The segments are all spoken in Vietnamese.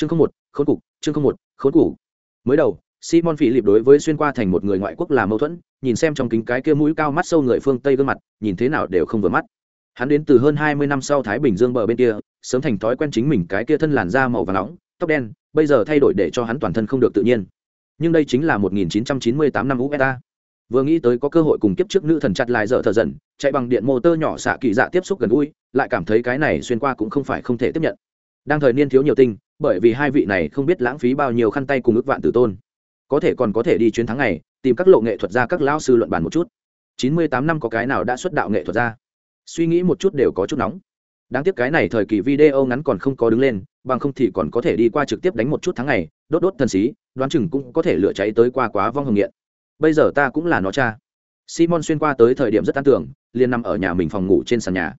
chương không một khốn cục chương không một khốn cục. Mới đầu simon philip đối với xuyên qua thành một người ngoại quốc là mâu thuẫn nhìn xem trong kính cái kia mũi cao mắt sâu người phương tây gương mặt nhìn thế nào đều không vừa mắt. Hắn đến từ hơn hai mươi năm sau thái bình dương bờ bên kia sớm thành thói quen chính mình cái kia thân làn da màu và nóng tóc đen bây giờ thay đổi để cho hắn toàn thân không được tự nhiên. Nhưng đây chính là 1998 năm a. Vừa nghĩ tới có cơ hội cùng kiếp trước nữ thần chặt lại dở thở dần, chạy bằng điện motor nhỏ xạ kỳ dạ tiếp xúc gần gũi, lại cảm thấy cái này xuyên qua cũng không phải không thể tiếp nhận. Đang thời niên thiếu nhiều tinh, bởi vì hai vị này không biết lãng phí bao nhiêu khăn tay cùng ước vạn tử tôn. Có thể còn có thể đi chuyến tháng này, tìm các lộ nghệ thuật gia các lão sư luận bàn một chút. 98 năm có cái nào đã xuất đạo nghệ thuật gia? Suy nghĩ một chút đều có chút nóng. Đáng tiếc cái này thời kỳ video ngắn còn không có đứng lên, bằng không thì còn có thể đi qua trực tiếp đánh một chút tháng ngày, đốt đốt thần sĩ, đoán chừng cũng có thể lửa cháy tới qua quá vong hồng nghiện bây giờ ta cũng là nó cha simon xuyên qua tới thời điểm rất an tưởng liền nằm ở nhà mình phòng ngủ trên sàn nhà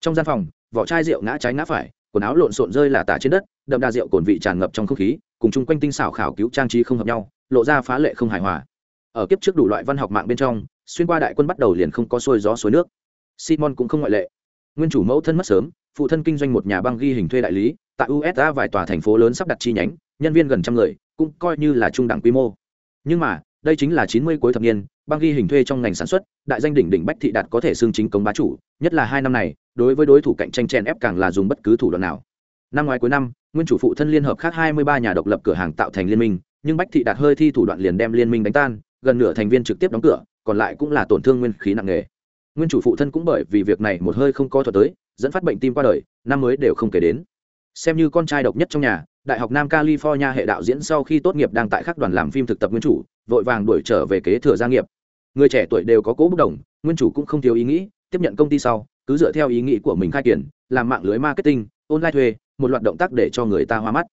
trong gian phòng vỏ chai rượu ngã trái ngã phải quần áo lộn xộn rơi là tả trên đất, đậm đà rượu cồn vị tràn ngập trong không khí, cùng chung quanh tinh xảo khảo cứu trang trí không hợp nhau, lộ ra phá lệ không hài hòa. Ở kiếp trước đủ loại văn học mạng bên trong, xuyên qua đại quân bắt đầu liền không có xuôi gió suối nước. Simon cũng không ngoại lệ. Nguyên chủ mẫu thân mất sớm, phụ thân kinh doanh một nhà băng ghi hình thuê đại lý, tại usa vài tòa thành phố lớn sắp đặt chi nhánh, nhân viên gần trăm người, cũng coi như là trung đẳng quy mô. Nhưng mà, đây chính là chín mươi cuối thập niên băng ghi hình thuê trong ngành sản xuất, đại danh đỉnh đỉnh bách thị đạt có thể xương chính công bá chủ, nhất là hai năm này, đối với đối thủ cạnh tranh chen ép càng là dùng bất cứ thủ đoạn nào. Năm ngoái cuối năm, nguyên chủ phụ thân liên hợp khác hai mươi ba nhà độc lập cửa hàng tạo thành liên minh, nhưng bách thị đạt hơi thi thủ đoạn liền đem liên minh đánh tan, gần nửa thành viên trực tiếp đóng cửa, còn lại cũng là tổn thương nguyên khí nặng nề. Nguyên chủ phụ thân cũng bởi vì việc này một hơi không co thuật tới, dẫn phát bệnh tim qua đời, năm mới đều không kể đến. Xem như con trai độc nhất trong nhà, đại học nam california hệ đạo diễn sau khi tốt nghiệp đang tại các đoàn làm phim thực tập nguyên chủ vội vàng đuổi trở về kế thừa gia nghiệp. Người trẻ tuổi đều có cố bất đồng, nguyên chủ cũng không thiếu ý nghĩ, tiếp nhận công ty sau, cứ dựa theo ý nghĩ của mình khai triển, làm mạng lưới marketing, online thuê, một loạt động tác để cho người ta hoa mắt.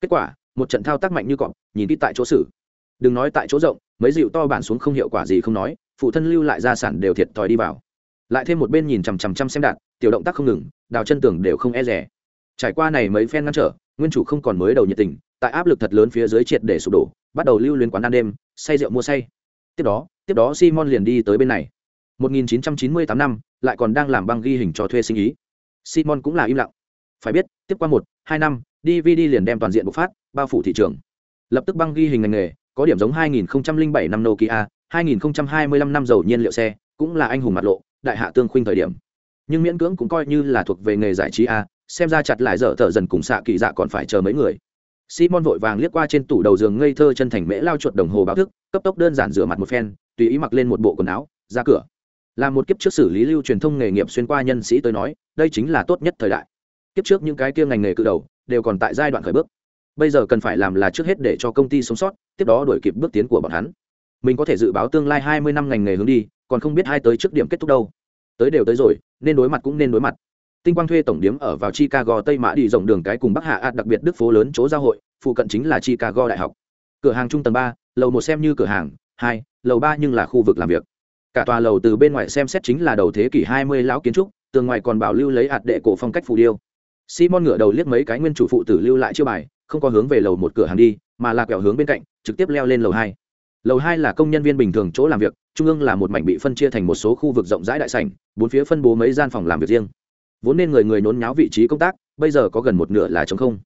Kết quả, một trận thao tác mạnh như cọp, nhìn kỹ tại chỗ xử. Đừng nói tại chỗ rộng, mấy dịu to bản xuống không hiệu quả gì không nói, phụ thân lưu lại gia sản đều thiệt thòi đi vào. Lại thêm một bên nhìn chằm chằm chăm xem đạt tiểu động tác không ngừng, đào chân tường đều không e rẻ. Trải qua này mấy phen ngăn trở nguyên chủ không còn mới đầu nhiệt tình, tại áp lực thật lớn phía dưới triệt để sụp đổ, bắt đầu lưu luyến quán ăn đêm, say rượu mua say. Tiếp đó tiếp đó simon liền đi tới bên này. 1998 năm, lại còn đang làm băng ghi hình cho thuê sinh ý. Simon cũng là im lặng. Phải biết, tiếp qua một, hai năm dvd liền đem toàn diện bộc phát, bao phủ thị trường. Lập tức băng ghi hình ngành nghề, có điểm giống 2007 năm nokia 2025 năm dầu nhiên liệu xe, cũng là anh hùng mặt lộ, đại hạ tương khuynh thời điểm. Nhưng miễn cưỡng cũng coi như là thuộc về nghề giải trí a xem ra chặt lại dở thở dần cùng xạ kỳ dạ còn phải chờ mấy người. Simon vội vàng liếc qua trên tủ đầu giường ngây thơ chân thành mễ lao chuột đồng hồ báo thức, cấp tốc đơn giản rửa mặt một phen, tùy ý mặc lên một bộ quần áo, ra cửa. Làm một kiếp trước xử lý lưu truyền thông nghề nghiệp xuyên qua nhân sĩ tới nói, đây chính là tốt nhất thời đại. Kiếp trước những cái kia ngành nghề cự đầu, đều còn tại giai đoạn khởi bước. Bây giờ cần phải làm là trước hết để cho công ty sống sót, tiếp đó đổi kịp bước tiến của bọn hắn. Mình có thể dự báo tương lai hai mươi năm ngành nghề hướng đi, còn không biết hai tới trước điểm kết thúc đâu. Tới đều tới rồi, nên đối mặt cũng nên đối mặt tinh quang thuê tổng điếm ở vào chicago, tây mã đi rộng đường cái cùng bắc hạ ạt đặc biệt đức phố lớn chỗ giao hội, phụ cận chính là chicago đại học. Cửa hàng trung tầng ba, lầu một xem như cửa hàng, hai, lầu ba nhưng là khu vực làm việc. Cả tòa lầu từ bên ngoài xem xét chính là đầu thế kỷ hai mươi lão kiến trúc, tường ngoài còn bảo lưu lấy ạt đệ cổ phong cách phù điêu. Simon ngửa đầu liếc mấy cái nguyên chủ phụ tử lưu lại chiêu bài, không có hướng về lầu một cửa hàng đi, mà là quẹo hướng bên cạnh, trực tiếp leo lên lầu hai. Lầu hai là công nhân viên bình thường chỗ làm việc, trung ương là một mảnh bị phân chia thành một số khu vực rộng rãi đại sảnh, bốn phía phân bố mấy gian phòng làm việc riêng vốn nên người người nhốn nháo vị trí công tác, bây giờ có gần một nửa là chống không.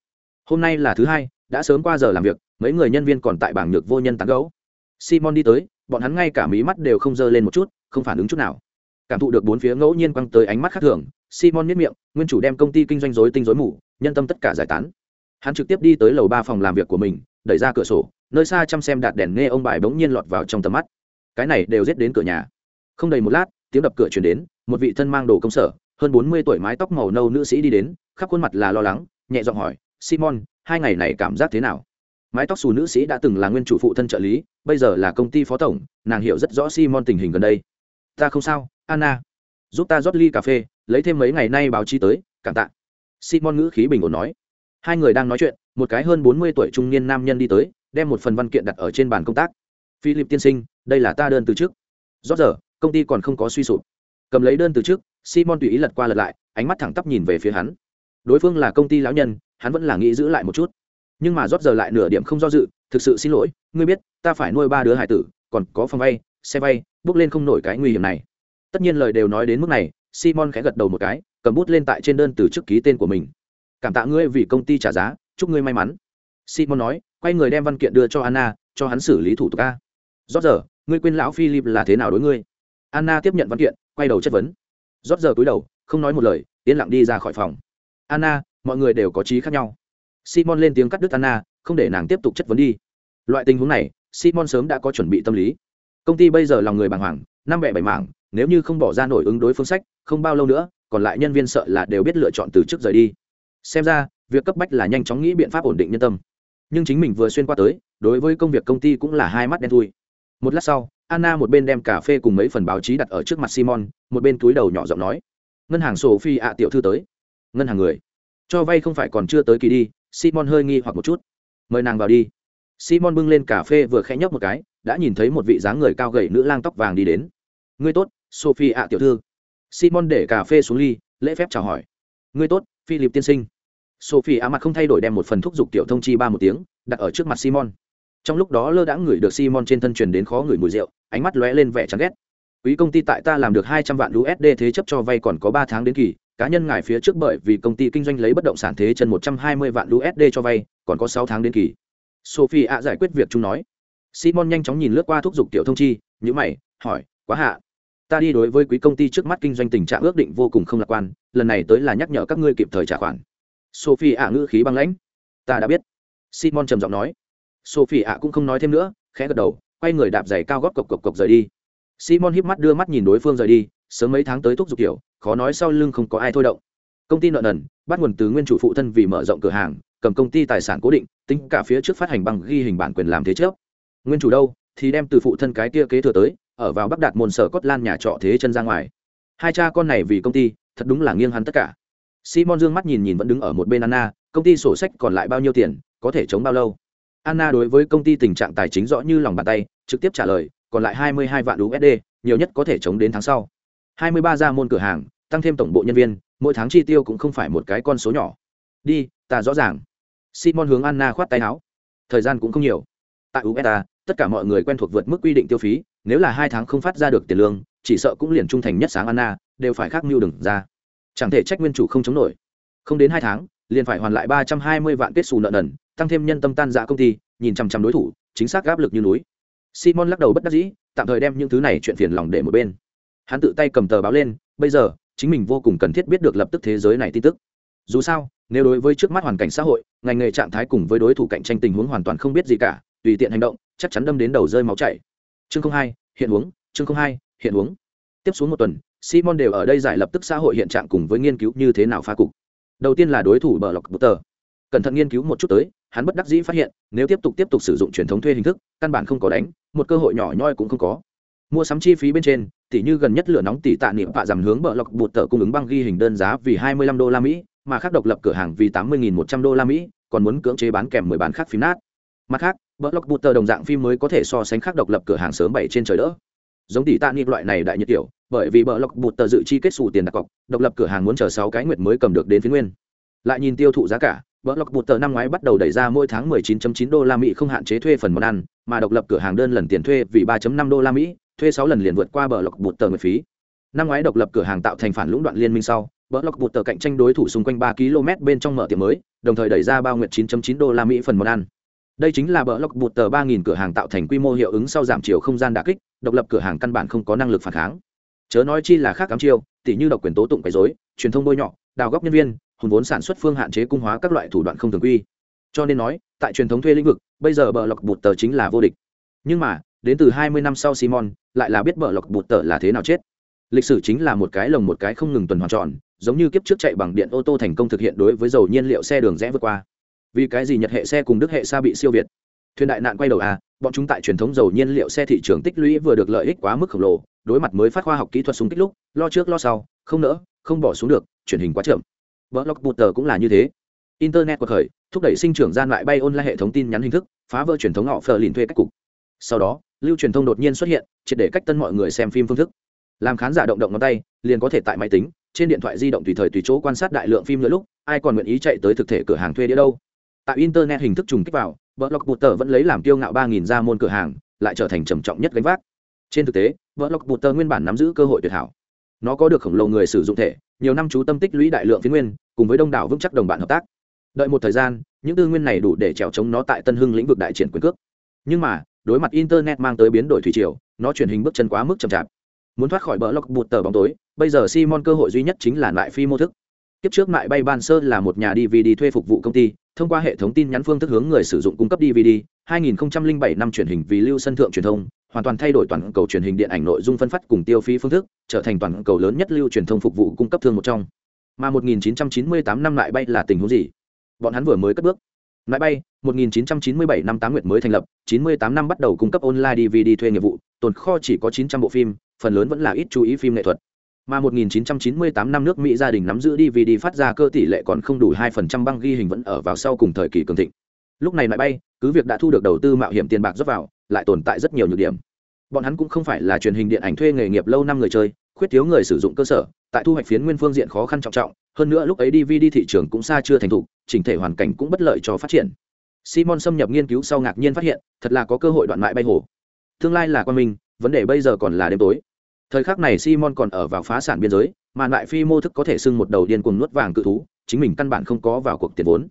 Hôm nay là thứ hai, đã sớm qua giờ làm việc, mấy người nhân viên còn tại bảng nhược vô nhân tán gấu simon đi tới, bọn hắn ngay cả mí mắt đều không dơ lên một chút, không phản ứng chút nào. Cảm thụ được bốn phía ngẫu nhiên quăng tới ánh mắt khác thường, simon miết miệng, nguyên chủ đem công ty kinh doanh dối tinh dối mù, nhân tâm tất cả giải tán. Hắn trực tiếp đi tới lầu ba phòng làm việc của mình, đẩy ra cửa sổ, nơi xa chăm xem đạt đèn nghe ông bài bỗng nhiên lọt vào trong tầm mắt. Cái này đều giết đến cửa nhà. Không đầy một lát, tiếng đập cửa chuyển đến, một vị thân mang đồ công sở hơn bốn mươi tuổi mái tóc màu nâu nữ sĩ đi đến, khắp khuôn mặt là lo lắng, nhẹ giọng hỏi, simon, hai ngày này cảm giác thế nào? Mái tóc xù nữ sĩ đã từng là nguyên chủ phụ thân trợ lý, bây giờ là công ty phó tổng, nàng hiểu rất rõ simon tình hình gần đây. Ta không sao, anna. Giúp ta rót ly cà phê, lấy thêm mấy ngày nay báo chí tới, cảm tạ. Simon ngữ khí bình ổn nói. Hai người đang nói chuyện, một cái hơn bốn mươi tuổi trung niên nam nhân đi tới, đem một phần văn kiện đặt ở trên bàn công tác. Philip tiên sinh, đây là ta đơn từ trước rót giờ, công ty còn không có suy sụp. Cầm lấy đơn từ trước simon tùy ý lật qua lật lại, ánh mắt thẳng tắp nhìn về phía hắn. Đối phương là công ty lão nhân, hắn vẫn là nghĩ giữ lại một chút. Nhưng mà rót giờ lại nửa điểm không do dự, thực sự xin lỗi, ngươi biết, ta phải nuôi ba đứa hải tử, còn có phòng vay xe vay bước lên không nổi cái nguy hiểm này. Tất nhiên lời đều nói đến mức này, simon khẽ gật đầu một cái, cầm bút lên tại trên đơn từ chức ký tên của mình. Cảm tạ ngươi vì công ty trả giá, chúc ngươi may mắn. Simon nói, quay người đem văn kiện đưa cho anna, cho hắn xử lý thủ tục a. Rót giờ, ngươi quên lão philip là thế nào đối ngươi? Anna tiếp nhận văn kiện, quay đầu chất vấn rót giờ cúi đầu, không nói một lời, yên lặng đi ra khỏi phòng. Anna, mọi người đều có trí khác nhau. Simon lên tiếng cắt đứt anna, không để nàng tiếp tục chất vấn đi. Loại tình huống này, simon sớm đã có chuẩn bị tâm lý. Công ty bây giờ lòng người bàng hoàng, năm bẻ bảy mảng, nếu như không bỏ ra nổi ứng đối phương sách, không bao lâu nữa, còn lại nhân viên sợ là đều biết lựa chọn từ trước rời đi. Xem ra, việc cấp bách là nhanh chóng nghĩ biện pháp ổn định nhân tâm. Nhưng chính mình vừa xuyên qua tới, đối với công việc công ty cũng là hai mắt đen thui. Một lát sau anna một bên đem cà phê cùng mấy phần báo chí đặt ở trước mặt simon, một bên túi đầu nhỏ giọng nói. Ngân hàng sổ phi ạ, tiểu thư tới. Ngân hàng người. Cho vay không phải còn chưa tới kỳ đi, simon hơi nghi hoặc một chút. Mời nàng vào đi. Simon bưng lên cà phê vừa khẽ nhấp một cái, đã nhìn thấy một vị dáng người cao gầy nữ lang tóc vàng đi đến. Ngươi tốt, sophie ạ, tiểu thư. Simon để cà phê xuống ly, lễ phép chào hỏi. Ngươi tốt, philip tiên sinh. Sophie ạ mặt không thay đổi đem một phần thúc giục tiểu thông chi ba một tiếng, đặt ở trước mặt simon trong lúc đó lơ đã ngửi được simon trên thân truyền đến khó ngửi mùi rượu, ánh mắt lóe lên vẻ chán ghét. Quý công ty tại ta làm được hai trăm vạn usd thế chấp cho vay còn có ba tháng đến kỳ, cá nhân ngài phía trước bởi vì công ty kinh doanh lấy bất động sản thế chân một trăm hai mươi vạn usd cho vay, còn có sáu tháng đến kỳ. Sophie ạ giải quyết việc chúng nói. Simon nhanh chóng nhìn lướt qua thúc giục tiểu thông chi nhữ mày, hỏi, quá hạ, ta đi đối với quý công ty trước mắt kinh doanh tình trạng ước định vô cùng không lạc quan, lần này tới là nhắc nhở các ngươi kịp thời trả khoản. Sophie ạ ngữ khí băng lãnh. Ta đã biết. Simon trầm giọng nói sophie ạ cũng không nói thêm nữa, khẽ gật đầu, quay người đạp giày cao gót cộc cộc cộc rời đi. Simon híp mắt đưa mắt nhìn đối phương rời đi, sớm mấy tháng tới thúc giục kiểu, khó nói sau lưng không có ai thôi động. Công ty nợ nần, bắt nguồn từ nguyên chủ phụ thân vì mở rộng cửa hàng, cầm công ty tài sản cố định, tính cả phía trước phát hành bằng ghi hình bản quyền làm thế trước. Nguyên chủ đâu, thì đem từ phụ thân cái kia kế thừa tới, ở vào bắc đạt môn sở cốt lan nhà trọ thế chân ra ngoài. Hai cha con này vì công ty, thật đúng là nghiêng hắn tất cả. Simon dương mắt nhìn nhìn vẫn đứng ở một bên anna, công ty sổ sách còn lại bao nhiêu tiền, có thể chống bao lâu? Anna đối với công ty tình trạng tài chính rõ như lòng bàn tay, trực tiếp trả lời, còn lại hai mươi hai vạn usd nhiều nhất có thể chống đến tháng sau. hai mươi ba ra môn cửa hàng, tăng thêm tổng bộ nhân viên, mỗi tháng chi tiêu cũng không phải một cái con số nhỏ. Đi, ta rõ ràng. Simon hướng anna khoát tay áo. Thời gian cũng không nhiều. Tại usa tất cả mọi người quen thuộc vượt mức quy định tiêu phí, nếu là hai tháng không phát ra được tiền lương, chỉ sợ cũng liền trung thành nhất sáng anna, đều phải khác mưu đừng ra. Chẳng thể trách nguyên chủ không chống nổi. Không đến hai tháng, liền phải hoàn lại ba trăm hai mươi vạn kết xù nợ nần tăng thêm nhân tâm tan dạ công ty, nhìn chằm chằm đối thủ, chính xác áp lực như núi. Simon lắc đầu bất đắc dĩ, tạm thời đem những thứ này chuyện phiền lòng để một bên. Hắn tự tay cầm tờ báo lên, bây giờ, chính mình vô cùng cần thiết biết được lập tức thế giới này tin tức. Dù sao, nếu đối với trước mắt hoàn cảnh xã hội, ngành nghề trạng thái cùng với đối thủ cạnh tranh tình huống hoàn toàn không biết gì cả, tùy tiện hành động, chắc chắn đâm đến đầu rơi máu chảy. Chương hai, hiện huống, chương hai, hiện huống. Tiếp xuống một tuần, simon đều ở đây giải lập tức xã hội hiện trạng cùng với nghiên cứu như thế nào phá cục. Đầu tiên là đối thủ bờ lọc bút tờ. Cẩn thận nghiên cứu một chút tới hắn bất đắc dĩ phát hiện nếu tiếp tục tiếp tục sử dụng truyền thống thuê hình thức căn bản không có đánh một cơ hội nhỏ nhoi cũng không có mua sắm chi phí bên trên tỷ như gần nhất lửa nóng tỷ tạ niệm vạ giảm hướng bờ lọc bụt tờ cung ứng băng ghi hình đơn giá vì 25 đô la Mỹ, mà khác độc lập cửa hàng vì 80.100 đô la Mỹ, còn muốn cưỡng chế bán kèm 10 bán khác phim nát. Mặt khác, bờ lọc bụt tờ đồng dạng phim mới có thể so sánh khác độc lập cửa hàng sớm bảy trên trời đỡ. Giống tỷ tạ niệm loại này đại nhiệt tiểu, bởi vì bờ lọc bụt tờ dự chi kết xù tiền đặt cọc, độc lập cửa hàng muốn chờ 6 cái nguyệt mới cầm được đến phiên nguyên. Lại nhìn tiêu thụ giá cả, Bờ lọc bụt tờ năm ngoái bắt đầu đẩy ra mỗi tháng 19.9 đô la Mỹ không hạn chế thuê phần món ăn, mà độc lập cửa hàng đơn lần tiền thuê vì 3.5 đô la Mỹ, thuê sáu lần liền vượt qua bờ lọc bụt tờ người phí. Năm ngoái độc lập cửa hàng tạo thành phản lũng đoạn liên minh sau bờ lọc bụt tờ cạnh tranh đối thủ xung quanh ba km bên trong mở tiệm mới đồng thời đẩy ra bao nguyệt 9.9 đô la mỹ phần món ăn. Đây chính là bờ lọc bụt tờ 3.000 cửa hàng tạo thành quy mô hiệu ứng sau giảm chiều không gian đả kích độc lập cửa hàng căn bản không có năng lực phản kháng. Chớ nói chi là khác cắm chiêu tỷ như độc quyền tố tụng quấy rối, truyền thông bôi nhọ đào góc nhân viên hồn vốn sản xuất phương hạn chế cung hóa các loại thủ đoạn không thường quy cho nên nói tại truyền thống thuê lĩnh vực bây giờ bờ lọc bụt tờ chính là vô địch nhưng mà đến từ 20 năm sau Simon, lại là biết bờ lọc bụt tờ là thế nào chết. Lịch sử chính là một cái lồng một cái không ngừng tuần hoàn tròn, giống như kiếp trước chạy bằng điện ô tô thành công thực hiện đối với dầu nhiên liệu xe đường rẽ vượt qua. Vì cái gì Nhật hệ xe cùng Đức hệ xa bị siêu việt? Thuyền đại nạn quay đầu à, bọn chúng tại truyền thống dầu nhiên liệu xe thị trường tích lũy vừa được lợi ích quá mức khổng lồ, đối mặt mới phát khoa học kỹ thuật súng kích lúc, lo trước lo sau, không nỡ, không bỏ xuống được, truyền hình quá chậm. Blockbuster cũng là như thế. Internet của khởi, thúc đẩy sinh trưởng gian loại bay online hệ thống tin nhắn hình thức, phá vỡ truyền thống họ phờ lìn thuê cách cục. Sau đó, lưu truyền thông đột nhiên xuất hiện triệt để cách tân mọi người xem phim phương thức làm khán giả động động ngón tay liền có thể tại máy tính trên điện thoại di động tùy thời tùy chỗ quan sát đại lượng phim nữa lúc ai còn nguyện ý chạy tới thực thể cửa hàng thuê đĩa đâu tại internet hình thức trùng kích vào blockbuster vẫn lấy làm kiêu ngạo ba nghìn ra môn cửa hàng lại trở thành trầm trọng nhất gánh vác trên thực tế blockbuster nguyên bản nắm giữ cơ hội tuyệt hảo nó có được khổng lồ người sử dụng thể nhiều năm chú tâm tích lũy đại lượng phiến nguyên, cùng với đông đảo vững chắc đồng bạn hợp tác. Đợi một thời gian, những tư nguyên này đủ để trèo chống nó tại tân hưng lĩnh vực đại triển quyền cước. Nhưng mà, đối mặt internet mang tới biến đổi thủy triều, nó chuyển hình bước chân quá mức chậm chạp. Muốn thoát khỏi bờ lọc bụt tờ bóng tối, bây giờ simon cơ hội duy nhất chính là lại phi mô thức. Kiếp trước mại bay ban sơ là một nhà dvd thuê phục vụ công ty, thông qua hệ thống tin nhắn phương thức hướng người sử dụng cung cấp dvd 2007 năm truyền hình vì lưu sân thượng truyền thông hoàn toàn thay đổi toàn cầu truyền hình điện ảnh nội dung phân phát cùng tiêu phí phương thức trở thành toàn cầu lớn nhất lưu truyền thông phục vụ cung cấp thương một trong. Mà 1998 năm lại bay là tình huống gì? Bọn hắn vừa mới cất bước. Lại bay 1997 năm tám nguyệt mới thành lập 98 năm bắt đầu cung cấp online dvd thuê nghiệp vụ tồn kho chỉ có 900 bộ phim phần lớn vẫn là ít chú ý phim nghệ thuật. Mà 1998 năm nước Mỹ gia đình nắm giữ DVD phát ra cơ tỷ lệ còn không đủ 2% băng ghi hình vẫn ở vào sau cùng thời kỳ cường thịnh. Lúc này lại bay, cứ việc đã thu được đầu tư mạo hiểm tiền bạc rót vào, lại tồn tại rất nhiều nhược điểm. Bọn hắn cũng không phải là truyền hình điện ảnh thuê nghề nghiệp lâu năm người chơi, khuyết thiếu người sử dụng cơ sở, tại thu hoạch phiến nguyên phương diện khó khăn trọng trọng, hơn nữa lúc ấy DVD thị trường cũng xa chưa thành thục, chỉnh thể hoàn cảnh cũng bất lợi cho phát triển. Simon xâm nhập nghiên cứu sau ngạc nhiên phát hiện, thật là có cơ hội đoạn mại bay hồ. Tương lai là quan minh, vấn đề bây giờ còn là đêm tối thời khắc này simon còn ở vào phá sản biên giới mà lại phi mô thức có thể sưng một đầu điên cuồng nuốt vàng cự thú chính mình căn bản không có vào cuộc tiền vốn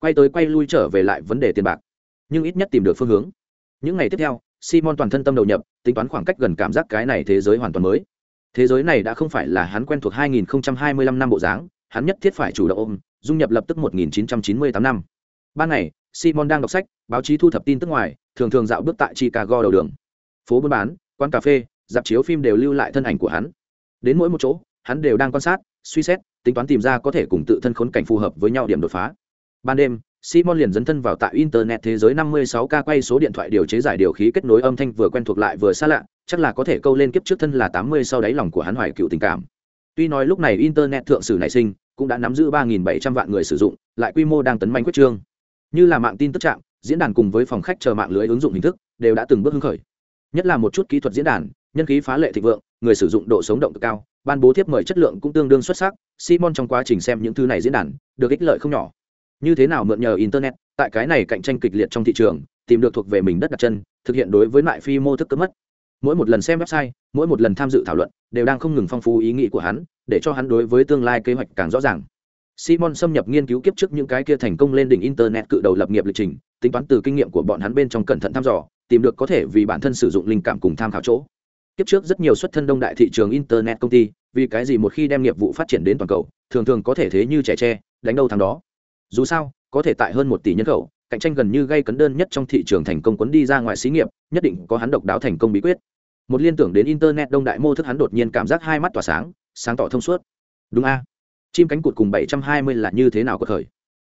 quay tới quay lui trở về lại vấn đề tiền bạc nhưng ít nhất tìm được phương hướng những ngày tiếp theo, simon toàn thân tâm đầu nhập, tính toán khoảng cách gần cảm giác cái này thế giới hoàn toàn mới. Thế giới này đã không phải là hắn quen thuộc 2025 năm bộ dáng, hắn nhất thiết phải chủ động ôm, dung nhập lập tức 1998 năm. Ban ngày, simon đang đọc sách, báo chí thu thập tin tức ngoài, thường thường dạo bước tại chicago đầu đường. Phố buôn bán, quán cà phê, dạp chiếu phim đều lưu lại thân ảnh của hắn. Đến mỗi một chỗ, hắn đều đang quan sát, suy xét, tính toán tìm ra có thể cùng tự thân khốn cảnh phù hợp với nhau điểm đột phá. Ban đêm simon liền dấn thân vào tại internet thế giới 56 k quay số điện thoại điều chế giải điều khí kết nối âm thanh vừa quen thuộc lại vừa xa lạ, chắc là có thể câu lên kiếp trước thân là 80 sau đáy lòng của hắn hoài cựu tình cảm. Tuy nói lúc này internet thượng sử nảy sinh, cũng đã nắm giữ 3.700 vạn người sử dụng, lại quy mô đang tấn manh quyết trương. Như là mạng tin tức trạng, diễn đàn cùng với phòng khách chờ mạng lưới ứng dụng hình thức, đều đã từng bước hưng khởi. Nhất là một chút kỹ thuật diễn đàn, nhân khí phá lệ thịnh vượng, người sử dụng độ sống động cao, ban bố thiếp mời chất lượng cũng tương đương xuất sắc, simon trong quá trình xem những thứ này diễn đàn, được ích lợi không nhỏ như thế nào mượn nhờ internet tại cái này cạnh tranh kịch liệt trong thị trường tìm được thuộc về mình đất đặt chân thực hiện đối với lại phi mô thức cấm mất. Mỗi một lần xem website mỗi một lần tham dự thảo luận đều đang không ngừng phong phú ý nghĩ của hắn để cho hắn đối với tương lai kế hoạch càng rõ ràng. Simon xâm nhập nghiên cứu kiếp trước những cái kia thành công lên đỉnh internet cự đầu lập nghiệp lịch trình tính toán từ kinh nghiệm của bọn hắn bên trong cẩn thận thăm dò tìm được có thể vì bản thân sử dụng linh cảm cùng tham khảo chỗ. Kiếp trước rất nhiều xuất thân đông đại thị trường internet công ty, vì cái gì một khi đem nghiệp vụ phát triển đến toàn cầu, thường thường có thể thế như trẻ tre, đánh đâu thắng đó. Dù sao, có thể tại hơn một tỷ nhân khẩu, cạnh tranh gần như gây cấn đơn nhất trong thị trường thành công quấn đi ra ngoài xí nghiệp, nhất định có hắn độc đáo thành công bí quyết. Một liên tưởng đến internet đông đại mô thức hắn đột nhiên cảm giác hai mắt tỏa sáng, sáng tỏ thông suốt. Đúng a. Chim cánh cụt cùng 720 là như thế nào có thời?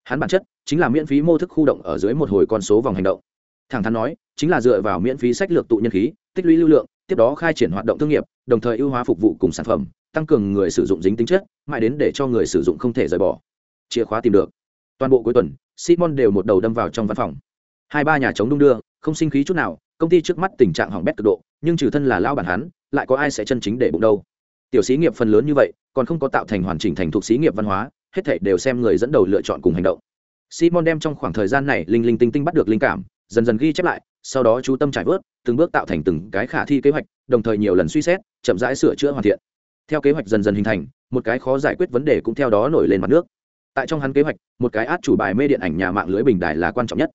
Hắn bản chất chính là miễn phí mô thức khu động ở dưới một hồi con số vòng hành động. Thẳng thắn nói, chính là dựa vào miễn phí sách lược tụ nhân khí, tích lũy lưu lượng, tiếp đó khai triển hoạt động thương nghiệp đồng thời ưu hóa phục vụ cùng sản phẩm tăng cường người sử dụng dính tính chất mãi đến để cho người sử dụng không thể rời bỏ chìa khóa tìm được toàn bộ cuối tuần, simon đều một đầu đâm vào trong văn phòng. Hai ba nhà chống đung đưa, không sinh khí chút nào, công ty trước mắt tình trạng hỏng bét cực độ, nhưng trừ thân là lao bản hắn, lại có ai sẽ chân chính để bụng đâu. Tiểu xí nghiệp phần lớn như vậy, còn không có tạo thành hoàn chỉnh thành thuộc xí nghiệp văn hóa, hết thảy đều xem người dẫn đầu lựa chọn cùng hành động. Simon đem trong khoảng thời gian này linh linh tinh tinh bắt được linh cảm, dần dần ghi chép lại, sau đó chú tâm trải vớt, từng bước tạo thành từng cái khả thi kế hoạch, đồng thời nhiều lần suy xét, chậm rãi sửa chữa hoàn thiện. Theo kế hoạch dần dần hình thành, một cái khó giải quyết vấn đề cũng theo đó nổi lên mặt nước tại trong hắn kế hoạch một cái át chủ bài mê điện ảnh nhà mạng lưới bình đài là quan trọng nhất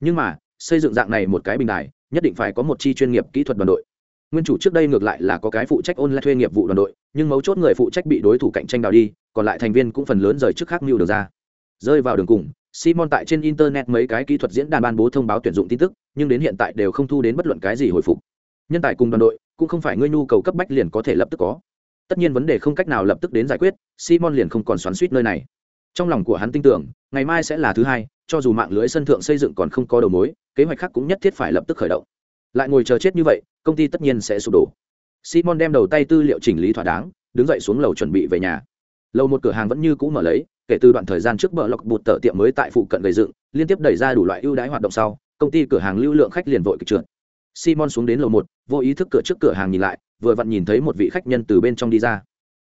nhưng mà xây dựng dạng này một cái bình đài nhất định phải có một chi chuyên nghiệp kỹ thuật đoàn đội nguyên chủ trước đây ngược lại là có cái phụ trách ôn lại thuê nghiệp vụ đoàn đội nhưng mấu chốt người phụ trách bị đối thủ cạnh tranh đào đi còn lại thành viên cũng phần lớn rời trước khác mưu được ra rơi vào đường cùng Simon tại trên internet mấy cái kỹ thuật diễn đàn ban bố thông báo tuyển dụng tin tức, nhưng đến hiện tại đều không thu đến bất luận cái gì hồi phục. Nhân tài cùng đoàn đội, cũng không phải ngươi nhu cầu cấp bách liền có thể lập tức có. Tất nhiên vấn đề không cách nào lập tức đến giải quyết, Simon liền không còn xoắn suýt nơi này. Trong lòng của hắn tin tưởng, ngày mai sẽ là thứ hai, cho dù mạng lưới sân thượng xây dựng còn không có đầu mối, kế hoạch khác cũng nhất thiết phải lập tức khởi động. Lại ngồi chờ chết như vậy, công ty tất nhiên sẽ sụp đổ. Simon đem đầu tay tư liệu chỉnh lý thỏa đáng, đứng dậy xuống lầu chuẩn bị về nhà. Lầu một cửa hàng vẫn như cũ mở lấy, kể từ đoạn thời gian trước bờ lọc bụt tờ tiệm mới tại phụ cận gây dựng liên tiếp đẩy ra đủ loại ưu đãi hoạt động sau công ty cửa hàng lưu lượng khách liền vội kịch trượt simon xuống đến lầu một vô ý thức cửa trước cửa hàng nhìn lại vừa vặn nhìn thấy một vị khách nhân từ bên trong đi ra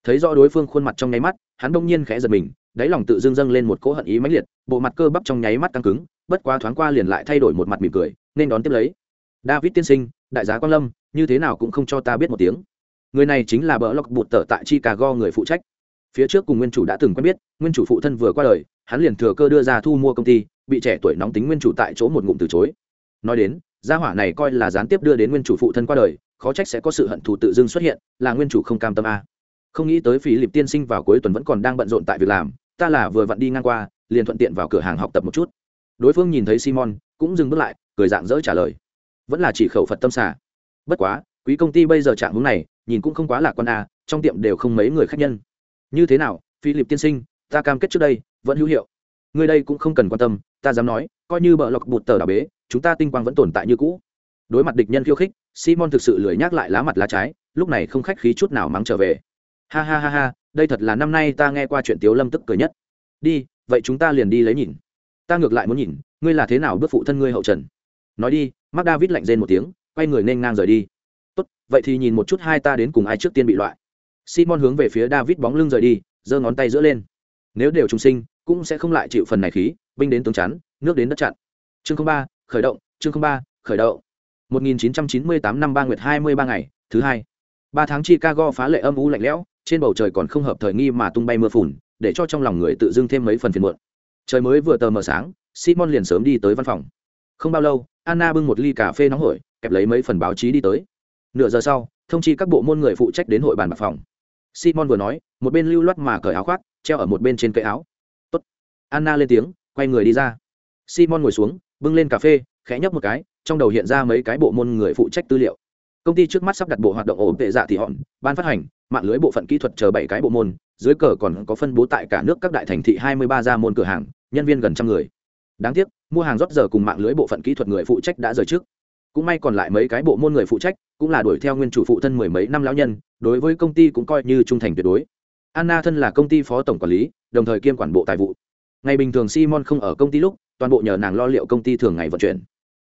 thấy rõ đối phương khuôn mặt trong nháy mắt hắn đông nhiên khẽ giật mình đáy lòng tự dưng dâng lên một cỗ hận ý mãnh liệt, bộ mặt cơ bắp trong nháy mắt căng cứng, bất quá thoáng qua liền lại thay đổi một mặt mỉm cười, nên đón tiếp lấy. David tiên sinh, đại giá quan lâm, như thế nào cũng không cho ta biết một tiếng. Người này chính là bờ lọc bụt tở tại chicago người phụ trách. Phía trước cùng nguyên chủ đã từng quen biết, nguyên chủ phụ thân vừa qua đời, hắn liền thừa cơ đưa ra thu mua công ty, bị trẻ tuổi nóng tính nguyên chủ tại chỗ một ngụm từ chối. Nói đến, gia hỏa này coi là gián tiếp đưa đến nguyên chủ phụ thân qua đời, khó trách sẽ có sự hận thù tự dưng xuất hiện, là nguyên chủ không cam tâm a không nghĩ tới phí lịp tiên sinh vào cuối tuần vẫn còn đang bận rộn tại việc làm, ta là vừa vặn đi ngang qua, liền thuận tiện vào cửa hàng học tập một chút. Đối phương nhìn thấy simon, cũng dừng bước lại, cười dạng dỡ trả lời. Vẫn là chỉ khẩu phật tâm xả bất quá, quý công ty bây giờ trạng hướng này, nhìn cũng không quá là quan a trong tiệm đều không mấy người khách nhân. Như thế nào philip tiên sinh, ta cam kết trước đây, vẫn hữu hiệu. Người đây cũng không cần quan tâm, ta dám nói, coi như bờ lọc bụt tờ đảo bế, chúng ta tinh quang vẫn tồn tại như cũ. Đối mặt địch nhân khiêu khích, simon thực sự lười nhắc lại lá mặt lá trái, lúc này không khách khí chút nào mắng trở về ha ha ha ha, đây thật là năm nay ta nghe qua chuyện tiếu lâm tức cười nhất. Đi, vậy chúng ta liền đi lấy nhìn. Ta ngược lại muốn nhìn, ngươi là thế nào bước phụ thân ngươi hậu trần? Nói đi, mark david lạnh rên một tiếng, quay người nên ngang rời đi. Tốt, vậy thì nhìn một chút hai ta đến cùng ai trước tiên bị loại. Simon hướng về phía david bóng lưng rời đi, giơ ngón tay giữa lên. Nếu đều trung sinh, cũng sẽ không lại chịu phần này khí, binh đến tướng chắn, nước đến đất chặn. Chương ba, khởi động, chương ba, khởi động. 1998 năm ba nguyệt 23 ngày, thứ hai. Ba tháng chicago phá lệ âm u lạnh lẽo trên bầu trời còn không hợp thời nghi mà tung bay mưa phùn, để cho trong lòng người tự dưng thêm mấy phần phiền muộn. Trời mới vừa tờ mờ sáng, simon liền sớm đi tới văn phòng. Không bao lâu, anna bưng một ly cà phê nóng hổi, kẹp lấy mấy phần báo chí đi tới. Nửa giờ sau, thông chi các bộ môn người phụ trách đến hội bàn bạc phòng. Simon vừa nói, một bên lưu loát mà cởi áo khoác, treo ở một bên trên cây áo. Tốt. anna lên tiếng, quay người đi ra. Simon ngồi xuống, bưng lên cà phê, khẽ nhấp một cái, trong đầu hiện ra mấy cái bộ môn người phụ trách tư liệu công ty trước mắt sắp đặt bộ hoạt động ổn tệ dạ thì hòn ban phát hành, mạng lưới bộ phận kỹ thuật chờ bảy cái bộ môn, dưới cờ còn có phân bố tại cả nước các đại thành thị hai mươi ba gia môn cửa hàng, nhân viên gần trăm người. Đáng tiếc, mua hàng rót giờ cùng mạng lưới bộ phận kỹ thuật người phụ trách đã rời trước. Cũng may còn lại mấy cái bộ môn người phụ trách, cũng là đuổi theo nguyên chủ phụ thân mười mấy năm lão nhân, đối với công ty cũng coi như trung thành tuyệt đối. Anna thân là công ty phó tổng quản lý, đồng thời kiêm quản bộ tài vụ. Ngày bình thường simon không ở công ty lúc, toàn bộ nhờ nàng lo liệu công ty thường ngày vận chuyển.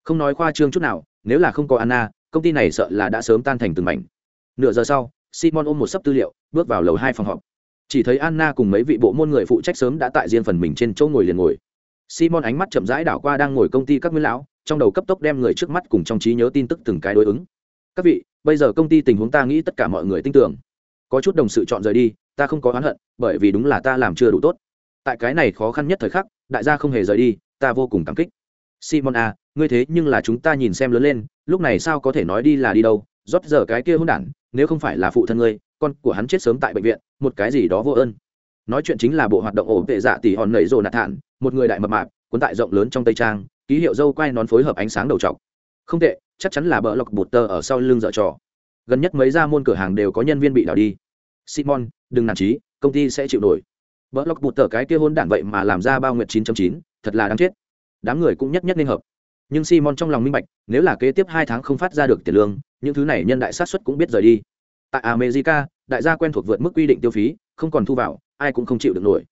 Không nói khoa trương chút nào, nếu là không có anna công ty này sợ là đã sớm tan thành từng mảnh. Nửa giờ sau simon ôm một sấp tư liệu bước vào lầu hai phòng họp. Chỉ thấy anna cùng mấy vị bộ môn người phụ trách sớm đã tại riêng phần mình trên chỗ ngồi liền ngồi. Simon ánh mắt chậm rãi đảo qua đang ngồi công ty các nguyên lão trong đầu cấp tốc đem người trước mắt cùng trong trí nhớ tin tức từng cái đối ứng. Các vị bây giờ công ty tình huống ta nghĩ tất cả mọi người tin tưởng. Có chút đồng sự chọn rời đi ta không có oán hận bởi vì đúng là ta làm chưa đủ tốt. Tại cái này khó khăn nhất thời khắc đại gia không hề rời đi ta vô cùng cảm kích. Simon a à, ngươi thế nhưng là chúng ta nhìn xem lớn lên lúc này sao có thể nói đi là đi đâu rót giờ cái kia hôn đản nếu không phải là phụ thân ngươi con của hắn chết sớm tại bệnh viện một cái gì đó vô ơn. Nói chuyện chính là bộ hoạt động ổ vệ dạ tỷ hòn nẩy rồ nạt thản một người đại mập mạp cuốn tại rộng lớn trong tây trang ký hiệu dâu quay nón phối hợp ánh sáng đầu trọc. Không tệ chắc chắn là bỡ lọc bột tờ ở sau lưng dở trò. Gần nhất mấy ra môn cửa hàng đều có nhân viên bị đảo đi. Simon đừng nản trí công ty sẽ chịu nổi. Bỡ lọc bột tờ cái kia hôn đản vậy mà làm ra bao nguyện 9.9, thật là đáng chết. Đám người cũng nhất nhất nên hợp nhưng simon trong lòng minh bạch nếu là kế tiếp hai tháng không phát ra được tiền lương những thứ này nhân đại sát xuất cũng biết rời đi. Tại america đại gia quen thuộc vượt mức quy định tiêu phí không còn thu vào ai cũng không chịu được nổi.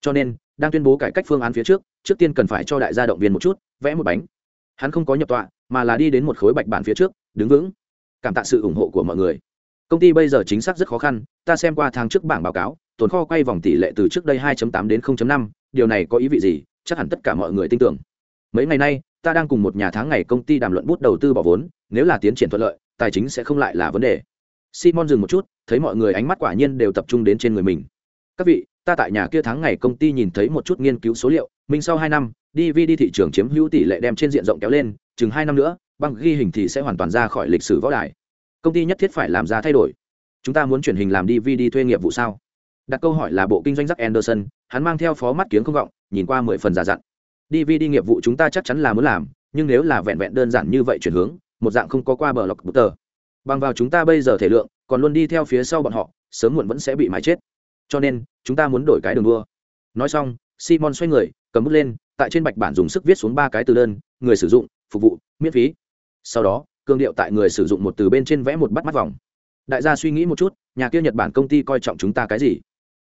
Cho nên đang tuyên bố cải cách phương án phía trước trước tiên cần phải cho đại gia động viên một chút vẽ một bánh. Hắn không có nhập tọa mà là đi đến một khối bạch bản phía trước đứng vững. Cảm tạ sự ủng hộ của mọi người. Công ty bây giờ chính xác rất khó khăn ta xem qua tháng trước bảng báo cáo tồn kho quay vòng tỷ lệ từ trước đây 2.8 đến 0.5, điều này có ý vị gì chắc hẳn tất cả mọi người tin tưởng. Mấy ngày nay ta đang cùng một nhà tháng ngày công ty đàm luận bút đầu tư bỏ vốn nếu là tiến triển thuận lợi tài chính sẽ không lại là vấn đề. Simon dừng một chút thấy mọi người ánh mắt quả nhiên đều tập trung đến trên người mình. Các vị ta tại nhà kia tháng ngày công ty nhìn thấy một chút nghiên cứu số liệu mình sau hai năm dvd thị trường chiếm hữu tỷ lệ đem trên diện rộng kéo lên chừng hai năm nữa băng ghi hình thì sẽ hoàn toàn ra khỏi lịch sử võ đài. Công ty nhất thiết phải làm ra thay đổi. Chúng ta muốn chuyển hình làm dvd thuê nghiệp vụ sao? Đặt câu hỏi là bộ kinh doanh Jack Anderson, hắn mang theo phó mắt kiếng không vọng, nhìn qua mười phần giả dặn. DVD nghiệp vụ chúng ta chắc chắn là muốn làm, nhưng nếu là vẹn vẹn đơn giản như vậy chuyển hướng, một dạng không có qua bờ lọc tờ. Bằng vào chúng ta bây giờ thể lượng, còn luôn đi theo phía sau bọn họ, sớm muộn vẫn sẽ bị mái chết. Cho nên, chúng ta muốn đổi cái đường đua. Nói xong, Simon xoay người, cầm bút lên, tại trên bạch bản dùng sức viết xuống ba cái từ đơn, người sử dụng, phục vụ, miễn phí. Sau đó, cương điệu tại người sử dụng một từ bên trên vẽ một bắt mắt vòng. Đại gia suy nghĩ một chút, nhà kia Nhật Bản công ty coi trọng chúng ta cái gì?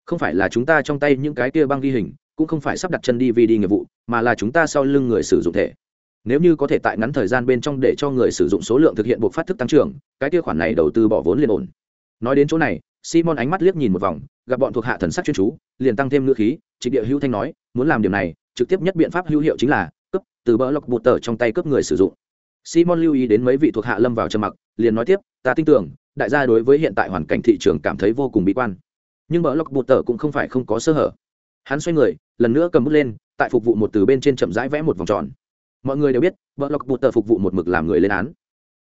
Không phải là chúng ta trong tay những cái kia băng ghi hình, cũng không phải sắp đặt chân đi vì đi nghiệp vụ, mà là chúng ta sau lưng người sử dụng thể. Nếu như có thể tại ngắn thời gian bên trong để cho người sử dụng số lượng thực hiện buộc phát thức tăng trưởng, cái kia khoản này đầu tư bỏ vốn liền ổn. Nói đến chỗ này, Simon ánh mắt liếc nhìn một vòng, gặp bọn thuộc hạ thần sắc chuyên chú, liền tăng thêm ngữ khí, Trịnh Địa Hữu Thanh nói, muốn làm điều này, trực tiếp nhất biện pháp hữu hiệu chính là cấp từ bỡ lọc bụt tờ trong tay cấp người sử dụng. Simon lưu ý đến mấy vị thuộc hạ lâm vào trầm mặc, liền nói tiếp, ta tin tưởng, đại gia đối với hiện tại hoàn cảnh thị trường cảm thấy vô cùng bi quan. Nhưng bỡ lọc bụt tờ cũng không phải không có sơ hở hắn xoay người, lần nữa cầm bút lên, tại phục vụ một từ bên trên chậm rãi vẽ một vòng tròn. Mọi người đều biết, vợ lọc bụt tờ phục vụ một mực làm người lên án.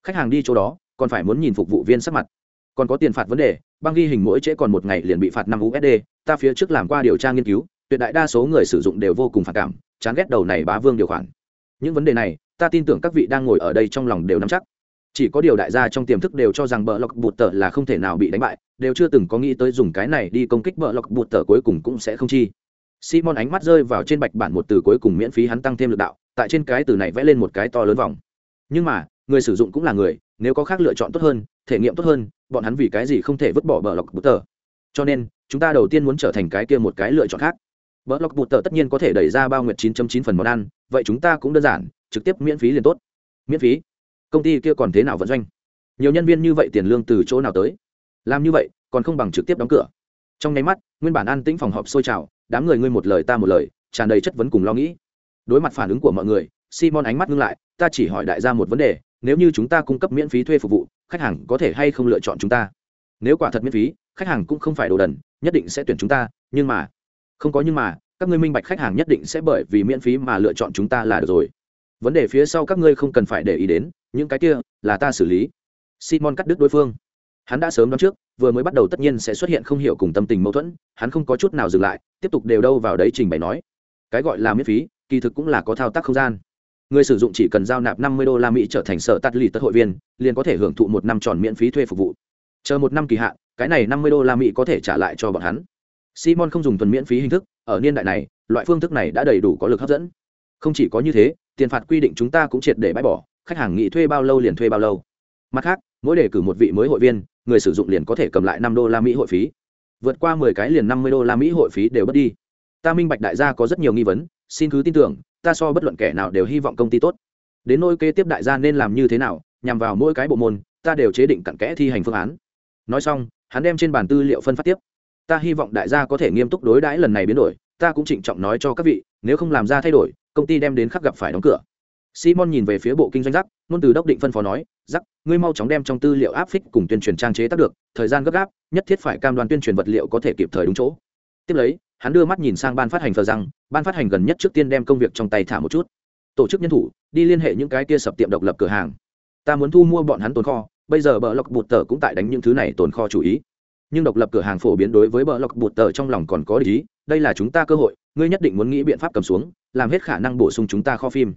Khách hàng đi chỗ đó, còn phải muốn nhìn phục vụ viên sắc mặt. Còn có tiền phạt vấn đề, băng ghi hình mỗi trễ còn một ngày liền bị phạt năm usd ta phía trước làm qua điều tra nghiên cứu, tuyệt đại đa số người sử dụng đều vô cùng phản cảm, chán ghét đầu này bá vương điều khoản. Những vấn đề này, ta tin tưởng các vị đang ngồi ở đây trong lòng đều nắm chắc. Chỉ có điều đại gia trong tiềm thức đều cho rằng bờ lọc bụt tờ là không thể nào bị đánh bại, đều chưa từng có nghĩ tới dùng cái này đi công kích bờ lọc bụt tờ cuối cùng cũng sẽ không chi simon ánh mắt rơi vào trên bạch bản một từ cuối cùng miễn phí hắn tăng thêm lực đạo, tại trên cái từ này vẽ lên một cái to lớn vòng. Nhưng mà, người sử dụng cũng là người, nếu có khác lựa chọn tốt hơn, thể nghiệm tốt hơn, bọn hắn vì cái gì không thể vứt bỏ bờ lọc bút tờ? Cho nên, chúng ta đầu tiên muốn trở thành cái kia một cái lựa chọn khác. Bờ lọc bút tờ tất nhiên có thể đẩy ra bao nguyệt 9.9 phần món ăn, vậy chúng ta cũng đơn giản, trực tiếp miễn phí liền tốt. Miễn phí? Công ty kia còn thế nào vận doanh? Nhiều nhân viên như vậy tiền lương từ chỗ nào tới? Làm như vậy, còn không bằng trực tiếp đóng cửa. Trong nháy mắt, nguyên bản an tĩnh phòng họp sôi trào đám người ngươi một lời ta một lời, tràn đầy chất vấn cùng lo nghĩ. Đối mặt phản ứng của mọi người, simon ánh mắt ngưng lại, ta chỉ hỏi đại gia một vấn đề, nếu như chúng ta cung cấp miễn phí thuê phục vụ, khách hàng có thể hay không lựa chọn chúng ta? Nếu quả thật miễn phí, khách hàng cũng không phải đồ đần, nhất định sẽ tuyển chúng ta, nhưng mà, không có nhưng mà, các ngươi minh bạch khách hàng nhất định sẽ bởi vì miễn phí mà lựa chọn chúng ta là được rồi. Vấn đề phía sau các ngươi không cần phải để ý đến, những cái kia là ta xử lý. Simon cắt đứt đối phương hắn đã sớm đoán trước, vừa mới bắt đầu tất nhiên sẽ xuất hiện không hiểu cùng tâm tình mâu thuẫn, hắn không có chút nào dừng lại, tiếp tục đều đâu vào đấy trình bày nói. Cái gọi là miễn phí, kỳ thực cũng là có thao tác không gian. Người sử dụng chỉ cần giao nạp 50 đô la mỹ trở thành sở tắt lì tất hội viên, liền có thể hưởng thụ một năm tròn miễn phí thuê phục vụ. Chờ một năm kỳ hạn, cái này 50 đô la mỹ có thể trả lại cho bọn hắn. Simon không dùng thuần miễn phí hình thức, ở niên đại này, loại phương thức này đã đầy đủ có lực hấp dẫn. Không chỉ có như thế, tiền phạt quy định chúng ta cũng triệt để bãi bỏ, khách hàng nghị thuê bao lâu liền thuê bao lâu. Mặt khác, mỗi đề cử một vị mới hội viên người sử dụng liền có thể cầm lại năm đô la mỹ hội phí. Vượt qua mười cái liền năm mươi đô la mỹ hội phí đều bất đi. Ta minh bạch đại gia có rất nhiều nghi vấn, xin cứ tin tưởng, ta so bất luận kẻ nào đều hy vọng công ty tốt. Đến nôi kế tiếp đại gia nên làm như thế nào, nhằm vào mỗi cái bộ môn, ta đều chế định cặn kẽ thi hành phương án. Nói xong, hắn đem trên bàn tư liệu phân phát tiếp. Ta hy vọng đại gia có thể nghiêm túc đối đãi lần này biến đổi, ta cũng trịnh trọng nói cho các vị, nếu không làm ra thay đổi, công ty đem đến khắc gặp phải đóng cửa simon nhìn về phía bộ kinh doanh rắc ngôn từ đốc định phân phó nói rắc ngươi mau chóng đem trong tư liệu áp phích cùng tuyên truyền trang chế tác được, thời gian gấp gáp, nhất thiết phải cam đoan tuyên truyền vật liệu có thể kịp thời đúng chỗ. Tiếp lấy, hắn đưa mắt nhìn sang ban phát hành phờ rằng ban phát hành gần nhất trước tiên đem công việc trong tay thả một chút. Tổ chức nhân thủ, đi liên hệ những cái kia sập tiệm độc lập cửa hàng. Ta muốn thu mua bọn hắn tồn kho, bây giờ bờ lọc bụt tờ cũng tại đánh những thứ này tồn kho chủ ý. Nhưng độc lập cửa hàng phổ biến đối với bờ lọc bụt tờ trong lòng còn có lý, đây là chúng ta cơ hội, ngươi nhất định muốn nghĩ biện pháp cầm xuống, làm hết khả năng bổ sung chúng ta kho phim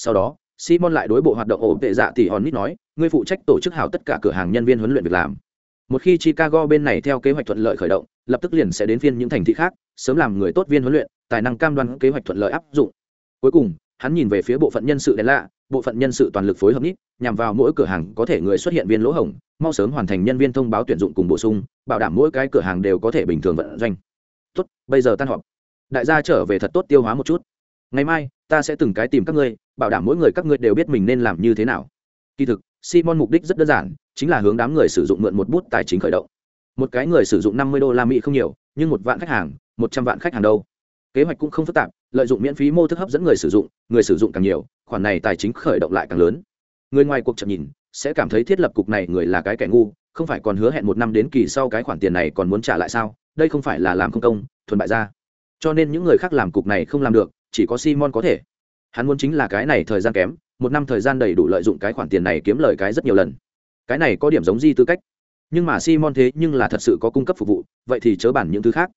sau đó, simon lại đối bộ hoạt động ổn tệ dạ tỷ hòn nít nói, ngươi phụ trách tổ chức hảo tất cả cửa hàng nhân viên huấn luyện việc làm. Một khi chicago bên này theo kế hoạch thuận lợi khởi động, lập tức liền sẽ đến phiên những thành thị khác, sớm làm người tốt viên huấn luyện, tài năng cam đoan kế hoạch thuận lợi áp dụng. Cuối cùng, hắn nhìn về phía bộ phận nhân sự đen lạ, bộ phận nhân sự toàn lực phối hợp nít nhằm vào mỗi cửa hàng có thể người xuất hiện viên lỗ hổng, mau sớm hoàn thành nhân viên thông báo tuyển dụng cùng bổ sung, bảo đảm mỗi cái cửa hàng đều có thể bình thường vận doanh. Tốt, bây giờ tan họp. Đại gia trở về thật tốt tiêu hóa một chút. Ngày mai ta sẽ từng cái tìm các ngươi, bảo đảm mỗi người các ngươi đều biết mình nên làm như thế nào. Kỳ thực, simon mục đích rất đơn giản, chính là hướng đám người sử dụng mượn một bút tài chính khởi động. Một cái người sử dụng năm mươi đô la mỹ không nhiều, nhưng một vạn khách hàng, một trăm vạn khách hàng đâu. Kế hoạch cũng không phức tạp, lợi dụng miễn phí mô thức hấp dẫn người sử dụng, người sử dụng càng nhiều, khoản này tài chính khởi động lại càng lớn. Người ngoài cuộc chậm nhìn, sẽ cảm thấy thiết lập cục này người là cái kẻ ngu, không phải còn hứa hẹn một năm đến kỳ sau cái khoản tiền này còn muốn trả lại sao? Đây không phải là làm không công, thuần bại ra. Cho nên những người khác làm cục này không làm được chỉ có simon có thể. Hắn muốn chính là cái này thời gian kém, một năm thời gian đầy đủ lợi dụng cái khoản tiền này kiếm lời cái rất nhiều lần. Cái này có điểm giống di tư cách. Nhưng mà simon thế nhưng là thật sự có cung cấp phục vụ, vậy thì chớ bản những thứ khác.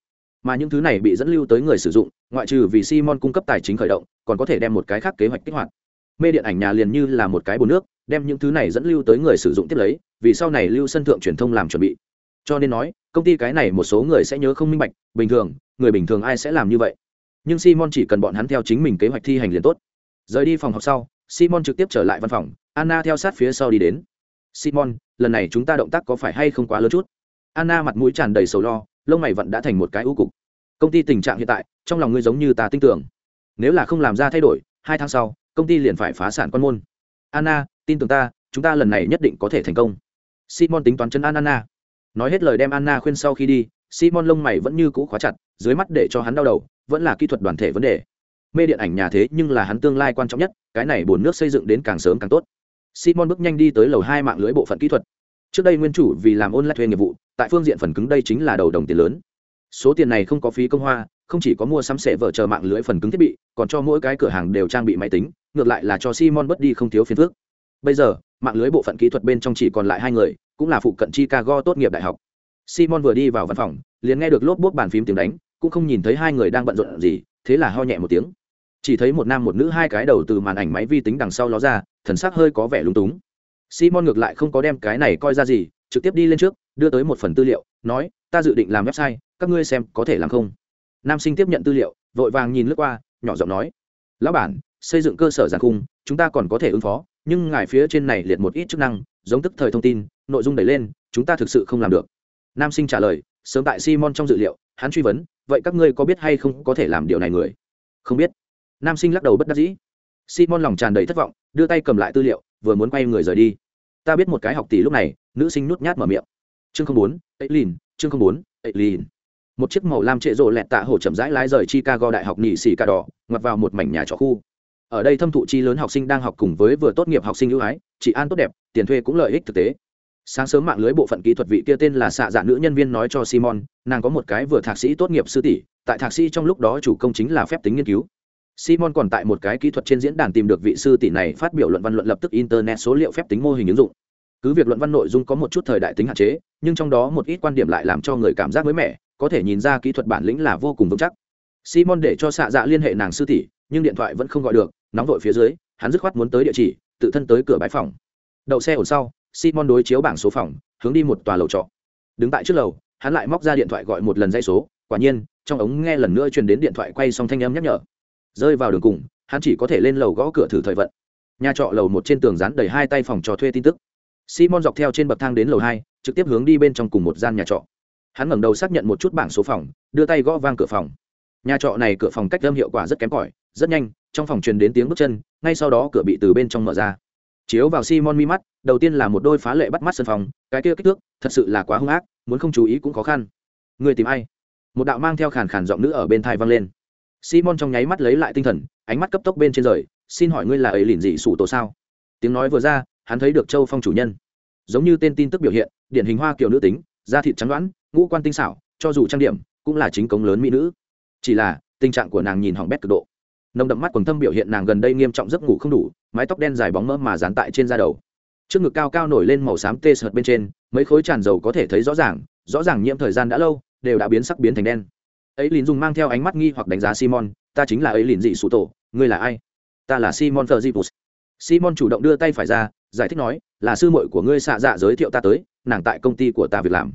Mà những thứ này bị dẫn lưu tới người sử dụng, ngoại trừ vì simon cung cấp tài chính khởi động, còn có thể đem một cái khác kế hoạch kích hoạt. Mê điện ảnh nhà liền như là một cái bồn nước, đem những thứ này dẫn lưu tới người sử dụng tiếp lấy, vì sau này lưu sân thượng truyền thông làm chuẩn bị. Cho nên nói, công ty cái này một số người sẽ nhớ không minh bạch, bình thường, người bình thường ai sẽ làm như vậy? Nhưng simon chỉ cần bọn hắn theo chính mình kế hoạch thi hành liền tốt. Rời đi phòng học sau, simon trực tiếp trở lại văn phòng, anna theo sát phía sau đi đến. Simon, lần này chúng ta động tác có phải hay không quá lớn chút? Anna mặt mũi tràn đầy sầu lo, lông mày vẫn đã thành một cái ưu cục. Công ty tình trạng hiện tại, trong lòng ngươi giống như ta tin tưởng. Nếu là không làm ra thay đổi, hai tháng sau, công ty liền phải phá sản quan môn. Anna, tin tưởng ta, chúng ta lần này nhất định có thể thành công. Simon tính toán chân an anna. Nói hết lời đem anna khuyên sau khi đi simon lông mày vẫn như cũ khóa chặt, dưới mắt để cho hắn đau đầu, vẫn là kỹ thuật đoàn thể vấn đề. Mê điện ảnh nhà thế nhưng là hắn tương lai quan trọng nhất, cái này bồn nước xây dựng đến càng sớm càng tốt. Simon bước nhanh đi tới lầu hai mạng lưới bộ phận kỹ thuật. Trước đây nguyên chủ vì làm ôn lại thuê nghiệp vụ, tại phương diện phần cứng đây chính là đầu đồng tiền lớn. Số tiền này không có phí công hoa, không chỉ có mua sắm sẻ vợ chờ mạng lưới phần cứng thiết bị, còn cho mỗi cái cửa hàng đều trang bị máy tính, ngược lại là cho simon bất đi không thiếu phiền phức. Bây giờ, mạng lưới bộ phận kỹ thuật bên trong chỉ còn lại hai người, cũng là phụ cận chicago tốt nghiệp đại học simon vừa đi vào văn phòng, liền nghe được lốp bút bàn phím tiếng đánh, cũng không nhìn thấy hai người đang bận rộn gì, thế là ho nhẹ một tiếng. Chỉ thấy một nam một nữ hai cái đầu từ màn ảnh máy vi tính đằng sau ló ra, thần sắc hơi có vẻ lúng túng. Simon ngược lại không có đem cái này coi ra gì, trực tiếp đi lên trước, đưa tới một phần tư liệu, nói, ta dự định làm website, các ngươi xem có thể làm không? Nam sinh tiếp nhận tư liệu, vội vàng nhìn lướt qua, nhỏ giọng nói, lão bản, xây dựng cơ sở giàn khung, chúng ta còn có thể ứng phó, nhưng ngài phía trên này liệt một ít chức năng, giống tức thời thông tin, nội dung đẩy lên, chúng ta thực sự không làm được nam sinh trả lời, sớm tại simon trong dự liệu, hắn truy vấn, vậy các ngươi có biết hay không có thể làm điều này người? Không biết. Nam sinh lắc đầu bất đắc dĩ. Simon lòng tràn đầy thất vọng, đưa tay cầm lại tư liệu, vừa muốn quay người rời đi. Ta biết một cái học tỷ lúc này, nữ sinh nhút nhát mở miệng. Chương không bốn ấy lìn chương không bốn ấy lìn một chiếc màu lam trệ rộ lẹt tạ hổ chậm rãi lái rời chicago đại học nhị xỉ cà đỏ, ngoặt vào một mảnh nhà trọ khu. Ở đây thâm thụ chi lớn học sinh đang học cùng với vừa tốt nghiệp học sinh ưu ái, chị an tốt đẹp, tiền thuê cũng lợi ích thực tế sáng sớm mạng lưới bộ phận kỹ thuật vị kia tên là xạ dạ nữ nhân viên nói cho simon, nàng có một cái vừa thạc sĩ tốt nghiệp sư tỷ, tại thạc sĩ trong lúc đó chủ công chính là phép tính nghiên cứu. Simon còn tại một cái kỹ thuật trên diễn đàn tìm được vị sư tỷ này phát biểu luận văn luận lập tức internet số liệu phép tính mô hình ứng dụng. Cứ việc luận văn nội dung có một chút thời đại tính hạn chế, nhưng trong đó một ít quan điểm lại làm cho người cảm giác mới mẻ, có thể nhìn ra kỹ thuật bản lĩnh là vô cùng vững chắc. Simon để cho xạ dạ liên hệ nàng sư tỷ, nhưng điện thoại vẫn không gọi được, nóng vội phía dưới, hắn dứt khoát muốn tới địa chỉ, tự thân tới cửa bãi phòng. Đậu xe ổn sau simon đối chiếu bảng số phòng, hướng đi một tòa lầu trọ. Đứng tại trước lầu, hắn lại móc ra điện thoại gọi một lần dây số, quả nhiên, trong ống nghe lần nữa truyền đến điện thoại quay xong thanh âm nhắc nhở. Rơi vào đường cùng, hắn chỉ có thể lên lầu gõ cửa thử thời vận. Nhà trọ lầu một trên tường dán đầy hai tay phòng trò thuê tin tức. Simon dọc theo trên bậc thang đến lầu hai, trực tiếp hướng đi bên trong cùng một gian nhà trọ. Hắn ngẩng đầu xác nhận một chút bảng số phòng, đưa tay gõ vang cửa phòng. Nhà trọ này cửa phòng cách âm hiệu quả rất kém cỏi, rất nhanh, trong phòng truyền đến tiếng bước chân, ngay sau đó cửa bị từ bên trong mở ra chiếu vào simon mi mắt, đầu tiên là một đôi phá lệ bắt mắt sân phòng, cái kia kích thước, thật sự là quá hung ác, muốn không chú ý cũng khó khăn. Người tìm ai? Một đạo mang theo khàn khàn giọng nữ ở bên thai vang lên. Simon trong nháy mắt lấy lại tinh thần, ánh mắt cấp tốc bên trên rời, xin hỏi ngươi là ấy lìn dị sủ tổ sao? Tiếng nói vừa ra, hắn thấy được châu phong chủ nhân. Giống như tên tin tức biểu hiện, điển hình hoa kiểu nữ tính, da thịt trắng đoán ngũ quan tinh xảo, cho dù trang điểm, cũng là chính cống lớn mỹ nữ. Chỉ là, tình trạng của nàng nhìn hỏng bét cực độ. Nồng đậm mắt quần thâm biểu hiện nàng gần đây nghiêm trọng giấc ngủ không đủ mái tóc đen dài bóng mỡ mà dán tại trên da đầu. Trước ngực cao cao nổi lên màu xám tê sợt bên trên, mấy khối tràn dầu có thể thấy rõ ràng rõ ràng nhiễm thời gian đã lâu, đều đã biến sắc biến thành đen. Ấy lìn dùng mang theo ánh mắt nghi hoặc đánh giá simon, ta chính là ấy lìn dị sụ tổ, ngươi là ai? Ta là simon thờ dipus simon chủ động đưa tay phải ra, giải thích nói, là sư muội của ngươi xạ dạ giới thiệu ta tới, nàng tại công ty của ta việc làm.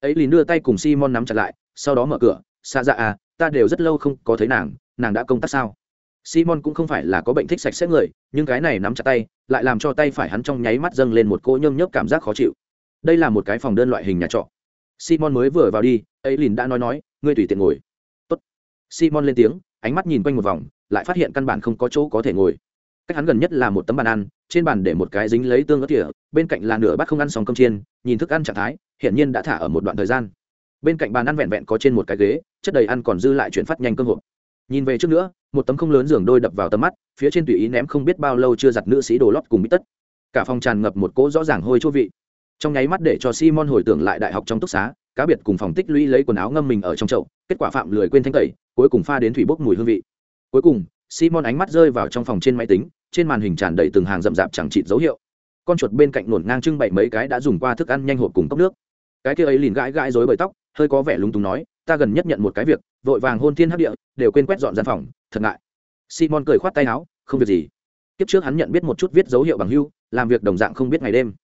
Ấy lìn đưa tay cùng simon nắm chặt lại, sau đó mở cửa, xạ dạ à ta đều rất lâu không có thấy nàng nàng đã công tác sao? Simon cũng không phải là có bệnh thích sạch sẽ người nhưng cái này nắm chặt tay lại làm cho tay phải hắn trong nháy mắt dâng lên một cỗ nhâm nhớp cảm giác khó chịu. Đây là một cái phòng đơn loại hình nhà trọ. Simon mới vừa vào đi ấy liền đã nói nói ngươi tùy tiện ngồi. Tốt. simon lên tiếng ánh mắt nhìn quanh một vòng lại phát hiện căn bản không có chỗ có thể ngồi. Cách hắn gần nhất là một tấm bàn ăn trên bàn để một cái dính lấy tương ớt thìa, bên cạnh là nửa bát không ăn xong cơm chiên nhìn thức ăn trạng thái hiển nhiên đã thả ở một đoạn thời gian. Bên cạnh bàn ăn vẹn vẹn có trên một cái ghế chất đầy ăn còn dư lại chuyển phát nhanh cơ hội nhìn về trước nữa, một tấm không lớn giường đôi đập vào tầm mắt, phía trên tùy ý ném không biết bao lâu chưa giặt nữ sĩ đồ lót cùng bít tất. Cả phòng tràn ngập một cỗ rõ ràng hôi chỗ vị. Trong nháy mắt để cho simon hồi tưởng lại đại học trong túc xá, cá biệt cùng phòng tích lũy lấy quần áo ngâm mình ở trong chậu, kết quả phạm lười quên thanh tẩy, cuối cùng pha đến thủy bốc mùi hương vị. Cuối cùng, simon ánh mắt rơi vào trong phòng trên máy tính, trên màn hình tràn đầy từng hàng rậm rạp chẳng trị dấu hiệu. Con chuột bên cạnh nổn ngang trưng bày mấy cái đã dùng qua thức ăn nhanh hộp cùng cốc nước. Cái kia ấy liền gãi gãi rối bời tóc, hơi có vẻ lúng túng nói ta gần nhất nhận một cái việc, vội vàng hôn thiên hấp địa, đều quên quét dọn gian phòng, thật ngại. Simon cười khoát tay áo, không việc gì. Kiếp trước hắn nhận biết một chút viết dấu hiệu bằng hưu, làm việc đồng dạng không biết ngày đêm.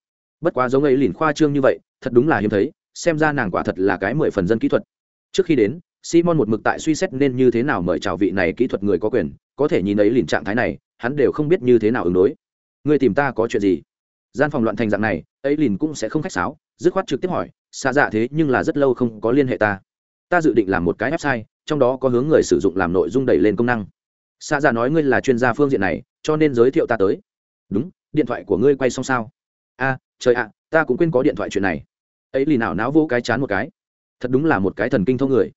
Bất quá giống ấy liền khoa trương như vậy, thật đúng là hiếm thấy, xem ra nàng quả thật là cái mười phần dân kỹ thuật. Trước khi đến, simon một mực tại suy xét nên như thế nào mời chào vị này kỹ thuật người có quyền, có thể nhìn ấy liền trạng thái này, hắn đều không biết như thế nào ứng đối. Người tìm ta có chuyện gì? Gian phòng loạn thành dạng này, ấy liền cũng sẽ không khách sáo, dứt khoát trực tiếp hỏi xa dạ thế nhưng là rất lâu không có liên hệ ta ta dự định làm một cái website, trong đó có hướng người sử dụng làm nội dung đẩy lên công năng. Xa ra nói ngươi là chuyên gia phương diện này, cho nên giới thiệu ta tới. Đúng, điện thoại của ngươi quay xong sao? A, trời ạ, ta cũng quên có điện thoại chuyện này. Ấy lì nào náo vô cái chán một cái. Thật đúng là một cái thần kinh thông người.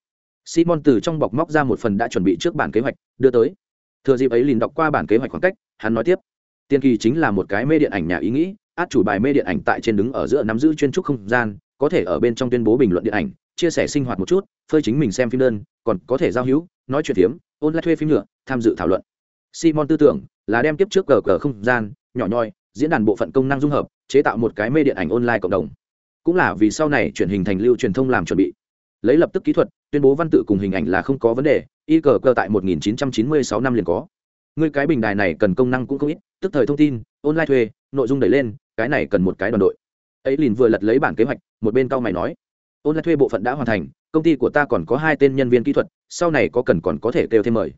Simon từ trong bọc móc ra một phần đã chuẩn bị trước bản kế hoạch, đưa tới. Thừa dịp ấy lìn đọc qua bản kế hoạch khoảng cách, hắn nói tiếp. Tiên kỳ chính là một cái mê điện ảnh nhà ý nghĩ, át chủ bài mê điện ảnh tại trên đứng ở giữa nắm giữ chuyên trúc không gian, có thể ở bên trong tuyên bố bình luận điện ảnh chia sẻ sinh hoạt một chút, phơi chính mình xem phim đơn, còn có thể giao hữu, nói chuyện phiếm online thuê phim nhựa, tham dự thảo luận. Simon tư tưởng là đem tiếp trước cờ cờ không gian, nhỏ nhoi, diễn đàn bộ phận công năng dung hợp, chế tạo một cái mê điện ảnh online cộng đồng. Cũng là vì sau này chuyển hình thành lưu truyền thông làm chuẩn bị. Lấy lập tức kỹ thuật, tuyên bố văn tự cùng hình ảnh là không có vấn đề, y cờ cờ tại 1996 năm liền có. Người cái bình đài này cần công năng cũng không ít, tức thời thông tin, online thuê, nội dung đẩy lên, cái này cần một cái đoàn đội. Ấy liền vừa lật lấy bản kế hoạch, một bên cao mày nói online thuê bộ phận đã hoàn thành, công ty của ta còn có hai tên nhân viên kỹ thuật, sau này có cần còn có thể kêu thêm mời.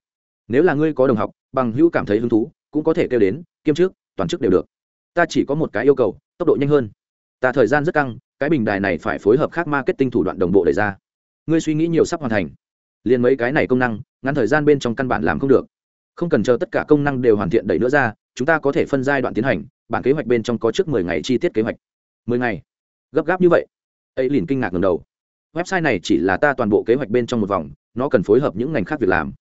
Nếu là ngươi có đồng học, bằng hữu cảm thấy hứng thú, cũng có thể kêu đến, kiêm trước toàn chức đều được. Ta chỉ có một cái yêu cầu, tốc độ nhanh hơn. Ta thời gian rất căng, cái bình đài này phải phối hợp khác marketing thủ đoạn đồng bộ để ra. Ngươi suy nghĩ nhiều sắp hoàn thành. Liền mấy cái này công năng, ngắn thời gian bên trong căn bản làm không được. Không cần chờ tất cả công năng đều hoàn thiện đẩy nữa ra, chúng ta có thể phân giai đoạn tiến hành, bản kế hoạch bên trong có trước mười ngày chi tiết kế hoạch. Mười ngày? Gấp gáp như vậy ấy liền kinh ngạc ngầm đầu. Website này chỉ là ta toàn bộ kế hoạch bên trong một vòng, nó cần phối hợp những ngành khác việc làm.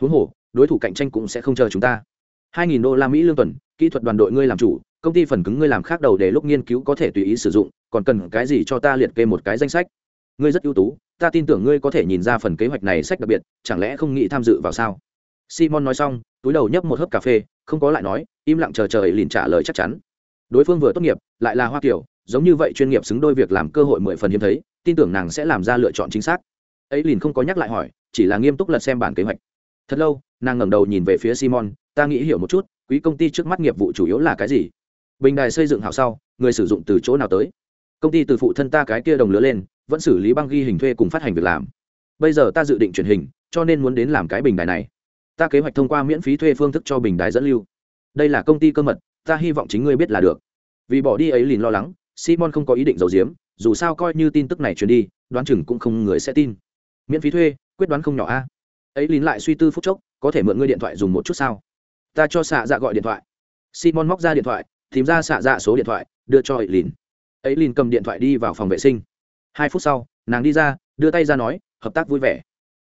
Huống hồ, đối thủ cạnh tranh cũng sẽ không chờ chúng ta. Hai nghìn đô la mỹ lương tuần, kỹ thuật đoàn đội ngươi làm chủ, công ty phần cứng ngươi làm khác đầu để lúc nghiên cứu có thể tùy ý sử dụng, còn cần cái gì cho ta liệt kê một cái danh sách? Ngươi rất ưu tú, ta tin tưởng ngươi có thể nhìn ra phần kế hoạch này sách đặc biệt, chẳng lẽ không nghĩ tham dự vào sao? Simon nói xong, túi đầu nhấp một hớp cà phê, không có lại nói, im lặng chờ chờ ấy liền trả lời chắc chắn. Đối phương vừa tốt nghiệp, lại là hoa kiểu giống như vậy chuyên nghiệp xứng đôi việc làm cơ hội mười phần hiếm thấy, tin tưởng nàng sẽ làm ra lựa chọn chính xác. Ấy liền không có nhắc lại hỏi, chỉ là nghiêm túc lật xem bản kế hoạch. Thật lâu, nàng ngẩng đầu nhìn về phía simon, ta nghĩ hiểu một chút, quý công ty trước mắt nghiệp vụ chủ yếu là cái gì? Bình đài xây dựng hảo sau, người sử dụng từ chỗ nào tới? Công ty từ phụ thân ta cái kia đồng lứa lên, vẫn xử lý băng ghi hình thuê cùng phát hành việc làm. Bây giờ ta dự định truyền hình, cho nên muốn đến làm cái bình đài này. Ta kế hoạch thông qua miễn phí thuê phương thức cho bình đài dẫn lưu. Đây là công ty cơ mật, ta hy vọng chính ngươi biết là được. Vì bỏ đi ấy liền lo lắng simon không có ý định giấu giếm, dù sao coi như tin tức này truyền đi, đoán chừng cũng không người sẽ tin. Miễn phí thuê, quyết đoán không nhỏ a. Ấy lín lại suy tư phút chốc, có thể mượn ngươi điện thoại dùng một chút sao? Ta cho xạ dạ gọi điện thoại. Simon móc ra điện thoại, tìm ra xạ dạ số điện thoại, đưa cho ấy lín. Ấy lín cầm điện thoại đi vào phòng vệ sinh. Hai phút sau, nàng đi ra, đưa tay ra nói, hợp tác vui vẻ.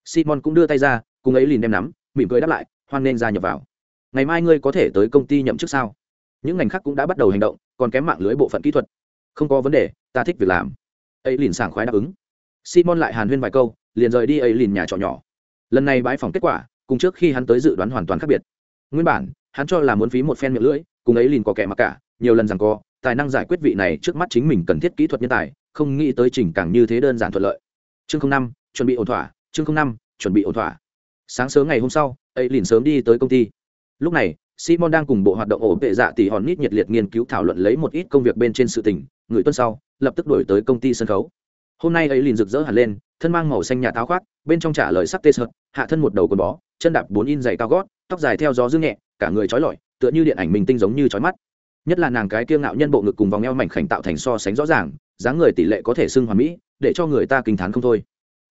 Simon cũng đưa tay ra, cùng ấy lín đem nắm, mỉm cười đáp lại, hoan nên ra nhập vào. Ngày mai ngươi có thể tới công ty nhậm chức sao? Những ngành khác cũng đã bắt đầu hành động, còn kém mạng lưới bộ phận kỹ thuật không có vấn đề, ta thích việc làm. Ấy liền sảng khoái đáp ứng. Simon lại hàn huyên vài câu, liền rời đi ấy liền nhà trọ nhỏ. Lần này bãi phòng kết quả, cùng trước khi hắn tới dự đoán hoàn toàn khác biệt. Nguyên bản, hắn cho là muốn phí một phen miệng lưỡi, cùng ấy liền có kẻ mặc cả, nhiều lần rằng co, tài năng giải quyết vị này trước mắt chính mình cần thiết kỹ thuật nhân tài, không nghĩ tới trình càng như thế đơn giản thuận lợi. Chương năm, chuẩn bị ổn thỏa, chương năm, chuẩn bị ổn thỏa. Sáng sớm ngày hôm sau ấy liền sớm đi tới công ty. Lúc này, simon đang cùng bộ hoạt động ổn tệ dạ tỷ hòn nít nhiệt liệt nghiên cứu thảo luận lấy một ít công việc bên trên sự tình người tuần sau, lập tức đổi tới công ty sân khấu. Hôm nay ấy liền rực rỡ hẳn lên, thân mang màu xanh nhà táo khoác, bên trong trả lời sắc tê sợt, hạ thân một đầu quần bó, chân đạp bốn in dày cao gót, tóc dài theo gió dương nhẹ, cả người trói lọi, tựa như điện ảnh mình tinh giống như trói mắt. Nhất là nàng cái kiêng ngạo nhân bộ ngực cùng vòng eo mảnh khảnh tạo thành so sánh rõ ràng, dáng người tỷ lệ có thể xưng hoàn mỹ, để cho người ta kinh thán không thôi.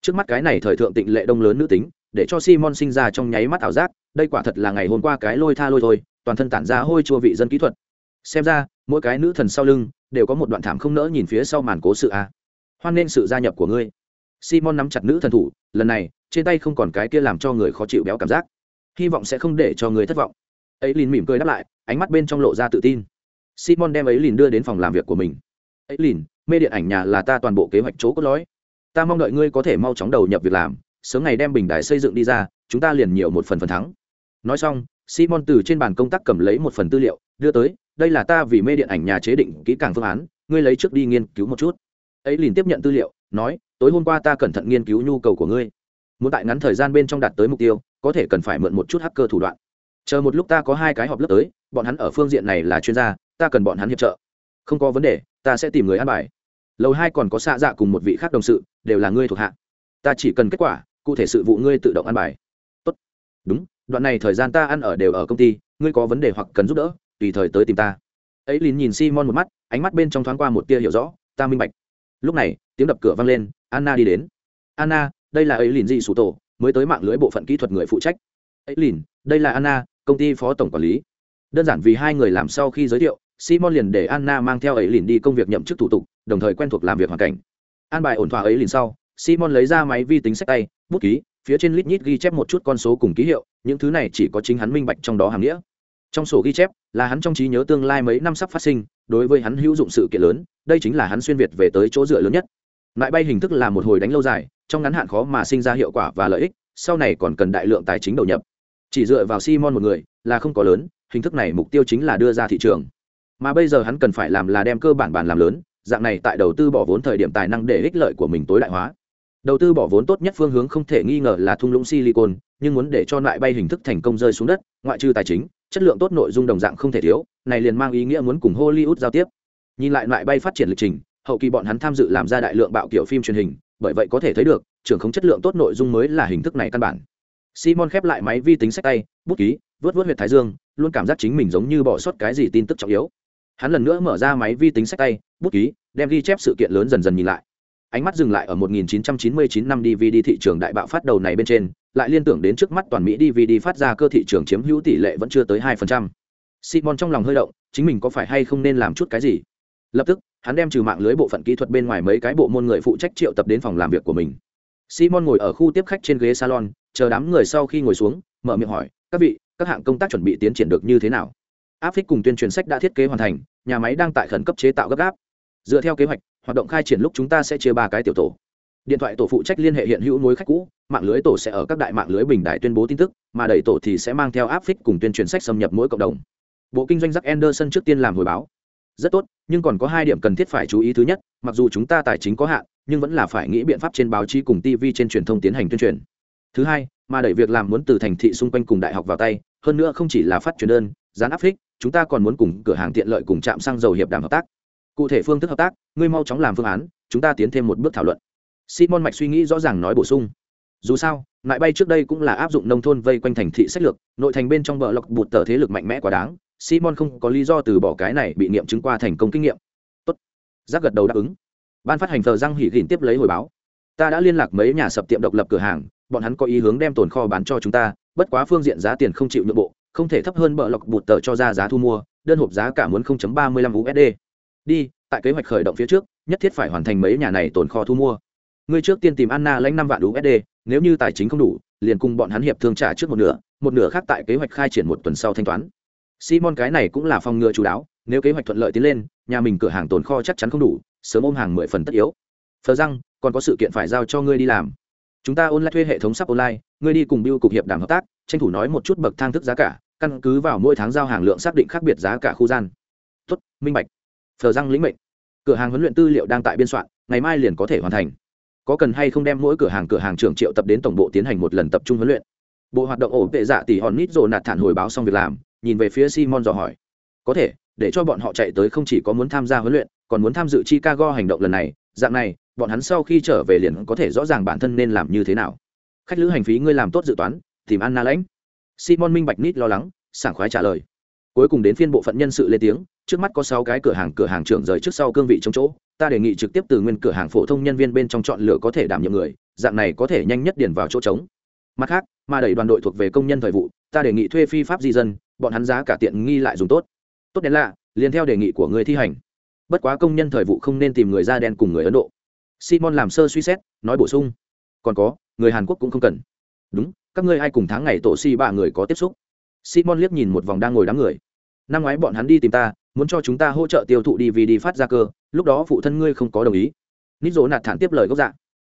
Trước mắt cái này thời thượng tịnh lệ đông lớn nữ tính, để cho simon sinh ra trong nháy mắt ảo giác, đây quả thật là ngày hôm qua cái lôi tha lôi thôi, toàn thân tản ra hôi chua vị dân kỹ thuật. Xem ra, mỗi cái nữ thần sau lưng đều có một đoạn thảm không nỡ nhìn phía sau màn cố sự a. Hoan nên sự gia nhập của ngươi. Simon nắm chặt nữ thần thủ, lần này, trên tay không còn cái kia làm cho người khó chịu béo cảm giác. Hy vọng sẽ không để cho người thất vọng. Ấy lìn mỉm cười đáp lại, ánh mắt bên trong lộ ra tự tin. Simon đem ấy lìn đưa đến phòng làm việc của mình. Ấy lìn mê điện ảnh nhà là ta toàn bộ kế hoạch chỗ cốt lõi. Ta mong đợi ngươi có thể mau chóng đầu nhập việc làm, sớm ngày đem bình đài xây dựng đi ra, chúng ta liền nhiều một phần phần thắng. Nói xong, simon từ trên bàn công tác cầm lấy một phần tư liệu, đưa tới đây là ta vì mê điện ảnh nhà chế định kỹ càng phương án, ngươi lấy trước đi nghiên cứu một chút. Ấy liền tiếp nhận tư liệu, nói, tối hôm qua ta cẩn thận nghiên cứu nhu cầu của ngươi. Muốn tại ngắn thời gian bên trong đạt tới mục tiêu, có thể cần phải mượn một chút hacker thủ đoạn. Chờ một lúc ta có hai cái họp lớp tới, bọn hắn ở phương diện này là chuyên gia, ta cần bọn hắn hiệp trợ. Không có vấn đề, ta sẽ tìm người ăn bài. Lầu hai còn có xạ dạ cùng một vị khác đồng sự, đều là ngươi thuộc hạ. Ta chỉ cần kết quả, cụ thể sự vụ ngươi tự động ăn bài. Tốt. Đúng, đoạn này thời gian ta ăn ở đều ở công ty, ngươi có vấn đề hoặc cần giúp đỡ tùy thời tới tìm ta. Ấy lìn nhìn simon một mắt ánh mắt bên trong thoáng qua một tia hiểu rõ ta minh bạch. Lúc này tiếng đập cửa vang lên anna đi đến. Anna đây là ấy lìn dị sủ tổ mới tới mạng lưới bộ phận kỹ thuật người phụ trách. Ấy lìn, đây là anna công ty phó tổng quản lý. Đơn giản vì hai người làm sau khi giới thiệu simon liền để anna mang theo ấy lìn đi công việc nhậm chức thủ tục đồng thời quen thuộc làm việc hoàn cảnh. An bài ổn thỏa ấy lìn sau simon lấy ra máy vi tính sách tay bút ký phía trên lít nhít ghi chép một chút con số cùng ký hiệu những thứ này chỉ có chính hắn minh bạch trong đó hàm nghĩa trong sổ ghi chép là hắn trong trí nhớ tương lai mấy năm sắp phát sinh, đối với hắn hữu dụng sự kiện lớn, đây chính là hắn xuyên việt về tới chỗ dựa lớn nhất. Lại bay hình thức là một hồi đánh lâu dài, trong ngắn hạn khó mà sinh ra hiệu quả và lợi ích, sau này còn cần đại lượng tài chính đầu nhập. Chỉ dựa vào simon một người là không có lớn, hình thức này mục tiêu chính là đưa ra thị trường. Mà bây giờ hắn cần phải làm là đem cơ bản bàn làm lớn, dạng này tại đầu tư bỏ vốn thời điểm tài năng để ích lợi của mình tối đại hóa. Đầu tư bỏ vốn tốt nhất phương hướng không thể nghi ngờ là thung lũng silicon, nhưng muốn để cho loại bay hình thức thành công rơi xuống đất, ngoại trừ tài chính chất lượng tốt nội dung đồng dạng không thể thiếu này liền mang ý nghĩa muốn cùng hollywood giao tiếp. Nhìn lại loại bay phát triển lịch trình hậu kỳ bọn hắn tham dự làm ra đại lượng bạo kiểu phim truyền hình bởi vậy có thể thấy được trưởng không chất lượng tốt nội dung mới là hình thức này căn bản. Simon khép lại máy vi tính sách tay bút ký vớt vớt huyệt thái dương luôn cảm giác chính mình giống như bỏ sót cái gì tin tức trọng yếu. Hắn lần nữa mở ra máy vi tính sách tay bút ký đem ghi chép sự kiện lớn dần dần nhìn lại. Ánh mắt dừng lại ở 1999 năm DVD thị trường đại bạo phát đầu này bên trên, lại liên tưởng đến trước mắt toàn Mỹ DVD phát ra cơ thị trường chiếm hữu tỷ lệ vẫn chưa tới 2%. Simon trong lòng hơi động, chính mình có phải hay không nên làm chút cái gì? Lập tức, hắn đem trừ mạng lưới bộ phận kỹ thuật bên ngoài mấy cái bộ môn người phụ trách triệu tập đến phòng làm việc của mình. Simon ngồi ở khu tiếp khách trên ghế salon, chờ đám người sau khi ngồi xuống, mở miệng hỏi, "Các vị, các hạng công tác chuẩn bị tiến triển được như thế nào?" Áp phích cùng tuyên truyền sách đã thiết kế hoàn thành, nhà máy đang tại khẩn cấp chế tạo gấp gáp. Dựa theo kế hoạch, hoạt động khai triển lúc chúng ta sẽ chia ba cái tiểu tổ điện thoại tổ phụ trách liên hệ hiện hữu nối khách cũ, mạng lưới tổ sẽ ở các đại mạng lưới bình đại tuyên bố tin tức, mà đẩy tổ thì sẽ mang theo áp phích cùng tuyên truyền sách xâm nhập mỗi cộng đồng. Bộ kinh doanh Jack Anderson trước tiên làm hồi báo. Rất tốt, nhưng còn có hai điểm cần thiết phải chú ý thứ nhất, mặc dù chúng ta tài chính có hạn, nhưng vẫn là phải nghĩ biện pháp trên báo chí cùng tv trên truyền thông tiến hành tuyên truyền. Thứ hai, mà đẩy việc làm muốn từ thành thị xung quanh cùng đại học vào tay, hơn nữa không chỉ là phát truyền đơn, dán áp phích chúng ta còn muốn cùng cửa hàng tiện lợi cùng trạm xăng dầu hiệp đàm hợp tác. Cụ thể phương thức hợp tác, ngươi mau chóng làm phương án, chúng ta tiến thêm một bước thảo luận simon mạch suy nghĩ rõ ràng nói bổ sung. Dù sao lại bay trước đây cũng là áp dụng nông thôn vây quanh thành thị sách lược, nội thành bên trong bờ lọc bụt tờ thế lực mạnh mẽ quá đáng, simon không có lý do từ bỏ cái này bị nghiệm chứng qua thành công kinh nghiệm. Tốt. Giác gật đầu đáp ứng. Ban phát hành tờ răng hỉ gỉn tiếp lấy hồi báo. Ta đã liên lạc mấy nhà sập tiệm độc lập cửa hàng, bọn hắn có ý hướng đem tồn kho bán cho chúng ta, bất quá phương diện giá tiền không chịu nhượng bộ, không thể thấp hơn bờ lọc bụt tờ cho ra giá thu mua, đơn hộp giá cả muốn 0.35 USD đi, tại kế hoạch khởi động phía trước, nhất thiết phải hoàn thành mấy nhà này tồn kho thu mua ngươi trước tiên tìm anna lãnh năm vạn usd nếu như tài chính không đủ, liền cùng bọn hắn hiệp thương trả trước một nửa một nửa khác tại kế hoạch khai triển một tuần sau thanh toán. Simon cái này cũng là phòng ngừa chú đáo nếu kế hoạch thuận lợi tiến lên, nhà mình cửa hàng tồn kho chắc chắn không đủ, sớm ôm hàng mười phần tất yếu. Phở răng, còn có sự kiện phải giao cho ngươi đi làm. Chúng ta online thuê hệ thống sắp online, ngươi đi cùng biêu cục hiệp đàm hợp tác, tranh thủ nói một chút bậc thang thức giá cả, căn cứ vào mỗi tháng giao hàng lượng xác định khác biệt giá cả khu gian. Tốt, minh bạch. Phở răng lĩnh mệnh. Cửa hàng huấn luyện tư liệu đang tại biên soạn, ngày mai liền có thể hoàn thành có cần hay không đem mỗi cửa hàng cửa hàng trưởng triệu tập đến tổng bộ tiến hành một lần tập trung huấn luyện? Bộ hoạt động ổ tệ dạ tỷ hòn nít rồi nạt thản hồi báo xong việc làm, nhìn về phía simon dò hỏi. Có thể, để cho bọn họ chạy tới không chỉ có muốn tham gia huấn luyện, còn muốn tham dự chicago hành động lần này. Dạng này, bọn hắn sau khi trở về liền có thể rõ ràng bản thân nên làm như thế nào. Khách lữ hành phí ngươi làm tốt dự toán, tìm anna lãnh. Simon minh bạch nít lo lắng, sảng khoái trả lời. Cuối cùng đến phiên bộ phận nhân sự lên tiếng, trước mắt có sáu cái cửa hàng cửa hàng trưởng rời trước sau cương vị trong chỗ ta đề nghị trực tiếp từ nguyên cửa hàng phổ thông nhân viên bên trong chọn lựa có thể đảm nhiệm người, dạng này có thể nhanh nhất điền vào chỗ trống. Mặt khác, mà đẩy đoàn đội thuộc về công nhân thời vụ, ta đề nghị thuê phi pháp di dân, bọn hắn giá cả tiện nghi lại dùng tốt. Tốt đến lạ, liền theo đề nghị của người thi hành. Bất quá công nhân thời vụ không nên tìm người da đen cùng người ấn độ. Simon làm sơ suy xét, nói bổ sung. Còn có, người hàn quốc cũng không cần. Đúng, các ngươi ai cùng tháng ngày tổ si ba người có tiếp xúc? Simon liếc nhìn một vòng đang ngồi đám người. Năm ngoái bọn hắn đi tìm ta muốn cho chúng ta hỗ trợ tiêu thụ dvd phát ra cơ, lúc đó phụ thân ngươi không có đồng ý. Nít dỗ nạt thản tiếp lời gốc dạ.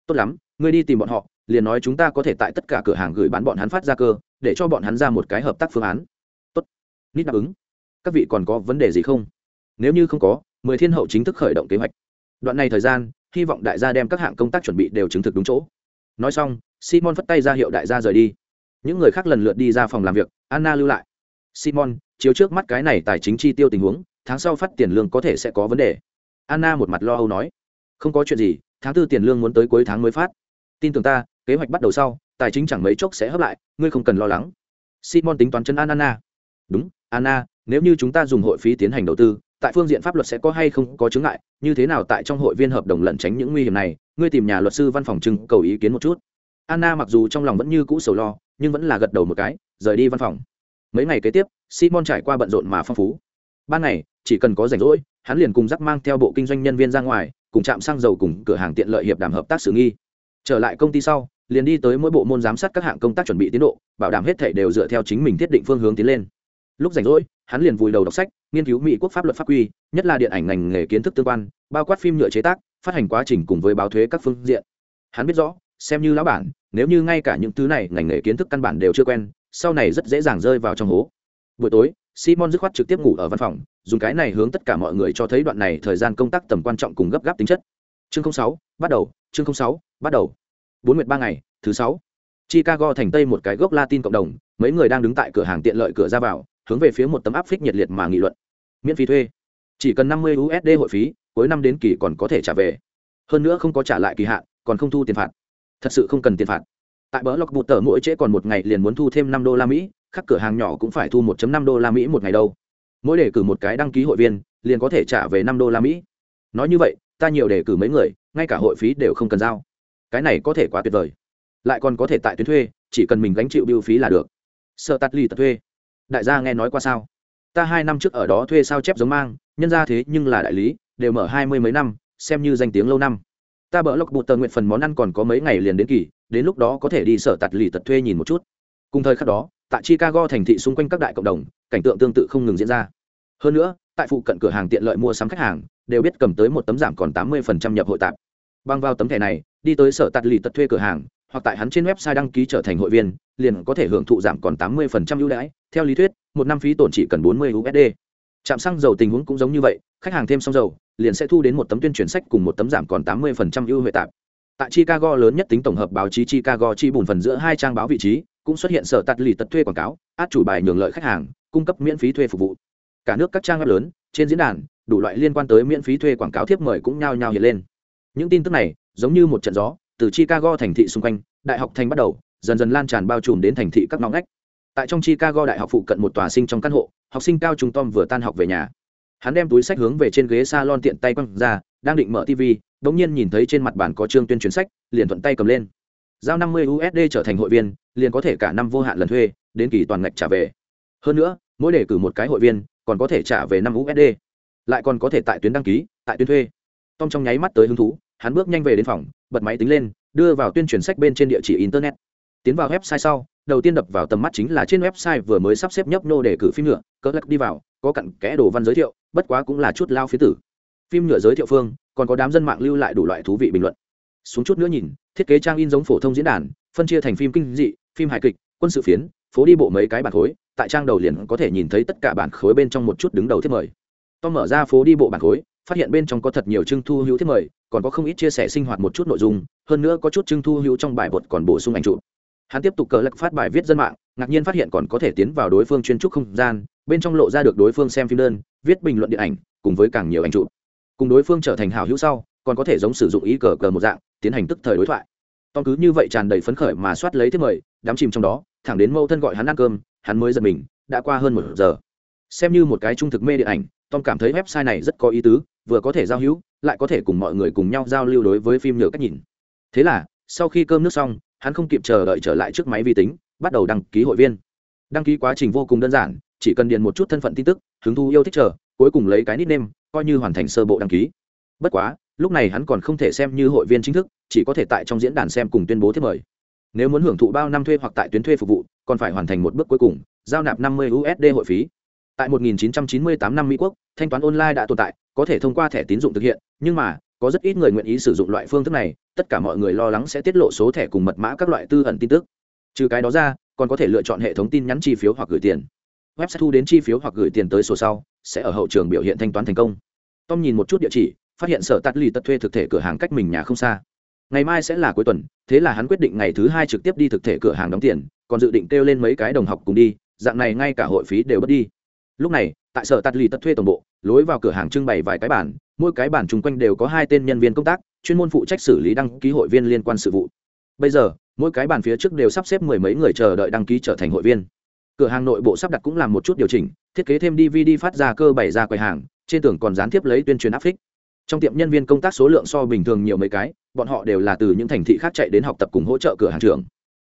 Tốt lắm, ngươi đi tìm bọn họ, liền nói chúng ta có thể tại tất cả cửa hàng gửi bán bọn hắn phát ra cơ, để cho bọn hắn ra một cái hợp tác phương án. Tốt. Nít đáp ứng. Các vị còn có vấn đề gì không? Nếu như không có, mười thiên hậu chính thức khởi động kế hoạch. Đoạn này thời gian, hy vọng đại gia đem các hạng công tác chuẩn bị đều chứng thực đúng chỗ. Nói xong, simon phất tay ra hiệu đại gia rời đi. Những người khác lần lượt đi ra phòng làm việc, anna lưu lại. Simon chiếu trước mắt cái này tài chính chi tiêu tình huống, tháng sau phát tiền lương có thể sẽ có vấn đề. Anna một mặt lo âu nói. Không có chuyện gì, tháng tư tiền lương muốn tới cuối tháng mới phát. Tin tưởng ta, kế hoạch bắt đầu sau, tài chính chẳng mấy chốc sẽ hấp lại, ngươi không cần lo lắng. Simon tính toán chân an anna. Đúng, anna, nếu như chúng ta dùng hội phí tiến hành đầu tư, tại phương diện pháp luật sẽ có hay không có chứng ngại, như thế nào tại trong hội viên hợp đồng lẩn tránh những nguy hiểm này, ngươi tìm nhà luật sư văn phòng trưng cầu ý kiến một chút. Anna mặc dù trong lòng vẫn như cũ sầu lo, nhưng vẫn là gật đầu một cái, rời đi văn phòng mấy ngày kế tiếp, simon trải qua bận rộn mà phong phú. Ban ngày, chỉ cần có rảnh rỗi, hắn liền cùng dắt mang theo bộ kinh doanh nhân viên ra ngoài, cùng chạm xăng dầu cùng cửa hàng tiện lợi hiệp đàm hợp tác xử nghi. Trở lại công ty sau, liền đi tới mỗi bộ môn giám sát các hạng công tác chuẩn bị tiến độ, bảo đảm hết thể đều dựa theo chính mình thiết định phương hướng tiến lên. Lúc rảnh rỗi, hắn liền vùi đầu đọc sách, nghiên cứu mỹ quốc pháp luật pháp quy, nhất là điện ảnh ngành nghề kiến thức tương quan, bao quát phim nhựa chế tác, phát hành quá trình cùng với báo thuế các phương diện. Hắn biết rõ, xem như lão bản, nếu như ngay cả những thứ này ngành nghề kiến thức căn bản đều chưa quen sau này rất dễ dàng rơi vào trong hố. Buổi tối, simon dứt khoát trực tiếp ngủ ở văn phòng, dùng cái này hướng tất cả mọi người cho thấy đoạn này thời gian công tác tầm quan trọng cùng gấp gáp tính chất. Chương sáu, bắt đầu, chương sáu, bắt đầu. Bốn nguyệt ba ngày, thứ sáu. Chicago thành tây một cái gốc latin cộng đồng, mấy người đang đứng tại cửa hàng tiện lợi cửa ra vào, hướng về phía một tấm áp phích nhiệt liệt mà nghị luận. Miễn phí thuê. Chỉ cần năm mươi usd hội phí, cuối năm đến kỳ còn có thể trả về. Hơn nữa không có trả lại kỳ hạn, còn không thu tiền phạt. Thật sự không cần tiền phạt tại bờ lọc bụt tờ mỗi trễ còn một ngày liền muốn thu thêm năm đô la mỹ Các cửa hàng nhỏ cũng phải thu 1 năm đô la mỹ một ngày đâu. Mỗi đề cử một cái đăng ký hội viên, liền có thể trả về năm đô la mỹ. Nói như vậy, ta nhiều đề cử mấy người, ngay cả hội phí đều không cần giao. Cái này có thể quá tuyệt vời. Lại còn có thể tại tuyến thuê, chỉ cần mình gánh chịu biêu phí là được. Sợ tắt ly tật thuê. Đại gia nghe nói qua sao? Ta hai năm trước ở đó thuê sao chép giống mang, nhân ra thế nhưng là đại lý, đều mở hai mươi mấy năm, xem như danh tiếng lâu năm. Ta bỡ lộc bụt tờ nguyện phần món ăn còn có mấy ngày liền đến kỳ đến lúc đó có thể đi sở tạt lì tật thuê nhìn một chút. Cùng thời khắc đó, tại chicago thành thị xung quanh các đại cộng đồng, cảnh tượng tương tự không ngừng diễn ra. Hơn nữa, tại phụ cận cửa hàng tiện lợi mua sắm khách hàng, đều biết cầm tới một tấm giảm còn tám mươi nhập hội tạp. Băng vào tấm thẻ này, đi tới sở tạt lì tật thuê cửa hàng, hoặc tại hắn trên website đăng ký trở thành hội viên, liền có thể hưởng thụ giảm còn tám mươi ưu đãi. Theo lý thuyết, một năm phí tổn chỉ cần bốn mươi usd trạm xăng dầu tình huống cũng giống như vậy, khách hàng thêm xong dầu, liền sẽ thu đến một tấm tuyên truyền sách cùng một tấm giảm còn tám mươi ưu huệ tạp tại chicago lớn nhất tính tổng hợp báo chí chicago chi bùn phần giữa hai trang báo vị trí, cũng xuất hiện sở tạt lì tật thuê quảng cáo, át chủ bài nhường lợi khách hàng, cung cấp miễn phí thuê phục vụ. Cả nước các trang web lớn, trên diễn đàn, đủ loại liên quan tới miễn phí thuê quảng cáo thiếp mời cũng nhao nhao hiện lên. Những tin tức này, giống như một trận gió, từ chicago thành thị xung quanh, đại học thành bắt đầu, dần dần lan tràn bao trùm đến thành thị các ngõ ngách. Tại trong chicago đại học phụ cận một tòa sinh trong căn hộ, học sinh cao trung tom vừa tan học về nhà. Hắn đem túi sách hướng về trên ghế salon tiện tay quăng ra, đang định mở tv đ ỗ n g nhiên nhìn thấy trên mặt bàn có chương tuyên truyền sách, liền thuận tay cầm lên. Giao năm mươi usd trở thành hội viên, liền có thể cả năm vô hạn lần thuê, đến kỳ toàn ngạch trả về. Hơn nữa, mỗi đề cử một cái hội viên, còn có thể trả về năm usd lại còn có thể tại tuyến đăng ký, tại tuyến thuê. Tom trong nháy mắt tới hứng thú, hắn bước nhanh về đến phòng, bật máy tính lên, đưa vào tuyên truyền sách bên trên địa chỉ internet. Tiến vào website sau, đầu tiên đập vào tầm mắt chính là trên website vừa mới sắp xếp nhấp nô để cử phim nhựa cỡ lắc đi vào, có cặn kẽ đồ văn giới thiệu, bất quá cũng là chút lao phía tử. Phim nhựa giới thiệu phương còn có đám dân mạng lưu lại đủ loại thú vị bình luận. Xuống chút nữa nhìn, thiết kế trang in giống phổ thông diễn đàn, phân chia thành phim kinh dị, phim hài kịch, quân sự phiến, phố đi bộ mấy cái bản khối, tại trang đầu liền có thể nhìn thấy tất cả bản khối bên trong một chút đứng đầu thiết mời. Tom mở ra phố đi bộ bản khối, phát hiện bên trong có thật nhiều trưng thu hữu thiết mời, còn có không ít chia sẻ sinh hoạt một chút nội dung, hơn nữa có chút trưng thu hữu trong bài bột còn bổ sung ảnh chụp. Hắn tiếp tục cờ lạc phát bài viết dân mạng, ngạc nhiên phát hiện còn có thể tiến vào đối phương chuyên trúc không gian, bên trong lộ ra được đối phương xem phim đơn, viết bình luận điện ảnh, cùng với càng nhiều ảnh chụp cùng đối phương trở thành hảo hữu sau, còn có thể giống sử dụng ý cờ cờ một dạng, tiến hành tức thời đối thoại. Tom cứ như vậy tràn đầy phấn khởi mà soát lấy thiết mời đám chìm trong đó, thẳng đến mâu thân gọi hắn ăn cơm, hắn mới giật mình, đã qua hơn một giờ. Xem như một cái trung thực mê điện ảnh, tom cảm thấy website này rất có ý tứ, vừa có thể giao hữu, lại có thể cùng mọi người cùng nhau giao lưu đối với phim nhựa cách nhìn. Thế là, sau khi cơm nước xong, hắn không kịp chờ đợi trở lại trước máy vi tính, bắt đầu đăng ký hội viên. Đăng ký quá trình vô cùng đơn giản, chỉ cần điền một chút thân phận tin tức, hứng thu yêu thích chờ, cuối cùng lấy cái nickname coi như hoàn thành sơ bộ đăng ký. Bất quá, lúc này hắn còn không thể xem như hội viên chính thức, chỉ có thể tại trong diễn đàn xem cùng tuyên bố thiết mời. Nếu muốn hưởng thụ bao năm thuê hoặc tại tuyến thuê phục vụ, còn phải hoàn thành một bước cuối cùng, giao nạp 50 usd hội phí. Tại 1998 năm mỹ quốc, thanh toán online đã tồn tại, có thể thông qua thẻ tín dụng thực hiện, nhưng mà, có rất ít người nguyện ý sử dụng loại phương thức này, tất cả mọi người lo lắng sẽ tiết lộ số thẻ cùng mật mã các loại tư ẩn tin tức. Trừ cái đó ra, còn có thể lựa chọn hệ thống tin nhắn chi phiếu hoặc gửi tiền. Website thu đến chi phiếu hoặc gửi tiền tới sổ sau, sẽ ở hậu trường biểu hiện thanh toán thành công tom nhìn một chút địa chỉ, phát hiện sở tạt lì tật thuê thực thể cửa hàng cách mình nhà không xa. Ngày mai sẽ là cuối tuần, thế là hắn quyết định ngày thứ hai trực tiếp đi thực thể cửa hàng đóng tiền, còn dự định kêu lên mấy cái đồng học cùng đi, dạng này ngay cả hội phí đều mất đi. Lúc này, tại sở tạt lì tật thuê toàn bộ, lối vào cửa hàng trưng bày vài cái bản mỗi cái bản chung quanh đều có hai tên nhân viên công tác, chuyên môn phụ trách xử lý đăng ký hội viên liên quan sự vụ. Bây giờ, mỗi cái bàn phía trước đều sắp xếp mười mấy người chờ đợi đăng ký trở thành hội viên. Cửa hàng nội bộ sắp đặt cũng làm một chút điều chỉnh, thiết kế thêm dvd phát ra cơ bày ra quầy hàng trên tường còn gián tiếp lấy tuyên truyền áp phích. Trong tiệm nhân viên công tác số lượng so bình thường nhiều mấy cái, bọn họ đều là từ những thành thị khác chạy đến học tập cùng hỗ trợ cửa hàng trường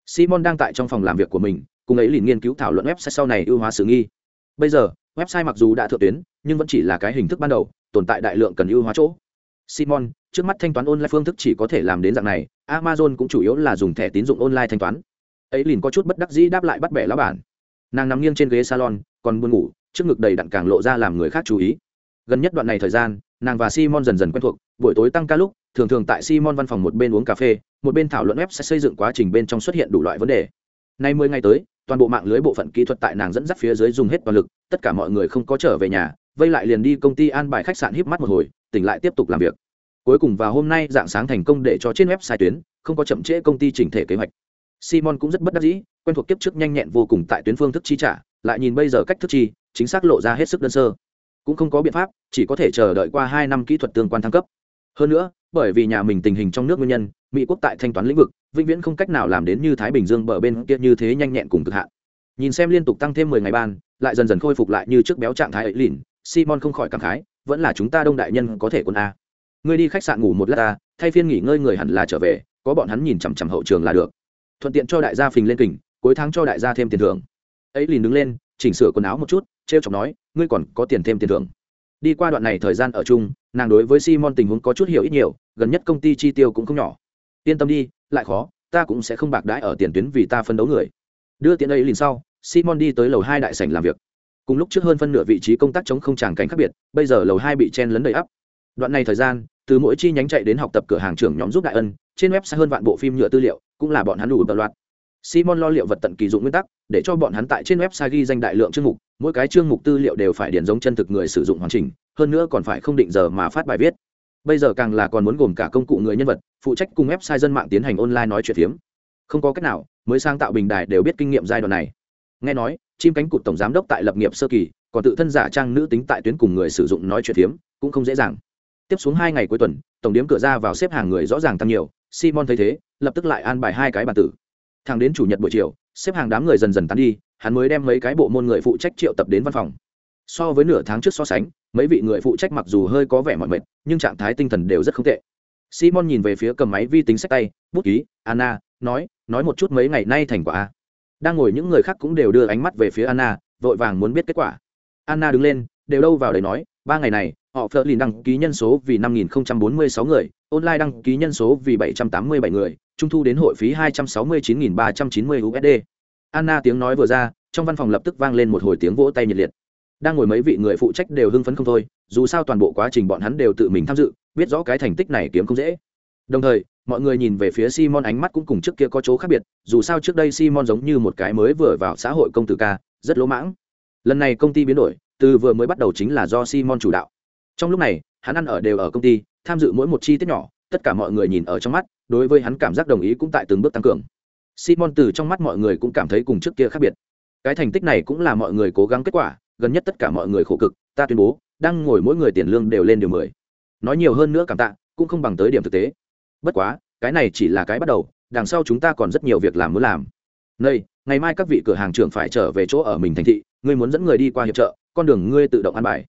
simon đang tại trong phòng làm việc của mình, cùng ấy liền nghiên cứu thảo luận website sau này ưu hóa sự nghi. Bây giờ, website mặc dù đã thượng tuyến, nhưng vẫn chỉ là cái hình thức ban đầu, tồn tại đại lượng cần ưu hóa chỗ. Simon, trước mắt thanh toán online phương thức chỉ có thể làm đến dạng này, amazon cũng chủ yếu là dùng thẻ tín dụng online thanh toán. Ấy liền có chút bất đắc dĩ đáp lại bắt bẻ lá bản. Nàng nằm nghiêng trên ghế salon, còn buồn ngủ, trước ngực đầy đặn càng lộ ra làm người khác chú ý gần nhất đoạn này thời gian, nàng và simon dần dần quen thuộc, buổi tối tăng ca lúc, thường thường tại simon văn phòng một bên uống cà phê, một bên thảo luận web sẽ xây dựng quá trình bên trong xuất hiện đủ loại vấn đề. Nay mười ngày tới, toàn bộ mạng lưới bộ phận kỹ thuật tại nàng dẫn dắt phía dưới dùng hết toàn lực, tất cả mọi người không có trở về nhà, vây lại liền đi công ty an bài khách sạn híp mắt một hồi, tỉnh lại tiếp tục làm việc. Cuối cùng vào hôm nay dạng sáng thành công để cho trên website tuyến, không có chậm trễ công ty chỉnh thể kế hoạch. Simon cũng rất bất đắc dĩ, quen thuộc kiếp trước nhanh nhẹn vô cùng tại tuyến phương thức chi trả, lại nhìn bây giờ cách thức chi, chính xác lộ ra hết sức đơn sơ cũng không có biện pháp, chỉ có thể chờ đợi qua hai năm kỹ thuật tương quan thăng cấp. Hơn nữa, bởi vì nhà mình tình hình trong nước nguyên nhân, mỹ quốc tại thanh toán lĩnh vực, vĩnh viễn không cách nào làm đến như thái bình dương bờ bên kia như thế nhanh nhẹn cùng cực hạn. Nhìn xem liên tục tăng thêm mười ngày ban, lại dần dần khôi phục lại như trước béo trạng thái ấy lìn simon không khỏi cảm khái, vẫn là chúng ta đông đại nhân có thể quân a. Ngươi đi khách sạn ngủ một lát ta, thay phiên nghỉ ngơi người hẳn là trở về, có bọn hắn nhìn chằm chằm hậu trường là được. Thuận tiện cho đại gia phình lên kình, cuối tháng cho đại gia thêm tiền thưởng. Ấy lìn đứng lên, chỉnh sửa quần áo một chút trêu chọc nói, ngươi còn có tiền thêm tiền thưởng. Đi qua đoạn này thời gian ở chung, nàng đối với simon tình huống có chút hiểu ít nhiều, gần nhất công ty chi tiêu cũng không nhỏ. Yên tâm đi, lại khó, ta cũng sẽ không bạc đãi ở tiền tuyến vì ta phân đấu người. Đưa tiền ấy liền sau, simon đi tới lầu hai đại sảnh làm việc. Cùng lúc trước hơn phân nửa vị trí công tác chống không tràng cảnh khác biệt, bây giờ lầu hai bị chen lấn đầy ắp. Đoạn này thời gian, từ mỗi chi nhánh chạy đến học tập cửa hàng trưởng nhóm giúp đại ân, trên web sẽ hơn vạn bộ phim nhựa tư liệu, cũng là bọn hắn đủ tập loạt simon lo liệu vật tận kỳ dụng nguyên tắc, để cho bọn hắn tại trên website ghi danh đại lượng chương mục, mỗi cái chương mục tư liệu đều phải điền giống chân thực người sử dụng hoàn chỉnh, hơn nữa còn phải không định giờ mà phát bài viết. Bây giờ càng là còn muốn gồm cả công cụ người nhân vật, phụ trách cùng website dân mạng tiến hành online nói chuyện phiếm. Không có cách nào, mới sang tạo bình đài đều biết kinh nghiệm giai đoạn này. Nghe nói, chim cánh cụt tổng giám đốc tại lập nghiệp sơ kỳ, còn tự thân giả trang nữ tính tại tuyến cùng người sử dụng nói chuyện phiếm, cũng không dễ dàng. Tiếp xuống hai ngày cuối tuần, tổng điểm cửa ra vào xếp hàng người rõ ràng tăng nhiều, simon thấy thế, lập tức lại an bài hai cái bàn tử thằng đến chủ nhật buổi chiều, xếp hàng đám người dần dần tán đi, hắn mới đem mấy cái bộ môn người phụ trách triệu tập đến văn phòng. So với nửa tháng trước so sánh, mấy vị người phụ trách mặc dù hơi có vẻ mọi mệt, nhưng trạng thái tinh thần đều rất không tệ. Simon nhìn về phía cầm máy vi tính sách tay, bút ký, anna, nói nói một chút mấy ngày nay thành quả a. Đang ngồi những người khác cũng đều đưa ánh mắt về phía anna, vội vàng muốn biết kết quả. Anna đứng lên, đều đâu vào đấy nói, ba ngày này, họ phớt lìn đăng ký nhân số vì năm nghìn bốn mươi sáu người, online đăng ký nhân số vì bảy trăm tám mươi bảy người trung thu đến hội phí hai trăm sáu mươi chín nghìn ba trăm chín mươi usd anna tiếng nói vừa ra, trong văn phòng lập tức vang lên một hồi tiếng vỗ tay nhiệt liệt. Đang ngồi mấy vị người phụ trách đều hưng phấn không thôi, dù sao toàn bộ quá trình bọn hắn đều tự mình tham dự, biết rõ cái thành tích này kiếm không dễ. Đồng thời, mọi người nhìn về phía simon ánh mắt cũng cùng trước kia có chỗ khác biệt, dù sao trước đây simon giống như một cái mới vừa vào xã hội công tử ca, rất lỗ mãng. Lần này công ty biến đổi, từ vừa mới bắt đầu chính là do simon chủ đạo. Trong lúc này, hắn ăn ở đều ở công ty, tham dự mỗi một chi tiết nhỏ, tất cả mọi người nhìn ở trong mắt đối với hắn cảm giác đồng ý cũng tại từng bước tăng cường. Simon từ trong mắt mọi người cũng cảm thấy cùng trước kia khác biệt. Cái thành tích này cũng là mọi người cố gắng kết quả, gần nhất tất cả mọi người khổ cực, ta tuyên bố, đang ngồi mỗi người tiền lương đều lên điều mười. Nói nhiều hơn nữa cảm tạ, cũng không bằng tới điểm thực tế. Bất quá, cái này chỉ là cái bắt đầu, đằng sau chúng ta còn rất nhiều việc làm muốn làm. Nơi ngày mai các vị cửa hàng trưởng phải trở về chỗ ở mình thành thị, ngươi muốn dẫn người đi qua hiệp trợ, con đường ngươi tự động ăn bài.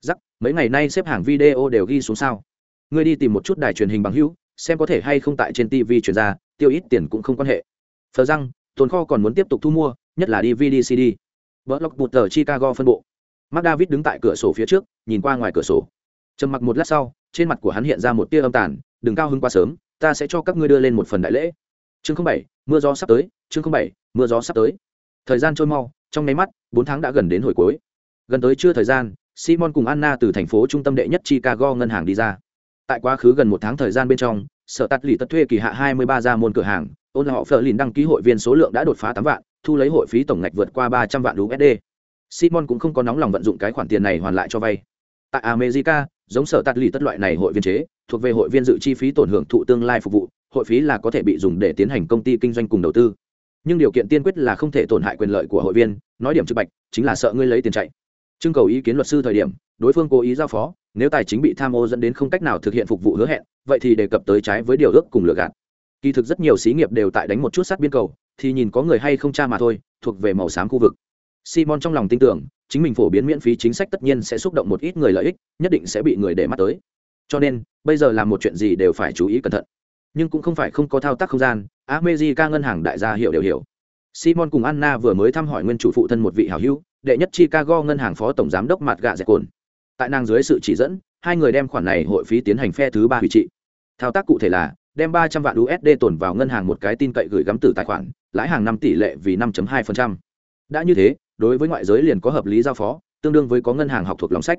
Giắc mấy ngày nay xếp hàng video đều ghi xuống sao? Ngươi đi tìm một chút đài truyền hình bằng hữu xem có thể hay không tại trên tv truyền ra, tiêu ít tiền cũng không quan hệ. Phờ răng, tồn kho còn muốn tiếp tục thu mua, nhất là dvd cd vợ lọc bụt tờ chicago phân bộ. Mark david đứng tại cửa sổ phía trước, nhìn qua ngoài cửa sổ. Trầm mặc một lát sau, trên mặt của hắn hiện ra một tia âm tàn, đừng cao hứng quá sớm, ta sẽ cho các ngươi đưa lên một phần đại lễ. Chương bảy, mưa gió sắp tới, chương bảy, mưa gió sắp tới. Thời gian trôi mau, trong nháy mắt, bốn tháng đã gần đến hồi cuối. Gần tới chưa thời gian, simon cùng anna từ thành phố trung tâm đệ nhất chicago ngân hàng đi ra tại quá khứ gần một tháng thời gian bên trong, sở tạt lì tất thuê kỳ hạ 23 ra môn cửa hàng, ôn là họ phờ lìn đăng ký hội viên số lượng đã đột phá tám vạn, thu lấy hội phí tổng ngạch vượt qua ba trăm vạn usd simon cũng không có nóng lòng vận dụng cái khoản tiền này hoàn lại cho vay. Tại america, giống sở tạt lì tất loại này hội viên chế, thuộc về hội viên dự chi phí tổn hưởng thụ tương lai phục vụ, hội phí là có thể bị dùng để tiến hành công ty kinh doanh cùng đầu tư. Nhưng điều kiện tiên quyết là không thể tổn hại quyền lợi của hội viên, nói điểm trực bạch, chính là sợ ngươi lấy tiền chạy. Trưng cầu ý kiến luật sư thời điểm đối phương cố ý giao phó, nếu tài chính bị tham ô dẫn đến không cách nào thực hiện phục vụ hứa hẹn, vậy thì đề cập tới trái với điều ước cùng lừa gạt. Kỳ thực rất nhiều xí nghiệp đều tại đánh một chút sát biên cầu, thì nhìn có người hay không cha mà thôi, thuộc về màu xám khu vực. Simon trong lòng tin tưởng, chính mình phổ biến miễn phí chính sách tất nhiên sẽ xúc động một ít người lợi ích, nhất định sẽ bị người để mắt tới. Cho nên, bây giờ làm một chuyện gì đều phải chú ý cẩn thận. Nhưng cũng không phải không có thao tác không gian, America ngân hàng đại gia hiểu đều hiểu. Simon cùng anna vừa mới thăm hỏi nguyên chủ phụ thân một vị hào hữu, đệ nhất chicago ngân hàng phó tổng giám đốc mặt gạ dẹp cồn tại nàng dưới sự chỉ dẫn, hai người đem khoản này hội phí tiến hành phe thứ ba hủy trị. Thao tác cụ thể là, đem ba trăm vạn usd tồn vào ngân hàng một cái tin cậy gửi gắm từ tài khoản, lãi hàng năm tỷ lệ vì năm hai đã như thế, đối với ngoại giới liền có hợp lý giao phó, tương đương với có ngân hàng học thuộc lòng sách.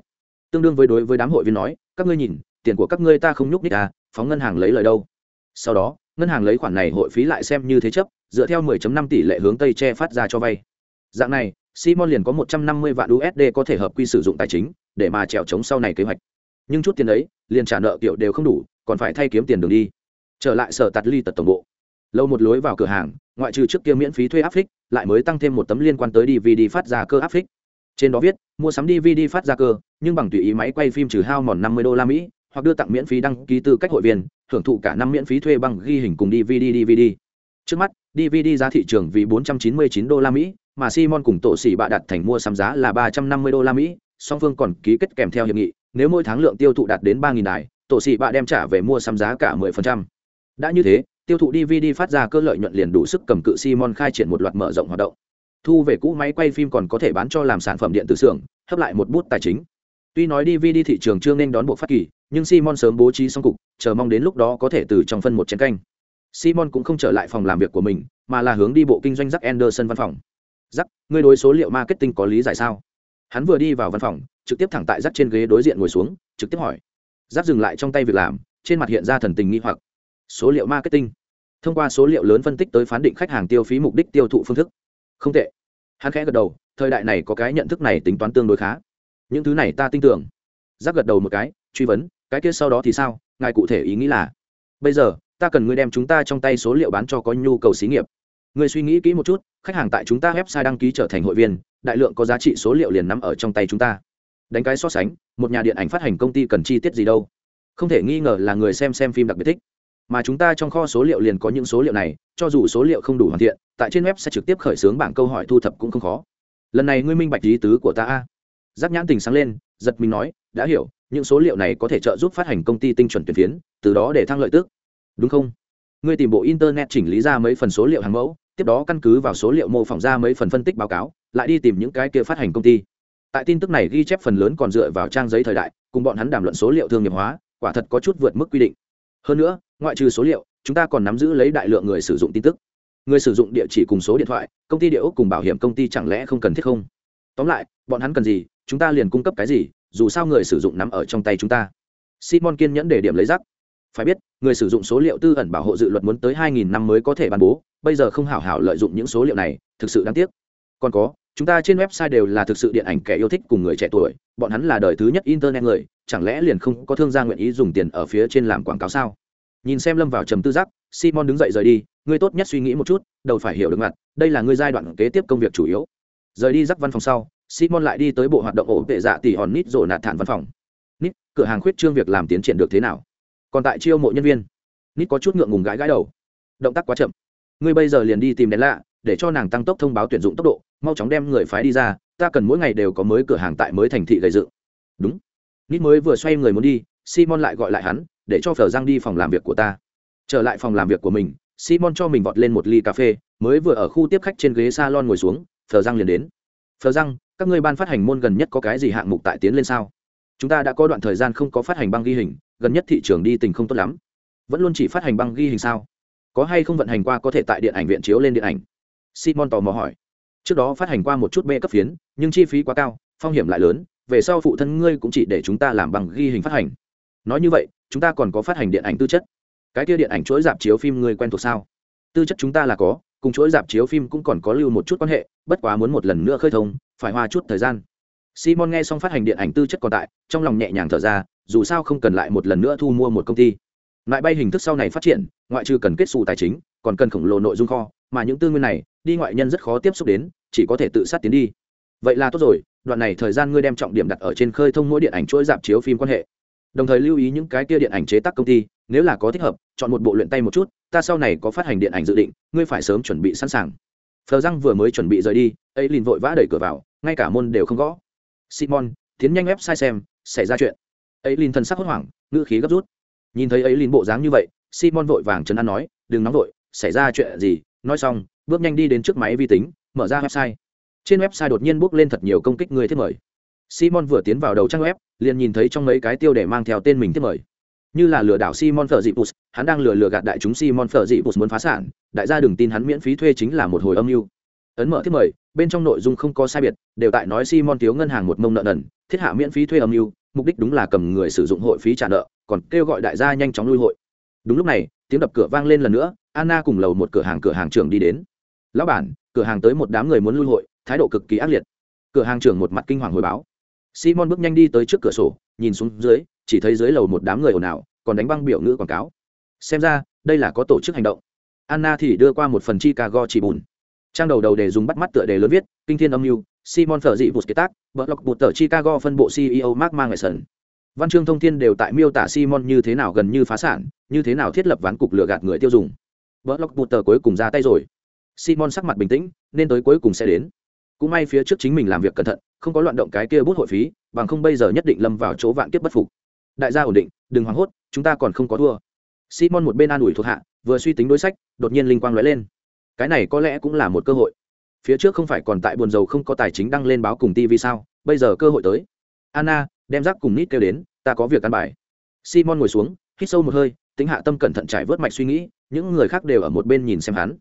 Tương đương với đối với đám hội viên nói, các ngươi nhìn, tiền của các ngươi ta không nhúc nhích à phóng ngân hàng lấy lời đâu. Sau đó, ngân hàng lấy khoản này hội phí lại xem như thế chấp, dựa theo 10.5 tỷ lệ hướng tây che phát ra cho vay. Dạng này simon liền có 150 vạn usd có thể hợp quy sử dụng tài chính để mà trèo chống sau này kế hoạch. Nhưng chút tiền ấy, liền trả nợ kiểu đều không đủ, còn phải thay kiếm tiền đường đi. Trở lại sở tạt ly tật tổng bộ. Lâu một lối vào cửa hàng, ngoại trừ trước kia miễn phí thuê áp phích lại mới tăng thêm một tấm liên quan tới dvd phát ra cơ áp phích trên đó viết, mua sắm dvd phát ra cơ, nhưng bằng tùy ý máy quay phim trừ hao mòn 50 đô la mỹ, hoặc đưa tặng miễn phí đăng ký tư cách hội viên hưởng thụ cả năm miễn phí thuê bằng ghi hình cùng dvd dvd trước mắt dvd giá thị trường vì 499 đô la mỹ mà simon cùng tổ sĩ bạ đặt thành mua sắm giá là 350 đô la mỹ, song phương còn ký kết kèm theo hiệp nghị, nếu mỗi tháng lượng tiêu thụ đạt đến 3000 đài, tổ sĩ bạ đem trả về mua sắm giá cả 10%. đã như thế, tiêu thụ dvd phát ra cơ lợi nhuận liền đủ sức cầm cự simon khai triển một loạt mở rộng hoạt động thu về cũ máy quay phim còn có thể bán cho làm sản phẩm điện tử xưởng, hấp lại một bút tài chính tuy nói dvd thị trường chưa nên đón bộ phát kỳ, nhưng simon sớm bố trí xong cục, chờ mong đến lúc đó có thể từ trong phân một chén canh simon cũng không trở lại phòng làm việc của mình, mà là hướng đi bộ kinh doanh Jack Anderson văn phòng. Jack, ngươi đối số liệu marketing có lý giải sao? Hắn vừa đi vào văn phòng, trực tiếp thẳng tại Jack trên ghế đối diện ngồi xuống, trực tiếp hỏi. Jack dừng lại trong tay việc làm, trên mặt hiện ra thần tình nghi hoặc. Số liệu marketing. Thông qua số liệu lớn phân tích tới phán định khách hàng tiêu phí mục đích tiêu thụ phương thức. Không tệ. Hắn khẽ gật đầu, thời đại này có cái nhận thức này tính toán tương đối khá. Những thứ này ta tin tưởng. Jack gật đầu một cái, truy vấn, cái kia sau đó thì sao? Ngài cụ thể ý nghĩ là? Bây giờ, ta cần ngươi đem chúng ta trong tay số liệu bán cho có nhu cầu xí nghiệp Ngươi suy nghĩ kỹ một chút, khách hàng tại chúng ta website đăng ký trở thành hội viên, đại lượng có giá trị số liệu liền nắm ở trong tay chúng ta. Đánh cái so sánh, một nhà điện ảnh phát hành công ty cần chi tiết gì đâu? Không thể nghi ngờ là người xem xem phim đặc biệt thích. Mà chúng ta trong kho số liệu liền có những số liệu này, cho dù số liệu không đủ hoàn thiện, tại trên web sẽ trực tiếp khởi xướng bảng câu hỏi thu thập cũng không khó. Lần này ngươi minh bạch ý tứ của ta a. Giáp nhãn tình sáng lên, giật mình nói, đã hiểu, những số liệu này có thể trợ giúp phát hành công ty tinh chuẩn tuyển phiến, từ đó để thăng lợi tức. Đúng không? Ngươi tìm bộ internet chỉnh lý ra mấy phần số liệu hàng mẫu, tiếp đó căn cứ vào số liệu mô phỏng ra mấy phần phân tích báo cáo, lại đi tìm những cái kia phát hành công ty. Tại tin tức này ghi chép phần lớn còn dựa vào trang giấy thời đại, cùng bọn hắn đàm luận số liệu thương nghiệp hóa, quả thật có chút vượt mức quy định. Hơn nữa, ngoại trừ số liệu, chúng ta còn nắm giữ lấy đại lượng người sử dụng tin tức. Người sử dụng địa chỉ cùng số điện thoại, công ty địa ốc cùng bảo hiểm công ty chẳng lẽ không cần thiết không? Tóm lại, bọn hắn cần gì, chúng ta liền cung cấp cái gì, dù sao người sử dụng nắm ở trong tay chúng ta. Simon kiên nhẫn để điểm lấy rắc phải biết, người sử dụng số liệu tư ẩn bảo hộ dự luật muốn tới 2.000 năm mới có thể ban bố, bây giờ không hảo hảo lợi dụng những số liệu này, thực sự đáng tiếc. Còn có, chúng ta trên website đều là thực sự điện ảnh kẻ yêu thích cùng người trẻ tuổi, bọn hắn là đời thứ nhất internet người, chẳng lẽ liền không có thương gia nguyện ý dùng tiền ở phía trên làm quảng cáo sao? Nhìn xem lâm vào trầm tư giác simon đứng dậy rời đi, ngươi tốt nhất suy nghĩ một chút, đầu phải hiểu được mặt, đây là ngươi giai đoạn kế tiếp công việc chủ yếu. Rời đi rắc văn phòng sau, simon lại đi tới bộ hoạt động ổ vệ dạ tỷ hòn nít rổ nạt thản văn phòng. Nít, cửa hàng khuyết trương việc làm tiến triển được thế nào? Còn tại chiêu mộ nhân viên. Nít có chút ngượng ngùng gãi gãi đầu. Động tác quá chậm. Ngươi bây giờ liền đi tìm đèn lạ, để cho nàng tăng tốc thông báo tuyển dụng tốc độ, mau chóng đem người phái đi ra, ta cần mỗi ngày đều có mới cửa hàng tại mới thành thị gây dựng. Đúng. Nít mới vừa xoay người muốn đi, simon lại gọi lại hắn, để cho phở giang đi phòng làm việc của ta. Trở lại phòng làm việc của mình, simon cho mình vọt lên một ly cà phê, mới vừa ở khu tiếp khách trên ghế salon ngồi xuống, phở giang liền đến. Phở giang, các ngươi ban phát hành môn gần nhất có cái gì hạng mục tại tiến lên sao? Chúng ta đã có đoạn thời gian không có phát hành băng ghi hình gần nhất thị trường đi tình không tốt lắm. Vẫn luôn chỉ phát hành băng ghi hình sao? Có hay không vận hành qua có thể tại điện ảnh viện chiếu lên điện ảnh? Simon tò mò hỏi. Trước đó phát hành qua một chút b cấp phiến, nhưng chi phí quá cao, phong hiểm lại lớn, về sau phụ thân ngươi cũng chỉ để chúng ta làm bằng ghi hình phát hành. Nói như vậy, chúng ta còn có phát hành điện ảnh tư chất. Cái kia điện ảnh chuỗi dạp chiếu phim ngươi quen thuộc sao? Tư chất chúng ta là có, cùng chuỗi dạp chiếu phim cũng còn có lưu một chút quan hệ, bất quá muốn một lần nữa khơi thông, phải hoa chút thời gian. Simon nghe xong phát hành điện ảnh tư chất còn tại, trong lòng nhẹ nhàng thở ra dù sao không cần lại một lần nữa thu mua một công ty. Lại bay hình thức sau này phát triển, ngoại trừ cần kết xù tài chính, còn cần khổng lồ nội dung kho, mà những tư nguyên này, đi ngoại nhân rất khó tiếp xúc đến, chỉ có thể tự sát tiến đi. Vậy là tốt rồi, đoạn này thời gian ngươi đem trọng điểm đặt ở trên khơi thông mỗi điện ảnh chuỗi dạp chiếu phim quan hệ. Đồng thời lưu ý những cái kia điện ảnh chế tác công ty, nếu là có thích hợp, chọn một bộ luyện tay một chút, ta sau này có phát hành điện ảnh dự định, ngươi phải sớm chuẩn bị sẵn sàng. Phờ răng vừa mới chuẩn bị rời đi ấy liền vội vã đẩy cửa vào, ngay cả môn đều không gõ. Simon, tiến nhanh website xem, xảy ra chuyện ấy linh thần sắc hốt hoảng, ngữ khí gấp rút. Nhìn thấy ấy linh bộ dáng như vậy, simon vội vàng chấn an nói, đừng nóng vội, xảy ra chuyện gì? Nói xong, bước nhanh đi đến trước máy vi tính, mở ra website. Trên website đột nhiên bước lên thật nhiều công kích người thiết mời. Simon vừa tiến vào đầu trang web, liền nhìn thấy trong mấy cái tiêu để mang theo tên mình thiết mời. Như là lừa đảo simon phở dị bus hắn đang lừa lừa gạt đại chúng simon phở dị bus muốn phá sản, đại gia đừng tin hắn miễn phí thuê chính là một hồi âm mưu. Ấn mở thiết mời, bên trong nội dung không có sai biệt, đều tại nói simon thiếu ngân hàng một mông nợ nần, thiết hạ miễn phí thuê âm mưu mục đích đúng là cầm người sử dụng hội phí trả nợ, còn kêu gọi đại gia nhanh chóng lui hội. Đúng lúc này, tiếng đập cửa vang lên lần nữa, anna cùng lầu một cửa hàng cửa hàng trưởng đi đến. Lão bản, cửa hàng tới một đám người muốn lui hội, thái độ cực kỳ ác liệt. Cửa hàng trưởng một mặt kinh hoàng hồi báo. Simon bước nhanh đi tới trước cửa sổ, nhìn xuống dưới, chỉ thấy dưới lầu một đám người ồn ào, còn đánh băng biểu ngữ quảng cáo. Xem ra, đây là có tổ chức hành động. Anna thì đưa qua một phần chi ca go chỉ bùn. Trang đầu đầu để dùng bắt mắt tựa đề lớn viết, kinh thiên âm mưu simon phở dị vụt kế tác vợ lọc bụt tờ chicago phân bộ ceo mark mang văn chương thông tin đều tại miêu tả simon như thế nào gần như phá sản, như thế nào thiết lập ván cục lừa gạt người tiêu dùng. Vợ lọc bụt tờ cuối cùng ra tay rồi. Simon sắc mặt bình tĩnh, nên tới cuối cùng sẽ đến. Cũng may phía trước chính mình làm việc cẩn thận, không có loạn động cái kia bút hội phí, bằng không bây giờ nhất định lâm vào chỗ vạn kiếp bất phục. Đại gia ổn định, đừng hoảng hốt, chúng ta còn không có thua. Simon một bên an ủi thuộc hạ, vừa suy tính đối sách, đột nhiên linh quang lóe lên. Cái này có lẽ cũng là một cơ hội phía trước không phải còn tại buồn dầu không có tài chính đăng lên báo cùng tv sao? Bây giờ cơ hội tới. Anna, đem rác cùng nít kêu đến, ta có việc căn bài. Simon ngồi xuống, hít sâu một hơi, tính hạ tâm cẩn thận trải vớt mạch suy nghĩ, những người khác đều ở một bên nhìn xem hắn.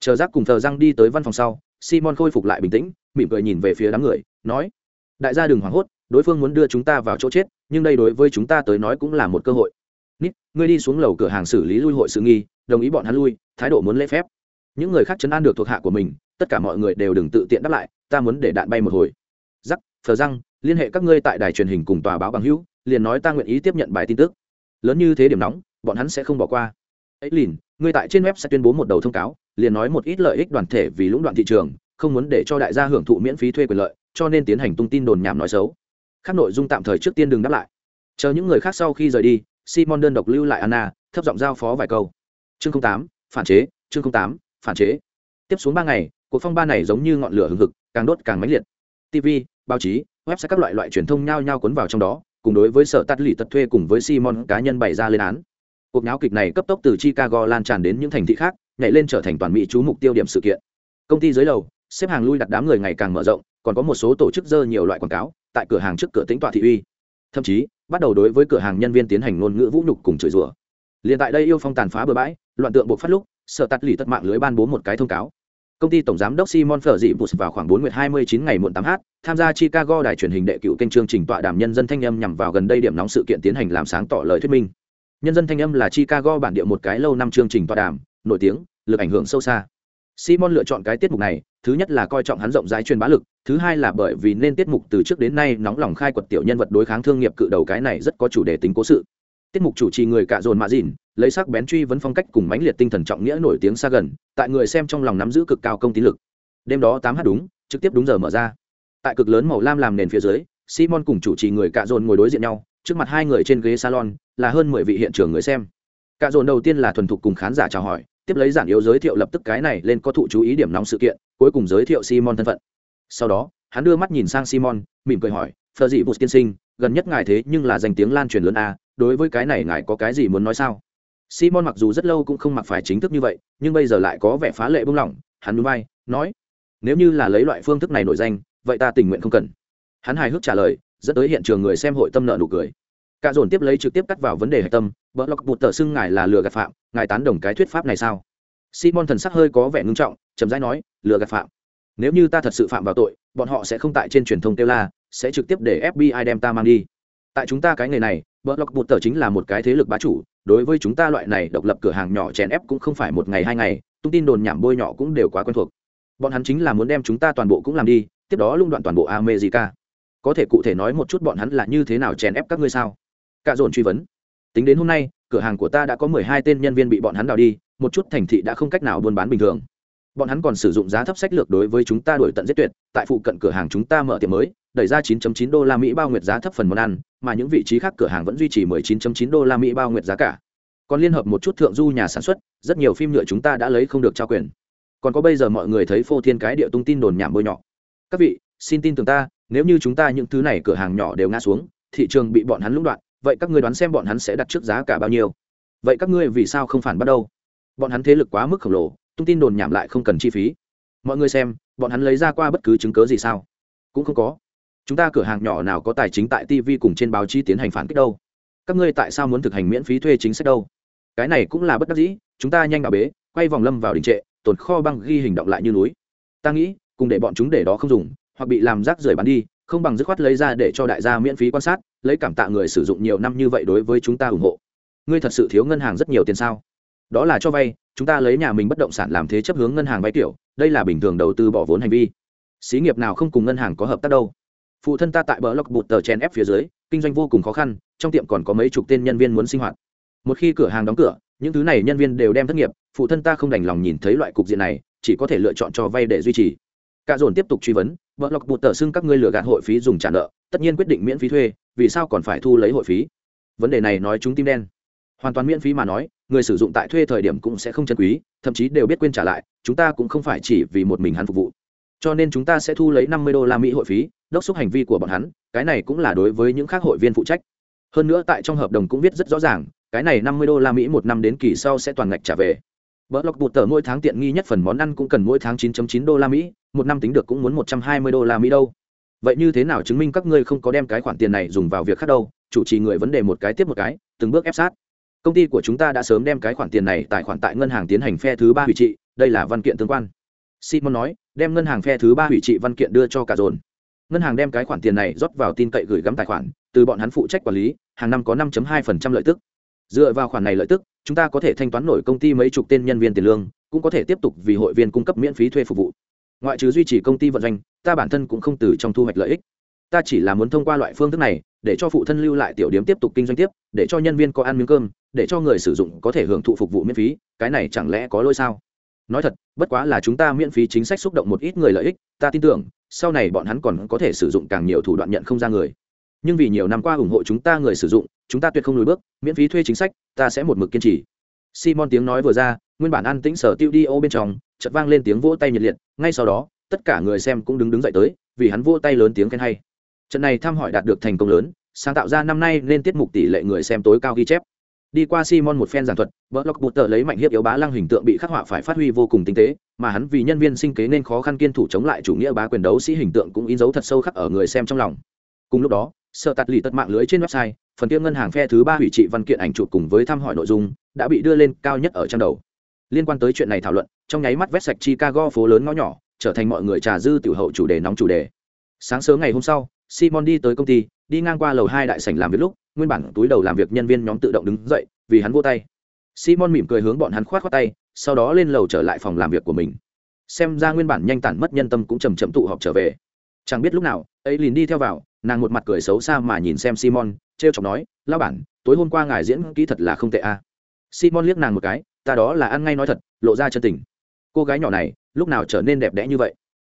Chờ rác cùng thờ răng đi tới văn phòng sau, simon khôi phục lại bình tĩnh, mỉm cười nhìn về phía đám người, nói, đại gia đừng hoảng hốt, đối phương muốn đưa chúng ta vào chỗ chết, nhưng đây đối với chúng ta tới nói cũng là một cơ hội. Nít, ngươi đi xuống lầu cửa hàng xử lý lui hội sự nghi, đồng ý bọn hắn lui, thái độ muốn lễ phép. Những người khác chấn an được thuộc hạ của mình tất cả mọi người đều đừng tự tiện đáp lại, ta muốn để đạn bay một hồi. Giắc phờ răng, liên hệ các ngươi tại đài truyền hình cùng tòa báo bằng hữu, liền nói ta nguyện ý tiếp nhận bài tin tức. Lớn như thế điểm nóng, bọn hắn sẽ không bỏ qua. Ấy lìn ngươi tại trên web sẽ tuyên bố một đầu thông cáo, liền nói một ít lợi ích đoàn thể vì lũng đoạn thị trường, không muốn để cho đại gia hưởng thụ miễn phí thuê quyền lợi, cho nên tiến hành tung tin đồn nhảm nói xấu. Các nội dung tạm thời trước tiên đừng đáp lại. Chờ những người khác sau khi rời đi, simon đơn độc lưu lại anna, thấp giọng giao phó vài câu. Chương tám, phản chế, chương tám, phản chế. Tiếp xuống ba ngày cuộc phong ba này giống như ngọn lửa hừng hực, càng đốt càng mãnh liệt. Tv báo chí, website các loại loại truyền thông nhao nhao cuốn vào trong đó, cùng đối với sở tắt lì tật thuê cùng với simon cá nhân bày ra lên án. Cuộc náo kịch này cấp tốc từ chicago lan tràn đến những thành thị khác, nhảy lên trở thành toàn mỹ chú mục tiêu điểm sự kiện. Công ty dưới lầu, xếp hàng lui đặt đám người ngày càng mở rộng, còn có một số tổ chức dơ nhiều loại quảng cáo, tại cửa hàng trước cửa tính tọa thị uy. Thậm chí, bắt đầu đối với cửa hàng nhân viên tiến hành ngôn ngữ vũ nhục cùng chửi rủa. Liền tại đây yêu phong tàn phá bừa bãi, loạn tượng buộc phát lúc, sở tắt lì tật mạng lưới ban bố một cái thông cáo công ty tổng giám đốc simon phở dị vào khoảng 4 nguyệt hai mươi chín ngày muộn 8h tham gia chicago đài truyền hình đệ cựu kênh chương trình tọa đàm nhân dân thanh âm nhằm vào gần đây điểm nóng sự kiện tiến hành làm sáng tỏ lời thuyết minh. Nhân dân thanh âm là chicago bản địa một cái lâu năm chương trình tọa đàm, nổi tiếng, lực ảnh hưởng sâu xa. Simon lựa chọn cái tiết mục này, thứ nhất là coi trọng hắn rộng rãi truyền bá lực, thứ hai là bởi vì nên tiết mục từ trước đến nay nóng lòng khai quật tiểu nhân vật đối kháng thương nghiệp cự đầu cái này rất có chủ đề tính cố sự. Tiết mục chủ trì người cả dồn mạ dìn lấy sắc bén truy vấn phong cách cùng mãnh liệt tinh thần trọng nghĩa nổi tiếng xa gần, tại người xem trong lòng nắm giữ cực cao công tín lực. Đêm đó tám h đúng, trực tiếp đúng giờ mở ra. Tại cực lớn màu lam làm nền phía dưới, simon cùng chủ trì người cạ dồn ngồi đối diện nhau, trước mặt hai người trên ghế salon, là hơn mười vị hiện trường người xem. Cạ dồn đầu tiên là thuần thục cùng khán giả chào hỏi, tiếp lấy giản yếu giới thiệu lập tức cái này lên có thụ chú ý điểm nóng sự kiện, cuối cùng giới thiệu simon thân phận. Sau đó, hắn đưa mắt nhìn sang simon, mỉm cười hỏi phờ dị bút tiên sinh, gần nhất ngài thế nhưng là danh tiếng lan truyền lớn a, đối với cái này ngài có cái gì muốn nói sao? Simon mặc dù rất lâu cũng không mặc phải chính thức như vậy, nhưng bây giờ lại có vẻ phá lệ bông lỏng hắn nhún bay nói, nếu như là lấy loại phương thức này nổi danh, vậy ta tình nguyện không cần. Hắn hài hước trả lời, dẫn tới hiện trường người xem hội tâm nợ nụ cười. Cả dồn tiếp lấy trực tiếp cắt vào vấn đề hạch tâm "Bỡ lọc bụt tờ xưng ngài là lừa gạt phạm, ngài tán đồng cái thuyết pháp này sao? Simon thần sắc hơi có vẻ ngưng trọng, chậm rãi nói, lừa gạt phạm. Nếu như ta thật sự phạm vào tội, bọn họ sẽ không tại trên truyền thông kêu la, sẽ trực tiếp để fbi đem ta mang đi tại chúng ta cái nghề này, bờ lọc bụt tờ chính là một cái thế lực bá chủ, đối với chúng ta loại này độc lập cửa hàng nhỏ chèn ép cũng không phải một ngày hai ngày, tung tin đồn nhảm bôi nhọ cũng đều quá quen thuộc. Bọn hắn chính là muốn đem chúng ta toàn bộ cũng làm đi, tiếp đó lung đoạn toàn bộ america. Có thể cụ thể nói một chút bọn hắn là như thế nào chèn ép các ngươi sao? Cạ dồn truy vấn. Tính đến hôm nay, cửa hàng của ta đã có mười hai tên nhân viên bị bọn hắn đào đi, một chút thành thị đã không cách nào buôn bán bình thường bọn hắn còn sử dụng giá thấp sách lược đối với chúng ta đổi tận giết tuyệt tại phụ cận cửa hàng chúng ta mở tiệm mới đẩy ra 9.9 đô la Mỹ bao nguyệt giá thấp phần món ăn, mà những vị trí khác cửa hàng vẫn duy trì 19.9 đô la Mỹ bao nguyệt giá cả. Còn liên hợp một chút thượng du nhà sản xuất, rất nhiều phim nhựa chúng ta đã lấy không được trao quyền. Còn có bây giờ mọi người thấy phô thiên cái địa tung tin đồn nhảm bôi nhọ. Các vị, xin tin tưởng ta, nếu như chúng ta những thứ này cửa hàng nhỏ đều ngã xuống, thị trường bị bọn hắn lũng đoạn, vậy các ngươi đoán xem bọn hắn sẽ đặt trước giá cả bao nhiêu? Vậy các ngươi vì sao không phản bắt đâu? Bọn hắn thế lực quá mức khổng lồ, tung tin đồn nhảm lại không cần chi phí. Mọi người xem, bọn hắn lấy ra qua bất cứ chứng cứ gì sao? Cũng không có. Chúng ta cửa hàng nhỏ nào có tài chính tại tv cùng trên báo chí tiến hành phản kích đâu? Các ngươi tại sao muốn thực hành miễn phí thuê chính sách đâu? Cái này cũng là bất đắc dĩ chúng ta nhanh vào bế quay vòng lâm vào đình trệ tồn kho băng ghi hình động lại như núi. Ta nghĩ cùng để bọn chúng để đó không dùng hoặc bị làm rác rưởi bán đi không bằng dứt khoát lấy ra để cho đại gia miễn phí quan sát lấy cảm tạ người sử dụng nhiều năm như vậy đối với chúng ta ủng hộ. Ngươi thật sự thiếu ngân hàng rất nhiều tiền sao? Đó là cho vay, chúng ta lấy nhà mình bất động sản làm thế chấp hướng ngân hàng vay kiểu, đây là bình thường đầu tư bỏ vốn hành vi. Xí nghiệp nào không cùng ngân hàng có hợp tác đâu. Phụ thân ta tại bờ lọc bụt tờ chèn ép phía dưới, kinh doanh vô cùng khó khăn, trong tiệm còn có mấy chục tên nhân viên muốn sinh hoạt. Một khi cửa hàng đóng cửa, những thứ này nhân viên đều đem thất nghiệp, phụ thân ta không đành lòng nhìn thấy loại cục diện này, chỉ có thể lựa chọn cho vay để duy trì. Cả dồn tiếp tục truy vấn vợ lọc bụt tờ xưng các ngươi lừa gạt hội phí dùng trả nợ, tất nhiên quyết định miễn phí thuê, vì sao còn phải thu lấy hội phí? Vấn đề này nói chúng tim đen. Hoàn toàn miễn phí mà nói người sử dụng tại thuê thời điểm cũng sẽ không chân quý thậm chí đều biết quên trả lại chúng ta cũng không phải chỉ vì một mình hắn phục vụ cho nên chúng ta sẽ thu lấy năm mươi đô la mỹ hội phí đốc xúc hành vi của bọn hắn cái này cũng là đối với những khác hội viên phụ trách hơn nữa tại trong hợp đồng cũng viết rất rõ ràng cái này năm mươi đô la mỹ một năm đến kỳ sau sẽ toàn ngạch trả về Bờ lọc bụt tờ mỗi tháng tiện nghi nhất phần món ăn cũng cần mỗi tháng 9.9 đô la Mỹ, một năm tính được cũng muốn 120 đô la Mỹ đâu. Vậy như thế nào chứng minh các ngươi không có đem cái khoản tiền này dùng vào việc khác đâu? Chủ trì người vấn đề một cái tiếp một cái, từng bước ép sát. Công ty của chúng ta đã sớm đem cái khoản tiền này tài khoản tại ngân hàng tiến hành phe thứ ba hủy trị, đây là văn kiện tương quan. Simon nói, đem ngân hàng phe thứ ba hủy trị văn kiện đưa cho cả dồn. Ngân hàng đem cái khoản tiền này rót vào tin cậy gửi gắm tài khoản, từ bọn hắn phụ trách quản lý, hàng năm có 5.2% lợi tức. Dựa vào khoản này lợi tức, chúng ta có thể thanh toán nổi công ty mấy chục tên nhân viên tiền lương cũng có thể tiếp tục vì hội viên cung cấp miễn phí thuê phục vụ ngoại trừ duy trì công ty vận doanh ta bản thân cũng không từ trong thu hoạch lợi ích ta chỉ là muốn thông qua loại phương thức này để cho phụ thân lưu lại tiểu điếm tiếp tục kinh doanh tiếp để cho nhân viên có ăn miếng cơm để cho người sử dụng có thể hưởng thụ phục vụ miễn phí, cái này chẳng lẽ có lỗi sao? Nói thật, bất quá là chúng ta miễn phí chính sách xúc động một ít người lợi ích, ta tin tưởng, sau này bọn hắn còn có thể sử dụng càng nhiều thủ đoạn nhận không ra người. Nhưng vì nhiều năm qua ủng hộ chúng ta người sử dụng, chúng ta tuyệt không lùi bước, miễn phí thuê chính sách, ta sẽ một mực kiên trì. Simon tiếng nói vừa ra, nguyên bản an tĩnh sở tiêu đi ô bên trong, chợt vang lên tiếng vỗ tay nhiệt liệt, ngay sau đó, tất cả người xem cũng đứng đứng dậy tới, vì hắn vỗ tay lớn tiếng khen hay. Trận này thăm hỏi đạt được thành công lớn, sáng tạo ra năm nay nên tiết mục tỷ lệ người xem tối cao ghi chép đi qua simon một phen giảng thuật vợ lộc bụt tờ lấy mạnh hiếp yếu bá lăng hình tượng bị khắc họa phải phát huy vô cùng tinh tế, mà hắn vì nhân viên sinh kế nên khó khăn kiên thủ chống lại chủ nghĩa bá quyền đấu sĩ hình tượng cũng in dấu thật sâu khắc ở người xem trong lòng. Cùng lúc đó sợ tạt lì tất mạng lưới trên website, phần tiêm ngân hàng phe thứ ba hủy trị văn kiện ảnh chụp cùng với thăm hỏi nội dung, đã bị đưa lên cao nhất ở trang đầu. Liên quan tới chuyện này thảo luận, trong nháy mắt vét sạch chicago phố lớn ngõ nhỏ, trở thành mọi người trà dư tiểu hậu chủ đề nóng chủ đề. Sáng sớm ngày hôm sau simon đi tới công ty, đi ngang qua lầu hai đại sảnh làm việc lúc, nguyên bản túi đầu làm việc nhân viên nhóm tự động đứng dậy, vì hắn vô tay. Simon mỉm cười hướng bọn hắn khoát khoát tay, sau đó lên lầu trở lại phòng làm việc của mình. Xem ra nguyên bản nhanh tản mất nhân tâm cũng chầm chậm tụ họp trở về. Chẳng biết lúc nào ấy liền đi theo vào, nàng một mặt cười xấu xa mà nhìn xem simon t r e o chọc nói lao bản, tối hôm qua ngài diễn kỹ thật là không tệ a. Simon liếc nàng một cái, ta đó là ăn ngay nói thật, lộ ra chân tình. Cô gái nhỏ này, lúc nào trở nên đẹp đẽ như vậy?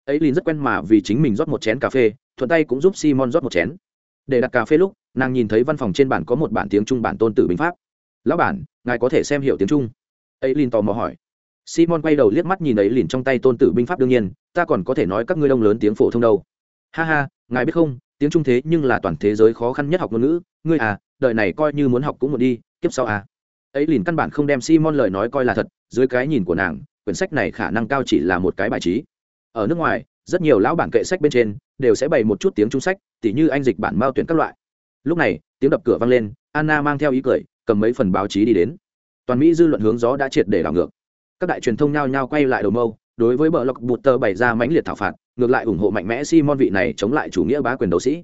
Ấy liền rất quen mà vì chính mình rót một chén cà phê thuận tay cũng giúp simon rót một chén. Để đặt cà phê lúc, nàng nhìn thấy văn phòng trên bản có một bản tiếng trung bản tôn tử binh pháp. Lão bản, ngài có thể xem hiểu tiếng trung? Ấy lìn tò mò hỏi. Simon quay đầu liếc mắt nhìn ấy liền trong tay tôn tử binh pháp đương nhiên, ta còn có thể nói các ngươi đông lớn tiếng phổ thông đâu. Ha ha, ngài biết không, tiếng trung thế nhưng là toàn thế giới khó khăn nhất học ngôn ngữ, ngươi à đời này coi như muốn học cũng một đi, kiếp sau à. Ấy liền căn bản không đem simon lời nói coi là thật, dưới cái nhìn của nàng, quyển sách này khả năng cao chỉ là một cái bài trí. Ở nước ngoài rất nhiều lão bản kệ sách bên trên đều sẽ bày một chút tiếng trung sách, tỉ như anh dịch bản mao tuyển các loại. Lúc này, tiếng đập cửa vang lên, anna mang theo ý cười, cầm mấy phần báo chí đi đến. Toàn mỹ dư luận hướng gió đã triệt để đảo ngược. Các đại truyền thông nhao nhao quay lại đầu mâu, đối với bờ lộc bụt tờ bày ra mãnh liệt thảo phạt, ngược lại ủng hộ mạnh mẽ simon vị này chống lại chủ nghĩa bá quyền đấu sĩ.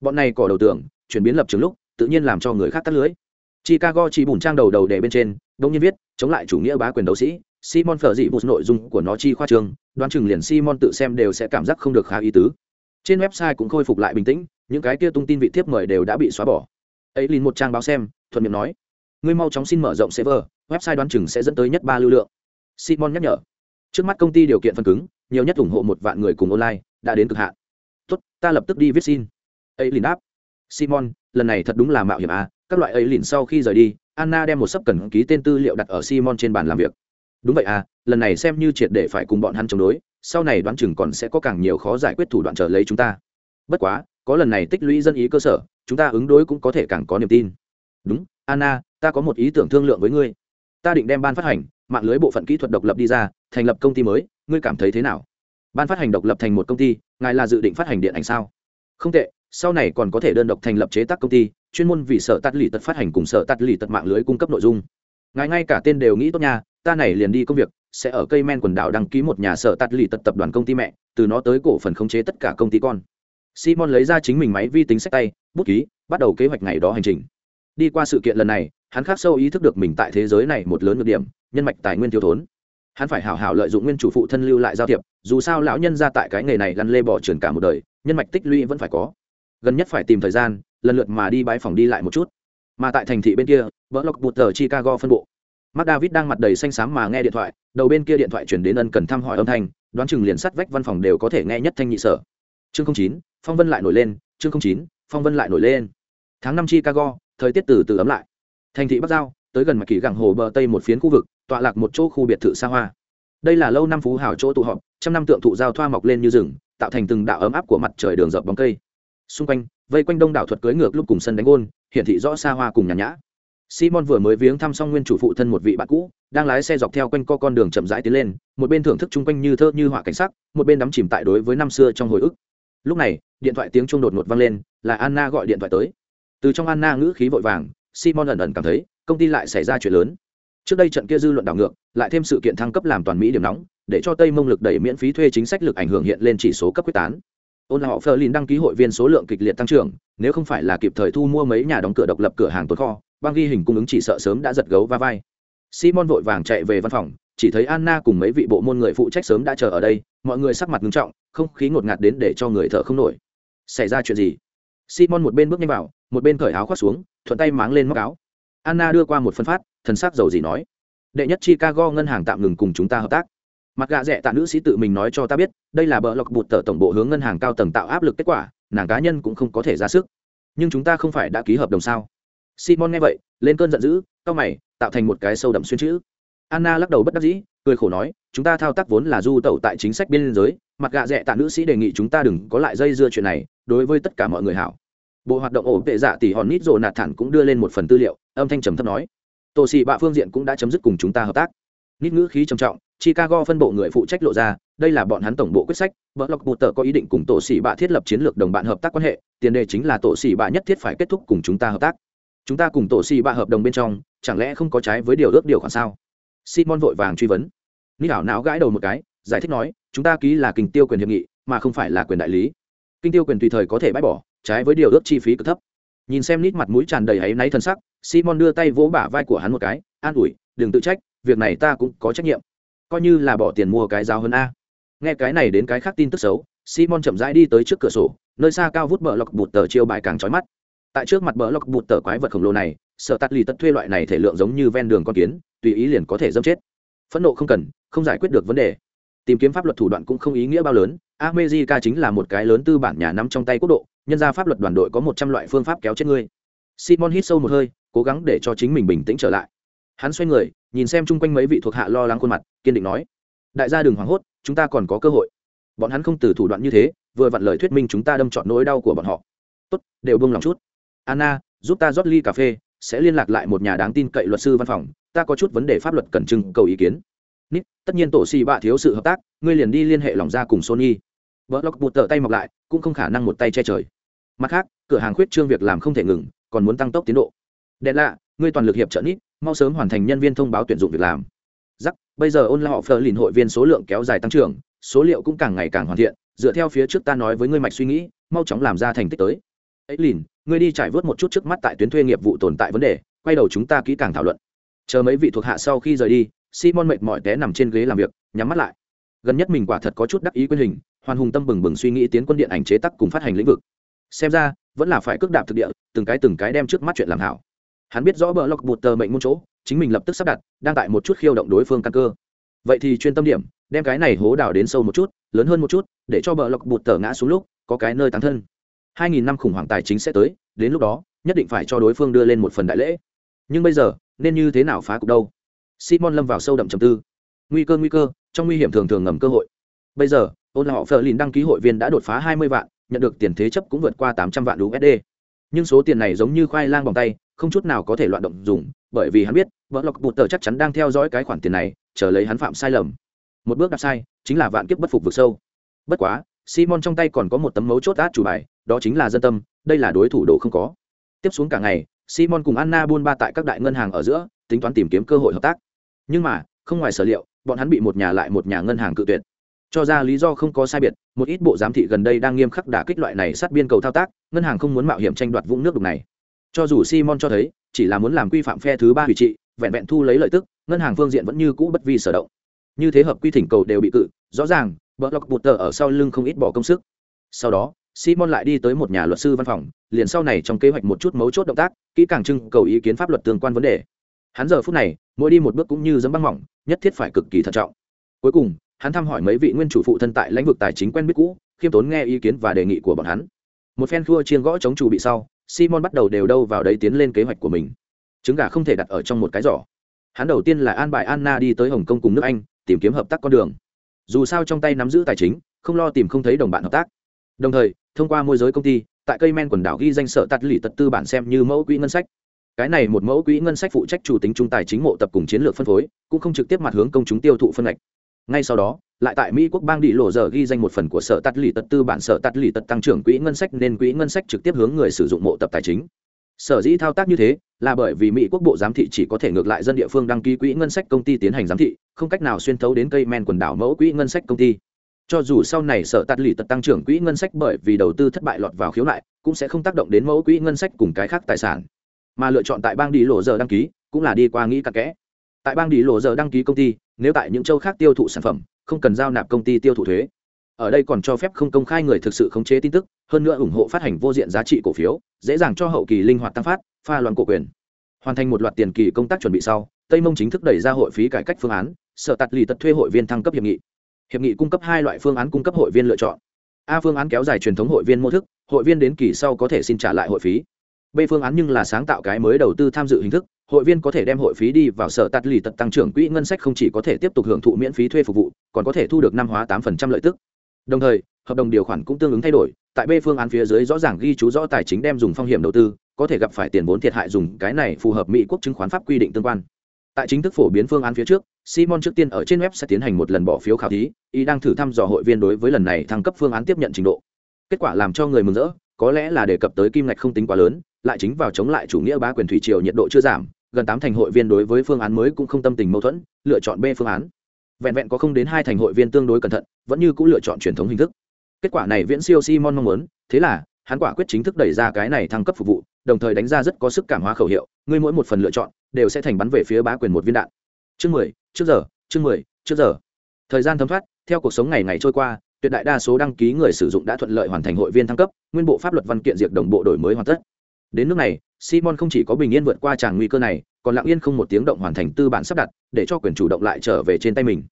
Bọn này cỏ đầu tưởng chuyển biến lập trường lúc, tự nhiên làm cho người khác tắt lưới. Chicago chỉ bùn trang đầu đầu để bên trên đông nhiên viết, chống lại chủ nghĩa bá quyền đấu sĩ simon phở dị bụt nội dung của nó chi khoa trương đoán chừng liền simon tự xem đều sẽ cảm giác không được khá ý tứ. Trên website cũng khôi phục lại bình tĩnh, những cái kia tung tin vị thiếp mời đều đã bị xóa bỏ. Ấy liền một trang báo xem, thuận miệng nói, ngươi mau chóng xin mở rộng server, website đoán chừng sẽ dẫn tới nhất ba lưu lượng. Simon nhắc nhở, trước mắt công ty điều kiện phần cứng, nhiều nhất ủng hộ một vạn người cùng online, đã đến cực hạn. Tốt, ta lập tức đi viết xin. Ấy liền đáp, simon, lần này thật đúng là mạo hiểm à các loại ấy liền sau khi rời đi, anna đem một sấp cần ký tên tư liệu đặt ở simon trên bàn làm việc đúng vậy à lần này xem như triệt để phải cùng bọn hắn chống đối, sau này đoán chừng còn sẽ có càng nhiều khó giải quyết thủ đoạn trở lấy chúng ta. Bất quá, có lần này tích lũy dân ý cơ sở, chúng ta ứng đối cũng có thể càng có niềm tin. Đúng, anna, ta có một ý tưởng thương lượng với ngươi. Ta định đem ban phát hành, mạng lưới bộ phận kỹ thuật độc lập đi ra, thành lập công ty mới, ngươi cảm thấy thế nào? Ban phát hành độc lập thành một công ty, ngài là dự định phát hành điện ảnh sao? Không tệ, sau này còn có thể đơn độc thành lập chế tác công ty, chuyên môn vì sở tắt lì tật phát hành cùng sở tắt lì tật mạng lưới cung cấp nội dung ngài ngay cả tên đều nghĩ tốt nha, ta này liền đi công việc, sẽ ở cây men quần đảo đăng ký một nhà sở tắt lì tật tập đoàn công ty mẹ, từ nó tới cổ phần khống chế tất cả công ty con. Simon lấy ra chính mình máy vi tính sách tay, bút ký, bắt đầu kế hoạch ngày đó hành trình. Đi qua sự kiện lần này, hắn khắc sâu ý thức được mình tại thế giới này một lớn ngược điểm, nhân mạch tài nguyên thiếu thốn. Hắn phải hảo hảo lợi dụng nguyên chủ phụ thân lưu lại giao thiệp, dù sao lão nhân ra tại cái nghề này lăn lê bỏ trường cả một đời, nhân mạch tích lũy vẫn phải có. Gần nhất phải tìm thời gian, lần lượt mà đi bãi phòng đi lại một chút mà tại thành thị bên kia vỡ lộc bụt tờ chicago phân bộ mắt David đang mặt đầy xanh xám mà nghe điện thoại, đầu bên kia điện thoại chuyển đến ân cần thăm hỏi âm thanh, đoán chừng liền sắt vách văn phòng đều có thể nghe nhất thanh nhị sở. Chương 09, Phong Vân lại nổi lên, chương 09, Phong Vân lại nổi lên. Tháng năm Chicago, thời tiết từ từ ấm lại. Thành thị Bắc Giao, tới gần mặt kỳ gẳng hồ bờ tây một phiến khu vực, tọa lạc một chỗ khu biệt thự xa hoa. Đây là lâu năm phú hảo chỗ tụ họp, trăm năm tượng thụ giao thoa mọc lên như rừng, tạo thành từng đạo ấm áp của mặt trời đường dọc bóng cây. Xung quanh, vây quanh đông đảo thuật cưới ngược lúc cùng sân đánh gôn, hiển thị rõ xa hoa cùng nhàn nhã. Simon vừa mới viếng thăm xong nguyên chủ phụ thân một vị bạn cũ đang lái xe dọc theo quanh co con đường chậm rãi tiến lên một bên thưởng thức chung quanh như thơ như họa cảnh sắc một bên đắm chìm tại đối với năm xưa trong hồi ức. Lúc này điện thoại tiếng chuông đột ngột vang lên là anna gọi điện thoại tới. Từ trong anna ngữ khí vội vàng simon ẩn ẩn cảm thấy công ty lại xảy ra chuyện lớn. Trước đây trận kia dư luận đảo ngược lại thêm sự kiện thăng cấp làm toàn mỹ điểm nóng để cho tây mông lực đẩy miễn phí thuê chính sách lực ảnh hưởng hiện lên chỉ số cấp quyết tán ôn là họ phờ lin đăng ký hội viên số lượng kịch liệt tăng trưởng, nếu không phải là kịp thời thu mua mấy nhà đóng cửa độc lập cửa hàng tồn kho băng ghi hình cung ứng chỉ sợ sớm đã giật gấu va vai. Simon vội vàng chạy về văn phòng, chỉ thấy anna cùng mấy vị bộ môn người phụ trách sớm đã chờ ở đây, mọi người sắc mặt nghiêm trọng, không khí ngột ngạt đến để cho người thở không nổi. Xảy ra chuyện gì? Simon một bên bước nhanh vào, một bên cởi áo khoác xuống, thuận tay máng lên móc áo. Anna đưa qua một phân phát, thần sắc dầu gì nói. Đệ nhất chicago ngân hàng tạm ngừng cùng chúng ta hợp tác mặt gạ rẻ tạ nữ sĩ tự mình nói cho ta biết, đây là bờ lọc bụt tờ tổng bộ hướng ngân hàng cao tầng tạo áp lực kết quả, nàng cá nhân cũng không có thể ra sức. Nhưng chúng ta không phải đã ký hợp đồng sao? Simon nghe vậy, lên cơn giận dữ, cau mày, tạo thành một cái sâu đậm xuyên chữ. Anna lắc đầu bất đắc dĩ, cười khổ nói, chúng ta thao tác vốn là du tẩu tại chính sách biên giới, mặt gạ rẻ tạ nữ sĩ đề nghị chúng ta đừng có lại dây dưa chuyện này, đối với tất cả mọi người hảo. Bộ hoạt động ổn tệ dạ tỷ hòn nít rồ nạt thản cũng đưa lên một phần tư liệu, âm thanh trầm thấp nói. Tổ xì bạ phương diện cũng đã chấm dứt cùng chúng ta hợp tác nít ngữ khí trầm trọng, chicago phân bộ người phụ trách lộ ra, đây là bọn hắn tổng bộ quyết sách vợ lộc bụt tờ có ý định cùng tổ sĩ bạ thiết lập chiến lược đồng bạn hợp tác quan hệ, tiền đề chính là tổ sĩ bạ nhất thiết phải kết thúc cùng chúng ta hợp tác. Chúng ta cùng tổ sĩ bạ hợp đồng bên trong, chẳng lẽ không có trái với điều ước điều khoản sao? Simon vội vàng truy vấn. Ni ảo não gãi đầu một cái, giải thích nói, chúng ta ký là kinh tiêu quyền hiệp nghị, mà không phải là quyền đại lý. Kinh tiêu quyền tùy thời có thể bãi bỏ, trái với điều ước chi phí cực thấp. Nhìn xem nít mặt mũi tràn đầy áy náy thân sắc, simon đưa tay vỗ bả vai của hắn một cái, an ủi, đừng tự trách việc này ta cũng có trách nhiệm. Coi như là bỏ tiền mua cái giáo hơn a. Nghe cái này đến cái khác tin tức xấu, simon chậm rãi đi tới trước cửa sổ, nơi xa cao vút bờ lọc bụt tờ chiêu bài càng trói mắt. Tại trước mặt bờ lọc bụt tờ quái vật khổng lồ này, sợ tắt lì tất thuê loại này thể lượng giống như ven đường con kiến, tùy ý liền có thể dâm chết. Phẫn nộ không cần, không giải quyết được vấn đề. Tìm kiếm pháp luật thủ đoạn cũng không ý nghĩa bao lớn, america chính là một cái lớn tư bản nhà nắm trong tay quốc độ, nhân ra pháp luật đoàn đội có một trăm loại phương pháp kéo chết ngươi. Simon hít sâu một hơi, cố gắng để cho chính mình bình tĩnh trở lại hắn xoay người, nhìn xem chung quanh mấy vị thuộc hạ lo lắng khuôn mặt, kiên định nói, đại gia đừng hoảng hốt, chúng ta còn có cơ hội. Bọn hắn không từ thủ đoạn như thế, vừa vặn lời thuyết minh chúng ta đâm trọn nỗi đau của bọn họ. Tốt, đều buông lòng chút. Anna, giúp ta rót ly cà phê, sẽ liên lạc lại một nhà đáng tin cậy luật sư văn phòng, ta có chút vấn đề pháp luật cần trưng cầu ý kiến. Nít, tất nhiên tổ xì bạ thiếu sự hợp tác, ngươi liền đi liên hệ lòng ra cùng sony. Vợ lộc bụt tờ tay mọc lại, cũng không khả năng một tay che trời. Mặt khác, cửa hàng khuyết trương việc làm không thể ngừng, còn muốn tăng tốc tiến độ. Đen lạ, ngươi toàn lực hiệp trợ nít mau sớm hoàn thành nhân viên thông báo tuyển dụng việc làm. Giắc bây giờ ôn là họ phờ lìn hội viên số lượng kéo dài tăng trưởng, số liệu cũng càng ngày càng hoàn thiện, dựa theo phía trước ta nói với ngươi mạch suy nghĩ, mau chóng làm ra thành tích tới. Ấy lìn, ngươi đi trải vớt một chút trước mắt tại tuyến thuê nghiệp vụ tồn tại vấn đề, quay đầu chúng ta kỹ càng thảo luận. Chờ mấy vị thuộc hạ sau khi rời đi, simon mệt mỏi té nằm trên ghế làm việc, nhắm mắt lại. Gần nhất mình quả thật có chút đắc ý quyền hình, hoàn hùng tâm bừng bừng suy nghĩ tiến quân điện ảnh chế tác cùng phát hành lĩnh vực. Xem ra, vẫn là phải cước đạp thực địa, từng cái từng cái đem trước mắt chuyện làm hảo hắn biết rõ bờ lọc bụt tờ mệnh môn chỗ, chính mình lập tức sắp đặt, đang tại một chút khiêu động đối phương căn cơ. Vậy thì chuyên tâm điểm, đem cái này hố đào đến sâu một chút, lớn hơn một chút, để cho bờ lọc bụt tờ ngã xuống lúc, có cái nơi tán thân. Hai nghìn năm khủng hoảng tài chính sẽ tới, đến lúc đó, nhất định phải cho đối phương đưa lên một phần đại lễ. Nhưng bây giờ, nên như thế nào phá cục đâu? Simon lâm vào sâu đậm trầm tư. Nguy cơ nguy cơ, trong nguy hiểm thường thường ngầm cơ hội. Bây giờ ôn họ phờ lìn đăng ký hội viên đã đột phá hai mươi vạn, nhận được tiền thế chấp cũng vượt qua tám trăm vạn usd nhưng số tiền này giống như khoai lang bằng tay, không chút nào có thể loạn động dùng, bởi vì hắn biết, vợ lộc bụt tờ chắc chắn đang theo dõi cái khoản tiền này, chờ lấy hắn phạm sai lầm. Một bước đạp sai, chính là vạn kiếp bất phục vực sâu. Bất quá, simon trong tay còn có một tấm mấu chốt át chủ bài, đó chính là dân tâm, đây là đối thủ đồ không có. Tiếp xuống cả ngày, simon cùng anna buôn ba tại các đại ngân hàng ở giữa, tính toán tìm kiếm cơ hội hợp tác. Nhưng mà, không ngoài sở liệu, bọn hắn bị một nhà lại một nhà ngân hàng cự tuyệt cho ra lý do không có sai biệt, một ít bộ giám thị gần đây đang nghiêm khắc đả kích loại này sát biên cầu thao tác, ngân hàng không muốn mạo hiểm tranh đoạt vũng nước đục này. Cho dù simon cho thấy, chỉ là muốn làm quy phạm phe thứ ba hủy trị, vẹn vẹn thu lấy lợi tức, ngân hàng phương diện vẫn như cũ bất vi sở động. Như thế hợp quy thỉnh cầu đều bị cự, rõ ràng bờ lọc bụt tờ ở sau lưng không ít bỏ công sức. Sau đó, simon lại đi tới một nhà luật sư văn phòng, liền sau này trong kế hoạch một chút mấu chốt động tác, kỹ càng trưng cầu ý kiến pháp luật tương quan vấn đề. Hắn giờ phút này, mỗi đi một bước cũng như dấm băng mỏng, nhất thiết phải cực kỳ thận trọng. Cuối cùng hắn thăm hỏi mấy vị nguyên chủ phụ thân tại lĩnh vực tài chính quen biết cũ, khiêm tốn nghe ý kiến và đề nghị của bọn hắn. Một phen thua chiên gõ chống chủ bị sau, simon bắt đầu đều đâu vào đấy tiến lên kế hoạch của mình. Trứng gà không thể đặt ở trong một cái giỏ. Hắn đầu tiên là an bài anna đi tới hồng kông cùng nước anh, tìm kiếm hợp tác con đường. Dù sao trong tay nắm giữ tài chính, không lo tìm không thấy đồng bạn hợp tác. Đồng thời, thông qua môi giới công ty, tại cây men quần đảo ghi danh sở tắt lì tật tư bản xem như mẫu quỹ ngân sách. Cái này một mẫu quỹ ngân sách phụ trách chủ tính trung tài chính mộ tập cùng chiến lược phân phối, cũng không trực tiếp mặt hướng công chúng tiêu thụ phân ngạch ngay sau đó, lại tại mỹ quốc bang đi lộ giờ ghi danh một phần của sở tắt lì tật tư bản sở tắt lì tật tăng trưởng quỹ ngân sách nên quỹ ngân sách trực tiếp hướng người sử dụng mộ tập tài chính. Sở dĩ thao tác như thế là bởi vì mỹ quốc bộ giám thị chỉ có thể ngược lại dân địa phương đăng ký quỹ ngân sách công ty tiến hành giám thị, không cách nào xuyên thấu đến cây men quần đảo mẫu quỹ ngân sách công ty. Cho dù sau này sở tạt lì tật tăng trưởng quỹ ngân sách bởi vì đầu tư thất bại lọt vào khiếu nại, cũng sẽ không tác động đến mẫu quỹ ngân sách cùng cái khác tài sản. Mà lựa chọn tại bang đi lộ giờ đăng ký cũng là đi qua nghĩ cặn kẽ tại bang đi lộ giờ đăng ký công ty, nếu tại những châu khác tiêu thụ sản phẩm, không cần giao nạp công ty tiêu thụ thuế. Ở đây còn cho phép không công khai người thực sự khống chế tin tức, hơn nữa ủng hộ phát hành vô diện giá trị cổ phiếu, dễ dàng cho hậu kỳ linh hoạt tăng phát, pha loạn cổ quyền. Hoàn thành một loạt tiền kỳ công tác chuẩn bị sau, tây mông chính thức đẩy ra hội phí cải cách phương án, sở tạt lì tật thuê hội viên thăng cấp hiệp nghị. Hiệp nghị cung cấp hai loại phương án cung cấp hội viên lựa chọn. A phương án kéo dài truyền thống hội viên mô thức, hội viên đến kỳ sau có thể xin trả lại hội phí b phương án nhưng là sáng tạo cái mới đầu tư tham dự hình thức, hội viên có thể đem hội phí đi vào sở tạt lì tật tăng trưởng quỹ ngân sách không chỉ có thể tiếp tục hưởng thụ miễn phí thuê phục vụ, còn có thể thu được năm hóa tám lợi tức. Đồng thời, hợp đồng điều khoản cũng tương ứng thay đổi, tại b phương án phía dưới rõ ràng ghi chú rõ tài chính đem dùng phong hiểm đầu tư, có thể gặp phải tiền vốn thiệt hại dùng, cái này phù hợp mỹ quốc chứng khoán pháp quy định tương quan. Tại chính thức phổ biến phương án phía trước, simon trước tiên ở trên web sẽ tiến hành một lần bỏ phiếu khảo thí, y đang thử thăm dò hội viên đối với lần này thăng cấp phương án tiếp nhận trình độ. Kết quả làm cho người mừng rỡ, có lẽ là đề cập tới kim ngạch không tính quá lớn lại chính vào chống lại chủ nghĩa bá quyền thủy triều nhiệt độ chưa giảm, gần tám thành hội viên đối với phương án mới cũng không tâm tình mâu thuẫn, lựa chọn b phương án. Vẹn vẹn có không đến hai thành hội viên tương đối cẩn thận, vẫn như cũng lựa chọn truyền thống hình thức. Kết quả này viễn siêu simon mong muốn, thế là, hắn quả quyết chính thức đẩy ra cái này thăng cấp phục vụ, đồng thời đánh ra rất có sức cảm hóa khẩu hiệu, ngươi mỗi một phần lựa chọn, đều sẽ thành bắn về phía bá quyền một viên đạn. Chương mười, trước giờ, chương mười, trước giờ. Thời gian thấm thoát, theo cuộc sống ngày ngày trôi qua, tuyệt đại đa số đăng ký người sử dụng đã thuận lợi hoàn thành hội viên thăng cấp, nguyên bộ pháp luật văn kiện diệt đồng bộ đổi mới hoàn tất đến nước này, simon không chỉ có bình yên vượt qua tràng nguy cơ này, còn lặng yên không một tiếng động hoàn thành tư bản sắp đặt, để cho quyền chủ động lại trở về trên tay mình.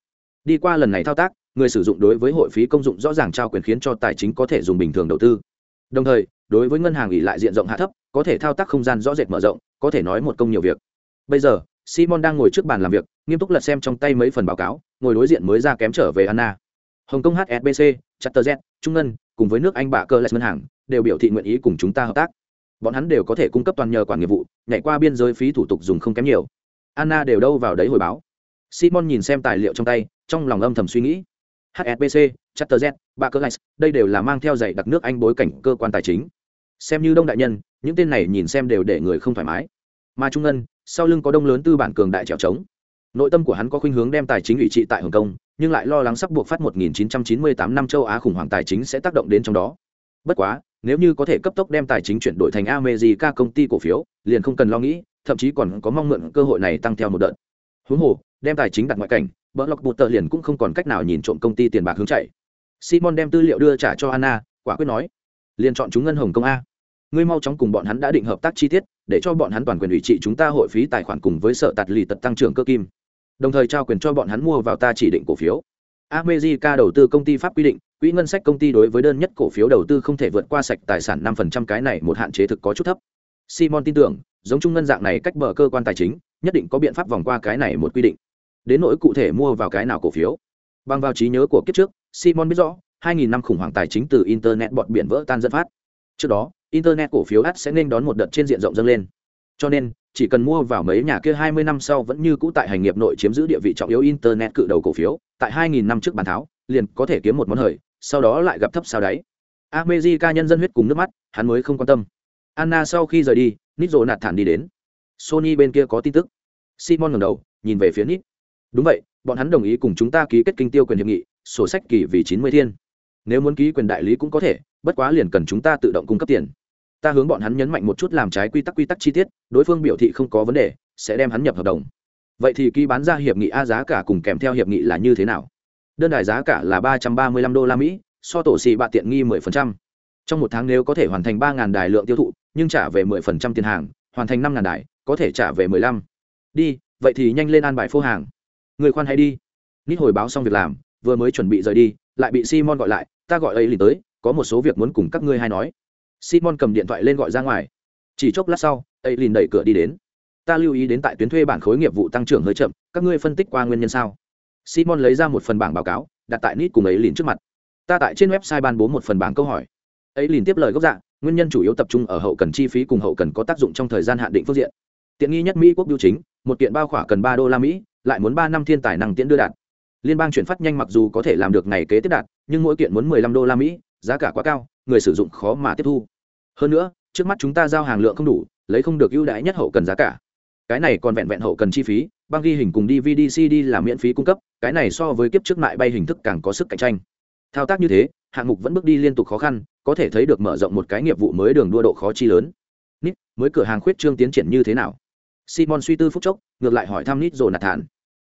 Đi qua lần này thao tác, người sử dụng đối với hội phí công dụng rõ ràng trao quyền khiến cho tài chính có thể dùng bình thường đầu tư. Đồng thời, đối với ngân hàng ủy lại diện rộng hạ thấp, có thể thao tác không gian rõ rệt mở rộng, có thể nói một công nhiều việc. Bây giờ, simon đang ngồi trước bàn làm việc, nghiêm túc lật xem trong tay mấy phần báo cáo, ngồi đối diện mới ra kém trở về anna. Hồng kông hsbc chatter trung ngân, cùng với nước anh bạ cơ lệ ngân hàng, đều biểu thị nguyện ý cùng chúng ta hợp tác bọn hắn đều có thể cung cấp toàn nhờ quản nghiệp vụ, nhảy qua biên giới phí thủ tục dùng không kém nhiều. Anna đều đâu vào đấy hồi báo. Simon nhìn xem tài liệu trong tay, trong lòng âm thầm suy nghĩ. Hsbc chatterz ba cơ lệ đây đều là mang theo dạy đặc nước anh bối cảnh cơ quan tài chính. Xem như đông đại nhân, những tên này nhìn xem đều để người không thoải mái. Mà trung ngân sau lưng có đông lớn tư bản cường đại trèo trống. Nội tâm của hắn có khuynh hướng đem tài chính ủy trị tại hồng kông, nhưng lại lo lắng sắp buộc phát 1998 năm châu á khủng hoảng tài chính sẽ tác động đến trong đó. Bất quá nếu như có thể cấp tốc đem tài chính chuyển đổi thành America công ty cổ phiếu, liền không cần lo nghĩ, thậm chí còn có mong mượn cơ hội này tăng theo một đợt. Huống hồ, đem tài chính đặt ngoại cảnh bỡ lọc bụt tờ liền cũng không còn cách nào nhìn trộm công ty tiền bạc hướng chạy. Simon đem tư liệu đưa trả cho anna, quả quyết nói, liền chọn chúng ngân hồng công a. Ngươi mau chóng cùng bọn hắn đã định hợp tác chi tiết, để cho bọn hắn toàn quyền ủy trị chúng ta hội phí tài khoản cùng với sợ tạt lì tật tăng trưởng cơ kim. Đồng thời trao quyền cho bọn hắn mua vào ta chỉ định cổ phiếu. America đầu tư công ty pháp quy định, quỹ ngân sách công ty đối với đơn nhất cổ phiếu đầu tư không thể vượt qua sạch tài sản 5% cái này một hạn chế thực có chút thấp. Simon tin tưởng, giống trung ngân dạng này cách bờ cơ quan tài chính, nhất định có biện pháp vòng qua cái này một quy định. Đến nỗi cụ thể mua vào cái nào cổ phiếu. Bằng vào trí nhớ của kiếp trước, simon biết rõ 2.000 năm khủng hoảng tài chính từ internet bọt biển vỡ tan dẫn phát. Trước đó, internet cổ phiếu ắt sẽ nên đón một đợt trên diện rộng dâng lên cho nên, chỉ cần mua vào mấy nhà kia 20 năm sau vẫn như cũ tại hành nghiệp nội chiếm giữ địa vị trọng yếu internet cự đầu cổ phiếu, tại 2.000 năm trước bàn tháo, liền có thể kiếm một món hời, sau đó lại gặp thấp sao đáy. America nhân dân huyết cùng nước mắt, hắn mới không quan tâm. Anna sau khi rời đi Nít nạt thản đi đến. Sony bên kia có tin tức. Simon ngẩng đầu, nhìn về phía Nít đúng vậy, bọn hắn đồng ý cùng chúng ta ký kết kinh tiêu quyền hiệp nghị, sổ sách kỳ vì 90 thiên. Nếu muốn ký quyền đại lý cũng có thể, bất quá liền cần chúng ta tự động cung cấp tiền ta hướng bọn hắn nhấn mạnh một chút làm trái quy tắc quy tắc chi tiết, đối phương biểu thị không có vấn đề, sẽ đem hắn nhập hợp đồng. Vậy thì ký bán ra hiệp nghị a giá cả cùng kèm theo hiệp nghị là như thế nào? Đơn đài giá cả là ba trăm ba mươi lăm đô la mỹ, so tổ xì bạ tiện nghi mười phần trăm. Trong một tháng nếu có thể hoàn thành ba ngàn đài lượng tiêu thụ, nhưng trả về mười phần trăm tiền hàng, hoàn thành năm ngàn đài, có thể trả về mười lăm. Đi, vậy thì nhanh lên an bài phô hàng. Người khoan hay đi. Nít hồi báo xong việc làm, vừa mới chuẩn bị rời đi, lại bị simon gọi lại, ta gọi ấy liền tới, có một số việc muốn cùng các ngươi hay nói simon cầm điện thoại lên gọi ra ngoài. Chỉ chốc lát sau ấy liền đẩy cửa đi đến. Ta lưu ý đến tại tuyến thuê bản khối nghiệp vụ tăng trưởng hơi chậm, các ngươi phân tích qua nguyên nhân sao? Simon lấy ra một phần bảng báo cáo, đặt tại nít cùng ấy liền trước mặt. Ta tại trên website ban bố một phần bảng câu hỏi. Ấy liền tiếp lời gốc dạng nguyên nhân chủ yếu tập trung ở hậu cần chi phí cùng hậu cần có tác dụng trong thời gian hạn định phương diện. Tiện nghi nhất mỹ quốc biểu chính, một kiện bao khỏa cần ba đô la mỹ, lại muốn ba năm thiên tài năng tiễn đưa đạt. Liên bang chuyển phát nhanh mặc dù có thể làm được ngày kế tiếp đạt, nhưng mỗi kiện muốn mười lăm đô la mỹ, giá cả quá cao người sử dụng khó mà tiếp thu. Hơn nữa, trước mắt chúng ta giao hàng lượng không đủ, lấy không được ưu đãi nhất hậu cần giá cả. Cái này còn vẹn vẹn hậu cần chi phí, băng ghi hình cùng dvd cd là miễn phí cung cấp, cái này so với kiếp trước mại bay hình thức càng có sức cạnh tranh. Thao tác như thế, hạng mục vẫn bước đi liên tục khó khăn, có thể thấy được mở rộng một cái nghiệp vụ mới đường đua độ khó chi lớn. Nít, mới cửa hàng khuyết trương tiến triển như thế nào? Simon suy tư phúc chốc, ngược lại hỏi thăm nít rồi nạt thản.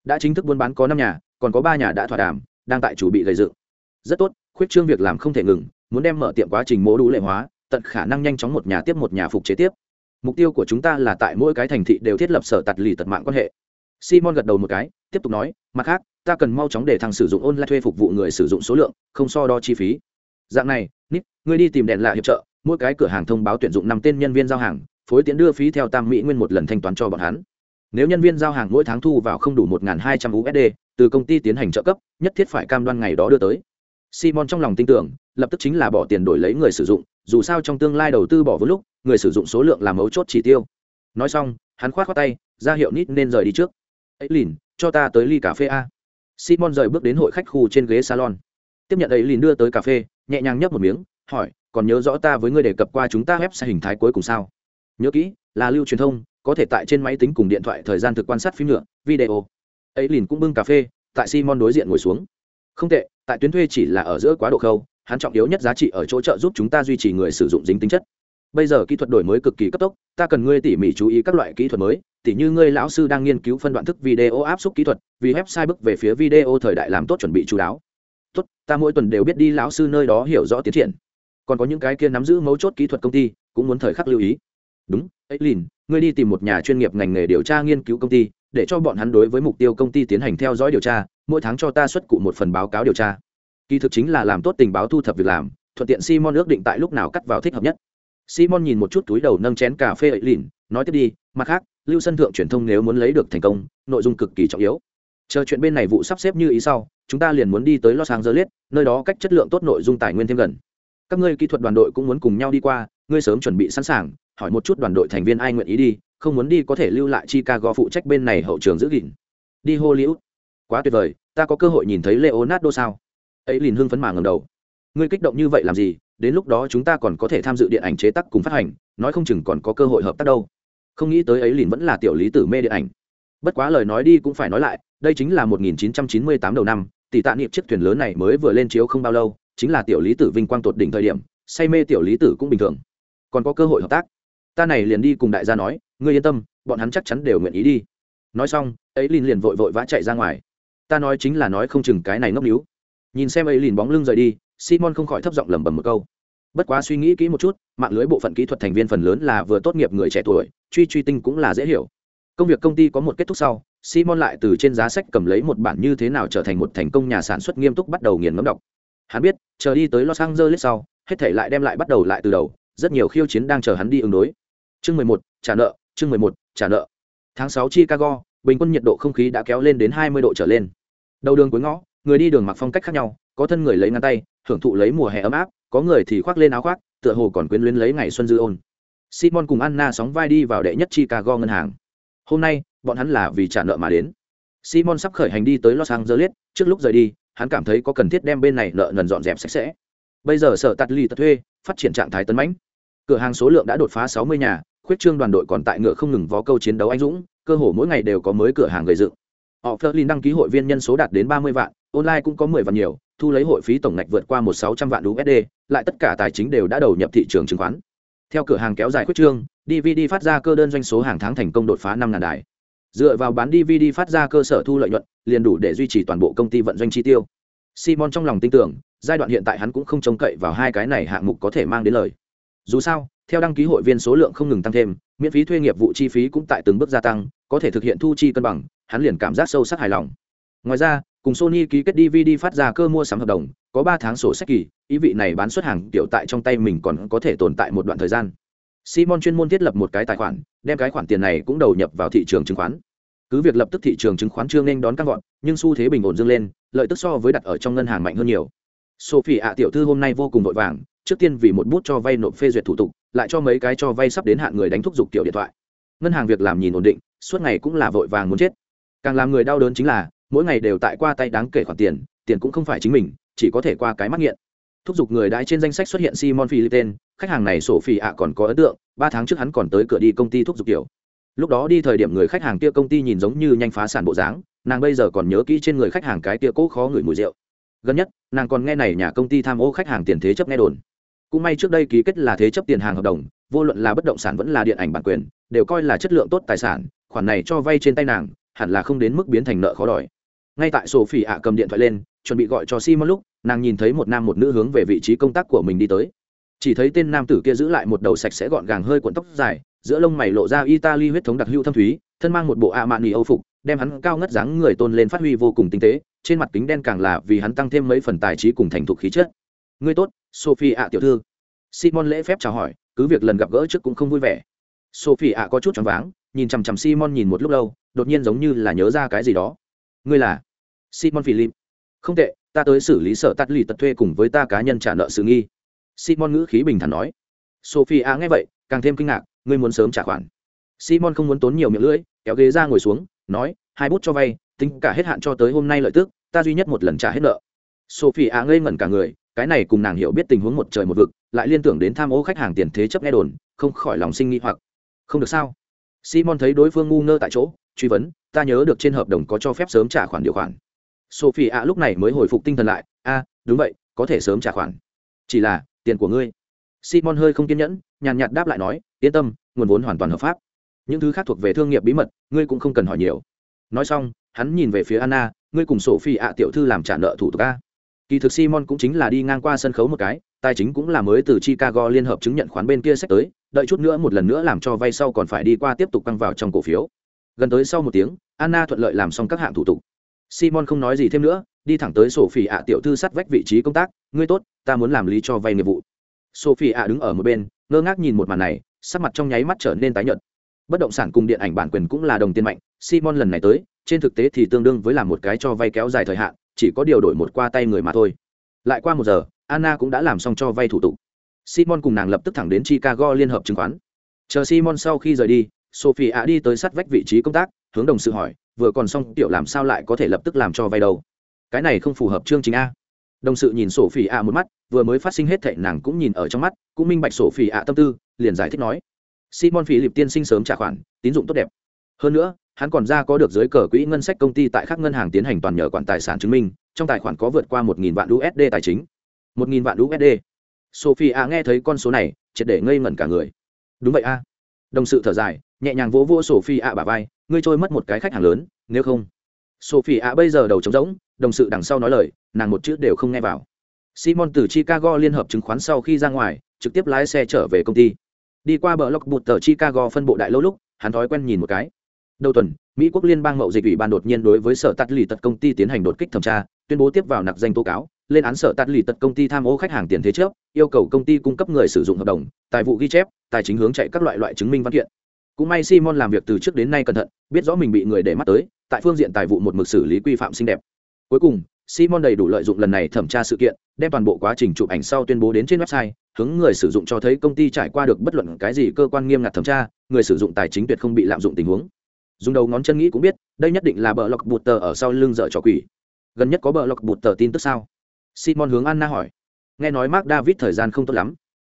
Đã chính thức buôn bán có năm nhà, còn có ba nhà đã thỏa đàm, đang tại chủ bị gây dựng. Rất tốt, khuyết trương việc làm không thể ngừng muốn đem mở tiệm quá trình mô đủ lệ hóa, tận khả năng nhanh chóng một nhà tiếp một nhà phục chế tiếp. Mục tiêu của chúng ta là tại mỗi cái thành thị đều thiết lập sở tạt lì tật mạng quan hệ. Simon gật đầu một cái, tiếp tục nói, mặt khác, ta cần mau chóng để thằng sử dụng online thuê phục vụ người sử dụng số lượng, không so đo chi phí. Dạng này nít người đi tìm đèn lạ hiệp trợ, mỗi cái cửa hàng thông báo tuyển dụng năm tên nhân viên giao hàng, phối tiến đưa phí theo tam mỹ nguyên một lần thanh toán cho bọn hắn. Nếu nhân viên giao hàng mỗi tháng thu vào không đủ một hai trăm usd từ công ty tiến hành trợ cấp, nhất thiết phải cam đoan ngày đó đưa tới simon trong lòng tin tưởng, lập tức chính là bỏ tiền đổi lấy người sử dụng, dù sao trong tương lai đầu tư bỏ vốn lúc, người sử dụng số lượng là mấu chốt chỉ tiêu. Nói xong, hắn khoát khoát tay, ra hiệu nít nên rời đi trước. Ấy lìn, cho ta tới ly cà phê a. Simon rời bước đến hội khách khu trên ghế salon. Tiếp nhận ấy lìn đưa tới cà phê, nhẹ nhàng nhấp một miếng, hỏi, còn nhớ rõ ta với ngươi đề cập qua chúng ta web sai hình thái cuối cùng sao? Nhớ kỹ, là lưu truyền thông, có thể tại trên máy tính cùng điện thoại thời gian thực quan sát phim nhựa video. Ấy lìn cũng bưng cà phê, tại simon đối diện ngồi xuống. Không tệ tại tuyến thuê chỉ là ở giữa quá độ khâu, hắn trọng yếu nhất giá trị ở chỗ trợ giúp chúng ta duy trì người sử dụng dính tính chất. Bây giờ kỹ thuật đổi mới cực kỳ cấp tốc, ta cần ngươi tỉ mỉ chú ý các loại kỹ thuật mới, tỉ như ngươi lão sư đang nghiên cứu phân đoạn thức video áp suất kỹ thuật, vì website bước về phía video thời đại làm tốt chuẩn bị chú đáo. Tốt, ta mỗi tuần đều biết đi lão sư nơi đó hiểu rõ tiến triển. Còn có những cái kia nắm giữ mấu chốt kỹ thuật công ty, cũng muốn thời khắc lưu ý. Đúng ấy lìn ngươi đi tìm một nhà chuyên nghiệp ngành nghề điều tra nghiên cứu công ty, để cho bọn hắn đối với mục tiêu công ty tiến hành theo dõi điều tra mỗi tháng cho ta xuất cụ một phần báo cáo điều tra. Kỳ thực chính là làm tốt tình báo thu thập việc làm, thuận tiện simon ước định tại lúc nào cắt vào thích hợp nhất. Simon nhìn một chút túi đầu nâng chén cà phê ấy lìn nói tiếp đi, mặt khác, lưu sân thượng truyền thông nếu muốn lấy được thành công, nội dung cực kỳ trọng yếu. Chờ chuyện bên này vụ sắp xếp như ý sau, chúng ta liền muốn đi tới los angeles, nơi đó cách chất lượng tốt nội dung tài nguyên thêm gần. Các ngươi kỹ thuật đoàn đội cũng muốn cùng nhau đi qua, ngươi sớm chuẩn bị sẵn sàng, hỏi một chút đoàn đội thành viên ai nguyện ý đi, không muốn đi có thể lưu lại chicago phụ trách bên này hậu trường giữ gìn. Đi hollywood quá tuyệt vời, ta có cơ hội nhìn thấy leonardo sao? Ấy liền hưng phấn mà ngầm đầu. Ngươi kích động như vậy làm gì? Đến lúc đó chúng ta còn có thể tham dự điện ảnh chế tác cùng phát hành, nói không chừng còn có cơ hội hợp tác đâu. Không nghĩ tới ấy liền vẫn là tiểu lý tử mê điện ảnh. Bất quá lời nói đi cũng phải nói lại, đây chính là 1998 đầu năm, tỷ tạ niệm chiếc thuyền lớn này mới vừa lên chiếu không bao lâu, chính là tiểu lý tử vinh quang tột đỉnh thời điểm, say mê tiểu lý tử cũng bình thường. Còn có cơ hội hợp tác. Ta này liền đi cùng đại gia nói, ngươi yên tâm, bọn hắn chắc chắn đều nguyện ý đi. Nói xong, ấy liền liền vội vội vã chạy ra ngoài ta nói chính là nói không chừng cái này ngốc níu. Nhìn xem ấy liền bóng lưng rời đi, simon không khỏi thấp giọng lẩm bẩm một câu. Bất quá suy nghĩ kỹ một chút, mạng lưới bộ phận kỹ thuật thành viên phần lớn là vừa tốt nghiệp người trẻ tuổi, truy truy tinh cũng là dễ hiểu. Công việc công ty có một kết thúc sau, simon lại từ trên giá sách cầm lấy một bản như thế nào trở thành một thành công nhà sản xuất nghiêm túc bắt đầu nghiền ngẫm đọc. Hắn biết, chờ đi tới los angeles sau, hết thể lại đem lại bắt đầu lại từ đầu, rất nhiều khiêu chiến đang chờ hắn đi ứng đối. Chương mười một, trả nợ, chương mười một, trả nợ. Tháng sáu chicago, bình quân nhiệt độ không khí đã kéo lên đến hai mươi độ trở lên đầu đường cuối ngõ, người đi đường mặc phong cách khác nhau, có thân người lấy ngăn tay, hưởng thụ lấy mùa hè ấm áp, có người thì khoác lên áo khoác, tựa hồ còn quyến luyến lấy ngày xuân dư ôn. Simon cùng anna sóng vai đi vào đệ nhất chicago ngân hàng. Hôm nay, bọn hắn là vì trả nợ mà đến. Simon sắp khởi hành đi tới los angeles, trước lúc rời đi, hắn cảm thấy có cần thiết đem bên này nợ nần dọn dẹp sạch sẽ. Bây giờ sở tạt ly tật thuê, phát triển trạng thái tấn mãnh. Cửa hàng số lượng đã đột phá sáu mươi nhà, khuyết trương đoàn đội còn tại ngựa không ngừng vó câu chiến đấu anh dũng, cơ hồ mỗi ngày đều có mới cửa hàng gây dựng họ Berlin đăng ký hội viên nhân số đạt đến ba mươi vạn, online cũng có mười vạn nhiều, thu lấy hội phí tổng ngạch vượt qua một sáu trăm vạn usd lại tất cả tài chính đều đã đầu nhập thị trường chứng khoán. Theo cửa hàng kéo dài khuyết trương dvd phát ra cơ đơn doanh số hàng tháng thành công đột phá năm ngàn đài. Dựa vào bán dvd phát ra cơ sở thu lợi nhuận, liền đủ để duy trì toàn bộ công ty vận doanh chi tiêu. Simon trong lòng tin tưởng, giai đoạn hiện tại hắn cũng không trông cậy vào hai cái này hạng mục có thể mang đến lời. Dù sao, theo đăng ký hội viên số lượng không ngừng tăng thêm, miễn phí thuê nghiệp vụ chi phí cũng tại từng bước gia tăng, có thể thực hiện thu chi cân bằng hắn liền cảm giác sâu sắc hài lòng. Ngoài ra, cùng sony ký kết dvd phát ra cơ mua sắm hợp đồng, có ba tháng sổ sách kỳ, ý vị này bán xuất hàng tiểu tại trong tay mình còn có thể tồn tại một đoạn thời gian. Simon chuyên môn thiết lập một cái tài khoản, đem cái khoản tiền này cũng đầu nhập vào thị trường chứng khoán. Cứ việc lập tức thị trường chứng khoán chưa nên đón các gọn nhưng xu thế bình ổn dâng lên, lợi tức so với đặt ở trong ngân hàng mạnh hơn nhiều. Sophie ạ, tiểu thư hôm nay vô cùng vội vàng, trước tiên vì một bút cho vay nộp phê duyệt thủ tục, lại cho mấy cái cho vay sắp đến hạn người đánh thúc giục tiểu điện thoại. Ngân hàng việc làm nhìn ổn định, suốt ngày cũng là vội vàng muốn chết càng làm người đau đớn chính là, mỗi ngày đều tại qua tay đáng kể khoản tiền tiền cũng không phải chính mình, chỉ có thể qua cái mắt nghiện. Thúc giục người đãi trên danh sách xuất hiện simon phi tên khách hàng này sổ phi ạ còn có ấn tượng, ba tháng trước hắn còn tới cửa đi công ty thúc giục kiểu. Lúc đó đi thời điểm người khách hàng kia công ty nhìn giống như nhanh phá sản bộ dáng, nàng bây giờ còn nhớ kỹ trên người khách hàng cái kia cố khó ngửi mùi rượu. Gần nhất, nàng còn nghe này nhà công ty tham ô khách hàng tiền thế chấp nghe đồn. Cũng may trước đây ký kết là thế chấp tiền hàng hợp đồng, vô luận là bất động sản vẫn là điện ảnh bản quyền, đều coi là chất lượng tốt tài sản, khoản này cho vay trên tay nàng hẳn là không đến mức biến thành nợ khó đòi. Ngay tại sổ phỉ ạ cầm điện thoại lên, chuẩn bị gọi cho simon lúc, nàng nhìn thấy một nam một nữ hướng về vị trí công tác của mình đi tới. Chỉ thấy tên nam tử kia giữ lại một đầu sạch sẽ gọn gàng hơi cuộn tóc dài, giữa lông mày lộ ra italy huyết thống đặc hữu thâm thúy, thân mang một bộ ạ mạn nghỉ âu phục, đem hắn cao ngất dáng người tôn lên phát huy vô cùng tinh tế, trên mặt kính đen càng là vì hắn tăng thêm mấy phần tài trí cùng thành thục khí chất. Ngươi tốt, sophie ạ tiểu thư. Simon lễ phép chào hỏi, cứ việc lần gặp gỡ trước cũng không vui vẻ. Sophie ạ có chút choáng váng, nhìn chằm chằm simon nhìn một lúc lâu đột nhiên giống như là nhớ ra cái gì đó. Ngươi là simon philip. Không tệ, ta tới xử lý sở tắt lì tật thuê cùng với ta cá nhân trả nợ sự nghi. Simon ngữ khí bình thản nói. Sophie ạ nghe vậy, càng thêm kinh ngạc, ngươi muốn sớm trả khoản. Simon không muốn tốn nhiều miệng lưỡi, kéo ghế ra ngồi xuống, nói, hai bút cho vay, tính cả hết hạn cho tới hôm nay lợi tức, ta duy nhất một lần trả hết nợ. Sophie ạ ngây ngẩn cả người, cái này cùng nàng hiểu biết tình huống một trời một vực, lại liên tưởng đến tham ô khách hàng tiền thế chấp nghe đồn, không khỏi lòng sinh nghi hoặc. Không được sao? Simon thấy đối phương ngu ngơ tại chỗ truy vấn, ta nhớ được trên hợp đồng có cho phép sớm trả khoản điều khoản. Sophie ạ lúc này mới hồi phục tinh thần lại, a, đúng vậy, có thể sớm trả khoản. Chỉ là, tiền của ngươi. Simon hơi không kiên nhẫn, nhàn nhạt đáp lại nói, yên tâm, nguồn vốn hoàn toàn hợp pháp. Những thứ khác thuộc về thương nghiệp bí mật, ngươi cũng không cần hỏi nhiều. Nói xong, hắn nhìn về phía anna, ngươi cùng sophie ạ tiểu thư làm trả nợ thủ tục a. Kỳ thực simon cũng chính là đi ngang qua sân khấu một cái, tài chính cũng là mới từ chicago liên hợp chứng nhận khoán bên kia sách tới, đợi chút nữa một lần nữa làm cho vay sau còn phải đi qua tiếp tục căng vào trong cổ phiếu gần tới sau một tiếng, anna thuận lợi làm xong các hạng thủ tục. Simon không nói gì thêm nữa, đi thẳng tới sophie ạ tiểu thư sát vách vị trí công tác. Ngươi tốt, ta muốn làm lý cho vay nghiệp vụ. Sophie ạ đứng ở một bên, ngơ ngác nhìn một màn này, sắc mặt trong nháy mắt trở nên tái nhợt. Bất động sản cùng điện ảnh bản quyền cũng là đồng tiền mạnh, simon lần này tới, trên thực tế thì tương đương với làm một cái cho vay kéo dài thời hạn, chỉ có điều đổi một qua tay người mà thôi. Lại qua một giờ, anna cũng đã làm xong cho vay thủ tục. Simon cùng nàng lập tức thẳng đến chicago liên hợp chứng khoán. Chờ simon sau khi rời đi sophie ạ đi tới sát vách vị trí công tác, hướng đồng sự hỏi, vừa còn xong tiểu làm sao lại có thể lập tức làm cho vay đâu? Cái này không phù hợp chương trình a. Đồng sự nhìn sophie ạ một mắt, vừa mới phát sinh hết thệ nàng cũng nhìn ở trong mắt, cũng minh bạch sophie ạ tâm tư, liền giải thích nói. Simon phí liệp tiên sinh sớm trả khoản, tín dụng tốt đẹp. Hơn nữa, hắn còn ra có được dưới cờ quỹ ngân sách công ty tại các ngân hàng tiến hành toàn nhờ quản tài sản chứng minh, trong tài khoản có vượt qua một nghìn vạn usd tài chính. một nghìn vạn usd sophie a nghe thấy con số này, triệt để ngây ngẩn cả người. Đúng vậy a. Đồng sự thở dài nhẹ nhàng vỗ vỗ sophie ạ bà vai, ngươi trôi mất một cái khách hàng lớn, nếu không. Sophie ạ bây giờ đầu trống rỗng, đồng sự đằng sau nói lời, nàng một chữ đều không nghe vào. Simon từ chicago liên hợp chứng khoán sau khi ra ngoài, trực tiếp lái xe trở về công ty. Đi qua bờ lọc bụt tờ chicago phân bộ đại lâu lúc, hắn thói quen nhìn một cái. Đầu tuần, mỹ quốc liên bang mậu dịch ủy ban đột nhiên đối với sở tắt lì tật công ty tiến hành đột kích thẩm tra, tuyên bố tiếp vào nặc danh tố cáo, lên án sở tắt lì tật công ty tham ô khách hàng tiền thế trước, yêu cầu công ty cung cấp người sử dụng hợp đồng, tài vụ ghi chép, tài chính hướng chạy các loại loại chứng minh văn kiện cũng may simon làm việc từ trước đến nay cẩn thận, biết rõ mình bị người để mắt tới, tại phương diện tài vụ một mực xử lý quy phạm xinh đẹp. Cuối cùng, simon đầy đủ lợi dụng lần này thẩm tra sự kiện, đem toàn bộ quá trình chụp ảnh sau tuyên bố đến trên website, hướng người sử dụng cho thấy công ty trải qua được bất luận cái gì cơ quan nghiêm ngặt thẩm tra, người sử dụng tài chính tuyệt không bị lạm dụng tình huống. Dùng đầu ngón chân nghĩ cũng biết, đây nhất định là bờ lọc bụt tờ ở sau lưng dợ trò quỷ. Gần nhất có bờ lọc bụt tờ tin tức sao? Simon hướng anna hỏi. Nghe nói mark david thời gian không tốt lắm.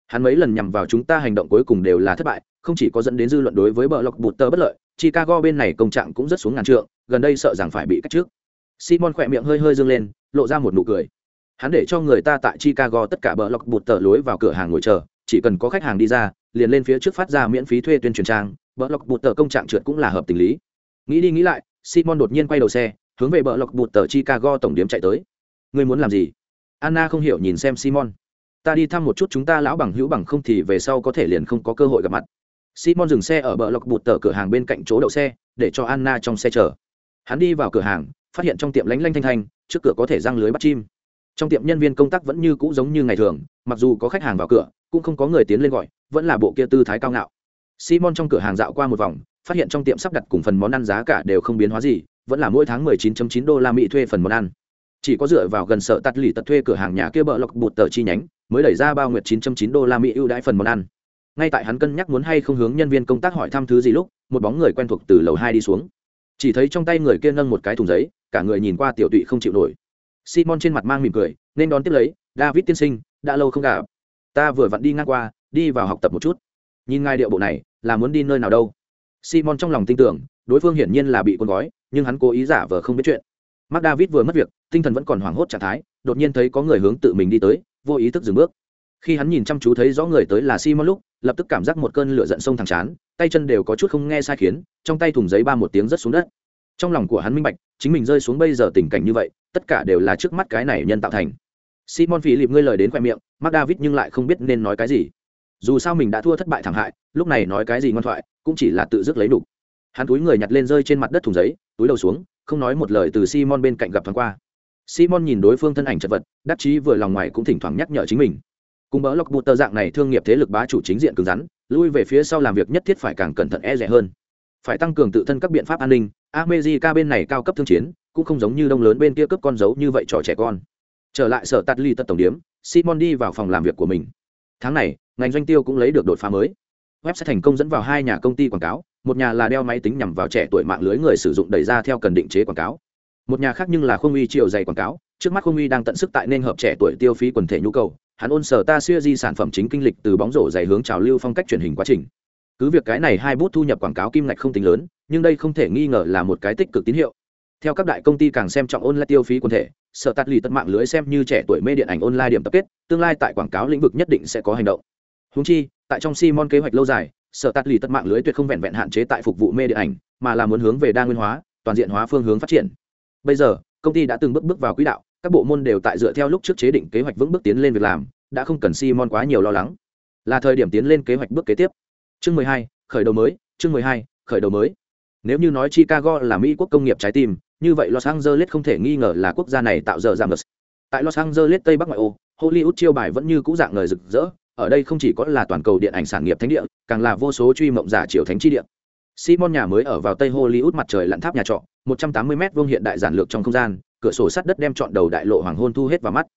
Hắn mấy lần nhằm vào chúng ta hành động cuối cùng đều là thất bại không chỉ có dẫn đến dư luận đối với bờ lọc bụt tơ bất lợi, chicago bên này công trạng cũng rất xuống ngàn trượng, gần đây sợ rằng phải bị cách trước. Simon khỏe miệng hơi hơi dâng lên, lộ ra một nụ cười. Hắn để cho người ta tại chicago tất cả bờ lọc bụt tờ lối vào cửa hàng ngồi chờ, chỉ cần có khách hàng đi ra, liền lên phía trước phát ra miễn phí thuê tuyên truyền trang, bờ lọc bụt tờ công trạng trượt cũng là hợp tình lý. Nghĩ đi nghĩ lại, simon đột nhiên quay đầu xe, hướng về bờ lọc bụt tờ chicago tổng điểm chạy tới. Ngươi muốn làm gì? Anna không hiểu nhìn xem simon. Ta đi thăm một chút chúng ta lão bằng hữu bằng không thì về sau có thể liền không có cơ hội gặp mặt simon dừng xe ở bờ lọc bụt tờ cửa hàng bên cạnh chỗ đậu xe, để cho anna trong xe chờ. Hắn đi vào cửa hàng, phát hiện trong tiệm lánh lanh thanh thanh, trước cửa có thể răng lưới bắt chim. Trong tiệm nhân viên công tác vẫn như cũ giống như ngày thường, mặc dù có khách hàng vào cửa, cũng không có người tiến lên gọi, vẫn là bộ kia tư thái cao ngạo. Simon trong cửa hàng dạo qua một vòng, phát hiện trong tiệm sắp đặt cùng phần món ăn giá cả đều không biến hóa gì, vẫn là mỗi tháng 19.9 đô la mỹ thuê phần món ăn. Chỉ có dựa vào gần sợ tắt lì tật thuê cửa hàng nhà kia bờ lọc bụt tờ chi nhánh, mới đẩy ra bao nguyệt 9.9 đô la mỹ ưu đãi phần món ăn ngay tại hắn cân nhắc muốn hay không hướng nhân viên công tác hỏi thăm thứ gì lúc, một bóng người quen thuộc từ lầu hai đi xuống. Chỉ thấy trong tay người kia nâng một cái thùng giấy, cả người nhìn qua tiểu tụy không chịu nổi. Simon trên mặt mang mỉm cười, nên đón tiếp lấy, david tiên sinh, đã lâu không gặp. Ta vừa vặn đi ngang qua, đi vào học tập một chút. Nhìn ngài điệu bộ này, là muốn đi nơi nào đâu? Simon trong lòng tin tưởng, đối phương hiển nhiên là bị con gói, nhưng hắn cố ý giả vờ không biết chuyện. Mark david vừa mất việc, tinh thần vẫn còn hoảng hốt trạng thái, đột nhiên thấy có người hướng tự mình đi tới, vô ý thức dừng bước khi hắn nhìn chăm chú thấy rõ người tới là simon lúc, lập tức cảm giác một cơn lửa giận sông thẳng chán, tay chân đều có chút không nghe sai khiến, trong tay thùng giấy ba một tiếng rất xuống đất. Trong lòng của hắn minh bạch, chính mình rơi xuống bây giờ tình cảnh như vậy, tất cả đều là trước mắt cái này nhân tạo thành. Simon philip ngươi lời đến khoe miệng, mark david nhưng lại không biết nên nói cái gì. Dù sao mình đã thua thất bại thảm hại, lúc này nói cái gì ngoan thoại, cũng chỉ là tự dứt lấy đủ. hắn túi người nhặt lên rơi trên mặt đất thùng giấy, túi đầu xuống, không nói một lời từ simon bên cạnh gặp thoáng qua. Simon nhìn đối phương thân ảnh chật vật, đắc chí vừa lòng ngoài cũng thỉnh thoảng nhắc nhở chính mình cùng bỡ lọc bụt tờ dạng này thương nghiệp thế lực bá chủ chính diện cứng rắn, lui về phía sau làm việc nhất thiết phải càng cẩn thận e rẻ hơn. Phải tăng cường tự thân các biện pháp an ninh, America bên này cao cấp thương chiến, cũng không giống như đông lớn bên kia cướp con dấu như vậy trò trẻ con. Trở lại sở tạt ly tất tổng điếm simon đi vào phòng làm việc của mình. Tháng này, ngành doanh tiêu cũng lấy được đột phá mới. Web sẽ thành công dẫn vào hai nhà công ty quảng cáo, một nhà là đeo máy tính nhằm vào trẻ tuổi mạng lưới người sử dụng đẩy ra theo cần định chế quảng cáo một nhà khác nhưng là không uy triệu dày quảng cáo, trước mắt không uy đang tận sức tại nên hợp trẻ tuổi tiêu phí quần thể nhu cầu, hắn ôn sở ta xuya di sản phẩm chính kinh lịch từ bóng rổ dày hướng trào lưu phong cách truyền hình quá trình. Cứ việc cái này hai bút thu nhập quảng cáo kim ngạch không tính lớn, nhưng đây không thể nghi ngờ là một cái tích cực tín hiệu. Theo các đại công ty càng xem trọng online tiêu phí quần thể, sở tạt lì tận mạng lưới xem như trẻ tuổi mê điện ảnh online điểm tập kết, tương lai tại quảng cáo lĩnh vực nhất định sẽ có hành động. Húng chi, tại trong simon kế hoạch lâu dài, sở tạt lì tận mạng lưới tuyệt không vẹn vẹn hạn chế tại phục vụ mê điện ảnh, mà là muốn hướng về đa nguyên hóa, toàn diện hóa phương hướng phát triển bây giờ, công ty đã từng bước bước vào quỹ đạo, các bộ môn đều tại dựa theo lúc trước chế định kế hoạch vững bước tiến lên việc làm, đã không cần simon quá nhiều lo lắng. Là thời điểm tiến lên kế hoạch bước kế tiếp. Chương mười hai, khởi đầu mới, chương mười hai, khởi đầu mới. Nếu như nói chicago là mỹ quốc công nghiệp trái tim, như vậy los angeles không thể nghi ngờ là quốc gia này tạo giờ giảm ngờ tại los angeles, tây bắc ngoại ô, hollywood chiêu bài vẫn như cũ dạng ngời rực rỡ, ở đây không chỉ có là toàn cầu điện ảnh sản nghiệp thánh địa, càng là vô số truy mộng giả triều thánh chi địa. Simon nhà mới ở vào tây hollywood mặt trời lặn tháp nhà trọ 180 m vuông hiện đại giản lược trong không gian, cửa sổ sắt đất đem chọn đầu đại lộ hoàng hôn thu hết vào mắt.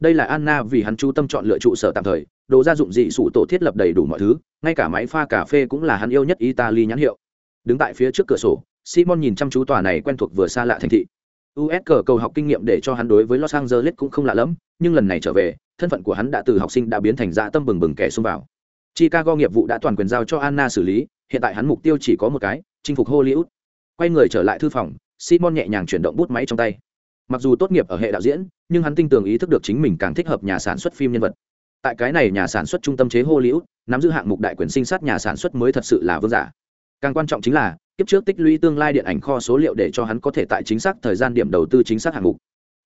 Đây là anna vì hắn chú tâm chọn lựa trụ sở tạm thời, đồ gia dụng dị sủ tổ thiết lập đầy đủ mọi thứ, ngay cả máy pha cà phê cũng là hắn yêu nhất italy nhãn hiệu. Đứng tại phía trước cửa sổ, simon nhìn chăm chú tòa này quen thuộc vừa xa lạ thành thị. Us cờ cầu học kinh nghiệm để cho hắn đối với los angeles cũng không lạ lẫm, nhưng lần này trở về, thân phận của hắn đã từ học sinh đã biến thành dạ tâm bừng bừng kẻ xông vào. Chicago nghiệp vụ đã toàn quyền giao cho anna xử lý, hiện tại hắn mục tiêu chỉ có một cái, chinh phục hollywood quay người trở lại thư phòng, simon nhẹ nhàng chuyển động bút máy trong tay. Mặc dù tốt nghiệp ở hệ đạo diễn, nhưng hắn tin tưởng ý thức được chính mình càng thích hợp nhà sản xuất phim nhân vật. Tại cái này nhà sản xuất trung tâm chế hollywood, nắm giữ hạng mục đại quyền sinh sát nhà sản xuất mới thật sự là vương giả. Càng quan trọng chính là, kiếp trước tích lũy tương lai điện ảnh kho số liệu để cho hắn có thể tại chính xác thời gian điểm đầu tư chính xác hạng mục.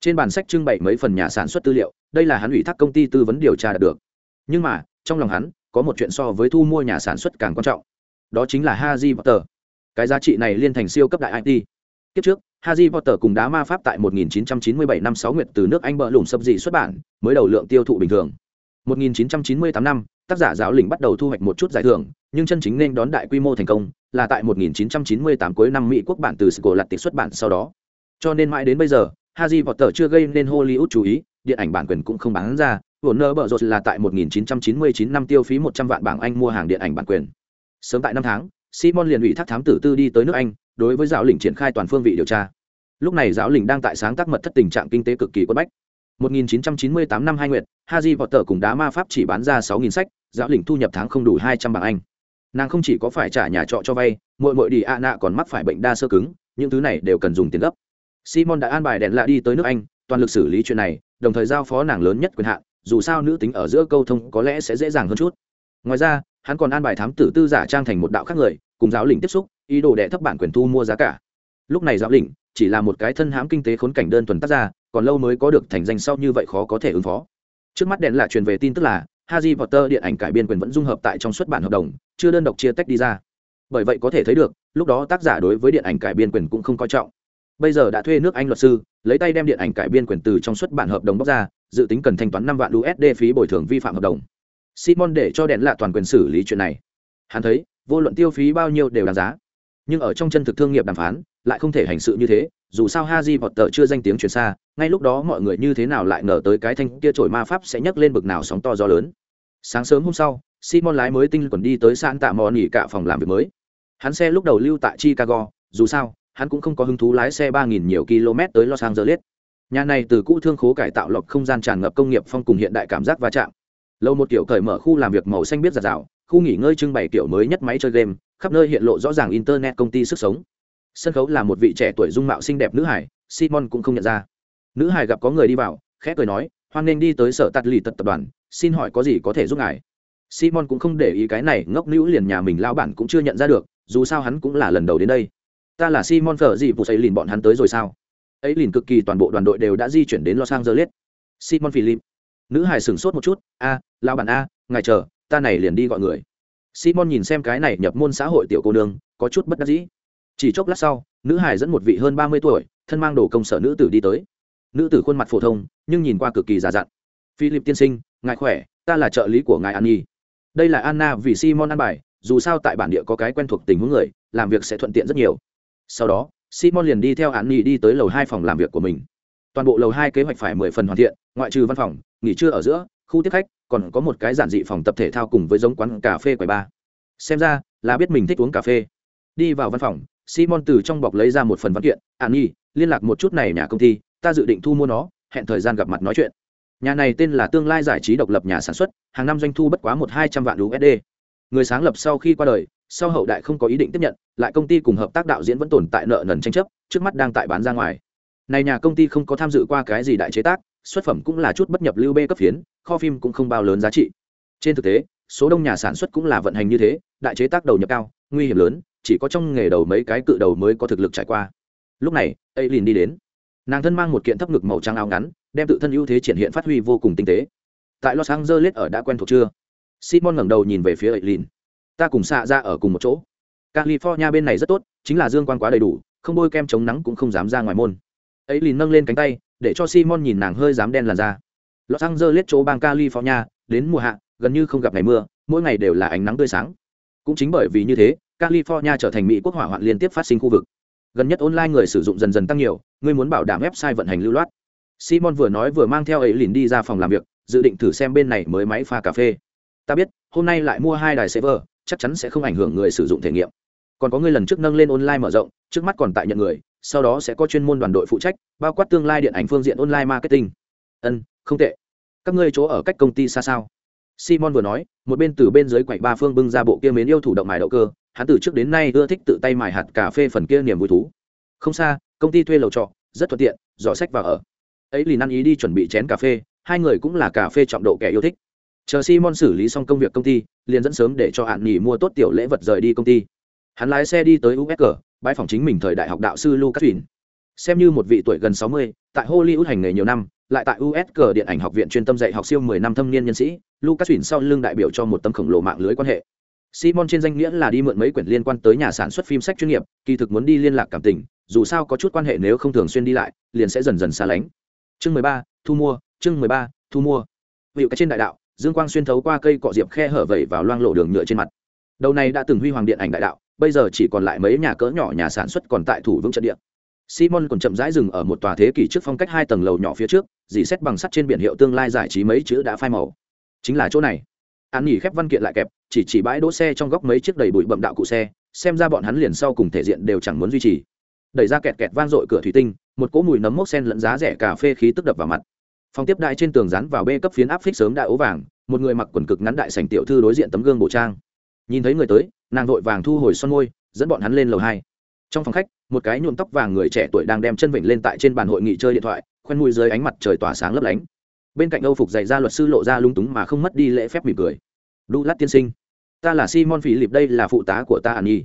Trên bản sách trưng bày mấy phần nhà sản xuất tư liệu, đây là hắn ủy thác công ty tư vấn điều tra được. Nhưng mà, trong lòng hắn, có một chuyện so với thu mua nhà sản xuất càng quan trọng. Đó chính là Harry Potter. Cái giá trị này liên thành siêu cấp đại IT. Tiếp trước, Harry Potter cùng đá ma pháp tại 1997 năm 6 nguyệt từ nước Anh bờ lủng sập dị xuất bản, mới đầu lượng tiêu thụ bình thường. 1998 năm, tác giả giáo lĩnh bắt đầu thu hoạch một chút giải thưởng, nhưng chân chính nên đón đại quy mô thành công là tại 1998 cuối năm Mỹ quốc bản từ Scholastic xuất bản sau đó. Cho nên mãi đến bây giờ, Harry Potter chưa gây nên Hollywood chú ý, điện ảnh bản quyền cũng không bán ra. Warner Bros là tại 1999 năm tiêu phí 100 vạn bảng Anh mua hàng điện ảnh bản quyền. Sớm tại năm tháng, Simon liền ủy thác thám tử tư đi tới nước Anh, đối với giáo lĩnh triển khai toàn phương vị điều tra. Lúc này giáo lĩnh đang tại sáng tác mật thất tình trạng kinh tế cực kỳ quất bách. 1998 năm hai nguyệt, Harry Potter cùng đá ma pháp chỉ bán ra 6000 sách, giáo lĩnh thu nhập tháng không đủ 200 bảng Anh. Nàng không chỉ có phải trả nhà trọ cho vay, muội muội đi ạ nạ còn mắc phải bệnh đa sơ cứng, những thứ này đều cần dùng tiền gấp. Simon đã an bài đèn lạ đi tới nước Anh, toàn lực xử lý chuyện này, đồng thời giao phó nàng lớn nhất quyền hạn, dù sao nữ tính ở giữa câu thông có lẽ sẽ dễ dàng hơn chút. ngoài ra hắn còn an bài thám tử tư giả trang thành một đạo khác người cùng giáo lĩnh tiếp xúc ý đồ đệ thấp bản quyền thu mua giá cả lúc này giáo lĩnh chỉ là một cái thân hãm kinh tế khốn cảnh đơn thuần tác ra còn lâu mới có được thành danh sau như vậy khó có thể ứng phó trước mắt đèn là truyền về tin tức là Harry Potter điện ảnh cải biên quyền vẫn dung hợp tại trong xuất bản hợp đồng, chưa đơn độc chia tách đi ra. Bởi vậy có thể thấy được, lúc đó tác giả đối với điện ảnh cải biên quyền cũng không coi trọng. Bây giờ đã thuê nước Anh luật sư, lấy tay đem điện ảnh cải biên quyền từ trong xuất bản hợp đồng bóc ra, dự tính cần thanh toán năm vạn USD phí bồi thường vi phạm hợp đồng. Simon để cho đèn lạ toàn quyền xử lý chuyện này. Hắn thấy, vô luận tiêu phí bao nhiêu đều đáng giá. Nhưng ở trong chân thực thương nghiệp đàm phán, lại không thể hành sự như thế, dù sao Haji Potter chưa danh tiếng truyền xa, ngay lúc đó mọi người như thế nào lại ngờ tới cái thanh kia trổi ma pháp sẽ nhấc lên bực nào sóng to gió lớn. Sáng sớm hôm sau, Simon lái mới tinh quần đi tới sạn tạ mò nghỉ cả phòng làm việc mới. Hắn xe lúc đầu lưu tại Chicago, dù sao, hắn cũng không có hứng thú lái xe 3000 nhiều km tới Los Angeles. Nhà này từ cũ thương khố cải tạo lọc không gian tràn ngập công nghiệp phong cùng hiện đại cảm giác va chạm. Lâu một kiểu cởi mở khu làm việc màu xanh biết giật rào, khu nghỉ ngơi trưng bày kiểu mới nhất máy chơi game, khắp nơi hiện lộ rõ ràng internet công ty sức sống. Sân khấu là một vị trẻ tuổi dung mạo xinh đẹp nữ hải simon cũng không nhận ra. Nữ hải gặp có người đi vào khẽ cười nói hoan nghênh đi tới sở tạt lì tật tập đoàn xin hỏi có gì có thể giúp ngài? Simon cũng không để ý cái này ngốc nữ liền nhà mình lao bản cũng chưa nhận ra được dù sao hắn cũng là lần đầu đến đây. Ta là simon phở gì vụ xây lìn bọn hắn tới rồi sao? Ấy lìn cực kỳ toàn bộ đoàn đội đều đã di chuyển đến los angeles. Simon philip nữ hải sửng sốt một chút, a lao bản a, ngài chờ, ta này liền đi gọi người. Simon nhìn xem cái này nhập môn xã hội tiểu cô nương, có chút bất đắc dĩ. Chỉ chốc lát sau, nữ hải dẫn một vị hơn ba mươi tuổi, thân mang đồ công sở nữ tử đi tới. Nữ tử khuôn mặt phổ thông, nhưng nhìn qua cực kỳ già dặn. Philip tiên sinh, ngài khỏe, ta là trợ lý của ngài an nhi đây là anna vì simon ăn bài, dù sao tại bản địa có cái quen thuộc tình huống người, làm việc sẽ thuận tiện rất nhiều. Sau đó, simon liền đi theo an nhi đi tới lầu hai phòng làm việc của mình. Toàn bộ lầu hai kế hoạch phải mười phần hoàn thiện, ngoại trừ văn phòng nghỉ trưa ở giữa, khu tiếp khách, còn có một cái giản dị phòng tập thể thao cùng với giống quán cà phê quầy ba. Xem ra, là biết mình thích uống cà phê. Đi vào văn phòng, simon từ trong bọc lấy ra một phần văn kiện. An nhi, liên lạc một chút này nhà công ty, ta dự định thu mua nó, hẹn thời gian gặp mặt nói chuyện. Nhà này tên là tương lai giải trí độc lập nhà sản xuất, hàng năm doanh thu bất quá một hai trăm vạn usd người sáng lập sau khi qua đời, sau hậu đại không có ý định tiếp nhận, lại công ty cùng hợp tác đạo diễn vẫn tồn tại nợ nần tranh chấp, trước mắt đang tại bán ra ngoài. Này nhà công ty không có tham dự qua cái gì đại chế tác xuất phẩm cũng là chút bất nhập lưu b cấp phiến, kho phim cũng không bao lớn giá trị. Trên thực tế, số đông nhà sản xuất cũng là vận hành như thế, đại chế tác đầu nhập cao, nguy hiểm lớn, chỉ có trong nghề đầu mấy cái cự đầu mới có thực lực trải qua. Lúc này ấy liền đi đến. Nàng thân mang một kiện thấp ngực màu trắng áo ngắn, đem tự thân ưu thế triển hiện phát huy vô cùng tinh tế. Tại los angeles ở đã quen thuộc chưa? Simon ngẩng đầu nhìn về phía ấy liền ta cùng xạ ra ở cùng một chỗ. California bên này rất tốt, chính là dương quan quá đầy đủ, không bôi kem chống nắng cũng không dám ra ngoài môn. Ấy liền nâng lên cánh tay để cho simon nhìn nàng hơi dám đen làn da. Los angeles chỗ bang california, đến mùa hạ, gần như không gặp ngày mưa, mỗi ngày đều là ánh nắng tươi sáng. Cũng chính bởi vì như thế, california trở thành mỹ quốc hỏa hoạn liên tiếp phát sinh khu vực. Gần nhất online người sử dụng dần dần tăng nhiều ngươi muốn bảo đảm website vận hành lưu loát. Simon vừa nói vừa mang theo ấy liền đi ra phòng làm việc, dự định thử xem bên này mới máy pha cà phê. Ta biết, hôm nay lại mua hai đài server, chắc chắn sẽ không ảnh hưởng người sử dụng thể nghiệm. Còn có người lần trước nâng lên online mở rộng, trước mắt còn tại nhận người sau đó sẽ có chuyên môn đoàn đội phụ trách, bao quát tương lai điện ảnh phương diện online marketing. Ân, không tệ. Các ngươi chỗ ở cách công ty xa sao? Simon vừa nói, một bên từ bên dưới quạnh ba phương bưng ra bộ kia mến yêu thủ động mài đậu cơ, hắn từ trước đến nay ưa thích tự tay mài hạt cà phê phần kia niềm vui thú. Không xa, công ty thuê lầu trọ, rất thuận tiện, dò sách vào ở. Ấy lì năn ý đi chuẩn bị chén cà phê, hai người cũng là cà phê trọng độ kẻ yêu thích. Chờ simon xử lý xong công việc công ty, liền dẫn sớm để cho hạn nghỉ mua tốt tiểu lễ vật rời đi công ty. Hắn lái xe đi tới usg bãi phòng chính mình thời đại học đạo sư lucas Twin. xem như một vị tuổi gần sáu mươi, tại hollywood hành nghề nhiều năm, lại tại usg điện ảnh học viện chuyên tâm dạy học siêu mười năm thâm niên nhân sĩ, lucas Twin sau lưng đại biểu cho một tấm khổng lồ mạng lưới quan hệ. Simon trên danh nghĩa là đi mượn mấy quyển liên quan tới nhà sản xuất phim sách chuyên nghiệp, kỳ thực muốn đi liên lạc cảm tình, dù sao có chút quan hệ nếu không thường xuyên đi lại, liền sẽ dần dần xa lánh. Chương mười ba, thu mua, chương mười ba, thu mua. Vịu cái trên đại đạo, dương quang xuyên thấu qua cây cọ diệp khe hở vẩy vào loang lộ đường nhựa trên mặt. Đầu này đã từng huy hoàng điện ảnh đại đạo bây giờ chỉ còn lại mấy nhà cỡ nhỏ nhà sản xuất còn tại thủ vững trận địa. Simon còn chậm rãi dừng ở một tòa thế kỷ trước phong cách hai tầng lầu nhỏ phía trước, dì xét bằng sắt trên biển hiệu tương lai giải trí mấy chữ đã phai màu. Chính là chỗ này. An nghỉ khép văn kiện lại kẹp, chỉ chỉ bãi đỗ xe trong góc mấy chiếc đầy bụi bậm đạo cụ xe, xem ra bọn hắn liền sau cùng thể diện đều chẳng muốn duy trì. Đẩy ra kẹt kẹt vang dội cửa thủy tinh, một cỗ mùi nấm mốc sen lẫn giá rẻ cà phê khí tức đập vào mặt. Phòng tiếp đại trên tường dán vào bê cấp phiến áp phích sớm đã ố vàng, một người mặc quần cực ngắn đại sành tiểu thư đối diện tấm gương bộ trang nhìn thấy người tới, nàng vội vàng thu hồi son môi, dẫn bọn hắn lên lầu hai. Trong phòng khách, một cái nhuộm tóc vàng người trẻ tuổi đang đem chân vịnh lên tại trên bàn hội nghị chơi điện thoại, khoen mùi dưới ánh mặt trời tỏa sáng lấp lánh. Bên cạnh âu phục dạy ra luật sư lộ ra lung túng mà không mất đi lễ phép mỉm cười. Đu lát tiên sinh, ta là simon phí lịp đây là phụ tá của ta an nhi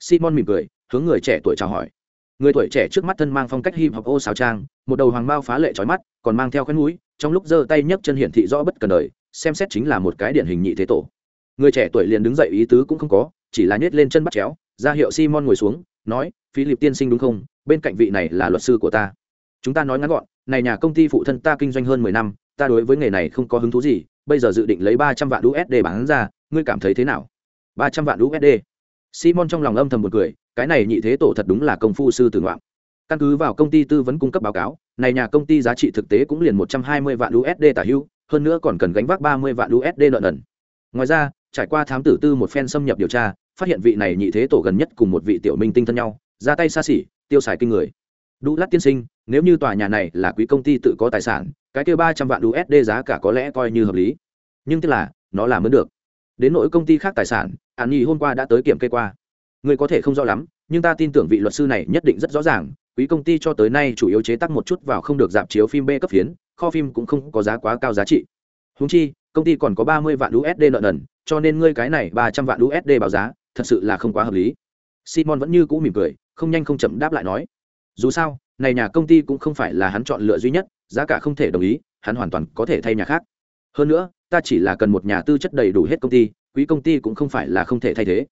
simon mỉm cười, hướng người trẻ tuổi chào hỏi. Người tuổi trẻ trước mắt thân mang phong cách hip hop ô xào trang, một đầu hoàng bao phá lệ trói mắt, còn mang theo khoen mũi, trong lúc giơ tay nhấc chân hiển thị rõ bất cần đời, xem xét chính là một cái điển hình nhị thế tổ người trẻ tuổi liền đứng dậy ý tứ cũng không có, chỉ là nhét lên chân bắt chéo, ra hiệu simon ngồi xuống, nói, philip tiên sinh đúng không? Bên cạnh vị này là luật sư của ta. Chúng ta nói ngắn gọn, này nhà công ty phụ thân ta kinh doanh hơn mười năm, ta đối với nghề này không có hứng thú gì, bây giờ dự định lấy ba trăm vạn usd bán ra, ngươi cảm thấy thế nào? Ba trăm vạn usd simon trong lòng âm thầm một cười, cái này nhị thế tổ thật đúng là công phu sư tử ngoạn. Căn cứ vào công ty tư vấn cung cấp báo cáo, này nhà công ty giá trị thực tế cũng liền một trăm hai mươi vạn usd tả hưu, hơn nữa còn cần gánh vác ba mươi vạn usd nợ nần. Ngoài ra trải qua thám tử tư một phen xâm nhập điều tra, phát hiện vị này nhị thế tổ gần nhất cùng một vị tiểu minh tinh thân nhau, ra tay xa xỉ, tiêu xài kinh người. Đu lát tiên sinh, nếu như tòa nhà này là quý công ty tự có tài sản, cái kêu ba trăm vạn usd giá cả có lẽ coi như hợp lý. Nhưng tức là, nó làm mới được. Đến nỗi công ty khác tài sản, an nhi hôm qua đã tới kiểm kê qua. Người có thể không rõ lắm, nhưng ta tin tưởng vị luật sư này nhất định rất rõ ràng, quý công ty cho tới nay chủ yếu chế tác một chút vào không được dạp chiếu phim b cấp phiến, kho phim cũng không có giá quá cao giá trị. Húng chi công ty còn có ba mươi vạn usd nợ nần, cho nên ngươi cái này ba trăm vạn usd báo giá, thật sự là không quá hợp lý. Simon vẫn như cũ mỉm cười, không nhanh không chậm đáp lại nói, dù sao, này nhà công ty cũng không phải là hắn chọn lựa duy nhất, giá cả không thể đồng ý, hắn hoàn toàn có thể thay nhà khác. Hơn nữa, ta chỉ là cần một nhà tư chất đầy đủ hết công ty, quý công ty cũng không phải là không thể thay thế.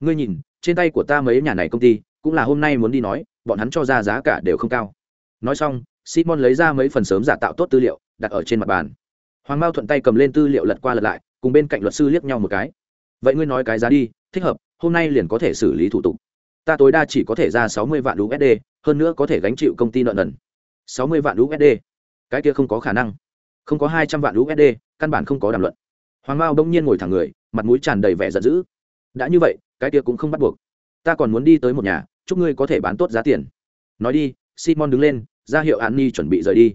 Ngươi nhìn, trên tay của ta mấy nhà này công ty, cũng là hôm nay muốn đi nói, bọn hắn cho ra giá cả đều không cao. Nói xong, simon lấy ra mấy phần sớm giả tạo tốt tư liệu, đặt ở trên mặt bàn hoàng mao thuận tay cầm lên tư liệu lật qua lật lại, cùng bên cạnh luật sư liếc nhau một cái. Vậy ngươi nói cái giá đi, thích hợp, hôm nay liền có thể xử lý thủ tục. Ta tối đa chỉ có thể ra sáu mươi vạn usd hơn nữa có thể gánh chịu công ty nợ nần. sáu mươi vạn usd cái kia không có khả năng. Không có hai trăm vạn usd căn bản không có đàm luận. Hoàng mao đông nhiên ngồi thẳng người, mặt mũi tràn đầy vẻ giận dữ. Đã như vậy, cái kia cũng không bắt buộc. Ta còn muốn đi tới một nhà, chúc ngươi có thể bán tốt giá tiền. Nói đi, simon đứng lên, ra hiệu an ni chuẩn bị rời đi.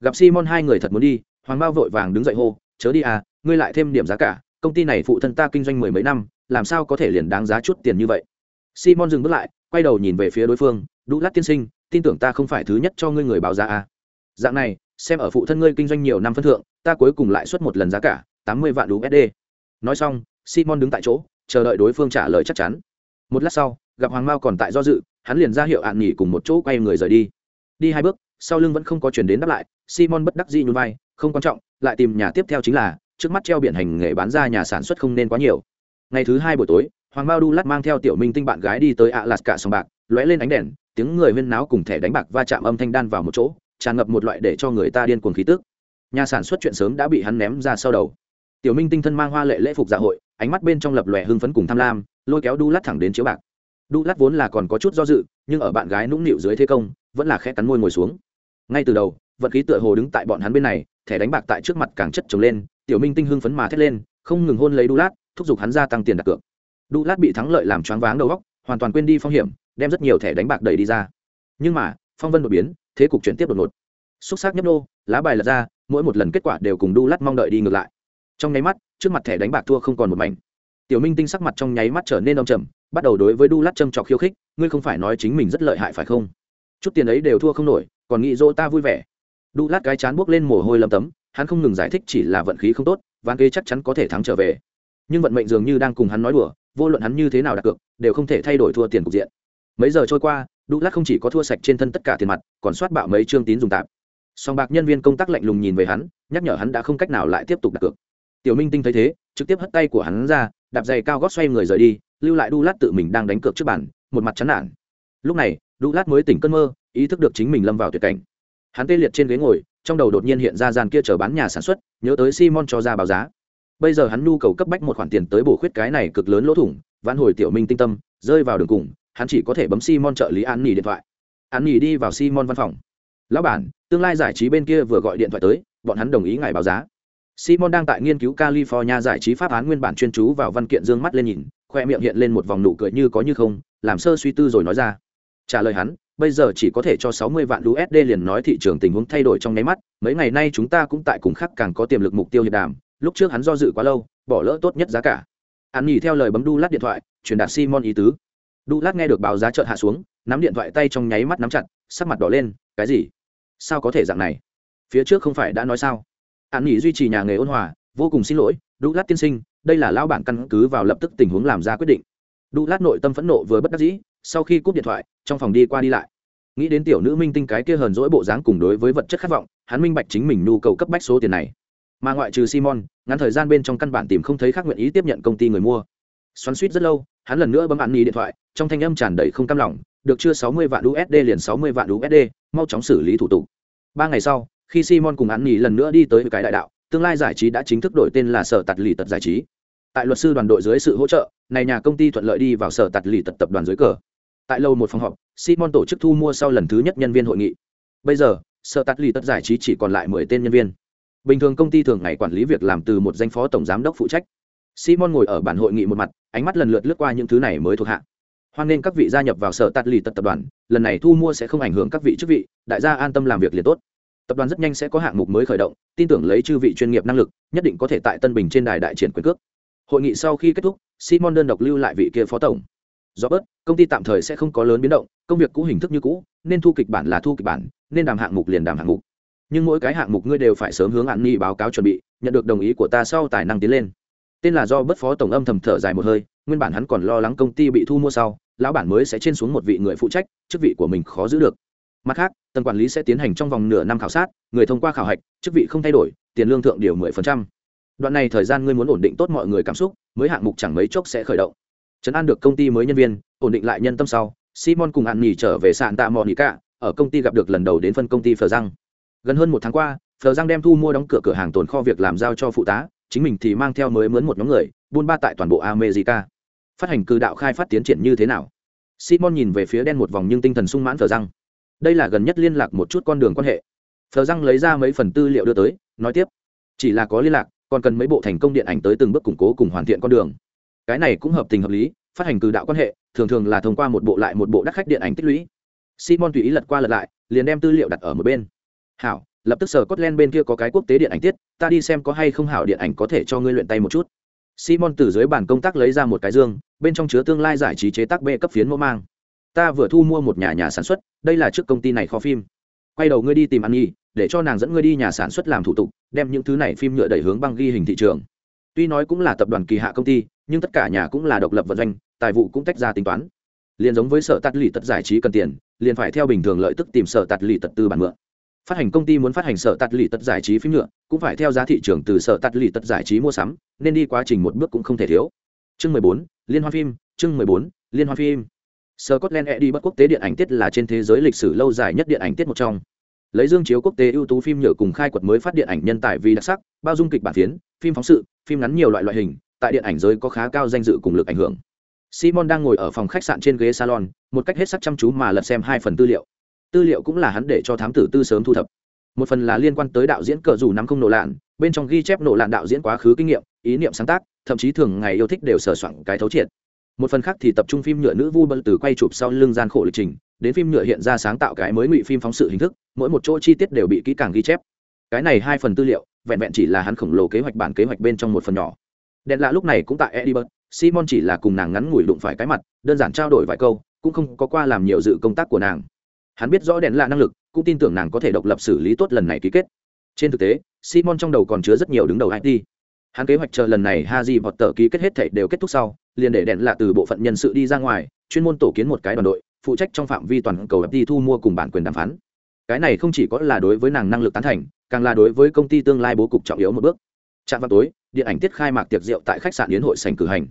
Gặp simon hai người thật muốn đi hoàng mao vội vàng đứng dậy hô, chớ đi à ngươi lại thêm điểm giá cả, công ty này phụ thân ta kinh doanh mười mấy năm, làm sao có thể liền đáng giá chút tiền như vậy? Simon dừng bước lại, quay đầu nhìn về phía đối phương đũ lát tiên sinh, tin tưởng ta không phải thứ nhất cho ngươi người báo giá à. dạng này, xem ở phụ thân ngươi kinh doanh nhiều năm phân thượng, ta cuối cùng lại xuất một lần giá cả, tám mươi vạn usd nói xong, simon đứng tại chỗ, chờ đợi đối phương trả lời chắc chắn. Một lát sau, gặp hoàng mao còn tại do dự, hắn liền ra hiệu ạn nghỉ cùng một chỗ quay người rời đi. Đi hai bước, sau lưng vẫn không có chuyển đến đáp lại, simon bất đắc dĩ nhún vai không quan trọng, lại tìm nhà tiếp theo chính là, trước mắt treo biển hành nghề bán ra nhà sản xuất không nên quá nhiều. Ngày thứ hai buổi tối, hoàng bao đu lát mang theo tiểu minh tinh bạn gái đi tới ạ lạt cả sòng bạc, lóe lên ánh đèn, tiếng người huyên náo cùng thẻ đánh bạc va chạm âm thanh đan vào một chỗ, tràn ngập một loại để cho người ta điên cuồng khí tức. Nhà sản xuất chuyện sớm đã bị hắn ném ra sau đầu. Tiểu minh tinh thân mang hoa lệ lễ phục dạ hội, ánh mắt bên trong lập lòe hưng phấn cùng tham lam, lôi kéo đu lát thẳng đến chiếu bạc. Đu lát vốn là còn có chút do dự, nhưng ở bạn gái nũng nịu dưới thế công, vẫn là khẽ cắn môi ngồi xuống. Ngay từ đầu vận khí tựa hồ đứng tại bọn hắn bên này, thẻ đánh bạc tại trước mặt càng chất trồng lên, tiểu minh tinh hưng phấn mà thét lên, không ngừng hôn lấy đu lát, thúc giục hắn gia tăng tiền đặt cược. Đu lát bị thắng lợi làm choáng váng đầu góc hoàn toàn quên đi phong hiểm, đem rất nhiều thẻ đánh bạc đẩy đi ra. Nhưng mà, phong vân đột biến, thế cục chuyển tiếp đột ngột. Xúc xác nhấp nô, lá bài lật ra, mỗi một lần kết quả đều cùng đu lát mong đợi đi ngược lại. Trong nháy mắt, trước mặt thẻ đánh bạc thua không còn một mảnh. Tiểu minh tinh sắc mặt trong nháy mắt trở nên đông trầm, bắt đầu đối với đu lát châm trọc khiêu khích, ngươi không phải nói chính mình rất lợi hại phải không? Chút tiền ấy đều thua không nổi, còn nghĩ dỗ ta vui vẻ đu lát cái chán buốc lên mồ hôi lầm tấm, hắn không ngừng giải thích chỉ là vận khí không tốt, ván kế chắc chắn có thể thắng trở về. Nhưng vận mệnh dường như đang cùng hắn nói đùa, vô luận hắn như thế nào đặt cược, đều không thể thay đổi thua tiền cục diện. Mấy giờ trôi qua, đu lát không chỉ có thua sạch trên thân tất cả tiền mặt, còn soát bạo mấy chương tín dùng tạp. Song bạc nhân viên công tác lạnh lùng nhìn về hắn, nhắc nhở hắn đã không cách nào lại tiếp tục đặt cược. Tiểu minh tinh thấy thế, trực tiếp hất tay của hắn ra, đạp giày cao gót xoay người rời đi, lưu lại đu lát tự mình đang đánh cược trước bàn, một mặt chán nản. Lúc này, đu lát mới tỉnh cơn mơ, ý thức được chính mình lâm vào tuyệt cảnh hắn tê liệt trên ghế ngồi, trong đầu đột nhiên hiện ra gian kia chờ bán nhà sản xuất, nhớ tới simon cho ra báo giá. Bây giờ hắn nhu cầu cấp bách một khoản tiền tới bổ khuyết cái này cực lớn lỗ thủng, vãn hồi tiểu minh tinh tâm, rơi vào đường cùng, hắn chỉ có thể bấm simon trợ lý an nghỉ điện thoại. An nghỉ đi vào simon văn phòng. Lão bản, tương lai giải trí bên kia vừa gọi điện thoại tới, bọn hắn đồng ý ngài báo giá. Simon đang tại nghiên cứu california giải trí pháp án nguyên bản chuyên chú vào văn kiện dương mắt lên nhìn, khoe miệng hiện lên một vòng nụ cười như có như không, làm sơ suy tư rồi nói ra. Trả lời hắn bây giờ chỉ có thể cho 60 vạn USD liền nói thị trường tình huống thay đổi trong nháy mắt, mấy ngày nay chúng ta cũng tại cùng khắc càng có tiềm lực mục tiêu hiệp đàm, lúc trước hắn do dự quá lâu, bỏ lỡ tốt nhất giá cả. Hắn nhỉ theo lời bấm đu lát điện thoại, truyền đạt Simon ý tứ. Đu lát nghe được báo giá chợt hạ xuống, nắm điện thoại tay trong nháy mắt nắm chặt, sắc mặt đỏ lên, cái gì? Sao có thể dạng này? Phía trước không phải đã nói sao? Hắn nhỉ duy trì nhà nghề ôn hòa, vô cùng xin lỗi, đu lát tiên sinh đây là lão bản căn cứ vào lập tức tình huống làm ra quyết định đu lát nội tâm phẫn nộ vừa bất đắc dĩ sau khi cúp điện thoại, trong phòng đi qua đi lại. Nghĩ đến tiểu nữ minh tinh cái kia hờn dỗi bộ dáng cùng đối với vật chất khát vọng, hắn minh bạch chính mình nhu cầu cấp bách số tiền này. Mà ngoại trừ simon, ngắn thời gian bên trong căn bản tìm không thấy khác nguyện ý tiếp nhận công ty người mua. Xoắn suýt rất lâu, hắn lần nữa bấm bạn ni điện thoại, trong thanh âm tràn đầy không cam lòng, được chưa sáu mươi vạn usd liền sáu mươi vạn usd mau chóng xử lý thủ tục. Ba ngày sau, khi simon cùng hắn nghỉ lần nữa đi tới cái đại đạo, tương lai giải trí đã chính thức đổi tên là sở tạt lì tật giải trí. Tại luật sư đoàn đội dưới sự hỗ trợ, này nhà công ty thuận lợi đi vào sở tạt lì tật tập đoàn dưới cờ tại lâu một phòng họp, simon tổ chức thu mua sau lần thứ nhất nhân viên hội nghị. Bây giờ, sở tắt lì tật giải trí chỉ còn lại mười tên nhân viên. Bình thường công ty thường ngày quản lý việc làm từ một danh phó tổng giám đốc phụ trách. Simon ngồi ở bản hội nghị một mặt, ánh mắt lần lượt lướt qua những thứ này mới thuộc hạ. Hoan nghênh các vị gia nhập vào sở tắt lì tật tập đoàn, lần này thu mua sẽ không ảnh hưởng các vị chức vị, đại gia an tâm làm việc liền tốt. Tập đoàn rất nhanh sẽ có hạng mục mới khởi động, tin tưởng lấy chư vị chuyên nghiệp năng lực, nhất định có thể tại tân bình trên đài đại triển quyền cước. Hội nghị sau khi kết thúc, simon đơn độc lưu lại vị kia phó tổng do bớt, công ty tạm thời sẽ không có lớn biến động, công việc cũ hình thức như cũ, nên thu kịch bản là thu kịch bản, nên đàm hạng mục liền đàm hạng mục. Nhưng mỗi cái hạng mục ngươi đều phải sớm hướng hạn nghi báo cáo chuẩn bị, nhận được đồng ý của ta sau tài năng tiến lên. Tên là do bất phó tổng âm thầm thở dài một hơi, nguyên bản hắn còn lo lắng công ty bị thu mua sau, lão bản mới sẽ trên xuống một vị người phụ trách, chức vị của mình khó giữ được. Mặt khác, tầng quản lý sẽ tiến hành trong vòng nửa năm khảo sát, người thông qua khảo hạch, chức vị không thay đổi, tiền lương thượng điều mười phần trăm. Đoạn này thời gian ngươi muốn ổn định tốt mọi người cảm xúc, mới hạng mục chẳng mấy chốc sẽ khởi động chấn an được công ty mới nhân viên, ổn định lại nhân tâm sau, simon cùng hạn nghỉ trở về sạn tạ mò nghỉ cả ở công ty gặp được lần đầu đến phân công ty phờ răng. Gần hơn một tháng qua, phờ răng đem thu mua đóng cửa cửa hàng tồn kho việc làm giao cho phụ tá, chính mình thì mang theo mới mướn một nhóm người, buôn ba tại toàn bộ america. Phát hành cư đạo khai phát tiến triển như thế nào? Simon nhìn về phía đen một vòng nhưng tinh thần sung mãn phờ răng. Đây là gần nhất liên lạc một chút con đường quan hệ. Phờ răng lấy ra mấy phần tư liệu đưa tới, nói tiếp. Chỉ là có liên lạc, còn cần mấy bộ thành công điện ảnh tới từng bước củng cố cùng hoàn thiện con đường cái này cũng hợp tình hợp lý phát hành từ đạo quan hệ thường thường là thông qua một bộ lại một bộ đắt khách điện ảnh tích lũy simon tùy ý lật qua lật lại liền đem tư liệu đặt ở một bên hảo lập tức sở Scotland bên kia có cái quốc tế điện ảnh tiết, ta đi xem có hay không hảo điện ảnh có thể cho ngươi luyện tay một chút. Simon từ dưới bàn công tác lấy ra một cái dương, bên trong chứa tương lai giải trí chế tác B cấp phiến mẫu mang. Ta vừa thu mua một nhà nhà sản xuất, đây là trước công ty này kho phim. Quay đầu ngươi đi tìm An Nhi, để cho nàng dẫn ngươi đi nhà sản xuất làm thủ tục, đem những thứ này phim nhựa đẩy hướng băng ghi hình thị trường. Tuy nói cũng là tập đoàn kỳ hạ công ty, nhưng tất cả nhà cũng là độc lập vận doanh, tài vụ cũng tách ra tính toán. Liên giống với sở tạt lì tật giải trí cần tiền, liền phải theo bình thường lợi tức tìm sở tạt lì tật tư bản mượn phát hành công ty muốn phát hành sở tạt lì tật giải trí phim nhựa cũng phải theo giá thị trường từ sở tạt lì tật giải trí mua sắm nên đi quá trình một bước cũng không thể thiếu chương mười bốn liên hoan phim chương mười bốn liên hoan phim Scotland Eddie bất quốc tế điện ảnh tiết là trên thế giới lịch sử lâu dài nhất điện ảnh tiết một trong. Lấy dương chiếu quốc tế ưu tú phim nhựa cùng khai quật mới phát điện ảnh nhân tài vì đặc sắc, bao dung kịch bản phiến, phim phóng sự, phim ngắn nhiều loại loại hình, tại điện ảnh giới có khá cao danh dự cùng lực ảnh hưởng. Simon đang ngồi ở phòng khách sạn trên ghế salon, một cách hết sức chăm chú mà lật xem hai phần tư liệu. Tư liệu cũng là hắn để cho thám tử tư sớm thu thập. Một phần là liên quan tới đạo diễn cờ dù nắm không nổ lạn bên trong ghi chép nổ lạn đạo diễn quá khứ kinh nghiệm ý niệm sáng tác thậm chí thường ngày yêu thích đều sờ soạn cái thấu triệt. Một phần khác thì tập trung phim nhựa nữ vu bơ từ quay chụp sau lưng gian khổ lịch trình đến phim nhựa hiện ra sáng tạo cái mới ngụy phim phóng sự hình thức mỗi một chỗ chi tiết đều bị kỹ càng ghi chép. Cái này hai phần tư liệu vẹn vẹn chỉ là hắn khổng lồ kế hoạch bản kế hoạch bên trong một phần nhỏ đèn lạ lúc này cũng tại edinburgh, simon chỉ là cùng nàng ngắn ngủi đụng phải cái mặt, đơn giản trao đổi vài câu, cũng không có qua làm nhiều dự công tác của nàng. Hắn biết rõ đèn lạ năng lực, cũng tin tưởng nàng có thể độc lập xử lý tốt lần này ký kết. Trên thực tế, simon trong đầu còn chứa rất nhiều đứng đầu it hắn kế hoạch chờ lần này ha di vọt tờ ký kết hết thể đều kết thúc sau, liền để đèn lạ từ bộ phận nhân sự đi ra ngoài, chuyên môn tổ kiến một cái đoàn đội, phụ trách trong phạm vi toàn cầu FT thu mua cùng bản quyền đàm phán. Cái này không chỉ có là đối với nàng năng lực tán thành, càng là đối với công ty tương lai bố cục trọng yếu một bước. Trạm vào tối điện ảnh tiết khai mạc tiệc rượu tại khách sạn yến hội sành cử hành.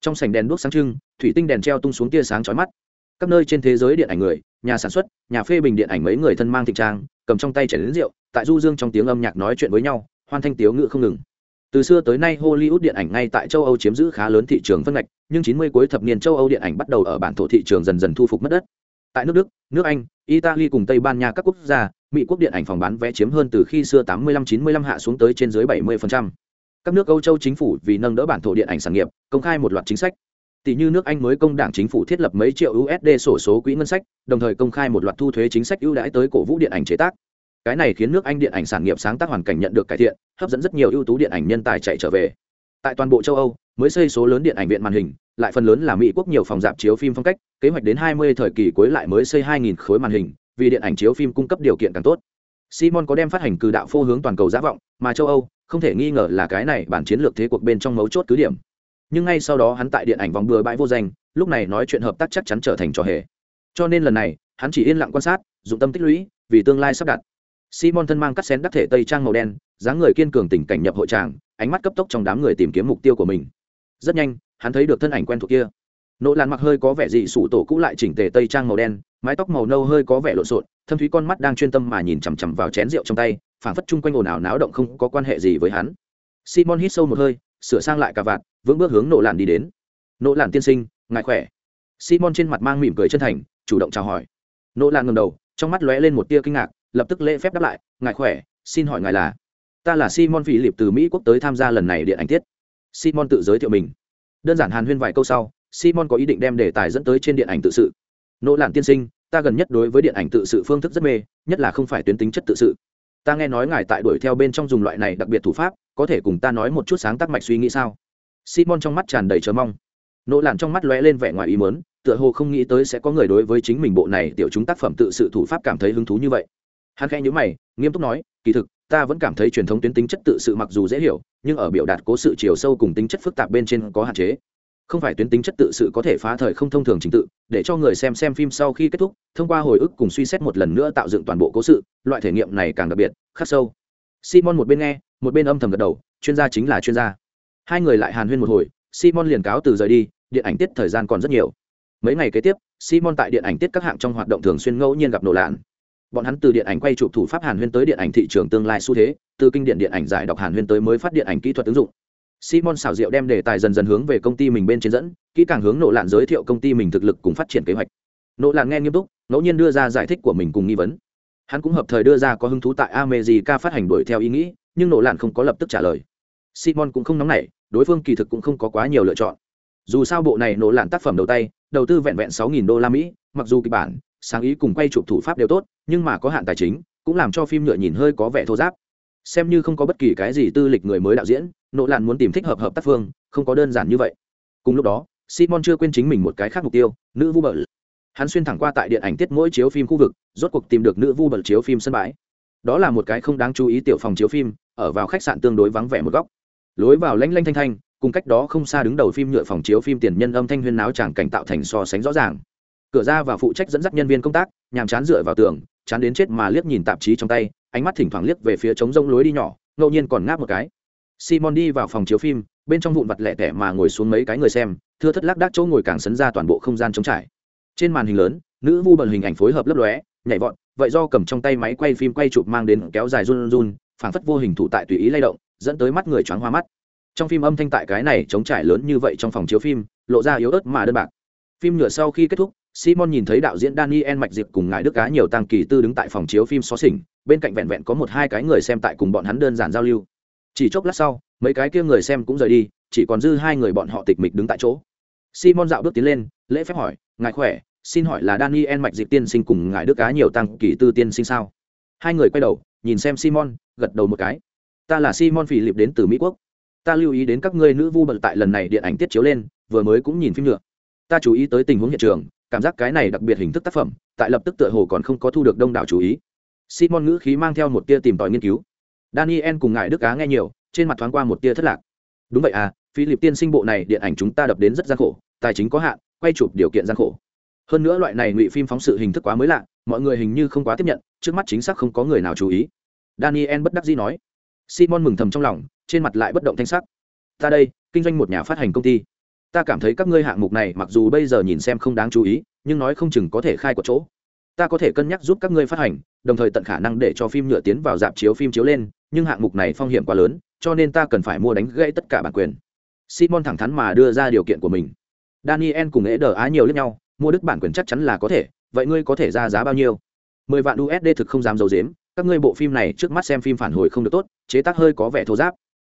Trong sành đèn đuốc sáng trưng, thủy tinh đèn treo tung xuống tia sáng chói mắt. Các nơi trên thế giới điện ảnh người, nhà sản xuất, nhà phê bình điện ảnh mấy người thân mang thịnh trang, cầm trong tay chảy đến rượu, tại du dương trong tiếng âm nhạc nói chuyện với nhau, hoan thanh tiếu ngự không ngừng. Từ xưa tới nay hollywood điện ảnh ngay tại châu âu chiếm giữ khá lớn thị trường phân ngạch, nhưng 90 cuối thập niên châu âu điện ảnh bắt đầu ở bản thổ thị trường dần dần thu phục mất đất. Tại nước đức, nước anh, italy cùng tây ban nha các quốc gia, mỹ quốc điện ảnh phòng bán vé chiếm hơn từ khi xưa 85-95 hạ xuống tới trên dưới 70% các nước âu châu chính phủ vì nâng đỡ bản thổ điện ảnh sản nghiệp công khai một loạt chính sách tỷ như nước Anh mới công đảng chính phủ thiết lập mấy triệu USD sổ số quỹ ngân sách, đồng thời công khai một loạt thu thuế chính sách ưu đãi tới cổ vũ điện ảnh chế tác. Cái này khiến nước Anh điện ảnh sản nghiệp sáng tác hoàn cảnh nhận được cải thiện, hấp dẫn rất nhiều ưu tú điện ảnh nhân tài chạy trở về. Tại toàn bộ châu Âu, mới xây số lớn điện ảnh viện màn hình, lại phần lớn là Mỹ quốc nhiều phòng dạp chiếu phim phong cách, kế hoạch đến 20 thời kỳ cuối lại mới xây 2000 khối màn hình, vì điện ảnh chiếu phim cung cấp điều kiện càng tốt. Simon có đem phát hành cử đạo phô hướng toàn cầu giá vọng, mà châu Âu, không thể nghi ngờ là cái này bản chiến lược thế cuộc bên trong mấu chốt cứ điểm. Nhưng ngay sau đó hắn tại điện ảnh vòng bừa bãi vô danh, lúc này nói chuyện hợp tác chắc chắn trở thành trò hề. Cho nên lần này, hắn chỉ yên lặng quan sát, dụng tâm tích lũy, vì tương lai sắp đặt. Simon thân mang cắt xén đắc thể tây trang màu đen, dáng người kiên cường tình cảnh nhập hội tràng, ánh mắt cấp tốc trong đám người tìm kiếm mục tiêu của mình. Rất nhanh, hắn thấy được thân ảnh quen thuộc kia. Nỗ làn mặc hơi có vẻ dị sủ tổ cũ lại chỉnh tề tây trang màu đen, mái tóc màu nâu hơi có vẻ lộn xộn, thâm thúy con mắt đang chuyên tâm mà nhìn chằm chằm vào chén rượu trong tay phảng phất chung quanh ồn ào náo động không có quan hệ gì với hắn. Simon hít sâu một hơi, sửa sang lại cả vạt, vững bước hướng nỗ làn đi đến. Nỗ làn tiên sinh ngại khỏe? Simon trên mặt mang mỉm cười chân thành, chủ động chào hỏi. Nỗ làn ngầm đầu, trong mắt lóe lên một tia kinh ngạc, lập tức lễ phép đáp lại, ngài khỏe, xin hỏi ngài là? Ta là simon phỉ lịp từ mỹ quốc tới tham gia lần này điện ảnh tiết. Simon tự giới thiệu mình. Đơn giản hàn huyên vài câu sau, simon có ý định đem đề tài dẫn tới trên điện ảnh tự sự. Nỗ lạn tiên sinh, ta gần nhất đối với điện ảnh tự sự phương thức rất mê, nhất là không phải tuyến tính chất tự sự ta nghe nói ngài tại đuổi theo bên trong dùng loại này đặc biệt thủ pháp, có thể cùng ta nói một chút sáng tác mạch suy nghĩ sao? Simon trong mắt tràn đầy chờ mong. Nỗ lạn trong mắt lóe lên vẻ ngoài ý mớn tựa hồ không nghĩ tới sẽ có người đối với chính mình bộ này tiểu chúng tác phẩm tự sự thủ pháp cảm thấy hứng thú như vậy. Hắn khẽ nhữ mày, nghiêm túc nói, kỳ thực, ta vẫn cảm thấy truyền thống tuyến tính chất tự sự mặc dù dễ hiểu, nhưng ở biểu đạt cố sự chiều sâu cùng tính chất phức tạp bên trên có hạn chế không phải tuyến tính chất tự sự có thể phá thời không thông thường trình tự, để cho người xem xem phim sau khi kết thúc, thông qua hồi ức cùng suy xét một lần nữa tạo dựng toàn bộ cố sự, loại thể nghiệm này càng đặc biệt, khắc sâu. Simon một bên nghe, một bên âm thầm gật đầu, chuyên gia chính là chuyên gia. Hai người lại hàn huyên một hồi, simon liền cáo từ rời đi, điện ảnh tiết thời gian còn rất nhiều. Mấy ngày kế tiếp, simon tại điện ảnh tiết các hạng trong hoạt động thường xuyên ngẫu nhiên gặp nổ lạn. Bọn hắn từ điện ảnh quay chụp thủ pháp hàn huyên tới điện ảnh thị trường tương lai xu thế, từ kinh điển điện ảnh giải đọc hàn huyên tới mới phát điện ảnh kỹ thuật ứng dụng simon xảo diệu đem đề tài dần dần hướng về công ty mình bên trên dẫn, kỹ càng hướng nộ lạn giới thiệu công ty mình thực lực cùng phát triển kế hoạch. Nộ lạn nghe nghiêm túc, ngẫu nhiên đưa ra giải thích của mình cùng nghi vấn. Hắn cũng hợp thời đưa ra có hứng thú tại amejica phát hành đuổi theo ý nghĩ, nhưng nộ lạn không có lập tức trả lời. Simon cũng không nóng nảy, đối phương kỳ thực cũng không có quá nhiều lựa chọn. Dù sao bộ này nộ lạn tác phẩm đầu tay, đầu tư vẹn vẹn sáu nghìn đô la mỹ, mặc dù kịch bản, sáng ý cùng quay chụp thủ pháp đều tốt, nhưng mà có hạn tài chính, cũng làm cho phim nhựa nhìn hơi có vẻ thô giáp xem như không có bất kỳ cái gì tư lịch người mới đạo diễn, nỗ lạn muốn tìm thích hợp hợp tác phương, không có đơn giản như vậy. Cùng lúc đó, simon chưa quên chính mình một cái khác mục tiêu, nữ vu bờ. Hắn xuyên thẳng qua tại điện ảnh tiết mỗi chiếu phim khu vực, rốt cuộc tìm được nữ vu bờ chiếu phim sân bãi. Đó là một cái không đáng chú ý tiểu phòng chiếu phim, ở vào khách sạn tương đối vắng vẻ một góc. Lối vào lanh lanh thanh thanh, cùng cách đó không xa đứng đầu phim nhựa phòng chiếu phim tiền nhân âm thanh huyên náo tràng cảnh tạo thành so sánh rõ ràng. Cửa ra và phụ trách dẫn dắt nhân viên công tác, nhàm chán dựa vào tường, chán đến chết mà liếc nhìn tạp chí trong tay ánh mắt thỉnh thoảng liếc về phía trống rông lối đi nhỏ, ngẫu nhiên còn ngáp một cái. Simon đi vào phòng chiếu phim, bên trong vụn vặt lẻ tẻ mà ngồi xuống mấy cái người xem, thưa thất lác đác chỗ ngồi càng sấn ra toàn bộ không gian trống trải. Trên màn hình lớn, nữ vu bẩn hình ảnh phối hợp lấp lóe, nhảy vọt, vậy do cầm trong tay máy quay phim quay chụp mang đến kéo dài run run, phảng phất vô hình thủ tại tùy ý lay động, dẫn tới mắt người choáng hoa mắt. Trong phim âm thanh tại cái này chống trải lớn như vậy trong phòng chiếu phim, lộ ra yếu ớt mà đơn bạc. Phim nhựa sau khi kết thúc, simon nhìn thấy đạo diễn daniel mạch diệp cùng ngài đức cá nhiều tăng kỳ tư đứng tại phòng chiếu phim xó xỉnh bên cạnh vẹn vẹn có một hai cái người xem tại cùng bọn hắn đơn giản giao lưu. Chỉ chốc lát sau, mấy cái kia người xem cũng rời đi, chỉ còn dư hai người bọn họ tịch mịch đứng tại chỗ. Simon dạo bước tiến lên, lễ phép hỏi, ngài khỏe? Xin hỏi là daniel mạch dịch tiên sinh cùng ngài đức cá nhiều tăng kỳ tư tiên sinh sao? Hai người quay đầu, nhìn xem simon, gật đầu một cái. Ta là simon phì liệp đến từ mỹ quốc. Ta lưu ý đến các ngươi nữ vu bận tại lần này điện ảnh tiết chiếu lên, vừa mới cũng nhìn phim nữa. Ta chú ý tới tình huống hiện trường, cảm giác cái này đặc biệt hình thức tác phẩm, tại lập tức tựa hồ còn không có thu được đông đảo chú ý simon ngữ khí mang theo một tia tìm tòi nghiên cứu. Daniel cùng ngài đức Á nghe nhiều, trên mặt thoáng qua một tia thất lạc. Đúng vậy à philip tiên sinh bộ này điện ảnh chúng ta đập đến rất gian khổ, tài chính có hạn, quay chụp điều kiện gian khổ. Hơn nữa loại này ngụy phim phóng sự hình thức quá mới lạ, mọi người hình như không quá tiếp nhận, trước mắt chính xác không có người nào chú ý. Daniel bất đắc dĩ nói. Simon mừng thầm trong lòng, trên mặt lại bất động thanh sắc. Ta đây, kinh doanh một nhà phát hành công ty. Ta cảm thấy các ngươi hạng mục này mặc dù bây giờ nhìn xem không đáng chú ý, nhưng nói không chừng có thể khai của chỗ. Ta có thể cân nhắc giúp các ngươi phát hành đồng thời tận khả năng để cho phim nhựa tiến vào dạp chiếu phim chiếu lên, nhưng hạng mục này phong hiểm quá lớn, cho nên ta cần phải mua đánh gãy tất cả bản quyền. Simon thẳng thắn mà đưa ra điều kiện của mình. Daniel cùng ế đờ á nhiều lẫn nhau, mua đức bản quyền chắc chắn là có thể, vậy ngươi có thể ra giá bao nhiêu? Mười vạn usd thực không dám d i ấ u dếm các ngươi bộ phim này trước mắt xem phim phản hồi không được tốt, chế tác hơi có vẻ thô giáp.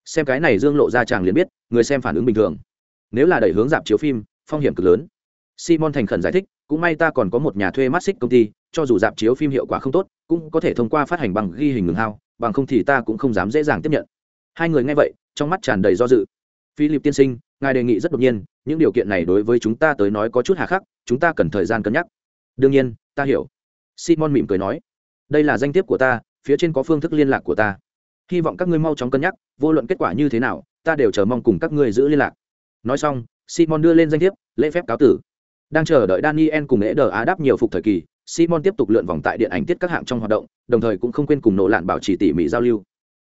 Xem cái này dương lộ ra chàng liền biết, người xem phản ứng bình thường. Nếu là đẩy hướng dạp chiếu phim, phong hiểm cực lớn. Simon thành khẩn giải thích, cũng may ta còn có một nhà thuê mắt xích công ty cho dù dạp chiếu phim hiệu quả không tốt, cũng có thể thông qua phát hành bằng ghi hình ngừng hao, bằng không thì ta cũng không dám dễ dàng tiếp nhận. Hai người nghe vậy, trong mắt tràn đầy do dự. Philip tiên sinh, ngài đề nghị rất đột nhiên, những điều kiện này đối với chúng ta tới nói có chút hà khắc, chúng ta cần thời gian cân nhắc. Đương nhiên, ta hiểu. Simon mỉm cười nói, đây là danh thiếp của ta, phía trên có phương thức liên lạc của ta. Hy vọng các ngươi mau chóng cân nhắc, vô luận kết quả như thế nào, ta đều chờ mong cùng các ngươi giữ liên lạc. Nói xong, simon đưa lên danh thiếp, lễ phép cáo tử. Đang chờ đợi daniel cùng lễ đờ á đáp nhiều phục thời kỳ simon tiếp tục lượn vòng tại điện ảnh tiết các hạng trong hoạt động, đồng thời cũng không quên cùng nổ lạn bảo trì tỉ mỉ giao lưu.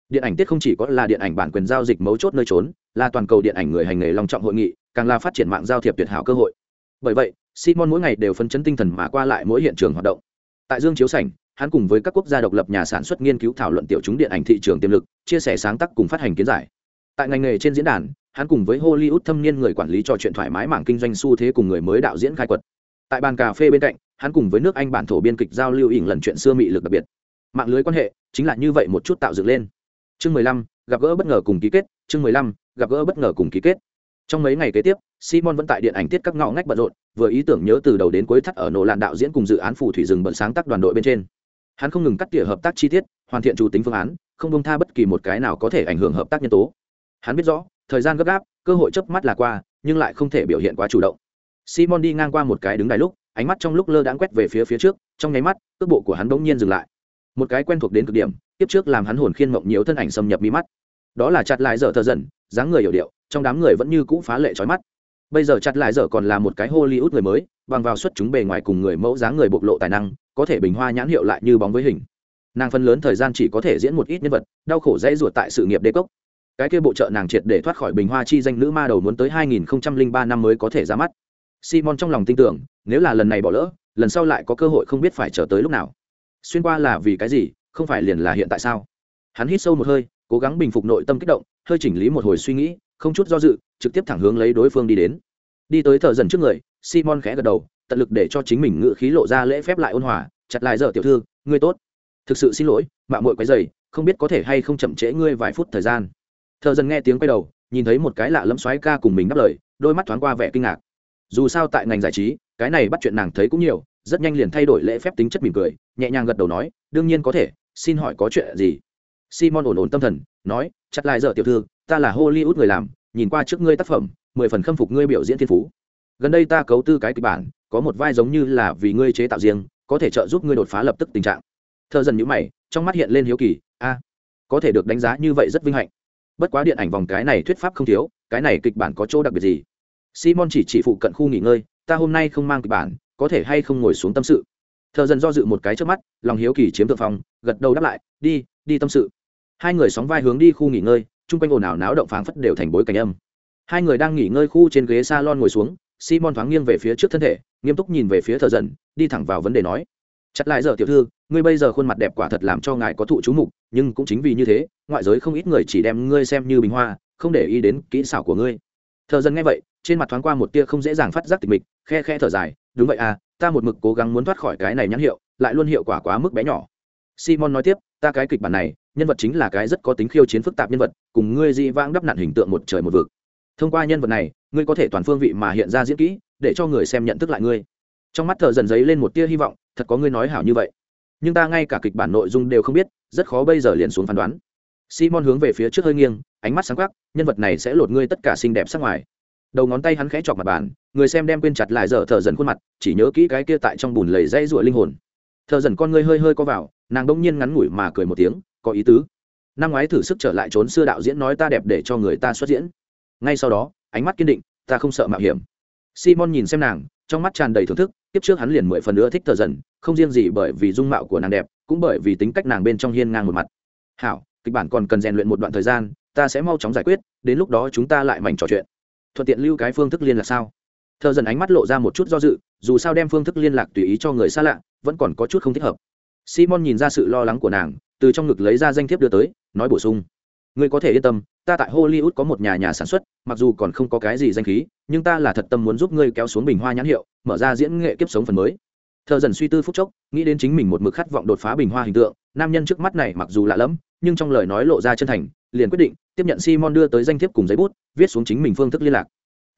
Điện ảnh tiết không chỉ có là điện ảnh bản quyền giao dịch mấu chốt nơi trốn, là toàn cầu điện ảnh người hành nghề long trọng hội nghị, càng là phát triển mạng giao thiệp tuyệt hảo cơ hội. Bởi vậy, simon mỗi ngày đều phấn chấn tinh thần mà qua lại mỗi hiện trường hoạt động. Tại dương chiếu sảnh, hắn cùng với các quốc gia độc lập nhà sản xuất nghiên cứu thảo luận tiểu chúng điện ảnh thị trường tiềm lực, chia sẻ sáng tác cùng phát hành kiến giải. Tại ngành nghề trên diễn đàn, hắn cùng với hollywood thâm niên người quản lý trò chuyện thoải mái mảng kinh doanh xu thế cùng người mới đạo diễn khai quật. Tại bàn cà phê bên cạnh hắn cùng với nước anh bản thổ biên kịch giao lưu ỉn lần chuyện xưa mị lực đặc biệt. Mạng lưới quan hệ chính là như vậy một chút tạo dựng lên. Chương mười lăm, gặp gỡ bất ngờ cùng ký kết, chương mười lăm, gặp gỡ bất ngờ cùng ký kết. Trong mấy ngày kế tiếp, simon vẫn tại điện ảnh tiết các ngõ ngách bận rộn, vừa ý tưởng nhớ từ đầu đến cuối thắt ở nổ lạn đạo diễn cùng dự án phù thủy rừng bận sáng tác đoàn đội bên trên. Hắn không ngừng cắt tỉa hợp tác chi tiết, hoàn thiện chủ tính phương án, không bông tha bất kỳ một cái nào có thể ảnh hưởng hợp tác nhân tố. Hắn biết rõ, thời gian gấp gáp, cơ hội chớp mắt là qua, nhưng lại không thể biểu hiện quá chủ động. Simon đi ngang qua một cái đứng đài lúc ánh mắt trong lúc lơ đãng quét về phía phía trước, trong nháy mắt, cước bộ của hắn bỗng nhiên dừng lại. Một cái quen thuộc đến cực điểm tiếp trước làm hắn hồn khiên mộng nhiều thân ảnh xâm nhập mi mắt. Đó là chặt lại dở thờ dần, dáng người hiểu điệu, trong đám người vẫn như cũ phá lệ trói mắt. Bây giờ chặt lại dở còn là một cái hollywood người mới, bằng vào xuất chúng bề ngoài cùng người mẫu dáng người bộc lộ tài năng, có thể bình hoa nhãn hiệu lại như bóng với hình. Nàng phân lớn thời gian chỉ có thể diễn một ít nhân vật, đau khổ dễ ruột tại sự nghiệp đế cốc. Cái kia bộ trợ nàng triệt để thoát khỏi bình hoa chi danh nữ ma đầu muốn tới 2003 năm mới có thể ra mắt simon trong lòng tin tưởng, nếu là lần này bỏ lỡ, lần sau lại có cơ hội không biết phải chờ tới lúc nào. Xuyên qua là vì cái gì, không phải liền là hiện tại sao? Hắn hít sâu một hơi, cố gắng bình phục nội tâm kích động, hơi chỉnh lý một hồi suy nghĩ, không chút do dự, trực tiếp thẳng hướng lấy đối phương đi đến. Đi tới thợ dần trước người, simon khẽ gật đầu, tận lực để cho chính mình ngự khí lộ ra lễ phép lại ôn hòa, chặt lại giờ tiểu thư, ngươi tốt. Thực sự xin lỗi, mạng mội quấy dày không biết có thể hay không chậm trễ ngươi vài phút thời gian. Thợ dần nghe tiếng quay đầu, nhìn thấy một cái lạ lẫm xoáy ca cùng mình đáp lời, đôi mắt thoáng qua vẻ kinh ngạc dù sao tại ngành giải trí, cái này bắt chuyện nàng thấy cũng nhiều, rất nhanh liền thay đổi lễ phép tính chất mỉm cười, nhẹ nhàng gật đầu nói, đương nhiên có thể, xin hỏi có chuyện gì? Simon ổn ổn tâm thần, nói, chặt lại giờ tiểu thư, ta là hollywood người làm, nhìn qua trước ngươi tác phẩm, mười phần khâm phục ngươi biểu diễn thiên phú. Gần đây ta cấu tư cái kịch bản, có một vai giống như là vì ngươi chế tạo riêng, có thể trợ giúp ngươi đột phá lập tức tình trạng. Thợ dần nhữ mày, trong mắt hiện lên hiếu kỳ, a, có thể được đánh giá như vậy rất vinh hạnh. Bất quá điện ảnh vòng cái này thuyết pháp không thiếu, cái này kịch bản có chỗ đặc biệt gì? Simon chỉ chỉ phụ cận khu nghỉ ngơi ta hôm nay không mang kịch bản có thể hay không ngồi xuống tâm sự? Thợ dần do dự một cái trước mắt lòng hiếu kỳ chiếm thượng phòng, gật đầu đáp lại đi đi tâm sự. Hai người sóng vai hướng đi khu nghỉ ngơi chung quanh ồn ào náo động phảng phất đều thành bối cảnh âm. Hai người đang nghỉ ngơi khu trên ghế salon ngồi xuống simon thoáng nghiêng về phía trước thân thể nghiêm túc nhìn về phía thợ dần đi thẳng vào vấn đề nói chặt lại giờ tiểu thư ngươi bây giờ khuôn mặt đẹp quả thật làm cho ngài có thụ chú mục nhưng cũng chính vì như thế ngoại giới không ít người chỉ đem ngươi xem như bình hoa không để ý đến kỹ xảo của ngươi. Thợ dần nghe vậy trên mặt thoáng qua một tia không dễ dàng phát giác tịch mịch, khe khe thở dài, đúng vậy à ta một mực cố gắng muốn thoát khỏi cái này nhãn hiệu, lại luôn hiệu quả quá mức bé nhỏ. Simon nói tiếp, ta cái kịch bản này, nhân vật chính là cái rất có tính khiêu chiến phức tạp nhân vật, cùng ngươi di vãng đắp nặn hình tượng một trời một vực. Thông qua nhân vật này, ngươi có thể toàn phương vị mà hiện ra diễn kỹ, để cho người xem nhận thức lại ngươi. Trong mắt thợ dần giấy lên một tia hy vọng, thật có ngươi nói hảo như vậy. Nhưng ta ngay cả kịch bản nội dung đều không biết, rất khó bây giờ liền xuống phán đoán. Simon hướng về phía trước hơi nghiêng, ánh mắt sáng quắc, nhân vật này sẽ lột ngươi tất cả xinh đẹp sắc ngoài đầu ngón tay hắn khẽ chọc mặt bàn, người xem đem quên chặt lại giờ thợ dần khuôn mặt, chỉ nhớ kỹ cái kia tại trong bùn lầy dây rụa linh hồn. Thợ dần con ngươi hơi hơi co vào, nàng đông nhiên ngắn ngủi mà cười một tiếng, có ý tứ. Năm ngoái thử sức trở lại trốn xưa đạo diễn nói ta đẹp để cho người ta xuất diễn. Ngay sau đó, ánh mắt kiên định, ta không sợ mạo hiểm. Simon nhìn xem nàng, trong mắt tràn đầy thưởng thức, tiếp trước hắn liền mười phần nữa thích thợ dần, không riêng gì bởi vì dung mạo của nàng đẹp, cũng bởi vì tính cách nàng bên trong hiên ngang một mặt. Hảo, kịch bản còn cần rèn luyện một đoạn thời gian, ta sẽ mau chóng giải quyết, đến lúc đó chúng ta lại mảnh trò chuyện thuận tiện lưu cái phương thức liên lạc sao? Thợ dần ánh mắt lộ ra một chút do dự, dù sao đem phương thức liên lạc tùy ý cho người xa lạ, vẫn còn có chút không thích hợp. Simon nhìn ra sự lo lắng của nàng, từ trong ngực lấy ra danh thiếp đưa tới, nói bổ sung. Ngươi có thể yên tâm, ta tại hollywood có một nhà nhà sản xuất, mặc dù còn không có cái gì danh khí, nhưng ta là thật tâm muốn giúp ngươi kéo xuống bình hoa nhãn hiệu, mở ra diễn nghệ kiếp sống phần mới. Thợ dần suy tư phút chốc, nghĩ đến chính mình một mực khát vọng đột phá bình hoa hình tượng, nam nhân trước mắt này mặc dù lạ lẫm, nhưng trong lời nói lộ ra chân thành, liền quyết định tiếp nhận simon đưa tới danh thiếp cùng giấy bút, viết xuống chính mình phương thức liên lạc.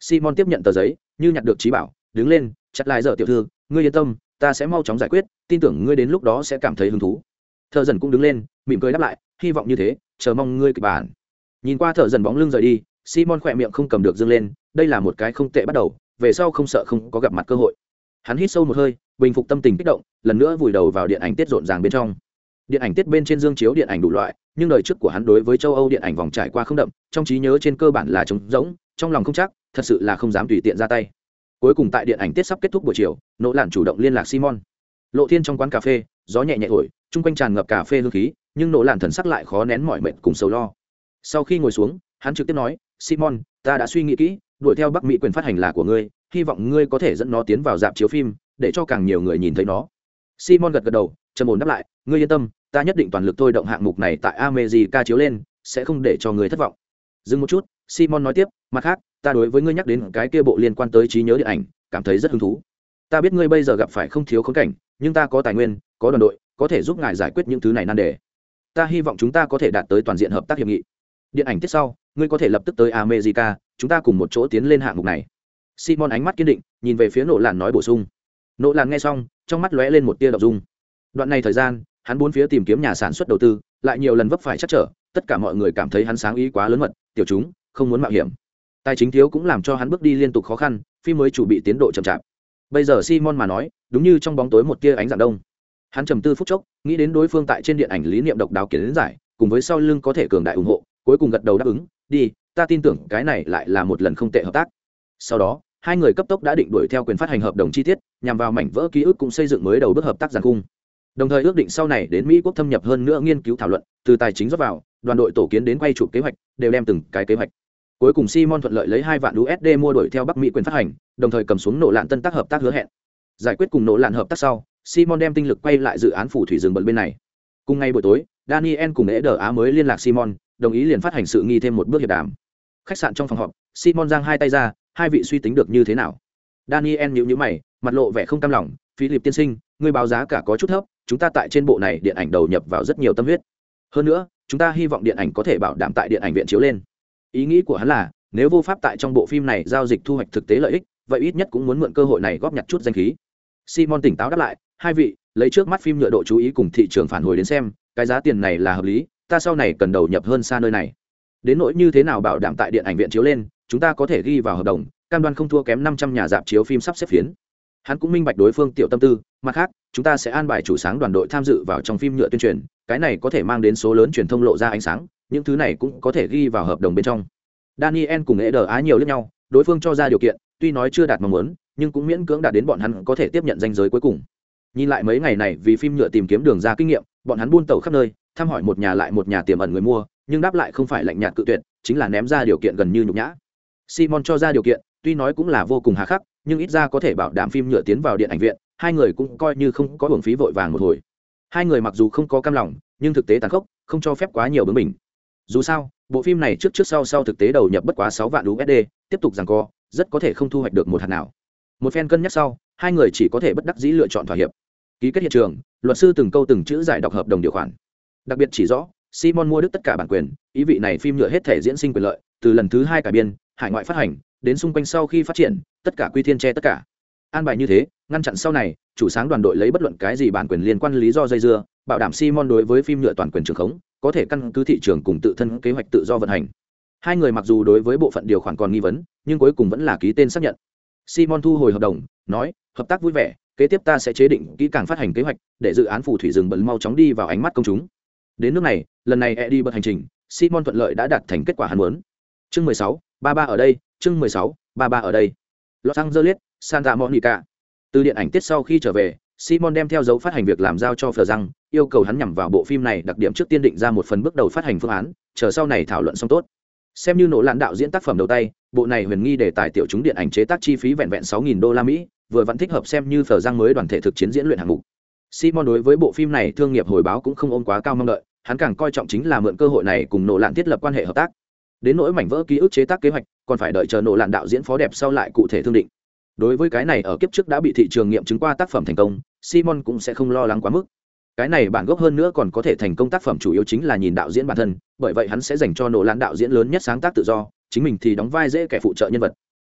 Simon tiếp nhận tờ giấy, như nhặt được trí bảo, đứng lên, chặt lại giờ tiểu thư, ngươi yên tâm, ta sẽ mau chóng giải quyết, tin tưởng ngươi đến lúc đó sẽ cảm thấy hứng thú. Thợ dần cũng đứng lên, mỉm cười đáp lại, hy vọng như thế, chờ mong ngươi kịch bản. Nhìn qua thợ dần bóng lưng rời đi, simon khỏe miệng không cầm được dâng lên, đây là một cái không tệ bắt đầu, về sau không sợ không có gặp mặt cơ hội. Hắn hít sâu một hơi, bình phục tâm tình kích động, lần nữa vùi đầu vào điện ảnh tiết rộn ràng bên trong. Điện ảnh tiết bên trên dương chiếu điện ảnh đủ loại nhưng đời trước của hắn đối với châu âu điện ảnh vòng trải qua không đậm, trong trí nhớ trên cơ bản là trống rỗng, trong lòng không chắc, thật sự là không dám tùy tiện ra tay. Cuối cùng tại điện ảnh tiết sắp kết thúc buổi chiều, nỗ lạn chủ động liên lạc simon. Lộ thiên trong quán cà phê, gió nhẹ nhẹ thổi, chung quanh tràn ngập cà phê hương khí, nhưng nỗ lạn thần sắc lại khó nén mọi mệt cùng sầu lo. Sau khi ngồi xuống, hắn trực tiếp nói, simon, ta đã suy nghĩ kỹ, đuổi theo bắc mỹ quyền phát hành là của ngươi, hy vọng ngươi có thể dẫn nó tiến vào dạp chiếu phim, để cho càng nhiều người nhìn thấy nó. Simon gật gật đầu, trầm ổn đáp lại, ngươi yên tâm ta nhất định toàn lực thôi động hạng mục này tại america chiếu lên, sẽ không để cho người thất vọng. Dừng một chút, simon nói tiếp, mặt khác, ta đối với ngươi nhắc đến cái kia bộ liên quan tới trí nhớ điện ảnh, cảm thấy rất hứng thú. Ta biết ngươi bây giờ gặp phải không thiếu khốn cảnh, nhưng ta có tài nguyên, có đoàn đội, có thể giúp ngài giải quyết những thứ này nan đề. Ta hy vọng chúng ta có thể đạt tới toàn diện hợp tác hiệp nghị. Điện ảnh tiếp sau, ngươi có thể lập tức tới america chúng ta cùng một chỗ tiến lên hạng mục này. Simon ánh mắt kiên định, nhìn về phía nỗ Lạn nói bổ sung. Nỗ Lạn nghe xong, trong mắt lóe lên một tia động dung. Đoạn này thời gian hắn bốn phía tìm kiếm nhà sản xuất đầu tư, lại nhiều lần vấp phải chắc trở, tất cả mọi người cảm thấy hắn sáng ý quá lớn mật, tiểu chúng, không muốn mạo hiểm. Tài chính thiếu cũng làm cho hắn bước đi liên tục khó khăn phim mới chủ bị tiến độ chậm chạp. Bây giờ simon mà nói, đúng như trong bóng tối một tia ánh dạng đông. Hắn trầm tư phút chốc, nghĩ đến đối phương tại trên điện ảnh lý niệm độc đáo kiến giải, cùng với sau lưng có thể cường đại ủng hộ, cuối cùng gật đầu đáp ứng, đi, ta tin tưởng cái này lại là một lần không tệ hợp tác. Sau đó, hai người cấp tốc đã định đuổi theo quyền phát hành hợp đồng chi tiết, nhằm vào mảnh vỡ ký ức cũng xây dựng mới đầu bước hợp tác giàn cung đồng thời ước định sau này đến mỹ quốc thâm nhập hơn nữa nghiên cứu thảo luận, từ tài chính rót vào, đoàn đội tổ kiến đến quay chụp kế hoạch, đều đem từng cái kế hoạch. Cuối cùng simon thuận lợi lấy hai vạn usd mua đổi theo bắc mỹ quyền phát hành, đồng thời cầm xuống nổ lạn tân tác hợp tác hứa hẹn. Giải quyết cùng nổ lạn hợp tác sau, simon đem tinh lực quay lại dự án phủ thủy rừng bận bên này. Cùng ngay buổi tối, daniel cùng lễ đờ á mới liên lạc simon, đồng ý liền phát hành sự nghi thêm một bước hiệp đàm. Khách sạn trong phòng họp, simon giang hai tay ra, hai vị suy tính được như thế nào? Daniel nhíu nhíu mày, mặt lộ vẻ không cam lòng, philip tiên sinh người báo giá cả có chút thấp chúng ta tại trên bộ này điện ảnh đầu nhập vào rất nhiều tâm huyết. Hơn nữa, chúng ta hy vọng điện ảnh có thể bảo đảm tại điện ảnh viện chiếu lên. Ý nghĩ của hắn là, nếu vô pháp tại trong bộ phim này giao dịch thu hoạch thực tế lợi ích, vậy ít nhất cũng muốn mượn cơ hội này góp nhặt chút danh khí. Simon tỉnh táo đáp lại, hai vị, lấy trước mắt phim nhựa độ chú ý cùng thị trường phản hồi đến xem, cái giá tiền này là hợp lý, ta sau này cần đầu nhập hơn xa nơi này. Đến nỗi như thế nào bảo đảm tại điện ảnh viện chiếu lên, chúng ta có thể ghi vào hợp đồng, cam đoan không thua kém năm trăm nhà dạp chiếu phim sắp xếp phiến hắn cũng minh bạch đối phương tiểu tâm tư, mặt khác, chúng ta sẽ an bài chủ sáng đoàn đội tham dự vào trong phim nhựa tuyên truyền, cái này có thể mang đến số lớn truyền thông lộ ra ánh sáng, những thứ này cũng có thể ghi vào hợp đồng bên trong. Daniel cùng ed á nhiều lẫn nhau, đối phương cho ra điều kiện, tuy nói chưa đạt mong muốn, nhưng cũng miễn cưỡng đạt đến bọn hắn có thể tiếp nhận danh giới cuối cùng. Nhìn lại mấy ngày này vì phim nhựa tìm kiếm đường ra kinh nghiệm, bọn hắn buôn tàu khắp nơi, thăm hỏi một nhà lại một nhà tiềm ẩn người mua, nhưng đáp lại không phải lạnh nhạt cự tuyệt, chính là ném ra điều kiện gần như nhục nhã. Simon cho ra điều kiện, tuy nói cũng là vô cùng hà khắc nhưng ít ra có thể bảo đảm phim nhựa tiến vào điện ảnh viện, hai người cũng coi như không có hưởng phí vội vàng một hồi. Hai người mặc dù không có cam lòng, nhưng thực tế tàn khốc, không cho phép quá nhiều bướng mình dù sao, bộ phim này trước trước sau sau thực tế đầu nhập bất quá sáu vạn usd tiếp tục rằng co, rất có thể không thu hoạch được một hạt nào. Một phen cân nhắc sau, hai người chỉ có thể bất đắc dĩ lựa chọn thỏa hiệp. Ký kết hiện trường, luật sư từng câu từng chữ giải đọc hợp đồng điều khoản. Đặc biệt chỉ rõ, simon mua được tất cả bản quyền, ý vị này phim nhựa hết thể diễn sinh quyền lợi, từ lần thứ hai cải biên, hải ngoại phát hành đến xung quanh sau khi phát triển, tất cả quy thiên che tất cả. An bài như thế, ngăn chặn sau này, chủ sáng đoàn đội lấy bất luận cái gì bản quyền liên quan lý do dây dưa, bảo đảm simon đối với phim nhựa toàn quyền trường khống, có thể căn cứ thị trường cùng tự thân kế hoạch tự do vận hành. Hai người mặc dù đối với bộ phận điều khoản còn nghi vấn, nhưng cuối cùng vẫn là ký tên xác nhận. Simon thu hồi hợp đồng, nói, hợp tác vui vẻ, kế tiếp ta sẽ chế định kỹ càng phát hành kế hoạch, để dự án phù thủy rừng bẩn mau chóng đi vào ánh mắt công chúng. Đến nước này, lần này eddie bật hành trình, simon thuận lợi đã đạt thành kết quả hắn muốn. Chương mười sáu, ba ba ở đây chương mười sáu, ba ba ở đây. Los angeles, santa monica. Từ điện ảnh tiết sau khi trở về, simon đem theo dấu phát hành việc làm giao cho Phở răng yêu cầu hắn nhằm vào bộ phim này đặc điểm trước tiên định ra một phần bước đầu phát hành phương án, chờ sau này thảo luận xong tốt. Xem như nổ lạn đạo diễn tác phẩm đầu tay, bộ này huyền nghi đề tài tiểu chúng điện ảnh chế tác chi phí vẹn vẹn sáu nghìn đô la mỹ, vừa vẫn thích hợp xem như Phở răng mới đoàn thể thực chiến diễn luyện hạng mục. Simon đối với bộ phim này thương nghiệp hồi báo cũng không ôm quá cao mong đợi, hắn càng coi trọng chính là mượn cơ hội này cùng nổ lạn thiết lập quan hệ hợp tác đến nỗi mảnh vỡ ký ức chế tác kế hoạch, còn phải đợi chờ nổ lạn đạo diễn phó đẹp sau lại cụ thể thương định. Đối với cái này ở kiếp trước đã bị thị trường nghiệm chứng qua tác phẩm thành công, simon cũng sẽ không lo lắng quá mức. Cái này bản gốc hơn nữa còn có thể thành công tác phẩm chủ yếu chính là nhìn đạo diễn bản thân, bởi vậy hắn sẽ dành cho nổ lạn đạo diễn lớn nhất sáng tác tự do, chính mình thì đóng vai dễ kẻ phụ trợ nhân vật.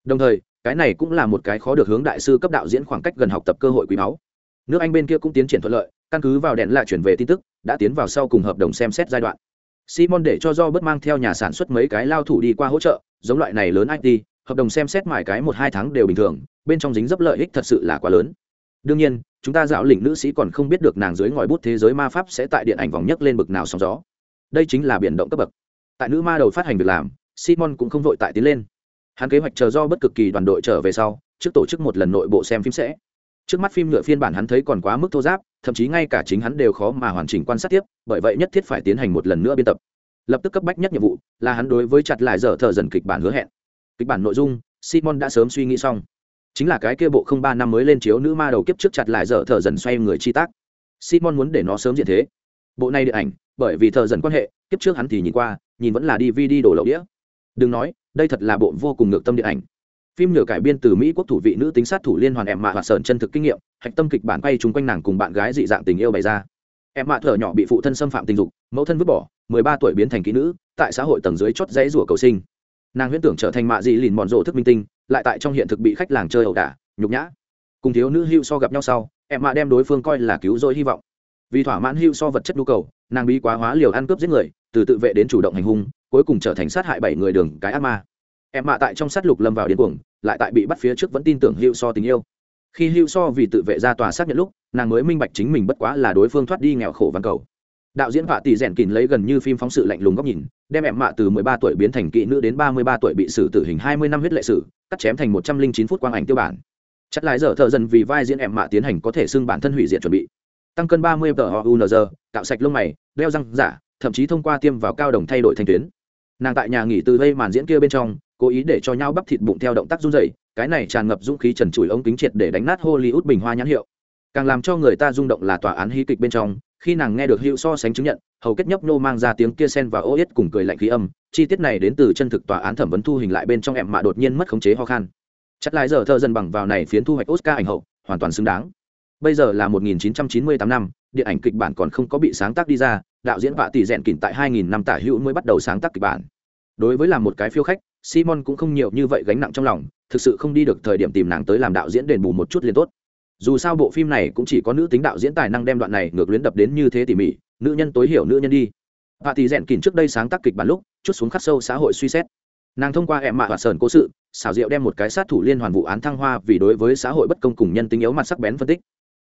Đồng thời, cái này cũng là một cái khó được hướng đại sư cấp đạo diễn khoảng cách gần học tập cơ hội quý báu. Nước anh bên kia cũng tiến triển thuận lợi, căn cứ vào đèn lại chuyển về tin tức, đã tiến vào sau cùng hợp đồng xem xét giai đoạn simon để cho do bớt mang theo nhà sản xuất mấy cái lao thủ đi qua hỗ trợ, giống loại này lớn it hợp đồng xem xét mãi cái một hai tháng đều bình thường, bên trong dính dấp lợi ích thật sự là quá lớn. Đương nhiên, chúng ta dạo lĩnh nữ sĩ còn không biết được nàng dưới ngòi bút thế giới ma pháp sẽ tại điện ảnh vòng nhất lên bực nào sóng gió. Đây chính là biển động cấp bậc. Tại nữ ma đầu phát hành việc làm, simon cũng không vội tại tiến lên. Hắn kế hoạch chờ do bất cực kỳ đoàn đội trở về sau, trước tổ chức một lần nội bộ xem phim sẽ. Trước mắt phim nhựa phiên bản hắn thấy còn quá mức thô giáp thậm chí ngay cả chính hắn đều khó mà hoàn chỉnh quan sát tiếp, bởi vậy nhất thiết phải tiến hành một lần nữa biên tập. Lập tức cấp bách nhất nhiệm vụ là hắn đối với chặt lại dở thợ dần kịch bản hứa hẹn. Kịch bản nội dung, simon đã sớm suy nghĩ xong. Chính là cái kia bộ không ba năm mới lên chiếu nữ ma đầu kiếp trước chặt lại dở thợ dần xoay người chi tác. Simon muốn để nó sớm diện thế. Bộ này điện ảnh, bởi vì thợ dần quan hệ, kiếp trước hắn thì nhìn qua, nhìn vẫn là dvd đổ lậu đĩa. Đừng nói, đây thật là bộ vô cùng ngược tâm điện ảnh phim nhựa cải biên từ mỹ quốc thủ vị nữ tính sát thủ liên hoàn em mạ hoạt sơn chân thực kinh nghiệm, hạch tâm kịch bản quay chung quanh nàng cùng bạn gái dị dạng tình yêu bày ra. Em mạ thở nhỏ bị phụ thân xâm phạm tình dục, mẫu thân vứt bỏ, mười ba tuổi biến thành kỹ nữ, tại xã hội tầng dưới chót dãy rủa cầu sinh. Nàng huyễn tưởng trở thành mạ dị lìn mòn rộ thức minh tinh, lại tại trong hiện thực bị khách làng chơi ẩu đả, nhục nhã. Cùng thiếu nữ hưu so gặp nhau sau em mạ đem đối phương coi là cứu rỗi hy vọng. Vì thỏa mãn hưu so vật chất nhu cầu, nàng bí quá hóa liều ăn cướp giết người, từ tự vệ đến chủ động hành hung, cuối cùng trở thành sát hại bảy người đường cái ác ma em mạ tại trong sát lục lâm vào điên cuồng, lại tại bị bắt phía trước vẫn tin tưởng hữu so tình yêu. Khi hữu so vì tự vệ ra tòa xác nhận lúc, nàng mới minh bạch chính mình bất quá là đối phương thoát đi nghèo khổ văn cầu. Đạo diễn vạ tỷ rèn kín lấy gần như phim phóng sự lạnh lùng góc nhìn, đem em mạ từ 13 tuổi biến thành kỹ nữ đến 33 tuổi bị xử tử hình 20 năm huyết lệ sử, cắt chém thành 109 phút quang ảnh tiêu bản. Chắc lại giờ thợ dần vì vai diễn em mạ tiến hành có thể xưng bản thân hủy diệt chuẩn bị. Tăng cân 30 tờ unz tạo sạch lông mày, đeo răng giả, thậm chí thông qua tiêm vào cao đồng thay đổi thành tuyến. Nàng tại nhà nghỉ từ vây màn diễn kia bên trong cố ý để cho nhau bắp thịt bụng theo động tác run rẩy, cái này tràn ngập dũng khí trần trụi ống kính triệt để đánh nát hollywood bình hoa nhãn hiệu. Càng làm cho người ta rung động là tòa án hí kịch bên trong, khi nàng nghe được hữu so sánh chứng nhận, hầu kết nhấp nô mang ra tiếng kia sen và ô yết cùng cười lạnh khí âm, chi tiết này đến từ chân thực tòa án thẩm vấn thu hình lại bên trong em mạ đột nhiên mất khống chế ho khan. Chắc lại giờ thờ dần bằng vào này phiến thu hoạch oscar ảnh hậu, hoàn toàn xứng đáng. Bây giờ là 1998 năm, điện ảnh kịch bản còn không có bị sáng tác đi ra, đạo diễn vạ tỷ rèn kỉnh tại 2000 năm tả hữu mới bắt đầu sáng tác kịch bản. Đối với làm một cái phiêu khách simon cũng không nhiều như vậy gánh nặng trong lòng, thực sự không đi được thời điểm tìm nàng tới làm đạo diễn đền bù một chút liền tốt. Dù sao bộ phim này cũng chỉ có nữ tính đạo diễn tài năng đem đoạn này ngược luyến đập đến như thế tỉ mỉ, nữ nhân tối hiểu nữ nhân đi. Và thì rèn kín trước đây sáng tác kịch bản lúc, chút xuống khắc sâu xã hội suy xét. Nàng thông qua em mạ và sờn cố sự, xảo diệu đem một cái sát thủ liên hoàn vụ án thăng hoa vì đối với xã hội bất công cùng nhân tính yếu mặt sắc bén phân tích.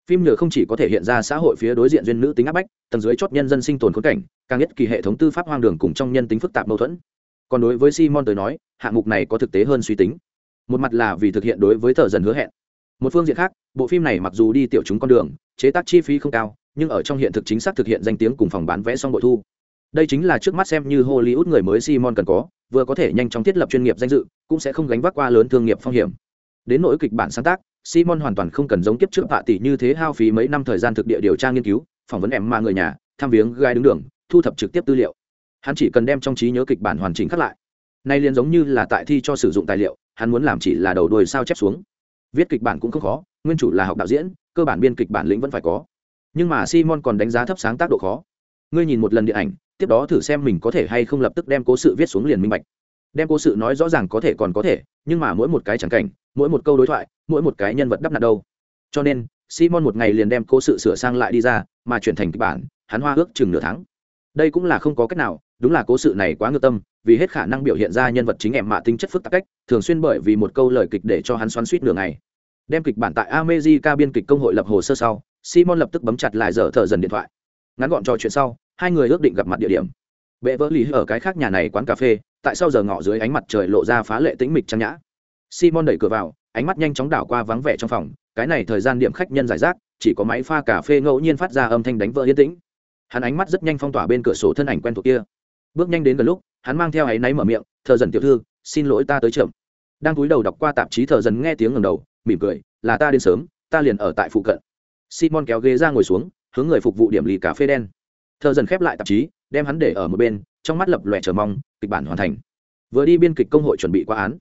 Phim nhựa không chỉ có thể hiện ra xã hội phía đối diện duyên nữ tính áp bách, tầng dưới chót nhân dân sinh tồn khốn cảnh, càng nhất kỳ hệ thống tư pháp hoang đường cùng trong nhân tính phức tạp mâu thuẫn còn đối với simon tới nói, hạng mục này có thực tế hơn suy tính. Một mặt là vì thực hiện đối với thợ dần hứa hẹn. Một phương diện khác, bộ phim này mặc dù đi tiểu chúng con đường, chế tác chi phí không cao, nhưng ở trong hiện thực chính xác thực hiện danh tiếng cùng phòng bán vé xong bội thu. Đây chính là trước mắt xem như hollywood người mới simon cần có, vừa có thể nhanh chóng thiết lập chuyên nghiệp danh dự, cũng sẽ không gánh vác qua lớn thương nghiệp phong hiểm. Đến nỗi kịch bản sáng tác, simon hoàn toàn không cần giống kiếp trước hạ tỷ như thế hao phí mấy năm thời gian thực địa điều tra nghiên cứu, phỏng vấn em mà người nhà tham viếng gai đứng đường, thu thập trực tiếp tư liệu hắn chỉ cần đem trong trí nhớ kịch bản hoàn chỉnh khắc lại. Nay liền giống như là tại thi cho sử dụng tài liệu, hắn muốn làm chỉ là đầu đuôi sao chép xuống. Viết kịch bản cũng không khó, nguyên chủ là học đạo diễn, cơ bản biên kịch bản lĩnh vẫn phải có. Nhưng mà simon còn đánh giá thấp sáng tác độ khó. Ngươi nhìn một lần điện ảnh, tiếp đó thử xem mình có thể hay không lập tức đem cố sự viết xuống liền minh bạch. Đem cố sự nói rõ ràng có thể còn có thể, nhưng mà mỗi một cái chẳng cảnh, mỗi một câu đối thoại, mỗi một cái nhân vật đắp nặn đâu. Cho nên, simon một ngày liền đem cố sự sửa sang lại đi ra, mà chuyển thành kịch bản, hắn hoa ước chừng nửa tháng. Đây cũng là không có cách nào đúng là cố sự này quá ngược tâm, vì hết khả năng biểu hiện ra nhân vật chính em mạ tính chất phức tạp cách, thường xuyên bởi vì một câu lời kịch để cho hắn xoắn suýt nửa ngày. Đem kịch bản tại America biên kịch công hội lập hồ sơ sau, simon lập tức bấm chặt lại giờ thở dần điện thoại. Ngắn gọn trò chuyện sau, hai người ước định gặp mặt địa điểm. Bệ vỡ lý ở cái khác nhà này quán cà phê, tại sau giờ ngọ dưới ánh mặt trời lộ ra phá lệ tĩnh mịch trang nhã. Simon đẩy cửa vào, ánh mắt nhanh chóng đảo qua vắng vẻ trong phòng, cái này thời gian điểm khách nhân giải rác, chỉ có máy pha cà phê ngẫu nhiên phát ra âm thanh đánh vỡ yên tĩnh. Hắn ánh mắt rất nhanh phong tỏa bên cửa sổ thân ảnh quen thuộc kia bước nhanh đến gần lúc, hắn mang theo áy náy mở miệng thợ dần tiểu thư, xin lỗi ta tới chậm. Đang cúi đầu đọc qua tạp chí thợ dần nghe tiếng ngầm đầu, mỉm cười, là ta đến sớm, ta liền ở tại phụ cận. Simon kéo ghế ra ngồi xuống, hướng người phục vụ điểm lì cà phê đen. Thợ dần khép lại tạp chí, đem hắn để ở một bên, trong mắt lập lòe chờ mong, kịch bản hoàn thành. Vừa đi biên kịch công hội chuẩn bị qua án.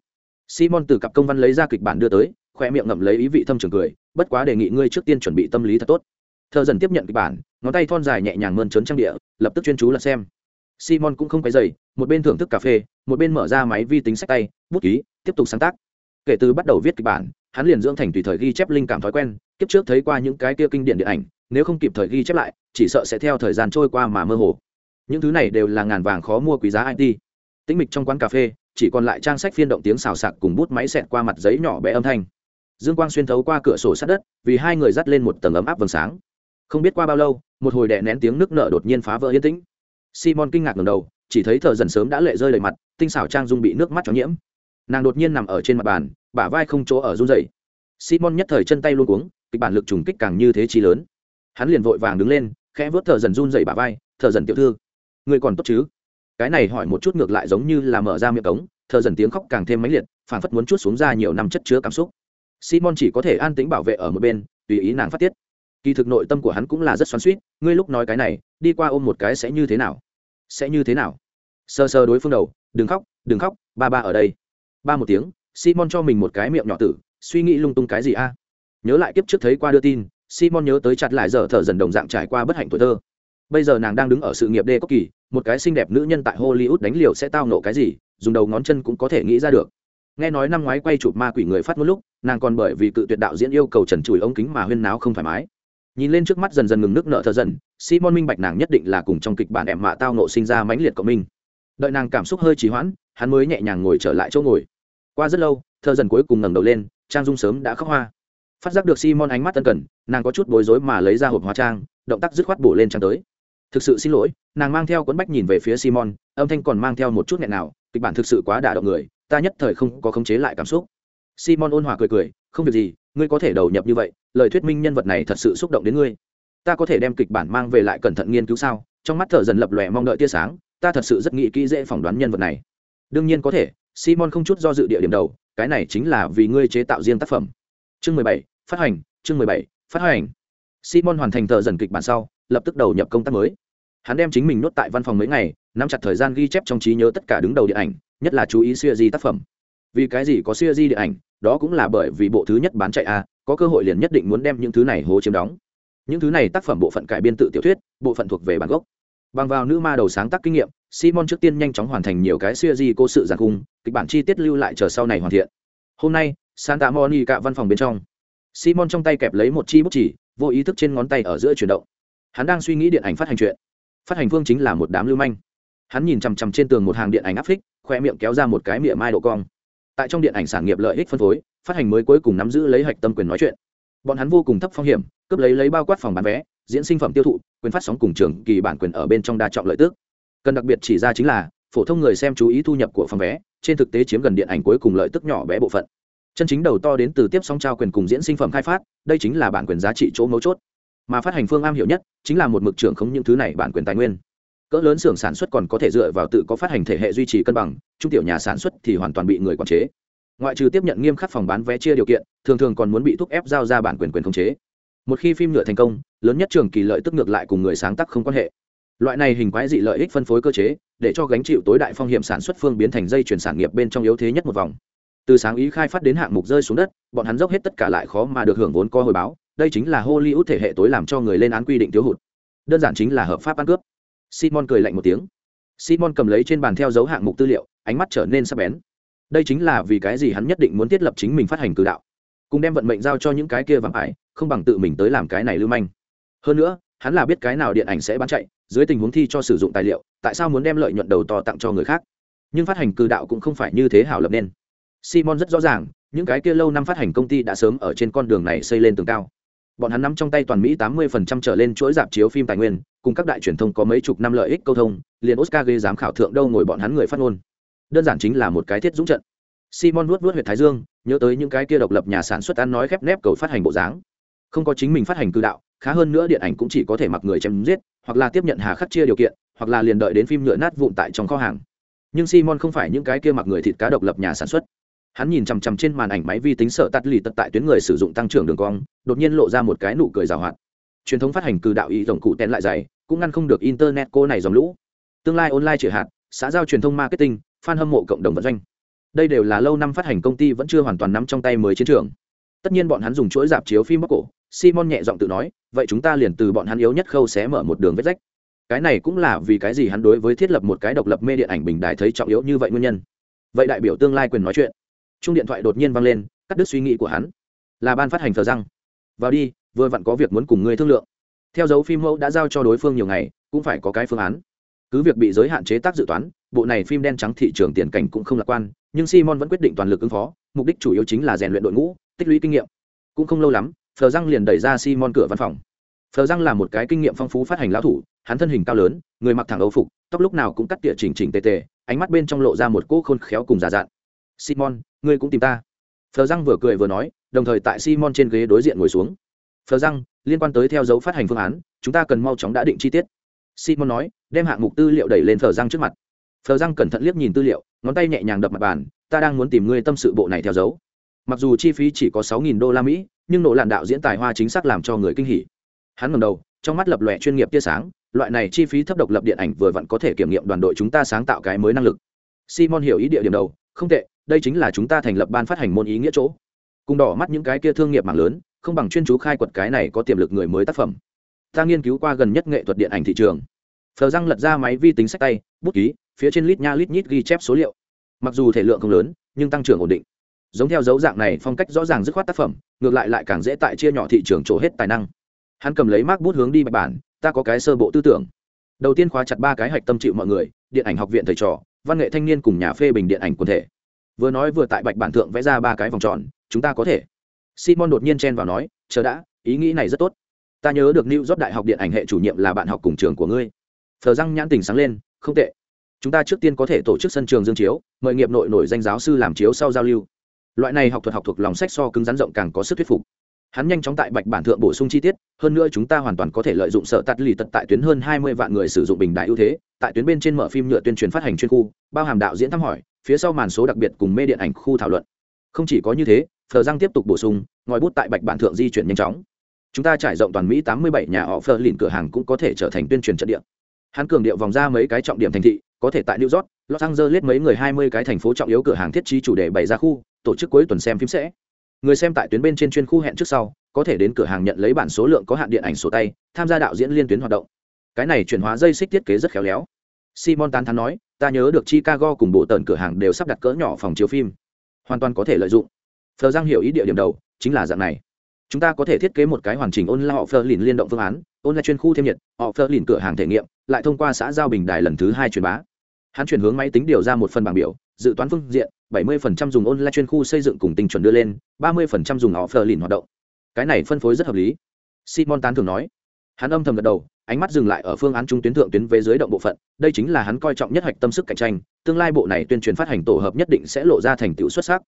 Simon từ cặp công văn lấy ra kịch bản đưa tới, khoe miệng ngậm lấy ý vị thâm trường cười, bất quá đề nghị ngươi trước tiên chuẩn bị tâm lý thật tốt. Thợ dần tiếp nhận kịch bản, ngón tay thon dài nhẹ nhàng mơn trớn trang địa, lập tức chuyên chú là xem simon cũng không quay dày một bên thưởng thức cà phê, một bên mở ra máy vi tính sách tay, bút ký, tiếp tục sáng tác. Kể từ bắt đầu viết kịch bản, hắn liền dưỡng thành tùy thời ghi chép linh cảm thói quen, kiếp trước thấy qua những cái kia kinh điển điện ảnh, nếu không kịp thời ghi chép lại, chỉ sợ sẽ theo thời gian trôi qua mà mơ hồ. Những thứ này đều là ngàn vàng khó mua quý giá it tĩnh mịch trong quán cà phê, chỉ còn lại trang sách phiên động tiếng xào sạc cùng bút máy xẹt qua mặt giấy nhỏ bé âm thanh. Dương quang xuyên thấu qua cửa sổ sát đất, vì hai người dắt lên một tầng ấm áp vầng sáng. Không biết qua bao lâu, một hồi đè nén tiếng nước nợ đột nhiên phá vỡ yên tĩnh simon kinh ngạc ngầm đầu, chỉ thấy thợ dần sớm đã lệ rơi đầy mặt, tinh xảo trang dung bị nước mắt cho nhiễm. Nàng đột nhiên nằm ở trên mặt bàn, bả vai không chỗ ở run rẩy. simon nhất thời chân tay luôn cuống, kịch bản lực trùng kích càng như thế chi lớn. Hắn liền vội vàng đứng lên, khẽ vớt thợ dần run rẩy bả vai, thợ dần tiểu thư, người còn tốt chứ? Cái này hỏi một chút ngược lại giống như là mở ra miệng cống, thợ dần tiếng khóc càng thêm mãnh liệt, phản phất muốn chút xuống ra nhiều năm chất chứa cảm xúc. Simon chỉ có thể an tĩnh bảo vệ ở một bên, tùy ý nàng phát tiết kỳ thực nội tâm của hắn cũng là rất xoắn suýt ngươi lúc nói cái này, đi qua ôm một cái sẽ như thế nào? Sẽ như thế nào? Sơ sơ đối phương đầu, đừng khóc đừng khóc, ba ba ở đây. Ba một tiếng, simon cho mình một cái miệng nhỏ tử, suy nghĩ lung tung cái gì a? Nhớ lại kiếp trước thấy qua đưa tin, simon nhớ tới chặt lại giờ thở dần đồng dạng trải qua bất hạnh tuổi thơ. Bây giờ nàng đang đứng ở sự nghiệp đê cốc kỳ, một cái xinh đẹp nữ nhân tại hollywood đánh liều sẽ tao nộ cái gì, dùng đầu ngón chân cũng có thể nghĩ ra được. Nghe nói năm ngoái quay chụp ma quỷ người phát một lúc, nàng còn bởi vì cự tuyệt đạo diễn yêu cầu trần chùi ống kính mà huyên náo không thoải mái nhìn lên trước mắt dần dần ngừng nước nợ thờ dần, simon minh bạch nàng nhất định là cùng trong kịch bản em mạ tao nộ sinh ra mãnh liệt của mình đợi nàng cảm xúc hơi trì hoãn, hắn mới nhẹ nhàng ngồi trở lại chỗ ngồi. Qua rất lâu thợ dần cuối cùng ngẩng đầu lên, trang dung sớm đã khóc hoa. Phát giác được simon ánh mắt tân cần, nàng có chút bối rối mà lấy ra hộp hóa trang, động tác dứt khoát bổ lên trang tới. Thực sự xin lỗi, nàng mang theo cuốn bách nhìn về phía simon, âm thanh còn mang theo một chút nghẹn nào, kịch bản thực sự quá đả động người, ta nhất thời không có khống chế lại cảm xúc simon ôn hòa cười cười, không việc gì, ngươi có thể đầu nhập như vậy, lời thuyết minh nhân vật này thật sự xúc động đến ngươi. Ta có thể đem kịch bản mang về lại cẩn thận nghiên cứu sao? Trong mắt thợ dần lập lòe mong đợi tia sáng, ta thật sự rất nghĩ kỹ dễ phỏng đoán nhân vật này. Đương nhiên có thể, simon không chút do dự địa điểm đầu, cái này chính là vì ngươi chế tạo riêng tác phẩm. Chương mười bảy, phát hành, chương mười bảy, phát hành. Simon hoàn thành thợ dần kịch bản sau, lập tức đầu nhập công tác mới. Hắn đem chính mình nuốt tại văn phòng mấy ngày, nắm chặt thời gian ghi chép trong trí nhớ tất cả đứng đầu điện ảnh, nhất là chú ý siêu di tác phẩm. Vì cái gì có siêu di điện ảnh đó cũng là bởi vì bộ thứ nhất bán chạy a, có cơ hội liền nhất định muốn đem những thứ này hố chiếm đóng. Những thứ này tác phẩm bộ phận cải biên tự tiểu thuyết, bộ phận thuộc về bản gốc. Bằng vào nữ ma đầu sáng tác kinh nghiệm, simon trước tiên nhanh chóng hoàn thành nhiều cái siêu di cô sự giàn cung, kịch bản chi tiết lưu lại chờ sau này hoàn thiện. Hôm nay, santa monica văn phòng bên trong. Simon trong tay kẹp lấy một chi bút chỉ, vô ý thức trên ngón tay ở giữa chuyển động. Hắn đang suy nghĩ điện ảnh phát hành chuyện. Phát hành phương chính là một đám lưu manh. Hắn nhìn chằm chằm trên tường một hàng điện ảnh áp phích, khoe miệng kéo ra một cái miệng mai độ cong tại trong điện ảnh sản nghiệp lợi ích phân phối, phát hành mới cuối cùng nắm giữ lấy hạch tâm quyền nói chuyện. Bọn hắn vô cùng thấp phong hiểm, cướp lấy lấy bao quát phòng bán vé, diễn sinh phẩm tiêu thụ, quyền phát sóng cùng trường kỳ bản quyền ở bên trong đa trọng lợi tức. Cần đặc biệt chỉ ra chính là, phổ thông người xem chú ý thu nhập của phòng vé, trên thực tế chiếm gần điện ảnh cuối cùng lợi tức nhỏ bé bộ phận. Chân chính đầu to đến từ tiếp song trao quyền cùng diễn sinh phẩm khai phát, đây chính là bản quyền giá trị chỗ mấu chốt. Mà phát hành phương am hiểu nhất, chính là một mực trưởng không những thứ này bản quyền tài nguyên cỡ lớn xưởng sản xuất còn có thể dựa vào tự có phát hành thể hệ duy trì cân bằng, trung tiểu nhà sản xuất thì hoàn toàn bị người quản chế. Ngoại trừ tiếp nhận nghiêm khắc phòng bán vé chia điều kiện, thường thường còn muốn bị thúc ép giao ra bản quyền quyền khống chế. Một khi phim nhựa thành công, lớn nhất trường kỳ lợi tức ngược lại cùng người sáng tác không quan hệ. Loại này hình quái dị lợi ích phân phối cơ chế, để cho gánh chịu tối đại phong hiểm sản xuất phương biến thành dây chuyển sản nghiệp bên trong yếu thế nhất một vòng. Từ sáng ý khai phát đến hạng mục rơi xuống đất, bọn hắn dốc hết tất cả lại khó mà được hưởng vốn co hồi báo, đây chính là hollywood thể hệ tối làm cho người lên án quy định thiếu hụt. Đơn giản chính là hợp pháp ăn cướp simon cười lạnh một tiếng. Simon cầm lấy trên bàn theo dấu hạng mục tư liệu, ánh mắt trở nên sắc bén. Đây chính là vì cái gì hắn nhất định muốn thiết lập chính mình phát hành cử đạo. Cùng đem vận mệnh giao cho những cái kia vàng ải, không bằng tự mình tới làm cái này lưu manh. Hơn nữa, hắn là biết cái nào điện ảnh sẽ bán chạy, dưới tình huống thi cho sử dụng tài liệu, tại sao muốn đem lợi nhuận đầu to tặng cho người khác? Nhưng phát hành cử đạo cũng không phải như thế hảo lập nên. Simon rất rõ ràng, những cái kia lâu năm phát hành công ty đã sớm ở trên con đường này xây lên tường cao bọn hắn nắm trong tay toàn mỹ tám mươi trở lên chuỗi dạp chiếu phim tài nguyên, cùng các đại truyền thông có mấy chục năm lợi ích câu thông, liền oscar ghế giám khảo thượng đâu ngồi bọn hắn người phát ngôn. Đơn giản chính là một cái thiết dũng trận. Simon nuốt nuốt huyện thái dương, nhớ tới những cái kia độc lập nhà sản xuất ăn nói khép nép cầu phát hành bộ dáng. Không có chính mình phát hành cư đạo, khá hơn nữa điện ảnh cũng chỉ có thể mặc người chém giết, hoặc là tiếp nhận hà khắc chia điều kiện, hoặc là liền đợi đến phim nhựa nát vụn tại trong kho hàng. Nhưng simon không phải những cái kia mặc người thịt cá độc lập nhà sản xuất hắn nhìn chằm chằm trên màn ảnh máy vi tính sợ tắt lì tật tại tuyến người sử dụng tăng trưởng đường cong, đột nhiên lộ ra một cái nụ cười rào hoạt. Truyền thống phát hành cư đạo ý tổng cụ tén lại dày, cũng ngăn không được internet cô này dòng lũ. Tương lai online chỉ hạt, xã giao truyền thông marketing, fan hâm mộ cộng đồng vận doanh. Đây đều là lâu năm phát hành công ty vẫn chưa hoàn toàn nắm trong tay mới chiến trường. Tất nhiên bọn hắn dùng chuỗi dạp chiếu phim bóc cổ, simon nhẹ giọng tự nói, vậy chúng ta liền từ bọn hắn yếu nhất khâu xé mở một đường vết rách. Cái này cũng là vì cái gì hắn đối với thiết lập một cái độc lập mê điện ảnh bình đài thấy trọng yếu như vậy nguyên nhân. Vậy đại biểu tương lai quyền nói chuyện chung điện thoại đột nhiên vang lên, cắt đứt suy nghĩ của hắn. Là ban phát hành thờ răng. Vào đi, vừa vặn có việc muốn cùng ngươi thương lượng. Theo dấu phim mẫu đã giao cho đối phương nhiều ngày, cũng phải có cái phương án. Cứ việc bị giới hạn chế tác dự toán, bộ này phim đen trắng thị trường tiền cảnh cũng không lạc quan, nhưng simon vẫn quyết định toàn lực ứng phó, mục đích chủ yếu chính là rèn luyện đội ngũ, tích lũy kinh nghiệm. Cũng không lâu lắm phờ răng liền đẩy ra simon cửa văn phòng. Phờ răng là một cái kinh nghiệm phong phú phát hành lão thủ, hắn thân hình cao lớn, người mặc thẳng âu phục, tóc lúc nào cũng cắt tỉa chỉnh chỉnh tề tề, ánh mắt bên trong lộ ra một cỗ khôn khéo cùng già dặn simon, ngươi cũng tìm ta. Phờ răng vừa cười vừa nói, đồng thời tại simon trên ghế đối diện ngồi xuống. Phờ răng, liên quan tới theo dấu phát hành phương án, chúng ta cần mau chóng đã định chi tiết. Simon nói, đem hạng mục tư liệu đẩy lên phờ răng trước mặt. Phờ răng cẩn thận liếc nhìn tư liệu, ngón tay nhẹ nhàng đập mặt bàn, ta đang muốn tìm ngươi tâm sự bộ này theo dấu. Mặc dù chi phí chỉ có sáu nghìn đô la mỹ, nhưng nỗ làn đạo diễn tài hoa chính xác làm cho người kinh hỉ. Hắn ngầm đầu, trong mắt lập lòe chuyên nghiệp tia sáng, loại này chi phí thấp độc lập điện ảnh vừa vặn có thể kiểm nghiệm đoàn đội chúng ta sáng tạo cái mới năng lực. Simon hiểu ý địa điểm đầu, không tệ đây chính là chúng ta thành lập ban phát hành môn ý nghĩa chỗ. Cùng đỏ mắt những cái kia thương nghiệp mạng lớn, không bằng chuyên chú khai quật cái này có tiềm lực người mới tác phẩm. Ta nghiên cứu qua gần nhất nghệ thuật điện ảnh thị trường. Phờ răng lật ra máy vi tính sách tay, bút ký, phía trên lít nha lít nhít ghi chép số liệu. Mặc dù thể lượng không lớn, nhưng tăng trưởng ổn định. Giống theo dấu dạng này, phong cách rõ ràng dứt khoát tác phẩm, ngược lại lại càng dễ tại chia nhỏ thị trường chỗ hết tài năng. Hắn cầm lấy mác bút hướng đi bạch bản, ta có cái sơ bộ tư tưởng. Đầu tiên khóa chặt ba cái hạch tâm chịu mọi người, điện ảnh học viện thầy trò, văn nghệ thanh niên cùng nhà phê bình điện ảnh quần thể vừa nói vừa tại bạch bản thượng vẽ ra ba cái vòng tròn, chúng ta có thể. Simon đột nhiên chen vào nói, chờ đã, ý nghĩ này rất tốt. Ta nhớ được new job đại học điện ảnh hệ chủ nhiệm là bạn học cùng trường của ngươi. Thờ răng nhãn tình sáng lên, không tệ. Chúng ta trước tiên có thể tổ chức sân trường dương chiếu, mời nghiệp nội nổi danh giáo sư làm chiếu sau giao lưu. Loại này học thuật học thuộc lòng sách so cứng rắn rộng càng có sức thuyết phục. Hắn nhanh chóng tại bạch bản thượng bổ sung chi tiết, hơn nữa chúng ta hoàn toàn có thể lợi dụng sở tắt lì tật tại tuyến hơn hai mươi vạn người sử dụng bình đại ưu thế, tại tuyến bên trên mở phim nhựa tuyên truyền phát hành chuyên khu, bao hàm đạo diễn thăm hỏi phía sau màn số đặc biệt cùng mê điện ảnh khu thảo luận. Không chỉ có như thế, phờ giang tiếp tục bổ sung, ngòi bút tại bạch bản thượng di chuyển nhanh chóng. Chúng ta trải rộng toàn mỹ tám mươi bảy nhà họ phờ lìn cửa hàng cũng có thể trở thành tuyên truyền trận địa. Hắn cường điệu vòng ra mấy cái trọng điểm thành thị, có thể tại new york, los angeles mấy người hai mươi cái thành phố trọng yếu cửa hàng thiết trí chủ đề bày ra khu, tổ chức cuối tuần xem phim sẽ. Người xem tại tuyến bên trên chuyên khu hẹn trước sau, có thể đến cửa hàng nhận lấy bản số lượng có hạn điện ảnh sổ tay, tham gia đạo diễn liên tuyến hoạt động. Cái này chuyển hóa dây xích thiết kế rất khéo léo simon tán thán nói, ta nhớ được chicago cùng bộ tần cửa hàng đều sắp đặt cỡ nhỏ phòng chiếu phim. Hoàn toàn có thể lợi dụng. Phờ giang hiểu ý địa điểm đầu, chính là dạng này. Chúng ta có thể thiết kế một cái hoàn chỉnh online họ phờ lìn liên động phương án, online chuyên khu thêm nhiệt, họ phờ lìn cửa hàng thể nghiệm, lại thông qua xã giao bình đài lần thứ hai truyền bá. Hắn chuyển hướng máy tính điều ra một phần bảng biểu, dự toán phương diện 70% dùng online chuyên khu xây dựng cùng tinh chuẩn đưa lên 30% dùng họ phờ lìn hoạt động. Cái này phân phối rất hợp lý. Simon tán thường nói hắn âm thầm gật đầu, ánh mắt dừng lại ở phương án trung tuyến thượng tuyến về dưới động bộ phận, đây chính là hắn coi trọng nhất hạch tâm sức cạnh tranh, tương lai bộ này tuyên truyền phát hành tổ hợp nhất định sẽ lộ ra thành tựu xuất sắc.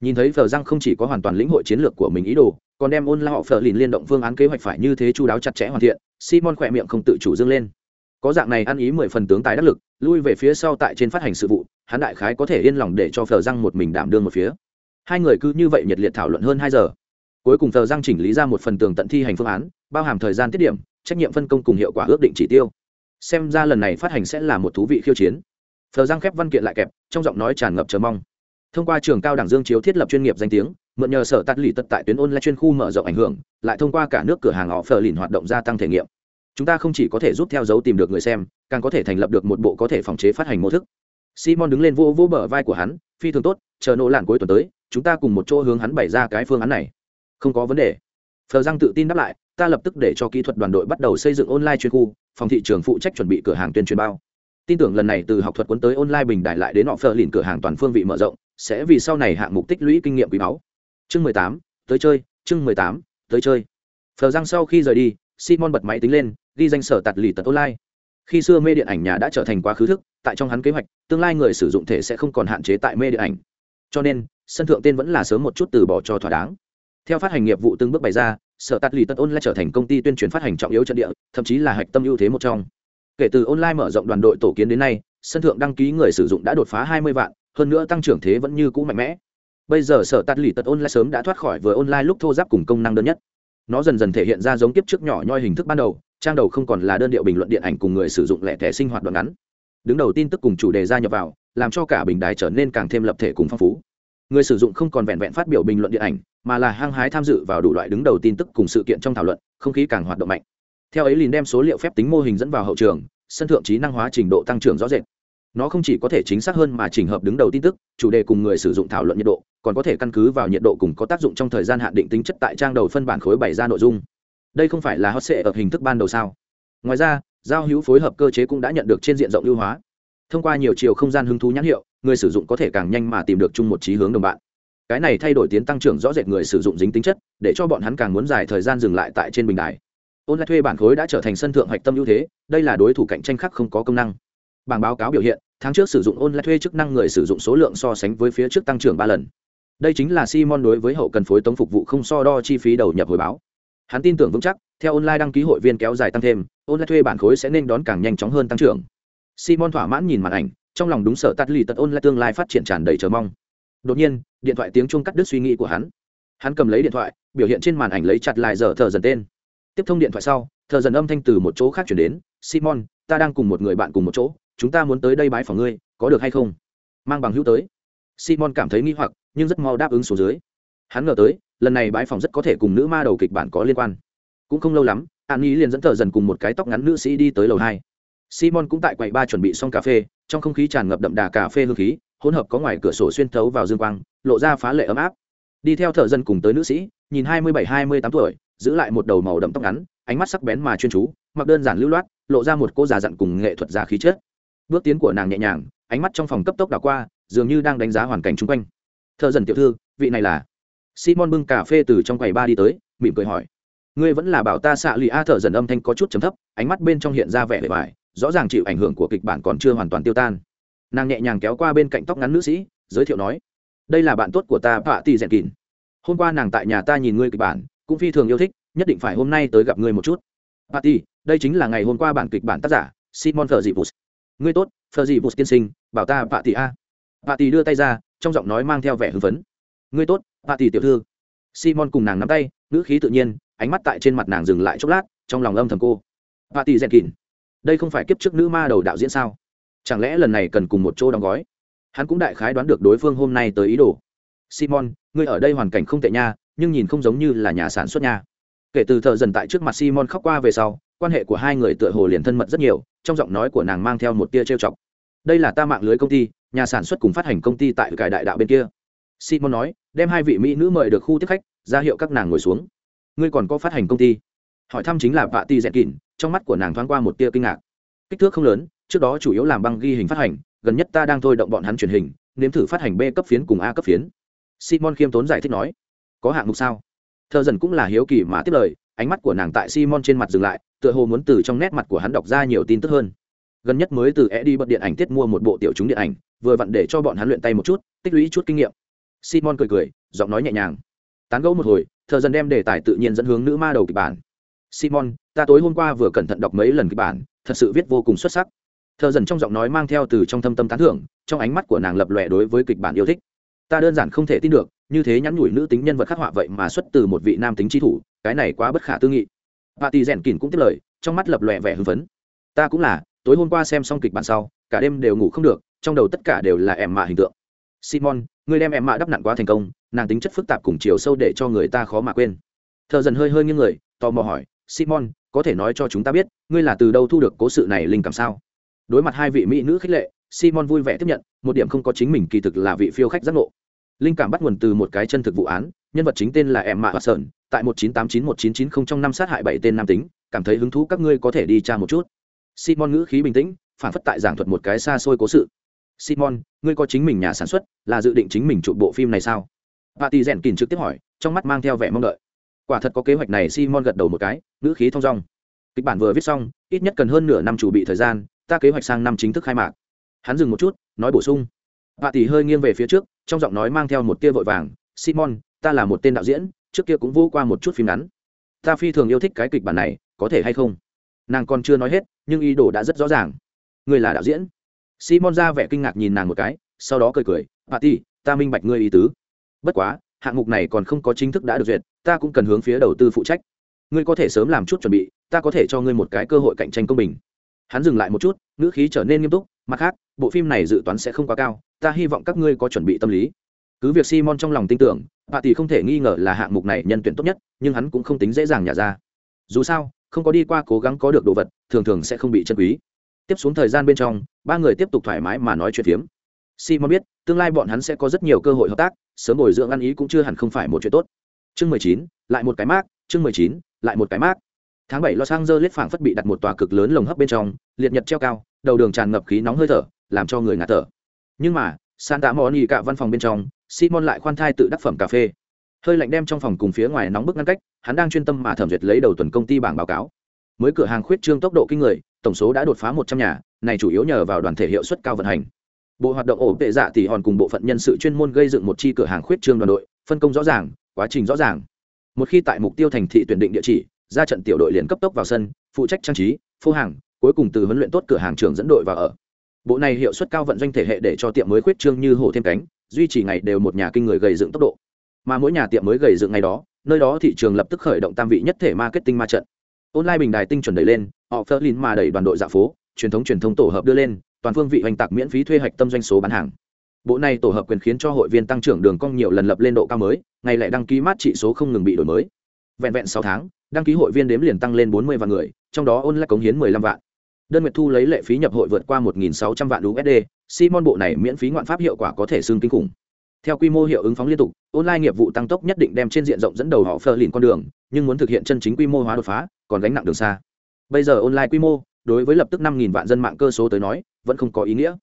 Nhìn thấy phờ răng không chỉ có hoàn toàn lĩnh hội chiến lược của mình ý đồ, còn đem ôn la họ phờ lìn liên động phương án kế hoạch phải như thế chu đáo chặt chẽ hoàn thiện, simon khỏe miệng không tự chủ dâng lên. Có dạng này ăn ý mười phần tướng tài đắc lực, lui về phía sau tại trên phát hành sự vụ, hắn đại khái có thể yên lòng để cho phờ răng một mình đảm đương một phía. Hai người cứ như vậy nhiệt liệt thảo luận hơn hai giờ. Cuối cùng phờ răng chỉnh lý ra một phần tường tận thi hành phương án, bao hàm thời gian tiết điểm trách nhiệm phân công cùng hiệu quả ước định chỉ tiêu. Xem ra lần này phát hành sẽ là một thú vị khiêu chiến. Phờ giang khép văn kiện lại kẹp, trong giọng nói tràn ngập chờ mong. Thông qua trường cao đẳng dương chiếu thiết lập chuyên nghiệp danh tiếng, mượn nhờ sở tắt lì tật tại tuyến online chuyên khu mở rộng ảnh hưởng, lại thông qua cả nước cửa hàng họ phờ lìn hoạt động gia tăng thể nghiệm. Chúng ta không chỉ có thể giúp theo dấu tìm được người xem, càng có thể thành lập được một bộ có thể phòng chế phát hành mô thức. Simon đứng lên vô vô bờ vai của hắn, phi thường tốt, chờ nỗ lạn cuối tuần tới, chúng ta cùng một chỗ hướng hắn bày ra cái phương án này. Không có vấn đề. Phờ giang tự tin đáp lại ta lập tức để cho kỹ thuật đoàn đội bắt đầu xây dựng online chuyên khu, phòng thị trường phụ trách chuẩn bị cửa hàng tuyên truyền bao. Tin tưởng lần này từ học thuật quấn tới online bình đại lại đến họ phờ lìn cửa hàng toàn phương vị mở rộng, sẽ vì sau này hạng mục tích lũy kinh nghiệm quý báu. Chương mười tám, tới chơi, chương mười tám, tới chơi. Phờ răng sau khi rời đi, simon bật máy tính lên, ghi danh sở tạt lì tật online. Khi xưa mê điện ảnh nhà đã trở thành quá khứ thức, tại trong hắn kế hoạch, tương lai người sử dụng thể sẽ không còn hạn chế tại mê điện ảnh. Cho nên, sân thượng tên vẫn là sớm một chút từ bỏ cho thỏa đáng. Theo phát hành nghiệp vụ từng bước bày ra sở tạt lì tật online trở thành công ty tuyên truyền phát hành trọng yếu trận địa, thậm chí là hạch tâm ưu thế một trong. Kể từ online mở rộng đoàn đội tổ kiến đến nay, sân thượng đăng ký người sử dụng đã đột phá 20 vạn, hơn nữa tăng trưởng thế vẫn như cũ mạnh mẽ. Bây giờ sở tạt lì tật online sớm đã thoát khỏi vừa online lúc thô giáp cùng công năng đơn nhất. Nó dần dần thể hiện ra giống tiếp trước nhỏ nhoi hình thức ban đầu, trang đầu không còn là đơn điệu bình luận điện ảnh cùng người sử dụng lẻ thẻ sinh hoạt đoạn ngắn. Đứng đầu tin tức cùng chủ đề gia nhập vào, làm cho cả bình đài trở nên càng thêm lập thể cùng phong phú người sử dụng không còn vẹn vẹn phát biểu bình luận điện ảnh, mà là hăng hái tham dự vào đủ loại đứng đầu tin tức cùng sự kiện trong thảo luận, không khí càng hoạt động mạnh. Theo ấy liền đem số liệu phép tính mô hình dẫn vào hậu trường, sân thượng trí năng hóa trình độ tăng trưởng rõ rệt. Nó không chỉ có thể chính xác hơn mà chỉnh hợp đứng đầu tin tức, chủ đề cùng người sử dụng thảo luận nhiệt độ, còn có thể căn cứ vào nhiệt độ cùng có tác dụng trong thời gian hạn định tính chất tại trang đầu phân bản khối bày ra nội dung. Đây không phải là hot sệ ở hình thức ban đầu sao? Ngoài ra, giao hữu phối hợp cơ chế cũng đã nhận được trên diện rộng ưu hóa. Thông qua nhiều chiều không gian hứng thú nhãn hiệu người sử dụng có thể càng nhanh mà tìm được chung một trí hướng đồng bạn. Cái này thay đổi tiến tăng trưởng rõ rệt người sử dụng dính tính chất, để cho bọn hắn càng muốn dài thời gian dừng lại tại trên bình đài. Online thuê bản khối đã trở thành sân thượng hoạch tâm ưu thế, đây là đối thủ cạnh tranh khác không có công năng. Bảng báo cáo biểu hiện, tháng trước sử dụng online thuê chức năng người sử dụng số lượng so sánh với phía trước tăng trưởng ba lần. Đây chính là simon đối với hậu cần phối tống phục vụ không so đo chi phí đầu nhập hồi báo. Hắn tin tưởng vững chắc, theo online đăng ký hội viên kéo dài tăng thêm online thuê bản khối sẽ nên đón càng nhanh chóng hơn tăng trưởng. Simon thỏa mãn nhìn màn ảnh trong lòng đúng sở tắt lì tật online tương lai phát triển tràn đầy chờ mong. Đột nhiên, điện thoại tiếng chuông cắt đứt suy nghĩ của hắn. Hắn cầm lấy điện thoại, biểu hiện trên màn ảnh lấy chặt lại giờ thợ dần tên. Tiếp thông điện thoại sau thợ dần âm thanh từ một chỗ khác chuyển đến, simon, ta đang cùng một người bạn cùng một chỗ, chúng ta muốn tới đây bái phòng ngươi, có được hay không? Mang bằng hữu tới. Simon cảm thấy nghi hoặc, nhưng rất mau đáp ứng số dưới. Hắn ngờ tới, lần này bái phòng rất có thể cùng nữ ma đầu kịch bản có liên quan. Cũng không lâu lắm, an nhi liền dẫn thợ dần cùng một cái tóc ngắn nữ sĩ đi tới lầu hai simon cũng tại quầy ba chuẩn bị xong cà phê, trong không khí tràn ngập đậm đà cà phê hương khí, hỗn hợp có ngoài cửa sổ xuyên thấu vào dương quang, lộ ra phá lệ ấm áp. Đi theo thợ dân cùng tới nữ sĩ, nhìn hai mươi bảy, hai mươi tám tuổi, giữ lại một đầu màu đậm tóc ngắn, ánh mắt sắc bén mà chuyên chú, mặc đơn giản lưu loát, lộ ra một cô già dặn cùng nghệ thuật gia khí chất. Bước tiến của nàng nhẹ nhàng, ánh mắt trong phòng cấp tốc đảo qua, dường như đang đánh giá hoàn cảnh chung quanh. Thợ dần tiểu thư, vị này là? Simon bưng cà phê từ trong quầy ba đi tới, mỉm cười hỏi. Ngươi vẫn là bảo ta xạ lì a thợ dần âm thanh có chút chấm thấp, ánh mắt bên trong hiện ra vẻ vẻ vải rõ ràng chịu ảnh hưởng của kịch bản còn chưa hoàn toàn tiêu tan. Nàng nhẹ nhàng kéo qua bên cạnh tóc ngắn nữ sĩ, giới thiệu nói, đây là bạn tốt của ta pạ tì rèn kín hôm qua nàng tại nhà ta nhìn ngươi kịch bản, cũng phi thường yêu thích, nhất định phải hôm nay tới gặp ngươi một chút. Pạ tì đây chính là ngày hôm qua bản kịch bản tác giả, simon thờ dị bus ngươi tốt thờ dị bus tiên sinh, bảo ta pạ tì a. Pạ tì đưa tay ra, trong giọng nói mang theo vẻ hưng phấn. Ngươi tốt pạ tì tiểu thư. Simon cùng nàng nắm tay, ngữ khí tự nhiên, ánh mắt tại trên mặt nàng dừng lại chốc lát, trong lòng âm thầm cô. Pạ tì rèn kín đây không phải kiếp trước nữ ma đầu đạo diễn sao? Chẳng lẽ lần này cần cùng một chỗ đóng gói? Hắn cũng đại khái đoán được đối phương hôm nay tới ý đồ. Simon, ngươi ở đây hoàn cảnh không tệ nha, nhưng nhìn không giống như là nhà sản xuất nha. Kể từ thợ dần tại trước mặt simon khóc qua về sau, quan hệ của hai người tựa hồ liền thân mật rất nhiều, trong giọng nói của nàng mang theo một tia trêu chọc. Đây là ta mạng lưới công ty, nhà sản xuất cùng phát hành công ty tại cải đại đạo bên kia. Simon nói, đem hai vị mỹ nữ mời được khu tiếp khách, ra hiệu các nàng ngồi xuống. Ngươi còn có phát hành công ty? Hỏi thăm chính là vạ ti dẹn kỳn trong mắt của nàng thoáng qua một tia kinh ngạc kích thước không lớn, trước đó chủ yếu làm băng ghi hình phát hành, gần nhất ta đang thôi động bọn hắn truyền hình, nếm thử phát hành b cấp phiến cùng a cấp phiến. Simon khiêm tốn giải thích nói, có hạng mục sao? Thợ dần cũng là hiếu kỳ mà tiếp lời, ánh mắt của nàng tại simon trên mặt dừng lại, tựa hồ muốn từ trong nét mặt của hắn đọc ra nhiều tin tức hơn. Gần nhất mới từ e đi bật điện ảnh tiết mua một bộ tiểu chúng điện ảnh, vừa vặn để cho bọn hắn luyện tay một chút, tích lũy chút kinh nghiệm. Simon cười cười, giọng nói nhẹ nhàng. Tán gẫu một hồi thợ dần đem đề tài tự nhiên dẫn hướng nữ ma đầu kịch bản. Simon, ta tối hôm qua vừa cẩn thận đọc mấy lần kịch bản thật sự viết vô cùng xuất sắc. Thợ dần trong giọng nói mang theo từ trong thâm tâm tán thưởng, trong ánh mắt của nàng lập lòe đối với kịch bản yêu thích. Ta đơn giản không thể tin được, như thế nhắn nhủi nữ tính nhân vật khắc họa vậy mà xuất từ một vị nam tính trí thủ, cái này quá bất khả tư nghị. Bà tì rèn kìn cũng tiếp lời, trong mắt lập lòe vẻ hưng phấn. Ta cũng là, tối hôm qua xem xong kịch bản sau, cả đêm đều ngủ không được, trong đầu tất cả đều là em mạ hình tượng. Simon, người đem em mạ đắp nặn quá thành công, nàng tính chất phức tạp cùng chiều sâu để cho người ta khó mà quên. Thợ dần hơi hơi nghiêng người, tò mò hỏi, simon có thể nói cho chúng ta biết, ngươi là từ đâu thu được cố sự này linh cảm sao? Đối mặt hai vị mỹ nữ khích lệ, simon vui vẻ tiếp nhận, một điểm không có chính mình kỳ thực là vị phiêu khách giác ngộ. Linh cảm bắt nguồn từ một cái chân thực vụ án, nhân vật chính tên là em mạ hoa sơn tại một chín tám chín một chín chín không trong năm sát hại bảy tên nam tính, cảm thấy hứng thú các ngươi có thể đi tra một chút. Simon ngữ khí bình tĩnh, phản phất tại giảng thuật một cái xa xôi cố sự. Simon, ngươi có chính mình nhà sản xuất, là dự định chính mình chụp bộ phim này sao? Bà tì rèn kìn trực tiếp hỏi, trong mắt mang theo vẻ mong đợi quả thật có kế hoạch này simon gật đầu một cái, ngữ khí thong dong. Kịch bản vừa viết xong, ít nhất cần hơn nửa năm chuẩn bị thời gian, ta kế hoạch sang năm chính thức khai mạc. Hắn dừng một chút, nói bổ sung. Bà tỷ hơi nghiêng về phía trước, trong giọng nói mang theo một tia vội vàng, simon, ta là một tên đạo diễn, trước kia cũng vô qua một chút phim ngắn. Ta phi thường yêu thích cái kịch bản này, có thể hay không? Nàng còn chưa nói hết, nhưng ý đồ đã rất rõ ràng. Ngươi là đạo diễn? Simon ra vẻ kinh ngạc nhìn nàng một cái, sau đó cười cười bà tỷ, ta minh bạch ngươi ý tứ. Bất quá hạng mục này còn không có chính thức đã được duyệt, ta cũng cần hướng phía đầu tư phụ trách. Ngươi có thể sớm làm chút chuẩn bị, ta có thể cho ngươi một cái cơ hội cạnh tranh công bình. Hắn dừng lại một chút, ngữ khí trở nên nghiêm túc, mặt khác, bộ phim này dự toán sẽ không quá cao, ta hy vọng các ngươi có chuẩn bị tâm lý. Cứ việc simon trong lòng tin tưởng bà tỷ không thể nghi ngờ là hạng mục này nhân tuyển tốt nhất, nhưng hắn cũng không tính dễ dàng nhả ra. Dù sao, không có đi qua cố gắng có được đồ vật, thường thường sẽ không bị chân quý. Tiếp xuống thời gian bên trong, ba người tiếp tục thoải mái mà nói chuyện phiếm simon biết, tương lai bọn hắn sẽ có rất nhiều cơ hội hợp tác, sớm bồi dưỡng ăn ý cũng chưa hẳn không phải một chuyện tốt. Chương mười chín, lại một cái mác, chương mười chín, lại một cái mác. Tháng bảy los angeles phảng phất bị đặt một tòa cực lớn lồng hấp bên trong, liệt nhật treo cao, đầu đường tràn ngập khí nóng hơi thở, làm cho người ngạt thở. Nhưng mà, santa monica văn phòng bên trong, simon lại khoan thai tự đắc phẩm cà phê. Hơi lạnh đem trong phòng cùng phía ngoài nóng bức ngăn cách, hắn đang chuyên tâm mà thẩm duyệt lấy đầu tuần công ty bảng báo cáo. Mới cửa hàng khuyết trương tốc độ kinh người, tổng số đã đột phá một trăm nhà, này chủ yếu nhờ vào đoàn thể hiệu suất cao vận hành bộ hoạt động ổ tệ dạ tỷ hòn cùng bộ phận nhân sự chuyên môn gây dựng một chi cửa hàng khuyết trương đoàn đội, phân công rõ ràng, quá trình rõ ràng. Một khi tại mục tiêu thành thị tuyển định địa chỉ, ra trận tiểu đội liền cấp tốc vào sân, phụ trách trang trí, phô hàng, cuối cùng từ huấn luyện tốt cửa hàng trưởng dẫn đội vào ở. Bộ này hiệu suất cao vận doanh thể hệ để cho tiệm mới khuyết trương như hồ thêm cánh, duy trì ngày đều một nhà kinh người gây dựng tốc độ. Mà mỗi nhà tiệm mới gây dựng ngày đó, nơi đó thị trường lập tức khởi động tam vị nhất thể marketing ma trận. Online bình đài tinh chuẩn đẩy lên, họ phớt lin mà đẩy đoàn đội dạ phố, truyền thống truyền thông tổ hợp đưa lên toàn phương vị hoành tạc miễn phí thuê hạch tâm doanh số bán hàng. Bộ này tổ hợp quyền khiến cho hội viên tăng trưởng đường cong nhiều lần lập lên độ cao mới, ngày lại đăng ký mát trị số không ngừng bị đổi mới. Vẹn vẹn sáu tháng, đăng ký hội viên đếm liền tăng lên bốn mươi vạn người, trong đó ôn lại cống hiến mười lăm vạn. Đơn nguyệt thu lấy lệ phí nhập hội vượt qua một nghìn sáu trăm vạn usd simon bộ này miễn phí ngoạn pháp hiệu quả có thể xương kinh khủng. Theo quy mô hiệu ứng phóng liên tục, online nghiệp vụ tăng tốc nhất định đem trên diện rộng dẫn đầu họ phơ lìn con đường, nhưng muốn thực hiện chân chính quy mô hóa đột phá, còn gánh nặng đường xa. Bây giờ online quy mô đối với lập tức năm nghìn vạn dân mạng cơ số tới nói, vẫn không có ý nghĩa.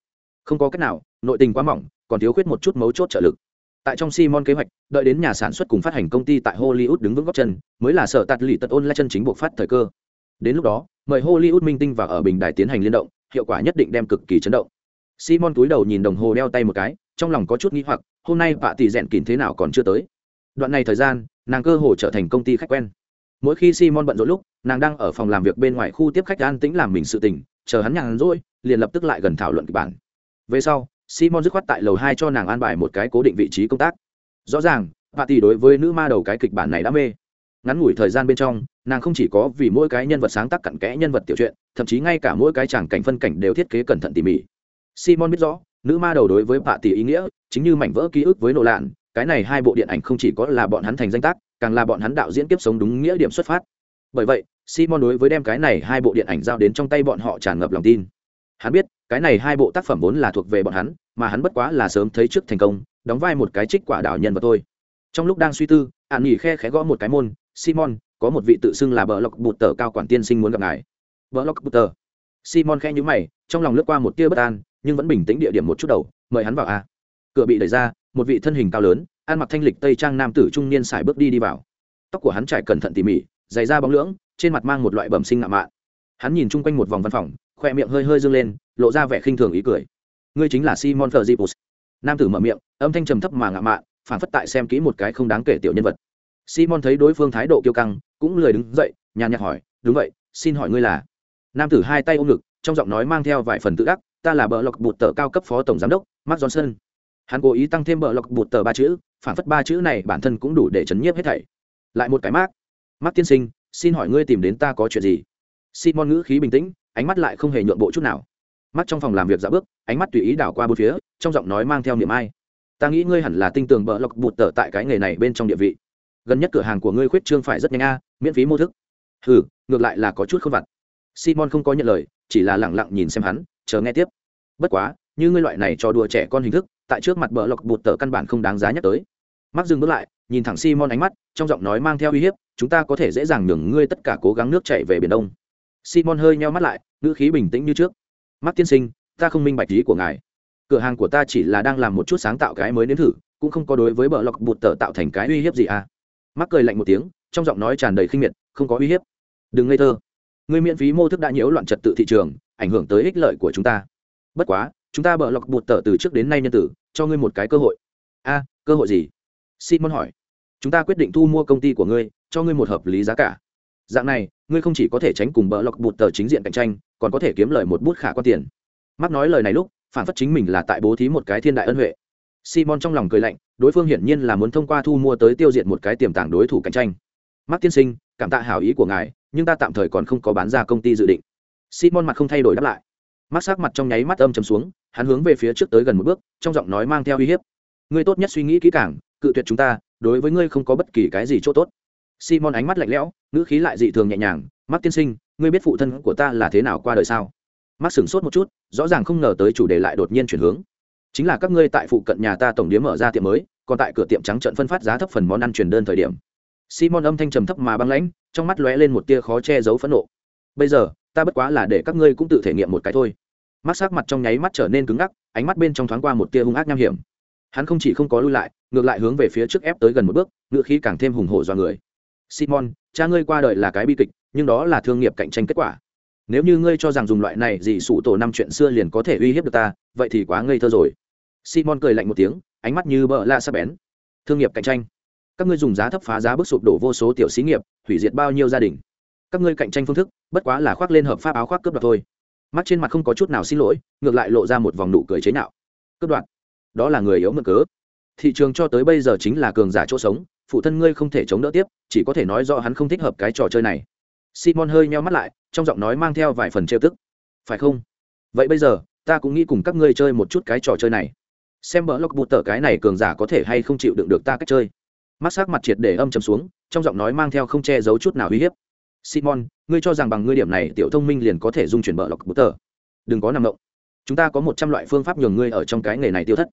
Không có cách nào, nội tình quá mỏng, còn thiếu khuyết một chút mấu chốt trợ lực. Tại trong simon kế hoạch, đợi đến nhà sản xuất cùng phát hành công ty tại hollywood đứng vững góc chân, mới là sở tạt lì tật ôn lại chân chính buộc phát thời cơ. Đến lúc đó, mời hollywood minh tinh và ở bình đài tiến hành liên động, hiệu quả nhất định đem cực kỳ chấn động. Simon túi đầu nhìn đồng hồ đeo tay một cái, trong lòng có chút nghĩ hoặc, hôm nay vạ tỷ rèn kín thế nào còn chưa tới. Đoạn này thời gian, nàng cơ hồ trở thành công ty khách quen mỗi khi simon bận rộn lúc, nàng đang ở phòng làm việc bên ngoài khu tiếp khách an tĩnh làm mình sự tình, chờ hắn nhàn rỗi, liền lập tức lại gần thảo luận kịch bản. Về sau, simon dứt khoát tại lầu hai cho nàng an bài một cái cố định vị trí công tác. Rõ ràng, bà tỷ đối với nữ ma đầu cái kịch bản này đã mê. Ngắn ngủi thời gian bên trong, nàng không chỉ có vì mỗi cái nhân vật sáng tác cặn kẽ nhân vật tiểu truyện, thậm chí ngay cả mỗi cái chàng cảnh phân cảnh đều thiết kế cẩn thận tỉ mỉ. Simon biết rõ, nữ ma đầu đối với bà tỷ ý nghĩa, chính như mảnh vỡ ký ức với nộ lạn cái này hai bộ điện ảnh không chỉ có là bọn hắn thành danh tác càng là bọn hắn đạo diễn kiếp sống đúng nghĩa điểm xuất phát. Bởi vậy, simon đối với đem cái này hai bộ điện ảnh giao đến trong tay bọn họ tràn ngập lòng tin. Hắn biết, cái này hai bộ tác phẩm vốn là thuộc về bọn hắn, mà hắn bất quá là sớm thấy trước thành công, đóng vai một cái trích quả đạo nhân vật thôi. Trong lúc đang suy tư ạn nghỉ khe khẽ gõ một cái môn, simon, có một vị tự xưng là bờ lộc bụt tờ cao quản tiên sinh muốn gặp ngài. Bờ lộc bụt tờ? Simon khe nhữ mày, trong lòng lướt qua một tia bất an, nhưng vẫn bình tĩnh địa điểm một chút đầu, mời hắn vào a. Cửa bị đẩy ra, một vị thân hình cao lớn ăn mặc thanh lịch tây trang nam tử trung niên xài bước đi đi vào. Tóc của hắn trải cẩn thận tỉ mỉ, dày da bóng lưỡng, trên mặt mang một loại bẩm sinh ngạo mạn. Hắn nhìn chung quanh một vòng văn phòng, khoe miệng hơi hơi dâng lên, lộ ra vẻ khinh thường ý cười. Ngươi chính là simon Fergipus. nam tử mở miệng, âm thanh trầm thấp mà ngạo mạn phản phất tại xem kỹ một cái không đáng kể tiểu nhân vật. Simon thấy đối phương thái độ kiêu căng, cũng lười đứng dậy, nhàn nhạt hỏi, đúng vậy, xin hỏi ngươi là? Nam tử hai tay ôm ngực, trong giọng nói mang theo vài phần tự đắc, ta là bờ lộc bụt tờ cao cấp phó tổng giám đốc, mark johnson. Hắn cố ý tăng thêm bờ lộc bụt tờ ba chữ phản phất ba chữ này bản thân cũng đủ để chấn nhiếp hết thảy. Lại một cái mác mác tiên sinh, xin hỏi ngươi tìm đến ta có chuyện gì? Simon ngữ khí bình tĩnh, ánh mắt lại không hề nhượng bộ chút nào. Mắt trong phòng làm việc dạ bước, ánh mắt tùy ý đảo qua bốn phía, trong giọng nói mang theo niệm ai. Ta nghĩ ngươi hẳn là tinh tường bợ lộc bụt tờ tại cái nghề này bên trong địa vị. Gần nhất cửa hàng của ngươi khuyết trương phải rất nhanh a, miễn phí mô thức. Hừ, ngược lại là có chút không vặt. Simon không có nhận lời, chỉ là lẳng lặng nhìn xem hắn, chờ nghe tiếp. Bất quá, như ngươi loại này cho đùa trẻ con hình thức tại trước mặt bờ lộc bụt tờ căn bản không đáng giá nhắc tới. Mắc dừng bước lại, nhìn thẳng simon ánh mắt, trong giọng nói mang theo uy hiếp, chúng ta có thể dễ dàng nhường ngươi tất cả cố gắng nước chạy về biển đông. Simon hơi nheo mắt lại, ngữ khí bình tĩnh như trước. Mắc tiên sinh, ta không minh bạch ý của ngài. Cửa hàng của ta chỉ là đang làm một chút sáng tạo cái mới nếm thử, cũng không có đối với bờ lộc bụt tờ tạo thành cái uy hiếp gì à? Mắc cười lạnh một tiếng, trong giọng nói tràn đầy khinh miệt, không có uy hiếp. Đừng ngây thơ. Người miễn phí mô thức đã nhiễu loạn trật tự thị trường, ảnh hưởng tới ích lợi của chúng ta. Bất quá, chúng ta bờ lọc bụt tờ từ trước đến nay nhân tử cho ngươi một cái cơ hội. A, cơ hội gì? Simon hỏi. Chúng ta quyết định thu mua công ty của ngươi, cho ngươi một hợp lý giá cả. Dạng này, ngươi không chỉ có thể tránh cùng bờ lọc bụt tờ chính diện cạnh tranh, còn có thể kiếm lời một bút khả quan tiền. Mắt nói lời này lúc, phản phất chính mình là tại bố thí một cái thiên đại ân huệ. Simon trong lòng cười lạnh, đối phương hiển nhiên là muốn thông qua thu mua tới tiêu diệt một cái tiềm tàng đối thủ cạnh tranh. Mắt tiên sinh, cảm tạ hảo ý của ngài, nhưng ta tạm thời còn không có bán ra công ty dự định. Simon mặt không thay đổi đáp lại. Mắt sắc mặt trong nháy mắt âm chầm xuống hắn hướng về phía trước tới gần một bước, trong giọng nói mang theo uy hiếp. Ngươi tốt nhất suy nghĩ kỹ càng, cự tuyệt chúng ta, đối với ngươi không có bất kỳ cái gì chỗ tốt. Simon ánh mắt lạnh lẽo, ngữ khí lại dị thường nhẹ nhàng mắt tiên sinh, ngươi biết phụ thân của ta là thế nào qua đời sao? Mắt sửng sốt một chút, rõ ràng không ngờ tới chủ đề lại đột nhiên chuyển hướng. Chính là các ngươi tại phụ cận nhà ta tổng điếm mở ra tiệm mới, còn tại cửa tiệm trắng trận phân phát giá thấp phần món ăn truyền đơn thời điểm. Simon âm thanh trầm thấp mà băng lãnh, trong mắt lóe lên một tia khó che giấu phẫn nộ. Bây giờ, ta bất quá là để các ngươi cũng tự thể nghiệm một cái thôi mắt sắc mặt trong nháy mắt trở nên cứng ngắc, ánh mắt bên trong thoáng qua một tia hung ác nham hiểm. Hắn không chỉ không có lui lại, ngược lại hướng về phía trước ép tới gần một bước, ngựa khí càng thêm hùng hổ do người. Simon, cha ngươi qua đời là cái bi kịch, nhưng đó là thương nghiệp cạnh tranh kết quả. Nếu như ngươi cho rằng dùng loại này gì sụ tổ năm chuyện xưa liền có thể uy hiếp được ta, vậy thì quá ngây thơ rồi. Simon cười lạnh một tiếng, ánh mắt như bờ la sắp bén. Thương nghiệp cạnh tranh? Các ngươi dùng giá thấp phá giá bước sụp đổ vô số tiểu xí nghiệp, hủy diệt bao nhiêu gia đình? Các ngươi cạnh tranh phương thức, bất quá là khoác lên hợp pháp áo khoác cướp đoạt thôi mắt trên mặt không có chút nào xin lỗi, ngược lại lộ ra một vòng nụ cười chế nhạo. Cướp đoạt. Đó là người yếu mượn cớ. Thị trường cho tới bây giờ chính là cường giả chỗ sống, phụ thân ngươi không thể chống đỡ tiếp, chỉ có thể nói do hắn không thích hợp cái trò chơi này. Simon hơi meo mắt lại, trong giọng nói mang theo vài phần trêu tức. Phải không? Vậy bây giờ, ta cũng nghĩ cùng các ngươi chơi một chút cái trò chơi này. Xem bỡ lộc bụt tờ cái này cường giả có thể hay không chịu đựng được ta cách chơi. Mắt sắc mặt triệt để âm chầm xuống, trong giọng nói mang theo không che giấu chút nào uy hiếp simon, ngươi cho rằng bằng ngươi điểm này tiểu thông minh liền có thể dung chuyển bỡ lọc bút tờ. Đừng có nằm động. Chúng ta có một trăm loại phương pháp nhường ngươi ở trong cái nghề này tiêu thất.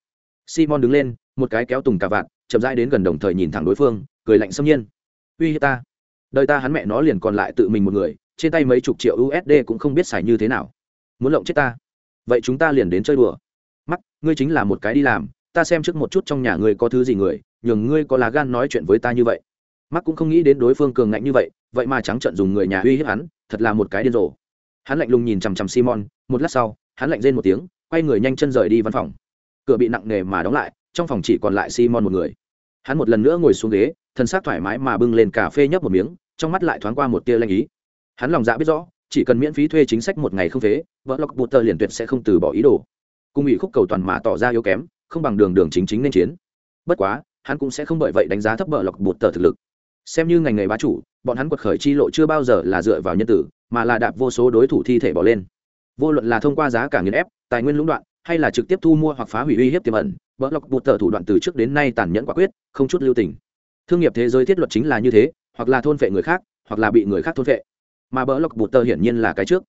Simon đứng lên, một cái kéo tùng cà vạt, chậm rãi đến gần đồng thời nhìn thẳng đối phương, cười lạnh xâm nhiên. Uy hiếp ta. Đời ta hắn mẹ nó liền còn lại tự mình một người, trên tay mấy chục triệu usd cũng không biết xài như thế nào. Muốn lộng chết ta. Vậy chúng ta liền đến chơi đùa. Mắc, ngươi chính là một cái đi làm, ta xem trước một chút trong nhà ngươi có thứ gì người, nhường ngươi có lá gan nói chuyện với ta như vậy. Mắc cũng không nghĩ đến đối phương cường ngạnh như vậy vậy mà trắng trận dùng người nhà uy hiếp hắn, thật là một cái điên rồ. Hắn lạnh lùng nhìn chằm chằm simon, một lát sau, hắn lạnh rên một tiếng, quay người nhanh chân rời đi văn phòng. Cửa bị nặng nề mà đóng lại, trong phòng chỉ còn lại simon một người. Hắn một lần nữa ngồi xuống ghế, thân xác thoải mái mà bưng lên cà phê nhấp một miếng, trong mắt lại thoáng qua một tia lanh ý. Hắn lòng dạ biết rõ, chỉ cần miễn phí thuê chính sách một ngày không phế, vợ lộc bụt tờ liền tuyệt sẽ không từ bỏ ý đồ. Cung ủy khúc cầu toàn mà tỏ ra yếu kém, không bằng đường đường chính chính nên chiến. Bất quá, hắn cũng sẽ không bởi vậy đánh giá thấp vợ lộc bụt tờ thực lực xem như ngành nghề bá chủ, bọn hắn quật khởi chi lộ chưa bao giờ là dựa vào nhân tử, mà là đạp vô số đối thủ thi thể bỏ lên. Vô luận là thông qua giá cả nghiền ép, tài nguyên lũng đoạn, hay là trực tiếp thu mua hoặc phá hủy uy hiếp tiềm ẩn vợ lọc bụt tờ thủ đoạn từ trước đến nay tàn nhẫn quả quyết, không chút lưu tình. Thương nghiệp thế giới thiết luật chính là như thế, hoặc là thôn vệ người khác, hoặc là bị người khác thôn vệ. Mà bỡ lọc bụt tờ hiển nhiên là cái trước.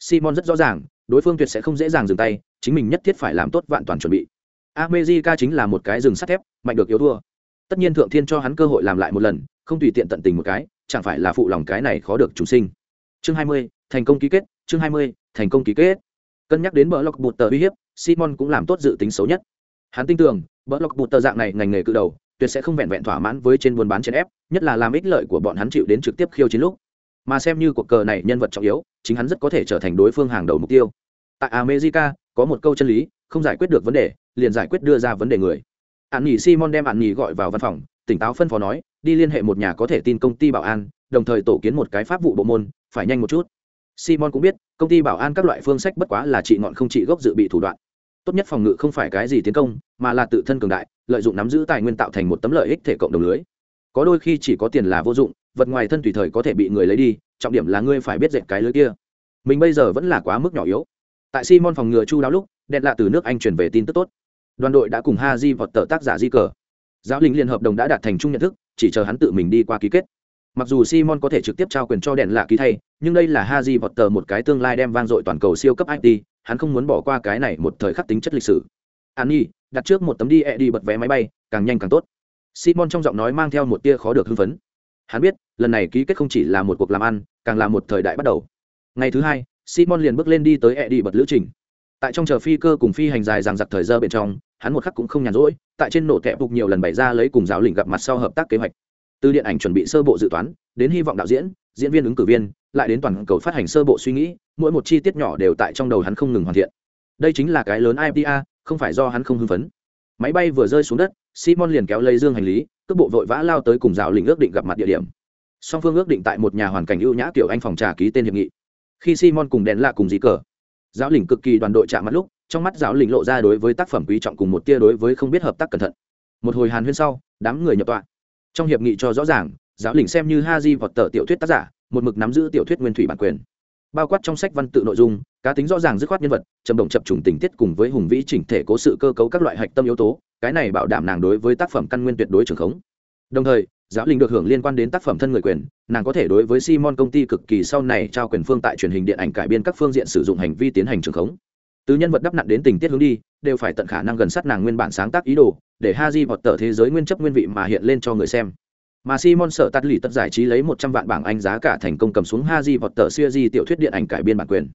Simon rất rõ ràng, đối phương tuyệt sẽ không dễ dàng dừng tay, chính mình nhất thiết phải làm tốt vạn toàn chuẩn bị. America chính là một cái rừng sắt thép, mạnh được yếu thua tất nhiên thượng thiên cho hắn cơ hội làm lại một lần không tùy tiện tận tình một cái chẳng phải là phụ lòng cái này khó được chúng sinh. Chương 20, thành công ký kết chương 20, thành công ký kết. Cân nhắc đến bờ lộc bụt tờ uy hiếp simon cũng làm tốt dự tính xấu nhất. Hắn tin tưởng bờ lộc bụt tờ dạng này ngành nghề cự đầu tuyệt sẽ không vẹn vẹn thỏa mãn với trên buôn bán trên ép nhất là làm ích lợi của bọn hắn chịu đến trực tiếp khiêu chiến lúc. Mà xem như cuộc cờ này nhân vật trọng yếu chính hắn rất có thể trở thành đối phương hàng đầu mục tiêu. Tại america có một câu chân lý không giải quyết được vấn đề liền giải quyết đưa ra vấn đề người ạn nhì simon đem ạn nhì gọi vào văn phòng, tỉnh táo phân phó nói, đi liên hệ một nhà có thể tin công ty bảo an, đồng thời tổ kiến một cái pháp vụ bộ môn, phải nhanh một chút. Simon cũng biết, công ty bảo an các loại phương sách bất quá là trị ngọn không trị gốc dự bị thủ đoạn. Tốt nhất phòng ngự không phải cái gì tiến công, mà là tự thân cường đại, lợi dụng nắm giữ tài nguyên tạo thành một tấm lợi ích thể cộng đồng lưới. Có đôi khi chỉ có tiền là vô dụng, vật ngoài thân tùy thời có thể bị người lấy đi, trọng điểm là ngươi phải biết dệt cái lưới kia. Mình bây giờ vẫn là quá mức nhỏ yếu. Tại simon phòng ngừa chu đáo lúc đen lạ từ nước anh truyền về tin tức tốt đoàn đội đã cùng ha di vọt tờ tác giả di cờ. Giáo linh liên hợp đồng đã đạt thành chung nhận thức, chỉ chờ hắn tự mình đi qua ký kết. Mặc dù simon có thể trực tiếp trao quyền cho đèn lạ ký thay, nhưng đây là ha di vọt tờ một cái tương lai đem vang dội toàn cầu siêu cấp it hắn không muốn bỏ qua cái này một thời khắc tính chất lịch sử. An nhi, đặt trước một tấm đi e đi bật vé máy bay, càng nhanh càng tốt. Simon trong giọng nói mang theo một tia khó được hưng phấn. Hắn biết, lần này ký kết không chỉ là một cuộc làm ăn, càng là một thời đại bắt đầu. Ngày thứ hai, simon liền bước lên đi tới e đi bật lữ trình tại trong chờ phi cơ cùng phi hành dài rằng giặc thời giờ bên trong hắn một khắc cũng không nhàn rỗi tại trên nổ kẹp bục nhiều lần bày ra lấy cùng giáo lĩnh gặp mặt sau hợp tác kế hoạch. Từ điện ảnh chuẩn bị sơ bộ dự toán đến hy vọng đạo diễn diễn viên ứng cử viên lại đến toàn cầu phát hành sơ bộ suy nghĩ mỗi một chi tiết nhỏ đều tại trong đầu hắn không ngừng hoàn thiện. Đây chính là cái lớn IPA, không phải do hắn không hưng phấn. Máy bay vừa rơi xuống đất simon liền kéo lấy dương hành lý cước bộ vội vã lao tới cùng giáo lĩnh ước định gặp mặt địa điểm. Song phương ước định tại một nhà hoàn cảnh ưu nhã kiểu anh phòng trà ký tên hiệp nghị. Khi simon cùng đèn lạ cùng dí cờ giáo lĩnh cực kỳ đoàn đội chạm mặt lúc, trong mắt giáo lĩnh lộ ra đối với tác phẩm quý trọng cùng một tia đối với không biết hợp tác cẩn thận. Một hồi hàn huyên sau, đám người nhập tọa. Trong hiệp nghị cho rõ ràng, giáo lĩnh xem như ha di vọt tờ tiểu thuyết tác giả, một mực nắm giữ tiểu thuyết nguyên thủy bản quyền. Bao quát trong sách văn tự nội dung, cá tính rõ ràng dứt khoát nhân vật, trầm động chập trùng tình tiết cùng với hùng vĩ chỉnh thể cố sự cơ cấu các loại hạch tâm yếu tố, cái này bảo đảm nàng đối với tác phẩm căn nguyên tuyệt đối trường khống. Đồng thời giáo linh được hưởng liên quan đến tác phẩm thân người quyền, nàng có thể đối với simon công ty cực kỳ sau này trao quyền phương tại truyền hình điện ảnh cải biên các phương diện sử dụng hành vi tiến hành trường khống. Từ nhân vật đắp nặn đến tình tiết hướng đi, đều phải tận khả năng gần sát nàng nguyên bản sáng tác ý đồ, để ha di vọt tờ thế giới nguyên chấp nguyên vị mà hiện lên cho người xem. Mà simon sợ tắt lì tất giải trí lấy một trăm vạn bảng anh giá cả thành công cầm xuống ha di vọt tờ siêu di tiểu thuyết điện ảnh cải biên bản quyền.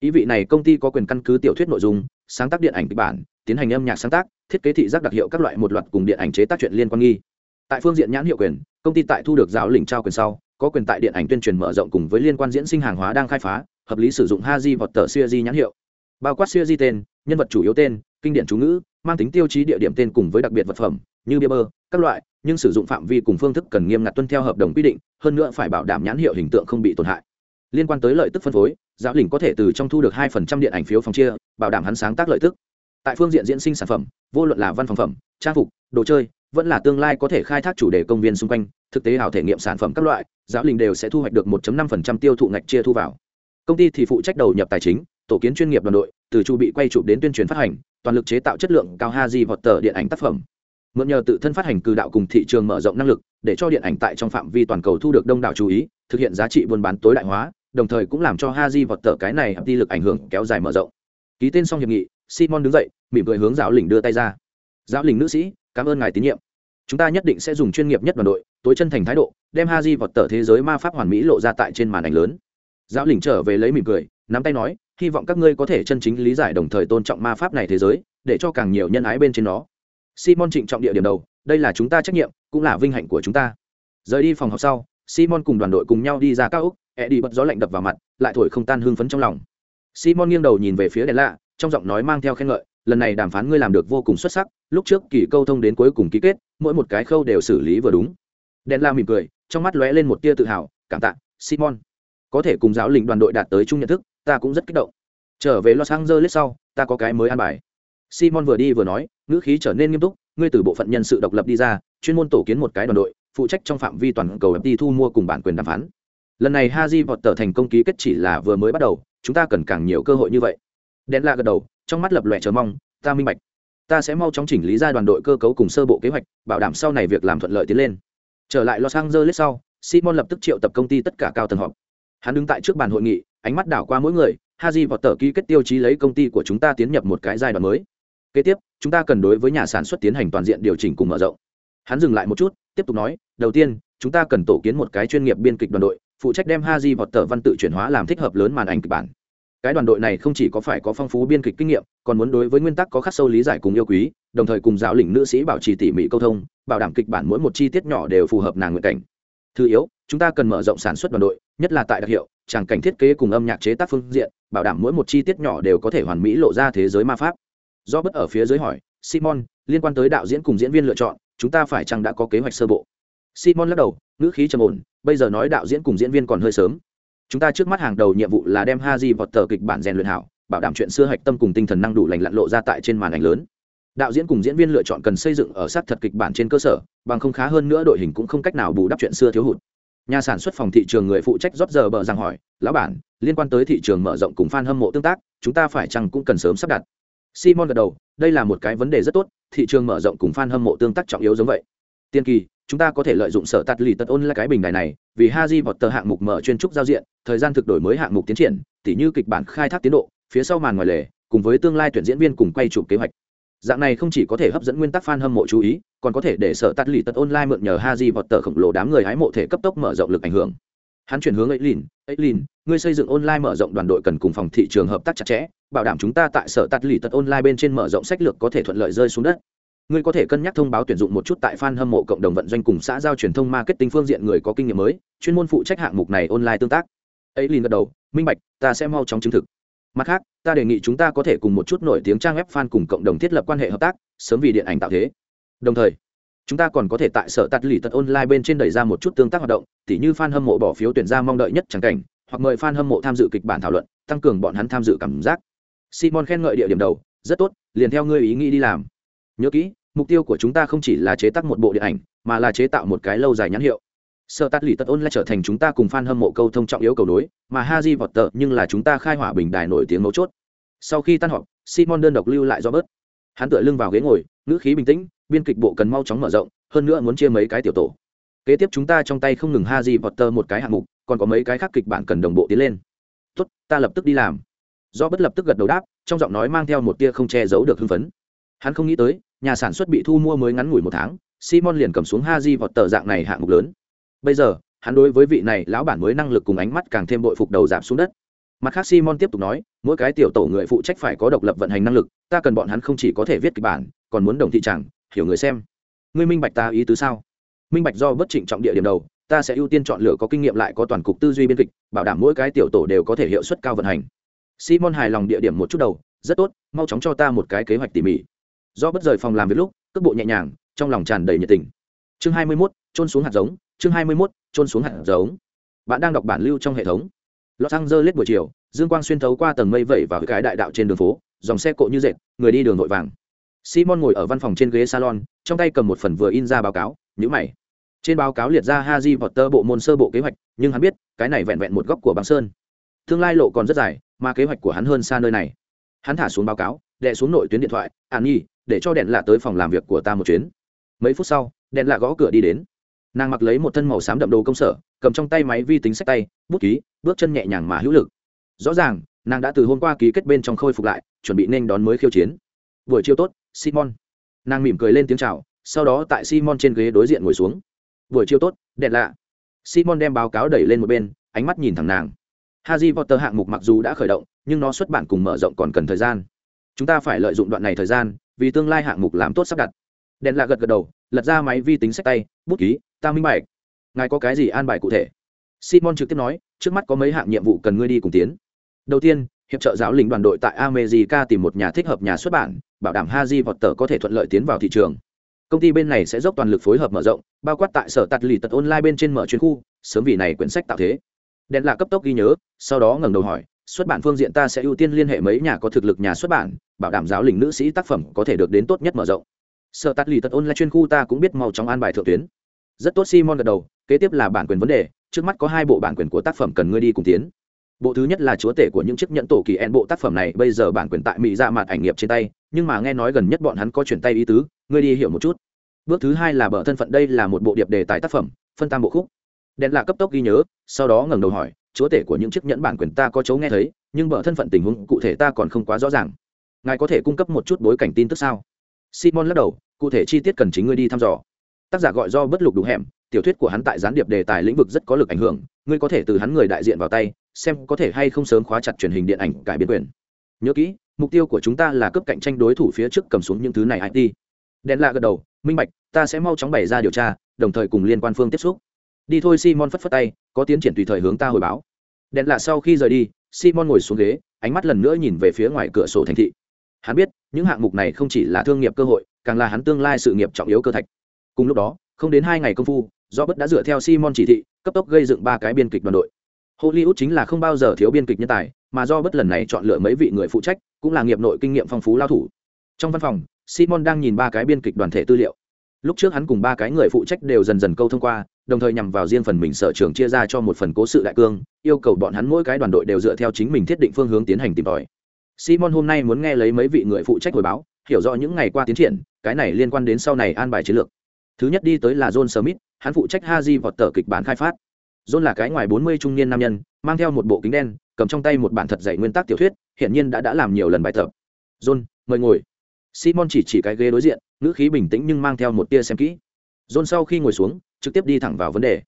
Ý vị này công ty có quyền căn cứ tiểu thuyết nội dung, sáng tác điện ảnh kịch bản, tiến hành âm nhạc sáng tác, thiết kế thị giác đặc hiệu các loại một loạt cùng điện ảnh chế tác chuyện liên quan nghi tại phương diện nhãn hiệu quyền, công ty tại thu được giáo lĩnh trao quyền sau, có quyền tại điện ảnh tuyên truyền mở rộng cùng với liên quan diễn sinh hàng hóa đang khai phá, hợp lý sử dụng ha di vọt tờ siêu di nhãn hiệu. Bao quát siêu di tên, nhân vật chủ yếu tên, kinh điển chú ngữ, mang tính tiêu chí địa điểm tên cùng với đặc biệt vật phẩm, như bia bơ, các loại, nhưng sử dụng phạm vi cùng phương thức cần nghiêm ngặt tuân theo hợp đồng quy định, hơn nữa phải bảo đảm nhãn hiệu hình tượng không bị tổn hại. Liên quan tới lợi tức phân phối giáo lĩnh có thể từ trong thu được hai phần trăm điện ảnh phiếu phòng chia, bảo đảm hắn sáng tác lợi tức tại phương diện diễn sinh sản phẩm, vô luận là văn phòng phẩm, trang phục, đồ chơi, vẫn là tương lai có thể khai thác chủ đề công viên xung quanh, thực tế ảo thể nghiệm sản phẩm các loại, giáo linh đều sẽ thu hoạch được 1.5% tiêu thụ ngạch chia thu vào. Công ty thì phụ trách đầu nhập tài chính, tổ kiến chuyên nghiệp đoàn đội, từ chu bị quay chụp đến tuyên truyền phát hành, toàn lực chế tạo chất lượng cao ha di vọt tờ điện ảnh tác phẩm. Mượn nhờ tự thân phát hành cư đạo cùng thị trường mở rộng năng lực, để cho điện ảnh tại trong phạm vi toàn cầu thu được đông đảo chú ý, thực hiện giá trị buôn bán tối đại hóa, đồng thời cũng làm cho ha di vọt tờ cái này đi lực ảnh hưởng kéo dài mở rộng. Ký tên xong hiệp nghị simon đứng dậy, mỉm cười hướng giáo lĩnh đưa tay ra. Giáo lĩnh nữ sĩ, cảm ơn ngài tín nhiệm. Chúng ta nhất định sẽ dùng chuyên nghiệp nhất đoàn đội, tối chân thành thái độ, đem ha di vọt tờ thế giới ma pháp hoàn mỹ lộ ra tại trên màn ảnh lớn. Giáo lĩnh trở về lấy mỉm cười, nắm tay nói, hy vọng các ngươi có thể chân chính lý giải đồng thời tôn trọng ma pháp này thế giới, để cho càng nhiều nhân ái bên trên nó. Simon trịnh trọng địa điểm đầu, đây là chúng ta trách nhiệm, cũng là vinh hạnh của chúng ta. Rời đi phòng học sau, simon cùng đoàn đội cùng nhau đi ra các úc e đi bật gió lạnh đập vào mặt, lại thổi không tan hương phấn trong lòng. Simon nghiêng đầu nhìn về phía đèn lạ trong giọng nói mang theo khen ngợi, lần này đàm phán ngươi làm được vô cùng xuất sắc, lúc trước kỳ câu thông đến cuối cùng ký kết, mỗi một cái khâu đều xử lý vừa đúng. Đen la mỉm cười, trong mắt lóe lên một tia tự hào, cảm tạ, simon. Có thể cùng giáo lĩnh đoàn đội đạt tới chung nhận thức, ta cũng rất kích động. Trở về los angeles sau, ta có cái mới an bài. Simon vừa đi vừa nói, ngữ khí trở nên nghiêm túc, ngươi từ bộ phận nhân sự độc lập đi ra, chuyên môn tổ kiến một cái đoàn đội, phụ trách trong phạm vi toàn cầu FT thu mua cùng bản quyền đàm phán. Lần này haji vọt tờ thành công ký kết chỉ là vừa mới bắt đầu, chúng ta cần càng nhiều cơ hội như vậy đen la gật đầu, trong mắt lập lòe chờ mong, ta minh bạch. Ta sẽ mau chóng chỉnh lý ra đoàn đội cơ cấu cùng sơ bộ kế hoạch, bảo đảm sau này việc làm thuận lợi tiến lên. Trở lại los angeles sau, simon lập tức triệu tập công ty tất cả cao tầng họp. Hắn đứng tại trước bàn hội nghị, ánh mắt đảo qua mỗi người, haji vọt tờ ký kết tiêu chí lấy công ty của chúng ta tiến nhập một cái giai đoạn mới. Kế tiếp, chúng ta cần đối với nhà sản xuất tiến hành toàn diện điều chỉnh cùng mở rộng. Hắn dừng lại một chút, tiếp tục nói, đầu tiên, chúng ta cần tổ kiến một cái chuyên nghiệp biên kịch đoàn đội, phụ trách đem haji vọt tờ văn tự chuyển hóa làm thích hợp lớn màn ảnh kịch bản cái đoàn đội này không chỉ có phải có phong phú biên kịch kinh nghiệm, còn muốn đối với nguyên tắc có khắc sâu lý giải cùng yêu quý, đồng thời cùng giáo lĩnh nữ sĩ bảo trì tỉ mỉ câu thông, bảo đảm kịch bản mỗi một chi tiết nhỏ đều phù hợp nàng nguyện cảnh. Thứ yếu, chúng ta cần mở rộng sản xuất đoàn đội, nhất là tại đặc hiệu, tràng cảnh thiết kế cùng âm nhạc chế tác phương diện, bảo đảm mỗi một chi tiết nhỏ đều có thể hoàn mỹ lộ ra thế giới ma pháp. Do bất ở phía dưới hỏi, simon, liên quan tới đạo diễn cùng diễn viên lựa chọn, chúng ta phải chăng đã có kế hoạch sơ bộ? Simon lắc đầu, ngữ khí trầm ổn, bây giờ nói đạo diễn cùng diễn viên còn hơi sớm chúng ta trước mắt hàng đầu nhiệm vụ là đem Haji tờ kịch bản rèn luyện hảo, bảo đảm chuyện xưa hạch tâm cùng tinh thần năng đủ lành lặn lộ ra tại trên màn ảnh lớn. Đạo diễn cùng diễn viên lựa chọn cần xây dựng ở sát thật kịch bản trên cơ sở, bằng không khá hơn nữa đội hình cũng không cách nào bù đắp chuyện xưa thiếu hụt. Nhà sản xuất phòng thị trường người phụ trách rót giờ bờ rằng hỏi, lão bản, liên quan tới thị trường mở rộng cùng fan hâm mộ tương tác, chúng ta phải chăng cũng cần sớm sắp đặt. Simon gật đầu, đây là một cái vấn đề rất tốt, thị trường mở rộng cùng fan hâm mộ tương tác trọng yếu giống vậy. Tiên kỳ, chúng ta có thể lợi dụng sở tạt lì tật ôn là cái bình đài này, vì haji vọt tờ hạng mục mở chuyên trúc giao diện, thời gian thực đổi mới hạng mục tiến triển, tỉ như kịch bản khai thác tiến độ, phía sau màn ngoài lề, cùng với tương lai tuyển diễn viên cùng quay chụp kế hoạch. Dạng này không chỉ có thể hấp dẫn nguyên tắc fan hâm mộ chú ý, còn có thể để sở tạt lì tật online mượn nhờ haji vọt tờ khổng lồ đám người hái mộ thể cấp tốc mở rộng lực ảnh hưởng. Hắn chuyển hướng ấy lìn ấy lìn người xây dựng online mở rộng đoàn đội cần cùng phòng thị trường hợp tác chặt chẽ, bảo đảm chúng ta tại sở tạt lì tật online bên trên mở rộng sách lược có thể thuận lợi rơi xuống đất ngươi có thể cân nhắc thông báo tuyển dụng một chút tại fan hâm mộ cộng đồng vận doanh cùng xã giao truyền thông marketing phương diện người có kinh nghiệm mới, chuyên môn phụ trách hạng mục này online tương tác. Ấy liền gật đầu, minh bạch, ta sẽ mau chóng chứng thực. Mặt khác, ta đề nghị chúng ta có thể cùng một chút nổi tiếng trang web fan cùng cộng đồng thiết lập quan hệ hợp tác, sớm vì điện ảnh tạo thế. Đồng thời, chúng ta còn có thể tại sở tạt lì tật online bên trên đẩy ra một chút tương tác hoạt động, tỉ như fan hâm mộ bỏ phiếu tuyển ra mong đợi nhất chẳng cảnh, hoặc mời fan hâm mộ tham dự kịch bản thảo luận, tăng cường bọn hắn tham dự cảm giác. Simon khen ngợi địa điểm đầu, rất tốt, liền theo ngươi ý nghĩ đi làm nhớ kỹ, mục tiêu của chúng ta không chỉ là chế tác một bộ điện ảnh, mà là chế tạo một cái lâu dài nhãn hiệu. Sợ tắt lì tất ôn lại trở thành chúng ta cùng f a n hâm mộ câu thông trọng yếu cầu nối, mà ha di vọt tợ nhưng là chúng ta khai hỏa bình đài nổi tiếng mấu chốt. Sau khi tan họp, simon đơn độc lưu lại do bớt. Hắn tựa lưng vào ghế ngồi, ngữ khí bình tĩnh, biên kịch bộ cần mau chóng mở rộng, hơn nữa muốn chia mấy cái tiểu tổ. Kế tiếp chúng ta trong tay không ngừng ha di vọt tơ một cái hạng mục, còn có mấy cái khác kịch bản cần đồng bộ tiến lên. Tốt, ta lập tức đi làm. Do bất lập tức gật đầu đáp, trong giọng nói mang theo một tia không che giấu được hưng phấn hắn không nghĩ tới, nhà sản xuất bị thu mua mới ngắn ngủi một tháng, simon liền cầm xuống haji vọt tờ dạng này hạng mục lớn. Bây giờ, hắn đối với vị này lão bản mới năng lực cùng ánh mắt càng thêm bội phục đầu giảm xuống đất. Mặt khác simon tiếp tục nói, mỗi cái tiểu tổ người phụ trách phải có độc lập vận hành năng lực, ta cần bọn hắn không chỉ có thể viết kịch bản, còn muốn đồng thị chẳng hiểu người xem. Ngươi minh bạch ta ý tứ sao? Minh bạch do bất trịnh trọng địa điểm đầu, ta sẽ ưu tiên chọn lựa có kinh nghiệm lại có toàn cục tư duy biên kịch, bảo đảm mỗi cái tiểu tổ đều có thể hiệu suất cao vận hành. Simon hài lòng địa điểm một chút đầu, rất tốt, mau chóng cho ta một cái kế hoạch tỉ mỉ do bất rời phòng làm việc lúc cước bộ nhẹ nhàng trong lòng tràn đầy nhiệt tình. Chương hai mươi 21, trôn xuống hạt giống. Chương hai mươi 21, trôn xuống hạt giống. Bạn đang đọc bản lưu trong hệ thống. Lọt xăng dơ lết buổi chiều dương quang xuyên thấu qua tầng mây vẩy vào cái đại đạo trên đường phố dòng xe cộ như dệt người đi đường vội vàng. Simon ngồi ở văn phòng trên ghế salon trong tay cầm một phần vừa in ra báo cáo nhữ mày. Trên báo cáo liệt ra haji potter bộ môn sơ bộ kế hoạch nhưng hắn biết cái này vẹn vẹn một góc của băng sơn. Tương lai lộ còn rất dài mà kế hoạch của hắn hơn xa nơi này. Hắn thả xuống báo cáo đệ xuống nội tuyến điện thoại an nhi để cho đèn lạ tới phòng làm việc của ta một chuyến. Mấy phút sau đèn lạ gõ cửa đi đến. Nàng mặc lấy một thân màu xám đậm đồ công sở cầm trong tay máy vi tính sách tay bút ký bước chân nhẹ nhàng mà hữu lực. Rõ ràng nàng đã từ hôm qua ký kết bên trong khôi phục lại chuẩn bị nên đón mới khiêu chiến. Buổi chiều tốt simon. Nàng mỉm cười lên tiếng chào sau đó tại simon trên ghế đối diện ngồi xuống. Buổi chiều tốt đèn lạ. Simon đem báo cáo đẩy lên một bên ánh mắt nhìn thẳng nàng. Haji Potter hạng mục mặc dù đã khởi động, nhưng nó xuất bản cùng mở rộng còn cần thời gian. Chúng ta phải lợi dụng đoạn này thời gian, vì tương lai hạng mục làm tốt sắp đặt. Đèn lạ gật gật đầu, lật ra máy vi tính sách tay, bút ký, ta minh bạch. Ngài có cái gì an bài cụ thể? Simon trực tiếp nói, trước mắt có mấy hạng nhiệm vụ cần ngươi đi cùng tiến. Đầu tiên, hiệp trợ giáo lĩnh đoàn đội tại America tìm một nhà thích hợp nhà xuất bản, bảo đảm haji vọt tờ có thể thuận lợi tiến vào thị trường. Công ty bên này sẽ dốc toàn lực phối hợp mở rộng, bao quát tại sở tạt lì tật online bên trên mở chuyên khu, sớm vì này quyển sách tạo thế đèn lạ cấp tốc ghi nhớ sau đó ngẩng đầu hỏi xuất bản phương diện ta sẽ ưu tiên liên hệ mấy nhà có thực lực nhà xuất bản bảo đảm giáo lĩnh nữ sĩ tác phẩm có thể được đến tốt nhất mở rộng. Sợ tắt lì tật ôn là chuyên khu ta cũng biết mau chóng an bài thượng tuyến. Rất tốt, simon gật đầu, kế tiếp là bản quyền vấn đề, trước mắt có hai bộ bản quyền của tác phẩm cần ngươi đi cùng tiến. Bộ thứ nhất là chúa tể của những chiếc nhẫn tổ kỳ en bộ tác phẩm này, bây giờ bản quyền tại mỹ ra mặt ảnh nghiệp trên tay, nhưng mà nghe nói gần nhất bọn hắn có chuyển tay ý tứ, ngươi đi hiểu một chút. Bước thứ hai là bờ thân phận, đây là một bộ điệp đề tài tác phẩm, phân tam bộ khúc. Đèn là cấp tốc ghi nhớ, sau đó ngẩng đầu hỏi, chúa tể của những chiếc nhẫn bản quyền ta có chấu nghe thấy, nhưng bở thân phận tình huống cụ thể ta còn không quá rõ ràng ngài có thể cung cấp một chút bối cảnh tin tức sao? Simon lắc đầu, cụ thể chi tiết cần chính ngươi đi thăm dò. Tác giả gọi do bất lục đủ hẻm, tiểu thuyết của hắn tại gián điệp đề tài lĩnh vực rất có lực ảnh hưởng, ngươi có thể từ hắn người đại diện vào tay, xem có thể hay không sớm khóa chặt truyền hình điện ảnh cải biến quyền. Nhớ kỹ, mục tiêu của chúng ta là cấp cạnh tranh đối thủ phía trước cầm xuống những thứ này it đèn lạ gật đầu, minh bạch, ta sẽ mau chóng bày ra điều tra, đồng thời cùng liên quan phương tiếp xúc. Đi thôi, simon phất phất tay, có tiến triển tùy thời hướng ta hồi báo. Đèn lạ sau khi rời đi, simon ngồi xuống ghế, ánh mắt lần nữa nhìn về phía ngoài cửa sổ thành thị hắn biết, những hạng mục này không chỉ là thương nghiệp cơ hội, càng là hắn tương lai sự nghiệp trọng yếu cơ thạch. Cùng lúc đó, không đến hai ngày công phu do bất đã dựa theo simon chỉ thị, cấp tốc gây dựng ba cái biên kịch đoàn đội. Hollywood chính là không bao giờ thiếu biên kịch nhân tài, mà do bất lần này chọn lựa mấy vị người phụ trách, cũng là nghiệp nội kinh nghiệm phong phú lao thủ. Trong văn phòng, simon đang nhìn ba cái biên kịch đoàn thể tư liệu. Lúc trước hắn cùng ba cái người phụ trách đều dần dần câu thông qua, đồng thời nhằm vào riêng phần mình sở trường chia ra cho một phần cố sự đại cương, yêu cầu bọn hắn mỗi cái đoàn đội đều dựa theo chính mình thiết định phương hướng tiến hành tìm tòi simon hôm nay muốn nghe lấy mấy vị người phụ trách hồi báo, hiểu rõ những ngày qua tiến triển, cái này liên quan đến sau này an bài chiến lược. Thứ nhất đi tới là john smith, hắn phụ trách haji vọt tờ kịch bản khai phát. John là cái ngoài bốn mươi trung niên nam nhân, mang theo một bộ kính đen, cầm trong tay một bản thật dạy nguyên tắc tiểu thuyết, hiển nhiên đã đã làm nhiều lần bài tập. John, mời ngồi. Simon chỉ chỉ cái ghế đối diện, ngữ khí bình tĩnh nhưng mang theo một tia xem kỹ. John sau khi ngồi xuống, trực tiếp đi thẳng vào vấn đề.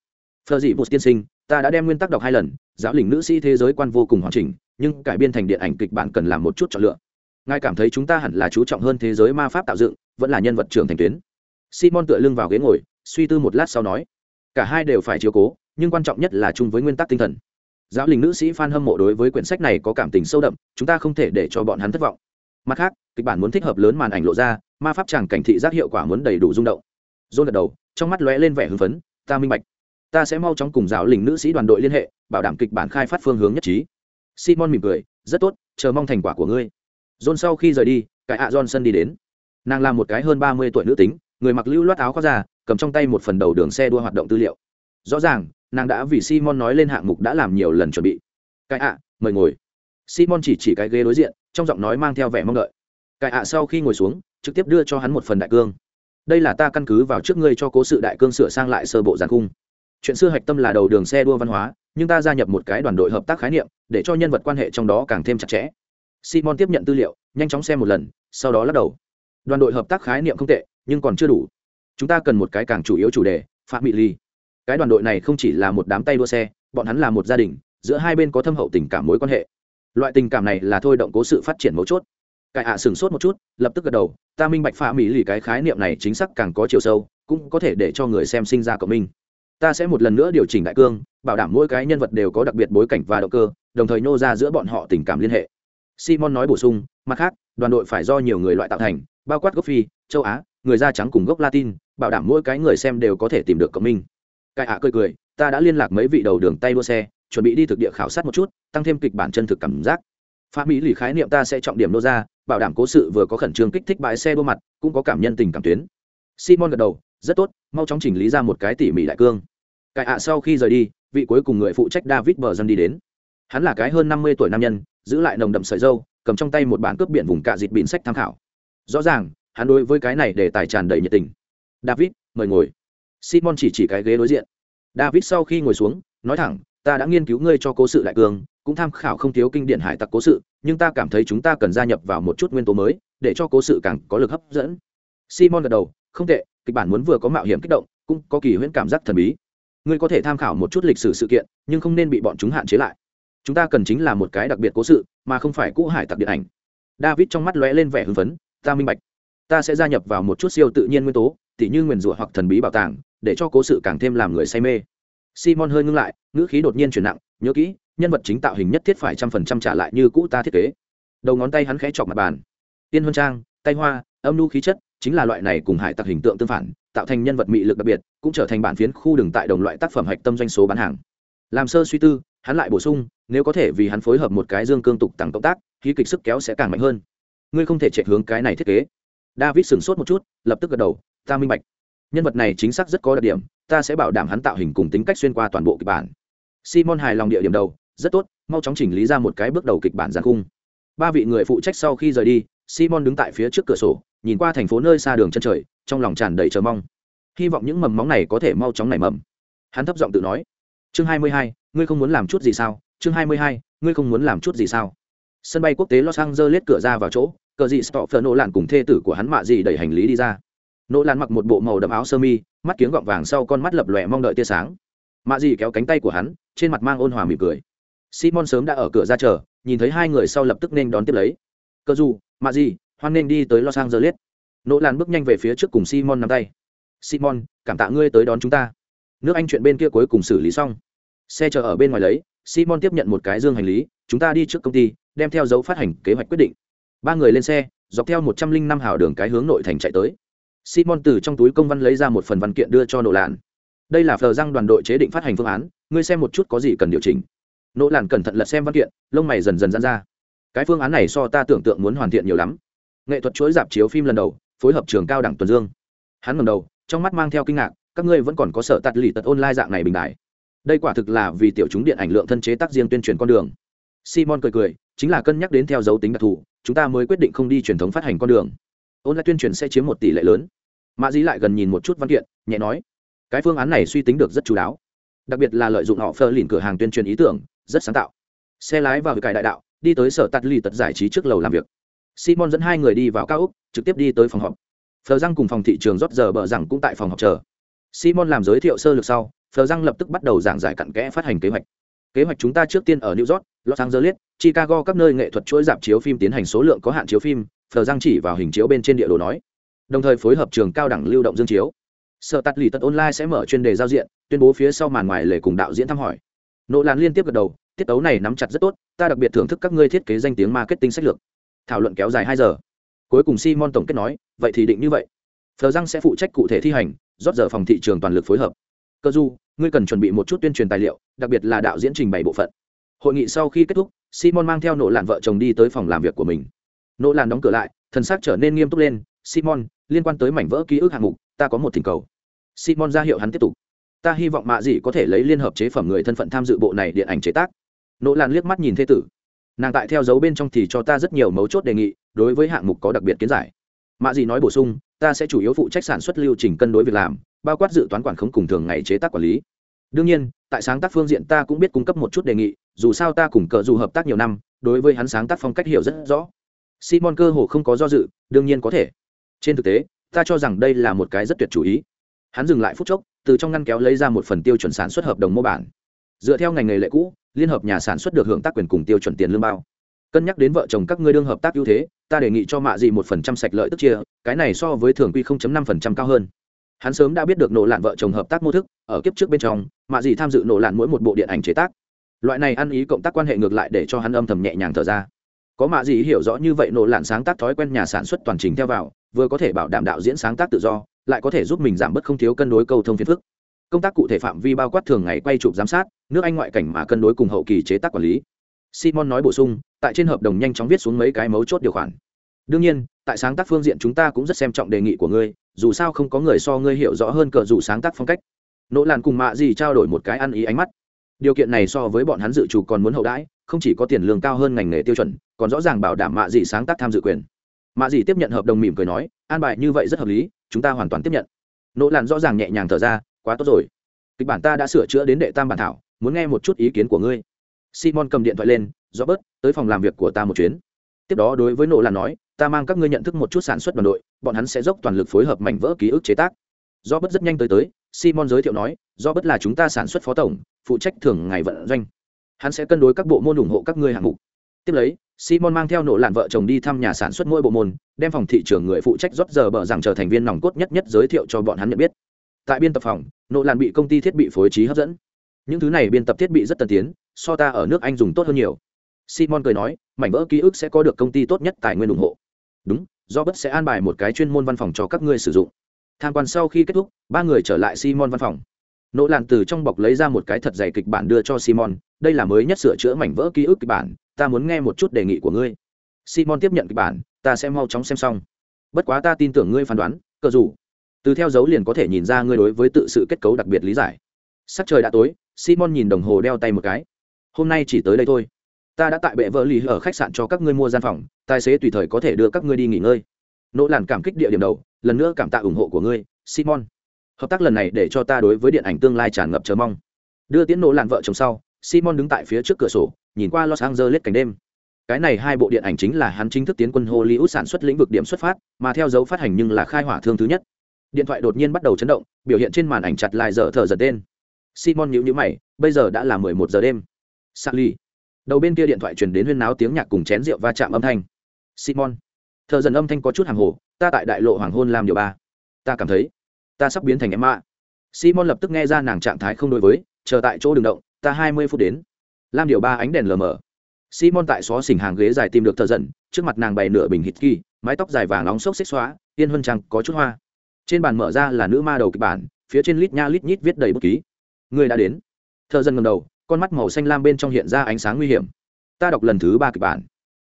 Phờ dị bột tiên sinh, ta đã đem nguyên tắc đọc hai lần, giáo lĩnh nữ sĩ thế giới quan vô cùng hoàn chỉnh nhưng cải biên thành điện ảnh kịch bản cần làm một chút chọn lựa. Ngài cảm thấy chúng ta hẳn là chú trọng hơn thế giới ma pháp tạo dựng, vẫn là nhân vật trưởng thành tuyến. Simon tựa lưng vào ghế ngồi, suy tư một lát sau nói, cả hai đều phải chiếu cố, nhưng quan trọng nhất là chung với nguyên tắc tinh thần. Giáo lĩnh nữ sĩ f hâm mộ đối với quyển sách này có cảm tình sâu đậm, chúng ta không thể để cho bọn hắn thất vọng. Mặt khác, kịch bản muốn thích hợp lớn màn ảnh lộ ra, ma pháp chẳng cảnh thị giác hiệu quả muốn đầy đủ rung động. Dôn gật đầu, trong mắt lóe lên vẻ hưng phấn, ta minh bạch. Ta sẽ mau chóng cùng giáo lĩnh nữ sĩ đoàn đội liên hệ, bảo đảm kịch bản khai phát phương hướng nhất trí simon mỉm cười, rất tốt, chờ mong thành quả của ngươi. John sau khi rời đi, cái ạ johnson đi đến. Nàng là một cái hơn ba mươi tuổi nữ tính, người mặc lưu loát áo khoác ra cầm trong tay một phần đầu đường xe đua hoạt động tư liệu. Rõ ràng, nàng đã vì simon nói lên hạng mục đã làm nhiều lần chuẩn bị. Cái ạ, mời ngồi. Simon chỉ chỉ cái ghế đối diện, trong giọng nói mang theo vẻ mong đợi. Cái ạ sau khi ngồi xuống, trực tiếp đưa cho hắn một phần đại cương. Đây là ta căn cứ vào trước ngươi cho cố sự đại cương sửa sang lại sơ bộ giàn cung chuyện xưa hạch tâm là đầu đường xe đua văn hóa, nhưng ta gia nhập một cái đoàn đội hợp tác khái niệm, để cho nhân vật quan hệ trong đó càng thêm chặt chẽ. Simon tiếp nhận tư liệu, nhanh chóng xem một lần, sau đó lắc đầu. Đoàn đội hợp tác khái niệm không tệ, nhưng còn chưa đủ. Chúng ta cần một cái càng chủ yếu chủ đề, phạm mỹ ly. Cái đoàn đội này không chỉ là một đám tay đua xe, bọn hắn là một gia đình, giữa hai bên có thâm hậu tình cảm mối quan hệ. Loại tình cảm này là thôi động cố sự phát triển mấu chốt. Cải ạ sửng sốt một chút, lập tức gật đầu, ta minh bạch Phạm mỹ lì cái khái niệm này chính xác càng có chiều sâu, cũng có thể để cho người xem sinh ra cộng minh ta sẽ một lần nữa điều chỉnh đại cương, bảo đảm mỗi cái nhân vật đều có đặc biệt bối cảnh và động cơ, đồng thời nô ra giữa bọn họ tình cảm liên hệ. Simon nói bổ sung, mặt khác, đoàn đội phải do nhiều người loại tạo thành, bao quát gốc phi, châu á, người da trắng cùng gốc latin, bảo đảm mỗi cái người xem đều có thể tìm được cộng minh. Cai ạ cười cười, ta đã liên lạc mấy vị đầu đường tay đua xe, chuẩn bị đi thực địa khảo sát một chút, tăng thêm kịch bản chân thực cảm giác. Pha mỹ lì khái niệm ta sẽ trọng điểm nô ra, bảo đảm cố sự vừa có khẩn trương kích thích bãi xe đua mặt, cũng có cảm nhân tình cảm tuyến. Simon gật đầu rất tốt, mau chóng chỉnh lý ra một cái tỉ mỉ đại cương. Cải ạ sau khi rời đi, vị cuối cùng người phụ trách david bờ dân đi đến. Hắn là cái hơn năm mươi tuổi nam nhân, giữ lại nồng đậm sợi dâu, cầm trong tay một bản cướp biển vùng cạ dịt bịn sách tham khảo. Rõ ràng, hắn đối với cái này để tài tràn đầy nhiệt tình. David, mời ngồi. Simon chỉ chỉ cái ghế đối diện. David sau khi ngồi xuống, nói thẳng, ta đã nghiên cứu ngươi cho cố sự đại cương, cũng tham khảo không thiếu kinh điển hải tặc cố sự, nhưng ta cảm thấy chúng ta cần gia nhập vào một chút nguyên tố mới, để cho cố sự càng có lực hấp dẫn simon gật đầu, không tệ, kịch bản muốn vừa có mạo hiểm kích động, cũng có kỳ huyễn cảm giác thần bí. Ngươi có thể tham khảo một chút lịch sử sự kiện, nhưng không nên bị bọn chúng hạn chế lại. Chúng ta cần chính là một cái đặc biệt cố sự, mà không phải cũ hải tặc điện ảnh. David trong mắt lóe lên vẻ hưng phấn, ta minh bạch. Ta sẽ gia nhập vào một chút siêu tự nhiên nguyên tố, tỉ như nguyền rủa hoặc thần bí bảo tàng, để cho cố sự càng thêm làm người say mê. Simon hơi ngưng lại, ngữ khí đột nhiên chuyển nặng, nhớ kỹ, nhân vật chính tạo hình nhất thiết phải trăm phần trăm trả lại như cũ ta thiết kế. Đầu ngón tay hắn khẽ chọc mặt bàn. Tiên huân trang, tay hoa, âm nu khí chất chính là loại này cùng hải tặc hình tượng tương phản, tạo thành nhân vật mị lực đặc biệt, cũng trở thành bản phiến khu đường tại đồng loại tác phẩm hạch tâm doanh số bán hàng. Làm sơ suy tư, hắn lại bổ sung, nếu có thể vì hắn phối hợp một cái dương cương tục tăng cộng tác, khí kịch sức kéo sẽ càng mạnh hơn. Ngươi không thể chạy hướng cái này thiết kế. David sửng sốt một chút, lập tức gật đầu, ta minh bạch. Nhân vật này chính xác rất có đặc điểm, ta sẽ bảo đảm hắn tạo hình cùng tính cách xuyên qua toàn bộ kịch bản. Simon hài lòng địa điểm đầu, rất tốt, mau chóng chỉnh lý ra một cái bước đầu kịch bản giàn khung. Ba vị người phụ trách sau khi rời đi simon đứng tại phía trước cửa sổ nhìn qua thành phố nơi xa đường chân trời trong lòng tràn đầy chờ mong. Hy vọng những mầm móng này có thể mau chóng nảy mầm. Hắn thấp giọng tự nói. Chương 22, ngươi không muốn làm chút gì sao? Chương 22, ngươi không muốn làm chút gì sao? Sân bay quốc tế los angeles cửa ra vào chỗ cờ dị stopher nỗ lạn cùng thê tử của hắn mạ dị đẩy hành lý đi ra. Nỗ lạn mặc một bộ màu đậm áo sơ mi mắt kiếng gọng vàng sau con mắt lập lòe mong đợi tia sáng. Mạ dị kéo cánh tay của hắn trên mặt mang ôn hòa mỉm cười. Simon sớm đã ở cửa ra chờ nhìn thấy hai người sau lập tức nên đón tiếp lấy. Cờ dù mạ gì, hoan nên đi tới los angeles. Nỗ lạn bước nhanh về phía trước cùng simon nắm tay. Simon cảm tạ ngươi tới đón chúng ta. Nước anh chuyện bên kia cuối cùng xử lý xong. Xe chờ ở bên ngoài lấy simon tiếp nhận một cái dương hành lý chúng ta đi trước công ty đem theo dấu phát hành kế hoạch quyết định. Ba người lên xe dọc theo một trăm linh năm hào đường cái hướng nội thành chạy tới. Simon từ trong túi công văn lấy ra một phần văn kiện đưa cho nỗ lạn đây là phờ răng đoàn đội chế định phát hành phương án ngươi xem một chút có gì cần điều chỉnh. Nỗ lạn cẩn thận lật xem văn kiện lông mày dần dần dán ra cái phương án này so ta tưởng tượng muốn hoàn thiện nhiều lắm. Nghệ thuật chuỗi dạp chiếu phim lần đầu, phối hợp trường cao đẳng tuần dương. Hắn ngầm đầu, trong mắt mang theo kinh ngạc, các ngươi vẫn còn có sở tạt lì tật online dạng này bình đại. Đây quả thực là vì tiểu chúng điện ảnh lượng thân chế tác riêng tuyên truyền con đường. Simon cười cười, chính là cân nhắc đến theo dấu tính đặc thù, chúng ta mới quyết định không đi truyền thống phát hành con đường. Online tuyên truyền sẽ chiếm một tỷ lệ lớn. Mã dĩ lại gần nhìn một chút văn kiện, nhẹ nói, cái phương án này suy tính được rất chú đáo. Đặc biệt là lợi dụng họ phơ lìn cửa hàng tuyên truyền ý tưởng, rất sáng tạo. Xe lái vào cải đại đạo đi tới sở tạt lì tật giải trí trước lầu làm việc. Simon dẫn hai người đi vào cao úc trực tiếp đi tới phòng họp. Phờ răng cùng phòng thị trường rót giờ bờ rằng cũng tại phòng họp chờ. Simon làm giới thiệu sơ lược sau, phờ răng lập tức bắt đầu giảng giải cặn kẽ phát hành kế hoạch. Kế hoạch chúng ta trước tiên ở new york, los angeles, chicago, các nơi nghệ thuật chuỗi dạp chiếu phim tiến hành số lượng có hạn chiếu phim, phờ răng chỉ vào hình chiếu bên trên địa đồ nói. Đồng thời phối hợp trường cao đẳng lưu động dương chiếu. Sở tắt lì tật online sẽ mở chuyên đề giao diện, tuyên bố phía sau màn ngoài lề cùng đạo diễn thăm hỏi. Nỗ làn liên tiếp gật đầu tiết tấu này nắm chặt rất tốt, ta đặc biệt thưởng thức các ngươi thiết kế danh tiếng marketing sách lược. Thảo luận kéo dài hai giờ. Cuối cùng simon tổng kết nói, vậy thì định như vậy. Phờ răng sẽ phụ trách cụ thể thi hành, rót giờ phòng thị trường toàn lực phối hợp. Cơ du, ngươi cần chuẩn bị một chút tuyên truyền tài liệu, đặc biệt là đạo diễn trình bày bộ phận. Hội nghị sau khi kết thúc, simon mang theo nỗ làn vợ chồng đi tới phòng làm việc của mình. Nỗ làn đóng cửa lại, thần sắc trở nên nghiêm túc lên, simon, liên quan tới mảnh vỡ ký ức hạng mục, ta có một thỉnh cầu. Simon ra hiệu hắn tiếp tục. Ta hy vọng mạ dị có thể lấy liên hợp chế phẩm người thân phận tham dự bộ này điện ảnh chế tác nỗ Lan liếc mắt nhìn thế tử. Nàng tại theo dấu bên trong thì cho ta rất nhiều mấu chốt đề nghị, đối với hạng mục có đặc biệt kiến giải. Mạ dị nói bổ sung, ta sẽ chủ yếu phụ trách sản xuất lưu trình cân đối việc làm, bao quát dự toán quản khống cùng thường ngày chế tác quản lý. Đương nhiên, tại sáng tác phương diện ta cũng biết cung cấp một chút đề nghị, dù sao ta cùng cờ dù hợp tác nhiều năm, đối với hắn sáng tác phong cách hiểu rất rõ. Simon cơ hồ không có do dự, đương nhiên có thể. Trên thực tế, ta cho rằng đây là một cái rất tuyệt chủ ý. Hắn dừng lại phút chốc, từ trong ngăn kéo lấy ra một phần tiêu chuẩn sản xuất hợp đồng mô bản dựa theo ngành nghề lệ cũ, liên hợp nhà sản xuất được hưởng tác quyền cùng tiêu chuẩn tiền lương bao. Cân nhắc đến vợ chồng các ngươi đương hợp tác ưu thế, ta đề nghị cho mạ dị một phần trăm sạch lợi tức chia, cái này so với thường quy không chấm năm phần trăm cao hơn. Hắn sớm đã biết được nổ lạn vợ chồng hợp tác mô thức, ở kiếp trước bên trong, mạ dị tham dự nổ lạn mỗi một bộ điện ảnh chế tác. Loại này ăn ý cộng tác quan hệ ngược lại để cho hắn âm thầm nhẹ nhàng thở ra. Có mạ dị hiểu rõ như vậy nổ lạn sáng tác thói quen nhà sản xuất toàn trình theo vào, vừa có thể bảo đảm đạo diễn sáng tác tự do, lại có thể giúp mình giảm bớt không thiếu cân đối câu thông phiền phức. Công tác cụ thể phạm vi bao quát thường ngày quay chụp giám sát nước anh ngoại cảnh mà cân đối cùng hậu kỳ chế tác quản lý. Simon nói bổ sung, tại trên hợp đồng nhanh chóng viết xuống mấy cái mấu chốt điều khoản. Đương nhiên, tại sáng tác phương diện chúng ta cũng rất xem trọng đề nghị của ngươi, dù sao không có người so ngươi hiểu rõ hơn cờ dù sáng tác phong cách. Nỗ làn cùng mạ gì trao đổi một cái ăn ý ánh mắt. Điều kiện này so với bọn hắn dự trù còn muốn hậu đãi, không chỉ có tiền lương cao hơn ngành nghề tiêu chuẩn, còn rõ ràng bảo đảm mạ gì sáng tác tham dự quyền. Mạ gì tiếp nhận hợp đồng mỉm cười nói, an bài như vậy rất hợp lý, chúng ta hoàn toàn tiếp nhận. Nỗ làn rõ ràng nhẹ nhàng thở ra, quá tốt rồi. Kịch bản ta đã sửa chữa đến đệ tam bản thảo muốn nghe một chút ý kiến của ngươi. Simon cầm điện thoại lên do bớt, tới phòng làm việc của ta một chuyến. Tiếp đó đối với nộ làn nói, ta mang các ngươi nhận thức một chút sản xuất đoàn đội, bọn hắn sẽ dốc toàn lực phối hợp mảnh vỡ ký ức chế tác. Do bất rất nhanh tới tới, simon giới thiệu nói do bất là chúng ta sản xuất phó tổng, phụ trách thường ngày vận doanh. Hắn sẽ cân đối các bộ môn ủng hộ các ngươi hạng mục. Tiếp lấy, simon mang theo nộ làn vợ chồng đi thăm nhà sản xuất mỗi bộ môn, đem phòng thị trường người phụ trách rót giờ bở rằng trở thành viên nòng cốt nhất nhất giới thiệu cho bọn hắn nhận biết. Tại biên tập phòng nộ làn bị công ty thiết bị phối trí hấp dẫn những thứ này biên tập thiết bị rất tân tiến, so ta ở nước anh dùng tốt hơn nhiều. Simon cười nói, mảnh vỡ ký ức sẽ có được công ty tốt nhất tài nguyên ủng hộ. Đúng do bất sẽ an bài một cái chuyên môn văn phòng cho các ngươi sử dụng. Tham quan sau khi kết thúc, ba người trở lại simon văn phòng. Nỗ làn từ trong bọc lấy ra một cái thật dày kịch bản đưa cho simon, đây là mới nhất sửa chữa mảnh vỡ ký ức kịch bản, ta muốn nghe một chút đề nghị của ngươi. Simon tiếp nhận kịch bản, ta sẽ mau chóng xem xong. Bất quá ta tin tưởng ngươi phán đoán, cờ dù từ theo dấu liền có thể nhìn ra ngươi đối với tự sự kết cấu đặc biệt lý giải. Sắc trời đã tối simon nhìn đồng hồ đeo tay một cái. Hôm nay chỉ tới đây thôi. Ta đã tại bệ vợ lì ở khách sạn cho các ngươi mua gian phòng, tài xế tùy thời có thể đưa các ngươi đi nghỉ ngơi. Nỗ làn cảm kích địa điểm đầu, lần nữa cảm tạ ủng hộ của ngươi, simon. Hợp tác lần này để cho ta đối với điện ảnh tương lai tràn ngập chờ mong. Đưa tiến nỗ làn vợ chồng sau, simon đứng tại phía trước cửa sổ, nhìn qua los angeles cảnh đêm. Cái này hai bộ điện ảnh chính là hắn chính thức tiến quân hollywood sản xuất lĩnh vực điểm xuất phát, mà theo dấu phát hành nhưng là khai hỏa thương thứ nhất. Điện thoại đột nhiên bắt đầu chấn động, biểu hiện trên màn ảnh chặt lại giờ thở giật đen simon nhíu nhíu mày, bây giờ đã là mười một giờ đêm. Sally. Đầu bên kia điện thoại truyền đến huyên náo tiếng nhạc cùng chén rượu va chạm âm thanh. Simon. Thợ dần âm thanh có chút hàng hồ, ta tại đại lộ hoàng hôn làm điều ba. Ta cảm thấy, ta sắp biến thành em mạ simon lập tức nghe ra nàng trạng thái không đối với, chờ tại chỗ đường động, ta hai mươi phút đến. Làm điều ba ánh đèn lờ mờ. Simon tại xó xỉnh hàng ghế dài tìm được thợ dần, trước mặt nàng bày nửa bình hít kỳ, mái tóc dài vàng nóng xốc xích xóa, yên huân trăng, có chút hoa. Trên bàn mở ra là nữ ma đầu kịch bản, phía trên lít nha lít nhít viết đầy bút ký. Ngươi đã đến. Thợ dần ngầm đầu, con mắt màu xanh lam bên trong hiện ra ánh sáng nguy hiểm. Ta đọc lần thứ ba kịch bản.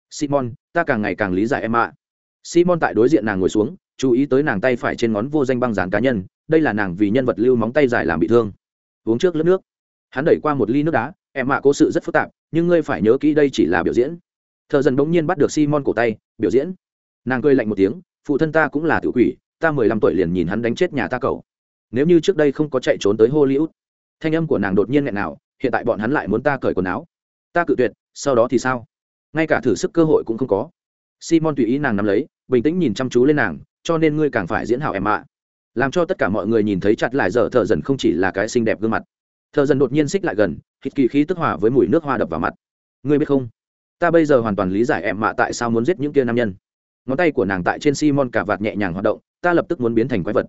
Simon, ta càng ngày càng lý giải em ạ simon tại đối diện nàng ngồi xuống, chú ý tới nàng tay phải trên ngón vô danh băng dán cá nhân, đây là nàng vì nhân vật lưu móng tay dài làm bị thương. Uống trước lớp nước. Hắn đẩy qua một ly nước đá em ạ cố sự rất phức tạp, nhưng ngươi phải nhớ kỹ đây chỉ là biểu diễn. Thợ dần bỗng nhiên bắt được simon cổ tay, biểu diễn. Nàng cười lạnh một tiếng, phụ thân ta cũng là tự quỷ, ta mười lăm tuổi liền nhìn hắn đánh chết nhà ta cậu. Nếu như trước đây không có chạy trốn tới hollywood thanh âm của nàng đột nhiên nghẹn nào, hiện tại bọn hắn lại muốn ta cởi quần áo. Ta cự tuyệt, sau đó thì sao? Ngay cả thử sức cơ hội cũng không có. Simon tùy ý nàng nắm lấy, bình tĩnh nhìn chăm chú lên nàng, cho nên ngươi càng phải diễn hảo em ạ. Làm cho tất cả mọi người nhìn thấy chặt lại giờ thợ dần không chỉ là cái xinh đẹp gương mặt. Thợ dần đột nhiên xích lại gần, hít kỳ khí tức hòa với mùi nước hoa đập vào mặt. Ngươi biết không? Ta bây giờ hoàn toàn lý giải em mạ tại sao muốn giết những kia nam nhân. Ngón tay của nàng tại trên simon cả vạt nhẹ nhàng hoạt động, ta lập tức muốn biến thành quái vật.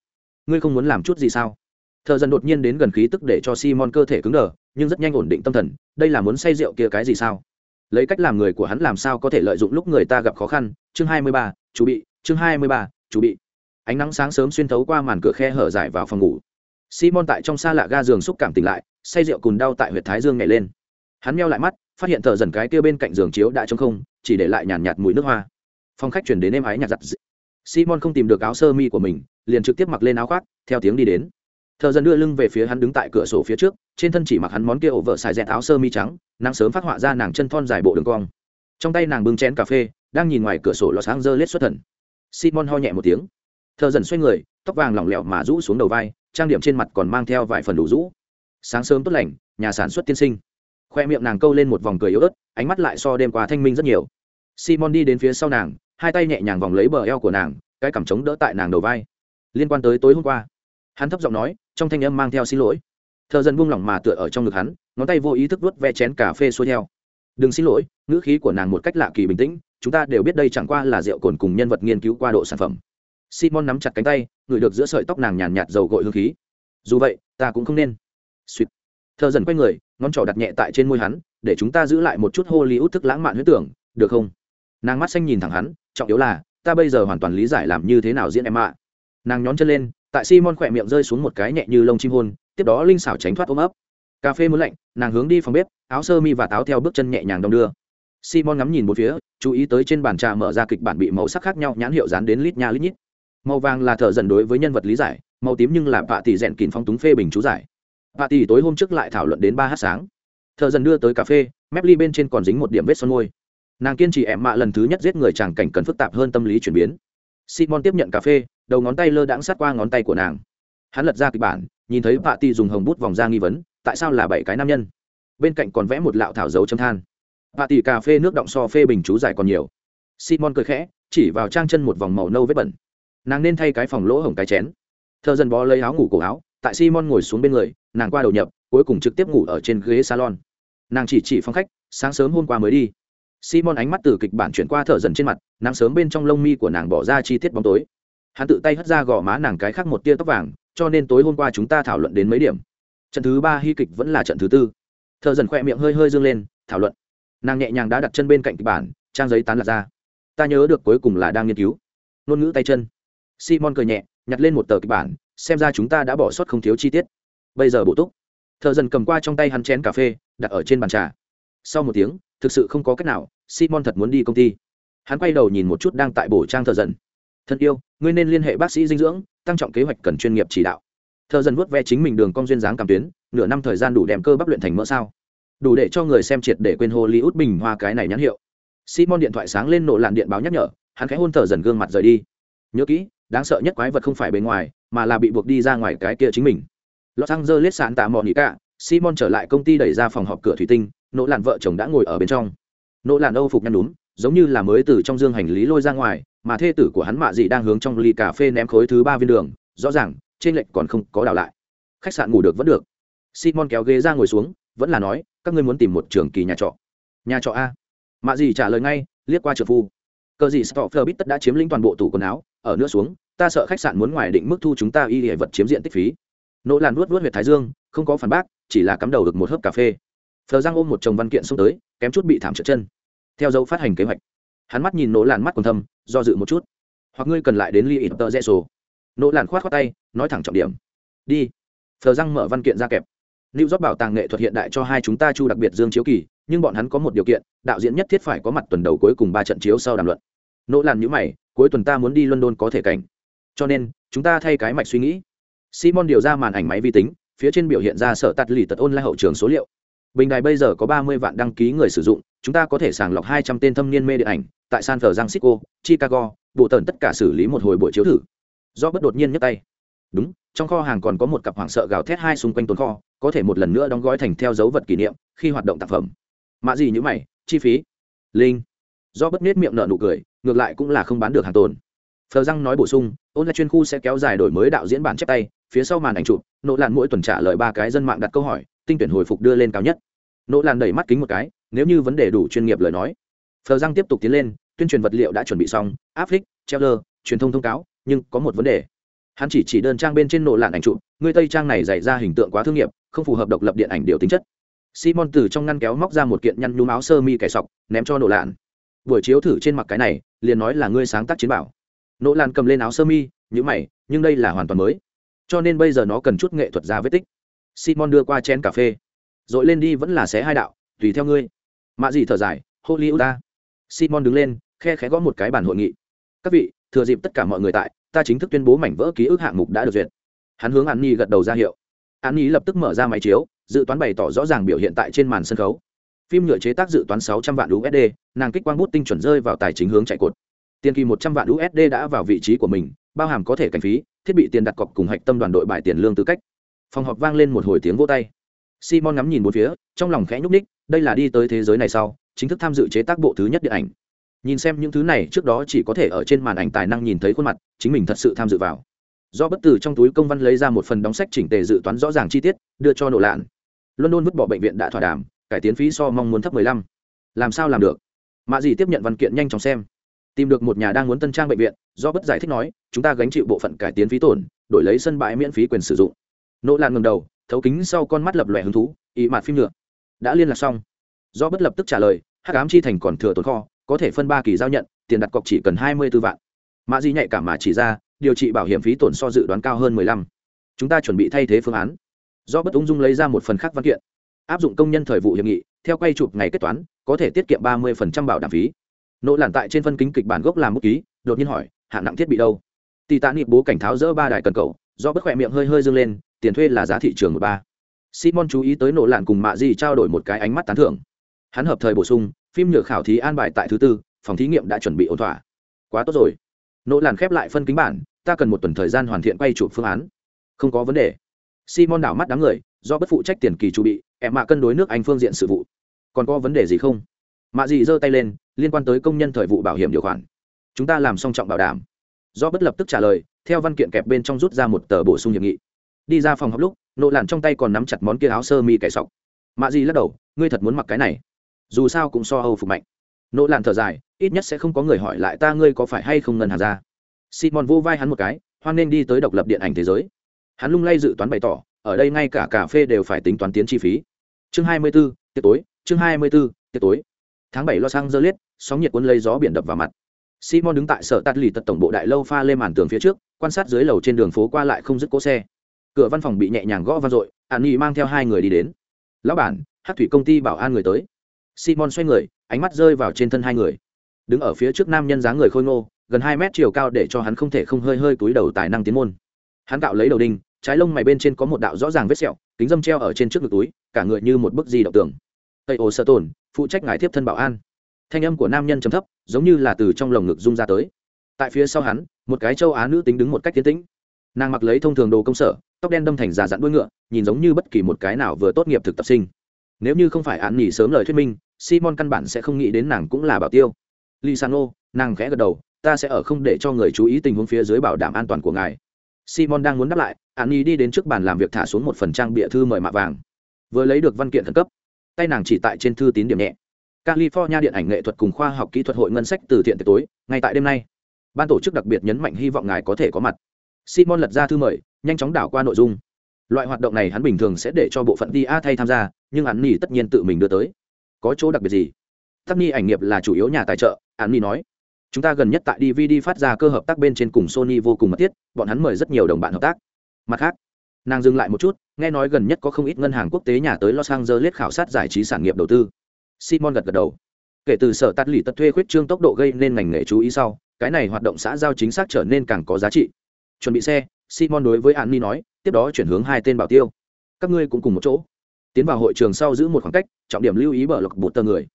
Ngươi không muốn làm chút gì sao? Thợ dần đột nhiên đến gần khí tức để cho simon cơ thể cứng đờ nhưng rất nhanh ổn định tâm thần đây là muốn say rượu kia cái gì sao? Lấy cách làm người của hắn làm sao có thể lợi dụng lúc người ta gặp khó khăn? Chương hai mươi ba chú bị chương hai mươi ba chú bị. Ánh nắng sáng sớm xuyên thấu qua màn cửa khe hở dài vào phòng ngủ. Simon tại trong xa lạ ga giường xúc cảm tỉnh lại say rượu cùn đau tại huyệt thái dương nhảy lên. Hắn meo lại mắt phát hiện thợ dần cái kia bên cạnh giường chiếu đã t không chỉ để lại nhàn nhạt, nhạt mùi nước hoa. Phong khách chuyển đến êm ái nhạt giặt. Simon không tìm được áo sơ mi của mình liền trực tiếp mặc lên áo khoác theo tiếng đi đến thợ dần đưa lưng về phía hắn đứng tại cửa sổ phía trước, trên thân chỉ mặc hắn món kia ổ vợ xài dẹt áo sơ mi trắng, nắng sớm phát họa ra nàng chân thon dài bộ đường cong. Trong tay nàng bưng chén cà phê, đang nhìn ngoài cửa sổ lò sáng dơ lết xuất thần. Simon ho nhẹ một tiếng. Thợ dần xoay người, tóc vàng lỏng lẻo mà rũ xuống đầu vai, trang điểm trên mặt còn mang theo vài phần đủ rũ. Sáng sớm tốt lành, nhà sản xuất tiên sinh. Khoe miệng nàng câu lên một vòng cười yếu ớt, ánh mắt lại so đêm qua thanh minh rất nhiều. Simon đi đến phía sau nàng, hai tay nhẹ nhàng vòng lấy bờ eo của nàng, cái cảm trống đỡ tại nàng đầu vai. Liên quan tới tối hôm qua, hắn thấp giọng nói trong thanh âm mang theo xin lỗi. Thợ dần buông lỏng mà tựa ở trong ngực hắn, ngón tay vô ý thức vuốt ve chén cà phê xuôi theo. Đừng xin lỗi, ngữ khí của nàng một cách lạ kỳ bình tĩnh, chúng ta đều biết đây chẳng qua là rượu cồn cùng nhân vật nghiên cứu qua độ sản phẩm. Simon nắm chặt cánh tay, ngửi được giữa sợi tóc nàng nhàn nhạt dầu gội hương khí. Dù vậy, ta cũng không nên. Suýt. Thợ dần quay người, ngón trỏ đặt nhẹ tại trên môi hắn, để chúng ta giữ lại một chút hollywood thức lãng mạn huyết tưởng, được không? Nàng mắt xanh nhìn thẳng hắn, trọng yếu là, ta bây giờ hoàn toàn lý giải làm như thế nào diễn em ạ nàng nhón chân lên tại simon khỏe miệng rơi xuống một cái nhẹ như lông chim hôn, tiếp đó linh xảo tránh thoát ôm ấp. Cà phê muốn lạnh, nàng hướng đi phòng bếp, áo sơ mi và táo theo bước chân nhẹ nhàng đong đưa. Simon ngắm nhìn một phía, chú ý tới trên bàn trà mở ra kịch bản bị màu sắc khác nhau nhãn hiệu dán đến lít nha lít nhít. Màu vàng là thợ dần đối với nhân vật lý giải, màu tím nhưng là vạ tỷ rèn kín phong túng phê bình chú giải. Vạ tỷ tối hôm trước lại thảo luận đến ba h sáng. Thợ dần đưa tới cà phê, mép ly bên trên còn dính một điểm vết son môi. Nàng kiên trì em mạ lần thứ nhất giết người chàng cảnh cần phức tạp hơn tâm lý chuyển biến simon tiếp nhận cà phê, đầu ngón tay lơ đãng sát qua ngón tay của nàng. Hắn lật ra kịch bản, nhìn thấy bạ tỷ dùng hồng bút vòng ra nghi vấn, tại sao là bảy cái nam nhân? Bên cạnh còn vẽ một lạo thảo dấu châm than. Bạ tỷ cà phê nước động so phê bình chú giải còn nhiều. Simon cười khẽ, chỉ vào trang chân một vòng màu nâu vết bẩn. Nàng nên thay cái phòng lỗ hổng cái chén. Thợ dần bó lấy áo ngủ cổ áo, tại simon ngồi xuống bên người, nàng qua đầu nhập, cuối cùng trực tiếp ngủ ở trên ghế salon. Nàng chỉ chỉ phong khách, sáng sớm hôm qua mới đi simon ánh mắt từ kịch bản chuyển qua thở dần trên mặt, nắng sớm bên trong lông mi của nàng bỏ ra chi tiết bóng tối. Hắn tự tay hất ra gò má nàng cái khác một tia tóc vàng, cho nên tối hôm qua chúng ta thảo luận đến mấy điểm. Trận thứ ba hy kịch vẫn là trận thứ tư. Thợ dần khoe miệng hơi hơi dương lên, thảo luận. Nàng nhẹ nhàng đã đặt chân bên cạnh kịch bản, trang giấy tán lạc ra. Ta nhớ được cuối cùng là đang nghiên cứu. Ngôn ngữ tay chân. Simon cười nhẹ, nhặt lên một tờ kịch bản, xem ra chúng ta đã bỏ sót không thiếu chi tiết. Bây giờ bổ túc. Thợ dần cầm qua trong tay hắn chén cà phê, đặt ở trên bàn trà sau một tiếng, thực sự không có cách nào, simon thật muốn đi công ty. Hắn quay đầu nhìn một chút đang tại bổ trang thợ dần. Thân yêu, ngươi nên liên hệ bác sĩ dinh dưỡng, tăng trọng kế hoạch cần chuyên nghiệp chỉ đạo. Thợ dần vuốt ve chính mình đường cong duyên dáng cảm tuyến, nửa năm thời gian đủ đem cơ bắp luyện thành mỡ sao? Đủ để cho người xem triệt để quên hollywood bình hoa cái này nhãn hiệu. Simon điện thoại sáng lên nổ làn điện báo nhắc nhở, hắn khẽ hôn thợ dần gương mặt rời đi. Nhớ kỹ, đáng sợ nhất quái vật không phải bên ngoài, mà là bị buộc đi ra ngoài cái kia chính mình. Los angeles sạn tạ mò nghỉ cả simon trở lại công ty đẩy ra phòng họp cửa thủy tinh nỗ làn vợ chồng đã ngồi ở bên trong. Nỗ làn âu phục nhăn đúng giống như là mới từ trong dương hành lý lôi ra ngoài, mà thê tử của hắn mạ dị đang hướng trong ly cà phê ném khối thứ ba viên đường, rõ ràng, trên lệnh còn không có đảo lại. Khách sạn ngủ được vẫn được. Simon kéo ghế ra ngồi xuống, vẫn là nói, các ngươi muốn tìm một trường kỳ nhà trọ. Nhà trọ a. Mạ dị trả lời ngay, liếc qua trợ phu. Cờ gì stoffer bít tất đã chiếm lĩnh toàn bộ tủ quần áo, ở nữa xuống, ta sợ khách sạn muốn ngoài định mức thu chúng ta y hệ vật chiếm diện tích phí. Nỗ làn nuốt nuốt huyệt thái dương, không có phản bác, chỉ là cắm đầu được một hớp cà phê phờ giang ôm một chồng văn kiện xông tới, kém chút bị thảm trượt chân. Theo dấu phát hành kế hoạch, hắn mắt nhìn nỗ làn mắt còn thâm, do dự một chút. Hoặc ngươi cần lại đến ly ít tờ rẽ sổ nỗ làn khoát khoát tay, nói thẳng trọng điểm. Đi. Phờ giang mở văn kiện ra kẹp. Lưu rót bảo tàng nghệ thuật hiện đại cho hai chúng ta chu đặc biệt dương chiếu kỳ, nhưng bọn hắn có một điều kiện, đạo diễn nhất thiết phải có mặt tuần đầu cuối cùng ba trận chiếu sau đàm luận. Nỗ làn nhữ mày, cuối tuần ta muốn đi london có thể cảnh. Cho nên, chúng ta thay cái mạch suy nghĩ. Simon điều ra màn ảnh máy vi tính, phía trên biểu hiện ra sở tạt lì tật ôn lai hậu trường số liệu bình đài bây giờ có ba mươi vạn đăng ký người sử dụng, chúng ta có thể sàng lọc hai trăm tên thâm niên mê điện ảnh, tại san francisco, chicago, bộ tần tất cả xử lý một hồi buổi chiếu thử. Do bất đột nhiên nhấc tay. Đúng, trong kho hàng còn có một cặp hoảng sợ gào thét hai xung quanh tồn kho, có thể một lần nữa đóng gói thành theo dấu vật kỷ niệm, khi hoạt động tác phẩm. Mạ gì như mày, chi phí? Linh. Do bất nết miệng nợ nụ cười, ngược lại cũng là không bán được hàng tồn. Phờ răng nói bổ sung, ôn lại chuyên khu sẽ kéo dài đổi mới đạo diễn bản chép tay, phía sau màn ảnh chụp nộ làn mỗi tuần trả lời ba cái dân mạng đặt câu hỏi tinh tuyển hồi phục đưa lên cao nhất. Nỗ lan đẩy mắt kính một cái, nếu như vấn đề đủ chuyên nghiệp lời nói. Phờ răng tiếp tục tiến lên, tuyên truyền vật liệu đã chuẩn bị xong, áp phích treo lơ truyền thông thông cáo, nhưng có một vấn đề. Hắn chỉ chỉ đơn trang bên trên nỗ Lạn ảnh chụp, người tây trang này dạy ra hình tượng quá thương nghiệp, không phù hợp độc lập điện ảnh điều tính chất. Simon từ trong ngăn kéo móc ra một kiện nhăn nhúm áo sơ mi kẻ sọc, ném cho nỗ Lạn. buổi chiếu thử trên mặt cái này, liền nói là ngươi sáng tác chiến bảo nỗ lan cầm lên áo sơ mi nhữ mày, nhưng đây là hoàn toàn mới. Cho nên bây giờ nó cần chút nghệ thuật ra vết tích simon đưa qua chén cà phê. R i lên đi vẫn là xé hai đạo tùy theo ngươi. Mạ gì thở dài hollywood ta simon đứng lên khe khẽ gõ một cái bàn hội nghị. Các vị thừa dịp tất cả mọi người tại ta chính thức tuyên bố mảnh vỡ ký ức hạng mục đã được duyệt. Hắn hướng an nhi gật đầu ra hiệu. An nhi lập tức mở ra máy chiếu dự toán bày tỏ rõ ràng biểu hiện tại trên màn sân khấu. Phim nhựa chế tác dự toán 600 vạn USD, nàng kích quang bút tinh chuẩn rơi vào tài chính hướng chạy cột. Tiền kỳ 100 vạn USD đã vào vị trí của mình, bao hàm có thể cảnh phí, thiết bị tiền đặt cọc cùng hạch tâm đoàn đội bài tiền lương tư cách. Phòng họp vang lên một hồi tiếng vỗ tay. Simon ngắm nhìn bốn phía, trong lòng khẽ nhúc nhích, đây là đi tới thế giới này sau, chính thức tham dự chế tác bộ thứ nhất điện ảnh. Nhìn xem những thứ này trước đó chỉ có thể ở trên màn ảnh tài năng nhìn thấy khuôn mặt, chính mình thật sự tham dự vào. Do bất tử trong túi công văn lấy ra một phần đóng sách chỉnh tề dự toán rõ ràng chi tiết, đưa cho nổ lạn. London vứt bỏ bệnh viện đã thỏa đàm, cải tiến phí so mong muốn thấp 15. làm sao làm được mạ gì tiếp nhận văn kiện nhanh chóng xem tìm được một nhà đang muốn tân trang bệnh viện do bất giải thích nói chúng ta gánh chịu bộ phận cải tiến phí tổn đổi lấy sân bãi miễn phí quyền sử dụng nỗ lan ngầm đầu, thấu kính sau con mắt lập lòe hứng thú ý mạt phim nữa đã liên lạc xong. Do bất lập tức trả lời, hắc ám chi thành còn thừa tồn kho, có thể phân ba kỳ giao nhận, tiền đặt cọc chỉ cần hai mươi b ố vạn. Mã di nhạy cảm mà chỉ ra, điều trị bảo hiểm phí tổn so dự đoán cao hơn mười lăm. Chúng ta chuẩn bị thay thế phương án. Do bất ung dung lấy ra một phần khác văn kiện. Áp dụng công nhân thời vụ hiệp nghị, theo quay chụp ngày kết toán, có thể tiết kiệm ba mươi phần trăm bảo đảm phí. Nỗ lản tại trên phân kính kịch bản gốc làm bút ký, đột nhiên hỏi, hạng nặng thiết bị đâu? Tì tạ nịp bố cảnh tháo dỡ ba đài cần cầu do bất khỏe miệng hơi hơi dâng lên tiền thuê là giá thị trường một ba. Simon chú ý tới nỗ lạn cùng mạ di trao đổi một cái ánh mắt tán thưởng. Hắn hợp thời bổ sung, phim nhựa khảo thí an bài tại thứ tư, phòng thí nghiệm đã chuẩn bị ổn thỏa. Quá tốt rồi. Nỗ làn khép lại phân kính bản, ta cần một tuần thời gian hoàn thiện quay chụp phương án. Không có vấn đề. Simon đảo mắt đám người, do bất phụ trách tiền kỳ chu bị, em mạ cân đối nước anh phương diện sự vụ. Còn có vấn đề gì không? Mạ dị giơ tay lên, liên quan tới công nhân thời vụ bảo hiểm điều khoản. Chúng ta làm song trọng bảo đảm. Do bất lập tức trả lời, theo văn kiện kẹp bên trong rút ra một tờ bổ sung hiệp nghị đi ra phòng học lúc nộ lặn trong tay còn nắm chặt món kia áo sơ mi cải sọc. Mạ Di lắc đầu ngươi thật muốn mặc cái này? Dù sao cũng so âu phục mạnh. Nộ làn thở dài ít nhất sẽ không có người hỏi lại ta ngươi có phải hay không ngân hàng ra. Simon vô vai hắn một cái hoan nên đi tới độc lập điện ảnh thế giới. Hắn lung lay dự toán bày tỏ ở đây ngay cả cà phê đều phải tính toán tiến chi phí. Chương 24, tiệc tối chương 24, tiệc tối. Tháng 7 los angeles sóng nhiệt cuốn lấy gió biển đập vào mặt. Simon đứng tại sở tắt lì tật tổng bộ đại lâu pha lên màn tường phía trước quan sát dưới lầu trên đường phố qua lại không dứt cỗ xe cửa văn phòng bị nhẹ nhàng gõ vang dội, an nhi mang theo hai người đi đến. Lão bản hát thủy công ty bảo an người tới. Simon xoay người, ánh mắt rơi vào trên thân hai người. Đứng ở phía trước nam nhân dáng người khôi ngô, gần hai mét chiều cao để cho hắn không thể không hơi hơi túi đầu tài năng tiến môn. Hắn cạo lấy đầu đinh, trái lông mày bên trên có một đạo rõ ràng vết sẹo, kính dâm treo ở trên trước ngực túi, cả người như một bức di động tường. Tây ô sơ tồn, phụ trách ngài tiếp thân bảo an. Thanh âm của nam nhân trầm thấp, giống như là từ trong lồng ngực rung ra tới. Tại phía sau hắn, một cái châu á nữ tính đứng một cách tiến tĩnh. Nàng mặc lấy thông thường đồ công sở tóc đen đâm thành già dặn đuôi ngựa, nhìn giống như bất kỳ một cái nào vừa tốt nghiệp thực tập sinh. Nếu như không phải án nghỉ sớm lời thuyết minh, simon căn bản sẽ không nghĩ đến nàng cũng là bảo tiêu. Lisano nàng khẽ gật đầu, ta sẽ ở không để cho người chú ý tình huống phía dưới bảo đảm an toàn của ngài. Simon đang muốn đáp lại, an đi đến trước bàn làm việc thả xuống một phần trang bịa thư mời mạ vàng. Vừa lấy được văn kiện khẩn cấp, tay nàng chỉ tại trên thư tín điểm nhẹ. California điện ảnh nghệ thuật cùng khoa học kỹ thuật hội ngân sách từ thiện tối, ngay tại đêm nay. Ban tổ chức đặc biệt nhấn mạnh hy vọng ngài có thể có mặt. Simon lật ra thư mời nhanh chóng đảo qua nội dung. Loại hoạt động này hắn bình thường sẽ để cho bộ phận A thay tham gia, nhưng hắn nỉ tất nhiên tự mình đưa tới. Có chỗ đặc biệt gì? Tắc ni ảnh nghiệp là chủ yếu nhà tài trợ hắn nỉ nói. Chúng ta gần nhất tại dvd phát ra cơ hợp tác bên trên cùng sony vô cùng mật thiết, bọn hắn mời rất nhiều đồng bạn hợp tác. Mặt khác, nàng dừng lại một chút, nghe nói gần nhất có không ít ngân hàng quốc tế nhà tới los angeles khảo sát giải trí sản nghiệp đầu tư. Simon gật gật đầu. Kể từ sở tắt lì tật thuê khuyết trương tốc độ gây nên ngành nghề chú ý sau, cái này hoạt động xã giao chính xác trở nên càng có giá trị. Chuẩn bị xe simon đối với an ni nói, tiếp đó chuyển hướng hai tên bảo tiêu. Các ngươi cũng cùng một chỗ. Tiến vào hội trường sau giữ một khoảng cách, trọng điểm lưu ý bờ lọc bột tờ người.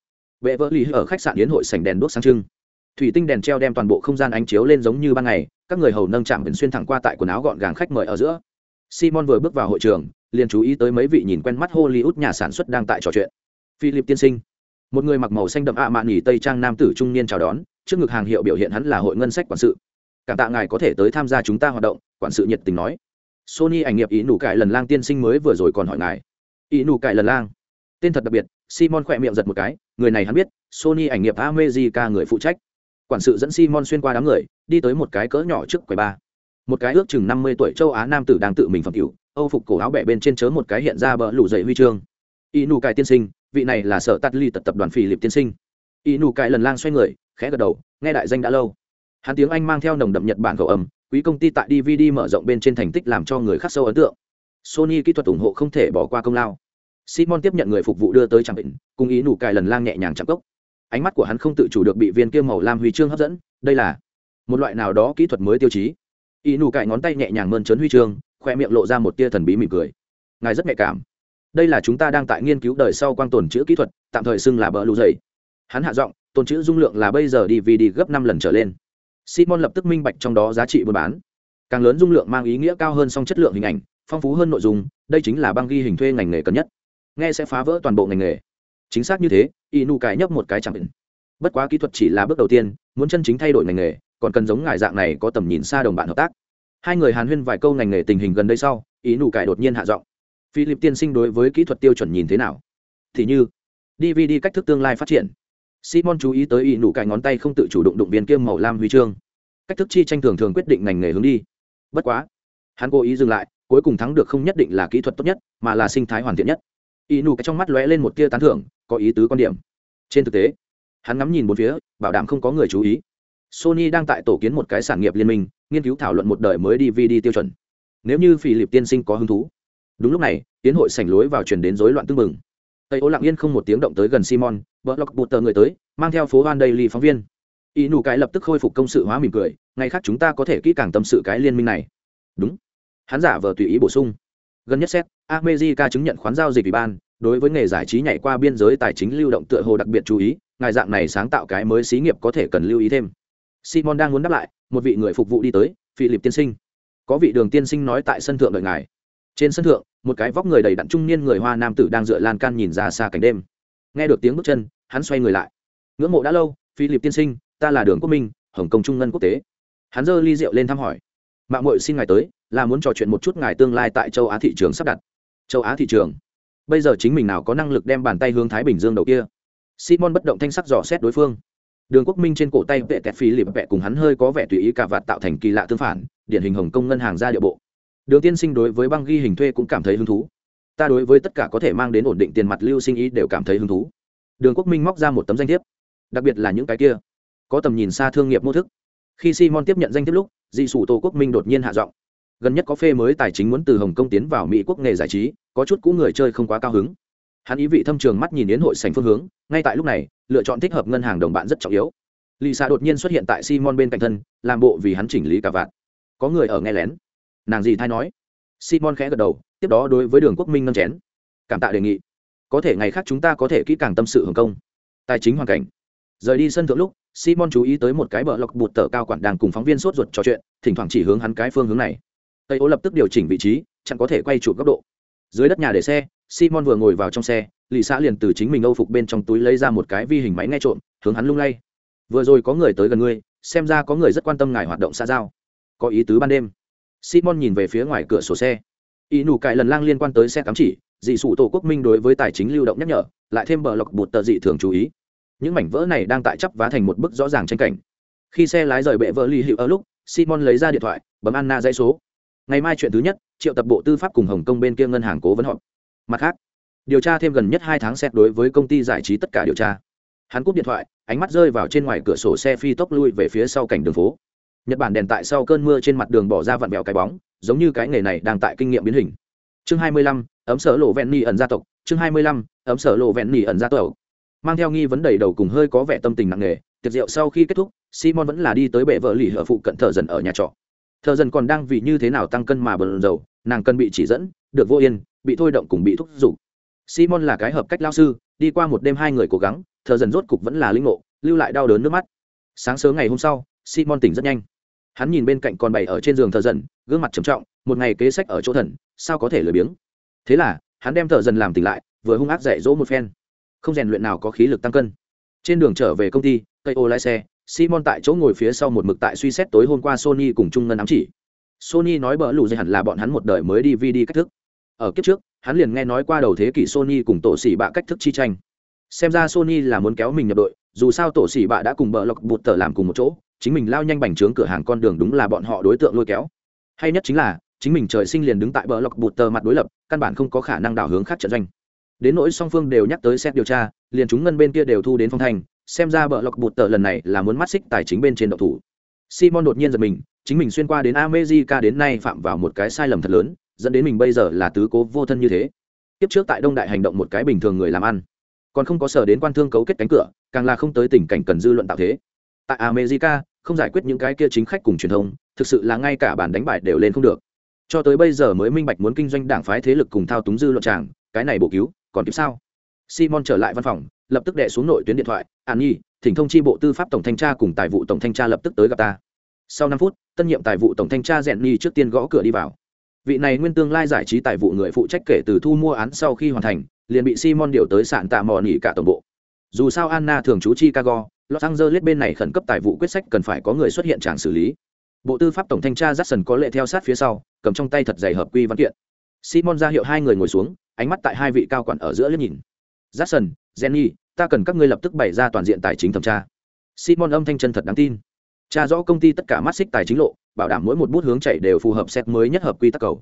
Vệ vỡ lý ở khách sạn yến hội sành đèn đốt sáng trưng. Thủy tinh đèn treo đem toàn bộ không gian ánh chiếu lên giống như ban ngày, các người hầu nâng chạm biển xuyên thẳng qua tại quần áo gọn gàng khách mời ở giữa. Simon vừa bước vào hội trường, liền chú ý tới mấy vị nhìn quen mắt hollywood nhà sản xuất đang tại trò chuyện. Philip tiên sinh. Một người mặc màu xanh đậm ạ à mạn nghỉ tây trang nam tử trung niên chào đón, trước ngực hàng hiệu biểu hiện hắn là hội ngân sách quản sự cảm tạ ngài có thể tới tham gia chúng ta hoạt động, quản sự nhiệt tình nói. Sony ảnh nghiệp ý nụ cải lần lang tiên sinh mới vừa rồi còn hỏi ngài. Ý nụ cải lần lang. Tên thật đặc biệt, simon khỏe miệng giật một cái, người này hắn biết, sony ảnh nghiệp america người phụ trách. Quản sự dẫn simon xuyên qua đám người, đi tới một cái cỡ nhỏ trước quầy ba một cái ước chừng năm mươi tuổi châu á nam tử đang tự mình phẩm cựu âu phục cổ áo bẻ bên trên chớ một cái hiện ra bờ lủ dậy huy chương. Y nụ cải tiên sinh, vị này là sở tắt ly tật tập đoàn phì liệp tiên sinh. Y nụ cải lần lang xoay người, khẽ gật đầu, nghe đại danh đã lâu hắn tiếng anh mang theo nồng đậm nhật bản khẩu âm, quý công ty tại dvd mở rộng bên trên thành tích làm cho người khác sâu ấn tượng. Sony kỹ thuật ủng hộ không thể bỏ qua công lao. Simon tiếp nhận người phục vụ đưa tới trạm bệnh, cùng ý nụ cài lần lang nhẹ nhàng chạm cốc. Ánh mắt của hắn không tự chủ được bị viên kim màu lam huy chương hấp dẫn, đây là một loại nào đó kỹ thuật mới tiêu chí. Ý nụ cài ngón tay nhẹ nhàng mơn trớn huy chương, khoe miệng lộ ra một tia thần bí mỉm cười. Ngài rất nhạy cảm. Đây là chúng ta đang tại nghiên cứu đời sau quang tồn chữ kỹ thuật, tạm thời xưng là bờ lù dày. Hắn hạ giọng, tồn chữ dung lượng là bây giờ dvd gấp năm lần trở lên simon lập tức minh bạch trong đó giá trị buôn bán. Càng lớn dung lượng mang ý nghĩa cao hơn song chất lượng hình ảnh, phong phú hơn nội dung, đây chính là băng ghi hình thuê ngành nghề cần nhất. Nghe sẽ phá vỡ toàn bộ ngành nghề. Chính xác như thế, inu cải nhấp một cái chẳng định. Bất quá kỹ thuật chỉ là bước đầu tiên, muốn chân chính thay đổi ngành nghề, còn cần giống ngài dạng này có tầm nhìn xa đồng bạn hợp tác. Hai người hàn huyên vài câu ngành nghề tình hình gần đây sau ý nụ cải đột nhiên hạ giọng. Philip tiên sinh đối với kỹ thuật tiêu chuẩn nhìn thế nào? Thì như dvd cách thức tương lai phát triển simon chú ý tới y nụ cài ngón tay không tự chủ động đụng viên kiêm màu lam huy chương. Cách thức chi tranh thường thường quyết định ngành nghề hướng đi. Bất quá, hắn cố ý dừng lại, cuối cùng thắng được không nhất định là kỹ thuật tốt nhất, mà là sinh thái hoàn thiện nhất. Y nụ cái trong mắt lóe lên một tia tán thưởng, có ý tứ quan điểm. Trên thực tế, hắn ngắm nhìn bốn phía, bảo đảm không có người chú ý. Sony đang tại tổ kiến một cái sản nghiệp liên minh, nghiên cứu thảo luận một đời mới dvd tiêu chuẩn. Nếu như Philip tiên sinh có hứng thú. Đúng lúc này, tiến hội sảnh lối vào truyền đến rối loạn tương mừng tây ô lặng yên không một tiếng động tới gần simon, vợ lọc bụt tờ người tới, mang theo phố hoan ly phóng viên. Y nụ cái lập tức khôi phục công sự hóa mỉm cười, ngày khác chúng ta có thể kỹ càng tâm sự cái liên minh này. Đúng. Hắn giả vờ tùy ý bổ sung. Gần nhất xét armezika chứng nhận khoán giao dịch ủy ban, đối với nghề giải trí nhảy qua biên giới tài chính lưu động tựa hồ đặc biệt chú ý, ngài dạng này sáng tạo cái mới xí nghiệp có thể cần lưu ý thêm. Simon đang muốn đáp lại, một vị người phục vụ đi tới, philip tiên sinh. Có vị đường tiên sinh nói tại sân thượng đợi ngài trên sân thượng, một cái vóc người đầy đặn trung niên người hoa nam tử đang dựa lan can nhìn ra xa cảnh đêm. Nghe được tiếng bước chân, hắn xoay người lại. Ngưỡng mộ đã lâu, philip tiên sinh, ta là đường quốc minh, hồng kông trung ngân quốc tế. Hắn giơ ly rượu lên thăm hỏi. Mạng mội xin ngài tới, là muốn trò chuyện một chút ngài tương lai tại châu á thị trường sắp đặt. Châu á thị trường. Bây giờ chính mình nào có năng lực đem bàn tay hướng thái bình dương đầu kia? Simon bất động thanh sắc dò xét đối phương. Đường quốc minh trên cổ tay vệ tẹt phí lịp vẹ cùng hắn hơi có vẻ tùy ý cả vạt tạo thành kỳ lạ tương phản, điển hình hồng kông ngân hàng ra địa bộ đường tiên sinh đối với băng ghi hình thuê cũng cảm thấy hứng thú. Ta đối với tất cả có thể mang đến ổn định tiền mặt lưu sinh ý đều cảm thấy hứng thú. Đường quốc minh móc ra một tấm danh thiếp, đặc biệt là những cái kia. Có tầm nhìn xa thương nghiệp mô thức. Khi simon tiếp nhận danh thiếp lúc, dị sủ tổ quốc minh đột nhiên hạ giọng. Gần nhất có phê mới tài chính muốn từ hồng kông tiến vào mỹ quốc nghề giải trí, có chút cũ người chơi không quá cao hứng. Hắn ý vị thâm trường mắt nhìn đến hội sành phương hướng, ngay tại lúc này, lựa chọn thích hợp ngân hàng đồng bạn rất trọng yếu. Lì xạ đột nhiên xuất hiện tại simon bên cạnh thân, làm bộ vì hắn chỉnh lý cả vạn. Có người ở nghe lén nàng gì thay nói. Simon khẽ gật đầu, tiếp đó đối với đường quốc minh nâng chén. Cảm tạ đề nghị. Có thể ngày khác chúng ta có thể kỹ càng tâm sự hồng công. tài chính hoàn cảnh. Rời đi sân thượng lúc, simon chú ý tới một cái bờ lọc bụt tờ cao quản đang cùng phóng viên sốt ruột trò chuyện, thỉnh thoảng chỉ hướng hắn cái phương hướng này. Tây ố lập tức điều chỉnh vị trí, chẳng có thể quay chụp góc độ. Dưới đất nhà để xe, simon vừa ngồi vào trong xe, lì xã liền từ chính mình âu phục bên trong túi lấy ra một cái vi hình máy nghe trộm, hướng hắn lung lay. Vừa rồi có người tới gần ngươi, xem ra có người rất quan tâm ngài hoạt động xa giao. Có ý tứ ban đêm simon nhìn về phía ngoài cửa sổ xe. Ý nụ cải lần lang liên quan tới xe cắm chỉ, dị sụ tổ quốc minh đối với tài chính lưu động nhắc nhở, lại thêm bờ lọc bột tờ dị thường chú ý. Những mảnh vỡ này đang tại chấp vá thành một bức rõ ràng tranh cảnh. Khi xe lái rời bệ vỡ ly hiệu ở lúc, simon lấy ra điện thoại, bấm anna dãy số. Ngày mai chuyện thứ nhất, triệu tập bộ tư pháp cùng hồng kông bên kia ngân hàng cố vấn họp. Mặt khác, điều tra thêm gần nhất hai tháng xét đối với công ty giải trí tất cả điều tra. Hắn cúp điện thoại, ánh mắt rơi vào trên ngoài cửa sổ xe phi tốc lui về phía sau cảnh đường phố nhật bản đèn tại sau cơn mưa trên mặt đường bỏ ra vặn vẹo cái bóng giống như cái nghề này đang tại kinh nghiệm biến hình. Chương 25, ấm sở lộ vẹn nỉ ẩn gia tộc. Chương 25, ấm sở lộ vẹn nỉ ẩn gia tộc. Mang theo nghi vấn đầy đầu cùng hơi có vẻ tâm tình nặng nề tiệc rượu sau khi kết thúc simon vẫn là đi tới bệ vợ lì hở phụ cận thợ dần ở nhà trọ. Thợ dần còn đang vì như thế nào tăng cân mà bần dầu nàng cần bị chỉ dẫn được vô yên bị thôi động cùng bị thúc giục. Simon là cái hợp cách lao sư đi qua một đêm hai người cố gắng thợ dần rốt cục vẫn là linh ngộ lưu lại đau đớn nước mắt. Sáng sớm ngày hôm sau simon tỉnh rất nhanh hắn nhìn bên cạnh con bày ở trên giường thợ dần, gương mặt trầm trọng, một ngày kế sách ở chỗ thần, sao có thể lười biếng? Thế là, hắn đem thợ dần làm tỉnh lại, vừa hung ác dạy dỗ một phen. Không rèn luyện nào có khí lực tăng cân. Trên đường trở về công ty cây ô lái xe, simon tại chỗ ngồi phía sau một mực tại suy xét tối hôm qua sony cùng trung ngân ám chỉ. Sony nói bỡ lù dây hẳn là bọn hắn một đời mới đi vi đi cách thức. Ở kiếp trước, hắn liền nghe nói qua đầu thế kỷ sony cùng tổ xỉ bạ cách thức chi tranh. Xem ra sony là muốn kéo mình nhập đội, dù sao tổ xỉ bạ đã cùng bờ lọc bụt tờ làm cùng một chỗ chính mình lao nhanh bành trướng cửa hàng con đường đúng là bọn họ đối tượng lôi kéo. Hay nhất chính là, chính mình trời sinh liền đứng tại bờ lọc bụt tờ mặt đối lập, căn bản không có khả năng đảo hướng khác trận doanh. Đến nỗi song phương đều nhắc tới xét điều tra, liền chúng ngân bên kia đều thu đến phong thành xem ra bờ lọc bụt tờ lần này là muốn mắt xích tài chính bên trên độc thủ. Simon đột nhiên giật mình, chính mình xuyên qua đến amejica đến nay phạm vào một cái sai lầm thật lớn, dẫn đến mình bây giờ là tứ cố vô thân như thế. Tiếp trước tại đông đại hành động một cái bình thường người làm ăn, còn không có sở đến quan thương cấu kết cánh cửa, càng là không tới tình cảnh cần dư luận tạo thế tại america, không giải quyết những cái kia chính khách cùng truyền thông, thực sự là ngay cả bản đánh bại đều lên không được. Cho tới bây giờ mới minh bạch muốn kinh doanh đảng phái thế lực cùng thao túng dư luận tràng, cái này bổ cứu, còn kịp sao? Simon trở lại văn phòng, lập tức đệ xuống nội tuyến điện thoại. An nhi, thỉnh thông chi bộ tư pháp tổng thanh tra cùng tài vụ tổng thanh tra lập tức tới gặp ta. Sau năm phút, tân nhiệm tài vụ tổng thanh tra rèn nhi trước tiên gõ cửa đi vào. Vị này nguyên tương lai giải trí tài vụ người phụ trách kể từ thu mua án sau khi hoàn thành, liền bị simon điều tới sạn tạ mò nỉ cả tổng bộ. Dù sao anna thường trú chicago los angeles bên này khẩn cấp tài vụ quyết sách cần phải có người xuất hiện tràng xử lý. Bộ tư pháp tổng thanh tra jackson có lệ theo sát phía sau, cầm trong tay thật dày hợp quy văn kiện. Simon ra hiệu hai người ngồi xuống, ánh mắt tại hai vị cao quản ở giữa liếc nhìn. Jackson, jenny, ta cần các ngươi lập tức bày ra toàn diện tài chính thẩm tra. Simon âm thanh chân thật đáng tin. Tra rõ công ty tất cả mắt xích tài chính lộ, bảo đảm mỗi một bút hướng chạy đều phù hợp xét mới nhất hợp quy tắc cầu.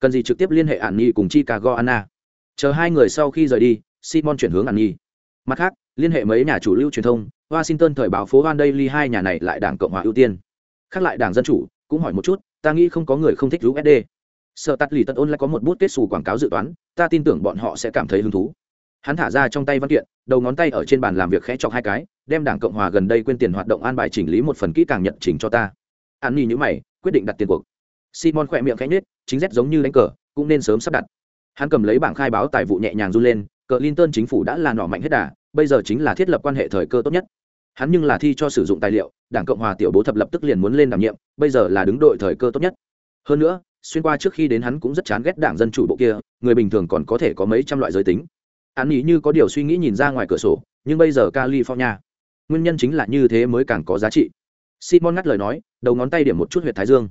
Cần gì trực tiếp liên hệ Annie cùng chicago anna. Chờ hai người sau khi rời đi, simon chuyển hướng Annie. mặt khác, liên hệ mấy nhà chủ lưu truyền thông washington thời báo phố van daily hai nhà này lại đảng cộng hòa ưu tiên. Khác lại đảng dân chủ, cũng hỏi một chút, ta nghĩ không có người không thích usd sợ tắt lì tận ôn lại có một bút kết xù quảng cáo dự toán, ta tin tưởng bọn họ sẽ cảm thấy hứng thú. Hắn thả ra trong tay văn kiện, đầu ngón tay ở trên bàn làm việc khẽ chọc hai cái, đem đảng cộng hòa gần đây quên tiền hoạt động an bài chỉnh lý một phần kỹ càng nhận chỉnh cho ta. An nhi nhữ mày, quyết định đặt tiền cuộc. Simon khỏe miệng khẽ nhết chính rét giống như đánh cờ, cũng nên sớm sắp đặt. Hắn cầm lấy bảng khai báo tài vụ nhẹ nhàng run lên cờ linton chính phủ đã là nọ mạnh hết đà bây giờ chính là thiết lập quan hệ thời cơ tốt nhất. Hắn nhưng là thi cho sử dụng tài liệu, đảng cộng hòa tiểu bố thập lập tức liền muốn lên đảm nhiệm, bây giờ là đứng đội thời cơ tốt nhất. Hơn nữa, xuyên qua trước khi đến hắn cũng rất chán ghét đảng dân chủ bộ kia, người bình thường còn có thể có mấy trăm loại giới tính. Hắn nghĩ như có điều suy nghĩ nhìn ra ngoài cửa sổ, nhưng bây giờ california, nguyên nhân chính là như thế mới càng có giá trị. Simon ngắt lời nói, đầu ngón tay điểm một chút huyệt thái dương.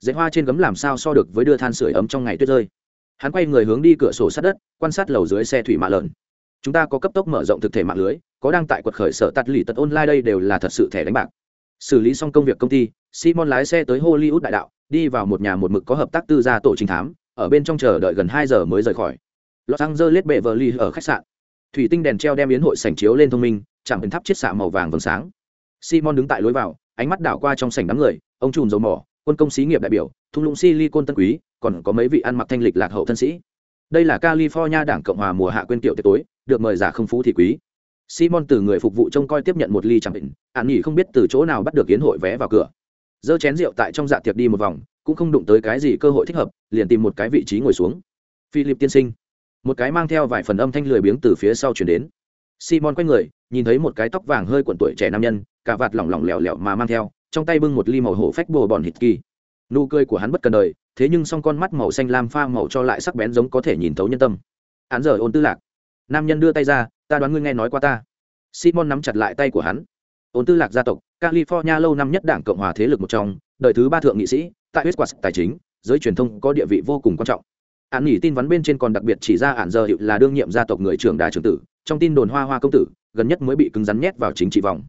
Dãy hoa trên gấm làm sao so được với đưa than sửa ấm trong ngày tuyết rơi. Hắn quay người hướng đi cửa sổ sát đất, quan sát lầu dưới xe thủy mạ lợn chúng ta có cấp tốc mở rộng thực thể mạng lưới, có đang tại quật khởi sở tắt lì tật online đây đều là thật sự thẻ đánh bạc. Xử lý xong công việc công ty, simon lái xe tới hollywood đại đạo, đi vào một nhà một mực có hợp tác tư gia tổ trình thám, ở bên trong chờ đợi gần hai giờ mới rời khỏi. Los angeles bệ vờ ly ở khách sạn. Thủy tinh đèn treo đem yến hội sảnh chiếu lên thông minh chạm hình tháp chiết xạ màu vàng vầng sáng. Simon đứng tại lối vào, ánh mắt đảo qua trong sảnh đám người, ông trùm dầu mỏ, quân công xí nghiệp đại biểu, thung lũng silicon tân quý, còn có mấy vị ăn mặc thanh lịch lạc hậu thân sĩ. Đây là california đảng cộng hòa mùa hạ quên tiểu tiệc tối được mời giả không phú thì quý. Simon từ người phục vụ trông coi tiếp nhận một ly chẳng định, ạn nghỉ không biết từ chỗ nào bắt được yến hội vé vào cửa. Giơ chén rượu tại trong dạ tiệc đi một vòng, cũng không đụng tới cái gì cơ hội thích hợp, liền tìm một cái vị trí ngồi xuống. Philip tiên sinh. Một cái mang theo vài phần âm thanh lười biếng từ phía sau chuyển đến. Simon quay người, nhìn thấy một cái tóc vàng hơi cuộn tuổi trẻ nam nhân cả vạt lỏng lỏng lẻo lẻo mà mang theo, trong tay bưng một ly màu hổ phách bồ bòn hít kỳ. Nụ cười của hắn bất cần đời, thế nhưng song con mắt màu xanh lam pha màu cho lại sắc bén giống có thể nhìn thấu nhân tâm. Hắn giờ ôn tư lạc nam nhân đưa tay ra, ta đoán ngươi nghe nói qua ta. Simon nắm chặt lại tay của hắn. Ôn tư lạc gia tộc, california lâu năm nhất đảng cộng hòa thế lực một trong, đời thứ ba thượng nghị sĩ, tại huyết quạt tài chính, giới truyền thông có địa vị vô cùng quan trọng. Án nghỉ tin vắn bên trên còn đặc biệt chỉ ra ản giờ hiệu là đương nhiệm gia tộc người trưởng đà trưởng tử, trong tin đồn hoa hoa công tử, gần nhất mới bị cứng rắn nhét vào chính trị vòng.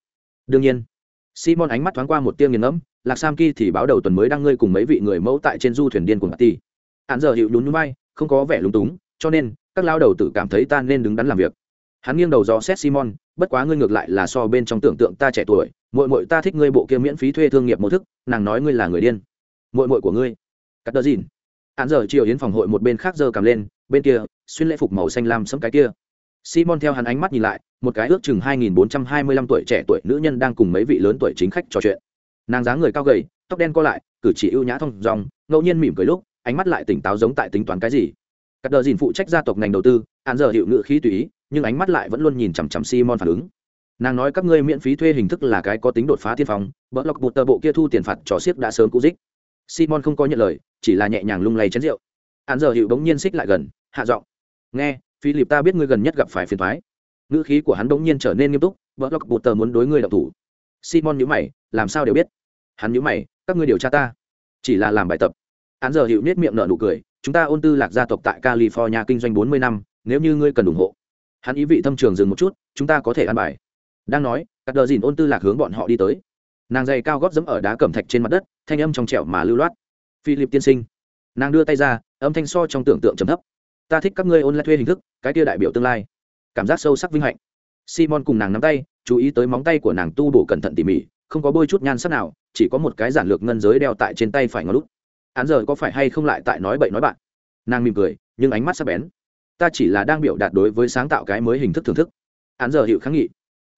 Đương nhiên, simon ánh mắt thoáng qua một tiêu nghiền ngẫm, lạc sam ki thì báo đầu tuần mới đang ngươi cùng mấy vị người mẫu tại trên du thuyền điên của ti ản giờ hiệu nhún núi bay không có vẻ lúng túng, cho nên các lao đầu tử cảm thấy ta nên đứng đắn làm việc. Hắn nghiêng đầu dò xét simon, bất quá ngươi ngược lại là so bên trong tưởng tượng ta trẻ tuổi mội mội ta thích ngươi bộ kia miễn phí thuê thương nghiệp mô thức, nàng nói ngươi là người điên. Mội mội của ngươi. Cắt đỡ dìn. Hắn giờ chiều yến phòng hội một bên khác giờ cầm lên, bên kia, xuyên lễ phục màu xanh lam sẫm cái kia. Simon theo hắn ánh mắt nhìn lại, một cái ước chừng 2425 tuổi trẻ tuổi nữ nhân đang cùng mấy vị lớn tuổi chính khách trò chuyện. Nàng dáng người cao gầy, tóc đen co lại, cử chỉ ưu nhã thông dòng, ngẫu nhiên mỉm cười lúc, ánh mắt lại tỉnh táo giống tại tính toán cái gì cắt đờ dìn phụ trách gia tộc ngành đầu tư hắn giờ hiệu ngự khí tùy ý, nhưng ánh mắt lại vẫn luôn nhìn chằm chằm simon phản ứng. Nàng nói các ngươi miễn phí thuê hình thức là cái có tính đột phá tiên phong, bỡ lọc bụt tờ bộ kia thu tiền phạt trò xiếc đã sớm cũ dích. Simon không có nhận lời, chỉ là nhẹ nhàng lung lay chén rượu. Hắn giờ hiệu bỗng nhiên xích lại gần, hạ giọng. Nghe, philip ta biết ngươi gần nhất gặp phải phiền thoái ngữ khí của hắn bỗng nhiên trở nên nghiêm túc, bỡ lọc bụt tờ muốn đối ngươi đậu thủ. Simon nhữ mày, làm sao đều biết? Hắn nhữ mày, các ngươi điều tra ta, chỉ là làm bài tập. Hắn giờ hiệu nết miệng nở nụ cười chúng ta ôn tư lạc gia tộc tại california kinh doanh bốn mươi năm, nếu như ngươi cần ủng hộ, hắn ý vị thâm trường dừng một chút, chúng ta có thể ăn bài. Đang nói các đờ dìn ôn tư lạc hướng bọn họ đi tới. Nàng dày cao gót dẫm ở đá cẩm thạch trên mặt đất, thanh âm trong trẻo mà lưu loát. Philip tiên sinh. Nàng đưa tay ra, âm thanh so trong tưởng tượng trầm thấp. Ta thích các ngươi ôn lại thuê hình thức, cái kia đại biểu tương lai. Cảm giác sâu sắc vinh hạnh. Simon cùng nàng nắm tay, chú ý tới móng tay của nàng tu bổ cẩn thận tỉ mỉ, không có bôi chút nhan sắc nào, chỉ có một cái giản lược ngân giới đeo tại trên tay phải ngón lút Án giờ có phải hay không lại tại nói bậy nói bạn? Nàng mỉm cười, nhưng ánh mắt sắc bén. Ta chỉ là đang biểu đạt đối với sáng tạo cái mới hình thức thưởng thức. Án giờ hiệu kháng nghị.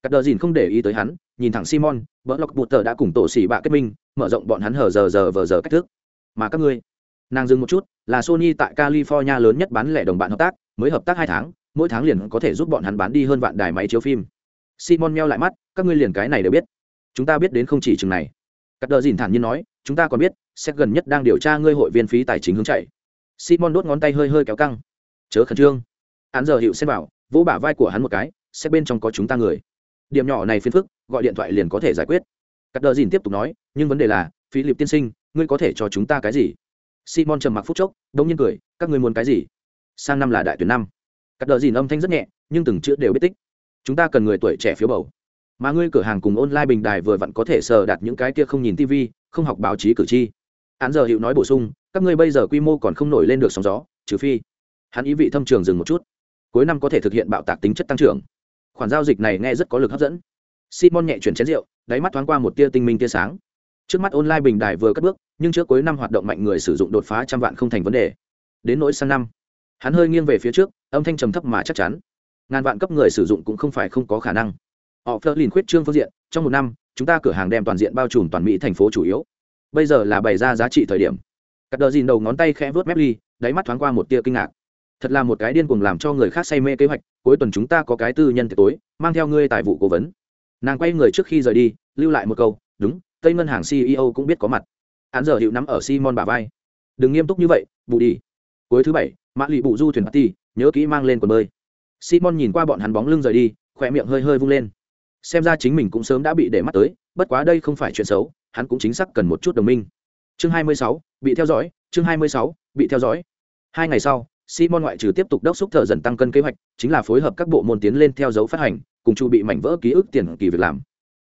Cắt đờ dìn không để ý tới hắn, nhìn thẳng simon vợ lọc bụt tờ đã cùng tổ xỉ bạ kết minh, mở rộng bọn hắn hở giờ giờ vờ giờ cách thức. Mà các ngươi, nàng dừng một chút, là sony tại california lớn nhất bán lẻ đồng bạn hợp tác, mới hợp tác hai tháng, mỗi tháng liền có thể giúp bọn hắn bán đi hơn vạn đài máy chiếu phim. Simon meo lại mắt, các ngươi liền cái này đều biết. Chúng ta biết đến không chỉ chừng này cắt đờ dìn thản nhiên nói, chúng ta còn biết xét gần nhất đang điều tra ngươi hội viên phí tài chính hướng chạy. Simon đốt ngón tay hơi hơi kéo căng. Chớ khẩn trương. Hắn giờ hiệu xem bảo, vỗ bả vai của hắn một cái xét bên trong có chúng ta người. Điểm nhỏ này phiền phức, gọi điện thoại liền có thể giải quyết. Cắt đờ dìn tiếp tục nói, nhưng vấn đề là, philip tiên sinh, ngươi có thể cho chúng ta cái gì? Simon trầm mặc phút chốc đông nhiên cười, các ngươi muốn cái gì? Sang năm là đại tuyển năm. Cắt đờ dìn âm thanh rất nhẹ, nhưng từng chữ đều biết tích. Chúng ta cần người tuổi trẻ phiếu bầu mà ngươi cửa hàng cùng online bình đài vừa vặn có thể sờ đặt những cái kia không nhìn tv không học báo chí cử tri. Án giờ hiệu nói bổ sung, các ngươi bây giờ quy mô còn không nổi lên được sóng gió, trừ phi hắn ý vị thâm trường dừng một chút. Cuối năm có thể thực hiện bạo tạc tính chất tăng trưởng. Khoản giao dịch này nghe rất có lực hấp dẫn. Simon nhẹ chuyển chén rượu, đáy mắt thoáng qua một tia tinh minh tia sáng. Trước mắt online bình đài vừa cất bước, nhưng trước cuối năm hoạt động mạnh người sử dụng đột phá trăm vạn không thành vấn đề. Đến nỗi sang năm, hắn hơi nghiêng về phía trước, âm thanh trầm thấp mà chắc chắn. Ngàn vạn cấp người sử dụng cũng không phải không có khả năng họ phơ lìn khuyết trương phương diện, trong một năm, chúng ta cửa hàng đem toàn diện bao trùm toàn mỹ thành phố chủ yếu. Bây giờ là bày ra giá trị thời điểm. Cắt đờ dìn đầu ngón tay khẽ vớt mép ly, đáy mắt thoáng qua một tia kinh ngạc. Thật là một cái điên cuồng làm cho người khác say mê kế hoạch, cuối tuần chúng ta có cái tư nhân tối, mang theo ngươi tài vụ cố vấn. Nàng quay người trước khi rời đi, lưu lại một câu, đúng, tây ngân hàng ceo cũng biết có mặt. Hắn giờ hiệu nắm ở simon bà vai. Đừng nghiêm túc như vậy, bù đi. Cuối thứ bảy, mã lụy bụ du thuyền party, nhớ kỹ mang lên quần bơi. Simon nhìn qua bọn hắn bóng lưng rời đi khỏe miệng hơi hơi vung lên xem ra chính mình cũng sớm đã bị để mắt tới bất quá đây không phải chuyện xấu hắn cũng chính xác cần một chút đồng minh. Chương 26, bị theo dõi chương 26, bị theo dõi. Hai ngày sau simon ngoại trừ tiếp tục đốc xúc thợ dần tăng cân kế hoạch chính là phối hợp các bộ môn tiến lên theo dấu phát hành cùng chu bị mảnh vỡ ký ức tiền kỳ việc làm.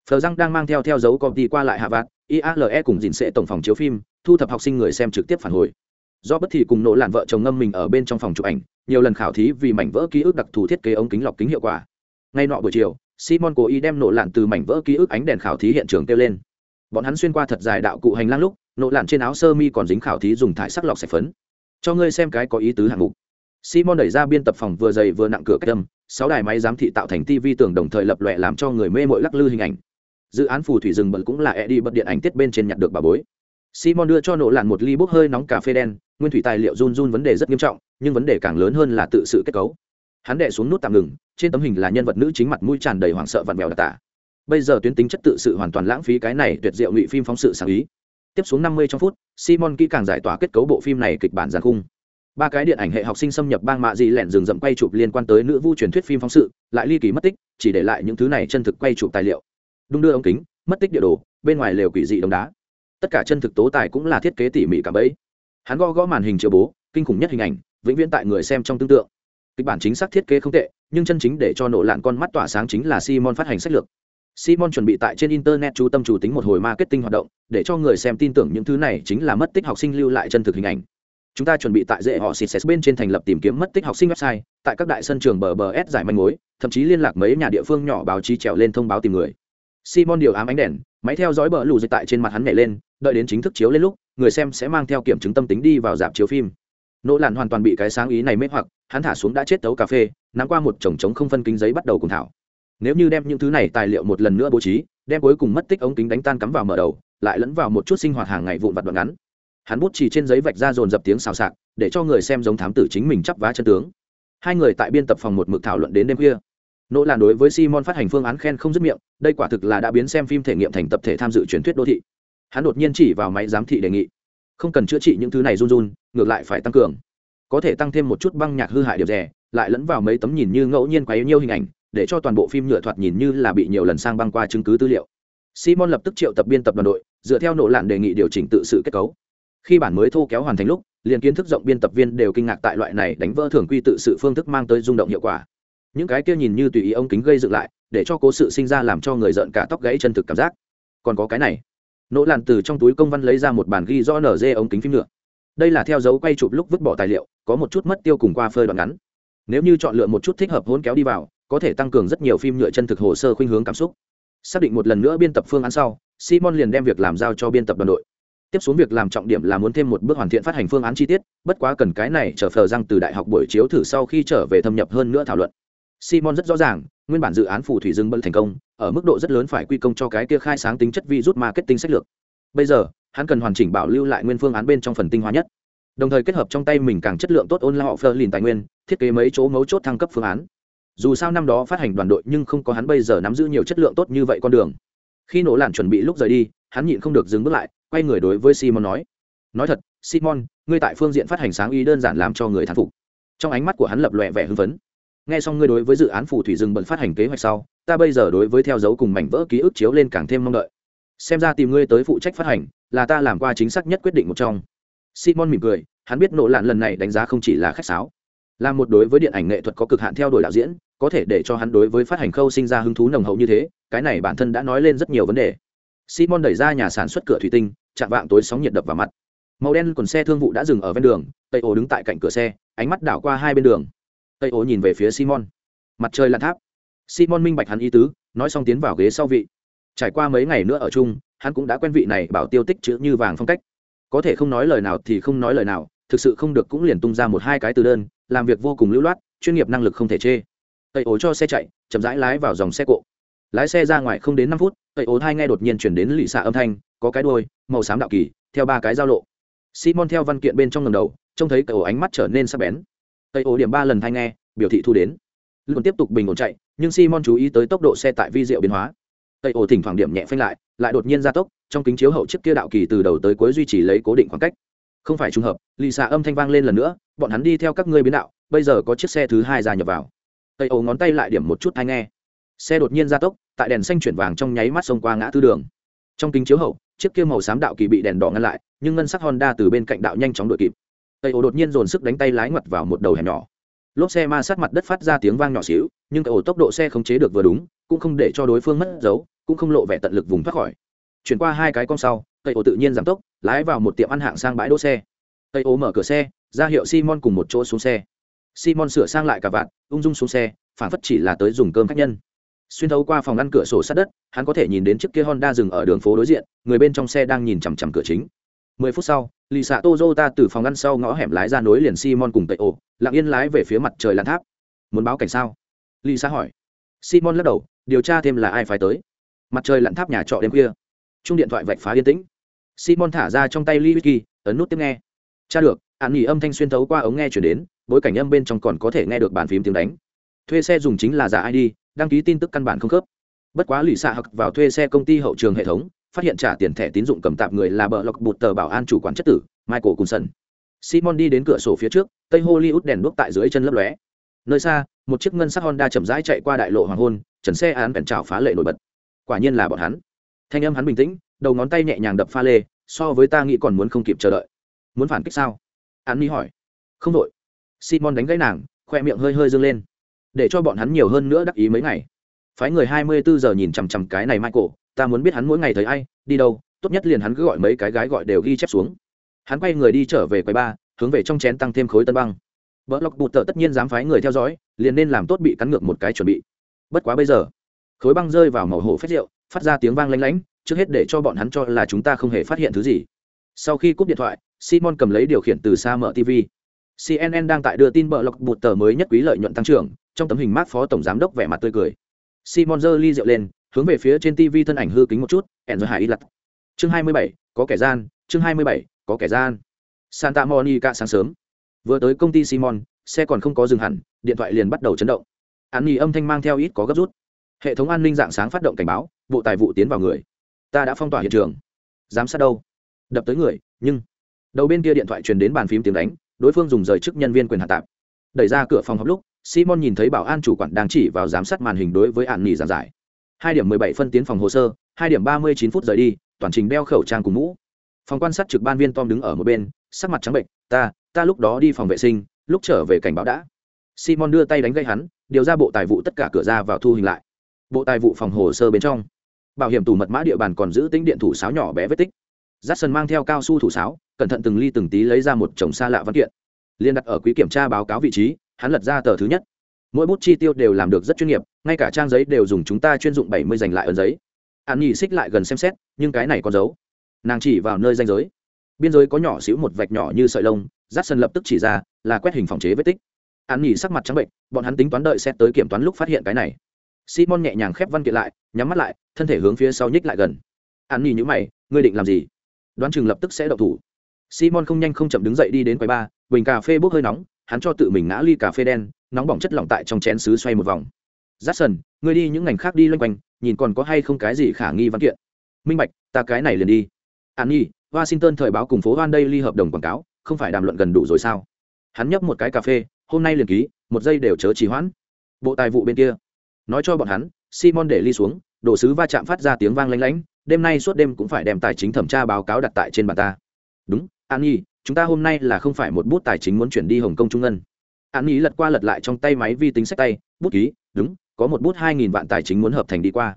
Phờ răng đang mang theo theo dấu công ty qua lại hạ vạt iale cùng dình sẽ tổng phòng chiếu phim thu thập học sinh người xem trực tiếp phản hồi. Do bất thì cùng nỗ lạn vợ chồng ngâm mình ở bên trong phòng chụp ảnh nhiều lần khảo thí vì mảnh vỡ ký ức đặc thù thiết kế ống kính lọc kính hiệu quả. Ngay nọ buổi chiều simon cố ý đem nổ lạn từ mảnh vỡ ký ức ánh đèn khảo thí hiện trường kêu lên. Bọn hắn xuyên qua thật dài đạo cụ hành lang lúc, nổ lạn trên áo sơ mi còn dính khảo thí dùng thải sắc lọc sạch phấn. Cho ngươi xem cái có ý tứ hạng mục. Simon đẩy ra biên tập phòng vừa dày vừa nặng cửa cách âm, sáu đài máy giám thị tạo thành tv tường đồng thời lập lòe làm cho người mê mội lắc lư hình ảnh. Dự án phù thủy rừng bật cũng là e đi bật điện ảnh tiết bên trên nhặt được bà bối. Simon đưa cho nổ lạn một ly bốc hơi nóng cà phê đen, nguyên thủy tài liệu run run vấn đề rất nghiêm trọng, nhưng vấn đề càng lớn hơn là tự sự kết cấu hắn đệ xuống nút tạm ngừng, trên tấm hình là nhân vật nữ chính mặt mũi tràn đầy hoảng sợ vặn vẹo đặc tả. Bây giờ tuyến tính chất tự sự hoàn toàn lãng phí cái này tuyệt diệu ngụy phim phóng sự sáng ý. Tiếp xuống năm mươi trong phút, simon kỹ càng giải tỏa kết cấu bộ phim này kịch bản giàn khung. Ba cái điện ảnh hệ học sinh xâm nhập bang mạ dị lẻn rừng rậm quay chụp liên quan tới nữ vu truyền thuyết phim phóng sự, lại ly kỳ mất tích, chỉ để lại những thứ này chân thực quay chụp tài liệu. Đung đưa ống kính, mất tích địa đồ, bên ngoài lều quỷ dị đông đá. Tất cả chân thực tố tài cũng là thiết kế tỉ mỉ cả bấy hắn gõ gõ màn hình chiều bố, kinh khủng nhất hình ảnh, vĩnh viễn tại người xem trong tương tượng kịch bản chính xác thiết kế không tệ, nhưng chân chính để cho nổ lạn con mắt tỏa sáng chính là simon phát hành sách lược. Simon chuẩn bị tại trên internet chú tâm chủ tính một hồi marketing hoạt động, để cho người xem tin tưởng những thứ này chính là mất tích học sinh lưu lại chân thực hình ảnh. Chúng ta chuẩn bị tại dễ họ xịt bên trên thành lập tìm kiếm mất tích học sinh website, tại các đại sân trường bờ bờ s giải manh mối, thậm chí liên lạc mấy nhà địa phương nhỏ báo chí trèo lên thông báo tìm người. Simon điều ám ánh đèn, máy theo dõi bờ lù dịch tại trên mặt hắn nhảy lên, đợi đến chính thức chiếu lên lúc, người xem sẽ mang theo kiểm chứng tâm tính đi vào dạp chiếu phim. Nỗ lặn hoàn toàn bị cái sáng ý này mê hoặc hắn thả xuống đã chết tấu cà phê, nắm qua một chồng trống không phân kính giấy bắt đầu cùng thảo. Nếu như đem những thứ này tài liệu một lần nữa bố trí, đem cuối cùng mất tích ống kính đánh tan cắm vào mở đầu, lại lẫn vào một chút sinh hoạt hàng ngày vụn vặt đoạn ngắn. Hắn bút chỉ trên giấy vạch ra dồn dập tiếng xào xạc, để cho người xem giống thám tử chính mình chắp vá chân tướng. Hai người tại biên tập phòng một mực thảo luận đến đêm khuya. Nỗ là đối với simon phát hành phương án khen không dứt miệng, đây quả thực là đã biến xem phim thể nghiệm thành tập thể tham dự truyền thuyết đô thị. Hắn đột nhiên chỉ vào máy giám thị đề nghị. Không cần chữa trị những thứ này run run, ngược lại phải tăng cường có thể tăng thêm một chút băng nhạc hư hại điệp rẻ lại lẫn vào mấy tấm nhìn như ngẫu nhiên quấy nhiêu hình ảnh, để cho toàn bộ phim nhựa thoạt nhìn như là bị nhiều lần sang băng qua chứng cứ tư liệu. Simon lập tức triệu tập biên tập đoàn đội, dựa theo nỗ lạn đề nghị điều chỉnh tự sự kết cấu. Khi bản mới thô kéo hoàn thành lúc, liền kiến thức rộng biên tập viên đều kinh ngạc tại loại này đánh vỡ thường quy tự sự phương thức mang tới rung động hiệu quả. Những cái kia nhìn như tùy ý ông kính gây dựng lại, để cho cố sự sinh ra làm cho người giận cả tóc gãy chân thực cảm giác. Còn có cái này. Nỗ làn từ trong túi công văn lấy ra một bản ghi do nở dê ống kính phim nữa đây là theo dấu quay chụp lúc vứt bỏ tài liệu có một chút mất tiêu cùng qua phơi đoạn ngắn. Nếu như chọn lựa một chút thích hợp hôn kéo đi vào, có thể tăng cường rất nhiều phim nhựa chân thực hồ sơ khuynh hướng cảm xúc. Xác định một lần nữa biên tập phương án sau, simon liền đem việc làm giao cho biên tập đoàn đội. Tiếp xuống việc làm trọng điểm là muốn thêm một bước hoàn thiện phát hành phương án chi tiết, bất quá cần cái này chờ phờ răng từ đại học buổi chiếu thử sau khi trở về thâm nhập hơn nữa thảo luận. Simon rất rõ ràng, nguyên bản dự án phù thủy dương bận thành công, ở mức độ rất lớn phải quy công cho cái kia khai sáng tính chất vi rút marketing sách lược. Bây giờ, hắn cần hoàn chỉnh bảo lưu lại nguyên phương án bên trong phần tinh hoa nhất đồng thời kết hợp trong tay mình càng chất lượng tốt ôn la họ phơ lìn tài nguyên, thiết kế mấy chỗ mấu chốt thăng cấp phương án. Dù sao năm đó phát hành đoàn đội nhưng không có hắn bây giờ nắm giữ nhiều chất lượng tốt như vậy con đường. Khi nổ làn chuẩn bị lúc rời đi, hắn nhịn không được dừng bước lại, quay người đối với simon nói. Nói thật, simon, ngươi tại phương diện phát hành sáng ý đơn giản làm cho người thán phục. Trong ánh mắt của hắn lập lòe vẻ hưng phấn. Nghe xong ngươi đối với dự án phù thủy rừng bận phát hành kế hoạch sau, ta bây giờ đối với theo dấu cùng mảnh vỡ ký ức chiếu lên càng thêm mong đợi. Xem ra tìm ngươi tới phụ trách phát hành là ta làm qua chính xác nhất quyết định một trong simon mỉm cười, hắn biết nộ lạn lần này đánh giá không chỉ là khách sáo. Là một đối với điện ảnh nghệ thuật có cực hạn theo đuổi đạo diễn, có thể để cho hắn đối với phát hành khâu sinh ra hứng thú nồng hậu như thế, cái này bản thân đã nói lên rất nhiều vấn đề. Simon đẩy ra nhà sản xuất cửa thủy tinh, chạm vạng tối sóng nhiệt đập vào mặt. Màu đen còn xe thương vụ đã dừng ở ven đường, tây ô đứng tại cạnh cửa xe, ánh mắt đảo qua hai bên đường. Tây ô nhìn về phía simon. Mặt trời lặn tháp. Simon minh bạch hắn ý tứ, nói xong tiến vào ghế sau vị. Trải qua mấy ngày nữa ở chung, hắn cũng đã quen vị này bảo tiêu tích chữ như vàng phong cách có thể không nói lời nào thì không nói lời nào, thực sự không được cũng liền tung ra một hai cái từ đơn, làm việc vô cùng lưu loát, chuyên nghiệp năng lực không thể chê. Tây ố cho xe chạy, chậm rãi lái vào dòng xe cộ. Lái xe ra ngoài không đến năm phút, tây ố hai nghe đột nhiên chuyển đến lì xạ âm thanh, có cái đôi màu xám đạo kỳ, theo ba cái giao lộ. Simon theo văn kiện bên trong ngầm đầu, trông thấy cậu ánh mắt trở nên sắc bén. Tây ố điểm ba lần thay nghe, biểu thị thu đến. Luôn tiếp tục bình ổn chạy, nhưng simon chú ý tới tốc độ xe tại vi diệu biến hóa tây ô thỉnh thoảng điểm nhẹ phanh lại lại đột nhiên gia tốc, trong kính chiếu hậu chiếc kia đạo kỳ từ đầu tới cuối duy trì lấy cố định khoảng cách. Không phải trùng hợp lì xạ âm thanh vang lên lần nữa, bọn hắn đi theo các ngươi biến đạo, bây giờ có chiếc xe thứ hai ra nhập vào. Tây ô ngón tay lại điểm một chút hay nghe. Xe đột nhiên gia tốc, tại đèn xanh chuyển vàng trong nháy mắt xông qua ngã tư đường. Trong kính chiếu hậu, chiếc kia màu xám đạo kỳ bị đèn đỏ ngăn lại, nhưng ngân sắc honda từ bên cạnh đạo nhanh chóng đuổi kịp. Tây ô đột nhiên dồn sức đánh tay lái ngoặt vào một đầu hẻm nhỏ. Lốp xe ma sát mặt đất phát ra tiếng vang nhỏ xíu, nhưng tây ô tốc độ xe không chế được vừa đúng, cũng không để cho đối phương mất dấu cũng không lộ vẻ tận lực vùng thoát khỏi. Chuyển qua hai cái con sau tây ô tự nhiên giảm tốc, lái vào một tiệm ăn hạng sang bãi đỗ xe. Tây ô mở cửa xe, ra hiệu simon cùng một chỗ xuống xe. Simon sửa sang lại cả vạn ung dung xuống xe, phản phất chỉ là tới dùng cơm khách nhân. Xuyên thấu qua phòng ngăn cửa sổ sát đất, hắn có thể nhìn đến chiếc kia honda dừng ở đường phố đối diện, người bên trong xe đang nhìn chằm chằm cửa chính. Mười phút sau lì xạ tozota từ phòng ngăn sau ngõ hẻm lái ra nối liền simon cùng tây ô lặng yên lái về phía mặt trời lan tháp. Muốn báo cảnh sao? Lì xạ hỏi. Simon lắc đầu, điều tra thêm là ai phải tới mặt trời lặn tháp nhà trọ đêm khuya. Chung điện thoại vạch phá yên tĩnh. Simon thả ra trong tay lee wiki ấn nút tiếp nghe. Cha được, ạn nghỉ âm thanh xuyên thấu qua ống nghe chuyển đến, bối cảnh âm bên trong còn có thể nghe được bàn phím tiếng đánh. Thuê xe dùng chính là giả id đăng ký tin tức căn bản không khớp. Bất quá lì xạ hặc vào thuê xe công ty hậu trường hệ thống, phát hiện trả tiền thẻ tín dụng cầm tạp người là bờ lọc bụt tờ bảo an chủ quản chất tử, michael cunson simon đi đến cửa sổ phía trước, tây hollywood đèn đuốc tại dưới chân lấp lóe. Nơi xa, một chiếc ngân sắc honda chậm rãi chạy qua đại lộ hoàng hôn, trần xe án bèn trào phá lệ nổi bật quả nhiên là bọn hắn. Thanh âm hắn bình tĩnh, đầu ngón tay nhẹ nhàng đập pha lê, so với ta nghĩ còn muốn không kịp chờ đợi. Muốn phản kích sao? An ni hỏi. Không đội. Simon đánh gãy nàng, khoe miệng hơi hơi dâng lên. Để cho bọn hắn nhiều hơn nữa đắc ý mấy ngày. Phái người hai mươi bốn giờ nhìn chằm chằm cái này michael, ta muốn biết hắn mỗi ngày thấy ai, đi đâu, tốt nhất liền hắn cứ gọi mấy cái gái gọi đều ghi chép xuống. Hắn quay người đi trở về quầy ba, hướng về trong chén tăng thêm khối tân băng. Vợ lộc bụt tợ tất nhiên dám phái người theo dõi, liền nên làm tốt bị cắn ngược một cái chuẩn bị. Bất quá bây giờ khối băng rơi vào màu hổ phết rượu phát ra tiếng vang lanh lánh trước hết để cho bọn hắn cho là chúng ta không hề phát hiện thứ gì. Sau khi cúp điện thoại simon cầm lấy điều khiển từ xa mở tv cnn đang tại đưa tin bờ lọc bụt tờ mới nhất quý lợi nhuận tăng trưởng trong tấm hình mát phó tổng giám đốc vẻ mặt tươi cười. Simon giơ ly rượu lên hướng về phía trên tv thân ảnh hư kính một chút ẻn rồi hải y lặt chương 27, có kẻ gian chương 27, có kẻ gian. Santa monica sáng sớm. Vừa tới công ty simon xe còn không có dừng hẳn điện thoại liền bắt đầu chấn động. An nghỉ âm thanh mang theo ít có gấp rút hệ thống an ninh dạng sáng phát động cảnh báo bộ tài vụ tiến vào người ta đã phong tỏa hiện trường giám sát đâu đập tới người nhưng đầu bên kia điện thoại truyền đến bàn phím tiếng đánh đối phương dùng rời chức nhân viên quyền hạ tạp đẩy ra cửa phòng họp lúc simon nhìn thấy bảo an chủ quản đang chỉ vào giám sát màn hình đối với an nghỉ giảng giải. Hai điểm mười bảy phân tiến phòng hồ sơ, hai điểm ba mươi chín phút rời đi, toàn trình đeo khẩu trang cùng mũ. Phòng quan sát trực ban viên tom đứng ở một bên, sắc mặt trắng bệnh, ta ta lúc đó đi phòng vệ sinh, lúc trở về cảnh báo đã. Simon đưa tay đánh gây hắn, điều ra bộ tài vụ tất cả cửa ra vào thu hình lại bộ tài vụ phòng hồ sơ bên trong. Bảo hiểm tủ mật mã địa bàn còn giữ tính điện thủ sáo nhỏ bé vết tích. J a mang theo cao su thủ sáo, cẩn thận từng ly từng tí lấy ra một chồng xa lạ văn kiện. Liên đặt ở quý kiểm tra báo cáo vị trí, hắn lật ra tờ thứ nhất. Mỗi bút chi tiêu đều làm được rất chuyên nghiệp, ngay cả trang giấy đều dùng chúng ta chuyên dụng bảy mươi dành lại ấn giấy. Hắn nhì xích lại gần xem xét, nhưng cái này còn giấu. nàng chỉ vào nơi danh giới. Biên giới có nhỏ xíu một vạch nhỏ như sợi lông j a lập tức chỉ ra là quét hình phòng chế vết tích. Hắn nhì sắc mặt trắng bệnh, bọn hắn tính toán đợi xét tới kiểm toán lúc phát hiện cái này simon nhẹ nhàng khép văn kiện lại, nhắm mắt lại, thân thể hướng phía sau nhích lại gần. An nhi nhữ mày, ngươi định làm gì? Đoán chừng lập tức sẽ đậu thủ. Simon không nhanh không chậm đứng dậy đi đến quầy ba bình cà phê bốc hơi nóng, hắn cho tự mình ngã ly cà phê đen, nóng bỏng chất lỏng tại trong chén xứ xoay một vòng. J a ngươi đi những ngành khác đi loanh quanh, nhìn còn có hay không cái gì khả nghi văn kiện. Minh bạch, ta cái này liền đi. An nhi washington thời báo cùng phố hoan đây ly hợp đồng quảng cáo, không phải đàm luận gần đủ rồi sao? Hắn nhấp một cái cà phê, hôm nay liền ký, một giây đều chớ trì hoãn. Bộ tài vụ bên kia nói cho bọn hắn, simon để ly xuống, đồ sứ va chạm phát ra tiếng vang lanh lánh đêm nay suốt đêm cũng phải đem tài chính thẩm tra báo cáo đặt tại trên bàn ta. Đúng, an nhi, chúng ta hôm nay là không phải một bút tài chính muốn chuyển đi hồng kông trung ngân. An nhi lật qua lật lại trong tay máy vi tính sách tay, bút ký, đúng, có một bút hai nghìn vạn tài chính muốn hợp thành đi qua.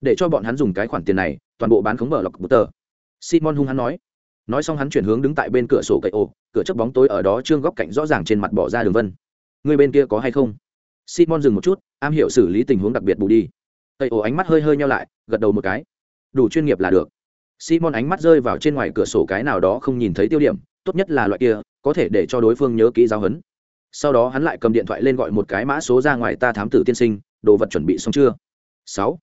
Để cho bọn hắn dùng cái khoản tiền này, toàn bộ bán khống mở lọc bút tờ. Simon hung hắn nói. Nói xong hắn chuyển hướng đứng tại bên cửa sổ cậy ô cửa chớp bóng tối ở đó trương góc cạnh rõ ràng trên mặt bỏ ra đường vân. Người bên kia có hay không? Simon dừng một chút, am hiểu xử lý tình huống đặc biệt bù đi. Tây ô ánh mắt hơi hơi nhau lại, gật đầu một cái. Đủ chuyên nghiệp là được. Simon ánh mắt rơi vào trên ngoài cửa sổ cái nào đó không nhìn thấy tiêu điểm, tốt nhất là loại kia, có thể để cho đối phương nhớ kỹ giáo huấn. Sau đó hắn lại cầm điện thoại lên gọi một cái mã số ra ngoài ta thám tử tiên sinh, đồ vật chuẩn bị xong chưa? Sáu.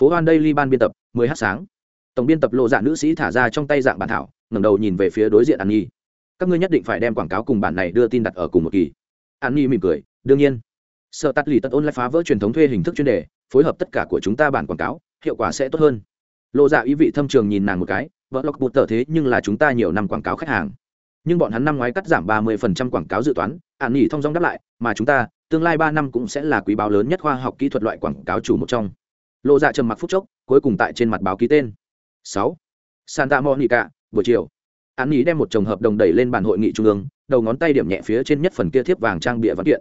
Phố hoan đây li ban biên tập, mười h sáng. Tổng biên tập lộ dạng nữ sĩ thả ra trong tay dạng bản thảo, ngẩng đầu nhìn về phía đối diện an nhi. Các ngươi nhất định phải đem quảng cáo cùng bản này đưa tin đặt ở cùng một kỳ. An nhi mỉm cười, đương nhiên sợ tắt lì tật ôn lại phá vỡ truyền thống thuê hình thức chuyên đề, phối hợp tất cả của chúng ta bản quảng cáo, hiệu quả sẽ tốt hơn. Lộ dạ ý vị thâm trường nhìn nàng một cái, vợ lọc bụt tờ thế nhưng là chúng ta nhiều năm quảng cáo khách hàng. Nhưng bọn hắn năm ngoái cắt giảm ba mươi phần trăm quảng cáo dự toán ạn nghỉ thông dong đáp lại, mà chúng ta, tương lai ba năm cũng sẽ là quý báo lớn nhất khoa học kỹ thuật loại quảng cáo chủ một trong. Lộ dạ trầm mặc phút chốc, cuối cùng tại trên mặt báo ký tên. Sáu. Santa monica, buổi chiều. Ạn nghỉ đem một chồng hợp đồng đẩy lên bàn hội nghị trung ương, đầu ngón tay điểm nhẹ phía trên nhất phần kia thiếp vàng trang bịa văn kiện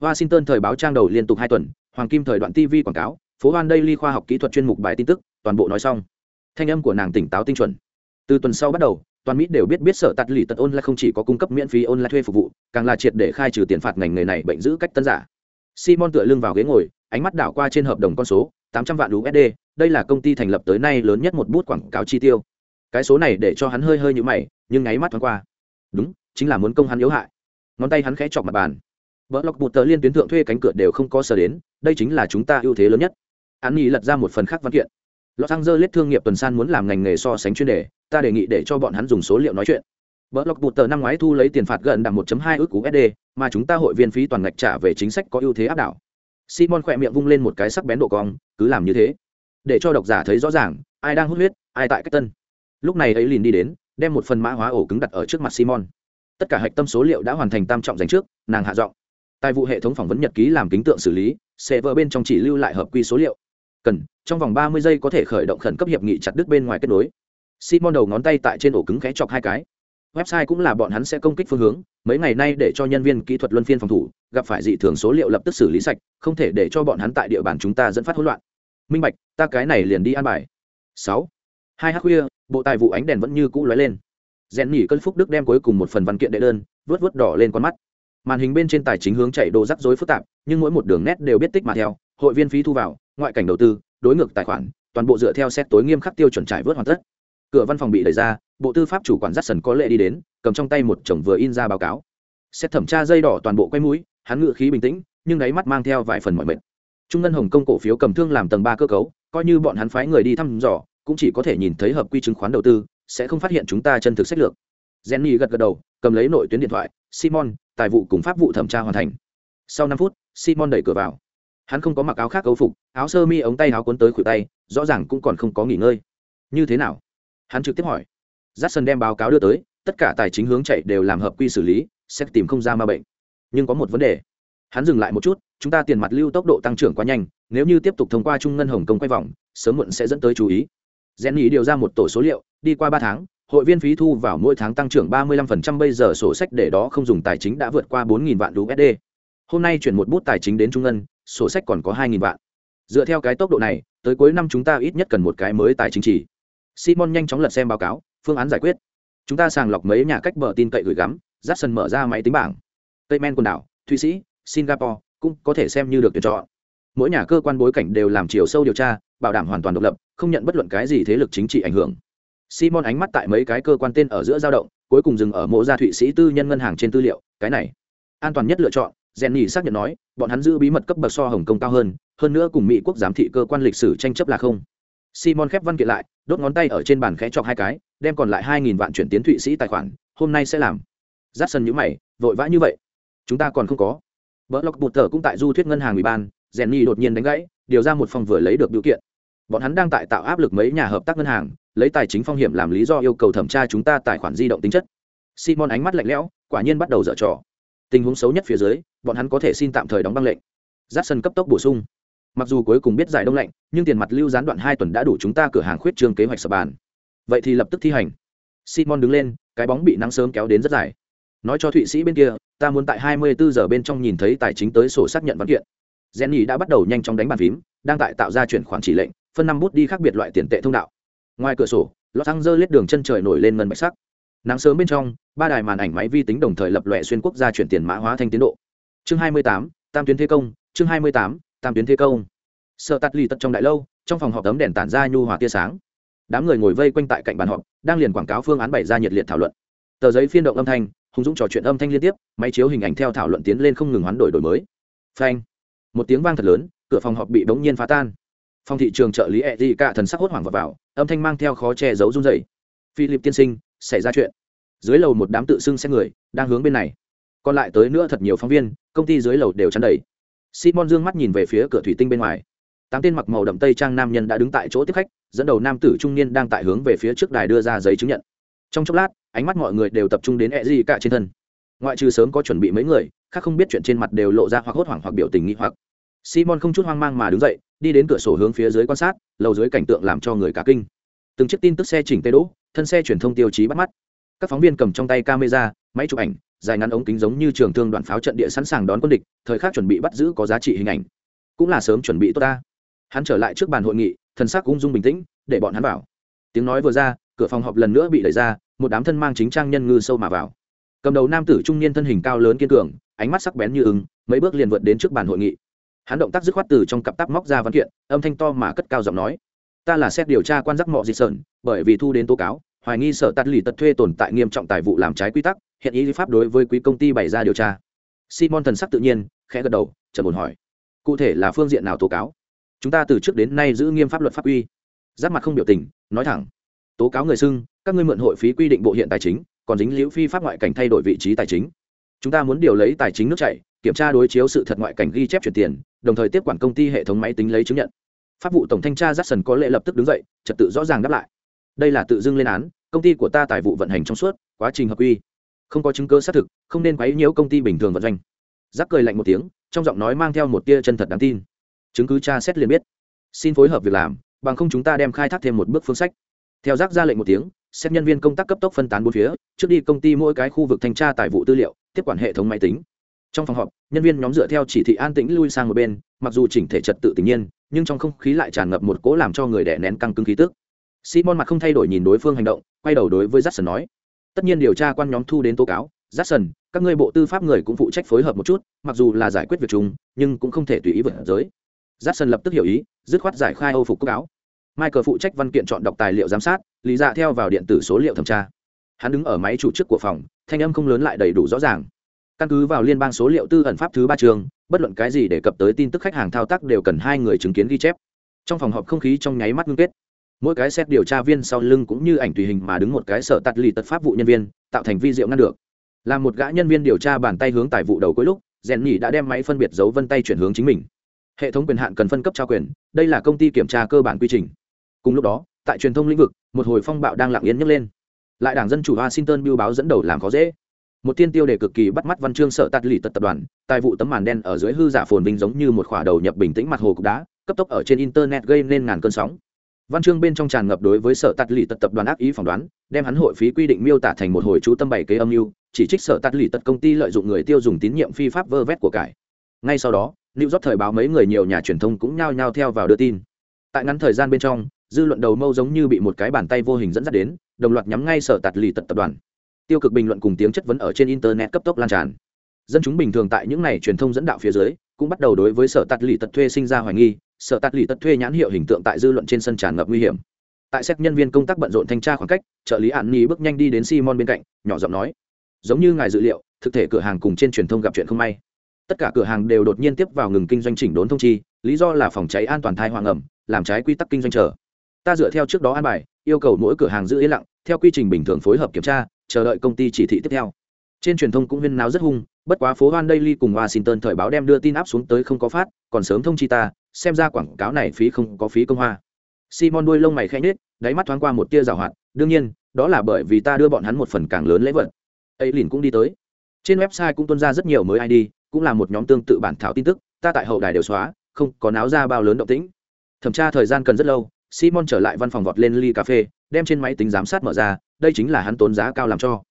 washington thời báo trang đầu liên tục hai tuần, hoàng kim thời đoạn tv quảng cáo, phố hoan daily khoa học kỹ thuật chuyên mục bài tin tức, toàn bộ nói xong. Thanh âm của nàng tỉnh táo tinh chuẩn. Từ tuần sau bắt đầu, toàn mỹ đều biết biết sở tạt lì tật ôn là không chỉ có cung cấp miễn phí ôn là thuê phục vụ, càng là triệt để khai trừ tiền phạt ngành nghề này bệnh giữ cách tân giả. Simon tựa lưng vào ghế ngồi, ánh mắt đảo qua trên hợp đồng con số, tám trăm vạn usd đây là công ty thành lập tới nay lớn nhất một bút quảng cáo chi tiêu. Cái số này để cho hắn hơi hơi như mày, nhưng ngáy mắt thoáng qua. Đúng, chính là muốn công hắn yếu hại. Ngón tay hắn khẽ chọc mặt bàn vợ lọc bụt tờ liên tuyến thượng thuê cánh cửa đều không có sở đến đây chính là chúng ta ưu thế lớn nhất an nhi lật ra một phần khác văn kiện Los Angeles thương nghiệp tuần san muốn làm ngành nghề so sánh chuyên đề, ta đề nghị để cho bọn hắn dùng số liệu nói chuyện. Block bụt tờ năm ngoái thu lấy tiền phạt gần đạt 1.2 ước USD, mà chúng ta hội viên phí toàn ngạch trả về chính sách có ưu thế áp đảo. Simon khỏe miệng vung lên một cái sắc bén độ cong, cứ làm như thế, để cho độc giả thấy rõ ràng, ai đang hút huyết, ai tại cách tân. Lúc này ấy liền đi đến, đem một phần mã hóa ổ cứng đặt ở trước mặt Simon. Tất cả hạch tâm số liệu đã hoàn thành tam trọng dành trước, nàng hạ giọng. Tài vụ hệ thống phỏng vấn nhật ký làm kính tượng xử lý, sẽ vỡ bên trong chỉ lưu lại hợp quy số liệu. Cần trong vòng ba mươi giây có thể khởi động khẩn cấp hiệp nghị chặt đứt bên ngoài kết nối. Simon đầu ngón tay tại trên ổ cứng khẽ chọc hai cái. Website cũng là bọn hắn sẽ công kích phương hướng mấy ngày nay để cho nhân viên kỹ thuật luân phiên phòng thủ gặp phải dị thường số liệu lập tức xử lý sạch không thể để cho bọn hắn tại địa bàn chúng ta dẫn phát hỗn loạn. Minh bạch ta cái này liền đi an bài. Sáu. Hai h khuya bộ tài vụ ánh đèn vẫn như cũ lóe lên. Rèn nhỉ cân phúc đức đem cuối cùng một phần văn kiện đệ đơn vớt vớt đỏ lên con mắt màn hình bên trên tài chính hướng chạy đồ rắc rối phức tạp, nhưng mỗi một đường nét đều biết tích mà theo, hội viên phí thu vào, ngoại cảnh đầu tư, đối ngược tài khoản, toàn bộ dựa theo xét tối nghiêm khắc tiêu chuẩn trải vớt hoàn tất. Cửa văn phòng bị đẩy ra, bộ tư pháp chủ quản dắt sần có lệ đi đến, cầm trong tay một chồng vừa in ra báo cáo. Xét thẩm tra dây đỏ toàn bộ quay mũi, hắn ngự khí bình tĩnh, nhưng đáy mắt mang theo vài phần mọi mệt. Trung ngân hồng công cổ phiếu cầm thương làm tầng ba cơ cấu, coi như bọn hắn phái người đi thăm dò, cũng chỉ có thể nhìn thấy hợp quy chứng khoán đầu tư, sẽ không phát hiện chúng ta chân thực sách lược. Jenny gật gật đầu, cầm lấy nội tuyến điện thoại simon, tài vụ cùng pháp vụ thẩm tra hoàn thành. Sau năm phút, simon đẩy cửa vào. Hắn không có mặc áo khác âu phục, áo sơ mi ống tay áo cuốn tới khuỷu tay, rõ ràng cũng còn không có nghỉ ngơi. Như thế nào? Hắn trực tiếp hỏi. J a đem báo cáo đưa tới, tất cả tài chính hướng chạy đều làm hợp quy xử lý, sẽ tìm không ra ma bệnh. Nhưng có một vấn đề. Hắn dừng lại một chút, chúng ta tiền mặt lưu tốc độ tăng trưởng quá nhanh, nếu như tiếp tục thông qua trung ngân hồng công quay vòng, sớm muộn sẽ dẫn tới chú ý. Jenny điều ra một tổ số liệu, đi qua ba tháng hội viên phí thu vào mỗi tháng tăng trưởng 35% bây giờ sổ sách để đó không dùng tài chính đã vượt qua 4.000 vạn USD. Hôm nay chuyển một bút tài chính đến trung ngân, sổ sách còn có hai nghìn vạn. Dựa theo cái tốc độ này tới cuối năm chúng ta ít nhất cần một cái mới tài chính chỉ simon nhanh chóng lật xem báo cáo phương án giải quyết. Chúng ta sàng lọc mấy nhà cách bờ tin cậy gửi gắm Jackson mở ra máy tính bảng. Tây men quần đảo thụy sĩ singapore cũng có thể xem như được tuyển chọn. Mỗi nhà cơ quan bối cảnh đều làm chiều sâu điều tra bảo đảm hoàn toàn độc lập không nhận bất luận cái gì thế lực chính trị ảnh hưởng simon ánh mắt tại mấy cái cơ quan tên ở giữa dao động cuối cùng dừng ở mộ gia thụy sĩ tư nhân ngân hàng trên tư liệu cái này an toàn nhất lựa chọn Jenny xác nhận nói, bọn hắn giữ bí mật cấp bậc so Hồng Kông cao hơn, hơn nữa cùng Mỹ quốc giám thị cơ quan lịch sử tranh chấp là không. Simon khép văn kiện lại, đốt ngón tay ở trên bàn khẽ chọc hai cái, đem còn lại 2000 vạn chuyển tiến Thụy Sĩ tài khoản, hôm nay sẽ làm. Jackson nhíu mày, vội vã như vậy, chúng ta còn không có. Block Butter cũng tại du thuyết ngân hàng ủy ban, Jenny đột nhiên đánh gãy, điều ra một phòng vừa lấy được biểu kiện. Bọn hắn đang tại tạo áp lực mấy nhà hợp tác ngân hàng, lấy tài chính phong hiểm làm lý do yêu cầu thẩm tra chúng ta tài khoản di động tính chất. Simon ánh mắt lạnh lẽo, quả nhiên bắt đầu dở trò. Tình huống xấu nhất phía dưới bọn hắn có thể xin tạm thời đóng băng lệnh. Giáp sân cấp tốc bổ sung. Mặc dù cuối cùng biết giải đông lệnh nhưng tiền mặt lưu gián đoạn hai tuần đã đủ chúng ta cửa hàng khuyết trương kế hoạch sập bàn. Vậy thì lập tức thi hành. Simon đứng lên cái bóng bị nắng sớm kéo đến rất dài. Nói cho thụy sĩ bên kia ta muốn tại 24 giờ bên trong nhìn thấy tài chính tới sổ xác nhận văn kiện. Jenny đã bắt đầu nhanh chóng đánh bàn phím đang tại tạo ra chuyển khoản chỉ lệnh phân năm bút đi khác biệt loại tiền tệ thông đạo. Ngoài cửa sổ lọt xăng dơ lết đường chân trời nổi lên ngân bạch sắc. Nắng sớm bên trong ba đài màn ảnh máy vi tính đồng thời lập lòe xuyên quốc gia chuyển tiền mã hóa thanh tiến độ. Chương 28, tam tuyến thế công chương 28, tam tuyến thế công. Sợ tắt lì tật trong đại lâu trong phòng họp tấm đèn tản ra nhu hòa tia sáng. Đám người ngồi vây quanh tại cạnh bàn họp đang liền quảng cáo phương án bày ra nhiệt liệt thảo luận. Tờ giấy phiên động âm thanh hùng dũng trò chuyện âm thanh liên tiếp máy chiếu hình ảnh theo thảo luận tiến lên không ngừng hoán đổi đổi mới. Phanh. Một tiếng vang thật lớn cửa phòng họp bị bỗng nhiên phá tan phòng thị trường trợ lý e d cả thần sắc hốt hoảng vào, vào âm thanh mang theo khó che giấu run dày philip tiên sinh xảy ra chuyện. Dưới lầu một đám tự xưng xe người đang hướng bên này. Còn lại tới nữa thật nhiều phóng viên công ty dưới lầu đều chắn đầy. Simon dương mắt nhìn về phía cửa thủy tinh bên ngoài. Tám tên mặc màu đậm tây trang nam nhân đã đứng tại chỗ tiếp khách dẫn đầu nam tử trung niên đang tại hướng về phía trước đài đưa ra giấy chứng nhận. Trong chốc lát ánh mắt mọi người đều tập trung đến e gì cả trên thân. Ngoại trừ sớm có chuẩn bị mấy người khác không biết chuyện trên mặt đều lộ ra hoặc hốt hoảng hoặc biểu tình nghĩ hoặc simon không chút hoang mang mà đứng dậy, đi đến cửa sổ hướng phía dưới quan sát, lầu dưới cảnh tượng làm cho người cả kinh. Từng chiếc tin tức xe chỉnh tê đỗ, thân xe truyền thông tiêu chí bắt mắt. Các phóng viên cầm trong tay camera, máy chụp ảnh, dài ngắn ống kính giống như trường thương đoạn pháo trận địa sẵn sàng đón quân địch, thời khắc chuẩn bị bắt giữ có giá trị hình ảnh. Cũng là sớm chuẩn bị tốt ta. Hắn trở lại trước bàn hội nghị, thần sắc ung dung bình tĩnh, để bọn hắn vào. Tiếng nói vừa ra, cửa phòng họp lần nữa bị đẩy ra, một đám thân mang chính trang nhân ngư sâu mà vào. Cầm đầu nam tử trung niên thân hình cao lớn kiên cường, ánh mắt sắc bén như ứng mấy bước liền vượt đến trước bàn hội nghị hắn động tác dứt khoát từ trong cặp tắp móc ra văn kiện âm thanh to mà cất cao giọng nói ta là xét điều tra quan giác mọ dị sơn, bởi vì thu đến tố cáo hoài nghi sở tắt lì tật thuê tồn tại nghiêm trọng tài vụ làm trái quy tắc hiện ý pháp đối với quý công ty bày ra điều tra. Simon thần sắc tự nhiên khẽ gật đầu trần bồn hỏi cụ thể là phương diện nào tố cáo? Chúng ta từ trước đến nay giữ nghiêm pháp luật pháp uy. Giáp mặt không biểu tình nói thẳng tố cáo người xưng các ngươi mượn hội phí quy định bộ hiện tài chính còn dính liễu phi pháp ngoại cảnh thay đổi vị trí tài chính. Chúng ta muốn điều lấy tài chính nước chảy kiểm tra đối chiếu sự thật ngoại cảnh ghi chép chuyển tiền đồng thời tiếp quản công ty hệ thống máy tính lấy chứng nhận. Pháp vụ tổng thanh tra jackson có lệ lập tức đứng dậy, trật tự rõ ràng đáp lại. Đây là tự dưng lên án, công ty của ta tài vụ vận hành trong suốt, quá trình hợp quy. Không có chứng cơ xác thực, không nên quấy nhiễu công ty bình thường vận doanh giác cười lạnh một tiếng, trong giọng nói mang theo một tia chân thật đáng tin. Chứng cứ tra xét liền biết. Xin phối hợp việc làm, bằng không chúng ta đem khai thác thêm một bước phương sách. Theo giác ra lệnh một tiếng, xét nhân viên công tác cấp tốc phân tán bốn phía, trước đi công ty mỗi cái khu vực thanh tra tài vụ tư liệu, tiếp quản hệ thống máy tính trong phòng họp, nhân viên nhóm dựa theo chỉ thị an tĩnh lui sang một bên, mặc dù chỉnh thể trật tự tự nhiên, nhưng trong không khí lại tràn ngập một cỗ làm cho người đẻ nén căng cứng khí tức. Simon mặt không thay đổi nhìn đối phương hành động, quay đầu đối với jackson nói, tất nhiên điều tra quan nhóm thu đến tố cáo, jackson, các ngươi bộ tư pháp người cũng phụ trách phối hợp một chút, mặc dù là giải quyết việc chúng nhưng cũng không thể tùy ý vượt giới. Jackson lập tức hiểu ý, dứt khoát giải khai âu phục cáo. Michael phụ trách văn kiện chọn đọc tài liệu giám sát, lý dạ theo vào điện tử số liệu thẩm tra. Hắn đứng ở máy chủ chức của phòng, thanh âm không lớn lại đầy đủ rõ ràng căn cứ vào liên bang số liệu tư ẩn pháp thứ ba trường, bất luận cái gì để cập tới tin tức khách hàng thao tác đều cần hai người chứng kiến ghi chép. Trong phòng họp không khí trong nháy mắt ngưng kết. Mỗi cái xét điều tra viên sau lưng cũng như ảnh tùy hình mà đứng một cái sở tạt lì tật pháp vụ nhân viên, tạo thành vi diệu ngăn được. Là một gã nhân viên điều tra bàn tay hướng tài vụ đầu cuối lúc rèn nhỉ đã đem máy phân biệt dấu vân tay chuyển hướng chính mình. Hệ thống quyền hạn cần phân cấp trao quyền, đây là công ty kiểm tra cơ bản quy trình. Cùng lúc đó, tại truyền thông lĩnh vực, một hồi phong bạo đang lặng yên nhấc lên. Lại đảng dân chủ washington biêu báo dẫn đầu làm khó dễ một tiên tiêu đề cực kỳ bắt mắt văn chương sợ tạt lì tật tập đoàn tài vụ tấm màn đen ở dưới hư giả phồn vinh giống như một khỏa đầu nhập bình tĩnh mặt hồ cục đá cấp tốc ở trên internet gây nên ngàn cơn sóng văn chương bên trong tràn ngập đối với sở tạt lì tật tập đoàn ác ý phỏng đoán đem hắn hội phí quy định miêu tả thành một hồi chú tâm bảy kế âm mưu chỉ trích sở tạt lì tật công ty lợi dụng người tiêu dùng tín nhiệm phi pháp vơ vét của cải ngay sau đó New York thời báo mấy người nhiều nhà truyền thông cũng nhao nhao theo vào đưa tin. Tại ngắn thời gian bên trong, dư luận đầu mâu giống như bị một cái bàn tay vô hình dẫn dắt đến, đồng loạt nhắm ngay sở tạt lì tật tập đoàn. Tiêu cực bình luận cùng tiếng chất vấn ở trên internet cấp tốc lan tràn. Dân chúng bình thường tại những này truyền thông dẫn đạo phía dưới, cũng bắt đầu đối với sở tạt lì tật thuê sinh ra hoài nghi, sở tạt lì tật thuê nhãn hiệu hình tượng tại dư luận trên sân tràn ngập nguy hiểm. Tại xét nhân viên công tác bận rộn thanh tra khoảng cách, trợ lý hạn ni bước nhanh đi đến Simon bên cạnh, nhỏ giọng nói: "Giống như ngài dự liệu, thực thể cửa hàng cùng trên truyền thông gặp chuyện không may." tất cả cửa hàng đều đột nhiên tiếp vào ngừng kinh doanh chỉnh đốn thông chi lý do là phòng cháy an toàn thai hoàng ẩm làm trái quy tắc kinh doanh chờ ta dựa theo trước đó an bài yêu cầu mỗi cửa hàng giữ yên lặng theo quy trình bình thường phối hợp kiểm tra chờ đợi công ty chỉ thị tiếp theo. Trên truyền thông cũng huyên náo rất hung, bất quá phố hoan daily cùng washington thời báo đem đưa tin áp xuống tới không có phát, còn sớm thông chi ta, xem ra quảng cáo này phí không có phí công hoa. Simon đuôi lông mày khẽ nhếch, đáy mắt thoáng qua một tia rào hoạt, đương nhiên, đó là bởi vì ta đưa bọn hắn một phần càng lớn lễ vật. Ấy lìn cũng đi tới. Trên website cũng tuân ra rất nhiều mới id cũng là một nhóm tương tự bản thảo tin tức, ta tại hậu đài đều xóa, không có náo ra bao lớn động tĩnh. Thẩm tra thời gian cần rất lâu, simon trở lại văn phòng vọt lên ly cà phê, đem trên máy tính giám sát mở ra đây chính là hắn tốn giá cao làm cho.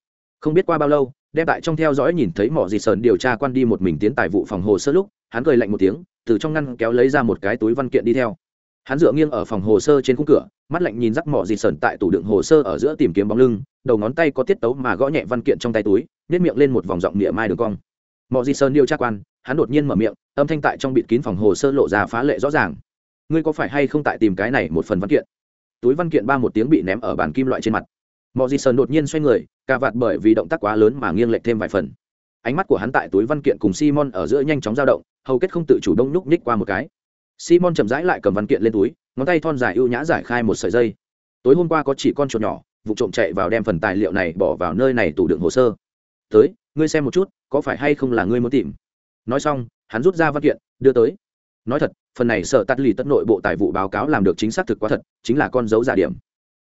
Không biết qua bao lâu, đem tại trong theo dõi nhìn thấy mỏ dịt sơn điều tra quan đi một mình tiến tài vụ phòng hồ sơ lúc, hắn cười lạnh một tiếng, từ trong ngăn kéo lấy ra một cái túi văn kiện đi theo. Hắn dựa nghiêng ở phòng hồ sơ trên khung cửa, mắt lạnh nhìn rắc mỏ dịt sơn tại tủ đựng hồ sơ ở giữa tìm kiếm bóng lưng, đầu ngón tay có tiết tấu mà gõ nhẹ văn kiện trong tay túi nếp miệng lên một vòng giọng địa mai đường cong. Mỏ dịt sơn điều tra quan, hắn đột nhiên mở miệng, âm thanh tại trong bịt kín phòng hồ sơ lộ ra phá lệ rõ ràng. Ngươi có phải hay không tại tìm cái này một phần văn kiện? Túi văn kiện ba một tiếng bị ném ở bàn kim loại trên mặt mọi gì sơn đột nhiên xoay người, cà vạt bởi vì động tác quá lớn mà nghiêng lệch thêm vài phần. Ánh mắt của hắn tại túi văn kiện cùng simon ở giữa nhanh chóng dao động, hầu kết không tự chủ động nhúc nhích qua một cái. Simon chậm rãi lại cầm văn kiện lên túi, ngón tay thon dài ưu nhã giải khai một sợi dây. Tối hôm qua có chỉ con chuột nhỏ, vụ trộm chạy vào đem phần tài liệu này bỏ vào nơi này tủ đựng hồ sơ. Tới, ngươi xem một chút, có phải hay không là ngươi muốn tìm? Nói xong, hắn rút ra văn kiện, đưa tới. Nói thật, phần này sợ tắt lì tất nội bộ tài vụ báo cáo làm được chính xác thực quá thật, chính là con dấu giả điểm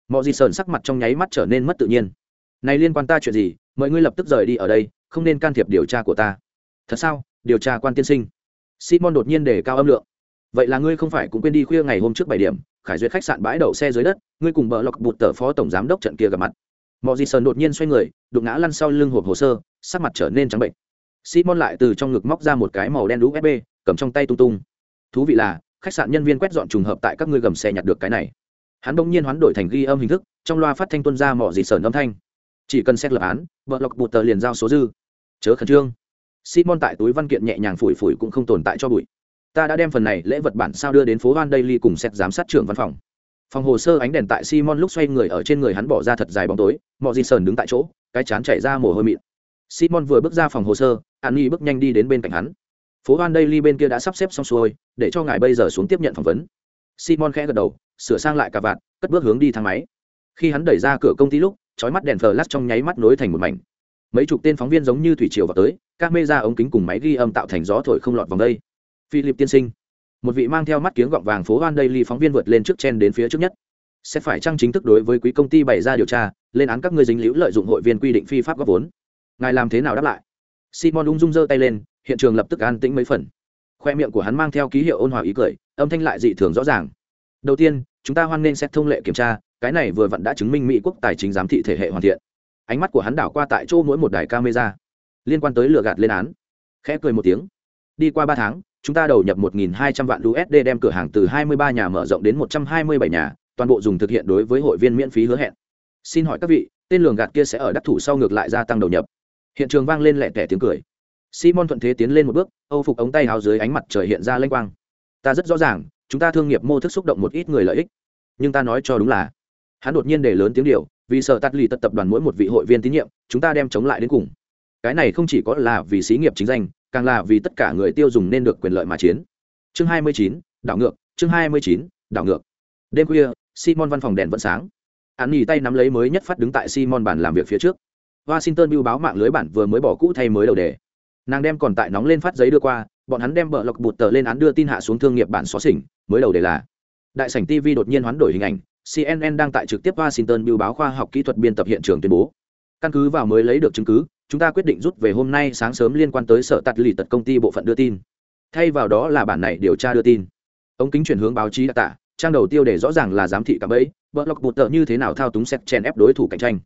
mọi gì sờn sắc mặt trong nháy mắt trở nên mất tự nhiên. Này liên quan ta chuyện gì? Mời ngươi lập tức rời đi ở đây, không nên can thiệp điều tra của ta. Thật sao? Điều tra quan tiên sinh. Simon đột nhiên để cao âm lượng. Vậy là ngươi không phải cũng quên đi khuya ngày hôm trước bảy điểm, khải duyệt khách sạn bãi đậu xe dưới đất, ngươi cùng bờ lọc bụt tờ phó tổng giám đốc trận kia gặp mặt. Mọi gì sờn đột nhiên xoay người, đụng ngã lăn sau lưng hộp hồ sơ, sắc mặt trở nên trắng bệnh. Simon lại từ trong ngực móc ra một cái màu đen usb cầm trong tay tung tung. Thú vị là, khách sạn nhân viên quét dọn trùng hợp tại các ngươi gầm xe nhặt được cái này hắn bỗng nhiên hoán đổi thành ghi âm hình thức, trong loa phát thanh tuân ra mọi dị sờn âm thanh. Chỉ cần xét lập án, vợ lọc bụt tờ liền giao số dư. Chớ khẩn trương. Simon tại túi văn kiện nhẹ nhàng phủi phủi cũng không tồn tại cho bụi. Ta đã đem phần này lễ vật bản sao đưa đến phố van daily cùng xét giám sát trưởng văn phòng. Phòng hồ sơ ánh đèn tại simon lúc xoay người ở trên người hắn bỏ ra thật dài bóng tối mọi gì sờn đứng tại chỗ, cái chán chảy ra mồ hôi mịn. Simon vừa bước ra phòng hồ sơ, an nhi bước nhanh đi đến bên cạnh hắn. Phố van daily bên kia đã sắp xếp xong xuôi, để cho ngài bây giờ xuống tiếp nhận phỏng vấn simon khẽ gật đầu, sửa sang lại cả vạt, cất bước hướng đi thang máy. Khi hắn đẩy ra cửa công ty lúc, chói mắt đèn flash trong nháy mắt nối thành một mảnh. Mấy chục tên phóng viên giống như thủy triều vào tới các mê ra ống kính cùng máy ghi âm tạo thành gió thổi không lọt vòng đây. Philip tiên sinh. Một vị mang theo mắt kiếng gọng vàng phố van daily phóng viên vượt lên trước chen đến phía trước nhất. Sẽ phải trang chính thức đối với quý công ty bày ra điều tra, lên án các ngươi dính liễu lợi dụng hội viên quy định phi pháp góp vốn? Ngài làm thế nào đáp lại? Simon ung dung giơ tay lên, hiện trường lập tức an tĩnh mấy phần khoe miệng của hắn mang theo ký hiệu ôn hòa ý cười âm thanh lại dị thường rõ ràng đầu tiên chúng ta hoan nên xét thông lệ kiểm tra cái này vừa vặn đã chứng minh mỹ quốc tài chính giám thị thể hệ hoàn thiện ánh mắt của hắn đảo qua tại chỗ mỗi một đài camera liên quan tới lừa gạt lên án khẽ cười một tiếng đi qua ba tháng chúng ta đầu nhập 1.200 vạn USD đem cửa hàng từ 23 nhà mở rộng đến 127 nhà, toàn bộ dùng thực hiện đối với hội viên miễn phí hứa hẹn. Xin hỏi các vị, tên lường gạt kia sẽ ở đắc thủ sau ngược lại gia tăng đầu nhập. Hiện trường vang lên lẹ tẻ tiếng cười. Simon thuận thế tiến lên một bước, âu phục ống tay áo dưới ánh mặt trời hiện ra lênh quang. Ta rất rõ ràng, chúng ta thương nghiệp mô thức xúc động một ít người lợi ích. Nhưng ta nói cho đúng là hắn đột nhiên để lớn tiếng điều vì sợ tắt lì tật tập đoàn mỗi một vị hội viên tín nhiệm chúng ta đem chống lại đến cùng. Cái này không chỉ có là vì xí nghiệp chính danh càng là vì tất cả người tiêu dùng nên được quyền lợi mà chiến. Chương 29, đảo ngược chương 29, đảo ngược. Đêm khuya simon văn phòng đèn vẫn sáng. Hắn nhì tay nắm lấy mới nhất phát đứng tại simon bàn làm việc phía trước. Washington bưu báo mạng lưới bản vừa mới bỏ cũ thay mới đầu đề nàng đem còn tại nóng lên phát giấy đưa qua, bọn hắn đem bờ lọc bụt tờ lên án đưa tin hạ xuống thương nghiệp bản xóa xỉnh, mới đầu đề là. Đại sảnh tv đột nhiên hoán đổi hình ảnh cnn đang tại trực tiếp washington biêu báo khoa học kỹ thuật biên tập hiện trường tuyên bố. Căn cứ vào mới lấy được chứng cứ, chúng ta quyết định rút về hôm nay sáng sớm liên quan tới sở tạt lì tật công ty bộ phận đưa tin. Thay vào đó là bản này điều tra đưa tin. Ống kính chuyển hướng báo chí đã tạ trang đầu tiêu đề rõ ràng là giám thị cảm ấy bờ lọc bụt tờ như thế nào thao túng xét chèn ép đối thủ cạnh tranh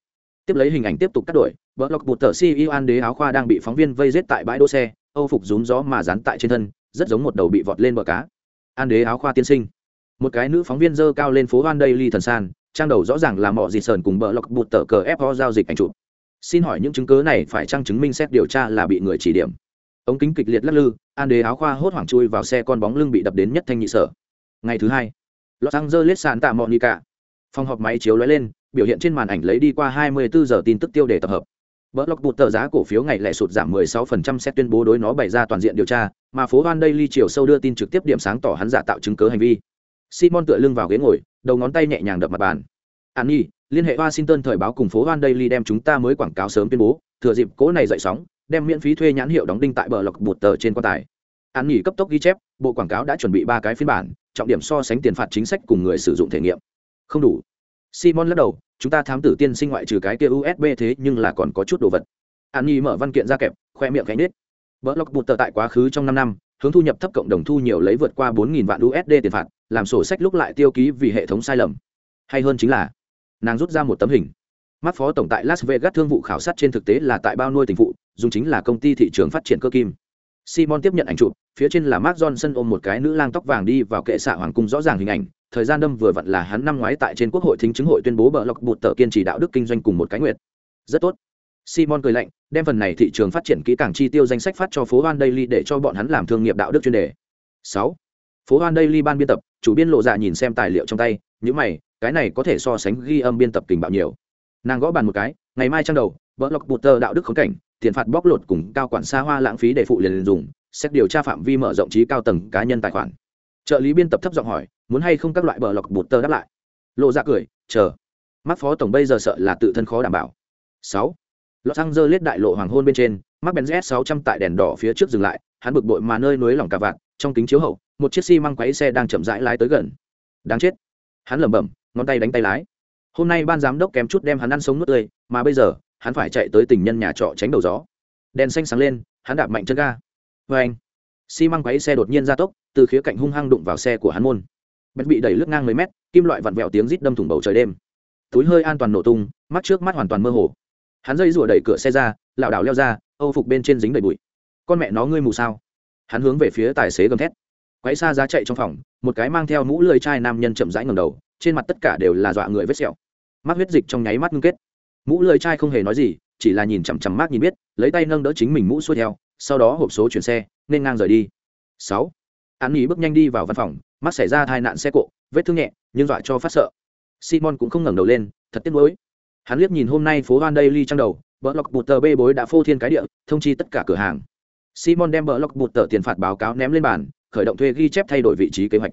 tiếp lấy hình ảnh tiếp tục cắt đổi bờ lọc bụt tờ ceo an đế áo khoa đang bị phóng viên vây giết tại bãi đỗ xe, âu phục rún gió mà dán tại trên thân, rất giống một đầu bị vọt lên bờ cá. An đế áo khoa tiên sinh. Một cái nữ phóng viên dơ cao lên phố hoan đây ly thần san trang đầu rõ ràng là mỏ dị sờn cùng bờ lọc bụt tờ cờ fo giao dịch ảnh chụp. Xin hỏi những chứng cớ này phải trang chứng minh xét điều tra là bị người chỉ điểm? Ống kính kịch liệt lắc lư, an đế áo khoa hốt hoảng chui vào xe con bóng lưng bị đập đến nhất thanh nhị sở. Ngày thứ hai, los angeles sàn tạ monica. Phòng họp máy chiếu lóe lên biểu hiện trên màn ảnh lấy đi qua 24 giờ tin tức tiêu đề tập hợp Bờ bụt tờ giá cổ phiếu ngày lẻ sụt giảm 16% xét tuyên bố đối nó bày ra toàn diện điều tra, mà phố Van Daily chiều sâu đưa tin trực tiếp điểm sáng tỏ hắn giả tạo chứng cứ hành vi. Simon tựa lưng vào ghế ngồi, đầu ngón tay nhẹ nhàng đập mặt bàn. Annie, liên hệ Washington thời báo cùng phố Van Daily đem chúng ta mới quảng cáo sớm tuyên bố, thừa dịp cố này dậy sóng, đem miễn phí thuê nhãn hiệu đóng đinh tại bờ lọc bụt tờ trên quan tài. Annie cấp tốc ghi chép, bộ quảng cáo đã chuẩn bị ba cái phiên bản, trọng điểm so sánh tiền phạt chính sách cùng người sử dụng thể nghiệm. Không đủ. Simon lắc đầu, chúng ta thám tử tiên sinh ngoại trừ cái kia USB thế nhưng là còn có chút đồ vật. Annie mở văn kiện ra kẹp, khoe miệng khẽ nết. Block bụt tờ tại quá khứ trong 5 năm, hướng thu nhập thấp cộng đồng thu nhiều lấy vượt qua 4000 vạn USD tiền phạt, làm sổ sách lúc lại tiêu ký vì hệ thống sai lầm. Hay hơn chính là, nàng rút ra một tấm hình. mắt phó tổng tại las vegas thương vụ khảo sát trên thực tế là tại bao nuôi tình phụ dùng chính là công ty thị trường phát triển cơ kim simon tiếp nhận ảnh chụp phía trên là mark johnson ôm một cái nữ lang tóc vàng đi vào kệ xạ hoàng cung rõ ràng hình ảnh thời gian đâm vừa vặn là hắn năm ngoái tại trên quốc hội thính chứng hội tuyên bố bờ lọc bụt tờ kiên trì đạo đức kinh doanh cùng một cái nguyện. Rất tốt. Simon cười lạnh, đem phần này thị trường phát triển kỹ càng chi tiêu danh sách phát cho phố hoan daily để cho bọn hắn làm thương nghiệp đạo đức chuyên đề. Sáu. Phố hoan daily ban biên tập, chủ biên lộ dạ nhìn xem tài liệu trong tay những mày, cái này có thể so sánh ghi âm biên tập tình bạo nhiều. Nàng gõ bàn một cái, ngày mai trang đầu, bờ lọc bụt tờ đạo đức khống cảnh, tiền phạt bóc lột cùng cao quản xa hoa lãng phí để phụ liền dùng, xét điều tra phạm vi mở rộng trí cao tầng cá nhân tài khoản trợ lý biên tập thấp giọng hỏi, muốn hay không các loại bờ lọc bụt tơ đáp lại? Lộ ra cười, chờ mắt phó tổng bây giờ sợ là tự thân khó đảm bảo. Sáu lọt xăng dơ lết đại lộ hoàng hôn bên trên mắc benz s 600 tại đèn đỏ phía trước dừng lại, hắn bực bội mà nơi núi lỏng cả vạn trong kính chiếu hậu, một chiếc xi măng quấy xe đang chậm rãi lái tới gần. Đáng chết. Hắn lẩm bẩm, ngón tay đánh tay lái. Hôm nay ban giám đốc kém chút đem hắn ăn sống nuốt tươi, mà bây giờ, hắn phải chạy tới tình nhân nhà trọ tránh đầu gió. Đèn xanh sáng lên, hắn đạp mạnh chân ga. Vê anh xi măng quấy xe đột nhiên ra tốc, từ khía cạnh hung hăng đụng vào xe của hắn môn. Bét bị đẩy lướt ngang mấy mét, kim loại vặn vẹo tiếng rít đâm thủng bầu trời đêm. Túi hơi an toàn nổ tung, mắt trước mắt hoàn toàn mơ hồ. Hắn dây rủa đẩy cửa xe ra, lảo đảo leo ra, âu phục bên trên dính đầy bụi. Con mẹ nó ngươi mù sao? Hắn hướng về phía tài xế gầm thét. Quấy xa giá chạy trong phòng, một cái mang theo mũ lưỡi chai nam nhân chậm rãi ngầm đầu, trên mặt tất cả đều là dọa người vết sẹo. Mắt huyết dịch trong nháy mắt ngưng kết. Mũ lưỡi chai không hề nói gì, chỉ là nhìn chằm chằm mắt nhìn biết, lấy tay nâng đỡ chính mình mũ xuôi theo, sau đó hộp số chuyển xe nên ngang rời đi. Sáu. An nghỉ bước nhanh đi vào văn phòng, mắt xảy ra tai nạn xe cộ, vết thương nhẹ, nhưng dọa cho phát sợ. Simon cũng không ngẩng đầu lên, thật tiếc nuối. Hắn liếc nhìn hôm nay phố van daily ly trong đầu, bờ lọc bụt tờ bê bối đã phô thiên cái địa, thông chi tất cả cửa hàng. Simon đem bờ lọc bụt tờ tiền phạt báo cáo ném lên bàn, khởi động thuê ghi chép thay đổi vị trí kế hoạch.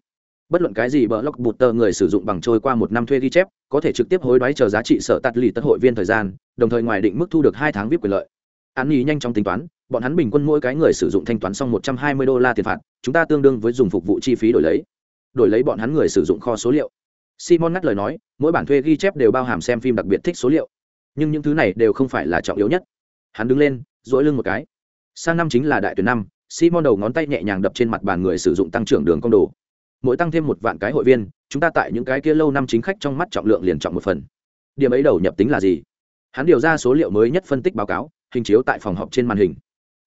Bất luận cái gì bờ lọc bụt tờ người sử dụng bằng trôi qua một năm thuê ghi chép, có thể trực tiếp hối đoái chờ giá trị sở tạt lì tất hội viên thời gian, đồng thời ngoài định mức thu được hai tháng vip quyền lợi an nhi nhanh chóng tính toán, bọn hắn bình quân mỗi cái người sử dụng thanh toán xong một trăm hai mươi đô la tiền phạt, chúng ta tương đương với dùng phục vụ chi phí đổi lấy. Đổi lấy bọn hắn người sử dụng kho số liệu. Simon ngắt lời nói, mỗi bản thuê ghi chép đều bao hàm xem phim đặc biệt thích số liệu. Nhưng những thứ này đều không phải là trọng yếu nhất. Hắn đứng lên dỗi lưng một cái. Sang năm chính là đại tuyển năm, simon đầu ngón tay nhẹ nhàng đập trên mặt bàn người sử dụng tăng trưởng đường công đồ. Mỗi tăng thêm một vạn cái hội viên, chúng ta tại những cái kia lâu năm chính khách trong mắt trọng lượng liền trọng một phần. Điểm ấy đầu nhập tính là gì? Hắn điều ra số liệu mới nhất phân tích báo cáo hình chiếu tại phòng họp trên màn hình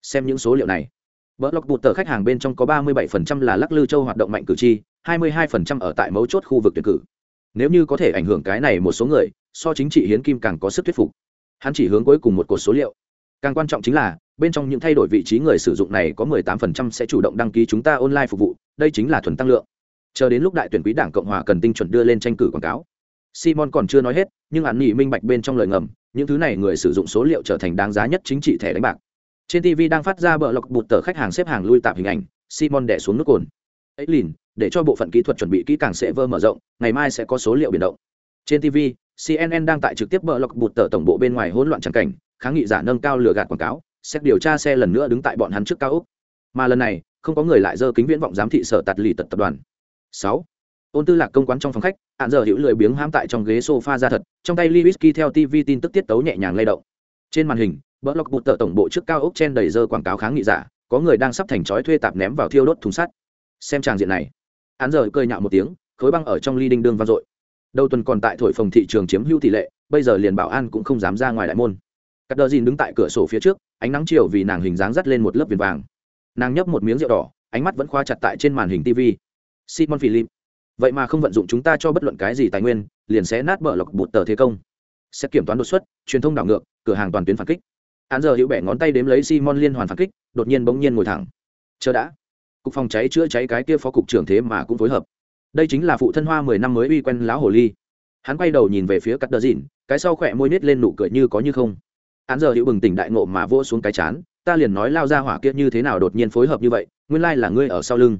xem những số liệu này Bờ lọc bụt tờ khách hàng bên trong có 37% là lắc lư châu hoạt động mạnh cử tri, 22% ở tại mấu chốt khu vực tuyển cử. Nếu như có thể ảnh hưởng cái này một số người, so chính trị hiến kim càng có sức thuyết phục. Hắn chỉ hướng cuối cùng một cột số liệu. Càng quan trọng chính là, bên trong những thay đổi vị trí người sử dụng này có 18% sẽ chủ động đăng ký chúng ta online phục vụ, đây chính là thuần tăng lượng. Chờ đến lúc đại tuyển quý đảng Cộng hòa cần tinh chuẩn đưa lên tranh cử quảng cáo. Simon còn chưa nói hết, nhưng hắn nhị minh bạch bên trong lời ngầm, những thứ này người sử dụng số liệu trở thành đáng giá nhất chính trị thẻ đánh bạc. Trên tv đang phát ra bờ lọc bụt tờ khách hàng xếp hàng lui tạp hình ảnh, simon đẻ xuống nước cồn. Ấy lìn, để cho bộ phận kỹ thuật chuẩn bị kỹ càng sẽ vơ mở rộng, ngày mai sẽ có số liệu biển động. Trên tv cnn đang tại trực tiếp bờ lọc bụt tờ tổng bộ bên ngoài hỗn loạn trắng cảnh, kháng nghị giả nâng cao lừa gạt quảng cáo, xét điều tra xe lần nữa đứng tại bọn hắn trước cao úc mà lần này, không có người lại dơ kính viễn vọng giám thị sở tạt lì tật tập đoàn. Sáu ôn tư lạc công quán trong phòng khách hạn giờ hữu lười biếng hãm tại trong ghế sofa ra thật trong tay lee whisky theo tv tin tức tiết tấu nhẹ nhàng lay động trên màn hình bỡ lọc bụt tờ tổng bộ trước cao ốc trên đầy dơ quảng cáo kháng nghị giả, có người đang sắp thành chói thuê tạp ném vào thiêu đốt thùng sắt. Xem tràng diện này, án giờ cười nhạo một tiếng, khối băng ở trong ly đinh đương vang dội. Đầu tuần còn tại thổi phòng thị trường chiếm hữu tỷ lệ, bây giờ liền bảo an cũng không dám ra ngoài đại môn. Cắt đờ dìn đứng tại cửa sổ phía trước, ánh nắng chiều vì nàng hình dáng dắt lên một lớp viền vàng. Nàng nhấp một miếng rượu đỏ, ánh mắt vẫn khóa chặt tại trên màn hình TV. Simon Philip, vậy mà không vận dụng chúng ta cho bất luận cái gì tài nguyên, liền sẽ nát bờ lọc bụt tờ thế công. Sẽ kiểm toán đột xuất, truyền thông đảo ngược, cửa hàng toàn tuyến phản kích. Hắn giờ hữu bẻ ngón tay đếm lấy simon liên hoàn phản kích đột nhiên bỗng nhiên ngồi thẳng. Chờ đã. Cục phòng cháy chữa cháy cái kia phó cục trưởng thế mà cũng phối hợp. Đây chính là phụ thân hoa mười năm mới uy quen lão hồ ly. Hắn quay đầu nhìn về phía cắt đờ dìn cái sau khỏe môi nít lên nụ cười như có như không. Hắn giờ hữu bừng tỉnh đại ngộ mà vỗ xuống cái chán ta liền nói lao ra hỏa kia như thế nào đột nhiên phối hợp như vậy nguyên lai là ngươi ở sau lưng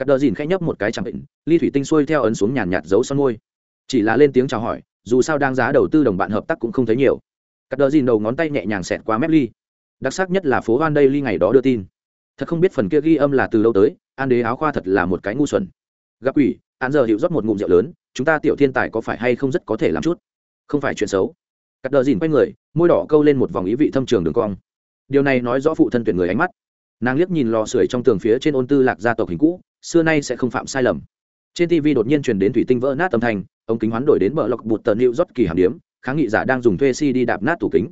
cắt đờ dìn khẽ nhấp một cái chẳng định, ly thủy tinh xuôi theo ấn xuống nhàn nhạt giấu son môi. Chỉ là lên tiếng chào hỏi, dù sao đang giá đầu tư đồng bạn hợp tác cũng không thấy nhiều. Cắt đờ dìn đầu ngón tay nhẹ nhàng xẹt qua mép ly. Đặc sắc nhất là phố van đây ly ngày đó đưa tin. Thật không biết phần kia ghi âm là từ lâu tới, an đế áo khoa thật là một cái ngu xuẩn. Gặp ủy an giờ hiệu rót một ngụm rượu lớn, chúng ta tiểu thiên tài có phải hay không rất có thể làm chút? Không phải chuyện xấu. Cắt đờ dìn quay người, môi đỏ câu lên một vòng ý vị thâm trường đường cong. Điều này nói rõ phụ thân tuyển người ánh mắt. Nàng liếc nhìn lò sưởi trong tường phía trên ôn tư lạc gia tộc hình cũ xưa nay sẽ không phạm sai lầm. Trên tv đột nhiên truyền đến thủy tinh vỡ nát âm thanh, ống kính hoán đổi đến bờ lọc bụt tờ new rót kỳ hàm điếm, kháng nghị giả đang dùng thuê si đi đạp nát tủ kính.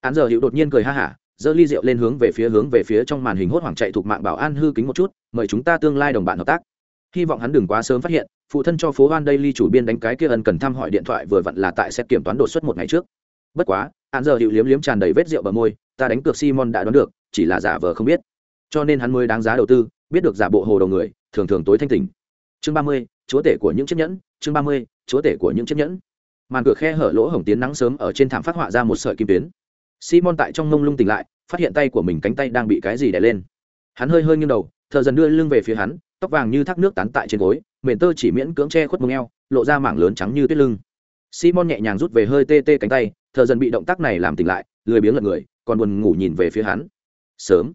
Án giờ hữu đột nhiên cười ha hả, giơ ly rượu lên hướng về phía hướng về phía trong màn hình hốt hoảng chạy thuộc mạng bảo an hư kính một chút, mời chúng ta tương lai đồng bạn hợp tác. Hy vọng hắn đừng quá sớm phát hiện, phụ thân cho phố hoan đây ly chủ biên đánh cái kia ân cần thăm hỏi điện thoại vừa vặn là tại xét kiểm toán đột xuất một ngày trước. Bất quá, án giờ hữu liếm liếm tràn đầy vết rượu bờ môi, ta đánh cược simon đã đoán được, chỉ là giả vờ không biết. Cho nên hắn mới đáng giá đầu tư, biết được giả bộ hồ đầu người thường thường tối thanh tỉnh. Chương ba mươi, chúa tể của những chiếc nhẫn, chương ba mươi, chúa tể của những chiếc nhẫn. Màn cửa khe hở lỗ hổng tiến nắng sớm ở trên thảm phát họa ra một sợi kim tuyến. Simon tại trong mông lung tỉnh lại, phát hiện tay của mình cánh tay đang bị cái gì đè lên. Hắn hơi hơi nghiêng đầu thợ dần đưa lưng về phía hắn, tóc vàng như thác nước tán tại trên gối, mền tơ chỉ miễn cưỡng che khuất mông eo, lộ ra mảng lớn trắng như tuyết lưng. Simon nhẹ nhàng rút về hơi tê tê cánh tay thợ dần bị động tác này làm tỉnh lại, lười biếng lật người, còn buồn ngủ nhìn về phía hắn. Sớm.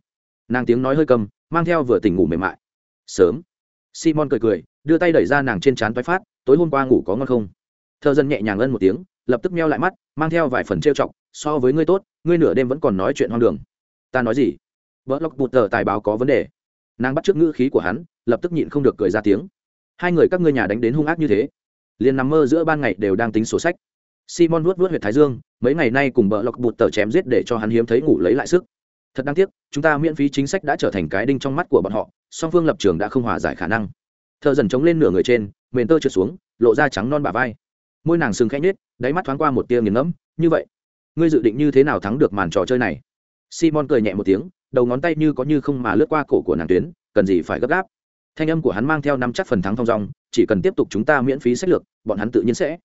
Nàng tiếng nói hơi cầm, mang theo vừa tỉnh ngủ mềm mại sớm. Simon cười cười, đưa tay đẩy ra nàng trên trán toái phát, tối hôm qua ngủ có ngon không? Thợ dân nhẹ nhàng ân một tiếng, lập tức meo lại mắt, mang theo vài phần trêu chọc, so với ngươi tốt, ngươi nửa đêm vẫn còn nói chuyện hoang đường. Ta nói gì? Vợ lộc bụt tờ tài báo có vấn đề. Nàng bắt trước ngữ khí của hắn, lập tức nhịn không được cười ra tiếng. Hai người các ngươi nhà đánh đến hung ác như thế, liền nằm mơ giữa ban ngày đều đang tính sổ sách. Simon vuốt vuốt huyệt thái dương, mấy ngày nay cùng vợ lộc bụt tờ chém giết để cho hắn hiếm thấy ngủ lấy lại sức thật đáng tiếc, chúng ta miễn phí chính sách đã trở thành cái đinh trong mắt của bọn họ, song phương lập trường đã không hòa giải khả năng. Thợ dần chống lên nửa người trên, mền tơ trượt xuống, lộ ra trắng non bả vai. Môi nàng sừng khẽ nhết đáy mắt thoáng qua một tia nghiền ngẫm, như vậy, ngươi dự định như thế nào thắng được màn trò chơi này? Simon cười nhẹ một tiếng, đầu ngón tay như có như không mà lướt qua cổ của nàng tuyến, cần gì phải gấp gáp? Thanh âm của hắn mang theo năm chắc phần thắng thong dong, chỉ cần tiếp tục chúng ta miễn phí sách lược, bọn hắn tự nhiên sẽ.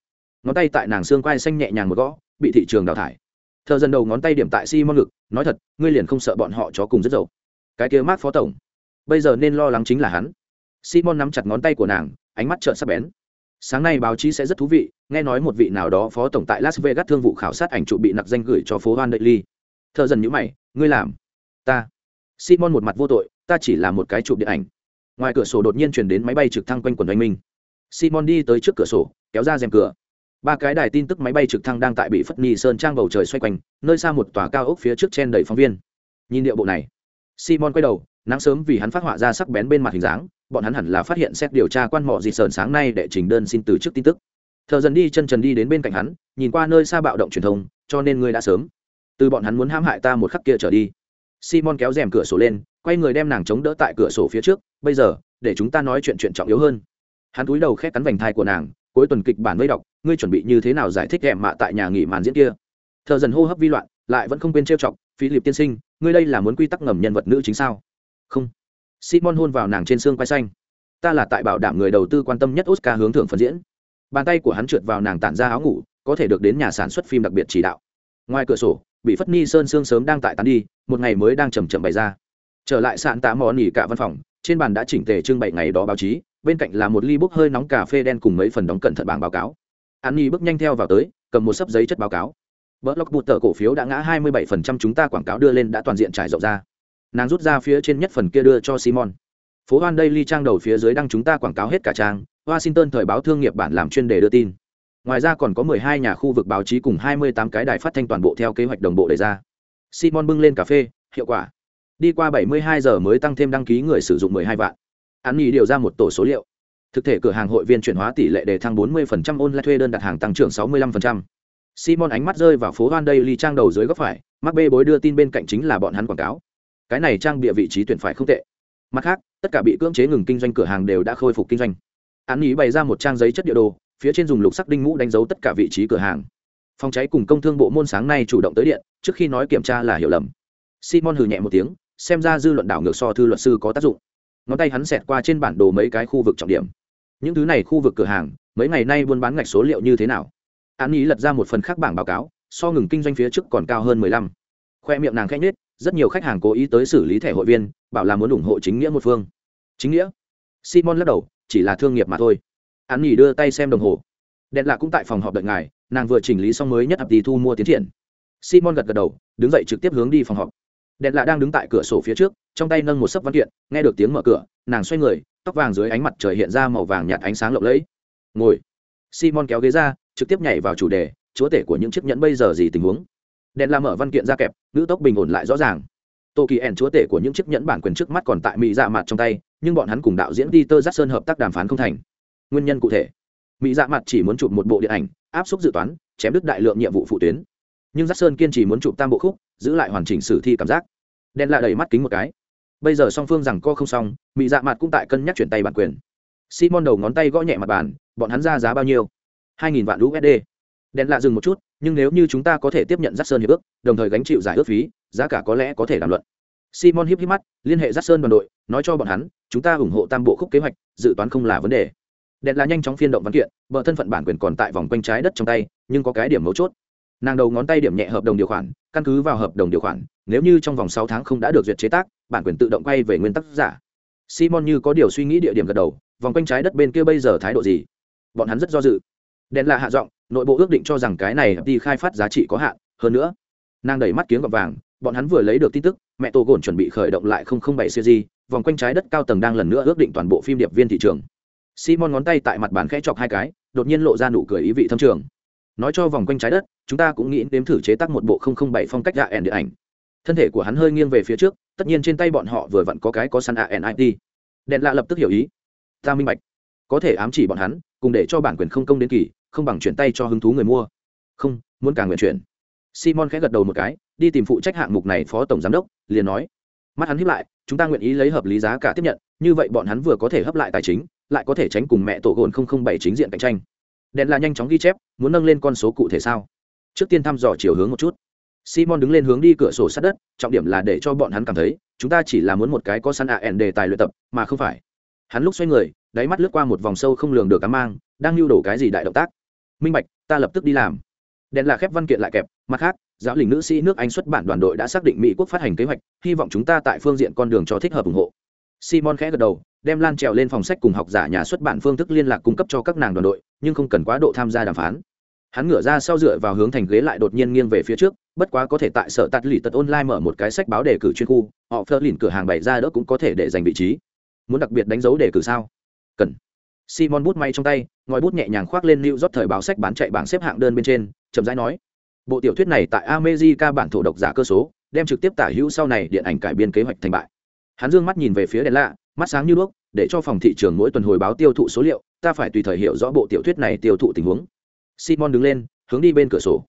Ngón tay tại nàng xương quai xanh nhẹ nhàng một gõ, bị thị trường đào thải thợ dần đầu ngón tay điểm tại simon ngực, nói thật, ngươi liền không sợ bọn họ chó cùng rất dậu cái kia mát phó tổng. Bây giờ nên lo lắng chính là hắn. Simon nắm chặt ngón tay của nàng, ánh mắt trợn sắc bén. Sáng nay báo chí sẽ rất thú vị, nghe nói một vị nào đó phó tổng tại las vegas thương vụ khảo sát ảnh trụ bị nặc danh gửi cho phố hoan đại ly thợ dần nhữ mày, ngươi làm? Ta. Simon một mặt vô tội, ta chỉ là một cái chụp điện ảnh. Ngoài cửa sổ đột nhiên chuyển đến máy bay trực thăng quanh quần oanh minh. Simon đi tới trước cửa sổ, kéo ra rèm cửa ba cái đài tin tức máy bay trực thăng đang tại bị phất ni sơn trang bầu trời xoay quanh, nơi xa một tòa cao ốc phía trước chen đầy phóng viên. Nhìn điệu bộ này, simon quay đầu, nắng sớm vì hắn phát họa ra sắc bén bên mặt hình dáng, bọn hắn hẳn là phát hiện xét điều tra quan mỏ dịt sờn sáng nay để trình đơn xin từ chức tin tức. Thợ dần đi chân trần đi đến bên cạnh hắn, nhìn qua nơi xa bạo động truyền thông, cho nên ngươi đã sớm. Từ bọn hắn muốn hãm hại ta một khắc kia trở đi. Simon kéo rèm cửa sổ lên, quay người đem nàng chống đỡ tại cửa sổ phía trước, bây giờ, để chúng ta nói chuyện chuyện trọng yếu hơn. Hắn cúi đầu khét cắn vành thai của nàng, cuối tuần kịch bản mới đọc ngươi chuẩn bị như thế nào giải thích kèm mạ tại nhà nghỉ màn diễn kia? Thợ dần hô hấp vi loạn, lại vẫn không quên trêu chọc, philip tiên sinh, ngươi đây là muốn quy tắc ngầm nhân vật nữ chính sao? Không. Simon hôn vào nàng trên xương quay xanh. Ta là tại bảo đảm người đầu tư quan tâm nhất oscar hướng thưởng phần diễn. Bàn tay của hắn trượt vào nàng tản ra áo ngủ, có thể được đến nhà sản xuất phim đặc biệt chỉ đạo. Ngoài cửa sổ, bị phất ni sơn sương sớm đang tại tán đi, một ngày mới đang chầm chậm bày ra. Trở lại sạn tạ mò nỉ cả văn phòng, trên bàn đã chỉnh tề trưng bày ngày đó báo chí, bên cạnh là một ly bốc hơi nóng cà phê đen cùng mấy phần đóng cẩn thận bảng báo cáo an nhi bước nhanh theo vào tới, cầm một sấp giấy chất báo cáo. Bờ lóc bụt tờ cổ phiếu đã ngã 27% chúng ta quảng cáo đưa lên đã toàn diện trải rộng ra. Nàng rút ra phía trên nhất phần kia đưa cho simon. Phố hoan đây ly trang đầu phía dưới đăng chúng ta quảng cáo hết cả trang, washington thời báo thương nghiệp bản làm chuyên đề đưa tin. Ngoài ra còn có 12 nhà khu vực báo chí cùng 28 cái đài phát thanh toàn bộ theo kế hoạch đồng bộ đề ra. Simon bưng lên cà phê, hiệu quả. Đi qua 72 giờ mới tăng thêm đăng ký người sử dụng 12 vạn. Hắn nghĩ điều ra một tổ số liệu thực thể cửa hàng hội viên chuyển hóa tỷ lệ đề thăng 40% online thuê đơn đặt hàng tăng trưởng 65%. Simon ánh mắt rơi vào phố Hoan Daily trang đầu dưới góc phải, Mark B bối đưa tin bên cạnh chính là bọn hắn quảng cáo. Cái này trang bịa vị trí tuyển phải không tệ. Mặt khác, tất cả bị cưỡng chế ngừng kinh doanh cửa hàng đều đã khôi phục kinh doanh. Án ý bày ra một trang giấy chất địa đồ, phía trên dùng lục sắc đinh mũ đánh dấu tất cả vị trí cửa hàng. Phòng cháy cùng công thương bộ môn sáng nay chủ động tới điện, trước khi nói kiểm tra là hiểu lầm. Simon hừ nhẹ một tiếng, xem ra dư luận đảo ngược so thư luật sư có tác dụng. Ngón tay hắn xẹt qua trên bản đồ mấy cái khu vực trọng điểm. Những thứ này khu vực cửa hàng, mấy ngày nay buôn bán ngạch số liệu như thế nào? Án ý lật ra một phần khác bảng báo cáo, so ngừng kinh doanh phía trước còn cao hơn mười lăm. Khoe miệng nàng khách nết rất nhiều khách hàng cố ý tới xử lý thẻ hội viên, bảo là muốn ủng hộ chính nghĩa một phương. Chính nghĩa? Simon lắc đầu, chỉ là thương nghiệp mà thôi. Án ý đưa tay xem đồng hồ. Đèn lạ cũng tại phòng họp đợi ngài, nàng vừa chỉnh lý xong mới nhất ập đi thu mua tiến triển. Simon gật gật đầu, đứng dậy trực tiếp hướng đi phòng họp. Đèn lạ đang đứng tại cửa sổ phía trước, trong tay nâng một sấp văn kiện, nghe được tiếng mở cửa, nàng xoay người, tóc vàng dưới ánh mặt trời hiện ra màu vàng nhạt ánh sáng lộng lẫy. Ngồi. Simon kéo ghế ra, trực tiếp nhảy vào chủ đề chúa tể của những chiếc nhẫn bây giờ gì tình huống. Đèn La mở văn kiện ra kẹp nữ tốc bình ổn lại rõ ràng. Tô kỳ ẻn chúa tể của những chiếc nhẫn bản quyền trước mắt còn tại mỹ dạ mặt trong tay nhưng bọn hắn cùng đạo diễn peter jackson hợp tác đàm phán không thành. Nguyên nhân cụ thể. Mỹ dạ mặt chỉ muốn chụp một bộ điện ảnh áp suất dự toán chém đứt đại lượng nhiệm vụ phụ tuyến. Nhưng giác sơn kiên trì muốn chụp tam bộ khúc giữ lại hoàn chỉnh sử thi cảm giác. Đen La đầy mắt kính một cái bây giờ song phương rằng co không xong mỹ dạ mặt cũng tại cân nhắc chuyển tay bản quyền. Simon đầu ngón tay gõ nhẹ mặt bàn, bọn hắn ra giá bao nhiêu? Hai nghìn vạn usd đèn lạ dừng một chút, nhưng nếu như chúng ta có thể tiếp nhận giác sơn hiệp ước, đồng thời gánh chịu giải ước phí, giá cả có lẽ có thể đàm luận. Simon híp híp mắt, liên hệ giác sơn đoàn đội, nói cho bọn hắn, chúng ta ủng hộ tam bộ khúc kế hoạch, dự toán không là vấn đề. Đèn là nhanh chóng phiên động văn kiện, bờ thân phận bản quyền còn tại vòng quanh trái đất trong tay, nhưng có cái điểm mấu chốt. Nàng đầu ngón tay điểm nhẹ hợp đồng điều khoản, căn cứ vào hợp đồng điều khoản nếu như trong vòng sáu tháng không đã được duyệt chế tác, bản quyền tự động quay về nguyên tác giả. Simon như có điều suy nghĩ địa điểm gật đầu, vòng quanh trái đất bên kia bây giờ thái độ gì? Bọn hắn rất do dự. Đèn là hạ giọng, nội bộ ước định cho rằng cái này đi khai phát giá trị có hạn, hơn nữa, nàng đẩy mắt kiếm gọt vàng, bọn hắn vừa lấy được tin tức, mẹ tổ gồn chuẩn bị khởi động lại bảy series, vòng quanh trái đất cao tầng đang lần nữa ước định toàn bộ phim điệp viên thị trường. Simon ngón tay tại mặt bàn khẽ chọc hai cái, đột nhiên lộ ra nụ cười ý vị thâm trường. Nói cho vòng quanh trái đất, chúng ta cũng nghĩ đếm thử chế tác một bộ bảy phong cách AN điện ảnh thân thể của hắn hơi nghiêng về phía trước, tất nhiên trên tay bọn họ vừa vặn có cái có săn ANIT đèn lạ lập tức hiểu ý. Ta minh bạch. Có thể ám chỉ bọn hắn, cùng để cho bản quyền không công đến kỳ, không bằng chuyển tay cho hứng thú người mua. Không, muốn càng nguyện chuyển. Simon khẽ gật đầu một cái, đi tìm phụ trách hạng mục này phó tổng giám đốc, liền nói. Mắt hắn hiếp lại, chúng ta nguyện ý lấy hợp lý giá cả tiếp nhận, như vậy bọn hắn vừa có thể hấp lại tài chính, lại có thể tránh cùng mẹ tổ gồn bảy chính diện cạnh tranh. Đèn là nhanh chóng ghi chép, muốn nâng lên con số cụ thể sao? Trước tiên thăm dò chiều hướng một chút simon đứng lên hướng đi cửa sổ sát đất, trọng điểm là để cho bọn hắn cảm thấy, chúng ta chỉ là muốn một cái có săn ạ ẻn đề tài luyện tập, mà không phải. Hắn lúc xoay người, đáy mắt lướt qua một vòng sâu không lường được cám mang, đang lưu đổ cái gì đại động tác. Minh bạch, ta lập tức đi làm. Đèn là khép văn kiện lại kẹp, mặt khác, giáo lĩnh nữ sĩ nước anh xuất bản đoàn đội đã xác định mỹ quốc phát hành kế hoạch, hy vọng chúng ta tại phương diện con đường cho thích hợp ủng hộ. Simon khẽ gật đầu, đem lan trèo lên phòng sách cùng học giả nhà xuất bản phương thức liên lạc cung cấp cho các nàng đoàn đội, nhưng không cần quá độ tham gia đàm phán hắn ngửa ra sau dựa vào hướng thành ghế lại đột nhiên nghiêng về phía trước, bất quá có thể tại sở tạt lì tật online mở một cái sách báo đề cử chuyên khu, họ phơ lìn cửa hàng bày ra đỡ cũng có thể để giành vị trí. Muốn đặc biệt đánh dấu đề cử sao? Cần. Simon bút may trong tay, ngòi bút nhẹ nhàng khoác lên lưu rót thời báo sách bán chạy bảng xếp hạng đơn bên trên, chậm rãi nói. Bộ tiểu thuyết này tại America bản thổ độc giả cơ số, đem trực tiếp tả hữu sau này điện ảnh cải biên kế hoạch thành bại. Hắn dương mắt nhìn về phía đèn lạ, mắt sáng như đuốc, để cho phòng thị trường mỗi tuần hồi báo tiêu thụ số liệu, ta phải tùy thời hiểu rõ bộ tiểu thuyết này tiêu thụ tình huống simon đứng lên, hướng đi bên cửa sổ.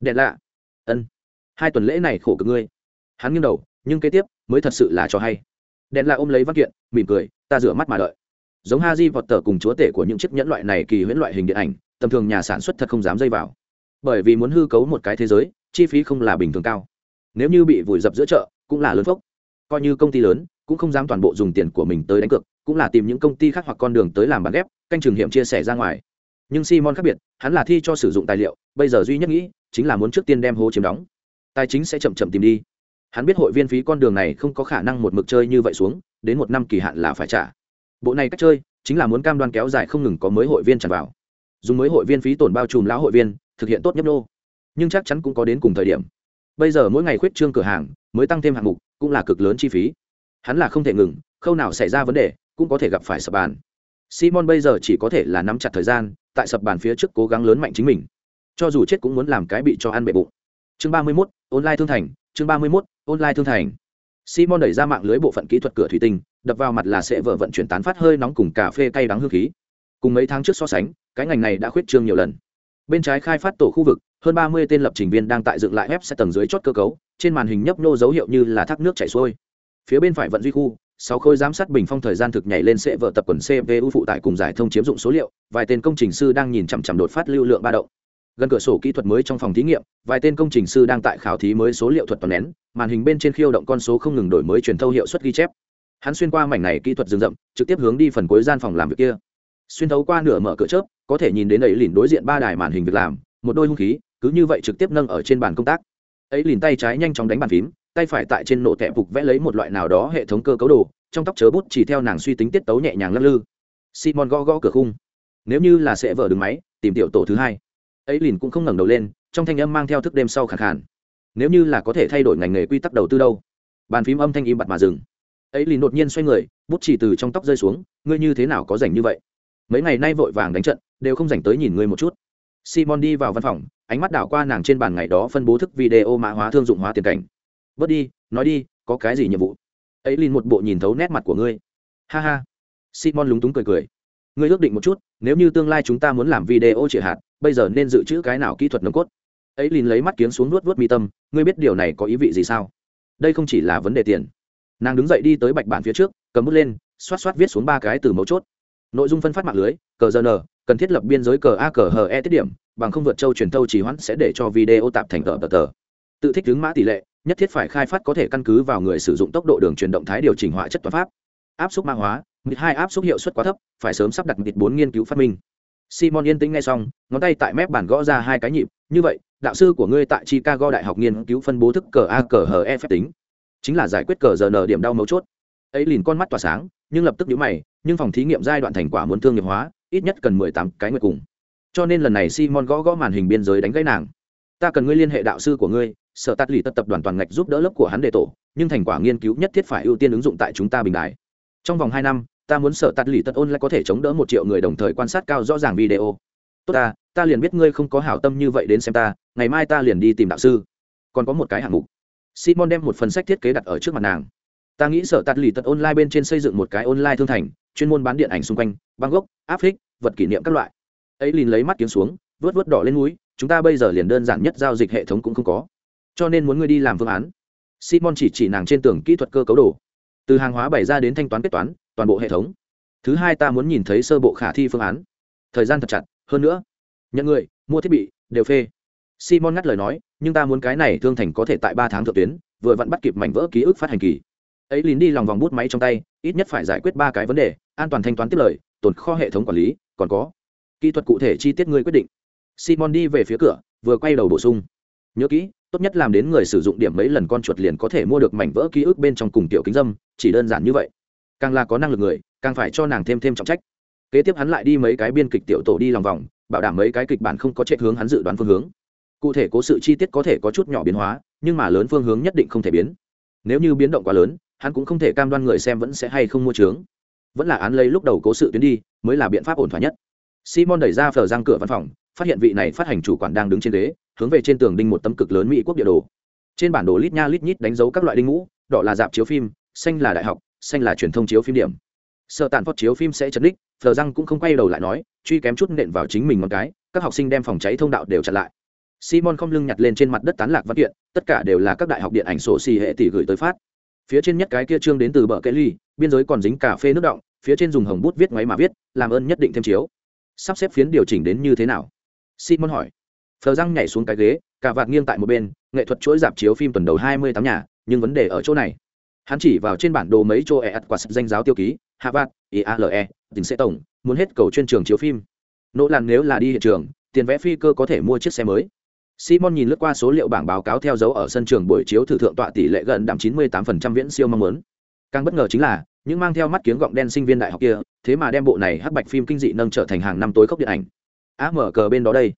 Đèn lạ. Ân. Hai tuần lễ này khổ cực ngươi. Hắn nghiêng đầu, nhưng kế tiếp mới thật sự là cho hay. Đèn lạ ôm lấy văn kiện, mỉm cười, ta rửa mắt mà đợi. Giống ha di vọt tờ cùng chúa tể của những chiếc nhẫn loại này kỳ huyễn loại hình điện ảnh, tầm thường nhà sản xuất thật không dám dây vào. Bởi vì muốn hư cấu một cái thế giới, chi phí không là bình thường cao. Nếu như bị vùi dập giữa chợ, cũng là lớn phốc. Coi như công ty lớn, cũng không dám toàn bộ dùng tiền của mình tới đánh cược, cũng là tìm những công ty khác hoặc con đường tới làm bán ghép, canh trường hiểm chia sẻ ra ngoài nhưng simon khác biệt, hắn là thi cho sử dụng tài liệu, bây giờ duy nhất nghĩ chính là muốn trước tiên đem hố chiếm đóng. Tài chính sẽ chậm chậm tìm đi. Hắn biết hội viên phí con đường này không có khả năng một mực chơi như vậy xuống, đến một năm kỳ hạn là phải trả. Bộ này cách chơi chính là muốn cam đoan kéo dài không ngừng có mới hội viên tràn vào. Dùng mới hội viên phí tổn bao trùm lão hội viên, thực hiện tốt nhấp nô. Nhưng chắc chắn cũng có đến cùng thời điểm. Bây giờ mỗi ngày khuyết trương cửa hàng mới tăng thêm hạng mục, cũng là cực lớn chi phí. Hắn là không thể ngừng, khâu nào xảy ra vấn đề cũng có thể gặp phải sập bàn. Simon bây giờ chỉ có thể là nắm chặt thời gian tại sập bàn phía trước cố gắng lớn mạnh chính mình. Cho dù chết cũng muốn làm cái bị cho ăn bệ bụng. Chương ba mươi mốt, online thương thành, chương ba mươi mốt, online thương thành. Simon đẩy ra mạng lưới bộ phận kỹ thuật cửa thủy tinh, đập vào mặt là sẽ vợ vận chuyển tán phát hơi nóng cùng cà phê cay đắng hương khí. Cùng mấy tháng trước so sánh, cái ngành này đã khuyết trương nhiều lần. Bên trái khai phát tổ khu vực, hơn ba mươi tên lập trình viên đang tại dựng lại web sẽ tầng dưới chót cơ cấu, trên màn hình nhấp nhô dấu hiệu như là thác nước chảy xuôi. Phía bên phải vận duy khu sáu khối giám sát bình phong thời gian thực nhảy lên sẽ vợ tập quần cpu phụ tải cùng giải thông chiếm dụng số liệu, vài tên công trình sư đang nhìn chằm chằm đột phát lưu lượng ba động. Gần cửa sổ kỹ thuật mới trong phòng thí nghiệm, vài tên công trình sư đang tại khảo thí mới số liệu thuật toàn nén, màn hình bên trên khiêu động con số không ngừng đổi mới truyền thâu hiệu suất ghi chép. Hắn xuyên qua mảnh này kỹ thuật rừng rậm, trực tiếp hướng đi phần cuối gian phòng làm việc kia. Xuyên thấu qua nửa mở cửa chớp, có thể nhìn đến ấy lìn đối diện ba đài màn hình việc làm, một đôi hung khí, cứ như vậy trực tiếp nâng ở trên bàn công tác. Ấy lìn tay trái nhanh chóng đánh bàn phím tay phải tại trên nổ tẹp phục vẽ lấy một loại nào đó hệ thống cơ cấu đồ, trong tóc chớ bút chỉ theo nàng suy tính tiết tấu nhẹ nhàng lắc lư. Simon gõ gõ cửa khung. Nếu như là sẽ vợ đứng máy, tìm tiểu tổ thứ hai. Ấy lìn cũng không ngẩng đầu lên, trong thanh âm mang theo thức đêm sau khẳng khàn. Nếu như là có thể thay đổi ngành nghề quy tắc đầu tư đâu? Bàn phím âm thanh im bặt mà dừng. Ấy lìn đột nhiên xoay người, bút chỉ từ trong tóc rơi xuống, ngươi như thế nào có rảnh như vậy? Mấy ngày nay vội vàng đánh trận, đều không dành tới nhìn ngươi một chút. Simon đi vào văn phòng, ánh mắt đảo qua nàng trên bàn ngày đó phân bố thức video mã hóa thương dụng hóa tiền cảnh bớt đi, nói đi, có cái gì nhiệm vụ? Ấy lìn một bộ nhìn thấu nét mặt của ngươi. Ha ha. Simon lúng túng cười cười. Ngươi ước định một chút, nếu như tương lai chúng ta muốn làm video trị hạt, bây giờ nên dự trữ cái nào kỹ thuật nồng cốt? Ấy lìn lấy mắt kiếm xuống nuốt vớt mi tâm, ngươi biết điều này có ý vị gì sao? Đây không chỉ là vấn đề tiền. Nàng đứng dậy đi tới bạch bản phía trước, cầm bút lên, xoát xoát viết xuống ba cái từ mấu chốt. Nội dung phân phát mạng lưới, cờ giờ n cần thiết lập biên giới cờ a cờ hờ e tiết điểm, bằng không vượt châu truyền thâu trì hoãn sẽ để cho video tạp thành tờ tờ tờ tự thích ứng mã tỷ lệ, nhất thiết phải khai phát có thể căn cứ vào người sử dụng tốc độ đường truyền động thái điều chỉnh hóa chất toán pháp. Áp suất mã hóa, mịt hai áp suất hiệu suất quá thấp, phải sớm sắp đặt mịt bốn nghiên cứu phát minh. Simon yên tĩnh ngay xong, ngón tay tại mép bản gõ ra hai cái nhịp, như vậy, đạo sư của ngươi tại chicago đại học nghiên cứu phân bố thức cờ a, cờ hờ e phép tính. Chính là giải quyết cờ giờ n, điểm đau mấu chốt. Ấy lìn con mắt tỏa sáng, nhưng lập tức nhíu mày, nhưng phòng thí nghiệm giai đoạn thành quả muốn thương nghiệp hóa, ít nhất cần mười tám cái nguyệt cùng. Cho nên lần này simon gõ gõ màn hình biên giới đánh gãy nàng. Ta cần ngươi liên hệ đạo sư của ngươi sở Tạt lì tật tập đoàn toàn ngạch giúp đỡ lớp của hắn đề tổ, nhưng thành quả nghiên cứu nhất thiết phải ưu tiên ứng dụng tại chúng ta bình đại. Trong vòng hai năm, ta muốn sở Tạt lì tật ôn lại có thể chống đỡ một triệu người đồng thời quan sát cao rõ ràng video. Tốt ta ta liền biết ngươi không có hảo tâm như vậy đến xem ta, ngày mai ta liền đi tìm đạo sư. Còn có một cái hạng mục. Simon đem một phần sách thiết kế đặt ở trước mặt nàng. Ta nghĩ sở tạt lì tật online bên trên xây dựng một cái online thương thành, chuyên môn bán điện ảnh xung quanh băng gốc áp phích vật kỷ niệm các loại. Ấy liền lấy mắt kiếm xuống, vớt vớt đỏ lên núi, chúng ta bây giờ liền đơn giản nhất giao dịch hệ thống cũng không có cho nên muốn ngươi đi làm phương án. Simon chỉ chỉ nàng trên tường kỹ thuật cơ cấu đồ. Từ hàng hóa bày ra đến thanh toán kết toán, toàn bộ hệ thống. Thứ hai ta muốn nhìn thấy sơ bộ khả thi phương án. Thời gian thật chặt, hơn nữa, nhận người, mua thiết bị, đều phê. Simon ngắt lời nói, nhưng ta muốn cái này thương thành có thể tại ba tháng thượng tuyến, vừa vặn bắt kịp mảnh vỡ ký ức phát hành kỳ. Ấy lín đi lòng vòng bút máy trong tay, ít nhất phải giải quyết ba cái vấn đề, an toàn thanh toán tiếp lời, tồn kho hệ thống quản lý, còn có kỹ thuật cụ thể chi tiết ngươi quyết định. Simon đi về phía cửa, vừa quay đầu bổ sung. Nhớ kỹ tốt nhất làm đến người sử dụng điểm mấy lần con chuột liền có thể mua được mảnh vỡ ký ức bên trong cùng tiểu kính dâm, chỉ đơn giản như vậy. Càng là có năng lực người, càng phải cho nàng thêm thêm trọng trách. Kế tiếp hắn lại đi mấy cái biên kịch tiểu tổ đi lòng vòng, bảo đảm mấy cái kịch bản không có chạy hướng hắn dự đoán phương hướng. Cụ thể cố sự chi tiết có thể có chút nhỏ biến hóa, nhưng mà lớn phương hướng nhất định không thể biến. Nếu như biến động quá lớn, hắn cũng không thể cam đoan người xem vẫn sẽ hay không mua trướng vẫn là án lấy lúc đầu cố sự tuyến đi, mới là biện pháp ổn thỏa nhất. Simon đẩy ra phở răng cửa văn phòng phát hiện vị này phát hành chủ quản đang đứng trên ghế, hướng về trên tường đinh một tấm cực lớn mỹ quốc địa đồ. Trên bản đồ lít nha lít nhít đánh dấu các loại đinh ngũ, đỏ là dạp chiếu phim, xanh là đại học, xanh là truyền thông chiếu phim điểm. Sợ tàn phót chiếu phim sẽ chấn đích phờ răng cũng không quay đầu lại nói, truy kém chút nện vào chính mình một cái, các học sinh đem phòng cháy thông đạo đều chặn lại. Simon không lưng nhặt lên trên mặt đất tán lạc văn kiện, tất cả đều là các đại học điện ảnh sổ xì hệ tỷ gửi tới phát. Phía trên nhất cái kia trương đến từ bờ cây ly, biên giới còn dính cà phê nước động phía trên dùng hồng bút viết ngoáy mà viết, làm ơn nhất định thêm chiếu. Sắp xếp phiến điều chỉnh đến như thế nào? Simon hỏi. Phờ răng nhảy xuống cái ghế cả vạt nghiêng tại một bên, nghệ thuật chuỗi dạp chiếu phim tuần đầu hai mươi tám nhà, nhưng vấn đề ở chỗ này. Hắn chỉ vào trên bản đồ mấy chỗ e ắt quả danh giáo tiêu ký harvard iale tỉnh sẽ tổng, muốn hết cầu chuyên trường chiếu phim. Nỗ làn nếu là đi hiện trường, tiền vẽ phi cơ có thể mua chiếc xe mới. Simon nhìn lướt qua số liệu bảng báo cáo theo dấu ở sân trường buổi chiếu thử thượng tọa tỷ lệ gần đạm 98% viễn siêu mong muốn. Càng bất ngờ chính là, những mang theo mắt kiếng gọng đen sinh viên đại học kia, thế mà đem bộ này hắc bạch phim kinh dị nâng trở thành hàng năm tối khốc điện ảnh á mở cờ bên đó đây.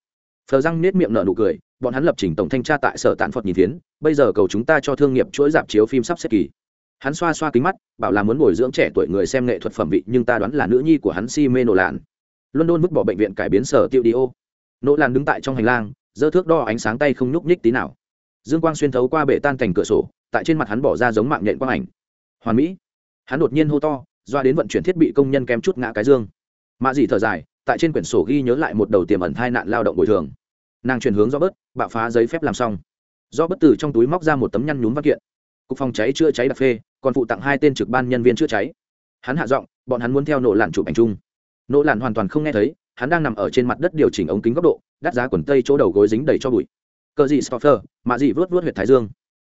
Phờ răng nết miệng nở nụ cười, bọn hắn lập trình tổng thanh tra tại sở tạn phật nhìn tiến bây giờ cầu chúng ta cho thương nghiệp chuỗi dạp chiếu phim sắp xếp kỳ. Hắn xoa xoa kính mắt, bảo là muốn bồi dưỡng trẻ tuổi người xem nghệ thuật phẩm vị, nhưng ta đoán là nữ nhi của hắn si mê nổ lạn. London vứt bỏ bệnh viện cải biến sở tiêu đi ô. Nỗ làn đứng tại trong hành lang, giơ thước đo ánh sáng tay không nhúc nhích tí nào. Dương quang xuyên thấu qua bể tan thành cửa sổ, tại trên mặt hắn bỏ ra giống mạng nhện quang ảnh. Hoàn mỹ. Hắn đột nhiên hô to, doa đến vận chuyển thiết bị công nhân kém chút ngã cái dương. Mạ dị thở dài tại trên quyển sổ ghi nhớ lại một đầu tiềm ẩn thai nạn lao động bồi thường. Nàng chuyển hướng do bớt bạo phá giấy phép làm xong. Do bất tử trong túi móc ra một tấm nhăn nhúm văn kiện. Cục phòng cháy chữa cháy đặc phê, còn phụ tặng hai tên trực ban nhân viên chữa cháy. Hắn hạ giọng, bọn hắn muốn theo nỗ lạn chụp ảnh chung. Nỗ lạn hoàn toàn không nghe thấy, hắn đang nằm ở trên mặt đất điều chỉnh ống kính góc độ, đắt giá quần tây chỗ đầu gối dính đầy cho bụi. Cờ gì stoffer, mạ gì vớt vớt huyệt thái dương.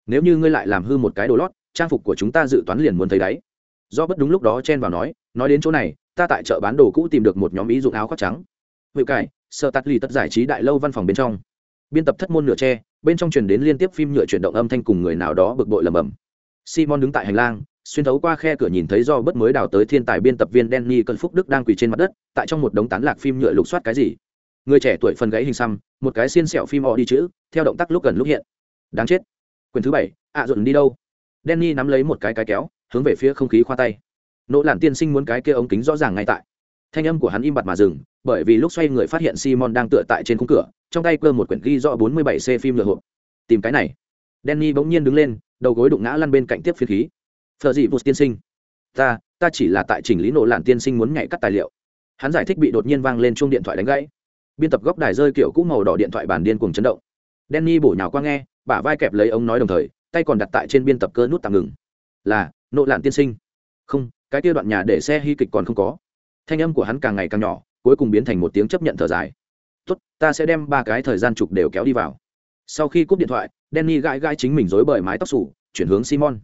Nếu như ngươi lại làm hư một cái đồ lót, trang phục của chúng ta dự toán liền muốn thấy đáy. Do bất đúng lúc đó chen vào nói nói đến chỗ này ta tại chợ bán đồ cũ tìm được một nhóm ý dụng áo khoác trắng hữu cải sợ tắt lì tất giải trí đại lâu văn phòng bên trong biên tập thất môn nửa tre bên trong truyền đến liên tiếp phim nhựa chuyển động âm thanh cùng người nào đó bực bội lầm bầm simon đứng tại hành lang xuyên thấu qua khe cửa nhìn thấy do bất mới đào tới thiên tài biên tập viên Danny Cân Phúc Đức đang quỳ trên mặt đất, tại trong một đống tán lạc phim nhựa lục soát cái gì. Người trẻ tuổi phần gãy hình xăm, một cái xiên sẹo phim họ đi chữ, theo động tác lúc gần lúc hiện. Đáng chết. Quyền thứ bảy, ạ à đi đâu? Danny nắm lấy một cái cái kéo, hướng về phía không khí khoa tay. Nỗ làn tiên sinh muốn cái kia ống kính rõ ràng ngay tại. Thanh âm của hắn im bặt mà dừng, bởi vì lúc xoay người phát hiện Simon đang tựa tại trên khung cửa, trong tay cơ một quyển ghi rõ 47C phim lựa hộp. Tìm cái này. denny bỗng nhiên đứng lên, đầu gối đụng ngã lăn bên cạnh tiếp phiên khí. Phở dị Vụt tiên sinh ta ta chỉ là tại chỉnh lý nổ làn tiên sinh muốn nhảy cắt tài liệu hắn giải thích bị đột nhiên vang lên chuông điện thoại đánh gãy biên tập góc đài rơi kiểu cũ màu đỏ điện thoại bản điên cùng chấn động denny bổ nhào qua nghe bả vai kẹp lấy ống nói đồng thời tay còn đặt tại trên biên tập cơ nút tạm ngừng là nộ lạn tiên sinh không cái kia đoạn nhà để xe hy kịch còn không có. Thanh âm của hắn càng ngày càng nhỏ, cuối cùng biến thành một tiếng chấp nhận thở dài. Tốt, ta sẽ đem ba cái thời gian trục đều kéo đi vào. Sau khi cúp điện thoại, Danny gãi gãi chính mình rối bởi mái tóc sủ, chuyển hướng simon.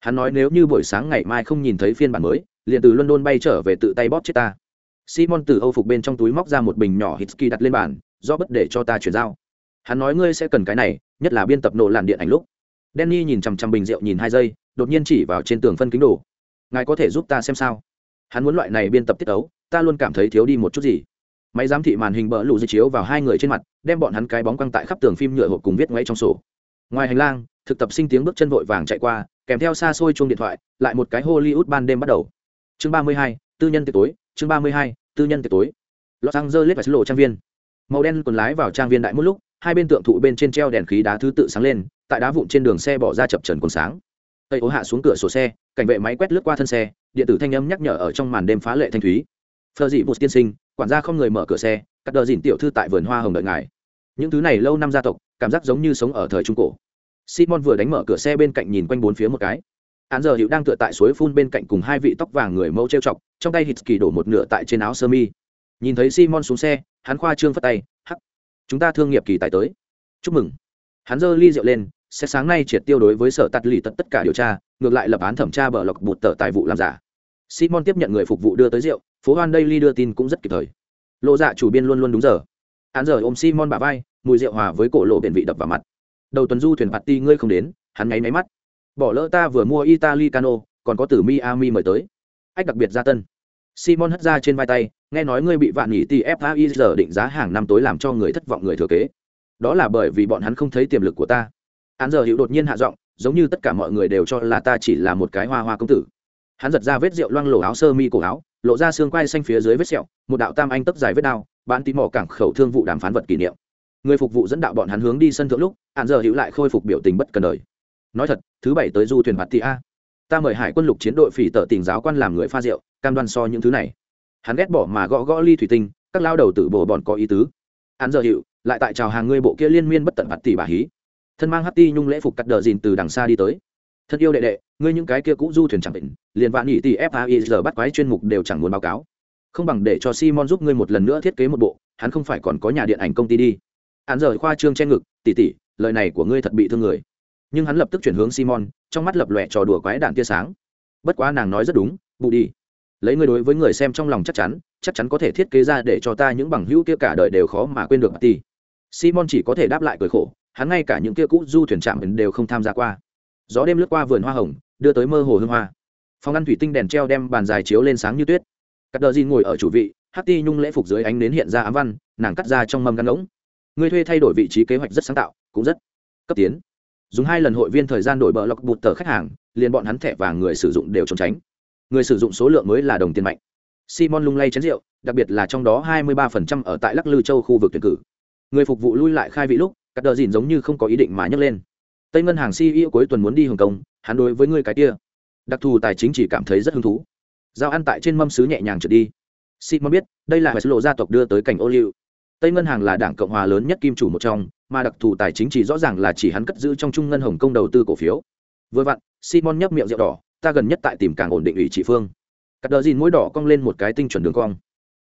Hắn nói nếu như buổi sáng ngày mai không nhìn thấy phiên bản mới, liền từ london bay trở về tự tay bóp chết ta. Simon từ âu phục bên trong túi móc ra một bình nhỏ hitsky đặt lên bàn do bất để cho ta chuyển giao. Hắn nói ngươi sẽ cần cái này, nhất là biên tập nộ làn điện ảnh lúc. Danny nhìn chằm chằm bình rượu nhìn hai giây, đột nhiên chỉ vào trên tường phân kính đồ ngài có thể giúp ta xem sao? Hắn muốn loại này biên tập tiết ấu ta luôn cảm thấy thiếu đi một chút gì. Máy giám thị màn hình bỡ lụ di chiếu vào hai người trên mặt, đem bọn hắn cái bóng quăng tại khắp tường phim nhựa hộp cùng viết ngay trong sổ. Ngoài hành lang, thực tập sinh tiếng bước chân vội vàng chạy qua, kèm theo xa xôi chuông điện thoại, lại một cái hollywood ban đêm bắt đầu. Chương ba mươi hai, tư nhân tiệc tối, chương ba mươi hai, tư nhân tiệc tối. Los angeles và lộ trang viên. Màu đen quần lái vào trang viên đại một lúc, hai bên tượng thụ bên trên treo đèn khí đá thứ tự sáng lên, tại đá vụn trên đường xe bỏ ra chập trần còn sáng tây ố hạ xuống cửa sổ xe, cảnh vệ máy quét lướt qua thân xe, điện tử thanh âm nhắc nhở ở trong màn đêm phá lệ thanh thúy. Phờ dị bụt tiên sinh, quản gia không người mở cửa xe, cắt đờ dìn tiểu thư tại vườn hoa hồng đợi ngài. Những thứ này lâu năm gia tộc, cảm giác giống như sống ở thời trung cổ. Simon vừa đánh mở cửa xe bên cạnh nhìn quanh bốn phía một cái. Hắn giờ hiệu đang tựa tại suối phun bên cạnh cùng hai vị tóc vàng người mẫu trêu chọc, trong tay hít kỳ đổ một nửa tại trên áo sơ mi. Nhìn thấy simon xuống xe, hắn khoa trương phất tay, hắc, chúng ta thương nghiệp kỳ tài tới. Chúc mừng. Hắn giơ ly rượu lên sẽ sáng nay triệt tiêu đối với sở tạt lì tất tất cả điều tra, ngược lại lập án thẩm tra bờ lọc bụt tờ tài vụ làm giả. Simon tiếp nhận người phục vụ đưa tới rượu, phố hoan đây ly đưa tin cũng rất kịp thời. Lộ dạ chủ biên luôn luôn đúng giờ. Hắn giờ ôm simon bà vai, mùi rượu hòa với cổ lộ biển vị đập vào mặt. Đầu tuần du thuyền ti ngươi không đến, hắn nháy máy mắt. Bỏ lỡ ta vừa mua italy cano, còn có từ miami mời tới. Ách đặc biệt gia tân. Simon hất ra trên vai tay, nghe nói ngươi bị vạn nghỉ ti fai giờ định giá hàng năm tối làm cho người thất vọng người thừa kế. Đó là bởi vì bọn hắn không thấy tiềm lực của ta hắn giờ hữu đột nhiên hạ giọng, giống như tất cả mọi người đều cho là ta chỉ là một cái hoa hoa công tử. Hắn giật ra vết rượu loang lổ áo sơ mi cổ áo, lộ ra xương quai xanh phía dưới vết sẹo, một đạo tam anh tấp dài vết đao, bán tí mỏ cảng khẩu thương vụ đàm phán vật kỷ niệm. Người phục vụ dẫn đạo bọn hắn hướng đi sân thượng lúc hạn giờ hữu lại khôi phục biểu tình bất cần đời. Nói thật, thứ bảy tới du thuyền bạt tị a. Ta mời hải quân lục chiến đội phỉ tợ tình giáo quan làm người pha rượu, cam đoan so những thứ này. Hắn ghét bỏ mà gõ gõ ly thủy tinh, các lao đầu tử bồ bọn có ý tứ. Hắn giờ hiệu lại tại chào hàng ngươi bộ kia liên miên bất tận bạt tỷ bà hí thân mang hát ti nhung lễ phục cắt đờ dìn từ đằng xa đi tới. Thân yêu đệ đệ, ngươi những cái kia cũ du thuyền chẳng định, liền vạn nghỉ tỷ fai giờ bắt quái chuyên mục đều chẳng muốn báo cáo. Không bằng để cho simon giúp ngươi một lần nữa thiết kế một bộ, hắn không phải còn có nhà điện ảnh công ty đi. Hắn rời khoa trương che ngực tỉ tỉ lời này của ngươi thật bị thương người. Nhưng hắn lập tức chuyển hướng simon, trong mắt lập lòe trò đùa quái đạn tia sáng. Bất quá nàng nói rất đúng bụ đi. Lấy ngươi đối với người xem trong lòng chắc chắn chắc chắn có thể thiết kế ra để cho ta những bằng hữu kia cả đời đều khó mà quên được ti. Simon chỉ có thể đáp lại cười khổ hắn ngay cả những kia cũ du thuyền trạm đều không tham gia qua. Gió đêm lướt qua vườn hoa hồng, đưa tới mơ hồ hương hoa. Phòng ăn thủy tinh đèn treo đem bàn dài chiếu lên sáng như tuyết. Cắt đờ dìn ngồi ở chủ vị hát ti nhung lễ phục dưới ánh nến hiện ra ám văn, nàng cắt ra trong mâm gắn ngỗng. Người thuê thay đổi vị trí kế hoạch rất sáng tạo, cũng rất cấp tiến. Dùng hai lần hội viên thời gian đổi bờ lọc bụt tờ khách hàng, liền bọn hắn thẻ và người sử dụng đều trốn tránh. Người sử dụng số lượng mới là đồng tiền mạnh. Simon lung lay chén rượu, đặc biệt là trong đó 23% ở tại lắc lư châu khu vực tuyển cử. Người phục vụ lui lại khai vị lúc cắt đờ dìn giống như không có ý định mà nhấc lên. Tây ngân hàng ceo cuối tuần muốn đi hồng kông, hắn đối với người cái kia. Đặc thù tài chính chỉ cảm thấy rất hứng thú. Giao ăn tại trên mâm sứ nhẹ nhàng trượt đi. Simon biết, đây là lộ gia tộc đưa tới cảnh ô liu. Tây ngân hàng là đảng cộng hòa lớn nhất kim chủ một trong, mà đặc thù tài chính chỉ rõ ràng là chỉ hắn cất giữ trong trung ngân hồng Kông đầu tư cổ phiếu. Vừa vặn, simon nhấp miệng rượu đỏ, ta gần nhất tại tìm càng ổn định ủy trị phương. Cắt đờ dìn mũi đỏ cong lên một cái tinh chuẩn đường cong.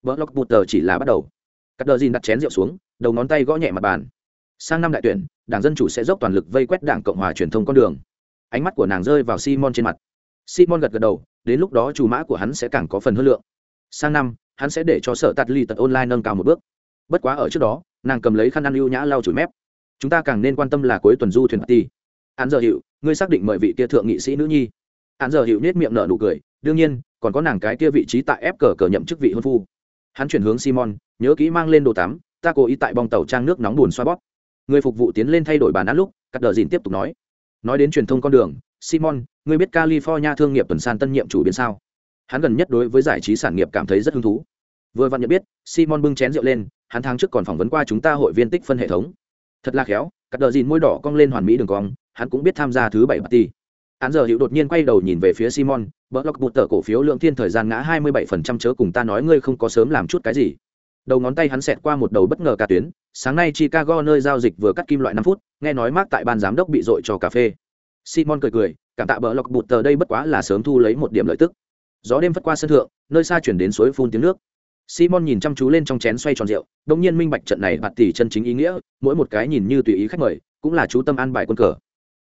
Vợ lóc bụt tờ chỉ là bắt đầu. Cắt đờ dìn đặt chén rượu xuống, đầu ngón tay gõ nhẹ mặt bàn sang năm đại tuyển, đảng dân chủ sẽ dốc toàn lực vây quét đảng cộng hòa truyền thông con đường. Ánh mắt của nàng rơi vào simon trên mặt. Simon gật gật đầu, đến lúc đó chủ mã của hắn sẽ càng có phần hơn lượng. Sang năm, hắn sẽ để cho sở tạt ly tật online nâng cao một bước. Bất quá ở trước đó, nàng cầm lấy khăn ăn ưu nhã lau chùi mép. Chúng ta càng nên quan tâm là cuối tuần du thuyền ti hắn giờ hiệu, ngươi xác định mời vị kia thượng nghị sĩ nữ nhi. Hắn giờ hiệu nết miệng nở nụ cười, đương nhiên, còn có nàng cái kia vị trí tại ép cờ cờ nhậm chức vị hôn phu. Hắn chuyển hướng simon, nhớ kỹ mang lên đồ tắm, ta cố ý tại bong tàu trang nước nóng buồn xoa bóp người phục vụ tiến lên thay đổi bàn ăn lúc, cắt đờ dìn tiếp tục nói. Nói đến truyền thông con đường, simon, ngươi biết california thương nghiệp tuần san tân nhiệm chủ biến sao? Hắn gần nhất đối với giải trí sản nghiệp cảm thấy rất hứng thú. Vừa vặn nhận biết, simon bưng chén rượu lên, hắn tháng trước còn phỏng vấn qua chúng ta hội viên tích phân hệ thống. Thật là khéo, cắt đờ dìn môi đỏ cong lên hoàn mỹ đường cong, hắn cũng biết tham gia thứ bảy party. Án giờ hiệu đột nhiên quay đầu nhìn về phía simon bỡ lọc bụt tờ cổ phiếu lượng thiên thời gian ngã hai mươi bảy phần trăm chớ cùng ta nói ngươi không có sớm làm chút cái gì đầu ngón tay hắn xẹt qua một đầu bất ngờ cả tuyến, sáng nay chicago nơi giao dịch vừa cắt kim loại năm phút, nghe nói mát tại ban giám đốc bị dội cho cà phê. Simon cười cười, cảm tạ bờ lọc bụt tờ đây bất quá là sớm thu lấy một điểm lợi tức. Gió đêm phất qua sân thượng, nơi xa chuyển đến suối phun tiếng nước. Simon nhìn chăm chú lên trong chén xoay tròn rượu đông nhiên minh bạch trận này bạt tỷ chân chính ý nghĩa, mỗi một cái nhìn như tùy ý khách mời, cũng là chú tâm an bài quân cờ.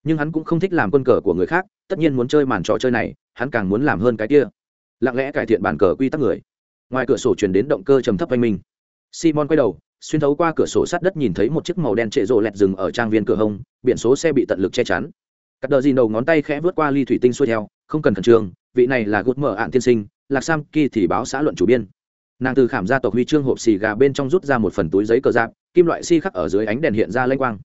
Nhưng hắn cũng không thích làm quân cờ của người khác, tất nhiên muốn chơi màn trò chơi này, hắn càng muốn làm hơn cái kia. Lặng lẽ cải thiện bàn cờ quy tắc người. Ngoài cửa sổ chuyển đến động cơ trầm thấp oanh minh simon quay đầu, xuyên thấu qua cửa sổ sát đất nhìn thấy một chiếc màu đen trệ rộ lẹt dừng ở trang viên cửa hông, biển số xe bị tận lực che chắn. Cắt đờ dìn đầu ngón tay khẽ vớt qua ly thủy tinh xuôi theo, không cần khẩn trương, vị này là gút mở ạn tiên sinh, lạc sam kỳ thì báo xã luận chủ biên. Nàng từ khảm ra tộc huy chương hộp xì gà bên trong rút ra một phần túi giấy cờ giáp, kim loại si khắc ở dưới ánh đèn hiện ra lanh quang.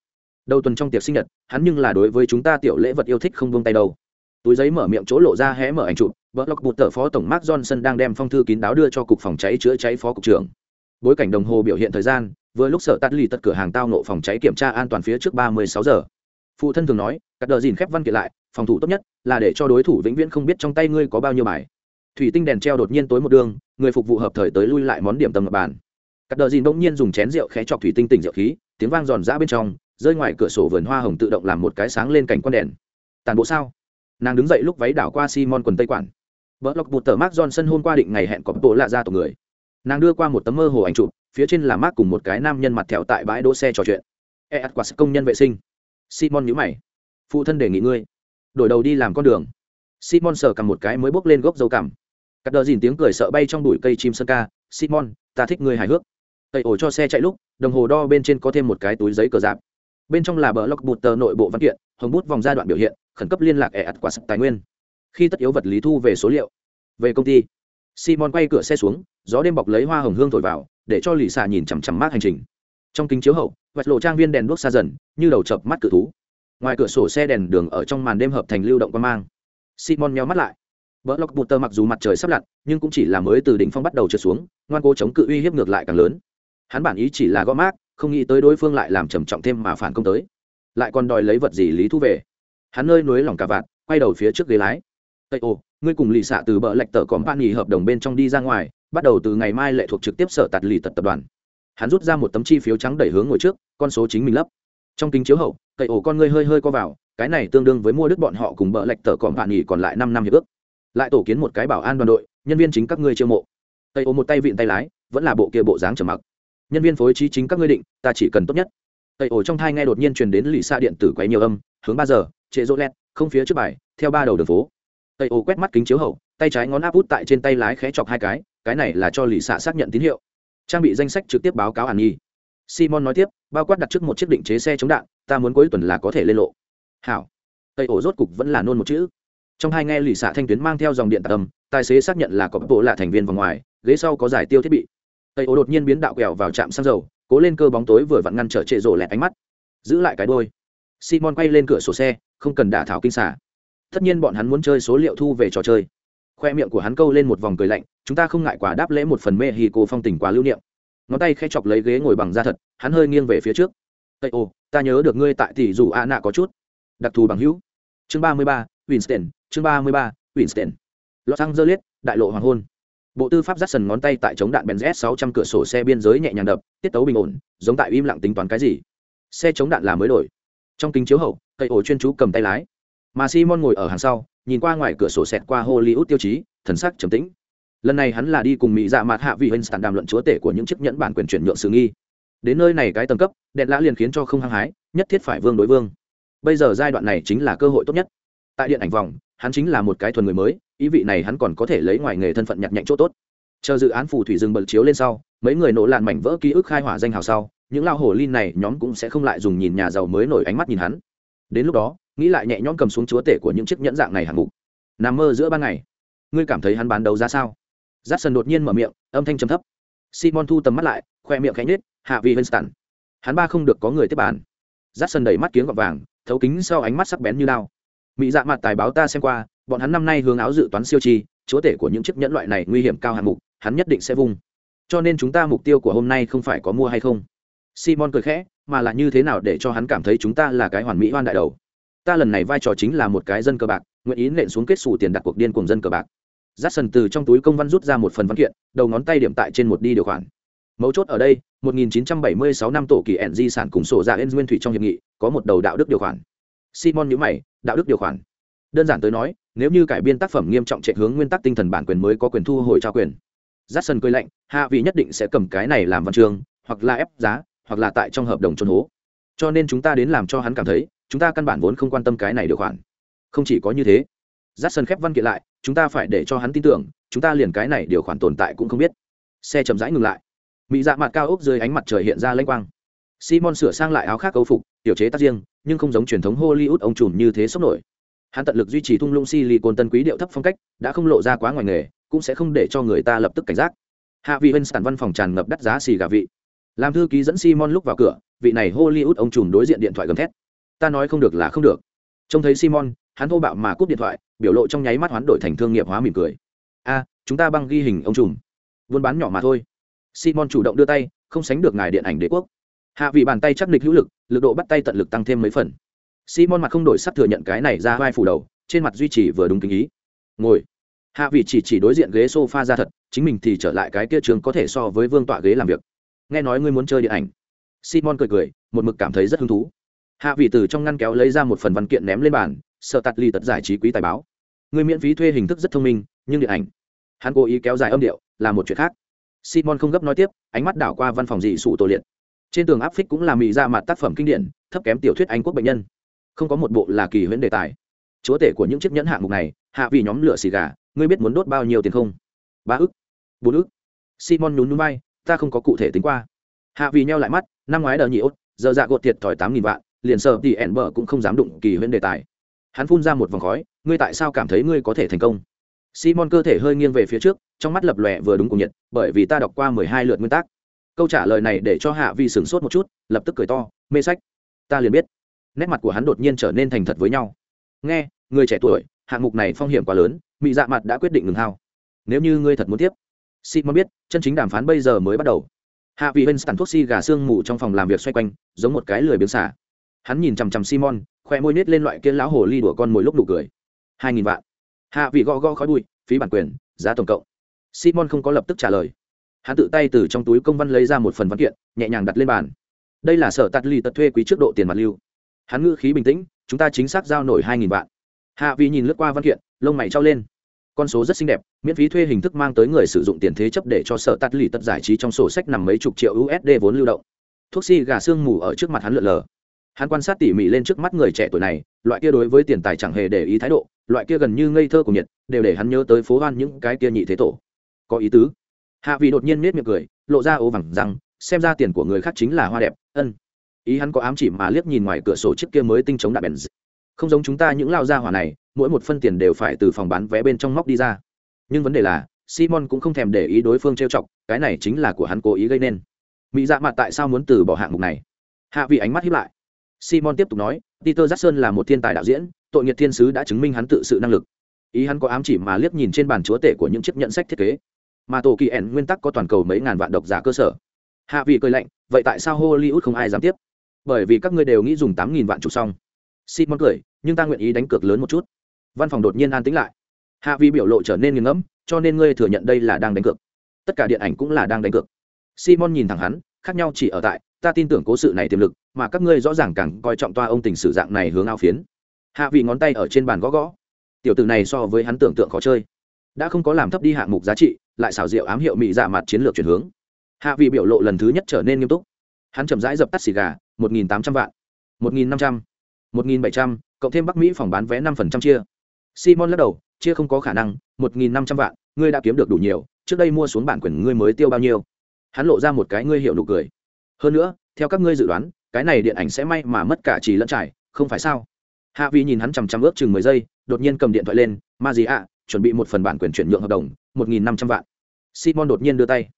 Đầu tuần trong tiệc sinh nhật, hắn nhưng là đối với chúng ta tiểu lễ vật yêu thích không buông tay đâu. Túi giấy mở miệng chỗ lộ ra hé mở ảnh chụp vợ lọc bụt tờ phó tổng mark johnson đang đem phong thư kín đáo đưa cho cục phòng cháy chữa cháy phó cục trưởng bối cảnh đồng hồ biểu hiện thời gian, vừa lúc sở tắt lì tất cửa hàng tao nộ phòng cháy kiểm tra an toàn phía trước ba mươi sáu giờ. Phụ thân thường nói các đờ dìn khép văn kiện lại, phòng thủ tốt nhất là để cho đối thủ vĩnh viễn không biết trong tay ngươi có bao nhiêu bài. Thủy tinh đèn treo đột nhiên tối một đường, người phục vụ hợp thời tới lui lại món điểm tâm ngập bàn. Các đờ dìn bỗng nhiên dùng chén rượu khé chọc thủy tinh tỉnh rượu khí, tiếng vang giòn giã bên trong, rơi ngoài cửa sổ vườn hoa hồng tự động làm một cái sáng lên cảnh con đèn. Tàn bộ sao? Nàng đứng dậy lúc váy đảo qua simon quần tây quản. Vợ lộc bụt tờ mark johnson hôm qua định ngày hẹn có bộ lạ ra tổ người nàng đưa qua một tấm mơ hồ ảnh chụp, phía trên là mark cùng một cái nam nhân mặt thẹo tại bãi đỗ xe trò chuyện. E ắt quả, công nhân vệ sinh. Simon nhữ mày. Phụ thân đề nghị ngươi, đổi đầu đi làm con đường. Simon sờ cầm một cái mới bốc lên gốc dâu cằm. Cắt đờ dìn tiếng cười sợ bay trong bụi cây chim sơn ca. Simon, ta thích ngươi hài hước. Tẩy ổ cho xe chạy lúc, đồng hồ đo bên trên có thêm một cái túi giấy cờ dạp bên trong là bờ lọc bụt tờ nội bộ văn kiện, hồng bút vòng giai đoạn biểu hiện, khẩn cấp liên lạc e ặt quả sập tài nguyên. Khi tất yếu vật lý thu về số liệu, về công ty simon quay cửa xe xuống, gió đêm bọc lấy hoa hồng hương thổi vào, để cho lì xà nhìn chằm chằm mát hành trình. Trong kính chiếu hậu vạch lộ trang viên đèn đuốc xa dần, như đầu chập mắt cự thú. Ngoài cửa sổ xe đèn đường ở trong màn đêm hợp thành lưu động quan mang. Simon nheo mắt lại. Vợ lọc bụt tơ mặc dù mặt trời sắp lặn, nhưng cũng chỉ là mới từ đỉnh phong bắt đầu trượt xuống, ngoan cố chống cự uy hiếp ngược lại càng lớn. Hắn bản ý chỉ là gõ mát, không nghĩ tới đối phương lại làm trầm trọng thêm mà phản công tới. Lại còn đòi lấy vật gì lý thu về. Hắn nơi núi lòng cả vạt, quay đầu phía trước ghế lái. Tây ô ngươi cùng lì xạ từ bờ lạch tờ còn ban nghỉ hợp đồng bên trong đi ra ngoài, bắt đầu từ ngày mai lệ thuộc trực tiếp sở tạt lì tật tập đoàn. Hắn rút ra một tấm chi phiếu trắng đẩy hướng ngồi trước, con số chính mình lấp. Trong kính chiếu hậu cậy ổ con ngươi hơi hơi co vào, cái này tương đương với mua đứt bọn họ cùng bờ lạch tờ còn bạn nghỉ còn lại năm năm hiệp ước. Lại tổ kiến một cái bảo an đoàn đội, nhân viên chính các ngươi chiêu mộ. Tây ổ một tay vịn tay lái, vẫn là bộ kia bộ dáng trầm mặc. Nhân viên phối trí chính các ngươi định, ta chỉ cần tốt nhất. Tây ổ trong thai nghe đột nhiên truyền đến lì xa điện tử quấy nhiều âm, hướng ba giờ trệ rỗ lẹt, không phía trước bài, theo ba đầu đường phố tây ô quét mắt kính chiếu hậu, tay trái ngón áp út tại trên tay lái khẽ chọc hai cái cái này là cho lì xạ xác nhận tín hiệu. Trang bị danh sách trực tiếp báo cáo hàn nhi. Simon nói tiếp, bao quát đặt trước một chiếc định chế xe chống đạn, ta muốn cuối tuần là có thể lên lộ. Hảo. Tây ổ rốt cục vẫn là nôn một chữ. Trong hai nghe lì xạ thanh tuyến mang theo dòng điện tạc âm tài xế xác nhận là có bộ là thành viên vào ngoài, ghế sau có giải tiêu thiết bị. Tây ổ đột nhiên biến đạo quẹo vào trạm xăng dầu, cố lên cơ bóng tối vừa vặn ngăn trở trệ rổ lẹt ánh mắt. Giữ lại cái đôi simon quay lên cửa sổ xe, không cần đả thảo kinh xả tất nhiên bọn hắn muốn chơi số liệu thu về trò chơi. Khoe miệng của hắn câu lên một vòng cười lạnh, chúng ta không ngại quả đáp lễ một phần mê hì cô phong tình quá lưu niệm. Ngón tay khẽ chọc lấy ghế ngồi bằng da thật, hắn hơi nghiêng về phía trước. Tây ô, ta nhớ được ngươi tại tỷ dù a nạ có chút. Đặc thù bằng hữu. Chương ba mươi ba, winston, chương ba mươi ba, winston. Los angeles, đại lộ hoàng hôn. Bộ tư pháp dắt sần ngón tay tại chống đạn benz sáu trăm cửa sổ xe biên giới nhẹ nhàng đập, tiết tấu bình ổn, giống tại im lặng tính toán cái gì. Xe chống đạn là mới đổi. Trong kính chiếu hậu cây ổ chuyên chú cầm tay lái mà simon ngồi ở hàng sau, nhìn qua ngoài cửa sổ xẹt qua hollywood tiêu chí, thần sắc trầm tĩnh. Lần này hắn là đi cùng mỹ dạ mặt hạ vị hình đàm luận chúa tể của những chiếc nhẫn bản quyền chuyển nhượng sự nghi. Đến nơi này cái tầng cấp, đèn lã liền khiến cho không hăng hái, nhất thiết phải vương đối vương. Bây giờ giai đoạn này chính là cơ hội tốt nhất. Tại điện ảnh vòng, hắn chính là một cái thuần người mới, ý vị này hắn còn có thể lấy ngoài nghề thân phận nhặt nhạnh chỗ tốt. Chờ dự án phù thủy rừng bật chiếu lên sau, mấy người nổ làn mảnh vỡ ký ức khai hỏa danh hào sau, những lao hồ linh này nhóm cũng sẽ không lại dùng nhìn nhà giàu mới nổi ánh mắt nhìn hắn. Đến lúc đó nghĩ lại nhẹ nhõm cầm xuống chúa tể của những chiếc nhẫn dạng này hạng mục. Nằm mơ giữa ban ngày. Ngươi cảm thấy hắn bán đấu giá sao? Giắt sần đột nhiên mở miệng, âm thanh trầm thấp. Simon thu tầm mắt lại, khoe miệng khẽ nhết hạ vị winston. Hắn ba không được có người tiếp bàn. Giắt sần đẩy mắt kiếng gọt vàng, thấu kính sau ánh mắt sắc bén như lao mỹ dạ mặt tài báo ta xem qua, bọn hắn năm nay hướng áo dự toán siêu chi, chúa tể của những chiếc nhẫn loại này nguy hiểm cao hạng mục, hắn nhất định sẽ vung. Cho nên chúng ta mục tiêu của hôm nay không phải có mua hay không? Simon cười khẽ, mà là như thế nào để cho hắn cảm thấy chúng ta là cái hoàn mỹ hoan đại đầu? Ta lần này vai trò chính là một cái dân cơ bạc, nguyện ý nện xuống kết xù tiền đặt cuộc điên cùng dân cờ bạc. J sần từ trong túi công văn rút ra một phần văn kiện, đầu ngón tay điểm tại trên một đi điều khoản. Mấu chốt ở đây 1976 năm tổ kỳ ẻn di sản cùng sổ ra ên nguyên thủy trong hiệp nghị, có một đầu đạo đức điều khoản. Simon nhữ mày, đạo đức điều khoản. Đơn giản tới nói, nếu như cải biên tác phẩm nghiêm trọng chạy hướng nguyên tắc tinh thần bản quyền mới có quyền thu hồi trao quyền. J sần cười lạnh, hạ vị nhất định sẽ cầm cái này làm văn chương, hoặc là ép giá, hoặc là tại trong hợp đồng trôn hố. Cho nên chúng ta đến làm cho hắn cảm thấy chúng ta căn bản vốn không quan tâm cái này điều khoản. Không chỉ có như thế j a khép văn kiện lại, chúng ta phải để cho hắn tin tưởng, chúng ta liền cái này điều khoản tồn tại cũng không biết. Xe chậm rãi ngừng lại. Mỹ dạ mặt cao ốc dưới ánh mặt trời hiện ra lênh quang. Simon sửa sang lại áo khác cấu phục, tiểu chế tác riêng, nhưng không giống truyền thống hollywood ông trùm như thế sốc nổi. Hắn tận lực duy trì thung lũng silicon tân quý điệu thấp phong cách, đã không lộ ra quá ngoài nghề, cũng sẽ không để cho người ta lập tức cảnh giác. Hạ vị Winston văn phòng tràn ngập đắt giá xì gà vị. Làm thư ký dẫn simon lúc vào cửa, vị này hollywood ông trùm đối diện điện thoại gầm thét ta nói không được là không được. Trông thấy simon, hắn thô bạo mà cúp điện thoại, biểu lộ trong nháy mắt hoán đổi thành thương nghiệp hóa mỉm cười. A, chúng ta băng ghi hình ông trùm. Buôn bán nhỏ mà thôi. Simon chủ động đưa tay, không sánh được ngài điện ảnh đế quốc. Hạ vị bàn tay chắc nịch hữu lực lực độ bắt tay tận lực tăng thêm mấy phần. Simon mặt không đổi sắc thừa nhận cái này ra vai phủ đầu, trên mặt duy trì vừa đúng kính ý. Ngồi. Hạ vị chỉ chỉ đối diện ghế sofa ra thật, chính mình thì trở lại cái kia trường có thể so với vương tọa ghế làm việc. Nghe nói ngươi muốn chơi điện ảnh. Simon cười cười, một mực cảm thấy rất hứng thú hạ vị từ trong ngăn kéo lấy ra một phần văn kiện ném lên bàn, sợ tạt ly tật giải trí quý tài báo. Người miễn phí thuê hình thức rất thông minh, nhưng điện ảnh. Hắn cố ý kéo dài âm điệu, là một chuyện khác. Simon không gấp nói tiếp, ánh mắt đảo qua văn phòng dị sụ tổ liệt. Trên tường áp phích cũng là mỹ ra mặt tác phẩm kinh điển, thấp kém tiểu thuyết anh quốc bệnh nhân. Không có một bộ là kỳ huyễn đề tài. Chúa tể của những chiếc nhẫn hạng mục này, hạ vì nhóm lửa xì gà, ngươi biết muốn đốt bao nhiêu tiền không? Ba ức, bốn ức. Simon nhún núi bay ta không có cụ thể tính qua. Hạ vì nheo lại mắt, năm ngoái đờ nhị ốt, giờ dạ gột thiệt thòi tám nghìn vạn liền sợ thì ẻn bờ cũng không dám đụng kỳ huyễn đề tài. Hắn phun ra một vòng khói, ngươi tại sao cảm thấy ngươi có thể thành công? Simon cơ thể hơi nghiêng về phía trước, trong mắt lập lòe vừa đúng cùng nhiệt, bởi vì ta đọc qua mười hai lượt nguyên tắc. Câu trả lời này để cho hạ vi sửng sốt một chút, lập tức cười to, mê sách. Ta liền biết. Nét mặt của hắn đột nhiên trở nên thành thật với nhau. Nghe, người trẻ tuổi, hạng mục này phong hiểm quá lớn, mị dạ mặt đã quyết định ngừng hao. Nếu như ngươi thật muốn tiếp. Simon biết, chân chính đàm phán bây giờ mới bắt đầu. Hạ vị bên sàn thuốc si gà xương mù trong phòng làm việc xoay quanh, giống một cái lười biếng xả hắn nhìn chằm chằm simon, khoe môi nết lên loại kia lão hồ ly đùa con mồi lúc đủ cười. Hai nghìn vạn. Hạ vị gõ gõ khói bụi, phí bản quyền, giá tổng cộng. Simon không có lập tức trả lời. Hắn tự tay từ trong túi công văn lấy ra một phần văn kiện, nhẹ nhàng đặt lên bàn. Đây là sở tạt ly tật thuê quý trước độ tiền mặt lưu. Hắn ngữ khí bình tĩnh, chúng ta chính xác giao nổi hai nghìn vạn. Hạ vị nhìn lướt qua văn kiện, lông mày trao lên. Con số rất xinh đẹp, miễn phí thuê hình thức mang tới người sử dụng tiền thế chấp để cho sở tạt lì tật giải trí trong sổ sách nằm mấy chục triệu usd vốn lưu động. Thuốc si gà xương mù ở trước mặt hắn lượn lờ hắn quan sát tỉ mỉ lên trước mắt người trẻ tuổi này, loại kia đối với tiền tài chẳng hề để ý thái độ, loại kia gần như ngây thơ của nhiệt, đều để hắn nhớ tới phố hoan những cái kia nhị thế tổ. Có ý tứ. Hạ vị đột nhiên nết miệng cười, lộ ra ố vẳng rằng, xem ra tiền của người khác chính là hoa đẹp, ân. Ý hắn có ám chỉ mà liếc nhìn ngoài cửa sổ chiếc kia mới tinh chống đạn bèn không giống chúng ta những lao gia hỏa này, mỗi một phân tiền đều phải từ phòng bán vé bên trong móc đi ra. Nhưng vấn đề là, simon cũng không thèm để ý đối phương trêu chọc, cái này chính là của hắn cố ý gây nên. Mỹ dạ mặt tại sao muốn từ bỏ hạng mục này? Hạ vị ánh mắt hiếp lại simon tiếp tục nói, peter jackson là một thiên tài đạo diễn, tội nghiệt thiên sứ đã chứng minh hắn tự sự năng lực. Ý hắn có ám chỉ mà liếc nhìn trên bàn chúa tể của những chiếc nhận sách thiết kế. Mà tổ kỳ ẻn nguyên tắc có toàn cầu mấy ngàn vạn độc giả cơ sở. Hạ vị cười lạnh, vậy tại sao hollywood không ai dám tiếp? Bởi vì các ngươi đều nghĩ dùng tám nghìn vạn chụp xong. Simon cười, nhưng ta nguyện ý đánh cược lớn một chút. Văn phòng đột nhiên an tĩnh lại. Hạ vị biểu lộ trở nên nghiêng ngẫm, cho nên ngươi thừa nhận đây là đang đánh cược. Tất cả điện ảnh cũng là đang đánh cược. Simon nhìn thẳng hắn, khác nhau chỉ ở tại ta tin tưởng cố sự này tiềm lực, mà các ngươi rõ ràng càng coi trọng toa ông tình sử dạng này hướng ao phiến. Hạ vị ngón tay ở trên bàn gõ gõ. Tiểu tử này so với hắn tưởng tượng khó chơi. Đã không có làm thấp đi hạng mục giá trị, lại xảo diệu ám hiệu mỹ dạ mặt chiến lược chuyển hướng. Hạ vị biểu lộ lần thứ nhất trở nên nghiêm túc. Hắn chậm rãi dập tắt xì gà, một nghìn tám trăm vạn, một nghìn năm trăm, một nghìn bảy trăm, cộng thêm bắc mỹ phòng bán vé năm phần trăm chia. Simon lắc đầu, chia không có khả năng, một nghìn năm trăm vạn, ngươi đã kiếm được đủ nhiều, trước đây mua xuống bản quyền ngươi mới tiêu bao nhiêu. Hắn lộ ra một cái ngươi hiệu nụ cười hơn nữa, theo các ngươi dự đoán, cái này điện ảnh sẽ may mà mất cả chỉ lẫn trải, không phải sao? Hạ vi nhìn hắn chằm chằm ước chừng mười giây, đột nhiên cầm điện thoại lên, ma gì ạ chuẩn bị một phần bản quyền chuyển nhượng hợp đồng, một nghìn năm trăm vạn. Simon đột nhiên đưa tay.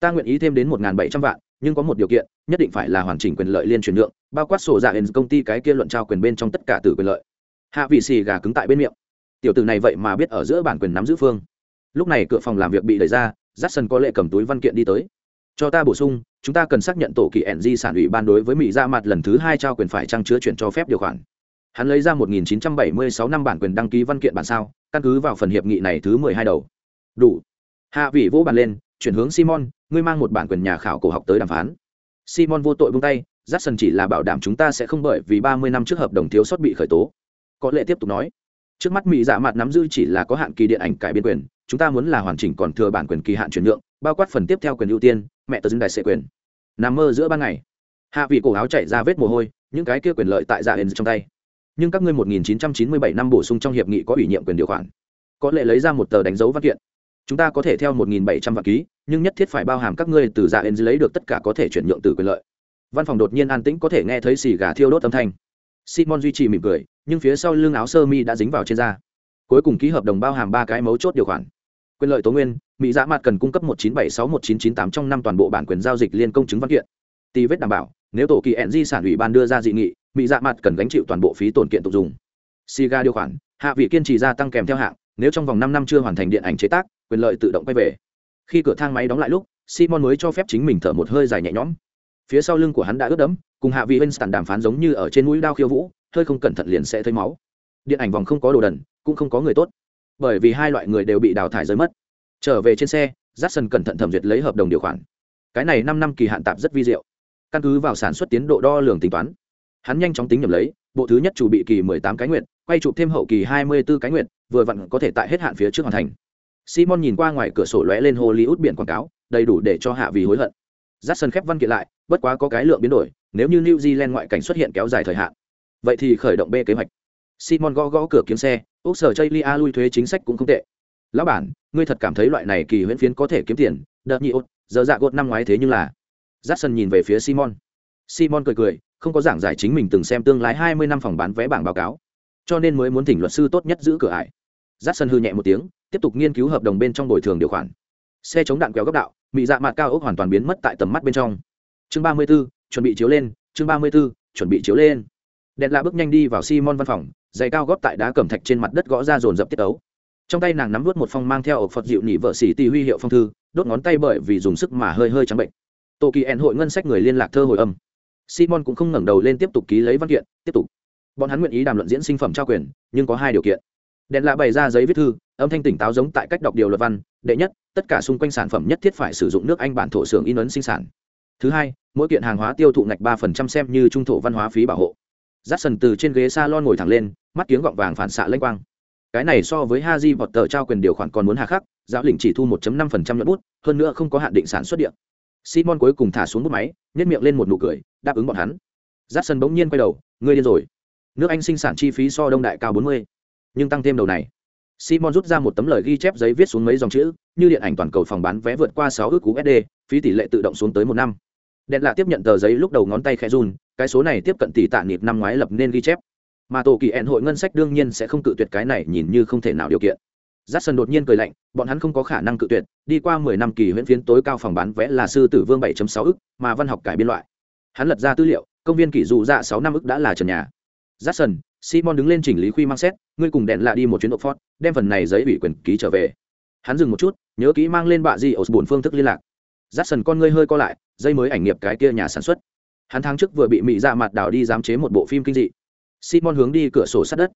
Ta nguyện ý thêm đến một nghìn bảy trăm vạn, nhưng có một điều kiện, nhất định phải là hoàn chỉnh quyền lợi liên chuyển nhượng, bao quát sổ dạ công ty cái kia luận trao quyền bên trong tất cả từ quyền lợi. Hạ vị xì gà cứng tại bên miệng. Tiểu tử này vậy mà biết ở giữa bản quyền nắm giữ phương. Lúc này cửa phòng làm việc bị đẩy ra j a có lệ cầm túi văn kiện đi tới. Cho ta bổ sung chúng ta cần xác nhận tổ kỳ ẻn di sản ủy ban đối với mỹ ra mặt lần thứ hai trao quyền phải trang chứa chuyển cho phép điều khoản. Hắn lấy ra 1976 năm bản quyền đăng ký văn kiện bản sao, căn cứ vào phần hiệp nghị này thứ 12 đầu. Đủ. Hạ vị vỗ bàn lên, chuyển hướng simon, ngươi mang một bản quyền nhà khảo cổ học tới đàm phán. Simon vô tội buông tay, Jackson chỉ là bảo đảm chúng ta sẽ không bởi vì 30 năm trước hợp đồng thiếu sót bị khởi tố. Có lệ tiếp tục nói, trước mắt mỹ dạ mặt nắm giữ chỉ là có hạn kỳ điện ảnh cải biên quyền, chúng ta muốn là hoàn chỉnh còn thừa bản quyền kỳ hạn chuyển nhượng, bao quát phần tiếp theo quyền ưu tiên mẹ tờ dưng đại sệ quyền. Nằm mơ giữa ban ngày. Hạ vị cổ áo chạy ra vết mồ hôi, những cái kia quyền lợi tại dạ hên trong tay. Nhưng các ngươi 1997 năm bổ sung trong hiệp nghị có ủy nhiệm quyền điều khoản. Có lệ lấy ra một tờ đánh dấu văn kiện. Chúng ta có thể theo 1.700 vạn ký, nhưng nhất thiết phải bao hàm các ngươi từ dạ hên lấy được tất cả có thể chuyển nhượng từ quyền lợi. Văn phòng đột nhiên an tĩnh có thể nghe thấy xì gà thiêu đốt âm thanh. Simon duy trì mỉm cười, nhưng phía sau lưng áo sơ mi đã dính vào trên da. Cuối cùng ký hợp đồng bao hàm ba cái mấu chốt điều khoản quyền lợi tố nguyên, mỹ dạ mặt cần cung cấp một chín bảy sáu một chín chín tám trong năm toàn bộ bản quyền giao dịch liên công chứng văn kiện. Tì vết đảm bảo, nếu tổ kỳ ẹn di sản ủy ban đưa ra dị nghị, mỹ dạ mặt cần gánh chịu toàn bộ phí tổn kiện tục dùng. Siga điều khoản, hạ vị kiên trì gia tăng kèm theo hạng, nếu trong vòng năm năm chưa hoàn thành điện ảnh chế tác, quyền lợi tự động quay về. Khi cửa thang máy đóng lại lúc, simon mới cho phép chính mình thở một hơi dài nhẹ nhõm. Phía sau lưng của hắn đã ướt đẫm, cùng hạ vị winston đàm phán giống như ở trên mũi đao khiêu vũ, hơi không cẩn thận liền sẽ thấy máu. Điện ảnh vòng không có đồ đần, cũng không có người tốt bởi vì hai loại người đều bị đào thải rơi mất. Trở về trên xe j cẩn thận thẩm duyệt lấy hợp đồng điều khoản. Cái này năm năm kỳ hạn tạp rất vi diệu. Căn cứ vào sản xuất tiến độ đo lường tính toán, hắn nhanh chóng tính nhầm lấy, bộ thứ nhất chủ bị kỳ mười tám cái nguyện quay chụp thêm hậu kỳ hai mươi 24 cái nguyện vừa vặn có thể tại hết hạn phía trước hoàn thành. Simon nhìn qua ngoài cửa sổ lóe lên hollywood biển quảng cáo, đầy đủ để cho hạ vì hối hận. Jackson khép văn kiện lại, bất quá có cái lượng biến đổi, nếu như new zealand ngoại cảnh xuất hiện kéo dài thời hạn, vậy thì khởi động b kế hoạch. Simon gõ gõ cửa kiếm xe ốc sở chây lia lui thuế chính sách cũng không tệ. Lão bản ngươi thật cảm thấy loại này kỳ huyễn phiến có thể kiếm tiền đợt nhị ốt giờ dạ gột năm ngoái thế nhưng là. J nhìn về phía simon. Simon cười cười không có giảng giải chính mình từng xem tương lai hai mươi năm phòng bán vé bảng báo cáo. Cho nên mới muốn thỉnh luật sư tốt nhất giữ cửa ải. J hư nhẹ một tiếng tiếp tục nghiên cứu hợp đồng bên trong bồi thường điều khoản. Xe chống đạn kéo góc đạo bị dạ mạt cao ốc hoàn toàn biến mất tại tầm mắt bên trong. Chương ba mươi 34, chuẩn bị chiếu lên chương ba mươi 34, chuẩn bị chiếu lên đèn lạ bước nhanh đi vào simon văn phòng, giày cao góp tại đá cẩm thạch trên mặt đất gõ ra dồn dập tiết ấu. Trong tay nàng nắm vút một phong mang theo ở phật dịu nỉ vợ xỉ tì huy hiệu phong thư, đốt ngón tay bởi vì dùng sức mà hơi hơi trắng bệnh. Tổ kỳ ẹn hội ngân sách người liên lạc thơ hồi âm. Simon cũng không ngẩng đầu lên tiếp tục ký lấy văn kiện, tiếp tục. Bọn hắn nguyện ý đàm luận diễn sinh phẩm trao quyền, nhưng có hai điều kiện. Đèn lạ bày ra giấy viết thư, âm thanh tỉnh táo giống tại cách đọc điều luật văn, đệ nhất, tất cả xung quanh sản phẩm nhất thiết phải sử dụng nước anh bản thổ xưởng in ấn sinh sản. Thứ hai, mỗi kiện hàng hóa tiêu thụ ngạch ba phần trăm xem như trung thổ văn hóa phí bảo hộ j sần từ trên ghế s a lon ngồi thẳng lên mắt kiếng gọng vàng phản xạ lênh quang cái này so với Haji vọt tờ trao quyền điều khoản còn muốn hà khắc, giáo lĩnh chỉ thu 1.5% nhuận bút, hơn nữa không có hạn định sản xuất điện. Simon cuối cùng thả xuống bút máy, nhếch miệng lên một nụ cười, đáp ứng bọn hắn. Jackson bỗng nhiên quay đầu, ngươi điên rồi. Nước Anh sinh sản chi phí so Đông Đại cao 40, nhưng tăng thêm đầu này. Simon rút ra một tấm lời ghi chép giấy viết xuống mấy dòng chữ, như điện ảnh toàn cầu phòng bán vé vượt qua 6 ước USD, phí tỷ lệ tự động xuống tới một năm. Đèn lạ tiếp nhận tờ giấy lúc đầu ngón tay khẽ run, cái số này tiếp cận tỷ tạ nịp năm ngoái lập nên ghi chép. Mà tổ kỳ ẹn hội ngân sách đương nhiên sẽ không cự tuyệt cái này nhìn như không thể nào điều kiện. J a đột nhiên cười lạnh, bọn hắn không có khả năng cự tuyệt, đi qua mười năm kỳ huyễn phiến tối cao phòng bán vẽ là sư tử vương bảy sáu ức, mà văn học cải biên loại. Hắn lật ra tư liệu, công viên kỷ dụ dạ sáu năm ức đã là trần nhà. J a simon đứng lên chỉnh lý khuy mang xét, ngươi cùng đèn lạ đi một chuyến độ phót đem phần này giấy ủy quyền ký trở về. Hắn dừng một chút, nhớ kỹ mang lên bạ di ở bổn phương thức liên lạc. J a con ngươi hơi co lại, dây mới ảnh nghiệp cái kia nhà sản xuất hắn tháng trước vừa bị mỹ dạ mặt đảo đi giám chế một bộ phim kinh dị. Simon hướng đi cửa sổ sát đất.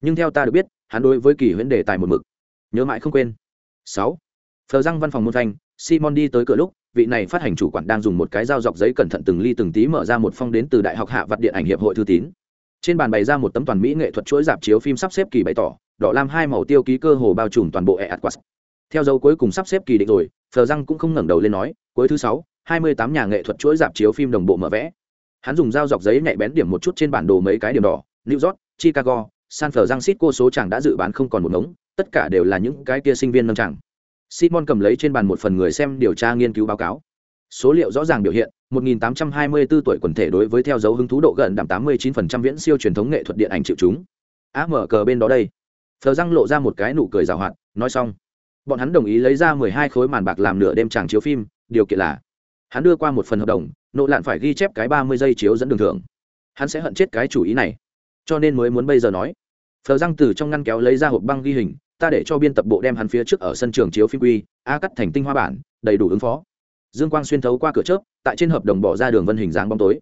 Nhưng theo ta được biết, hắn đối với kỳ huyễn đề tài một mực. Nhớ mãi không quên. Sáu. Phờ răng văn phòng môn thanh simon đi tới cửa lúc, vị này phát hành chủ quản đang dùng một cái dao dọc giấy cẩn thận từng ly từng tí mở ra một phong đến từ đại học hạ vặt điện ảnh hiệp hội thư tín. Trên bàn bày ra một tấm toàn mỹ nghệ thuật chuỗi dạp chiếu phim sắp xếp kỳ bày tỏ, đỏ lam hai màu tiêu ký cơ hồ bao trùm toàn bộ e atlas theo dấu cuối cùng sắp xếp kỳ định rồi, phờ răng cũng không ngẩng đầu lên nói, cuối thứ sáu, hai mươi tám nhà nghệ thuật chuỗi dạp chiếu phim đồng bộ mở vẽ hắn dùng dao dọc giấy nhạy bén điểm một chút trên bản đồ mấy cái điểm đỏ, new york, chicago, san francisco số chàng đã dự bán không còn một ngống, tất cả đều là những cái kia sinh viên nâng chàng. Simon cầm lấy trên bàn một phần người xem điều tra nghiên cứu báo cáo. Số liệu rõ ràng biểu hiện 1824 tuổi quần thể đối với theo dấu hứng thú độ gần đảm 89% viễn siêu truyền thống nghệ thuật điện ảnh chịu chúng. Á, mở cờ bên đó đây. Phờ răng lộ ra một cái nụ cười rào hoạt, nói xong. Bọn hắn đồng ý lấy ra 12 khối màn bạc làm nửa đêm chàng chiếu phim, điều kiện là hắn đưa qua một phần hợp đồng nộ lạn phải ghi chép cái 30 giây chiếu dẫn đường thưởng. Hắn sẽ hận chết cái chủ ý này. Cho nên mới muốn bây giờ nói. Phờ răng từ trong ngăn kéo lấy ra hộp băng ghi hình, ta để cho biên tập bộ đem hắn phía trước ở sân trường chiếu phim quy, a cắt thành tinh hoa bản, đầy đủ ứng phó. Dương quang xuyên thấu qua cửa chớp, tại trên hợp đồng bỏ ra đường vân hình dáng bóng tối.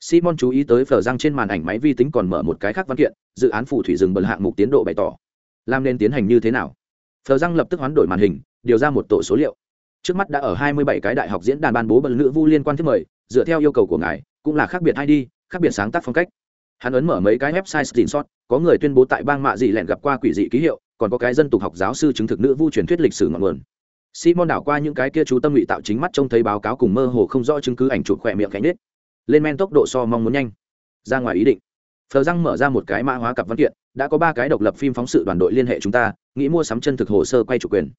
Simon chú ý tới phờ răng trên màn ảnh máy vi tính còn mở một cái khác văn kiện, dự án phù thủy rừng bần hạng mục tiến độ bày tỏ. Làm nên tiến hành như thế nào? Phờ răng lập tức hoán đổi màn hình, điều ra một tổ số liệu. Trước mắt đã ở 27 cái đại học diễn đàn ban bố bần nữ vu liên quan thiết mời dựa theo yêu cầu của ngài, cũng là khác biệt hay đi, khác biệt sáng tác phong cách. Hắn ấn mở mấy cái website xin sót, có người tuyên bố tại bang mạ dị lẹn gặp qua quỷ dị ký hiệu, còn có cái dân tục học giáo sư chứng thực nữ vu truyền thuyết lịch sử ngọn nguồn. Simon đảo qua những cái kia chú tâm ngụy tạo chính mắt trông thấy báo cáo cùng mơ hồ không rõ chứng cứ ảnh chụp khỏe miệng cánh nết. Lên men tốc độ so mong muốn nhanh. Ra ngoài ý định. Phờ răng mở ra một cái mã hóa cặp văn kiện, đã có ba cái độc lập phim phóng sự đoàn đội liên hệ chúng ta, nghĩ mua sắm chân thực hồ sơ quay chủ quyền.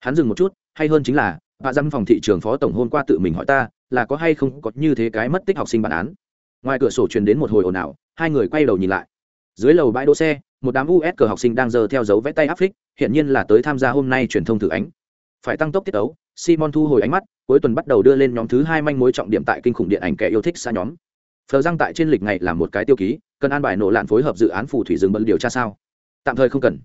Hắn dừng một chút, hay hơn chính là, bà dăm phòng thị trường phó tổng hôm qua tự mình hỏi ta là có hay không có như thế cái mất tích học sinh bản án. Ngoài cửa sổ truyền đến một hồi ồn ào, hai người quay đầu nhìn lại. Dưới lầu bãi đỗ xe, một đám us cờ học sinh đang giờ theo dấu vẽ tay áp phích hiện nhiên là tới tham gia hôm nay truyền thông thử ánh. Phải tăng tốc tiết tấu, simon thu hồi ánh mắt, cuối tuần bắt đầu đưa lên nhóm thứ hai manh mối trọng điểm tại kinh khủng điện ảnh kẻ yêu thích xa nhóm. Phờ răng tại trên lịch ngày là một cái tiêu ký, cần an bài nổ lạn phối hợp dự án phù thủy rừng bận điều tra sao? Tạm thời không cần.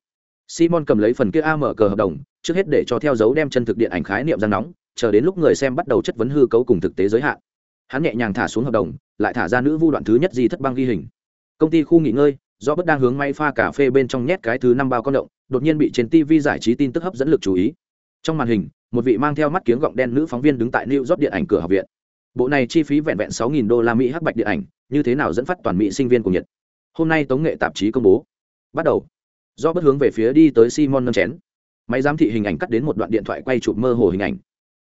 Simon cầm lấy phần kia a mở cờ hợp đồng, trước hết để cho theo dấu đem chân thực điện ảnh khái niệm ra nóng chờ đến lúc người xem bắt đầu chất vấn hư cấu cùng thực tế giới hạn. Hắn nhẹ nhàng thả xuống hợp đồng, lại thả ra nữ vu đoạn thứ nhất di thất băng ghi hình. Công ty khu nghỉ ngơi do bất đang hướng may pha cà phê bên trong nhét cái thứ năm bao con động, đột nhiên bị trên tv giải trí tin tức hấp dẫn lực chú ý. Trong màn hình, một vị mang theo mắt kiếng gọng đen nữ phóng viên đứng tại new job điện ảnh cửa học viện. Bộ này chi phí vẹn vẹn sáu nghìn đô la mỹ hắc bạch điện ảnh, như thế nào dẫn phát toàn mỹ sinh viên của nhật? Hôm nay tống nghệ tạp chí công bố. Bắt đầu. Do bất hướng về phía đi tới simon nâm chén. Máy giám thị hình ảnh cắt đến một đoạn điện thoại quay chụp mơ hồ hình ảnh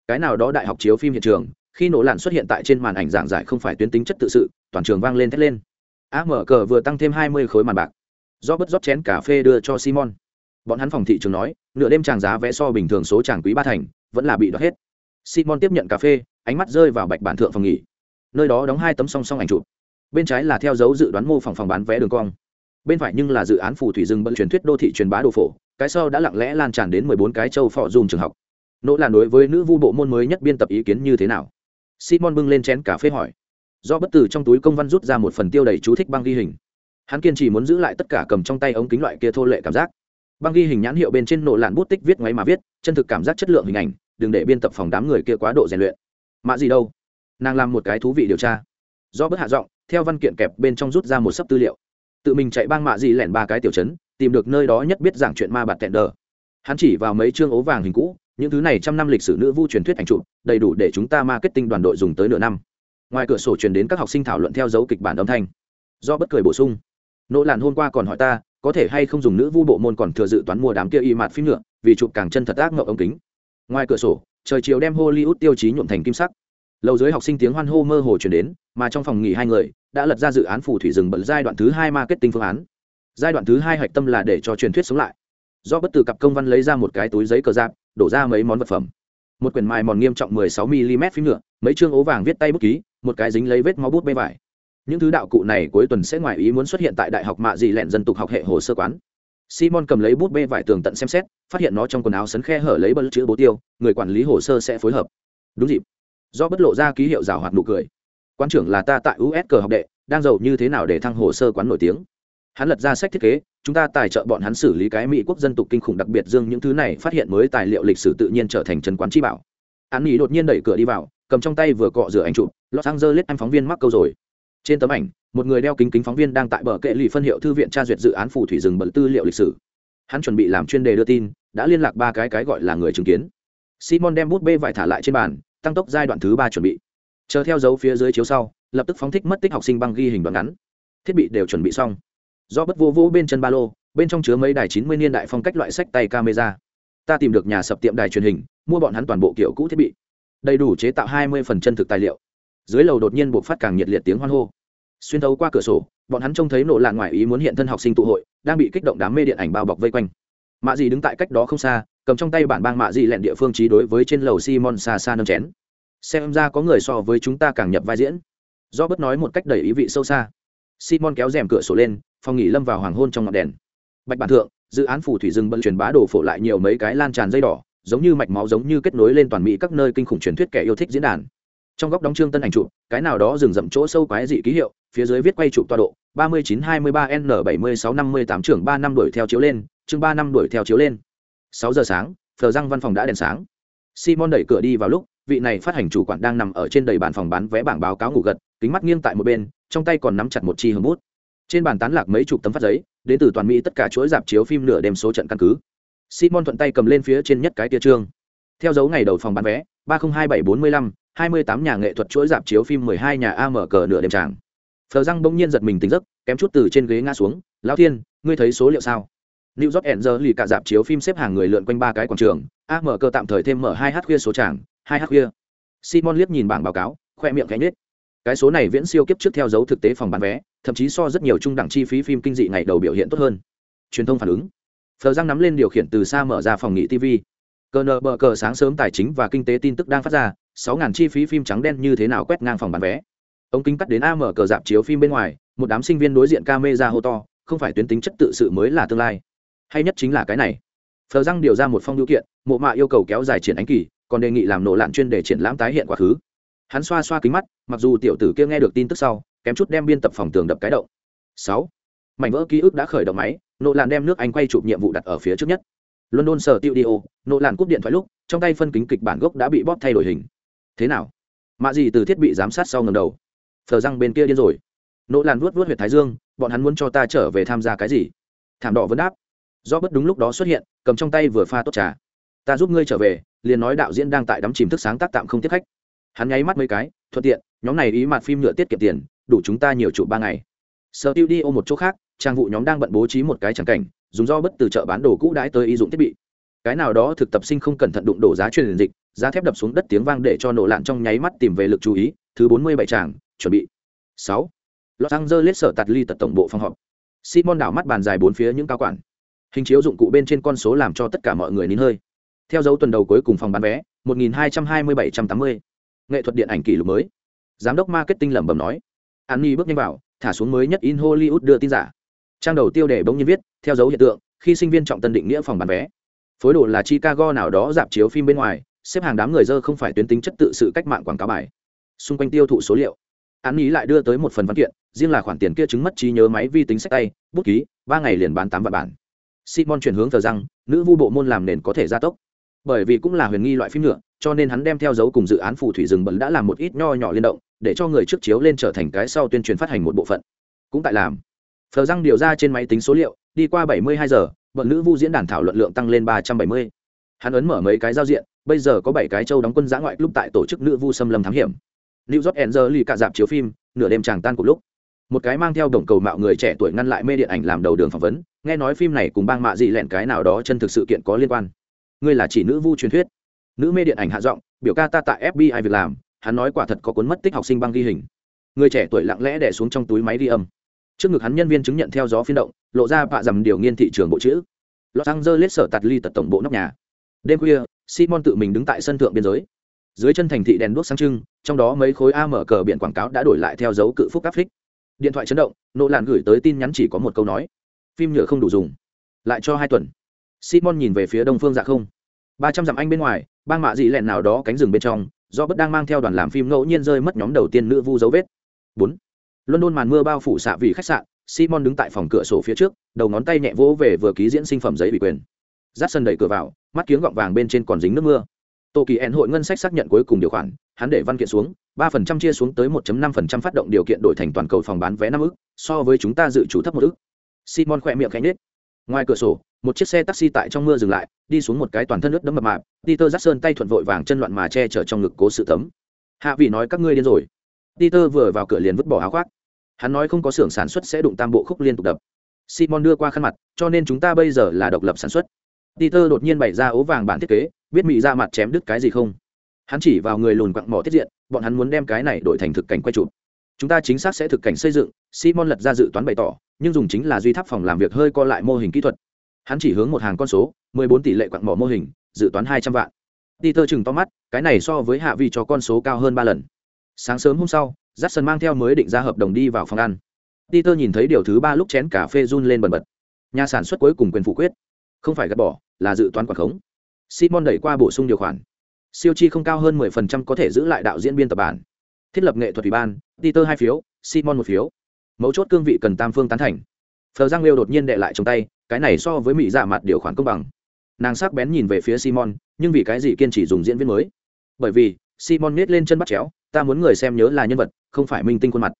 cái nào đó đại học chiếu phim hiện trường, khi nổ lạn xuất hiện tại trên màn ảnh giảng giải không phải tuyến tính chất tự sự, toàn trường vang lên thét lên. A mở cờ vừa tăng thêm hai mươi khối màn bạc. Do bất rót chén cà phê đưa cho simon. Bọn hắn phòng thị trường nói, nửa đêm tràng giá vẽ so bình thường số tràng quý ba thành, vẫn là bị đoạt hết. Simon tiếp nhận cà phê, ánh mắt rơi vào bạch bản thượng phòng nghỉ. Nơi đó đóng hai tấm song song ảnh chụp. Bên trái là theo dấu dự đoán mô phỏng phòng bán vé đường cong. Bên phải nhưng là dự án phù thủy rừng bận truyền thuyết đô thị truyền bá đồ phổ, cái sau đã lặng lẽ lan tràn đến mười bốn cái châu phò dùm trường học nỗ là đối với nữ vu bộ môn mới nhất biên tập ý kiến như thế nào? Simon bưng lên chén cà phê hỏi. Do bất tử trong túi công văn rút ra một phần tiêu đầy chú thích băng ghi hình. Hắn kiên trì muốn giữ lại tất cả cầm trong tay ống kính loại kia thô lệ cảm giác. Băng ghi hình nhãn hiệu bên trên nộ lạn bút tích viết ngoáy mà viết, chân thực cảm giác chất lượng hình ảnh, đừng để biên tập phòng đám người kia quá độ rèn luyện. Mạ gì đâu? Nàng làm một cái thú vị điều tra. Do bất hạ giọng, theo văn kiện kẹp bên trong rút ra một sấp tư liệu. Tự mình chạy bang mạ gì lẻn ba cái tiểu chấn tìm được nơi đó nhất biết giảng chuyện ma bạt tẹn đờ. Hắn chỉ vào mấy chương ố vàng hình cũ những thứ này trăm năm lịch sử nữ vu truyền thuyết ảnh chụp, đầy đủ để chúng ta marketing đoàn đội dùng tới nửa năm. Ngoài cửa sổ truyền đến các học sinh thảo luận theo dấu kịch bản âm thanh. Do bất cười bổ sung. Nỗ làn hôm qua còn hỏi ta, có thể hay không dùng nữ vu bộ môn còn thừa dự toán mua đám kia y mạt phim nữa, vì chụp càng chân thật ác ngậu ống kính. Ngoài cửa sổ, trời chiều đem hollywood tiêu chí nhuộm thành kim sắc. Lầu dưới học sinh tiếng hoan hô mơ hồ chuyển đến, mà trong phòng nghỉ hai người, đã lật ra dự án phù thủy rừng bận giai đoạn thứ hai marketing phương án. Giai đoạn thứ hai hạch tâm là để cho truyền thuyết sống lại. Do bất tử cặp công văn lấy ra một cái túi giấy cờ giáp đổ ra mấy món vật phẩm. Một quyển mài mòn nghiêm trọng 16 mm phím nhựa, mấy chương ố vàng viết tay bút ký, một cái dính lấy vết máu bút bê vải. Những thứ đạo cụ này cuối tuần sẽ ngoài ý muốn xuất hiện tại đại học mạ dị lẹn dân tục học hệ hồ sơ quán. Simon cầm lấy bút bê vải tường tận xem xét, phát hiện nó trong quần áo sấn khe hở lấy bơ chữ bố tiêu, người quản lý hồ sơ sẽ phối hợp. Đúng dịp. Do bất lộ ra ký hiệu rào hoạt nụ cười. Quan trưởng là ta tại us cờ học đệ, đang giàu như thế nào để thăng hồ sơ quán nổi tiếng? Hắn lật ra sách thiết kế chúng ta tài trợ bọn hắn xử lý cái mỹ quốc dân tục kinh khủng đặc biệt dương những thứ này phát hiện mới tài liệu lịch sử tự nhiên trở thành trần quán chi bảo. Hắn ý đột nhiên đẩy cửa đi vào, cầm trong tay vừa cọ rửa ảnh chụp, los angeles anh phóng viên mắc câu rồi. Trên tấm ảnh, một người đeo kính kính phóng viên đang tại bờ kệ lì phân hiệu thư viện tra duyệt dự án phù thủy rừng bận tư liệu lịch sử. Hắn chuẩn bị làm chuyên đề đưa tin, đã liên lạc ba cái cái gọi là người chứng kiến. Simon đem bút bê vải thả lại trên bàn, tăng tốc giai đoạn thứ ba chuẩn bị. Chờ theo dấu phía dưới chiếu sau, lập tức phóng thích mất tích học sinh băng ghi hình đoạn ngắn. Thiết bị đều chuẩn bị xong do bất vô vô bên chân ba lô, bên trong chứa mấy đài chín mươi niên đại phong cách loại sách tay camera. Ta tìm được nhà sập tiệm đài truyền hình, mua bọn hắn toàn bộ kiểu cũ thiết bị. Đầy đủ chế tạo hai mươi phần chân thực tài liệu. Dưới lầu đột nhiên buộc phát càng nhiệt liệt tiếng hoan hô. Xuyên thấu qua cửa sổ, bọn hắn trông thấy nổ lạ ngoài ý muốn hiện thân học sinh tụ hội, đang bị kích động đám mê điện ảnh bao bọc vây quanh. Mạ dì đứng tại cách đó không xa, cầm trong tay bản bang mạ dì lẹn địa phương trí đối với trên lầu simon xa xa nâng chén. Xem ra có người so với chúng ta càng nhập vai diễn. Do bất nói một cách đầy ý vị sâu xa. Simon kéo rèm cửa sổ lên phòng nghỉ lâm vào hoàng hôn trong ngọn đèn. Bạch bản thượng, dự án phù thủy rừng bận truyền bá đồ phổ lại nhiều mấy cái lan tràn dây đỏ, giống như mạch máu giống như kết nối lên toàn mỹ các nơi kinh khủng truyền thuyết kẻ yêu thích diễn đàn. Trong góc đóng trương tân ảnh chụp, cái nào đó rừng rậm chỗ sâu quái dị ký hiệu, phía dưới viết quay chụp toa độ, ba mươi chín hai mươi ba n bảy mươi sáu năm mươi tám trưởng ba năm đuổi theo chiếu lên, chương ba năm đuổi theo chiếu lên. Sáu giờ sáng thờ răng văn phòng đã đèn sáng. Simon đẩy cửa đi vào lúc, vị này phát hành chủ quản đang nằm ở trên đầy bàn phòng bán vé bảng báo cáo ngủ gật, kính mắt nghiêng tại một bên, trong tay còn nắm chặt một chi hầm bút trên bàn tán lạc mấy chục tấm phát giấy đến từ toàn mỹ tất cả chuỗi dạp chiếu phim nửa đêm số trận căn cứ simon thuận tay cầm lên phía trên nhất cái tia trương theo dấu ngày đầu phòng bán vé ba không hai bảy bốn mươi lăm hai mươi tám nhà nghệ thuật chuỗi dạp chiếu phim mười hai nhà a mở cờ nửa đêm tràng phờ răng bỗng nhiên giật mình tỉnh giấc kém chút từ trên ghế ngã xuống lao thiên ngươi thấy số liệu sao New York Enzer lì cả dạp chiếu phim xếp hàng người lượn quanh ba cái quảng trường, AM cơ tạm thời thêm mở 2h khuya số tràng, 2h khuya. Simon liếc nhìn bảng báo cáo, khoe miệng khẽ nhếch. Cái số này viễn siêu kiếp trước theo dấu thực tế phòng bán vé, thậm chí so rất nhiều trung đẳng chi phí phim kinh dị ngày đầu biểu hiện tốt hơn. Truyền thông phản ứng. Phờ Giang nắm lên điều khiển từ xa mở ra phòng nghị TV. Cờ nờ bờ cờ sáng sớm tài chính và kinh tế tin tức đang phát ra, 6000 chi phí phim trắng đen như thế nào quét ngang phòng bán vé. Ông kính cắt đến a mở cờ dạp chiếu phim bên ngoài, một đám sinh viên đối diện camera hô to, không phải tuyến tính chất tự sự mới là tương lai hay nhất chính là cái này phờ răng điều ra một phong điều kiện mộ mạ yêu cầu kéo dài triển ánh kỳ còn đề nghị làm nổ lạn chuyên để triển lãm tái hiện quá khứ hắn xoa xoa kính mắt, mặc dù tiểu tử kia nghe được tin tức sau, kém chút đem biên tập phòng tường đập cái động. Sáu. Mảnh vỡ ký ức đã khởi động máy, nộ làn đem nước anh quay chụp nhiệm vụ đặt ở phía trước nhất. London sở tiêu dio nộ làn cúp điện thoại lúc, trong tay phân kính kịch bản gốc đã bị bóp thay đổi hình. Thế nào? Mạ gì từ thiết bị giám sát sau ngầm đầu. Thờ răng bên kia điên rồi. Nộ làn vuốt vuốt huyệt thái dương, bọn hắn muốn cho ta trở về tham gia cái gì? Thảm đỏ vẫn đáp. Do bất đúng lúc đó xuất hiện, cầm trong tay vừa pha tốt trà. Ta giúp ngươi trở về, liền nói đạo diễn đang tại đắm chìm thức sáng tác tạm không tiếp khách hắn nháy mắt mấy cái, thuận tiện, nhóm này ý mặt phim nhựa tiết kiệm tiền, đủ chúng ta nhiều trụ ba ngày. Sở tiêu đi ô một chỗ khác, trang vụ nhóm đang bận bố trí một cái tràng cảnh, dùng do bất từ chợ bán đồ cũ đãi tới ý dụng thiết bị. Cái nào đó thực tập sinh không cẩn thận đụng đổ giá truyền dịch, giá thép đập xuống đất tiếng vang để cho nổ lạn trong nháy mắt tìm về lực chú ý, thứ bốn mươi bảy tràng, chuẩn bị. Sáu. Los angeles sở tạt ly tật tổng bộ phòng họp. Simon đảo mắt bàn dài bốn phía những cao quản. Hình chiếu dụng cụ bên trên con số làm cho tất cả mọi người nín hơi. Theo dấu tuần đầu cuối cùng phòng bán vé 1220-780 nghệ thuật điện ảnh kỷ lục mới. Giám đốc marketing lẩm bẩm nói. An nhi bước nhanh vào, thả xuống mới nhất in hollywood đưa tin giả. Trang đầu tiêu đề bỗng nhiên viết, theo dấu hiện tượng, khi sinh viên trọng tân định nghĩa phòng bán vé. Phối đồ là chicago nào đó dạp chiếu phim bên ngoài, xếp hàng đám người dơ không phải tuyến tính chất tự sự cách mạng quảng cáo bài. Xung quanh tiêu thụ số liệu. An ý lại đưa tới một phần văn kiện, riêng là khoản tiền kia chứng mất trí nhớ máy vi tính sách tay, bút ký, ba ngày liền bán tám vạn bản. Simon chuyển hướng thờ rằng, nữ vu bộ môn làm nền có thể gia tốc bởi vì cũng là huyền nghi loại phim nữa cho nên hắn đem theo dấu cùng dự án phù thủy rừng bẩn đã làm một ít nho nhỏ liên động, để cho người trước chiếu lên trở thành cái sau tuyên truyền phát hành một bộ phận. Cũng tại làm. Phờ răng điều ra trên máy tính số liệu, đi qua 72 giờ bận nữ vu diễn đàn thảo luận lượng tăng lên 370. hắn ấn mở mấy cái giao diện, bây giờ có bảy cái châu đóng quân giã ngoại lúc tại tổ chức nữ vu xâm lâm thám hiểm. New york enzer lì cả dạp chiếu phim, nửa đêm chàng tan cùng lúc. Một cái mang theo đồng cầu mạo người trẻ tuổi ngăn lại mê điện ảnh làm đầu đường phỏng vấn, nghe nói phim này cùng bang mạ dị lẹn cái nào đó chân thực sự kiện có liên quan ngươi là chỉ nữ vu truyền thuyết. Nữ mê điện ảnh hạ giọng, biểu ca ta tại fbi việc làm, hắn nói quả thật có cuốn mất tích học sinh băng ghi hình. Người trẻ tuổi lặng lẽ đẻ xuống trong túi máy ghi âm. Trước ngực hắn nhân viên chứng nhận theo gió phiên động, lộ ra vạ dầm điều nghiên thị trường bộ chữ. Los angeles sở tạt ly tật tổng bộ nóc nhà. Đêm khuya, simon tự mình đứng tại sân thượng biên giới. Dưới chân thành thị đèn đuốc sáng trưng, trong đó mấy khối a mở cờ biển quảng cáo đã đổi lại theo dấu cự phúc áp phích. Điện thoại chấn động nộ làn gửi tới tin nhắn chỉ có một câu nói. Phim nhựa không đủ dùng. Lại cho hai tuần simon nhìn về phía đông phương dạ không. Ba trăm dặm anh bên ngoài, bang mạ dị lẹn nào đó cánh rừng bên trong, do bất đang mang theo đoàn làm phim ngẫu nhiên rơi mất nhóm đầu tiên nữ vu dấu vết. Bốn. London màn mưa bao phủ xạ vì khách sạn, simon đứng tại phòng cửa sổ phía trước, đầu ngón tay nhẹ vỗ về vừa ký diễn sinh phẩm giấy ủy quyền. Dắt sân đẩy cửa vào, mắt kiếng gọng vàng bên trên còn dính nước mưa. Tô kỳ ẹn hội ngân sách xác nhận cuối cùng điều khoản, hắn để văn kiện xuống, ba phần trăm chia xuống tới một năm phần trăm phát động điều kiện đổi thành toàn cầu phòng bán vé năm ức, so với chúng ta dự trù thấp một ức. Simon khỏe miệng khẽ nhếch. Ngoài cửa sổ một chiếc xe taxi tại trong mưa dừng lại, đi xuống một cái toàn thân nước đấm mập mạp, peter dắt sơn tay thuận vội vàng chân loạn mà che chở trong ngực cố sự tấm. Hạ vị nói, các ngươi điên rồi. Peter vừa vào cửa liền vứt bỏ áo khoác. Hắn nói, không có xưởng sản xuất sẽ đụng tam bộ khúc liên tục đập. Simon đưa qua khăn mặt, cho nên chúng ta bây giờ là độc lập sản xuất. Peter đột nhiên bày ra ố vàng bản thiết kế, biết mỹ ra mặt chém đứt cái gì không? Hắn chỉ vào người lùn quặng mỏ tiết diện, bọn hắn muốn đem cái này đổi thành thực cảnh quay chụp. Chúng ta chính xác sẽ thực cảnh xây dựng, simon lật ra dự toán bày tỏ, nhưng dùng chính là duy tháp phòng làm việc hơi co lại mô hình kỹ thuật hắn chỉ hướng một hàng con số 14 tỷ lệ quặng mỏ mô hình, dự toán 200 vạn. Peter chừng to mắt, cái này so với hạ vi cho con số cao hơn ba lần. Sáng sớm hôm sau j mang theo mới định ra hợp đồng đi vào phòng ăn. Peter nhìn thấy điều thứ ba lúc chén cà phê run lên bần bật. Nhà sản xuất cuối cùng quyền phủ quyết. Không phải gạt bỏ, là dự toán quản khống. Simon đẩy qua bổ sung điều khoản. Siêu chi không cao hơn 10% có thể giữ lại đạo diễn biên tập bản. Thiết lập nghệ thuật ủy ban, peter hai phiếu, simon một phiếu. Mấu chốt cương vị cần tam phương tán thành phờ giang liêu đột nhiên đệ lại trong tay cái này so với mỹ dạ mặt điều khoản công bằng. Nàng sắc bén nhìn về phía simon nhưng vì cái gì kiên trì dùng diễn viên mới? Bởi vì simon miết lên chân bắt chéo ta muốn người xem nhớ là nhân vật không phải minh tinh khuôn mặt.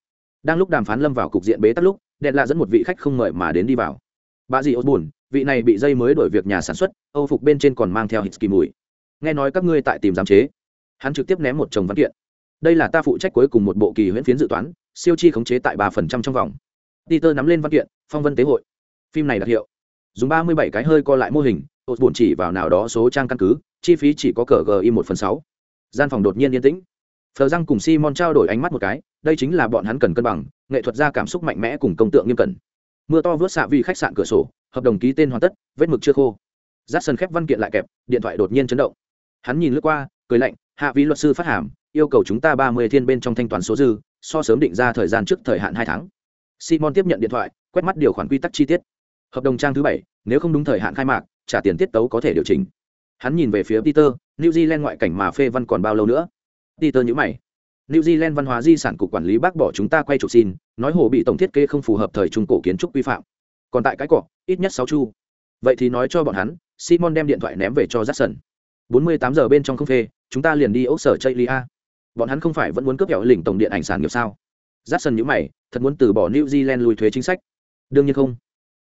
Đang lúc đàm phán lâm vào cục diện bế tắc lúc đèn lạ dẫn một vị khách không mời mà đến đi vào. Bà dì Osborne, buồn vị này bị dây mới đổi việc nhà sản xuất âu phục bên trên còn mang theo hít kỳ mùi. Nghe nói các ngươi tại tìm giám chế. Hắn trực tiếp ném một chồng văn kiện. Đây là ta phụ trách cuối cùng một bộ kỳ huyễn phiến dự toán siêu chi khống chế tại ba phần trăm trong vòng peter nắm lên văn kiện, phong vân tế hội. Phim này đặc hiệu. Dùng ba mươi bảy cái hơi co lại mô hình ô buồn chỉ vào nào đó số trang căn cứ, chi phí chỉ có cờ gi một phần sáu. Gian phòng đột nhiên yên tĩnh. Phờ răng cùng simon trao đổi ánh mắt một cái, đây chính là bọn hắn cần cân bằng, nghệ thuật ra cảm xúc mạnh mẽ cùng công tượng nghiêm cẩn. Mưa to vớt xạ vì khách sạn cửa sổ, hợp đồng ký tên hoàn tất, vết mực chưa khô. Giắt sân khép văn kiện lại kẹp, điện thoại đột nhiên chấn động. Hắn nhìn lướt qua, cười lạnh, hạ vị luật sư phát hàm, yêu cầu chúng ta ba mươi thiên bên trong thanh toán số dư, so sớm định ra thời gian trước thời hạn hai tháng simon tiếp nhận điện thoại, quét mắt điều khoản quy tắc chi tiết. Hợp đồng trang thứ bảy, nếu không đúng thời hạn khai mạc, trả tiền tiết tấu có thể điều chỉnh. Hắn nhìn về phía peter, new zealand ngoại cảnh mà phê văn còn bao lâu nữa? Peter nhữ mày. New zealand văn hóa di sản cục quản lý bác bỏ chúng ta quay chụp xin, nói hồ bị tổng thiết kế không phù hợp thời trung cổ kiến trúc vi phạm. Còn tại cái cọ, ít nhất sáu chu. Vậy thì nói cho bọn hắn, simon đem điện thoại ném về cho jackson. 48 giờ bên trong không phê, chúng ta liền đi ốc sở chây lia. Bọn hắn không phải vẫn muốn cướp kẹo lỉnh tổng điện ảnh sản nghiệp sao? Jackson nhữ mày thật muốn từ bỏ new zealand lùi thuế chính sách. Đương nhiên không.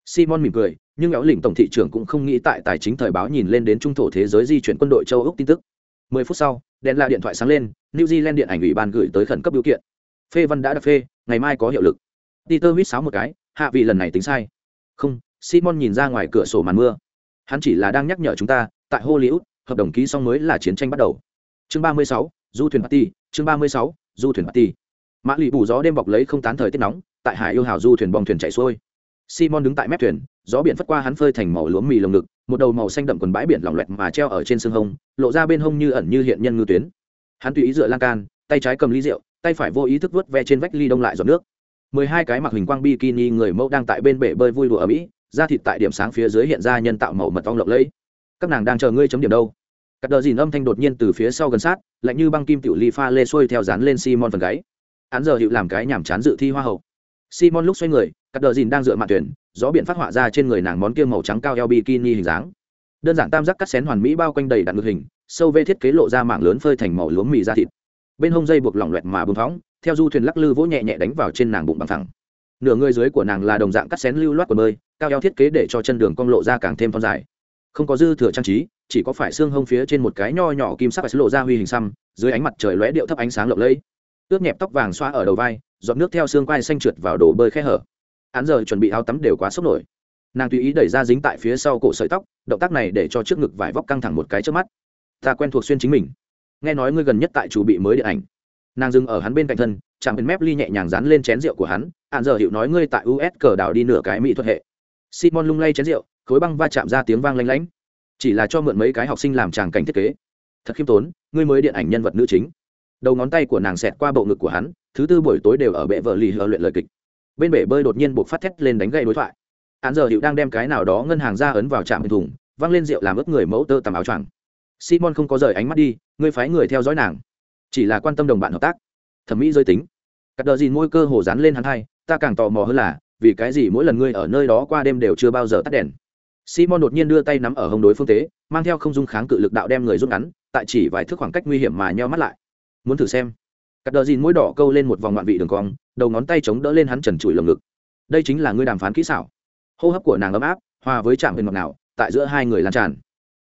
Simon mỉm cười nhưng éo lỉnh tổng thị trưởng cũng không nghĩ tại tài chính thời báo nhìn lên đến trung thổ thế giới di chuyển quân đội châu úc tin tức. 10 phút sau đèn là điện thoại sáng lên new zealand điện ảnh ủy ban gửi tới khẩn cấp biểu kiện. Phê văn đã đặt phê ngày mai có hiệu lực. Peter huýt sáo một cái hạ vị lần này tính sai. Không simon nhìn ra ngoài cửa sổ màn mưa. Hắn chỉ là đang nhắc nhở chúng ta tại hollywood hợp đồng ký xong mới là chiến tranh bắt đầu. Chương 36, du thuyền party chương 36, du thuyền party mã lì bù gió đêm bọc lấy không tán thời tiết nóng, tại hải yêu hào du thuyền bong thuyền chạy xuôi. Simon đứng tại mép thuyền, gió biển phất qua hắn phơi thành màu lúa mì lồng ngực, một đầu màu xanh đậm quần bãi biển lỏng loẹt mà treo ở trên xương hông lộ ra bên hông như ẩn như hiện nhân ngư tuyến. Hắn tùy ý dựa lan can, tay trái cầm ly rượu, tay phải vô ý thức vớt ve trên vách ly đông lại giọt nước. Mười hai cái mặc hình quang bikini người mẫu đang tại bên bể bơi vui đùa ở mỹ, da thịt tại điểm sáng phía dưới hiện ra nhân tạo màu mật ong lộng lẫy. Các nàng đang chờ ngươi chấm điểm đâu? Cắt đờ dìn âm thanh đột nhiên từ phía sau gần sát, lạnh như băng kim tiểu ly pha lê xuôi theo dán lên simon phần gáy hắn giờ hiệu làm cái nhảm chán dự thi hoa hậu. Simon lúc xoay người cắt đờ dìn đang dựa mạn tuyển, gió biển phát họa ra trên người nàng món kia màu trắng cao eo bikini hình dáng. Đơn giản tam giác cắt xén hoàn mỹ bao quanh đầy đặn ngực hình, sâu vê thiết kế lộ ra mạng lớn phơi thành màu lúa mì da thịt. Bên hông dây buộc lỏng loẹt mà bưng phóng, theo du thuyền lắc lư vỗ nhẹ nhẹ đánh vào trên nàng bụng bằng thẳng. Nửa người dưới của nàng là đồng dạng cắt xén lưu loát của bơi, cao eo thiết kế để cho chân đường cong lộ ra càng thêm phong dài. Không có dư thừa trang trí, chỉ có phải xương hông phía trên một cái nho nhỏ kim sắc phải lộ ra huy hình xăm, dưới ánh mặt trời lóe điệu thấp ánh sáng lộng lẫy ướt nhẹp tóc vàng xoa ở đầu vai, giọt nước theo xương quai xanh trượt vào đồ bơi khe hở. Án giờ chuẩn bị áo tắm đều quá sốc nổi. Nàng tùy ý đẩy ra dính tại phía sau cổ sợi tóc, động tác này để cho trước ngực vải vóc căng thẳng một cái trước mắt. Ta quen thuộc xuyên chính mình. Nghe nói ngươi gần nhất tại chủ bị mới điện ảnh. Nàng dừng ở hắn bên cạnh thân, chạm bên mép ly nhẹ nhàng dán lên chén rượu của hắn. Hạn giờ hiệu nói ngươi tại us cờ đảo đi nửa cái mỹ thuật hệ. Simon lung lay chén rượu, khối băng va chạm ra tiếng vang lanh lánh. Chỉ là cho mượn mấy cái học sinh làm tràng cảnh thiết kế. Thật khiêm tốn, ngươi mới điện ảnh nhân vật nữ chính đầu ngón tay của nàng xẹt qua bộ ngực của hắn, thứ tư buổi tối đều ở bệ vợ lì hờ luyện lời kịch. Bên bể bơi đột nhiên buộc phát thét lên đánh gây đối thoại. Hắn giờ hiệu đang đem cái nào đó ngân hàng ra ấn vào trạm bên thùng, văng lên rượu làm ướp người mẫu tơ tầm áo choàng. Simon không có rời ánh mắt đi, ngươi phái người theo dõi nàng. Chỉ là quan tâm đồng bạn hợp tác. Thẩm mỹ giới tính. Cắt đờ dìn môi cơ hồ dán lên hắn hai, ta càng tò mò hơn là, vì cái gì mỗi lần ngươi ở nơi đó qua đêm đều chưa bao giờ tắt đèn. Simon đột nhiên đưa tay nắm ở hông đối phương tế, mang theo không dung kháng cự lực đạo đem người rút ngắn, tại chỉ vài thước khoảng cách nguy hiểm mà nheo mắt lại muốn thử xem. Cắt đờ dìn mũi đỏ câu lên một vòng ngoạn vị đường cong, đầu ngón tay chống đỡ lên hắn trần trụi lồng ngực. Đây chính là ngươi đàm phán kỹ xảo. Hô hấp của nàng ấm áp, hòa với chạm huyền ngọt nào tại giữa hai người lan tràn.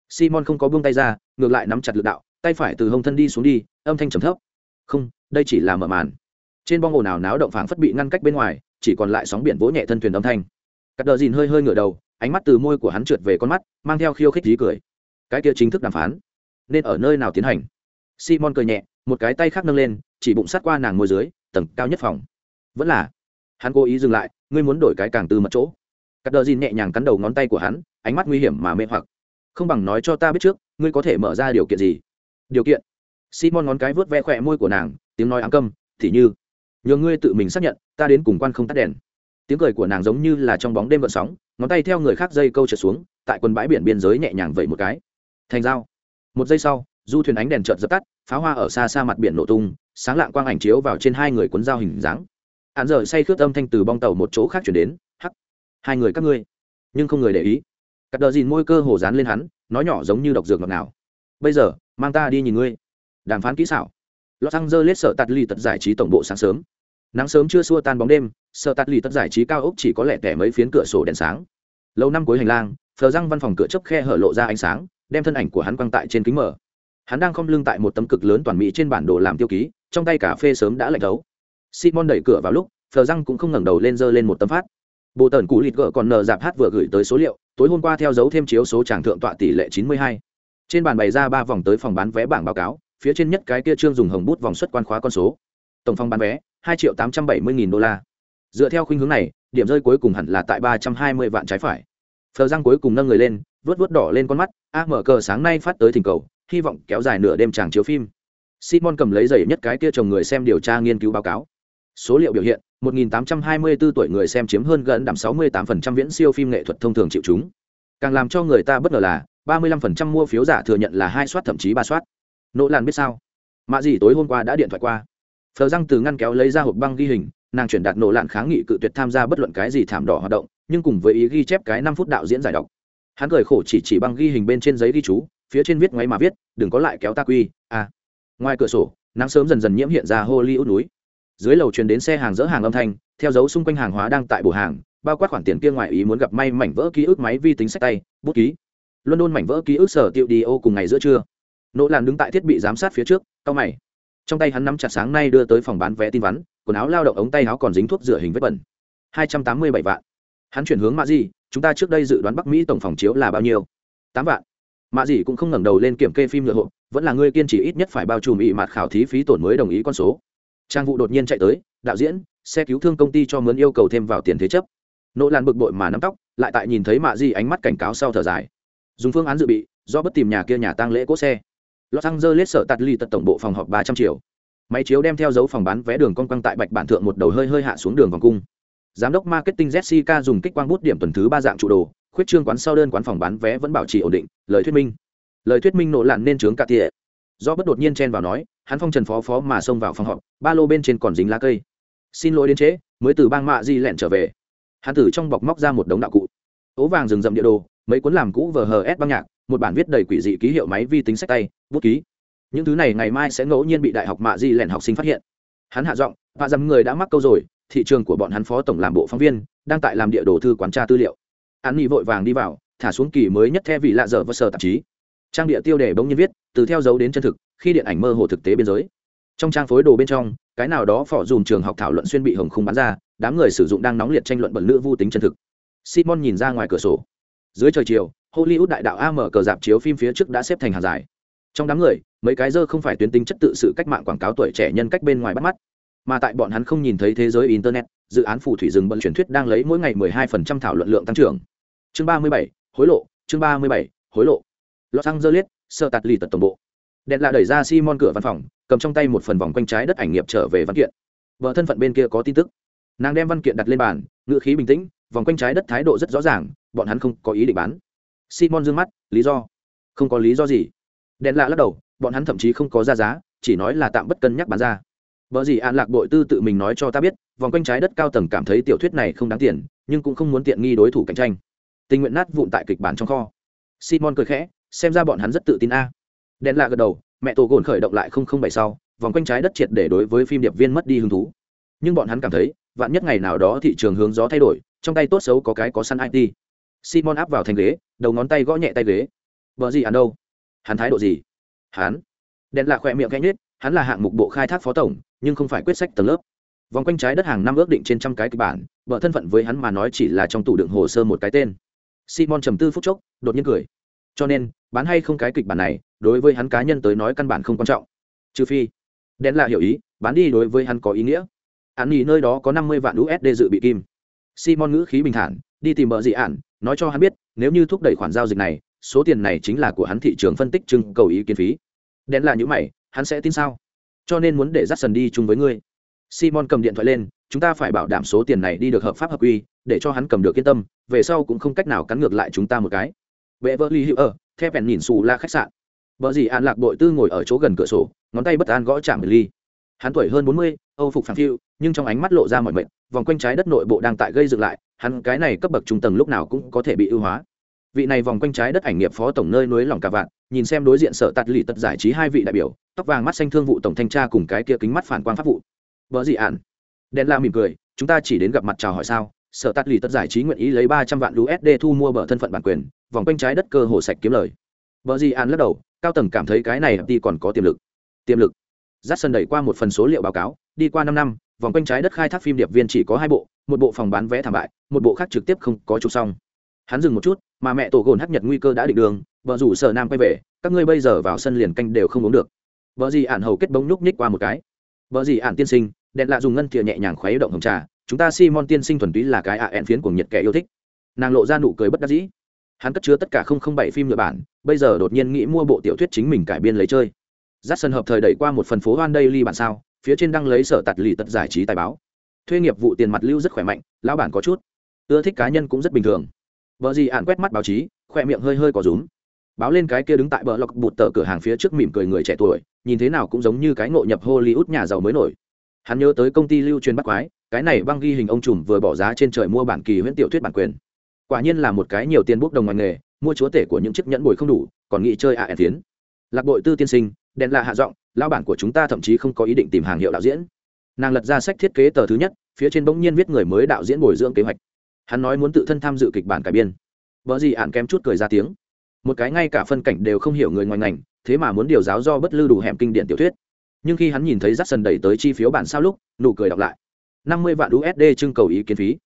Simon không có buông tay ra, ngược lại nắm chặt lực đạo, tay phải từ hông thân đi xuống đi, âm thanh trầm thấp. Không, đây chỉ là mở màn. Trên bong ồn nào náo động phảng phất bị ngăn cách bên ngoài, chỉ còn lại sóng biển vỗ nhẹ thân thuyền âm thanh. Cắt đờ dìn hơi hơi ngửa đầu, ánh mắt từ môi của hắn trượt về con mắt, mang theo khiêu khích dí cười. Cái kia chính thức đàm phán, nên ở nơi nào tiến hành? Simon cười nhẹ, một cái tay khác nâng lên, chỉ bụng sát qua nàng môi dưới, tầng cao nhất phòng. Vẫn là, hắn cố ý dừng lại, ngươi muốn đổi cái càng từ mật chỗ. Cắt đờ dìn nhẹ nhàng cắn đầu ngón tay của hắn, ánh mắt nguy hiểm mà mê hoặc. Không bằng nói cho ta biết trước, ngươi có thể mở ra điều kiện gì? Điều kiện? Simon ngón cái vớt ve khỏe môi của nàng, tiếng nói áng câm, thì như, nhờ ngươi tự mình xác nhận, ta đến cùng quan không tắt đèn. Tiếng cười của nàng giống như là trong bóng đêm gợn sóng, ngón tay theo người khác dây câu trượt xuống, tại quần bãi biển biên giới nhẹ nhàng vẩy một cái. Thành dao. Một giây sau du thuyền ánh đèn trợt dập tắt, pháo hoa ở xa xa mặt biển nổ tung, sáng lạng quang ảnh chiếu vào trên hai người cuốn dao hình dáng. Hạn giờ say khướt âm thanh từ bong tàu một chỗ khác chuyển đến, hắc, hai người các ngươi. Nhưng không người để ý. Cắt đờ dìn môi cơ hồ dán lên hắn, nói nhỏ giống như độc dược ngọt nào bây giờ, mang ta đi nhìn ngươi. Đàm phán kỹ xảo. Los angeles sợ tạt lì tật giải trí tổng bộ sáng sớm. Nắng sớm chưa xua tan bóng đêm, sợ tạt lì tật giải trí cao ốc chỉ có lẻ tẻ mấy phiến cửa sổ đèn sáng. Lâu năm cuối hành lang, phờ răng văn phòng cửa chớp khe hở lộ ra ánh sáng, đem thân ảnh của hắn quăng tại trên kính mở hắn đang khom lưng tại một tấm cực lớn toàn mỹ trên bản đồ làm tiêu ký, trong tay cà phê sớm đã lạnh thấu. Simon đẩy cửa vào lúc, phờ răng cũng không ngẩng đầu lên giơ lên một tấm phát. Bộ tần cũ lịt gỡ còn nờ dạp hát vừa gửi tới số liệu, tối hôm qua theo dấu thêm chiếu số tràng thượng tọa tỷ lệ 92. trên bàn bày ra ba vòng tới phòng bán vé bảng báo cáo, phía trên nhất cái kia trương dùng hồng bút vòng xuất quan khóa con số. Tổng phòng bán vé, hai triệu tám trăm bảy mươi nghìn đô la. Dựa theo khuynh hướng này, điểm rơi cuối cùng hẳn là tại ba trăm hai mươi vạn trái phải. Phờ răng cuối cùng nâng người lên vớt vớt đỏ lên con mắt, a, mở cờ sáng nay phát tới thỉnh cầu hy vọng kéo dài nửa đêm chàng chiếu phim. Simon cầm lấy giày nhất cái kia chồng người xem điều tra nghiên cứu báo cáo. Số liệu biểu hiện 1.824 tuổi người xem chiếm hơn gần đạm 68% viễn siêu phim nghệ thuật thông thường chịu chúng. Càng làm cho người ta bất ngờ là 35% mua phiếu giả thừa nhận là hai soát thậm chí ba soát. Nỗ lan biết sao? Mạ gì tối hôm qua đã điện thoại qua. Phờ răng từ ngăn kéo lấy ra hộp băng ghi hình, nàng chuyển đạt nỗ lạn kháng nghị cự tuyệt tham gia bất luận cái gì thảm đỏ hoạt động, nhưng cùng với ý ghi chép cái năm phút đạo diễn giải đọc. Hắn cười khổ chỉ chỉ băng ghi hình bên trên giấy ghi chú phía trên viết ngoáy mà viết, đừng có lại kéo ta quy à. ngoài cửa sổ, nắng sớm dần dần nhiễm hiện ra hollywood núi. Dưới lầu truyền đến xe hàng dỡ hàng âm thanh, theo dấu xung quanh hàng hóa đang tại bổ hàng, bao quát khoản tiền kia ngoài ý muốn gặp may mảnh vỡ ký ức máy vi tính sách tay, bút ký. London mảnh vỡ ký ức sở tiệu đi ô cùng ngày giữa trưa. Nỗ làn đứng tại thiết bị giám sát phía trước cao mày. Trong tay hắn nắm chặt sáng nay đưa tới phòng bán vé tin vắn, quần áo lao động ống tay áo còn dính thuốc rửa hình vết bẩn. Hai trăm tám mươi bảy vạn. Hắn chuyển hướng mạ gì chúng ta trước đây dự đoán bắc mỹ tổng phòng chiếu là bao nhiêu? Tám vạn mạ dì cũng không ngẩng đầu lên kiểm kê phim nhựa hộp, vẫn là ngươi kiên trì ít nhất phải bao trùm ị mặt khảo thí phí tổn mới đồng ý con số. Trang vụ đột nhiên chạy tới, đạo diễn, xe cứu thương công ty cho mướn yêu cầu thêm vào tiền thế chấp. Nỗ lan bực bội mà nắm tóc, lại tại nhìn thấy mạ dì ánh mắt cảnh cáo sau thở dài. Dùng phương án dự bị, do bất tìm nhà kia nhà tăng lễ cỗ xe. Los angeles sợ tạt ly tật tổng bộ phòng họp ba trăm triệu. Máy chiếu đem theo dấu phòng bán vé đường con quăng tại bạch bản thượng một đầu hơi hơi hạ xuống đường vòng cung. Giám đốc marketing jessica dùng kích quang bút điểm tuần thứ ba dạng trụ đồ khuyết trương quán sau đơn quán phòng bán vé vẫn bảo trì ổn định, lời thuyết minh. Lời thuyết minh nổ lặn nên trướng cà tỉa. Do bất đột nhiên chen vào nói, hắn phong trần phó phó mà xông vào phòng họp, ba lô bên trên còn dính lá cây. Xin lỗi đến trễ, mới từ bang mạ di lẹn trở về. Hắn Tử trong bọc móc ra một đống đạo cụ. Ố vàng rừng rậm địa đồ, mấy cuốn làm cũ vờ hờ ép băng nhạc, một bản viết đầy quỷ dị ký hiệu máy vi tính sách tay, bút ký. Những thứ này ngày mai sẽ ngẫu nhiên bị đại học mạ di lẹn học sinh phát hiện. Hắn hạ giọng và dầm người đã mắc câu rồi, thị trường của bọn hắn phó tổng làm bộ phóng viên, đang tại làm địa đồ thư quán tra tư liệu hắn nhi vội vàng đi vào, thả xuống kỳ mới nhất theo vị lạ dở và sở tạp chí. Trang địa tiêu đề bỗng nhiên viết, từ theo dấu đến chân thực, khi điện ảnh mơ hồ thực tế biên giới. Trong trang phối đồ bên trong, cái nào đó phỏ dùm trường học thảo luận xuyên bị hồng không bán ra, đám người sử dụng đang nóng liệt tranh luận bẩn lữ vô tính chân thực. Simon nhìn ra ngoài cửa sổ. Dưới trời chiều, hollywood đại đạo am cờ dạp chiếu phim phía trước đã xếp thành hàng dài. Trong đám người, mấy cái dơ không phải tuyến tính chất tự sự cách mạng quảng cáo tuổi trẻ nhân cách bên ngoài bắt mắt. Mà tại bọn hắn không nhìn thấy thế giới internet, dự án phù thủy rừng bận truyền thuyết đang lấy mỗi ngày 12% thảo luận lượng tăng trưởng chương 37, hối lộ chương 37, hối lộ. Los angeles sơ tạt lì tật tổng bộ. Đèn lạ đẩy ra simon cửa văn phòng cầm trong tay một phần vòng quanh trái đất ảnh nghiệp trở về văn kiện. Vợ thân phận bên kia có tin tức. Nàng đem văn kiện đặt lên bàn ngựa khí bình tĩnh vòng quanh trái đất thái độ rất rõ ràng bọn hắn không có ý định bán. Simon d ư ơ n g mắt lý do? Không có lý do gì. Đèn lạ lắc đầu bọn hắn thậm chí không có ra giá chỉ nói là tạm bất cân nhắc bán ra. Vợ gì an lạc bội tư tự mình nói cho ta biết vòng quanh trái đất cao tầng cảm thấy tiểu thuyết này không đáng tiền nhưng cũng không muốn tiện nghi đối thủ cạnh tranh tình nguyện nát vụn tại kịch bản trong kho. Simon cười khẽ, xem ra bọn hắn rất tự tin a. Đèn lạ gật đầu, mẹ tổ gồn khởi động lại không không bảy sau, vòng quanh trái đất triệt để đối với phim điệp viên mất đi hứng thú. Nhưng bọn hắn cảm thấy, vạn nhất ngày nào đó thị trường hướng gió thay đổi, trong tay tốt xấu có cái có săn it simon áp vào thành ghế, đầu ngón tay gõ nhẹ tay ghế. Vợ gì ăn đâu? Hắn thái độ gì? Hắn? Đèn lạ khỏe miệng canh nết hắn là hạng mục bộ khai thác phó tổng, nhưng không phải quyết sách tầng lớp. Vòng quanh trái đất hàng năm ước định trên trăm cái kịch bản vợ thân phận với hắn mà nói chỉ là trong tủ đựng hồ sơ một cái tên simon trầm tư phút chốc, đột nhiên cười. Cho nên, bán hay không cái kịch bản này, đối với hắn cá nhân tới nói căn bản không quan trọng. Trừ phi đen là hiểu ý, bán đi đối với hắn có ý nghĩa. Hắn nghỉ nơi đó có năm mươi vạn usd dự bị kim. Simon ngữ khí bình thản, đi tìm bợ dị ản, nói cho hắn biết, nếu như thúc đẩy khoản giao dịch này, số tiền này chính là của hắn thị trường phân tích trưng cầu ý kiến phí. Đen là những mày, hắn sẽ tin sao? Cho nên muốn để dắt sần đi chung với ngươi. Simon cầm điện thoại lên chúng ta phải bảo đảm số tiền này đi được hợp pháp hợp quy, để cho hắn cầm được yên tâm, về sau cũng không cách nào cắn ngược lại chúng ta một cái. Vệ vợ ly hữu ở, theo vẹn nhìn xù la khách sạn. Vợ gì an lạc đội tư ngồi ở chỗ gần cửa sổ, ngón tay bất an gõ chạm ly. Hắn tuổi hơn bốn mươi, âu phục phản phiu, nhưng trong ánh mắt lộ ra mọi mệnh vòng quanh trái đất nội bộ đang tại gây dựng lại, hắn cái này cấp bậc trung tầng lúc nào cũng có thể bị ưu hóa. Vị này vòng quanh trái đất ảnh nghiệp phó tổng nơi núi lòng cả vạn, nhìn xem đối diện sở tạt lì tật giải trí hai vị đại biểu, tóc vàng mắt xanh thương vụ tổng thanh tra cùng cái kia kính mắt phản quang pháp vụ. Vợ gì ạn đen la mỉm cười, chúng ta chỉ đến gặp mặt chào hỏi sao? Sở tắt lì tất giải trí nguyện ý lấy ba trăm vạn usd thu mua bờ thân phận bản quyền, vòng quanh trái đất cơ hồ sạch kiếm lời. Vợ gì an lắc đầu, cao tầng cảm thấy cái này đi còn có tiềm lực. Tiềm lực. Dắt sân đẩy qua một phần số liệu báo cáo, đi qua năm năm, vòng quanh trái đất khai thác phim điệp viên chỉ có hai bộ, một bộ phòng bán vé thảm bại, một bộ khác trực tiếp không có chụp xong. Hắn dừng một chút, mà mẹ tổ gồn hắc nhật nguy cơ đã định đường, vợ rủ sở nam quay về, các ngươi bây giờ vào sân liền canh đều không uống được. Vợ gì ạn hầu kết bóng nhúc nhích qua một cái. Vợ gì ạn tiên sinh đèn lạ dùng ngân thìa nhẹ nhàng khuấy động hồng trà. Chúng ta simon tiên sinh thuần túy là cái ạ ẹn phiến của nhiệt kẻ yêu thích. Nàng lộ ra nụ cười bất đắc dĩ. Hắn cất chứa tất cả không không bảy phim nhựa bản, bây giờ đột nhiên nghĩ mua bộ tiểu thuyết chính mình cải biên lấy chơi. Giắt sân hợp thời đẩy qua một phần phố hoan đây ly bản sao, phía trên đăng lấy sở tạt lì tật giải trí tài báo. Thuê nghiệp vụ tiền mặt lưu rất khỏe mạnh, lão bản có chút. Ưa thích cá nhân cũng rất bình thường. Vợ gì ạn quét mắt báo chí, khỏe miệng hơi hơi có rúm. Báo lên cái kia đứng tại bờ lọc bụt tờ cửa hàng phía trước mỉm cười người trẻ tuổi, nhìn thế nào cũng giống như cái ngộ nhập hollywood nhà giàu mới nổi hắn nhớ tới công ty lưu truyền bắt quái, cái này băng ghi hình ông trùm vừa bỏ giá trên trời mua bản kỳ huyễn tiểu thuyết bản quyền. Quả nhiên là một cái nhiều tiền bốc đồng ngoài nghề, mua chúa tể của những chiếc nhẫn bồi không đủ, còn nghĩ chơi ạ à ẻn tiến lạc bội tư tiên sinh, đèn lạ hạ giọng lao bản của chúng ta thậm chí không có ý định tìm hàng hiệu đạo diễn. Nàng lật ra sách thiết kế tờ thứ nhất, phía trên bỗng nhiên viết người mới đạo diễn bồi dưỡng kế hoạch. Hắn nói muốn tự thân tham dự kịch bản cải biên. Vợ gì ạn kém chút cười ra tiếng. Một cái ngay cả phân cảnh đều không hiểu người ngoài ngành, thế mà muốn điều giáo do bất lư đủ hẻm kinh điển tiểu thuyết nhưng khi hắn nhìn thấy rát sần đẩy tới chi phiếu bản sao lúc, nụ cười đọc lại. năm mươi vạn usd trưng cầu ý kiến phí.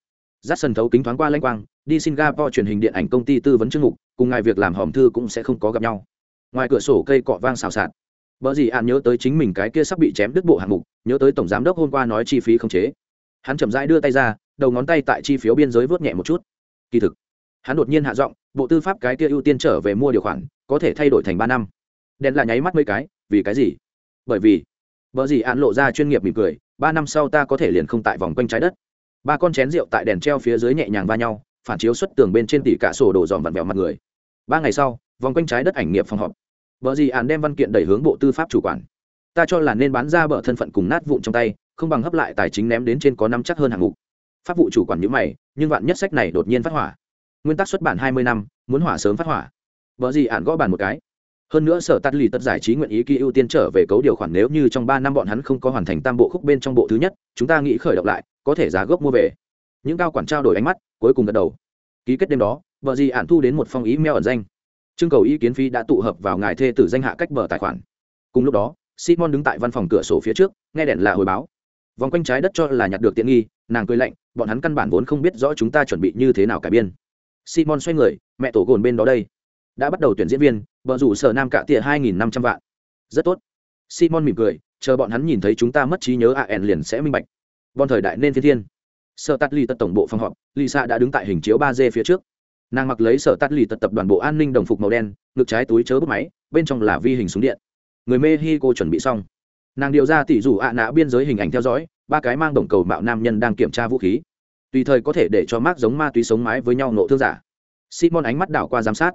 Rát sần thấu kính thoáng qua lanh quang, đi singapore truyền hình điện ảnh công ty tư vấn chương mục, cùng ngài việc làm hòm thư cũng sẽ không có gặp nhau. Ngoài cửa sổ cây cọ vang xào xạc. Vợ gì ạn nhớ tới chính mình cái kia sắp bị chém đứt bộ hạng mục, nhớ tới tổng giám đốc hôm qua nói chi phí không chế. Hắn chậm rãi đưa tay ra, đầu ngón tay tại chi phiếu biên giới vớt nhẹ một chút. Kỳ thực, hắn đột nhiên hạ giọng, bộ tư pháp cái kia ưu tiên trở về mua điều khoản, có thể thay đổi thành ba năm. Đèn lại nháy mắt mấy cái, vì cái gì? Bởi vì vợ gì án lộ ra chuyên nghiệp mỉm cười, ba năm sau ta có thể liền không tại vòng quanh trái đất. Ba con chén rượu tại đèn treo phía dưới nhẹ nhàng va nhau, phản chiếu xuất tường bên trên tỷ cả sổ đổ dòm vặn vẹo mặt người. Ba ngày sau, vòng quanh trái đất ảnh nghiệp phòng họp. Vợ gì án đem văn kiện đẩy hướng bộ tư pháp chủ quản. Ta cho là nên bán ra bờ thân phận cùng nát vụn trong tay, không bằng hấp lại tài chính ném đến trên có năm chắc hơn hạng mục. Pháp vụ chủ quản nhữ mày, nhưng vạn nhất sách này đột nhiên phát hỏa. Nguyên tắc xuất bản hai mươi năm, muốn hỏa sớm phát hỏa. Vợ gì ạn gõ bàn một cái hơn nữa sở tắt lì tất giải trí nguyện ý ký ưu tiên trở về cấu điều khoản nếu như trong ba năm bọn hắn không có hoàn thành tam bộ khúc bên trong bộ thứ nhất, chúng ta nghĩ khởi động lại, có thể giá gốc mua về. Những cao quản trao đổi ánh mắt, cuối cùng gật đầu. Ký kết đêm đó, vợ gì ạn thu đến một phong ý mail ẩn danh. Trưng cầu ý kiến phí đã tụ hợp vào ngài thê tử danh hạ cách bờ tài khoản. Cùng lúc đó, simon đứng tại văn phòng cửa sổ phía trước, nghe đèn là hồi báo. Vòng quanh trái đất cho là nhặt được tiện nghi, nàng cười lạnh, bọn hắn căn bản vốn không biết rõ chúng ta chuẩn bị như thế nào cải biên. Simon xoay người, mẹ tổ gồn bên đó đây. Đã bắt đầu tuyển diễn viên vợ rủ sở nam cạ tịa hai nghìn năm trăm vạn. Rất tốt. Simon mỉm cười, chờ bọn hắn nhìn thấy chúng ta mất trí nhớ a ẻn liền sẽ minh bạch. Bon thời đại nên thiên thiên. Sở tắt ly tật tổng bộ phòng họp, lisa đã đứng tại hình chiếu ba d phía trước. Nàng mặc lấy sở tắt ly tật tập đoàn bộ an ninh đồng phục màu đen, ngực trái túi chớ bút máy, bên trong là vi hình súng điện. Người mexico chuẩn bị xong. Nàng điều ra tỷ rủ ạ nã biên giới hình ảnh theo dõi, ba cái mang đồng cầu mạo nam nhân đang kiểm tra vũ khí. Tùy thời có thể để cho mác giống ma túy sống mái với nhau nộ thương giả. Simon ánh mắt đảo qua giám sát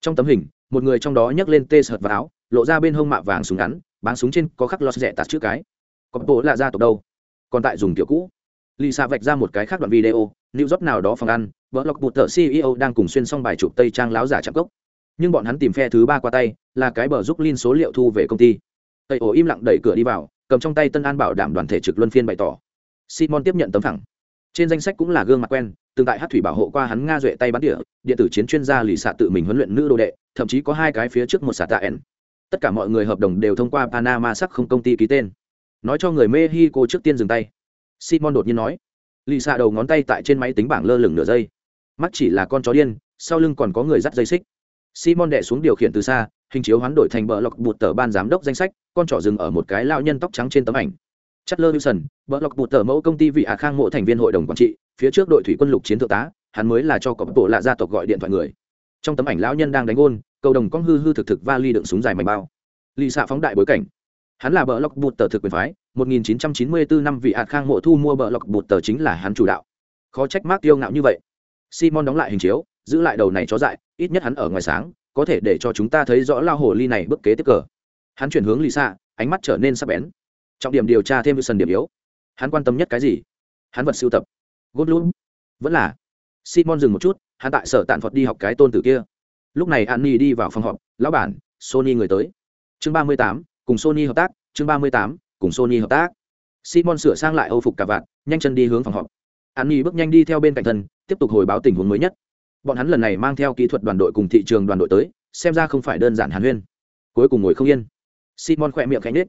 trong tấm hình, một người trong đó nhấc lên tê sợt vào áo, lộ ra bên hông mạ vàng súng ngắn, báng súng trên có khắc lót rẻ tạt chữ cái. Có bộ là gia tộc đâu? Còn tại dùng kiểu cũ. Lì xạ vạch ra một cái khác đoạn video, new job nào đó phòng ăn, vợ lọc bụt tờ ceo đang cùng xuyên xong bài chụp tây trang láo giả chạm cốc. Nhưng bọn hắn tìm phe thứ ba qua tay, là cái bờ giúp linh số liệu thu về công ty. Tây ổ im lặng đẩy cửa đi vào, cầm trong tay tân an bảo đảm đoàn thể trực luân phiên bày tỏ. Simon tiếp nhận tấm thẳng trên danh sách cũng là gương mặt quen tương tại hát thủy bảo hộ qua hắn nga duệ tay bắn địa điện tử chiến chuyên gia lì xạ tự mình huấn luyện nữ đô đệ, thậm chí có hai cái phía trước một xạ tạ ẻn. Tất cả mọi người hợp đồng đều thông qua panama sắc không công ty ký tên. Nói cho người mexico trước tiên dừng tay. Simon đột nhiên nói. Lì xạ đầu ngón tay tại trên máy tính bảng lơ lửng nửa giây. Mắt chỉ là con chó điên, sau lưng còn có người dắt dây xích. Simon đẻ xuống điều khiển từ xa, hình chiếu hoán đổi thành bờ lọc bụt tờ ban giám đốc danh sách, con trỏ dừng ở một cái lao nhân tóc trắng trên tấm ảnh. Chatler lơ wilson bờ lọc bụt tờ mẫu công ty vị hạ khang mộ thành viên hội đồng quản trị phía trước đội thủy quân lục chiến thượng tá hắn mới là cho cọp bộ lạ gia tộc gọi điện thoại người. Trong tấm ảnh lão nhân đang đánh ôn cầu đồng con hư hư thực thực va ly đựng súng dài mảnh bao. Lì xạ phóng đại bối cảnh. Hắn là bờ lọc bụt tờ thực quyền phái 1994 năm vị hạt khang mộ thu mua bờ lọc bụt tờ chính là hắn chủ đạo. Khó trách Mark tiêu ngạo như vậy. Simon đóng lại hình chiếu giữ lại đầu này chó dại ít nhất hắn ở ngoài sáng có thể để cho chúng ta thấy rõ lao hồ ly này bước kế tiếp cờ. Hắn chuyển hướng Lisa, xạ ánh mắt trở nên sắc bén trọng điểm điều tra thêm sân điểm yếu. Hắn quan tâm nhất cái gì? Hắn vật sưu tập. Gốt lũ vẫn là. Simon dừng một chút, hắn tại sở tạn phật đi học cái tôn tử kia. Lúc này an ni đi vào phòng họp, lão bản, sony người tới. Chương ba mươi tám, cùng sony hợp tác. Chương ba mươi tám, cùng sony hợp tác. Simon sửa sang lại âu phục cả vạn nhanh chân đi hướng phòng họp. An ni bước nhanh đi theo bên cạnh thân, tiếp tục hồi báo tình huống mới nhất. Bọn hắn lần này mang theo kỹ thuật đoàn đội cùng thị trường đoàn đội tới, xem ra không phải đơn giản hàn huyên. Cuối cùng ngồi không yên. Simon khỏe miệng cánh nết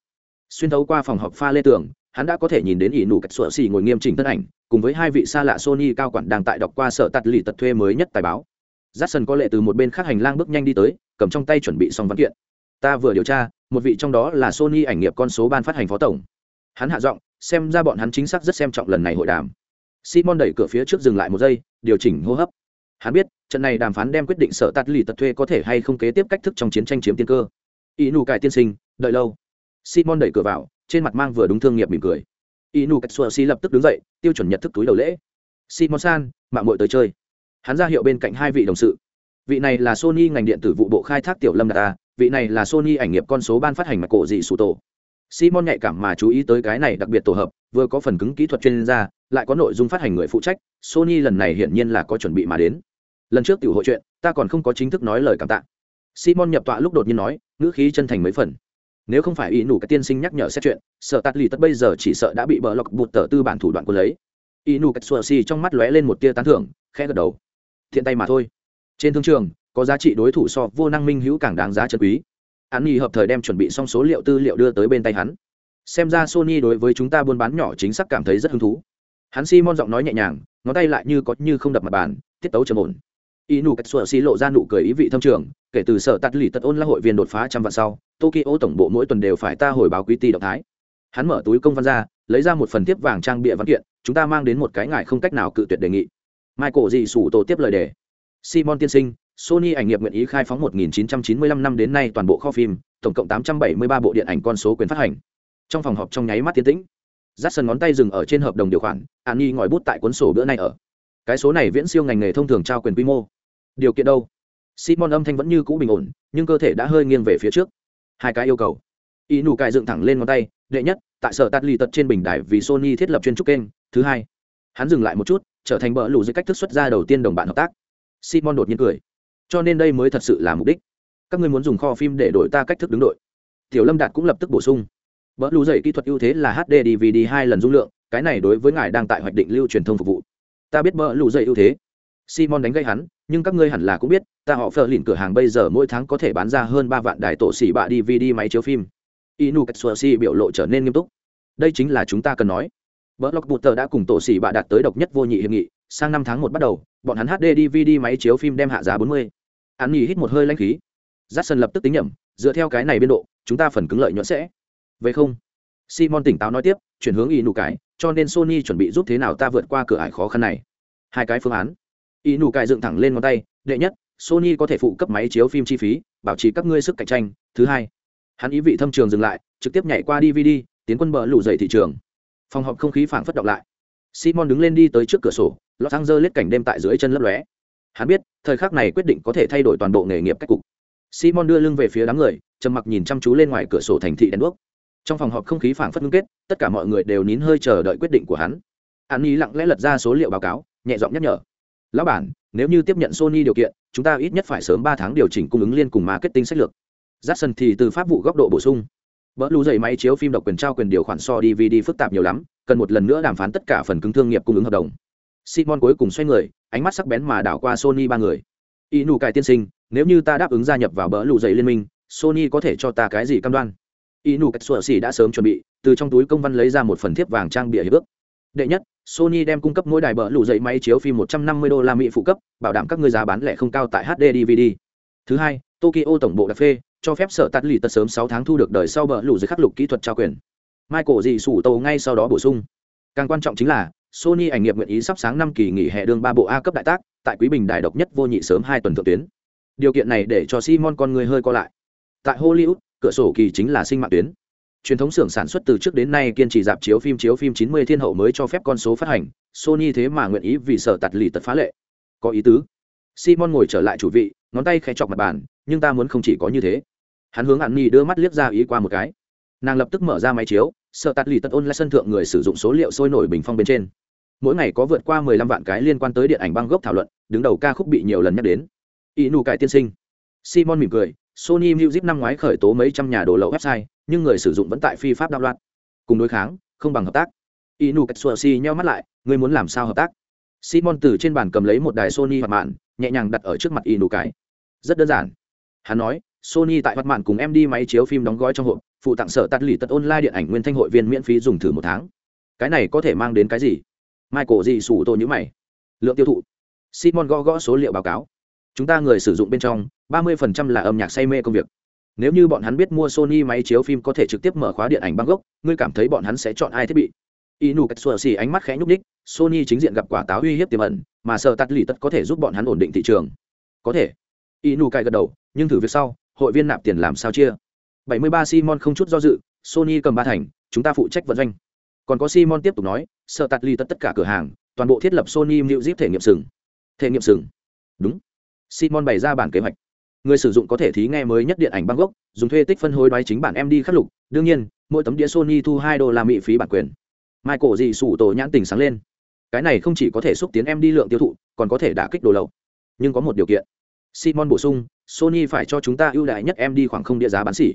xuyên thấu qua phòng họp pha lê tường, hắn đã có thể nhìn đến ỷ nụ cách sụa xì ngồi nghiêm chỉnh thân ảnh, cùng với hai vị xa lạ sony cao quản đang tại đọc qua sở tạt lì tật thuê mới nhất tài báo. J có lệ từ một bên khác hành lang bước nhanh đi tới, cầm trong tay chuẩn bị xong văn kiện. Ta vừa điều tra, một vị trong đó là sony ảnh nghiệp con số ban phát hành phó tổng. Hắn hạ giọng, xem ra bọn hắn chính xác rất xem trọng lần này hội đàm. Simon đẩy cửa phía trước dừng lại một giây, điều chỉnh hô hấp. Hắn biết, trận này đàm phán đem quyết định sở tạt lì tật thuê có thể hay không kế tiếp cách thức trong chiến tranh chiếm tiên cơ. Ỷ nụ cải tiên sinh, đợi lâu simon đẩy cửa vào, trên mặt mang vừa đúng thương nghiệp mỉm cười. Inu nụ xua lập tức đứng dậy, tiêu chuẩn nhận thức túi đầu lễ. Simon san mạng mội tới chơi. Hắn ra hiệu bên cạnh hai vị đồng sự. Vị này là sony ngành điện tử vụ bộ khai thác tiểu lâm đạt vị này là sony ảnh nghiệp con số ban phát hành mặt cổ dị sụ tổ. Simon nhạy cảm mà chú ý tới cái này đặc biệt tổ hợp, vừa có phần cứng kỹ thuật chuyên gia, lại có nội dung phát hành người phụ trách, sony lần này hiển nhiên là có chuẩn bị mà đến. Lần trước tiểu hội chuyện, ta còn không có chính thức nói lời cảm tạ. Simon nhập tọa lúc đột nhiên nói, ngữ khí chân thành mấy phần nếu không phải ý nụ cái tiên sinh nhắc nhở xét chuyện, sợ tạt lì tất bây giờ chỉ sợ đã bị bờ lọc bụt tờ tư bản thủ đoạn của lấy. Ý nụ cái xua xì trong mắt lóe lên một tia tán thưởng, khẽ gật đầu. Thiện tay mà thôi. Trên thương trường, có giá trị đối thủ so vô năng minh hữu càng đáng giá chân quý. Hắn nghi hợp thời đem chuẩn bị xong số liệu tư liệu đưa tới bên tay hắn. Xem ra sony đối với chúng ta buôn bán nhỏ chính xác cảm thấy rất hứng thú. Hắn simon giọng nói nhẹ nhàng, ngón tay lại như có như không đập mặt bàn, tiết tấu trầm ổn y nụ cách sủa xì lộ ra nụ cười ý vị thâm trường, kể từ sở tắt lì tật ôn là hội viên đột phá trăm vạn sau, tokyo tổng bộ mỗi tuần đều phải ta hồi báo quý ty động thái. Hắn mở túi công văn ra, lấy ra một phần tiếp vàng trang bịa văn kiện, chúng ta mang đến một cái ngại không cách nào cự tuyệt đề nghị. Michael dị sủ tổ tiếp lời đề. Simon tiên sinh, sony ảnh nghiệp nguyện ý khai phóng 1995 năm đến nay toàn bộ kho phim, tổng cộng 873 bộ điện ảnh con số quyền phát hành. Trong phòng họp trong nháy mắt tiến tĩnh. Dắt sân ngón tay dừng ở trên hợp đồng điều khoản an nhi ngòi bút tại cuốn sổ bữa nay ở. Cái số này viễn siêu ngành nghề thông thường trao quyền quy mô điều kiện đâu? Simon âm thanh vẫn như cũ bình ổn, nhưng cơ thể đã hơi nghiêng về phía trước. Hai cái yêu cầu. Y nụ cài dựng thẳng lên ngón tay, đệ nhất, tại sở tắt lì tật trên bình đài vì sony thiết lập chuyên trúc kênh. Thứ hai, hắn dừng lại một chút, trở thành bỡ lù dưới cách thức xuất ra đầu tiên đồng bạn hợp tác. Simon đột nhiên cười. Cho nên đây mới thật sự là mục đích. Các ngươi muốn dùng kho phim để đổi ta cách thức đứng đội. Tiểu lâm đạt cũng lập tức bổ sung. Bỡ lù dày kỹ thuật ưu thế là hd dvd hai lần dung lượng, cái này đối với ngài đang tại hoạch định lưu truyền thông phục vụ. Ta biết bỡ lù dày ưu thế simon đánh gây hắn, nhưng các ngươi hẳn là cũng biết, ta họ phờ lìn cửa hàng bây giờ mỗi tháng có thể bán ra hơn ba vạn đài tổ xỉ bạ dvd máy chiếu phim. Inu katsuoshi biểu lộ trở nên nghiêm túc. Đây chính là chúng ta cần nói. Blockbuster đã cùng tổ xỉ bạ đạt tới độc nhất vô nhị hiệp nghị, sang năm tháng một bắt đầu, bọn hắn hd dvd máy chiếu phim đem hạ giá 40. hắn nhỉ hít một hơi lãnh khí. Jackson lập tức tính nhẩm, dựa theo cái này biên độ, chúng ta phần cứng lợi nhuận sẽ. Vậy không? Simon tỉnh táo nói tiếp, chuyển hướng inu cái, cho nên sony chuẩn bị giúp thế nào ta vượt qua cửa ải khó khăn này. Hai cái phương án ý nụ cài dựng thẳng lên ngón tay, đệ nhất, sony có thể phụ cấp máy chiếu phim chi phí, bảo trì các ngươi sức cạnh tranh. Thứ hai, hắn ý vị thâm trường dừng lại, trực tiếp nhảy qua dvd tiến quân bờ lủ dậy thị trường. Phòng họp không khí phảng phất động lại. Simon đứng lên đi tới trước cửa sổ lọt xăng dơ lết cảnh đêm tại dưới chân lấp lóe. Hắn biết, thời khắc này quyết định có thể thay đổi toàn bộ nghề nghiệp cách cục. Simon đưa lưng về phía đám người, trầm mặc nhìn chăm chú lên ngoài cửa sổ thành thị đèn đuốc. Trong phòng họp không khí phảng phất ngưng kết, tất cả mọi người đều nín hơi chờ đợi quyết định của hắn. Hắn ý lặng lẽ lật ra số liệu báo cáo, nhẹ giọng nhắc nhở lão bản nếu như tiếp nhận sony điều kiện chúng ta ít nhất phải sớm ba tháng điều chỉnh cung ứng liên cùng marketing sách lược Jackson thì từ pháp vụ góc độ bổ sung Bỡ lũ dày máy chiếu phim độc quyền trao quyền điều khoản so DVD phức tạp nhiều lắm, cần một lần nữa đàm phán tất cả phần cứng thương nghiệp cung ứng hợp đồng. Simon cuối cùng xoay người, ánh mắt sắc bén mà đảo qua Sony ba người. y nụ cài tiên sinh, nếu như ta đáp ứng gia nhập vào bỡ lũ dày liên minh, Sony có thể cho ta cái gì cam đoan? Inu xỉ đã sớm chuẩn bị, từ trong túi công văn lấy ra một phần thiếp vàng trang bìa hiệp ước. Đệ nhất, Sony đem cung cấp mỗi đài bờ lũ dậy máy chiếu phim 150 đô la Mỹ phụ cấp, bảo đảm các ngươi giá bán lẻ không cao tại HD DVD. Thứ hai, Tokyo tổng bộ đặc phê, cho phép sở tạt lì tật sớm 6 tháng thu được đời sau bờ lũ dưới khắc lục kỹ thuật trao quyền. Michael gì sủ tàu ngay sau đó bổ sung. Càng quan trọng chính là, Sony ảnh nghiệp nguyện ý sắp sáng năm kỳ nghỉ hè đường ba bộ A cấp đại tác, tại Quý Bình đài độc nhất vô nhị sớm 2 tuần thượng tuyến. Điều kiện này để cho Simon con người hơi co lại. Tại Hollywood, cửa sổ kỳ chính là sinh mạng tuyến truyền thống xưởng sản xuất từ trước đến nay kiên trì dạp chiếu phim chiếu phim 90 thiên hậu mới cho phép con số phát hành. Sony thế mà nguyện ý vì sở tạt lì tật phá lệ. Có ý tứ. Simon ngồi trở lại chủ vị, ngón tay khẽ chọc mặt bàn, nhưng ta muốn không chỉ có như thế. Hắn hướng hàn nhi đưa mắt liếc ra ý qua một cái. Nàng lập tức mở ra máy chiếu, sở tạt lì tật ôn lại sân thượng người sử dụng số liệu sôi nổi bình phong bên trên. Mỗi ngày có vượt qua 15 vạn cái liên quan tới điện ảnh băng gốc thảo luận, đứng đầu ca khúc bị nhiều lần nhắc đến. Ý nụ cải tiên sinh. Simon mỉm cười, sony music năm ngoái khởi tố mấy trăm nhà đồ lậu website nhưng người sử dụng vẫn tại phi pháp đạo loạn. Cùng đối kháng, không bằng hợp tác. Inu katsuoshi nheo mắt lại, ngươi muốn làm sao hợp tác? Simon từ trên bàn cầm lấy một đài sony hoạt mạn, nhẹ nhàng đặt ở trước mặt inu cái. Rất đơn giản. Hắn nói, sony tại hoạt mạn cùng em đi máy chiếu phim đóng gói trong hộp, phụ tặng sở tắt lì tật online điện ảnh nguyên thanh hội viên miễn phí dùng thử một tháng. Cái này có thể mang đến cái gì? Michael gì sủ tôi nhữ mày. Lượng tiêu thụ. Simon gõ gõ số liệu báo cáo. Chúng ta người sử dụng bên trong 30% là âm nhạc say mê công việc nếu như bọn hắn biết mua sony máy chiếu phim có thể trực tiếp mở khóa điện ảnh băng gốc ngươi cảm thấy bọn hắn sẽ chọn ai thiết bị? Inu katsuoshi ánh mắt khẽ nhúc ních sony chính diện gặp quả táo uy hiếp tiềm ẩn, mà sợ tắt lì tất có thể giúp bọn hắn ổn định thị trường. Có thể. Inu cài gật đầu, nhưng thử việc sau, hội viên nạp tiền làm sao chia? 73 simon không chút do dự, sony cầm ba thành, chúng ta phụ trách vận doanh. Còn có simon tiếp tục nói, sợ tắt lì tất tất cả cửa hàng, toàn bộ thiết lập sony music thể nghiệm sừng. Thể nghiệm sừng. Đúng. Simon bày ra bản kế hoạch người sử dụng có thể thí nghe mới nhất điện ảnh băng gốc dùng thuê tích phân hối đoái chính bản em đi khắc lục. Đương nhiên, mỗi tấm đĩa sony thu hai đô la mỹ phí bản quyền. Michael dị sủ tổ nhãn tình sáng lên. Cái này không chỉ có thể xúc tiến em đi lượng tiêu thụ, còn có thể đả kích đồ lậu. Nhưng có một điều kiện. Simon bổ sung, sony phải cho chúng ta ưu đại nhất em đi khoảng không địa giá bán xỉ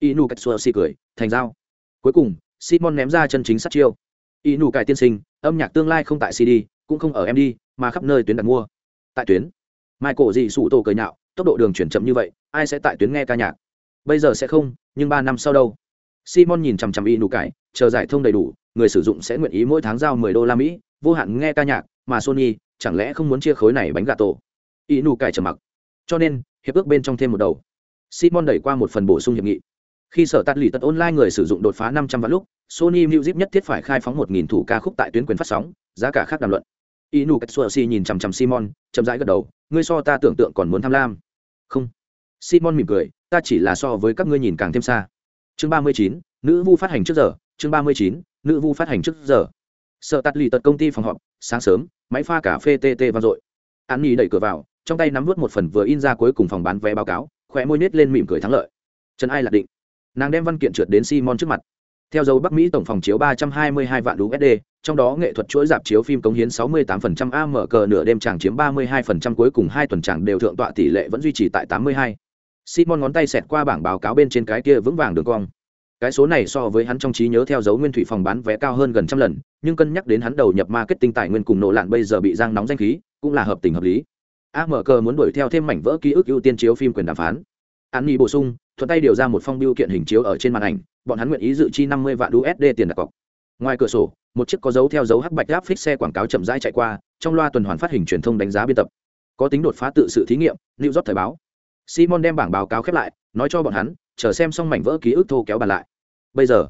inu katsua xì cười, thành dao cuối cùng, simon ném ra chân chính sát chiêu. Inu cải tiên sinh, âm nhạc tương lai không tại cd cũng không ở em đi mà khắp nơi tuyến đặt mua. Tại tuyến, michael dị sủ tổ cười nhạo tốc độ đường chuyển chậm như vậy, ai sẽ tại tuyến nghe ca nhạc? Bây giờ sẽ không, nhưng ba năm sau đâu? Simon nhìn chằm chằm y nụ cải, chờ giải thông đầy đủ, người sử dụng sẽ nguyện ý mỗi tháng giao mười đô la mỹ, vô hạn nghe ca nhạc, mà sony, chẳng lẽ không muốn chia khối này bánh gà tổ? Y nụ cải trầm mặc. Cho nên, hiệp ước bên trong thêm một đầu. Simon đẩy qua một phần bổ sung hiệp nghị. Khi sở tắt lì tật online người sử dụng đột phá năm trăm vạn lúc, sony music nhất thiết phải khai phóng một nghìn thủ ca khúc tại tuyến quyền phát sóng, giá cả khác đàm luận. Inu katsuoshi nhìn chằm chằm simon, chậm rãi gật đầu, ngươi so ta tưởng tượng còn muốn tham lam không. Simon mỉm cười, ta chỉ là so với các ngươi nhìn càng thêm xa. Chương ba mươi chín, nữ vu phát hành trước giờ. Chương ba mươi chín, nữ vu phát hành trước giờ. Sợ tắt lì tật công ty phòng họp, sáng sớm, máy pha cà phê tt vang dội. An nhi đẩy cửa vào, trong tay nắm vớt một phần vừa in ra cuối cùng phòng bán vé báo cáo khỏe môi nết lên mỉm cười thắng lợi. Trần ai lạc định. Nàng đem văn kiện trượt đến simon trước mặt theo dấu bắc mỹ tổng phòng chiếu ba trăm hai mươi hai vạn usd trong đó nghệ thuật chuỗi dạp chiếu phim cống hiến 68% AMC nửa đêm chàng chiếm 32% cuối cùng hai tuần chàng đều thượng tọa tỷ lệ vẫn duy trì tại 82. Simon ngón tay xẹt qua bảng báo cáo bên trên cái kia vững vàng đường cong. Cái số này so với hắn trong trí nhớ theo dấu nguyên thủy phòng bán vé cao hơn gần trăm lần, nhưng cân nhắc đến hắn đầu nhập marketing tài nguyên cùng nổ lạn bây giờ bị giang nóng danh khí, cũng là hợp tình hợp lý. AMC muốn đuổi theo thêm mảnh vỡ ký ức ưu tiên chiếu phim quyền đàm phán. Án nghị bổ sung, thuận tay điều ra một phong biêu kiện hình chiếu ở trên màn ảnh, bọn hắn nguyện ý dự chi 50 vạn USD tiền đặt cọc. Ngoài cửa sổ, một chiếc có dấu theo dấu hắc bạch áp phích xe quảng cáo chậm rãi chạy qua trong loa tuần hoàn phát hình truyền thông đánh giá biên tập. Có tính đột phá tự sự thí nghiệm new york thời báo. Simon đem bảng báo cáo khép lại nói cho bọn hắn chờ xem xong mảnh vỡ ký ức thô kéo bàn lại. Bây giờ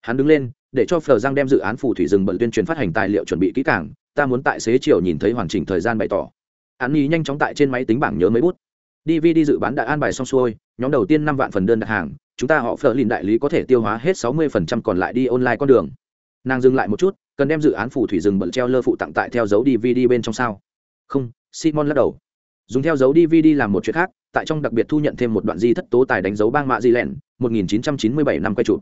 hắn đứng lên để cho phờ giang đem dự án phù thủy rừng bận tuyên truyền phát hành tài liệu chuẩn bị kỹ càng ta muốn tại xế chiều nhìn thấy hoàn chỉnh thời gian bày tỏ. Hắn ý nhanh chóng tại trên máy tính bảng nhớ mấy bút dvd dự bán đã an bài xong xuôi, nhóm đầu tiên năm vạn phần đơn đặt hàng, chúng ta họ phờ lìn đại lý có thể tiêu hóa hết sáu mươi còn lại đi online con đường. Nàng dừng lại một chút, cần đem dự án phù thủy rừng bận treo lơ phụ tặng tại theo dấu dvd bên trong sao. Không, simon lắc đầu. Dùng theo dấu dvd làm một chuyện khác, tại trong đặc biệt thu nhận thêm một đoạn di thất tố tài đánh dấu bang mạ di lẻn 1997 năm quay chụp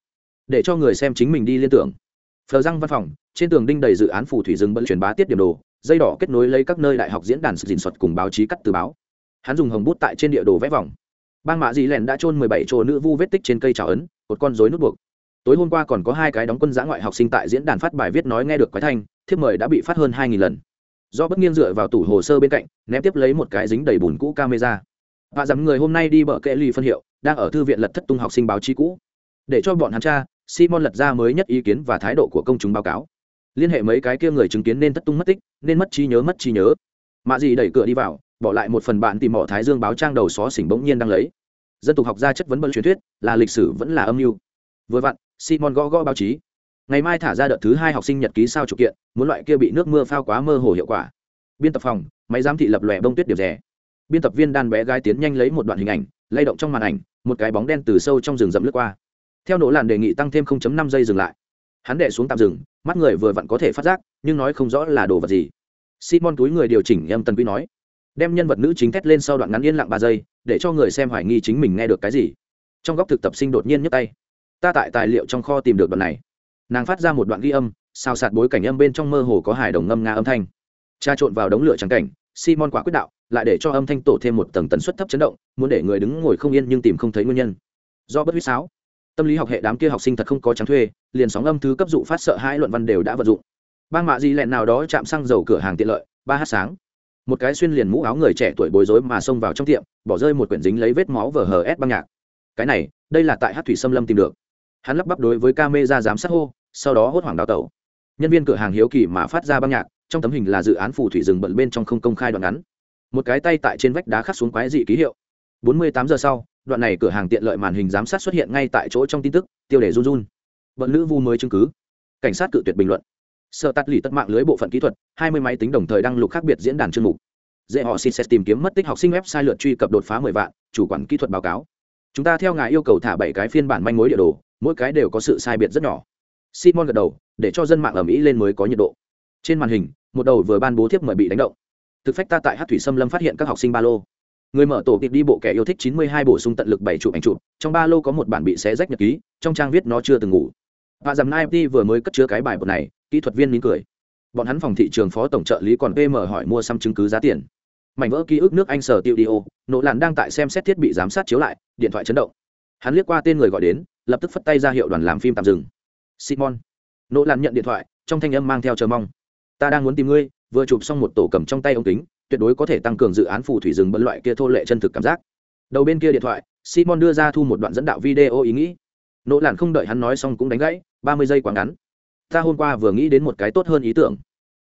để cho người xem chính mình đi liên tưởng. Phờ răng văn phòng, trên tường đinh đầy dự án phù thủy rừng bận truyền bá tiết điểm đồ, dây đỏ kết nối lấy các nơi đại học diễn đàn sự dình thuật cùng báo chí cắt từ báo hắn dùng hồng bút tại trên địa đồ vẽ vòng. Bang mạ Dị lẻn đã trôn 17 chỗ nữ vu vết tích trên cây trào ấn, một con rối nút buộc. Tối hôm qua còn có hai cái đóng quân giã ngoại học sinh tại diễn đàn phát bài viết nói nghe được quái thanh, thiếp mời đã bị phát hơn hai nghìn lần. Do bất nghiêng dựa vào tủ hồ sơ bên cạnh, ném tiếp lấy một cái dính đầy bùn cũ camera. Và dám người hôm nay đi bờ kệ ly phân hiệu, đang ở thư viện lật thất tung học sinh báo chí cũ. Để cho bọn hắn cha simon lật ra mới nhất ý kiến và thái độ của công chúng báo cáo. Liên hệ mấy cái kia người chứng kiến nên thất tung mất tích, nên mất trí nhớ, mất trí nhớ. Mạ gì đẩy cửa đi vào bỏ lại một phần bạn tìm mỏ thái dương báo trang đầu xó xỉnh bỗng nhiên đang lấy. Dân tục học gia chất vấn bận truyền thuyết, là lịch sử vẫn là âm mưu. Vừa vặn, simon gõ gõ báo chí. Ngày mai thả ra đợt thứ hai học sinh nhật ký sao trục kiện, muốn loại kia bị nước mưa phao quá mơ hồ hiệu quả. Biên tập phòng, máy giám thị lập lòe bông tuyết điểm rẻ. Biên tập viên đan bé gái tiến nhanh lấy một đoạn hình ảnh, lay động trong màn ảnh, một cái bóng đen từ sâu trong rừng rậm lướt qua. Theo nỗ làn đề nghị tăng thêm 0.5 giây dừng lại. Hắn đệ xuống tạm dừng, mắt người vừa vặn có thể phát giác, nhưng nói không rõ là đồ vật gì. Simon túi người điều chỉnh em tần quý nói đem nhân vật nữ chính thét lên sau đoạn ngắn yên lặng ba giây, để cho người xem hoài nghi chính mình nghe được cái gì. Trong góc thực tập sinh đột nhiên nhấc tay. Ta tại tài liệu trong kho tìm được đoạn này. Nàng phát ra một đoạn ghi âm sao sạt bối cảnh âm bên trong mơ hồ có hài đồng ngâm nga âm thanh. Tra trộn vào đống lửa trắng cảnh, simon quả quyết đạo, lại để cho âm thanh tổ thêm một tầng tần suất thấp chấn động, muốn để người đứng ngồi không yên nhưng tìm không thấy nguyên nhân. Do bất huyết sáo. Tâm lý học hệ đám kia học sinh thật không có trắng thuê, liền sóng âm thứ cấp dụ phát sợ hai luận văn đều đã vận dụng. Bang mạ gì lẹn nào đó chạm xăng dầu cửa hàng tiện lợi, ba h sáng một cái xuyên liền mũ áo người trẻ tuổi bối rối mà xông vào trong tiệm, bỏ rơi một quyển dính lấy vết máu vờ hờ ép băng nhạc. Cái này, đây là tại hát thủy xâm lâm tìm được. Hắn lắp bắp đối với ca mê ra giám sát hô, sau đó hốt hoảng đào tẩu. Nhân viên cửa hàng hiếu kỳ mà phát ra băng nhạc, trong tấm hình là dự án phù thủy rừng bận bên trong không công khai đoạn ngắn. Một cái tay tại trên vách đá khắc xuống quái dị ký hiệu. 48 giờ sau, đoạn này cửa hàng tiện lợi màn hình giám sát xuất hiện ngay tại chỗ trong tin tức, tiêu đề run run. Bận nữ vu mới chứng cứ. Cảnh sát cự tuyệt bình luận sợ tắt lì tất mạng lưới bộ phận kỹ thuật 20 máy tính đồng thời đăng lục khác biệt diễn đàn chuyên mục. Dễ họ xin sẽ tìm kiếm mất tích học sinh website lượt truy cập đột phá 10 vạn, chủ quản kỹ thuật báo cáo. Chúng ta theo ngài yêu cầu thả bảy cái phiên bản manh mối địa đồ, mỗi cái đều có sự sai biệt rất nhỏ. Simon gật đầu, để cho dân mạng ở mỹ lên mới có nhiệt độ. Trên màn hình, một đầu vừa ban bố thiếp mời bị đánh động. Thực phách ta tại hát thủy xâm lâm phát hiện các học sinh ba lô. Người mở tổ kịp đi bộ kẻ yêu thích 92 bổ sung tận lực bảy chụp ảnh chụp, trong ba lô có một bản bị xé rách nhật ký, trong trang viết nó chưa từng ngủ. Và dầm imt vừa mới cất chứa cái bài bột này kỹ thuật viên mỉm cười. Bọn hắn phòng thị trường phó tổng trợ lý còn pm hỏi mua xăm chứng cứ giá tiền. Mảnh vỡ ký ức nước anh sở tiêu đi ô nỗ làn đang tại xem xét thiết bị giám sát chiếu lại, điện thoại chấn động. Hắn liếc qua tên người gọi đến, lập tức phất tay ra hiệu đoàn làm phim tạm dừng. Simon. Nỗ làn nhận điện thoại, trong thanh âm mang theo chờ mong. Ta đang muốn tìm ngươi, vừa chụp xong một tổ cầm trong tay ống kính, tuyệt đối có thể tăng cường dự án phù thủy rừng bận loại kia thô lệ chân thực cảm giác. Đầu bên kia điện thoại, simon đưa ra thu một đoạn dẫn đạo video ý nghĩ. Nỗ làn không đợi hắn nói xong cũng đánh gãy, ba mươi giây quá ngắn ta hôm qua vừa nghĩ đến một cái tốt hơn ý tưởng.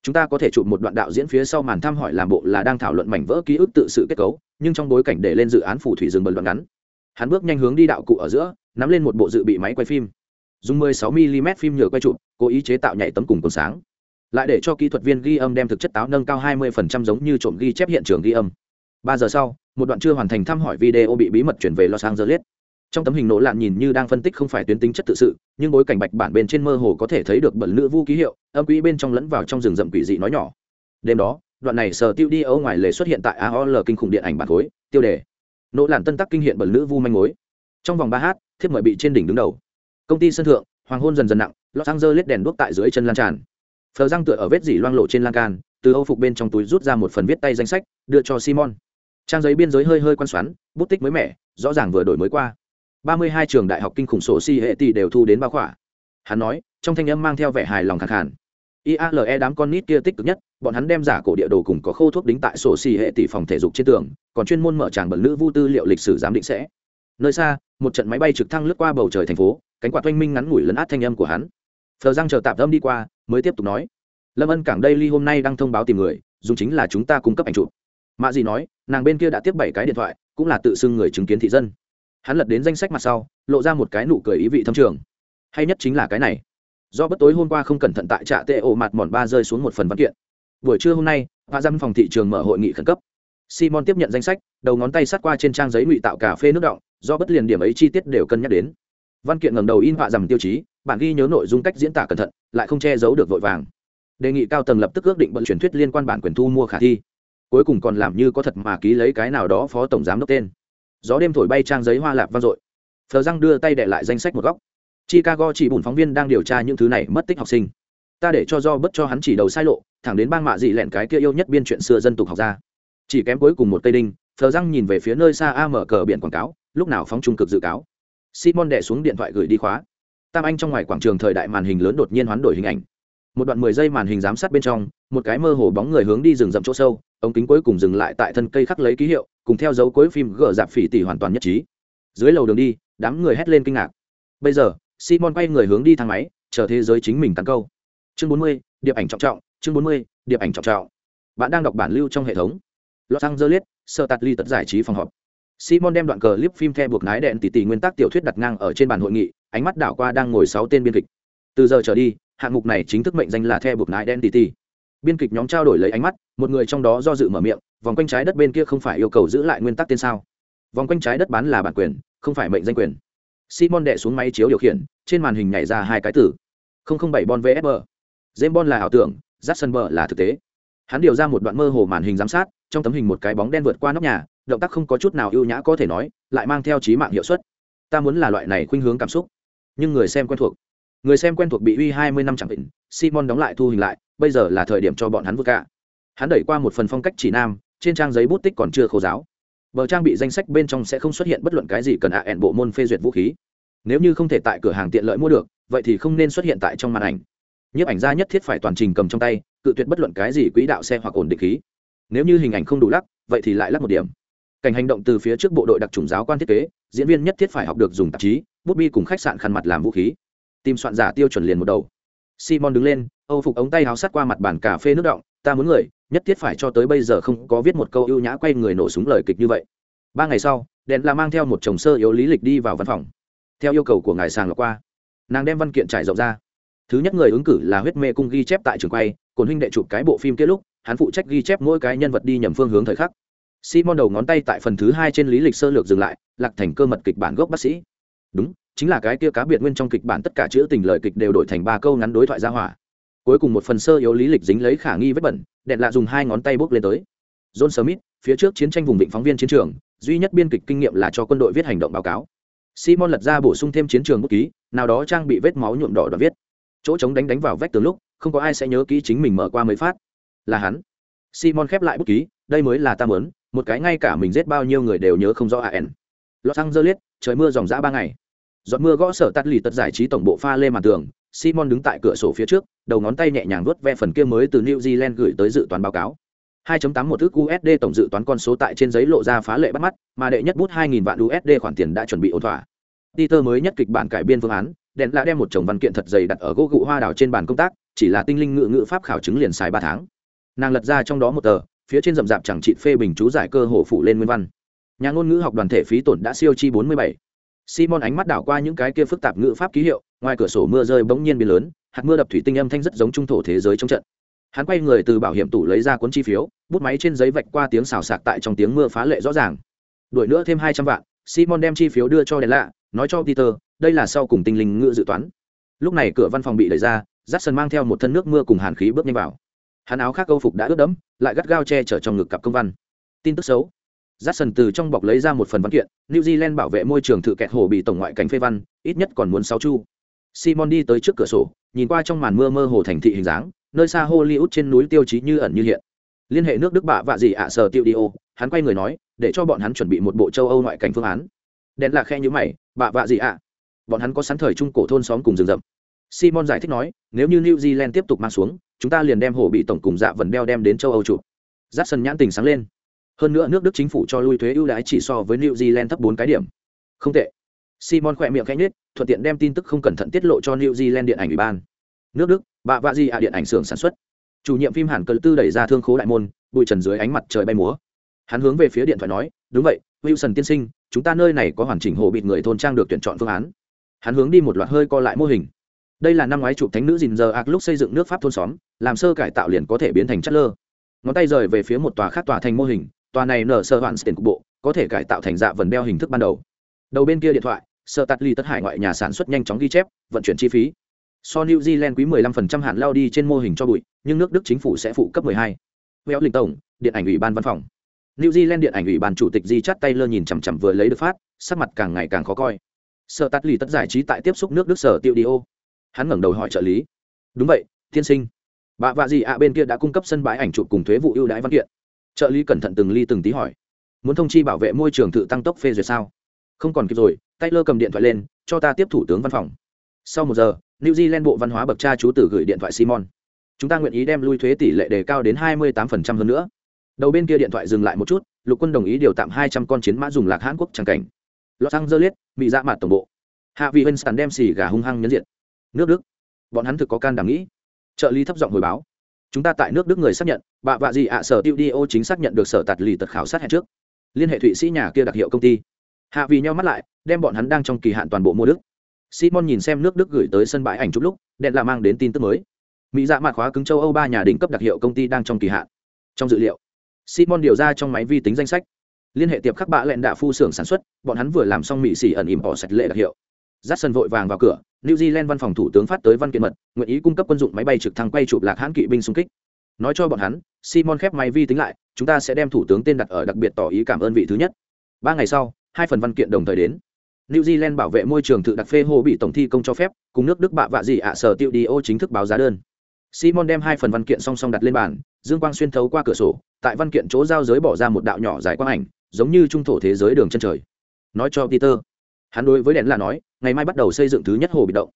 Chúng ta có thể chụp một đoạn đạo diễn phía sau màn thăm hỏi làm bộ là đang thảo luận mảnh vỡ ký ức tự sự kết cấu, nhưng trong bối cảnh để lên dự án phù thủy rừng bần đoạn ngắn. Hắn bước nhanh hướng đi đạo cụ ở giữa, nắm lên một bộ dự bị máy quay phim. Dùng 16 mm phim nhựa quay chụp, cố ý chế tạo nhảy tấm cùng cồn sáng. Lại để cho kỹ thuật viên ghi âm đem thực chất táo nâng cao 20% giống như trộm ghi chép hiện trường ghi âm. Ba giờ sau, một đoạn chưa hoàn thành thăm hỏi video bị bí mật chuyển về los angeles trong tấm hình nỗ lạn nhìn như đang phân tích không phải tuyến tính chất tự sự, nhưng bối cảnh bạch bản bên trên mơ hồ có thể thấy được bẩn nữ vu ký hiệu, âm quỹ bên trong lẫn vào trong rừng rậm quỷ dị nói nhỏ. Đêm đó, đoạn này sờ tiêu đi ở ngoài lề xuất hiện tại aol kinh khủng điện ảnh bản khối, tiêu đề. Nỗ lạn tân tắc kinh hiện bẩn nữ vu manh mối. Trong vòng ba h thiếp mời bị trên đỉnh đứng đầu. Công ty sân thượng, hoàng hôn dần dần nặng, los angeles đèn đuốc tại dưới chân lan tràn. Phờ răng tựa ở vết dỉ loang lộ trên lan can, từ âu phục bên trong túi rút ra một phần viết tay danh sách, đưa cho simon. Trang giấy biên giới hơi hơi quan xoắn, bút tích mới mẻ, rõ ràng vừa đổi mới qua ba mươi hai trường đại học kinh khủng sổ si hệ tỷ đều thu đến ba khỏa. Hắn nói, trong thanh âm mang theo vẻ hài lòng khẳng khản iale đám con nít kia tích cực nhất, bọn hắn đem giả cổ địa đồ cùng có khô thuốc đính tại sổ xì hệ tỷ phòng thể dục trên tường, còn chuyên môn mở tràng bẩn nữ vu tư liệu lịch sử giám định sẽ. Nơi xa, một trận máy bay trực thăng lướt qua bầu trời thành phố, cánh quạt oanh minh ngắn ngủi lấn át thanh âm của hắn. Phờ răng chờ tạm âm đi qua, mới tiếp tục nói. Lâm ân cảng đây ly hôm nay đang thông báo tìm người, dùng chính là chúng ta cung cấp ảnh chụp. Mã gì nói, nàng bên kia đã tiếp bảy cái điện thoại, cũng là tự xưng người chứng kiến thị dân hắn lật đến danh sách mặt sau, lộ ra một cái nụ cười ý vị thâm trường. Hay nhất chính là cái này. Do bất tối hôm qua không cẩn thận tại trạ tệ ổ mặt mòn ba rơi xuống một phần văn kiện. Buổi trưa hôm nay hạ dâm phòng thị trường mở hội nghị khẩn cấp. Simon tiếp nhận danh sách, đầu ngón tay sát qua trên trang giấy ngụy tạo cà phê nước động, do bất liền điểm ấy chi tiết đều cân nhắc đến. Văn kiện ngầm đầu in họa dằm tiêu chí, bản ghi nhớ nội dung cách diễn tả cẩn thận, lại không che giấu được vội vàng. Đề nghị cao tầng lập tức ước định bận truyền thuyết liên quan bản quyền thu mua khả thi. Cuối cùng còn làm như có thật mà ký lấy cái nào đó phó tổng giám đốc tên gió đêm thổi bay trang giấy hoa lạp vang dội. Thờ răng đưa tay để lại danh sách một góc. Chicago chỉ bùn phóng viên đang điều tra những thứ này mất tích học sinh. Ta để cho do bất cho hắn chỉ đầu sai lộ, thẳng đến bang mạ dị lẹn cái kia yêu nhất biên chuyện xưa dân tục học ra. Chỉ kém cuối cùng một tây đinh thờ răng nhìn về phía nơi xa a mở cờ biển quảng cáo, lúc nào phóng trung cực dự cáo. Simon đẻ xuống điện thoại gửi đi khóa. Tam anh trong ngoài quảng trường thời đại màn hình lớn đột nhiên hoán đổi hình ảnh. Một đoạn mười giây màn hình giám sát bên trong, một cái mơ hồ bóng người hướng đi rừng rậm chỗ sâu, ống kính cuối cùng dừng lại tại thân cây khắc lấy ký hiệu cùng theo dấu cuối phim gỡ dạp phỉ tỷ hoàn toàn nhất trí. Dưới lầu đường đi, đám người hét lên kinh ngạc. Bây giờ, simon quay người hướng đi thang máy, chờ thế giới chính mình tán câu chương bốn mươi, điệp ảnh trọng trọng, chương bốn mươi, điệp ảnh trọng trọng. Bạn đang đọc bản lưu trong hệ thống. Los angeles sơ tạt ly tật giải trí phòng họp. Simon đem đoạn cờ clip phim the buộc nái đèn tỷ tỷ nguyên tắc tiểu thuyết đặt ngang ở trên bàn hội nghị, ánh mắt đảo qua đang ngồi sáu tên biên kịch. Từ giờ trở đi, hạng mục này chính thức mệnh danh là the buộc nái đèn tỷ tỷ biên kịch nhóm trao đổi lấy ánh mắt, một người trong đó do dự mở miệng vòng quanh trái đất bên kia không phải yêu cầu giữ lại nguyên tắc tên sao? Vòng quanh trái đất bán là bản quyền, không phải mệnh danh quyền. Simon đệ xuống máy chiếu điều khiển, trên màn hình nhảy ra hai cái tử bảy bon vsb james bon là ảo tưởng, jackson là thực tế. Hắn điều ra một đoạn mơ hồ màn hình giám sát, trong tấm hình một cái bóng đen vượt qua nóc nhà, động tác không có chút nào ưu nhã có thể nói, lại mang theo trí mạng hiệu suất. Ta muốn là loại này khuynh hướng cảm xúc. Nhưng người xem quen thuộc. Người xem quen thuộc bị uy hai mươi năm chẳng định, simon đóng lại thu hình lại, bây giờ là thời điểm cho bọn hắn vượt cả. Hắn đẩy qua một phần phong cách chỉ nam trên trang giấy bút tích còn chưa khô giáo. Bờ trang bị danh sách bên trong sẽ không xuất hiện bất luận cái gì cần ạ à ẹn bộ môn phê duyệt vũ khí. Nếu như không thể tại cửa hàng tiện lợi mua được, vậy thì không nên xuất hiện tại trong màn ảnh. Nhiếp ảnh gia nhất thiết phải toàn trình cầm trong tay, cự tuyệt bất luận cái gì quỹ đạo xe hoặc ổn định khí. Nếu như hình ảnh không đủ lắc, vậy thì lại lắc một điểm. Cảnh hành động từ phía trước bộ đội đặc trùng giáo quan thiết kế, diễn viên nhất thiết phải học được dùng tạp chí, bút bi cùng khách sạn khăn mặt làm vũ khí. Tìm soạn giả tiêu chuẩn liền một đầu. Simon đứng lên, âu phục ống tay háo sát qua mặt bàn cà phê nước động ta muốn người, nhất thiết phải cho tới bây giờ không có viết một câu ưu nhã quay người nổ súng lời kịch như vậy. Ba ngày sau, đèn là mang theo một chồng sơ yếu lý lịch đi vào văn phòng. Theo yêu cầu của ngài sàng lọc qua, nàng đem văn kiện trải rộng ra. Thứ nhất người ứng cử là huyết mê cung ghi chép tại trường quay cồn huynh đệ chụp cái bộ phim kia lúc, hắn phụ trách ghi chép mỗi cái nhân vật đi nhầm phương hướng thời khắc. Simon đầu ngón tay tại phần thứ hai trên lý lịch sơ lược dừng lại, lạc thành cơ mật kịch bản gốc bác sĩ. Đúng, chính là cái kia cá biệt nguyên trong kịch bản tất cả chữ tình lời kịch đều đổi thành ba câu ngắn đối thoại ra hỏa cuối cùng một phần sơ yếu lý lịch dính lấy khả nghi vết bẩn, đèn lạ dùng hai ngón tay bốc lên tới. John smith, phía trước chiến tranh vùng vịnh phóng viên chiến trường, duy nhất biên kịch kinh nghiệm là cho quân đội viết hành động báo cáo. Simon lật ra bổ sung thêm chiến trường bút ký, nào đó trang bị vết máu nhuộm đỏ đoạn viết. Chỗ trống đánh đánh vào vách từ lúc, không có ai sẽ nhớ kỹ chính mình mở qua mới phát. Là hắn. Simon khép lại bút ký, đây mới là ta mớn một cái ngay cả mình giết bao nhiêu người đều nhớ không rõ an dơ liết trời mưa dòng dã ba ngày. Giọt mưa gõ sở tắt lì tật giải trí tổng bộ pha lê màn tường simon đứng tại cửa sổ phía trước đầu ngón tay nhẹ nhàng vuốt ve phần kia mới từ new zealand gửi tới dự toán báo cáo 2.81 ức USD tổng dự toán con số tại trên giấy lộ ra phá lệ bắt mắt, mà đệ nhất bút 2000 vạn USD khoản tiền đã chuẩn bị ổn thỏa. Peter mới nhất kịch bản cải biên phương án, đèn là đem một chồng văn kiện thật dày đặt ở gỗ gụ hoa đào trên bàn công tác, chỉ là tinh linh ngự ngữ pháp khảo chứng liền xài 3 tháng. Nàng lật ra trong đó một tờ, phía trên rậm rạp chẳng trị phê bình chú giải cơ hồ phụ lên nguyên văn. Nhà ngôn ngữ học đoàn thể phí tổn đã siêu chi 47. Simon ánh mắt đảo qua những cái kia phức tạp ngữ pháp ký hiệu, ngoài cửa sổ mưa rơi bỗng nhiên biến lớn, hạt mưa đập thủy tinh âm thanh rất giống trung thổ thế giới trong trận. Hắn quay người từ bảo hiểm tủ lấy ra cuốn chi phiếu bút máy trên giấy vạch qua tiếng xào sạc tại trong tiếng mưa phá lệ rõ ràng. Đuổi nữa thêm hai trăm vạn simon đem chi phiếu đưa cho đèn lạ nói cho peter đây là sau cùng tinh linh ngự dự toán. Lúc này cửa văn phòng bị đẩy ra j a mang theo một thân nước mưa cùng hàn khí bước nhanh vào. Hắn áo khác câu phục đã ướt đẫm lại gắt gao che chở trong ngực cặp công văn. Tin tức xấu. J từ trong bọc lấy ra một phần văn kiện new zealand bảo vệ môi trường thự kẹt hồ bị tổng ngoại cảnh phê văn ít nhất còn muốn sáu chu simon đi tới trước cửa sổ, nhìn qua trong màn mưa mơ hồ thành thị hình dáng, nơi xa hollywood trên núi tiêu chí như ẩn như hiện. Liên hệ nước đức bạ vạ gì ạ, sở tiêu đi ô, hắn quay người nói, để cho bọn hắn chuẩn bị một bộ châu âu ngoại cảnh phương án. Đèn là khe như mày, bạ vạ gì ạ? Bọn hắn có sẵn thời trung cổ thôn xóm cùng rừng rậm. Simon giải thích nói, nếu như new zealand tiếp tục mang xuống, chúng ta liền đem hồ bị tổng cùng dạ vần đeo đem đến châu âu chụp Jackson sân nhãn tình sáng lên. Hơn nữa nước đức chính phủ cho lui thuế ưu đãi chỉ so với new zealand thấp bốn cái điểm. Không tệ simon khỏe miệng khẽ nhếch, thuận tiện đem tin tức không cẩn thận tiết lộ cho new zealand điện ảnh ủy ban. Nước đức bạ vạ di ạ điện ảnh xưởng sản xuất. Chủ nhiệm phim hàn cờ tư đẩy ra thương khố đại môn bụi trần dưới ánh mặt trời bay múa. Hắn hướng về phía điện thoại nói đúng vậy wilson tiên sinh chúng ta nơi này có hoàn chỉnh hồ bịt người thôn trang được tuyển chọn phương án. Hắn hướng đi một loạt hơi co lại mô hình. Đây là năm ngoái chụp thánh nữ dìn giờ ạc lúc xây dựng nước pháp thôn xóm làm sơ cải tạo liền có thể biến thành chất lơ. Ngón tay rời về phía một tòa khác tòa thành mô hình tòa này nở sơ hoàn tiền cục bộ có thể cải tạo thành dạ vần đeo hình thức ban đầu. Đầu bên kia điện thoại Sợ tắt ly tất hải ngoại nhà sản xuất nhanh chóng ghi chép, vận chuyển chi phí. So new zealand quý 15% hạn lao đi trên mô hình cho bụi, nhưng nước đức chính phủ sẽ phụ cấp 12. Véo linh tổng, điện ảnh ủy ban văn phòng. New zealand điện ảnh ủy ban chủ tịch di chắt taylor nhìn chằm chằm vừa lấy được phát, sắc mặt càng ngày càng khó coi. Sợ tắt ly tất giải trí tại tiếp xúc nước đức sở tiêu đi ô. Hắn ngẩng đầu hỏi trợ lý. Đúng vậy, tiên sinh. Bà vạ gì ạ bên kia đã cung cấp sân bãi ảnh chụp cùng thuế vụ ưu đãi văn kiện. Trợ lý cẩn thận từng ly từng tí hỏi. Muốn thông chi bảo vệ môi trường tự tăng tốc phê duyệt sao? Không còn kịp rồi taylor cầm điện thoại lên, cho ta tiếp thủ tướng văn phòng. Sau một giờ, new zealand bộ văn hóa bậc cha chú tử gửi điện thoại simon. Chúng ta nguyện ý đem lui thuế tỷ lệ đề cao đến 28% hơn nữa. Đầu bên kia điện thoại dừng lại một chút, lục quân đồng ý điều tạm 200 con chiến mã dùng lạc hàn quốc trang cảnh. Los angeles bị dạ mặt tổng bộ. Hạ vị winston đem xì gà hung hăng nhấn diện nước đức. Bọn hắn thực có can đảm nghĩ. Trợ lý thấp giọng hồi báo. Chúng ta tại nước đức người xác nhận, bà vạ gì ạ, sở tiêu đi ô chính xác nhận được sở tạt lì tật khảo sát hẹn trước. Liên hệ thụy sĩ nhà kia đặc hiệu công ty hạ vì nhau mắt lại, đem bọn hắn đang trong kỳ hạn toàn bộ mua đức. Simon nhìn xem nước đức gửi tới sân bãi ảnh chụp lúc, đèn là mang đến tin tức mới. Mỹ dạ mạt khóa cứng châu âu ba nhà đỉnh cấp đặc hiệu công ty đang trong kỳ hạn. Trong dự liệu, simon điều ra trong máy vi tính danh sách. Liên hệ tiệp khắc bạ lẹn đạ phu xưởng sản xuất, bọn hắn vừa làm xong mỹ xỉ ẩn ỉm bỏ sạch lệ đặc hiệu. Dắt sân vội vàng vào cửa, new zealand văn phòng thủ tướng phát tới văn kiện mật, nguyện ý cung cấp quân dụng máy bay trực thăng quay chụp lạc hãn kỵ binh xung kích. Nói cho bọn hắn, simon khép máy vi tính lại, chúng ta sẽ đem thủ tướng tên đặt ở đặc biệt tỏ ý cảm ơn vị thứ nhất. Ba ngày sau hai phần văn kiện đồng thời đến. New Zealand bảo vệ môi trường tự đặc phê hồ bị tổng thi công cho phép, cùng nước Đức bạ vạ gì ạ sở tiêu đi ô chính thức báo giá đơn. Simon đem hai phần văn kiện song song đặt lên bàn, dương quang xuyên thấu qua cửa sổ, tại văn kiện chỗ giao giới bỏ ra một đạo nhỏ dài quang ảnh, giống như trung thổ thế giới đường chân trời. Nói cho Peter, hắn đối với đèn là nói ngày mai bắt đầu xây dựng thứ nhất hồ bị động.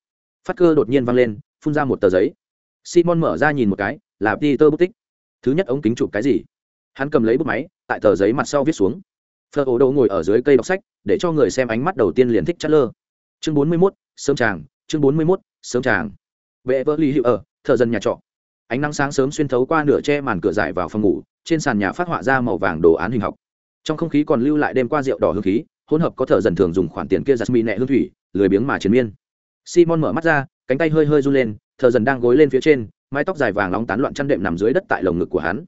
Phát cơ đột nhiên văng lên phun ra một tờ giấy. Simon mở ra nhìn một cái là peter bút tích. Thứ nhất ống kính chụp cái gì? Hắn cầm lấy bút máy tại tờ giấy mặt sau viết xuống phờ ổ đỗ ngồi ở dưới cây đọc sách để cho người xem ánh mắt đầu tiên liền thích chất lơ chương bốn mươi 41, sớm tràng chương bốn mươi 41, sớm tràng. Vệ vỡ ly hiệu ở thợ dân nhà trọ. Ánh nắng sáng sớm xuyên thấu qua nửa che màn cửa dài vào phòng ngủ trên sàn nhà phát họa ra màu vàng đồ án hình học. Trong không khí còn lưu lại đêm qua rượu đỏ hương khí hỗn hợp có thợ dần thường dùng khoản tiền kia giặt mi nẹ hương thủy lười biếng mà chiến miên. Simon mở mắt ra cánh tay hơi hơi run lên thợ dần đang gối lên phía trên mái tóc dài vàng nóng tán loạn chăn đệm nằm dưới đất tại lồng ngực của hắn.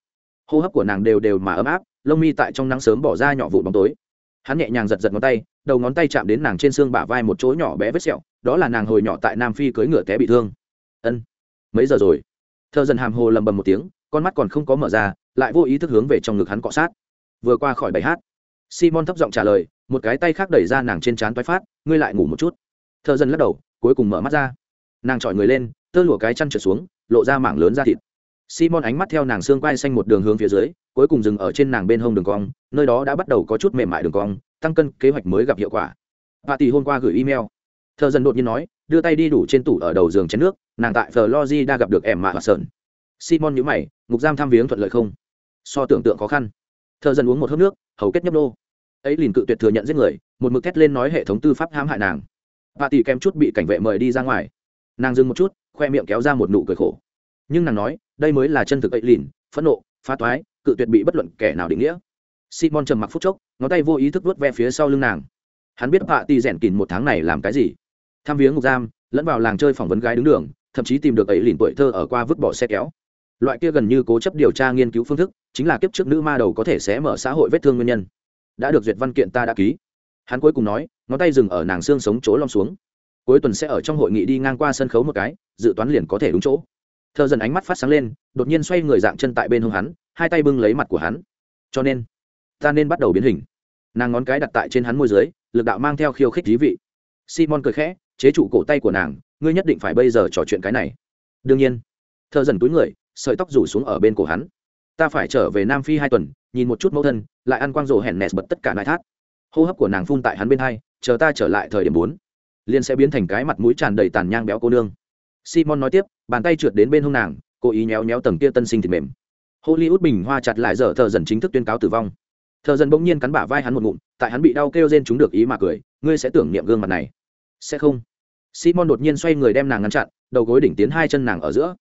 Hô hấp của nàng đều đều mà ấm áp lông mi tại trong nắng sớm bỏ ra nhỏ vụ bóng tối. Hắn nhẹ nhàng giật giật ngón tay, đầu ngón tay chạm đến nàng trên xương bả vai một chỗ nhỏ bé vết sẹo, đó là nàng hồi nhỏ tại nam phi cưới ngựa té bị thương. Ân, mấy giờ rồi? Thợ dần hàm hồ lầm bầm một tiếng, con mắt còn không có mở ra, lại vô ý thức hướng về trong ngực hắn cọ sát. Vừa qua khỏi bài hát, simon thấp giọng trả lời, một cái tay khác đẩy ra nàng trên trán toái phát, ngươi lại ngủ một chút. Thợ dần lắc đầu, cuối cùng mở mắt ra. Nàng chọi người lên, tơ lụa cái chăn trượt xuống, lộ ra mảng lớn da thịt simon ánh mắt theo nàng xương quai xanh một đường hướng phía dưới, cuối cùng dừng ở trên nàng bên hông đường cong, nơi đó đã bắt đầu có chút mềm mại đường cong, tăng cân kế hoạch mới gặp hiệu quả. Bà tỷ hôm qua gửi email. Thợ dần đột nhiên nói, đưa tay đi đủ trên tủ ở đầu giường chén nước, nàng tại florida đã gặp được em mạ và sơn. Simon nhữ mày, ngục giam tham viếng thuận lợi không? So tưởng tượng khó khăn. Thợ dần uống một hớp nước, hầu kết nhấp đô ấy liền cự tuyệt thừa nhận giết người, một mực thét lên nói hệ thống tư pháp hãm hại nàng. Bà tỷ kém chút bị cảnh vệ mời đi ra ngoài. Nàng dừng một chút, khoe miệng kéo ra một nụ cười khổ nhưng nàng nói, đây mới là chân thực ấy lìn, phẫn nộ, phá toái, cự tuyệt bị bất luận kẻ nào định nghĩa. Simon trầm mặc phút chốc, ngón tay vô ý thức vớt ve phía sau lưng nàng. Hắn biết họa ti rèn kìn một tháng này làm cái gì. Tham viếng ngục giam, lẫn vào làng chơi phỏng vấn gái đứng đường, thậm chí tìm được ấy lìn tuổi thơ ở qua vứt bỏ xe kéo. Loại kia gần như cố chấp điều tra nghiên cứu phương thức, chính là kiếp trước nữ ma đầu có thể sẽ mở xã hội vết thương nguyên nhân. Đã được duyệt văn kiện ta đã ký. Hắn cuối cùng nói, ngón tay dừng ở nàng xương sống chỗ lom xuống. Cuối tuần sẽ ở trong hội nghị đi ngang qua sân khấu một cái, dự toán liền có thể đúng chỗ thợ dần ánh mắt phát sáng lên, đột nhiên xoay người dạng chân tại bên hông hắn, hai tay bưng lấy mặt của hắn. Cho nên, ta nên bắt đầu biến hình. Nàng ngón cái đặt tại trên hắn môi dưới, lực đạo mang theo khiêu khích dí vị. Simon cười khẽ, chế trụ cổ tay của nàng, ngươi nhất định phải bây giờ trò chuyện cái này. Đương nhiên, thợ dần túi người, sợi tóc rủ xuống ở bên cổ hắn. Ta phải trở về nam phi hai tuần, nhìn một chút mẫu thân, lại ăn quang rổ hẹn nẹt bật tất cả nại thác. Hô hấp của nàng phun tại hắn bên hai, chờ ta trở lại thời điểm bốn, liền sẽ biến thành cái mặt mũi tràn đầy tàn nhang béo cô nương simon nói tiếp, bàn tay trượt đến bên hông nàng, cố ý nhéo nhéo tầng kia tân sinh thịt mềm. Hollywood bình hoa chặt lại giờ thợ dần chính thức tuyên cáo tử vong. Thợ dần bỗng nhiên cắn bả vai hắn một ngụm, tại hắn bị đau kêu rên chúng được ý mà cười, ngươi sẽ tưởng niệm gương mặt này. Sẽ không. Simon đột nhiên xoay người đem nàng ngăn chặn, đầu gối đỉnh tiến hai chân nàng ở giữa.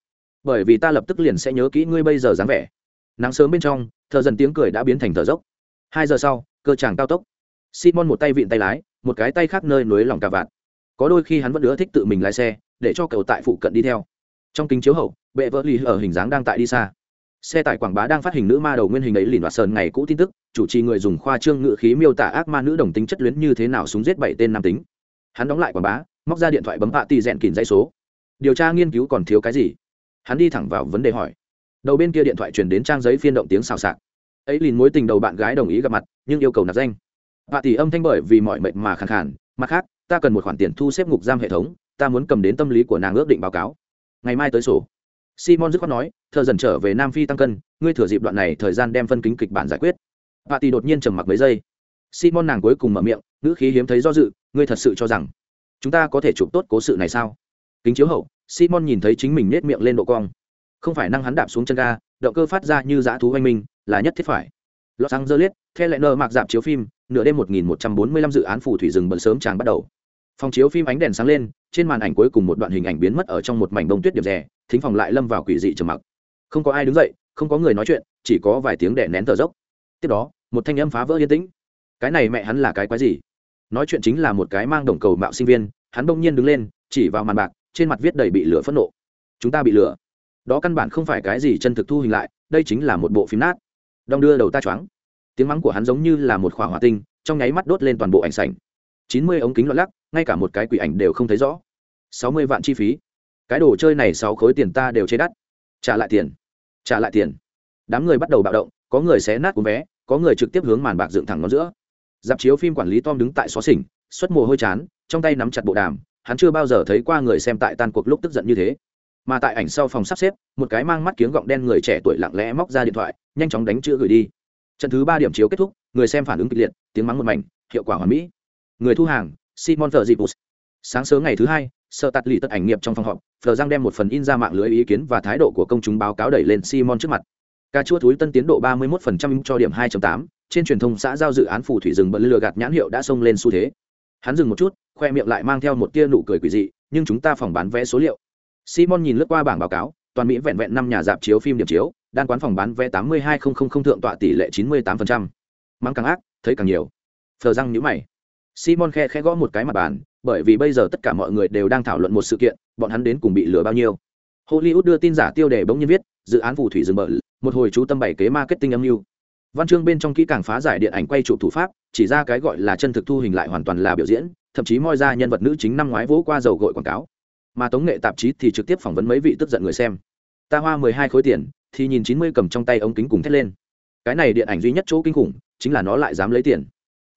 Bởi vì ta lập tức liền sẽ nhớ kỹ ngươi bây giờ dáng vẻ. Nắng sớm bên trong, thợ dần tiếng cười đã biến thành thở dốc. Hai giờ sau, cơ chàng cao tốc. Simon một tay vịn tay lái, một cái tay khác nơi nối lòng cà vạt. Có đôi khi hắn vẫn ưa thích tự mình lái xe để cho cậu tại phụ cận đi theo. Trong kính chiếu hậu, bệ vỡ ly ở hình dáng đang tại đi xa. Xe tải quảng bá đang phát hình nữ ma đầu nguyên hình ấy lìn và sơn ngày cũ tin tức, chủ trì người dùng khoa trương ngự khí miêu tả ác ma nữ đồng tính chất luyến như thế nào súng giết bảy tên nam tính. Hắn đóng lại quảng bá, móc ra điện thoại bấm hạ tì rèn kìm dãy số. Điều tra nghiên cứu còn thiếu cái gì? Hắn đi thẳng vào vấn đề hỏi. Đầu bên kia điện thoại truyền đến trang giấy phiên động tiếng xào xạc. Ấy lìn mối tình đầu bạn gái đồng ý gặp mặt, nhưng yêu cầu nạp danh. Hạ tỷ âm thanh bởi vì mọi mệnh mà khẳng khản mặt khác, ta cần một khoản tiền thu xếp ngục giam hệ thống ta muốn cầm đến tâm lý của nàng ước định báo cáo. Ngày mai tới sổ. Simon dứt khoát nói, thợ dần trở về nam phi tăng cân, ngươi thừa dịp đoạn này thời gian đem phân kính kịch bản giải quyết. Bà tỷ đột nhiên trầm mặc mấy giây. Simon nàng cuối cùng mở miệng, ngữ khí hiếm thấy do dự, ngươi thật sự cho rằng chúng ta có thể chụp tốt cố sự này sao? Kính chiếu hậu, simon nhìn thấy chính mình nết miệng lên độ cong. Không phải năng hắn đạp xuống chân ga, động cơ phát ra như dã thú oanh minh, là nhất thiết phải. Los angeles theo lệ nơ mạc dạp chiếu phim, nửa đêm 1145 dự án phù thủy rừng bận sớm chàng bắt đầu phòng chiếu phim ánh đèn sáng lên, trên màn ảnh cuối cùng một đoạn hình ảnh biến mất ở trong một mảnh bông tuyết điệp rè, thính phòng lại lâm vào quỷ dị trầm mặc. Không có ai đứng dậy, không có người nói chuyện, chỉ có vài tiếng đẻ nén thở dốc. Tiếp đó, một thanh âm phá vỡ yên tĩnh. Cái này mẹ hắn là cái quái gì? Nói chuyện chính là một cái mang đồng cầu mạo sinh viên, hắn bỗng nhiên đứng lên, chỉ vào màn bạc, trên mặt viết đầy bị lửa phẫn nộ. Chúng ta bị lửa. Đó căn bản không phải cái gì chân thực thu hình lại, đây chính là một bộ phim nát. Đong đưa đầu ta choáng. Tiếng mắng của hắn giống như là một khỏa hỏa tinh, trong nháy mắt đốt lên toàn bộ ảnh sảnh chín mươi ống kính loạn lắc, ngay cả một cái quỷ ảnh đều không thấy rõ. Sáu mươi vạn chi phí. Cái đồ chơi này sáu khối tiền ta đều chế đắt. Trả lại tiền. Trả lại tiền. Đám người bắt đầu bạo động, có người xé nát cuốn vé, có người trực tiếp hướng màn bạc dựng thẳng ngón giữa. Dạp chiếu phim quản lý tom đứng tại xó xỉnh, xuất mồ hôi chán, trong tay nắm chặt bộ đàm, hắn chưa bao giờ thấy qua người xem tại tan cuộc lúc tức giận như thế. Mà tại ảnh sau phòng sắp xếp, một cái mang mắt kiếng gọng đen người trẻ tuổi lặng lẽ móc ra điện thoại, nhanh chóng đánh chữ gửi đi. Trận thứ ba điểm chiếu kết thúc, người xem phản ứng kịch liệt, tiếng mắng một mảnh, hiệu quả hoàn mỹ người thu hàng simon thợ dịp sáng sớm ngày thứ hai sợ tạt lì tất ảnh nghiệp trong phòng họp phờ giang đem một phần in ra mạng lưới ý kiến và thái độ của công chúng báo cáo đẩy lên simon trước mặt. Cà chua thúi tân tiến độ 31% cho điểm 2.8, trên truyền thông xã giao dự án phù thủy rừng bận lừa gạt nhãn hiệu đã xông lên xu thế. Hắn dừng một chút khoe miệng lại mang theo một tia nụ cười quỷ dị nhưng chúng ta phòng bán vé số liệu. Simon nhìn lướt qua bảng báo cáo toàn mỹ vẹn vẹn năm nhà dạp chiếu phim điểm chiếu đan quán phòng bán vé 82,000 thượng tọa tỷ lệ 98%. mắng càng ác thấy càng nhiều. Phờ răng nhíu mày simon khe khẽ gõ một cái mặt bàn, bởi vì bây giờ tất cả mọi người đều đang thảo luận một sự kiện, bọn hắn đến cùng bị lừa bao nhiêu. Hollywood đưa tin giả tiêu đề bỗng nhiên viết, dự án phù thủy rừng bờ, một hồi chú tâm bảy kế marketing âm mưu. Văn chương bên trong kỹ càng phá giải điện ảnh quay trụ thủ pháp, chỉ ra cái gọi là chân thực thu hình lại hoàn toàn là biểu diễn, thậm chí moi ra nhân vật nữ chính năm ngoái vỗ qua dầu gội quảng cáo. Mà tống nghệ tạp chí thì trực tiếp phỏng vấn mấy vị tức giận người xem. Ta hoa mười hai khối tiền, thì nhìn chín mươi cầm trong tay ống kính cùng thét lên. Cái này điện ảnh duy nhất chỗ kinh khủng, chính là nó lại dám lấy tiền.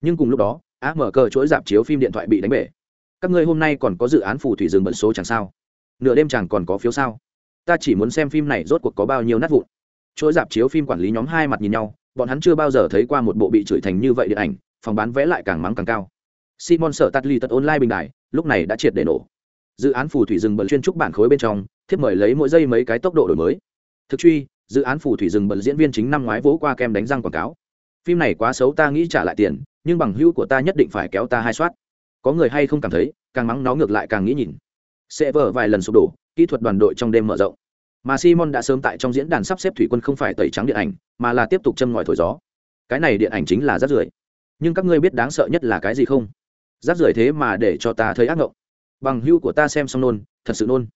Nhưng cùng lúc đó á, mở cờ chuỗi dạp chiếu phim điện thoại bị đánh bể. Các ngươi hôm nay còn có dự án phù thủy rừng bận số chẳng sao? Nửa đêm chẳng còn có phiếu sao? Ta chỉ muốn xem phim này rốt cuộc có bao nhiêu nát vụn. Chuỗi dạp chiếu phim quản lý nhóm hai mặt nhìn nhau, bọn hắn chưa bao giờ thấy qua một bộ bị chửi thành như vậy điện ảnh, phòng bán vẽ lại càng mắng càng cao. Simon sợ tắt ly tật online bình đại, lúc này đã triệt để nổ. Dự án phù thủy rừng bận chuyên trúc bản khối bên trong, thiếp mời lấy mỗi giây mấy cái tốc độ đổi mới. Thực truy, dự án phù thủy rừng bận diễn viên chính năm ngoái vỗ qua kem đánh răng quảng cáo phim này quá xấu ta nghĩ trả lại tiền, nhưng bằng hữu của ta nhất định phải kéo ta hai soát. Có người hay không cảm thấy, càng mắng nó ngược lại càng nghĩ nhìn. Sẽ vỡ vài lần sụp đổ, kỹ thuật đoàn đội trong đêm mở rộng. Mà simon đã sớm tại trong diễn đàn sắp xếp thủy quân không phải tẩy trắng điện ảnh, mà là tiếp tục châm ngòi thổi gió. Cái này điện ảnh chính là rác rưởi. Nhưng các ngươi biết đáng sợ nhất là cái gì không? Rác rưởi thế mà để cho ta thấy ác ngộng. Bằng hưu của ta xem xong nôn, thật sự nôn.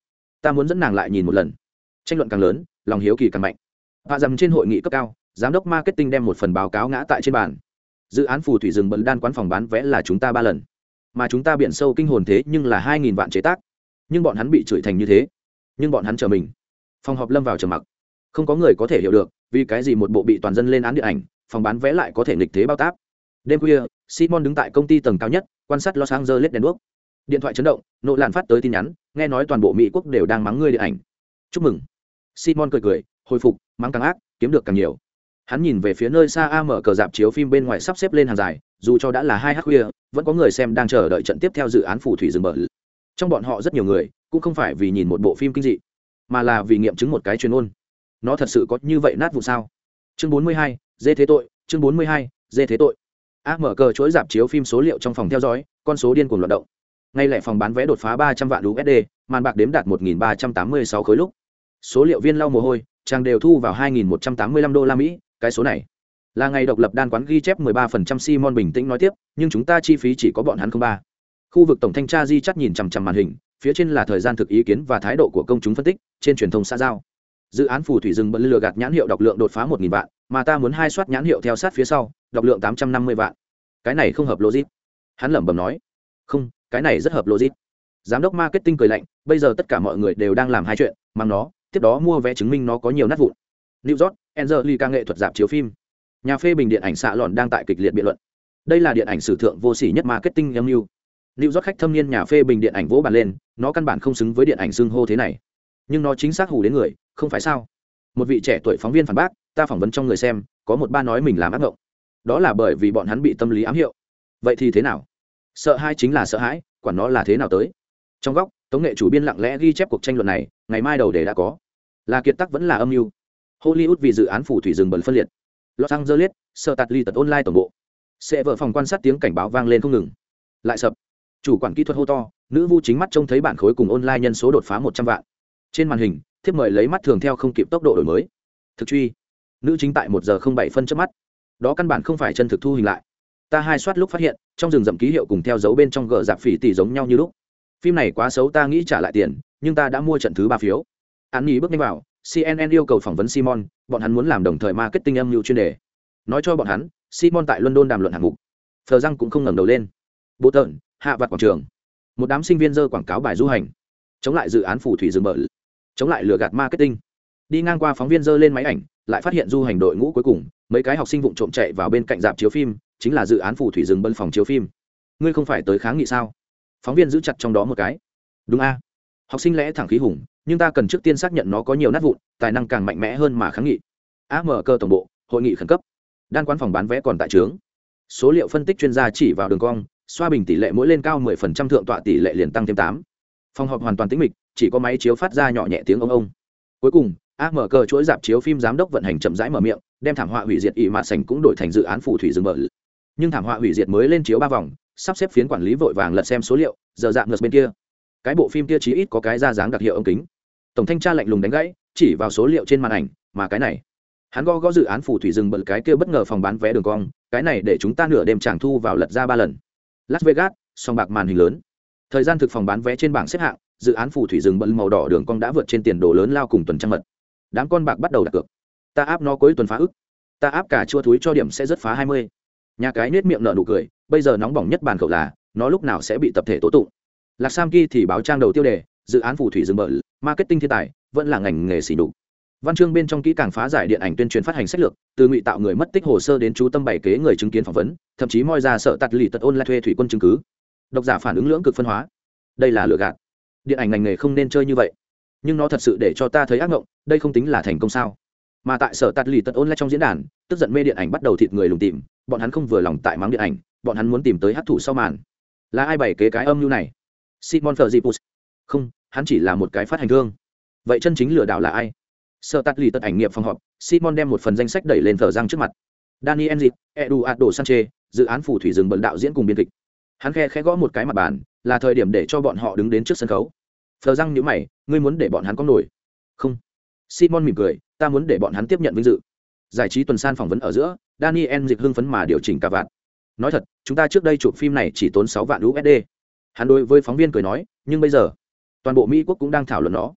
Ta muốn dẫn nàng lại nhìn một lần. Tranh luận càng lớn, lòng hiếu kỳ càng mạnh. Hạ dầm trên hội nghị cấp cao giám đốc marketing đem một phần báo cáo ngã tại trên bàn. Dự án phù thủy rừng bận đan quán phòng bán vé là chúng ta ba lần. Mà chúng ta biển sâu kinh hồn thế nhưng là hai nghìn vạn chế tác. Nhưng bọn hắn bị chửi thành như thế. Nhưng bọn hắn chờ mình. Phòng họp lâm vào trầm mặc. Không có người có thể hiểu được vì cái gì một bộ bị toàn dân lên án điện ảnh, phòng bán vé lại có thể nghịch thế bao táp. Đêm khuya, simon đứng tại công ty tầng cao nhất, quan sát los angeles đèn đuốc. Điện thoại chấn động, nộ làn phát tới tin nhắn, nghe nói toàn bộ mỹ quốc đều đang mắng ngươi điện ảnh. Chúc mừng. Simon cười cười, hồi phục, mắng càng ác, kiếm được càng nhiều hắn nhìn về phía nơi xa a mở cờ dạp chiếu phim bên ngoài sắp xếp lên hàng dài, dù cho đã là hai h khuya, vẫn có người xem đang chờ đợi trận tiếp theo dự án phù thủy rừng bờ. Trong bọn họ rất nhiều người, cũng không phải vì nhìn một bộ phim kinh dị, mà là vì nghiệm chứng một cái chuyên ôn nó thật sự có như vậy nát vụ sao? Chương bốn mươi hai, dê thế tội, chương bốn mươi hai, dê thế tội. A mở cờ chuỗi dạp chiếu phim số liệu trong phòng theo dõi, con số điên cuồng loạt động. Ngay lại phòng bán vé đột phá ba trăm vạn usd màn bạc đếm đạt một nghìn ba trăm tám mươi sáu khối lúc. Số liệu viên lau mồ hôi chàng đều thu vào hai nghìn một trăm tám mươi lăm đô la mỹ cái số này là ngày độc lập đan quán ghi chép 13% Simon bình tĩnh nói tiếp, nhưng chúng ta chi phí chỉ có bọn hắn không ba. Khu vực tổng thanh tra Di chắc nhìn chằm chằm màn hình, phía trên là thời gian thực ý kiến và thái độ của công chúng phân tích, trên truyền thông xã giao. Dự án phù thủy rừng bận lừa gạt nhãn hiệu độc lượng đột phá 1000 vạn, mà ta muốn hai soát nhãn hiệu theo sát phía sau, độc lượng 850 vạn. Cái này không hợp logic. Hắn lẩm bẩm nói. Không, cái này rất hợp logic. Giám đốc marketing cười lạnh, bây giờ tất cả mọi người đều đang làm hai chuyện, mang nó, tiếp đó mua vé chứng minh nó có nhiều nát vụn. New York, Angelica nghệ thuật dạp chiếu phim. Nhà phê bình điện ảnh xạ lòn đang tại kịch liệt biện luận. Đây là điện ảnh sử thượng vô sỉ nhất marketing âm mưu. lưu rót khách thâm niên nhà phê bình điện ảnh vỗ bàn lên, nó căn bản không xứng với điện ảnh xưng hô thế này. Nhưng nó chính xác hù đến người, không phải sao? Một vị trẻ tuổi phóng viên phản bác, ta phỏng vấn trong người xem, có một ba nói mình làm ác ngộng. Đó là bởi vì bọn hắn bị tâm lý ám hiệu. Vậy thì thế nào? Sợ hãi chính là sợ hãi, quản nó là thế nào tới. Trong góc, tống nghệ chủ biên lặng lẽ ghi chép cuộc tranh luận này, ngày mai đầu để đã có. Là kiệt tác vẫn là âm mưu hollywood vì dự án phủ thủy rừng bẩn phân liệt. Los angeles, sợ tạt ly tật online tổng bộ. Sẽ vợ phòng quan sát tiếng cảnh báo vang lên không ngừng. Lại sập. Chủ quản kỹ thuật hô to, nữ vu chính mắt trông thấy bản khối cùng online nhân số đột phá một trăm vạn. Trên màn hình, thiếp mời lấy mắt thường theo không kịp tốc độ đổi mới. Thực truy. Nữ chính tại một giờ không bảy phân trước mắt. Đó căn bản không phải chân thực thu hình lại. Ta hai soát lúc phát hiện, trong rừng rậm ký hiệu cùng theo dấu bên trong gờ dạp phỉ tỷ giống nhau như lúc. Phim này quá xấu ta nghĩ trả lại tiền, nhưng ta đã mua trận thứ ba phiếu. An nhi bước nhanh vào cnn yêu cầu phỏng vấn simon, bọn hắn muốn làm đồng thời marketing âm mưu chuyên đề. Nói cho bọn hắn, simon tại london đàm luận hạng mục. Phờ răng cũng không ngẩng đầu lên. Bố tợn, hạ vặt quảng trường. Một đám sinh viên dơ quảng cáo bài du hành. Chống lại dự án phù thủy rừng bờ. Chống lại lừa gạt marketing. Đi ngang qua phóng viên dơ lên máy ảnh, lại phát hiện du hành đội ngũ cuối cùng, mấy cái học sinh vụng trộm chạy vào bên cạnh dạp chiếu phim, chính là dự án phù thủy rừng bân phòng chiếu phim. Ngươi không phải tới kháng nghị sao? Phóng viên giữ chặt trong đó một cái. Đúng a. Học sinh lẽ thẳng khí hùng nhưng ta cần trước tiên xác nhận nó có nhiều nát vụn, tài năng càng mạnh mẽ hơn mà kháng nghị. Am cơ tổng bộ, hội nghị khẩn cấp. Đan quán phòng bán vé còn tại trướng. Số liệu phân tích chuyên gia chỉ vào đường cong, xoa bình tỷ lệ mỗi lên cao 10% thượng tọa tỷ lệ liền tăng thêm 8. phòng họp hoàn toàn tĩnh mịch, chỉ có máy chiếu phát ra nhỏ nhẹ tiếng ông ông. Cuối cùng Ám mở cơ chuỗi dạp chiếu phim giám đốc vận hành chậm rãi mở miệng, đem thảm họa hủy diệt ỵ mạ sành cũng đổi thành dự án phù thủy rừng mở. nhưng thảm họa hủy diệt mới lên chiếu ba vòng, sắp xếp phiến quản lý vội vàng lật xem số liệu, giờ dạng ngược bên kia. Cái bộ phim kia chí ít có cái ra dáng đặc hiệu ống kính tổng thanh tra lạnh lùng đánh gãy, chỉ vào số liệu trên màn ảnh, mà cái này. Hắn go gõ dự án phù thủy rừng bật cái kia bất ngờ phòng bán vé đường cong, cái này để chúng ta nửa đêm tràng thu vào lật ra ba lần. Las vegas, song bạc màn hình lớn. Thời gian thực phòng bán vé trên bảng xếp hạng, dự án phù thủy rừng bật màu đỏ đường cong đã vượt trên tiền đồ lớn lao cùng tuần trăng mật. Đám con bạc bắt đầu đặt cược. Ta áp nó cuối tuần phá ức. Ta áp cả chua túi cho điểm sẽ rất phá hai mươi. Nhà cái nết miệng nở nụ cười, bây giờ nóng bỏng nhất bàn khẩu là, nó lúc nào sẽ bị tập thể tố tụng. Lạc sam ki thì báo trang đầu tiêu đề, dự án phù thủy rừng bờ marketing thiên tài, vẫn là ngành nghề xỉ đục văn chương bên trong kỹ càng phá giải điện ảnh tuyên truyền phát hành sách lược, từ ngụy tạo người mất tích hồ sơ đến chú tâm bày kế người chứng kiến phỏng vấn, thậm chí moi ra sợ tạt lì tật ôn lại thuê thủy quân chứng cứ. Độc giả phản ứng lưỡng cực phân hóa. Đây là lựa gạt. Điện ảnh ngành nghề không nên chơi như vậy. Nhưng nó thật sự để cho ta thấy ác mộng đây không tính là thành công sao? Mà tại sở tạt lì tật ôn lại trong diễn đàn, tức giận mê điện ảnh bắt đầu thịt người lùng tìm bọn hắn không vừa lòng tại mắng điện ảnh, bọn hắn muốn tìm tới hát thủ sau màn. Là ai bày kế cái âm mưu này? Simon phờ không hắn chỉ là một cái phát hành thương. Vậy chân chính lừa đảo là ai? Sợ tắt lì tật ảnh nghiệp phòng họp, simon đem một phần danh sách đẩy lên thờ răng trước mặt. Daniel zip, eduardo sanche dự án phủ thủy rừng bận đạo diễn cùng biên kịch. Hắn khe khẽ gõ một cái mặt bàn, là thời điểm để cho bọn họ đứng đến trước sân khấu. Thờ răng nhữ mày, ngươi muốn để bọn hắn có nổi? Không. Simon mỉm cười, ta muốn để bọn hắn tiếp nhận vinh dự. Giải trí tuần san phỏng vấn ở giữa, daniel dịch hưng phấn mà điều chỉnh cả vạn. Nói thật, chúng ta trước đây chụp phim này chỉ tốn sáu vạn usd hắn đối với phóng viên cười nói, nhưng bây giờ toàn bộ mỹ quốc cũng đang thảo luận nó.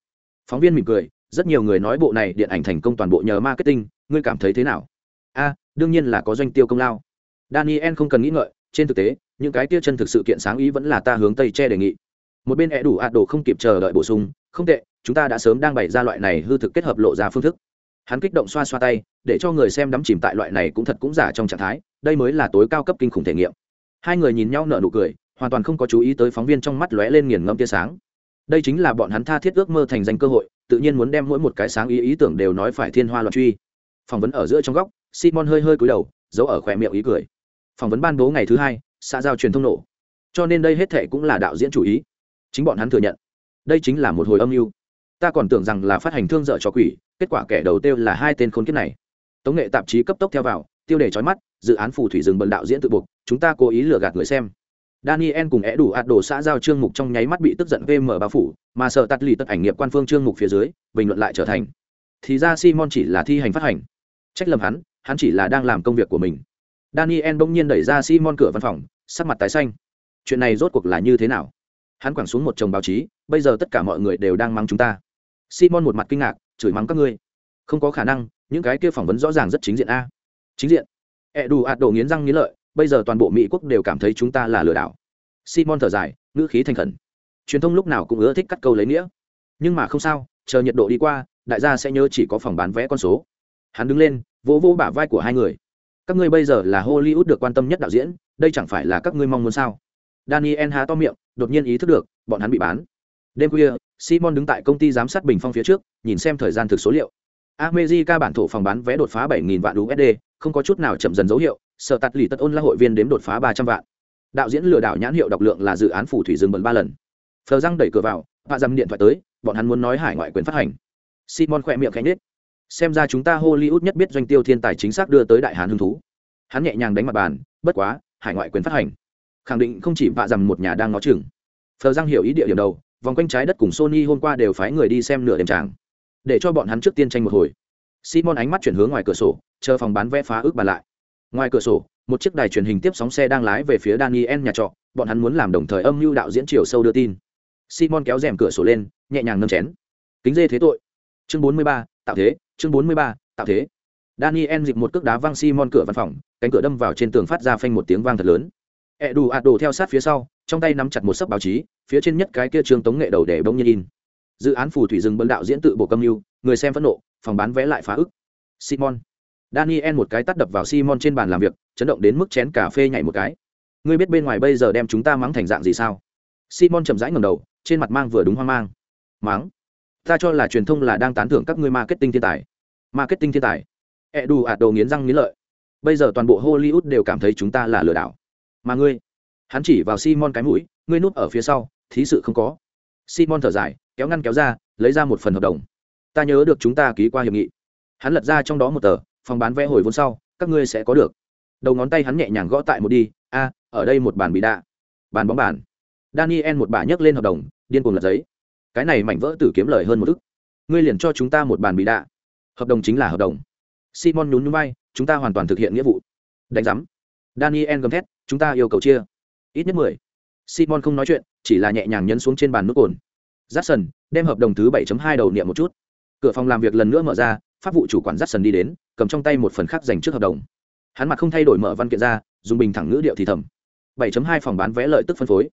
Phóng viên mỉm cười, rất nhiều người nói bộ này điện ảnh thành công toàn bộ nhờ marketing, ngươi cảm thấy thế nào? A, đương nhiên là có doanh tiêu công lao. Daniel không cần nghĩ ngợi, trên thực tế, những cái tiêu chân thực sự kiện sáng ý vẫn là ta hướng tây che đề nghị. Một bên e đủ ạt đồ không kịp chờ đợi bổ sung, không tệ, chúng ta đã sớm đang bày ra loại này hư thực kết hợp lộ ra phương thức. Hắn kích động xoa xoa tay, để cho người xem đắm chìm tại loại này cũng thật cũng giả trong trạng thái, đây mới là tối cao cấp kinh khủng thể nghiệm. Hai người nhìn nhau nở nụ cười, hoàn toàn không có chú ý tới phóng viên trong mắt lóe lên nghiền ngẫm tia sáng đây chính là bọn hắn tha thiết ước mơ thành danh cơ hội, tự nhiên muốn đem mỗi một cái sáng ý ý tưởng đều nói phải thiên hoa loạn truy. Phỏng vấn ở giữa trong góc, simon hơi hơi cúi đầu, giấu ở khỏe miệng ý cười. Phỏng vấn ban bố ngày thứ hai, xã giao truyền thông nổ. Cho nên đây hết thệ cũng là đạo diễn chủ ý. Chính bọn hắn thừa nhận. Đây chính là một hồi âm mưu. Ta còn tưởng rằng là phát hành thương dở cho quỷ, kết quả kẻ đầu tiêu là hai tên khốn kiếp này. Tống nghệ tạp chí cấp tốc theo vào, tiêu đề trói mắt, dự án phù thủy rừng bần đạo diễn tự buộc, chúng ta cố ý lừa gạt người xem daniel cùng é đủ ạt đổ xã giao chương mục trong nháy mắt bị tức giận vm bao phủ, mà sợ tắt lì tất ảnh nghiệp quan phương chương mục phía dưới, bình luận lại trở thành, thì ra simon chỉ là thi hành phát hành. Trách lầm hắn hắn chỉ là đang làm công việc của mình. Daniel bỗng nhiên đẩy ra simon cửa văn phòng, sắc mặt tái xanh. Chuyện này rốt cuộc là như thế nào? Hắn quẳng xuống một chồng báo chí, bây giờ tất cả mọi người đều đang mắng chúng ta. Simon một mặt kinh ngạc, chửi mắng các ngươi. Không có khả năng, những cái kia phỏng vấn rõ ràng rất chính diện a. Chính diện. Ẹ đủ ạt đổ nghiến răng nghiến lợi bây giờ toàn bộ mỹ quốc đều cảm thấy chúng ta là lừa đảo simon thở dài ngữ khí thành khẩn truyền thông lúc nào cũng ưa thích cắt câu lấy nghĩa nhưng mà không sao chờ nhiệt độ đi qua đại gia sẽ nhớ chỉ có phòng bán vé con số hắn đứng lên vỗ vỗ bả vai của hai người các ngươi bây giờ là hollywood được quan tâm nhất đạo diễn đây chẳng phải là các ngươi mong muốn sao daniel há to miệng đột nhiên ý thức được bọn hắn bị bán đêm khuya simon đứng tại công ty giám sát bình phong phía trước nhìn xem thời gian thực số liệu America bản thổ phòng bán vé đột phá 7.000 vạn USD, không có chút nào chậm dần dấu hiệu, sở tạt lì tất ôn là hội viên đếm đột phá 300 vạn. Đạo diễn lừa đảo nhãn hiệu độc lượng là dự án phủ thủy rừng bẩn ba lần. Phờ răng đẩy cửa vào, hạ dầm điện thoại tới, bọn hắn muốn nói hải ngoại quyền phát hành. Simon khỏe miệng khẽ nết Xem ra chúng ta Hollywood nhất biết doanh tiêu thiên tài chính xác đưa tới đại hán hứng thú. Hắn nhẹ nhàng đánh mặt bàn, bất quá, hải ngoại quyền phát hành. Khẳng định không chỉ vạ dầm một nhà đang ngó chừng. Phờ răng hiểu ý địa điểm đầu, vòng quanh trái đất cùng Sony hôm qua đều phái người đi xem nửa đêm tràng để cho bọn hắn trước tiên tranh một hồi simon ánh mắt chuyển hướng ngoài cửa sổ chờ phòng bán vé phá ước bàn lại ngoài cửa sổ một chiếc đài truyền hình tiếp sóng xe đang lái về phía daniel nhà trọ bọn hắn muốn làm đồng thời âm mưu đạo diễn chiều sâu đưa tin. Simon kéo rèm cửa sổ lên nhẹ nhàng nâng chén. Kính dê thế tội. Chương 43, tạo thế chương 43, tạo thế. Daniel dịp một cước đá văng simon cửa văn phòng cánh cửa đâm vào trên tường phát ra phanh một tiếng vang thật lớn. Ẹ đủ ạt đồ theo sát phía sau trong tay nắm chặt một sấp báo chí phía trên nhất cái kia trường tống nghệ đầu để bỗng nhiên in. Dự án phù thủy rừng bân đạo diễn tự bộ câm mưu người xem phẫn nộ phòng bán vé lại phá ức. Simon daniel một cái tắt đập vào simon trên bàn làm việc, chấn động đến mức chén cà phê nhảy một cái. Ngươi biết bên ngoài bây giờ đem chúng ta mắng thành dạng gì sao? Simon chậm rãi ngầm đầu, trên mặt mang vừa đúng hoang mang. Mắng? Ta cho là truyền thông là đang tán thưởng các ngươi marketing thiên tài. Marketing thiên tài. E đủ ạt đồ nghiến răng nghiến lợi. Bây giờ toàn bộ hollywood đều cảm thấy chúng ta là lừa đảo. Mà ngươi? Hắn chỉ vào simon cái mũi, ngươi núp ở phía sau, thí sự không có. Simon thở dài, kéo ngăn kéo ra, lấy ra một phần hợp đồng. Ta nhớ được chúng ta ký qua hiệp nghị. Hắn lật ra trong đó một tờ phòng bán vé hồi vốn sau, các ngươi sẽ có được. Đầu ngón tay hắn nhẹ nhàng gõ tại một đi, a, ở đây một bàn bị đạ. Bàn bóng bàn. Daniel một bà nhấc lên hợp đồng, điên cuồng lật giấy. Cái này mảnh vỡ tử kiếm lời hơn một ức. Ngươi liền cho chúng ta một bàn bị đạ. Hợp đồng chính là hợp đồng. Simon nhún nhún bay chúng ta hoàn toàn thực hiện nghĩa vụ. Đánh giám. Daniel gầm thét, chúng ta yêu cầu chia. Ít nhất mười. Simon không nói chuyện, chỉ là nhẹ nhàng nhấn xuống trên bàn nút cồn. J đem hợp đồng thứ 7.2 đầu niệm một chút. Cửa phòng làm việc lần nữa mở ra, pháp vụ chủ quản j đi đến cầm trong tay một phần khác dành trước hợp đồng. Hắn mặt không thay đổi mở văn kiện ra, dùng bình thẳng ngữ điệu thì thầm. 7.2 phòng bán vé lợi tức phân phối.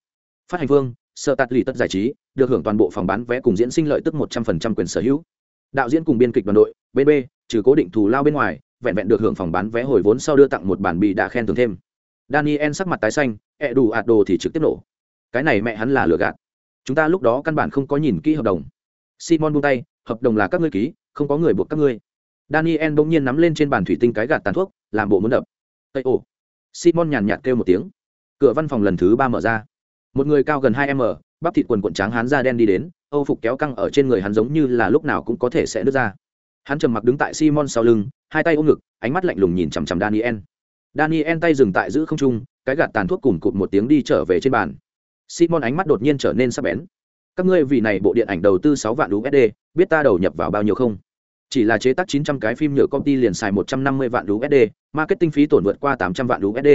Phát hành phương sợ tạt lì tất giải trí, được hưởng toàn bộ phòng bán vé cùng diễn sinh lợi tức 100% quyền sở hữu. Đạo diễn cùng biên kịch đoàn đội bb trừ cố định thù lao bên ngoài, vẹn vẹn được hưởng phòng bán vé hồi vốn sau đưa tặng một bản bị đã khen thưởng thêm. Daniel sắc mặt tái xanh, ẹ đủ ạt đồ thì trực tiếp nổ. Cái này mẹ hắn là lừa gạt. Chúng ta lúc đó căn bản không có nhìn kỹ hợp đồng. Simon buông tay, hợp đồng là các ngươi ký, không có người buộc các ngươi daniel bỗng nhiên nắm lên trên bàn thủy tinh cái gạt tàn thuốc, làm bộ muốn đập. Tây ồ. Simon nhàn nhạt kêu một tiếng. Cửa văn phòng lần thứ ba mở ra. Một người cao gần hai m, bắp thịt quần quần trắng hắn da đen đi đến, âu phục kéo căng ở trên người hắn giống như là lúc nào cũng có thể sẽ nứt ra. Hắn trầm mặc đứng tại simon sau lưng, hai tay ôm ngực, ánh mắt lạnh lùng nhìn chằm chằm daniel. Daniel tay dừng tại giữ không trung, cái gạt tàn thuốc cùng cụt một tiếng đi trở về trên bàn. Simon ánh mắt đột nhiên trở nên sắc bén. Các ngươi vì này bộ điện ảnh đầu tư sáu vạn usd biết ta đầu nhập vào bao nhiêu không? Chỉ là chế tác chín trăm cái phim nhựa công ty liền xài một trăm năm mươi vạn usd marketing phí tổn vượt qua tám trăm vạn usd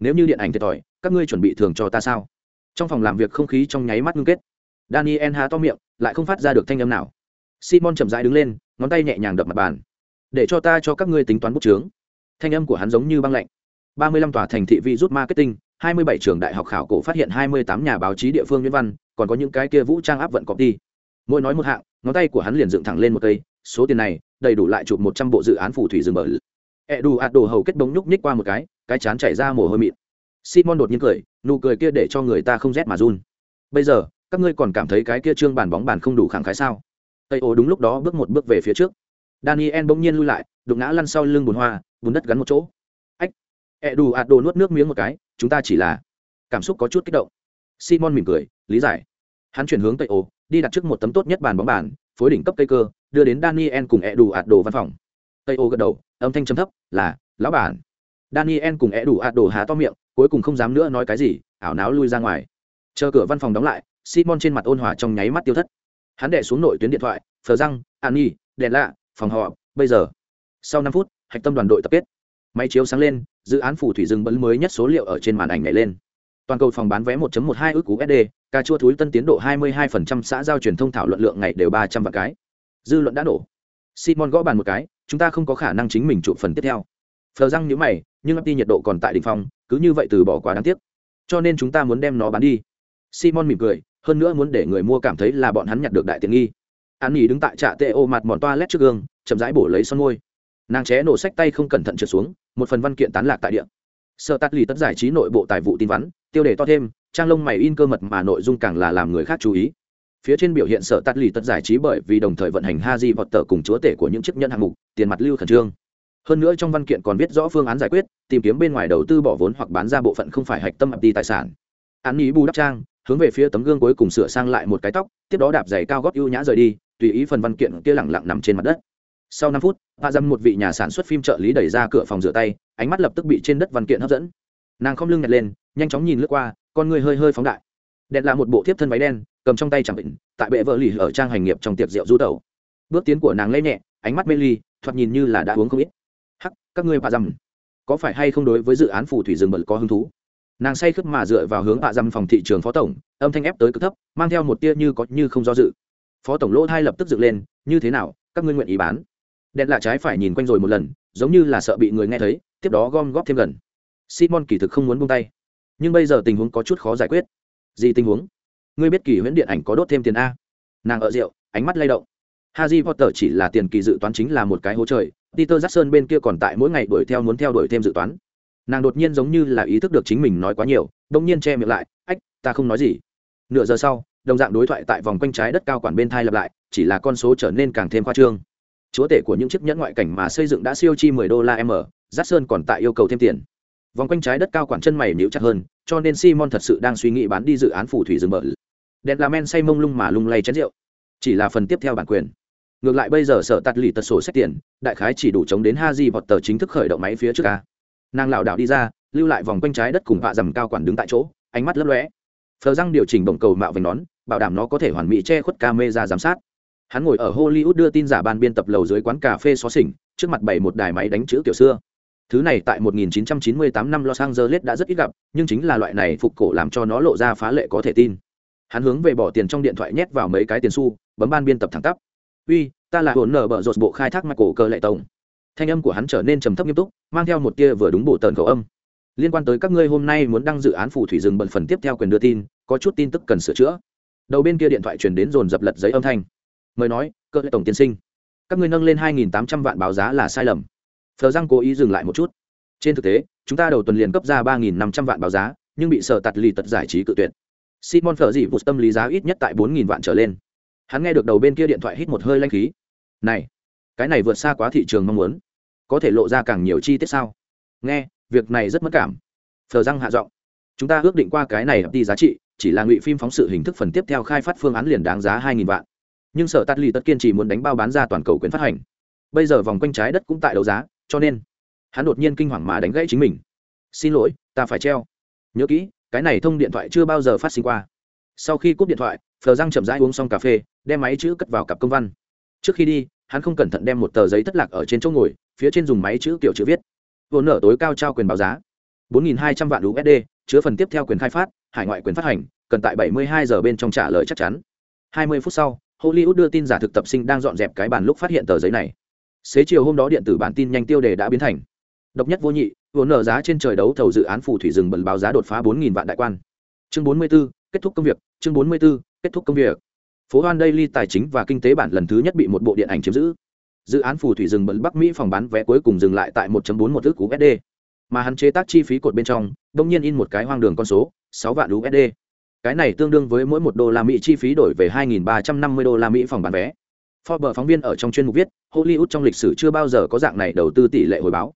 nếu như điện ảnh thiệt thòi, các ngươi chuẩn bị thưởng cho ta sao? Trong phòng làm việc không khí trong nháy mắt ngưng kết. Daniel há to miệng, lại không phát ra được thanh âm nào. Simon chậm rãi đứng lên, ngón tay nhẹ nhàng đập mặt bàn. Để cho ta cho các ngươi tính toán bút chướng. Thanh âm của hắn giống như băng lạnh. Ba mươi lăm tòa thành thị vi rút marketing, hai mươi bảy trường đại học khảo cổ phát hiện hai mươi tám nhà báo chí địa phương nguyên văn, còn có những cái kia vũ trang áp vận copy. đi mỗi nói một hạng, ngón tay của hắn liền dựng thẳng lên một cây số tiền này đầy đủ lại chụp một trăm bộ dự án phù thủy rừng bờ. Ẹ đủ ạt đồ hầu kết bóng nhúc nhích qua một cái cái chán chảy ra mồ hôi mịn. Simon đột nhiên cười, nụ cười kia để cho người ta không rét mà run. Bây giờ, các ngươi còn cảm thấy cái kia trương bàn bóng bàn không đủ khẳng khái sao? Tây ô đúng lúc đó bước một bước về phía trước. Daniel bỗng nhiên lui lại, đụng ngã lăn sau lưng bùn hoa, bùn đất gắn một chỗ. Ách! Ẹ đủ ạt đồ nuốt nước miếng một cái, chúng ta chỉ là cảm xúc có chút kích động. Simon mỉm cười, lý giải. Hắn chuyển hướng tây ô, đi đặt trước một tấm tốt nhất bàn bóng bàn, phối đỉnh cấp cây cơ đưa đến daniel cùng ẹ đủ ạt đồ văn phòng. Tây ô gật đầu âm thanh chấm thấp là lão bản. Daniel cùng ẹ đủ ạt đồ há to miệng cuối cùng không dám nữa nói cái gì ảo náo lui ra ngoài. Chờ cửa văn phòng đóng lại simon trên mặt ôn hòa trong nháy mắt tiêu thất. Hắn đệ xuống nội tuyến điện thoại phờ răng an nhi đèn lạ phòng họ bây giờ. Sau năm phút hạch tâm đoàn đội tập kết. Máy chiếu sáng lên dự án phủ thủy rừng bấn mới nhất số liệu ở trên màn ảnh này lên. Toàn cầu phòng bán vé 1.12 ước cú SD, cà chua thúi tân tiến độ 22% xã giao truyền thông thảo luận lượng ngày đều 300 vạn cái. Dư luận đã nổ. Simon gõ bàn một cái, chúng ta không có khả năng chính mình chụp phần tiếp theo. Phờ răng nhữ mày, nhưng FT nhiệt độ còn tại đỉnh phong, cứ như vậy từ bỏ quá đáng tiếc. Cho nên chúng ta muốn đem nó bán đi. Simon mỉm cười, hơn nữa muốn để người mua cảm thấy là bọn hắn nhặt được đại tiện nghi. Án nghỉ đứng tại trạ tệ ô mặt mòn toilet trước gương, chậm rãi bổ lấy son môi. Nàng ché nổ sách tay không cẩn thận trượt xuống, một phần văn kiện tán lạc tại địa. sợ tắt Lì tất giải trí nội bộ tài vụ tin vắn, tiêu đề to thêm, trang lông mày in cơ mật mà nội dung càng là làm người khác chú ý. Phía trên biểu hiện Sở tắt Lì tất giải trí bởi vì đồng thời vận hành ha di vọt tờ cùng chúa tể của những chiếc nhân hạng mục, tiền mặt lưu khẩn trương. Hơn nữa trong văn kiện còn viết rõ phương án giải quyết, tìm kiếm bên ngoài đầu tư bỏ vốn hoặc bán ra bộ phận không phải hạch tâm đi tài sản. Án ý bù đắp trang, hướng về phía tấm gương cuối cùng sửa sang lại một cái tóc, tiếp đó đạp giày cao gót ưu nhã rời đi, tùy ý phần văn kiện kia lẳng lặng nằm trên mặt đất sau năm phút hạ dâm một vị nhà sản xuất phim trợ lý đẩy ra cửa phòng rửa tay ánh mắt lập tức bị trên đất văn kiện hấp dẫn nàng không lưng nhặt lên nhanh chóng nhìn lướt qua con người hơi hơi phóng đại đèn là một bộ thiếp thân váy đen cầm trong tay chẳng định, tại bệ vợ lì ở trang hành nghiệp trong tiệc rượu du tẩu. Bước tiến của nàng lê nhẹ, ánh mắt mê ly, thoạt nhìn như là đã uống không ít. Hắc, các ngươi bà dầm có phải hay không đối với dự án phù thủy rừng bật có hứng thú? Nàng say khướt mà dựa vào hướng hạ dâm phòng thị trường phó tổng, âm thanh ép tới cực thấp, mang theo một tia như có như không do dự. Phó tổng lỗ thai lập tức dựng lên, như thế nào, các ngươi nguyện ý bán? Đèn lạ trái phải nhìn quanh rồi một lần, giống như là sợ bị người nghe thấy, tiếp đó gom góp thêm gần. Simon kỳ thực không muốn buông tay, nhưng bây giờ tình huống có chút khó giải quyết. Gì tình huống? Ngươi biết kỳ huyễn điện ảnh có đốt thêm tiền a? Nàng ở rượu ánh mắt lay động. Harry Potter chỉ là tiền kỳ dự toán chính là một cái hố trời, Peter Jackson bên kia còn tại mỗi ngày đuổi theo muốn theo đuổi thêm dự toán. Nàng đột nhiên giống như là ý thức được chính mình nói quá nhiều, đông nhiên che miệng lại, "Ách, ta không nói gì." Nửa giờ sau, đồng dạng đối thoại tại vòng quanh trái đất cao quản bên thai lặp lại, chỉ là con số trở nên càng thêm khoa trương. Chúa tể của những chiếc nhẫn ngoại cảnh mà xây dựng đã siêu chi mười đô la m giắt sơn còn tại yêu cầu thêm tiền. Vòng quanh trái đất cao quản chân mày níu chặt hơn cho nên simon thật sự đang suy nghĩ bán đi dự án phù thủy rừng bờ đèn là men say mông lung mà lung lay chén rượu. Chỉ là phần tiếp theo bản quyền. Ngược lại bây giờ sở tạt lì tật sổ sách tiền, đại khái chỉ đủ chống đến ha di vọt tờ chính thức khởi động máy phía trước ca. Nàng lảo đảo đi ra, lưu lại vòng quanh trái đất cùng vạ dầm cao quản đứng tại chỗ, ánh mắt lấp lóe. Phờ răng điều chỉnh bổng cầu mạo vành nón, bảo đảm nó có thể hoàn mỹ che khuất ca mê ra giám sát. Hắn ngồi ở hollywood đưa tin giả ban biên tập lầu dưới quán cà phê xó xỉnh, trước mặt bày một đài máy đánh chữ kiểu xưa. Thứ này tại 1998 năm los angeles đã rất ít gặp, nhưng chính là loại này phục cổ làm cho nó lộ ra phá lệ có thể tin hắn hướng về bỏ tiền trong điện thoại nhét vào mấy cái tiền xu, bấm ban biên tập thẳng tắp. Uy, ta là hồn nở bở rột bộ khai thác mạch cổ cơ lệ tổng. Thanh âm của hắn trở nên trầm thấp nghiêm túc, mang theo một tia vừa đúng bộ tờn khẩu âm. Liên quan tới các ngươi hôm nay muốn đăng dự án phù thủy rừng bận phần tiếp theo quyền đưa tin, có chút tin tức cần sửa chữa. Đầu bên kia điện thoại truyền đến dồn dập lật giấy âm thanh. Mời nói cơ lệ tổng tiên sinh, các ngươi nâng lên hai nghìn tám trăm vạn báo giá là sai lầm. Phờ răng cố ý dừng lại một chút. Trên thực tế, chúng ta đầu tuần liền cấp ra ba nghìn năm trăm vạn báo giá, nhưng bị sở tạt lì tật giải trí cự tuyệt simon phở dị vụt tâm lý giá ít nhất tại bốn nghìn vạn trở lên. Hắn nghe được đầu bên kia điện thoại hít một hơi lanh khí. Này, cái này vượt xa quá thị trường mong muốn. Có thể lộ ra càng nhiều chi tiết sao? Nghe, việc này rất mất cảm. Phở răng hạ giọng. Chúng ta ước định qua cái này đi giá trị, chỉ là ngụy phim phóng sự hình thức phần tiếp theo khai phát phương án liền đáng giá hai nghìn vạn. Nhưng sở tát lì tất kiên trì muốn đánh bao bán ra toàn cầu quyền phát hành. Bây giờ vòng quanh trái đất cũng tại đấu giá, cho nên hắn đột nhiên kinh hoàng mà đánh gãy chính mình. Xin lỗi, ta phải treo. Nhớ kỹ cái này thông điện thoại chưa bao giờ phát sinh qua. Sau khi cúp điện thoại, phờ răng chậm rãi uống xong cà phê, đem máy chữ cất vào cặp công văn. Trước khi đi, hắn không cẩn thận đem một tờ giấy thất lạc ở trên chỗ ngồi, phía trên dùng máy chữ kiểu chữ viết. Vốn nở tối cao trao quyền báo giá. 4.200 vạn usd chứa phần tiếp theo quyền khai phát, hải ngoại quyền phát hành, cần tại 72 giờ bên trong trả lời chắc chắn. 20 phút sau, hollywood đưa tin giả thực tập sinh đang dọn dẹp cái bàn lúc phát hiện tờ giấy này. Xế chiều hôm đó điện tử bản tin nhanh tiêu đề đã biến thành. Độc nhất vô nhị vốn nợ giá trên trời đấu thầu dự án phù thủy rừng bẩn báo giá đột phá 4.000 vạn đại quan. Chương 44, kết thúc công việc. Chương 44, kết thúc công việc. Phố hoan daily tài chính và kinh tế bản lần thứ nhất bị một bộ điện ảnh chiếm giữ. Dự án phù thủy rừng bẩn bắc mỹ phòng bán vé cuối cùng dừng lại tại 1.41 một ước usd mà hắn chế tác chi phí cột bên trong đông nhiên in một cái hoang đường con số 6 vạn usd cái này tương đương với mỗi một đô la mỹ chi phí đổi về 2.350 đô la mỹ phòng bán vé. Forbes phóng viên ở trong chuyên mục viết Hollywood trong lịch sử chưa bao giờ có dạng này đầu tư tỷ lệ hồi báo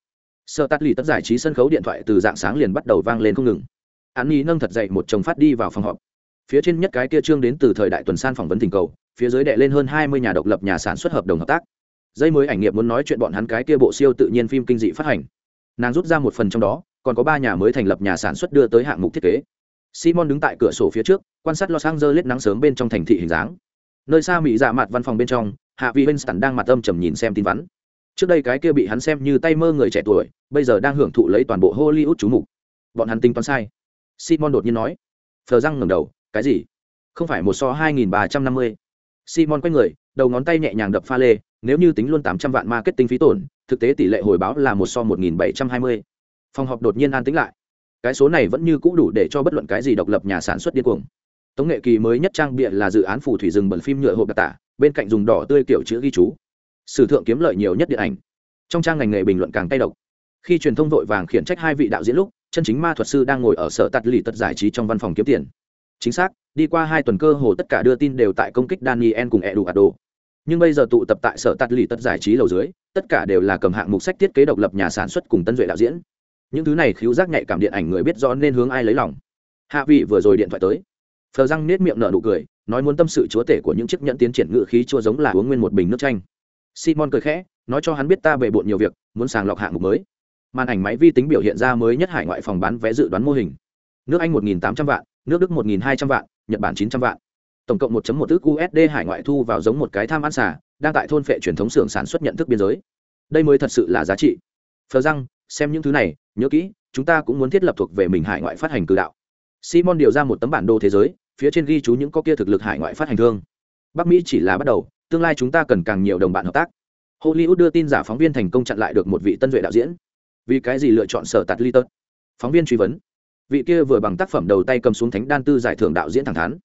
sơ tắt lì tất giải trí sân khấu điện thoại từ dạng sáng liền bắt đầu vang lên không ngừng. An nhi nâng thật dậy một chồng phát đi vào phòng họp. Phía trên nhất cái kia trương đến từ thời đại tuần san phỏng vấn tình cầu, phía dưới đệ lên hơn hai mươi nhà độc lập nhà sản xuất hợp đồng hợp tác. Dây mới ảnh nghiệp muốn nói chuyện bọn hắn cái kia bộ siêu tự nhiên phim kinh dị phát hành. Nàng rút ra một phần trong đó, còn có ba nhà mới thành lập nhà sản xuất đưa tới hạng mục thiết kế. Simon đứng tại cửa sổ phía trước, quan sát los angeles nắng sớm bên trong thành thị hình dáng. Nơi xa mỹ dạ mặt văn phòng bên trong, hạ vị winston đang mặt âm trầm nhìn xem tin vắn trước đây cái kia bị hắn xem như tay mơ người trẻ tuổi, bây giờ đang hưởng thụ lấy toàn bộ hollywood chú mục. Bọn hắn tính toán sai. Simon đột nhiên nói. Phờ răng ngẩng đầu, cái gì? Không phải một so hai nghìn ba trăm năm mươi. Simon quay người, đầu ngón tay nhẹ nhàng đập pha lê, nếu như tính luôn tám trăm vạn marketing phí tổn, thực tế tỷ lệ hồi báo là một so một nghìn bảy trăm hai mươi. Phòng họp đột nhiên an tĩnh lại. Cái số này vẫn như cũ đủ để cho bất luận cái gì độc lập nhà sản xuất điên cuồng. Tống nghệ kỳ mới nhất trang bịa là dự án phù thủy rừng bẩn phim nhựa hộp đặc tả, bên cạnh dùng đỏ tươi kiểu chữ ghi chú sử thượng kiếm lợi nhiều nhất điện ảnh. Trong trang ngành nghề bình luận càng tay độc. Khi truyền thông vội vàng khiển trách hai vị đạo diễn lúc, chân chính ma thuật sư đang ngồi ở sở tạt lì tật giải trí trong văn phòng kiếm tiền. Chính xác, đi qua hai tuần cơ hồ tất cả đưa tin đều tại công kích daniel cùng eduardo. Nhưng bây giờ tụ tập tại sở tạt lì tật giải trí lầu dưới, tất cả đều là cầm hạng mục sách thiết kế độc lập nhà sản xuất cùng tân duệ đạo diễn. Những thứ này khiếu giác nhạy cảm điện ảnh người biết rõ nên hướng ai lấy lòng. Hạ vị vừa rồi điện thoại tới. Phờ răng nết miệng nở nụ cười, nói muốn tâm sự chúa tể của những chiếc nhẫn tiến triển ngự khí chua giống là uống nguyên một bình nước chanh simon cười khẽ, nói cho hắn biết ta bề bộn nhiều việc, muốn sàng lọc hạng mục mới. Màn ảnh máy vi tính biểu hiện ra mới nhất hải ngoại phòng bán vé dự đoán mô hình. Nước anh 1.800 vạn, nước đức 1.200 vạn, nhật bản 900 vạn. Tổng cộng 1.1 ước usd hải ngoại thu vào giống một cái tham ăn xả đang tại thôn phệ truyền thống xưởng sản xuất nhận thức biên giới. Đây mới thật sự là giá trị. Phờ răng, xem những thứ này, nhớ kỹ, chúng ta cũng muốn thiết lập thuộc về mình hải ngoại phát hành cử đạo. Simon điều ra một tấm bản đồ thế giới, phía trên ghi chú những có kia thực lực hải ngoại phát hành thương. Bắc mỹ chỉ là bắt đầu tương lai chúng ta cần càng nhiều đồng bạn hợp tác. Hollywood đưa tin giả phóng viên thành công chặn lại được một vị tân duệ đạo diễn. Vì cái gì lựa chọn sở tạt li tớt? Phóng viên truy vấn. Vị kia vừa bằng tác phẩm đầu tay cầm xuống thánh đan tư giải thưởng đạo diễn thẳng thắn.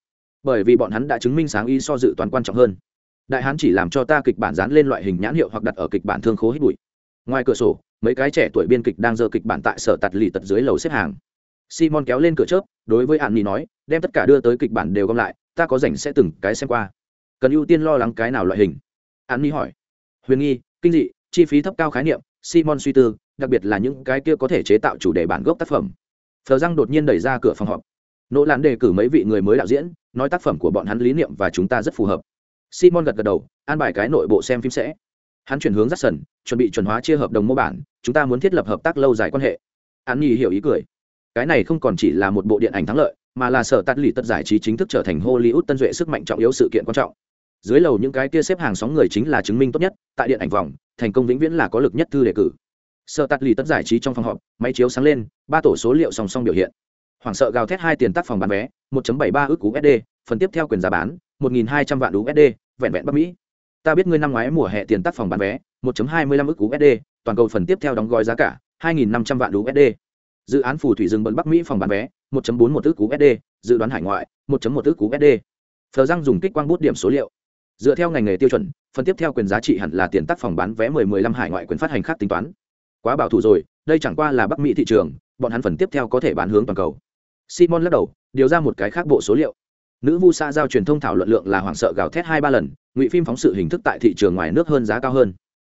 Bởi vì bọn hắn đã chứng minh sáng ý so dự toán quan trọng hơn. Đại hán chỉ làm cho ta kịch bản dán lên loại hình nhãn hiệu hoặc đặt ở kịch bản thương khố hít bụi. Ngoài cửa sổ, mấy cái trẻ tuổi biên kịch đang dơ kịch bản tại sở tạt lì tật dưới lầu xếp hàng. Simon kéo lên cửa chớp, đối với hạn nhi nói, đem tất cả đưa tới kịch bản đều gom lại, ta có rảnh sẽ từng cái xem qua cần ưu tiên lo lắng cái nào loại hình? An nhi hỏi. Huyền nghi, kinh dị, chi phí thấp cao khái niệm, simon suy tư, đặc biệt là những cái kia có thể chế tạo chủ đề bản gốc tác phẩm. Thờ răng đột nhiên đẩy ra cửa phòng họp. Nỗ lán đề cử mấy vị người mới đạo diễn, nói tác phẩm của bọn hắn lý niệm và chúng ta rất phù hợp. Simon gật gật đầu, an bài cái nội bộ xem phim sẽ. Hắn chuyển hướng rắt sần, chuẩn bị chuẩn hóa chia hợp đồng mô bản, chúng ta muốn thiết lập hợp tác lâu dài quan hệ. An nhi hiểu ý cười. Cái này không còn chỉ là một bộ điện ảnh thắng lợi, mà là sở tắt lì tất giải trí chính thức trở thành hollywood tân duệ sức mạnh trọng yếu sự kiện quan trọng dưới lầu những cái kia xếp hàng sóng người chính là chứng minh tốt nhất, tại điện ảnh vòng, thành công vĩnh viễn là có lực nhất thư đề cử. Sợ tắt lì tất giải trí trong phòng họp, máy chiếu sáng lên, ba tổ số liệu song song biểu hiện. Hoảng sợ gào thét hai tiền tác phòng bán vé 1.73 ước usd phần tiếp theo quyền giá bán 1.200 vạn usd vẹn vẹn bắc mỹ. Ta biết ngươi năm ngoái mùa hè tiền tác phòng bán vé 1.25 ước usd toàn cầu phần tiếp theo đóng gói giá cả 2.500 vạn usd dự án phù thủy rừng bận bắc mỹ phòng bán vé 1.41 ước usd dự đoán hải ngoại 1.1 ước usd phờ răng dùng kích quang bút điểm số liệu dựa theo ngành nghề tiêu chuẩn, phần tiếp theo quyền giá trị hẳn là tiền tác phòng bán vé 10-15 hải ngoại quyền phát hành khác tính toán. Quá bảo thủ rồi, đây chẳng qua là bắc mỹ thị trường, bọn hắn phần tiếp theo có thể bán hướng toàn cầu. Simon lắc đầu, điều ra một cái khác bộ số liệu. Nữ vu Sa giao truyền thông thảo luận lượng là hoảng sợ gào thét hai ba lần, ngụy phim phóng sự hình thức tại thị trường ngoài nước hơn giá cao hơn.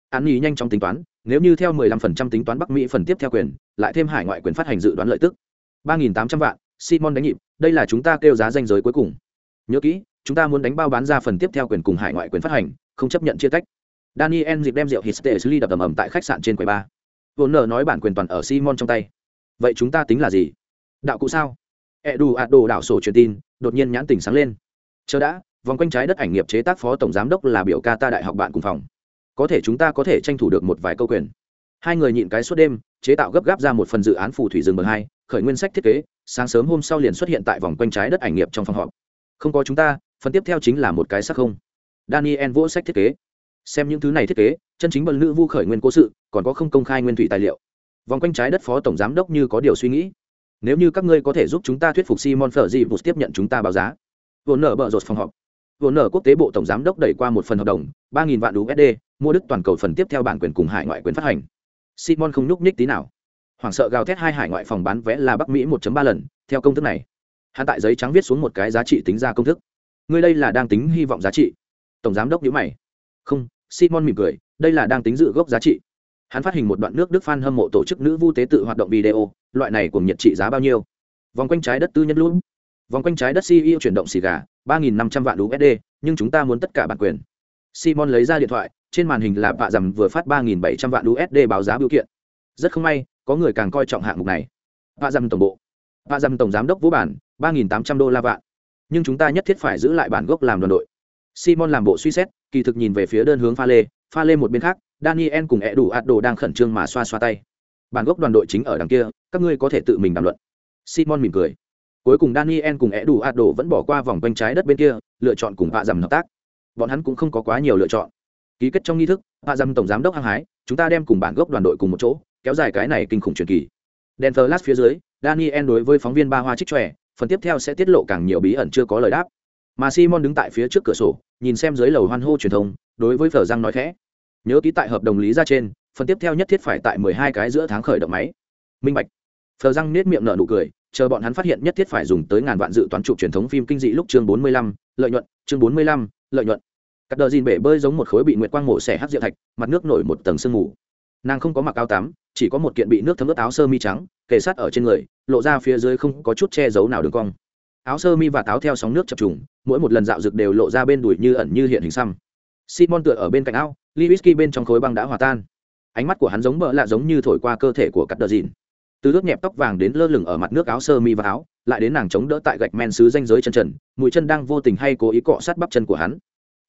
An nhi nhanh chóng tính toán, nếu như theo 15% tính toán bắc mỹ phần tiếp theo quyền, lại thêm hải ngoại quyền phát hành dự đoán lợi tức. 3.800 vạn, simon đánh nhịp, đây là chúng ta kêu giá danh giới cuối cùng nhớ kỹ, chúng ta muốn đánh bao bán ra phần tiếp theo quyền cùng hải ngoại quyền phát hành, không chấp nhận chia tách. Daniel dịp đem rượu histesli đập ầm ầm tại khách sạn trên quầy ba. Vốn nở nói bản quyền toàn ở simon trong tay. Vậy chúng ta tính là gì? Đạo cụ sao? E đủ ạt đồ đảo sổ truyền tin, đột nhiên nhãn tỉnh sáng lên. Chờ đã, vòng quanh trái đất ảnh nghiệp chế tác phó tổng giám đốc là biểu ca ta đại học bạn cùng phòng. Có thể chúng ta có thể tranh thủ được một vài câu quyền. Hai người nhịn cái suốt đêm, chế tạo gấp gáp ra một phần dự án phù thủy rừng bờ hai, khởi nguyên sách thiết kế, sáng sớm hôm sau liền xuất hiện tại vòng quanh trái đất ảnh nghiệp trong phòng họp không có chúng ta, phần tiếp theo chính là một cái sắc không. Daniel vỗ sách thiết kế. Xem những thứ này thiết kế, chân chính bần nữ vu khởi nguyên cố sự, còn có không công khai nguyên thủy tài liệu. Vòng quanh trái đất phó tổng giám đốc như có điều suy nghĩ. Nếu như các ngươi có thể giúp chúng ta thuyết phục simon phở dị vụt tiếp nhận chúng ta báo giá. Vốn nợ bợ rột phòng họp. Vốn nợ quốc tế bộ tổng giám đốc đẩy qua một phần hợp đồng, ba nghìn vạn usd mua đức toàn cầu phần tiếp theo bản quyền cùng hải ngoại quyền phát hành. Simon không nhúc nhích tí nào. Hoảng sợ gào thét hai hải ngoại phòng bán vé là bắc mỹ 1 ba lần, theo công thức này hắn tại giấy trắng viết xuống một cái giá trị tính ra công thức. Ngươi đây là đang tính hy vọng giá trị. Tổng giám đốc nhữ mày. Không, simon mỉm cười, đây là đang tính dự gốc giá trị. Hắn phát hình một đoạn nước đức f hâm mộ tổ chức nữ vu tế tự hoạt động video, loại này cùng nhiệt trị giá bao nhiêu? Vòng quanh trái đất tư nhân luôn vòng quanh trái đất ceo chuyển động xì gà, ba nghìn năm trăm vạn usd nhưng chúng ta muốn tất cả bản quyền. Simon lấy ra điện thoại, trên màn hình là bạ rằm vừa phát ba nghìn bảy trăm vạn usd báo giá biểu kiện. Rất không may, có người càng coi trọng hạng mục này. Bạ rằm tổng bộ. Bạ rằm tổng giám đốc vũ bản ba nghìn tám trăm đô la vạn. Nhưng chúng ta nhất thiết phải giữ lại bản gốc làm đoàn đội. Simon làm bộ suy xét, kỳ thực nhìn về phía đơn hướng pha lê pha lê một bên khác, daniel cùng ẹ đủ ạt đồ đang khẩn trương mà xoa xoa tay. Bản gốc đoàn đội chính ở đằng kia, các ngươi có thể tự mình đàm luận. Simon mỉm cười. Cuối cùng daniel cùng ẹ đủ ạt đồ vẫn bỏ qua vòng quanh trái đất bên kia, lựa chọn cùng vạ dầm hợp tác. Bọn hắn cũng không có quá nhiều lựa chọn. Ký kết trong nghi thức vạ dầm tổng giám đốc hăng hái, chúng ta đem cùng bản gốc đoàn đội cùng một chỗ, kéo dài cái này kinh khủng truyền kỳ. Đèn thờ phía dưới, daniel đối với phóng viên ba hoa trích tròe phần tiếp theo sẽ tiết lộ càng nhiều bí ẩn chưa có lời đáp. Mà simon đứng tại phía trước cửa sổ, nhìn xem dưới lầu hoan hô truyền thông, đối với phở răng nói khẽ. Nhớ ký tại hợp đồng lý ra trên, phần tiếp theo nhất thiết phải tại mười hai cái giữa tháng khởi động máy. Minh bạch. Phở răng nết miệng nở nụ cười, chờ bọn hắn phát hiện nhất thiết phải dùng tới ngàn vạn dự toán chụp truyền thống phim kinh dị lúc chương bốn mươi lăm, lợi nhuận, chương bốn mươi lăm, lợi nhuận. Cắt đờ dìn bể bơi giống một khối bị nguyệt quang mổ xẻ hắc diệu thạch, mặt nước nổi một tầng sương mù nàng không có mặc áo tắm, chỉ có một kiện bị nước thấm ướt áo sơ mi trắng, kề sát ở trên người, lộ ra phía dưới không có chút che giấu nào đường cong. Áo sơ mi và táo theo sóng nước chập trùng, mỗi một lần dạo rực đều lộ ra bên đùi như ẩn như hiện hình xăm. Simon tựa ở bên cạnh ao ly whisky bên trong khối băng đã hòa tan. Ánh mắt của hắn giống bỡ lạ giống như thổi qua cơ thể của cắt đờ dìn. Từ ướt nhẹp tóc vàng đến lơ lửng ở mặt nước áo sơ mi và áo, lại đến nàng chống đỡ tại gạch men xứ danh giới chân trần, mũi chân đang vô tình hay cố ý cọ sát bắp chân của hắn.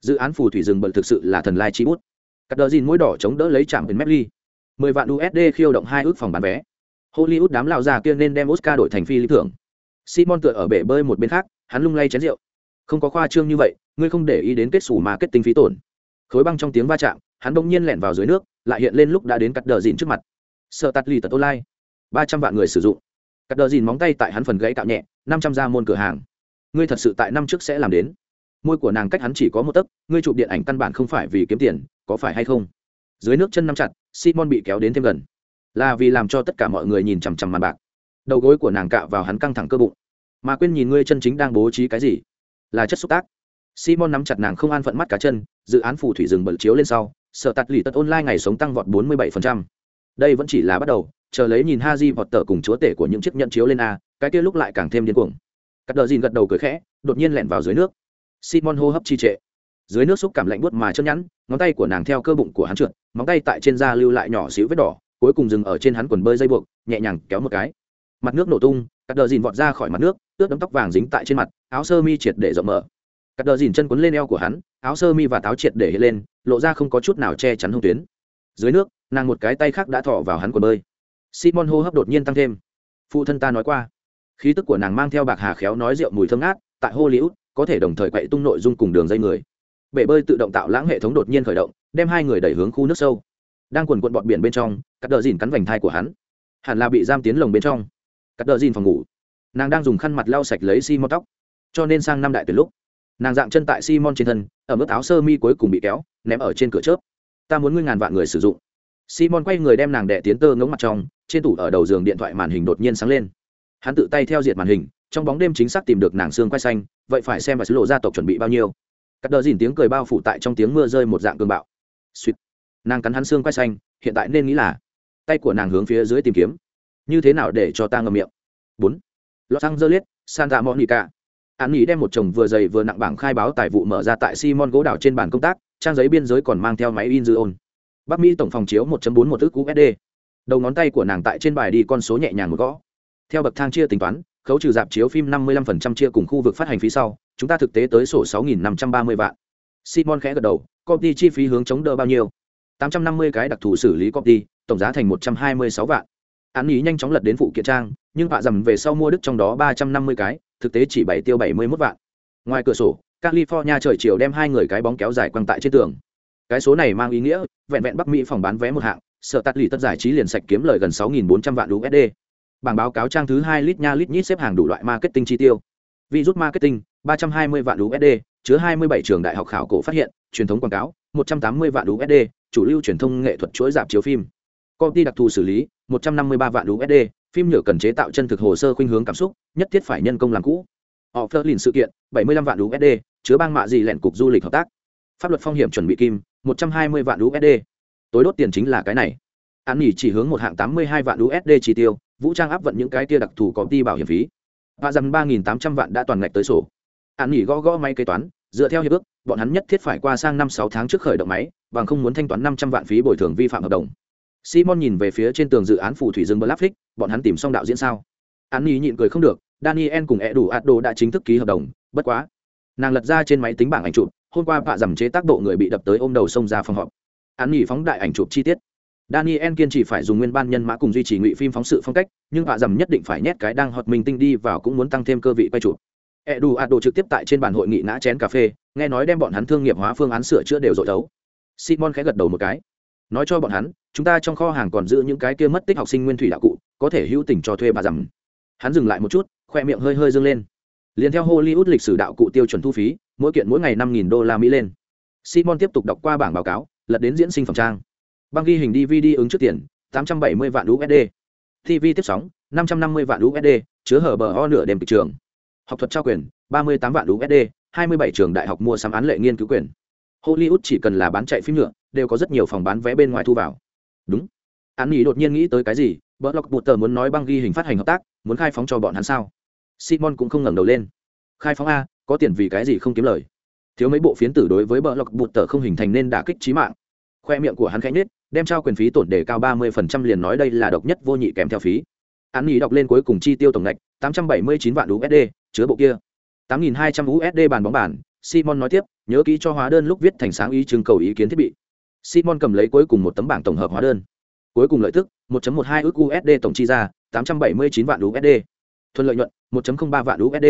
Dự án phù thủy rừng bận thực sự là thần lai chi bút. Cắt đờ dìn mũi đỏ chống đỡ lấy chạm đến mép ly mười vạn usd khiêu động hai ước phòng bán vé. Hollywood đám lão già kia nên đem oscar đổi thành phi lý thưởng. Simon tựa ở bể bơi một bên khác, hắn lung lay chén rượu. Không có khoa trương như vậy, ngươi không để ý đến kết xù mà kết tinh phí tổn. Khối băng trong tiếng va chạm, hắn bỗng nhiên lẻn vào dưới nước, lại hiện lên lúc đã đến cắt đờ dìn trước mặt. Sợ tạt lì tật online ba trăm vạn người sử dụng. Cắt đờ dìn móng tay tại hắn phần gãy cạo nhẹ, năm trăm ra môn cửa hàng. Ngươi thật sự tại năm trước sẽ làm đến. Môi của nàng cách hắn chỉ có một tấc, ngươi chụp điện ảnh căn bản không phải vì kiếm tiền, có phải hay không? Dưới nước chân nắm chặt, simon bị kéo đến thêm gần. Là vì làm cho tất cả mọi người nhìn chằm chằm màn bạc. Đầu gối của nàng cạo vào hắn căng thẳng cơ bụng. Mà quên nhìn ngươi chân chính đang bố trí cái gì? Là chất xúc tác. Simon nắm chặt nàng không an phận mắt cá chân, dự án phù thủy rừng bận chiếu lên sau sợ tạt lì tật online ngày sống tăng vọt 47%. đây vẫn chỉ là bắt đầu, chờ lấy nhìn ha di vọt tờ cùng chúa tể của những chiếc nhận chiếu lên a, cái kia lúc lại càng thêm điên cuồng. Cắt đờ dìn gật đầu cười khẽ, đột nhiên lẻn vào dưới nước. Simon hô hấp trì trệ dưới nước xúc cảm lạnh buốt mà chân nhẵn, ngón tay của nàng theo cơ bụng của hắn trượt, móng tay tại trên da lưu lại nhỏ xíu vết đỏ, cuối cùng dừng ở trên hắn quần bơi dây buộc, nhẹ nhàng kéo một cái. Mặt nước nổ tung, cắt đờ dìn vọt ra khỏi mặt nước ướt đấm tóc vàng dính tại trên mặt, áo sơ mi triệt để rộng mở. Cắt đờ dìn chân quấn lên eo của hắn, áo sơ mi và táo triệt để hiện lên, lộ ra không có chút nào che chắn hông tuyến. Dưới nước, nàng một cái tay khác đã thọ vào hắn quần bơi. Simon hô hấp đột nhiên tăng thêm. Phụ thân ta nói qua. Khí tức của nàng mang theo bạc hà khéo nói rượu mùi thơm ngát, tại hollywood, có thể đồng thời quậy tung nội dung cùng đường dây người bể bơi tự động tạo lãng hệ thống đột nhiên khởi động, đem hai người đẩy hướng khu nước sâu. Đang quần quận bọt biển bên trong, cắt đờ dìn cắn vành thai của hắn. Hẳn là bị giam tiến lồng bên trong. Cắt đờ dìn phòng ngủ. Nàng đang dùng khăn mặt lau sạch lấy simon tóc. Cho nên sang năm đại tuyển lúc, nàng dạng chân tại simon trên thân, ở mức áo sơ mi cuối cùng bị kéo, ném ở trên cửa chớp. Ta muốn ngươi ngàn vạn người sử dụng. Simon quay người đem nàng đẻ tiến tơ ngống mặt trong, trên tủ ở đầu giường điện thoại màn hình đột nhiên sáng lên. Hắn tự tay theo diệt màn hình, trong bóng đêm chính xác tìm được nàng xương quay xanh, vậy phải xem và sứ lộ gia tộc chuẩn bị bao nhiêu cắt đờ dìn tiếng cười bao phủ tại trong tiếng mưa rơi một dạng cương bạo. Suýt. Nàng cắn hắn xương quay xanh, hiện tại nên nghĩ là, tay của nàng hướng phía dưới tìm kiếm. Như thế nào để cho ta ngầm miệng? Bốn. Los angeles, santa monica. An nghĩ đem một chồng vừa dày vừa nặng bảng khai báo tài vụ mở ra tại simon gỗ đảo trên bàn công tác, trang giấy biên giới còn mang theo máy in dư ôn. Bắc mỹ tổng phòng chiếu 1.4 một ước usd đầu ngón tay của nàng tại trên bài đi con số nhẹ nhàng một gõ. Theo bậc thang chia tính toán, khấu trừ dạp chiếu phim 55% chia cùng khu vực phát hành phí sau chúng ta thực tế tới sổ 6.530 vạn. Simon khẽ gật đầu công ty chi phí hướng chống đỡ bao nhiêu? 850 cái đặc thù xử lý công ty tổng giá thành 126 vạn. Án ý nhanh chóng lật đến phụ kiện trang, nhưng vạ dầm về sau mua đức trong đó 350 cái, thực tế chỉ bảy tiêu 71 vạn. Ngoài cửa sổ, california trời chiều đem hai người cái bóng kéo dài quăng tại trên tường. Cái số này mang ý nghĩa, vẹn vẹn bắc mỹ phòng bán vé một hạng, sở tắt lì tất giải trí liền sạch kiếm lời gần 6.400 vạn usd bảng báo cáo trang thứ hai lít nha lít nhít xếp hàng đủ loại marketing chi tiêu. Virus marketing 320 vạn usd chứa 27 trường đại học khảo cổ phát hiện, truyền thống quảng cáo 180 vạn usd chủ lưu truyền thông nghệ thuật chuỗi dạp chiếu phim. Công ty đặc thù xử lý 153 vạn usd phim nhựa cần chế tạo chân thực hồ sơ khuynh hướng cảm xúc, nhất thiết phải nhân công làm cũ. Họ phơ lìn sự kiện 75 vạn usd chứa bang mạ gì lẹn cục du lịch hợp tác. Pháp luật phong hiểm chuẩn bị kim 120 vạn usd tối đốt tiền chính là cái này. Án nghỉ chỉ hướng một hạng 82 vạn usd chi tiêu, vũ trang áp vận những cái kia đặc thù có ty bảo hiểm phí. Và dầm ba nghìn tám trăm vạn đã toàn ngạch tới sổ an nghỉ gõ gõ máy kế toán dựa theo hiệp ước bọn hắn nhất thiết phải qua sang năm sáu tháng trước khởi động máy bằng không muốn thanh toán năm trăm vạn phí bồi thường vi phạm hợp đồng. Simon nhìn về phía trên tường dự án phù thủy dương blackflix bọn hắn tìm xong đạo diễn sao? An nghỉ nhịn cười không được daniel cùng e đủ ado đã chính thức ký hợp đồng bất quá. Nàng lật ra trên máy tính bảng ảnh chụp hôm qua vạ dầm chế tác bộ người bị đập tới ôm đầu xông ra phòng họp. An nghỉ phóng đại ảnh chụp chi tiết. Daniel kiên trì phải dùng nguyên ban nhân mã cùng duy trì ngụy phim phóng sự phong cách, nhưng họa dầm nhất định phải nhét cái đang hot mình tinh đi vào cũng muốn tăng thêm cơ vị quay chụp. Eduardo trực tiếp tại trên bàn hội nghị ngã chén cà phê, nghe nói đem bọn hắn thương nghiệp hóa phương án sửa chữa đều dội thấu. Simon khẽ gật đầu một cái, nói cho bọn hắn, chúng ta trong kho hàng còn giữ những cái kia mất tích học sinh nguyên thủy đạo cụ, có thể hữu tình cho thuê bà rằng Hắn dừng lại một chút, khoe miệng hơi hơi dương lên. Liên theo Hollywood lịch sử đạo cụ tiêu chuẩn thu phí, mỗi kiện mỗi ngày năm nghìn đô la Mỹ lên. Simon tiếp tục đọc qua bảng báo cáo, lật đến diễn sinh phẩm trang băng ghi hình dvd ứng trước tiền 870 vạn usd tv tiếp sóng 550 vạn usd chứa hở bờ ho nửa đêm thị trường học thuật trao quyền 38 vạn usd 27 trường đại học mua sắm án lệ nghiên cứu quyền. Hollywood chỉ cần là bán chạy phim nhựa, đều có rất nhiều phòng bán vé bên ngoài thu vào. Đúng. Án nghỉ đột nhiên nghĩ tới cái gì? Bờ lọc bụt tờ muốn nói băng ghi hình phát hành hợp tác, muốn khai phóng cho bọn hắn sao? Simon cũng không ngẩng đầu lên. Khai phóng a, có tiền vì cái gì không kiếm lời? Thiếu mấy bộ phiến tử đối với bờ lọc bụt tờ không hình thành nên đả kích trí mạng. Khoe miệng của hắn khẽ nết đem trao quyền phí tổn đề cao ba mươi phần trăm liền nói đây là độc nhất vô nhị kèm theo phí. Án nghỉ đọc lên cuối cùng chi tiêu tổng ngạch tám trăm bảy mươi chín vạn usd chứa bộ kia. tám nghìn hai trăm usd bàn bóng bàn, simon nói tiếp, nhớ kỹ cho hóa đơn lúc viết thành sáng ý trưng cầu ý kiến thiết bị. Simon cầm lấy cuối cùng một tấm bảng tổng hợp hóa đơn. Cuối cùng lợi tức 1.12 ức USD tổng chi ra 879 vạn USD thuận lợi nhuận 1.03 vạn USD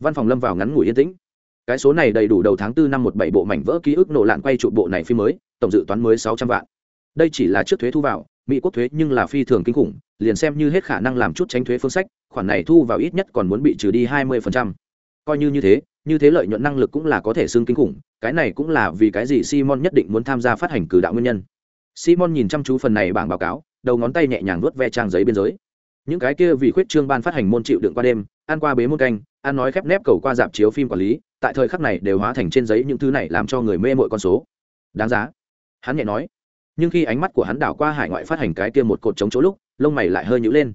văn phòng lâm vào ngắn ngủi yên tĩnh. Cái số này đầy đủ đầu tháng 4 năm 17 bộ mảnh vỡ ký ức nổ lạn quay trụ bộ này phim mới, tổng dự toán mới 600 vạn. Đây chỉ là trước thuế thu vào, mỹ quốc thuế nhưng là phi thường kinh khủng liền xem như hết khả năng làm chút tránh thuế phương sách, khoản này thu vào ít nhất còn muốn bị trừ đi hai mươi coi như như thế như thế lợi nhuận năng lực cũng là có thể xương kinh khủng, cái này cũng là vì cái gì simon nhất định muốn tham gia phát hành cử đạo nguyên nhân. Simon nhìn chăm chú phần này bảng báo cáo, đầu ngón tay nhẹ nhàng vuốt ve trang giấy biên giới những cái kia vì khuyết trương ban phát hành môn chịu đựng qua đêm, ăn qua bế môn canh, ăn nói khép nép cầu qua dạp chiếu phim quản lý, tại thời khắc này đều hóa thành trên giấy những thứ này làm cho người mê mội con số. Đáng giá. Hắn nhẹ nói nhưng khi ánh mắt của hắn đảo qua hải ngoại phát hành cái kia một cột chống chỗ lúc, lông mày lại hơi nhữ lên.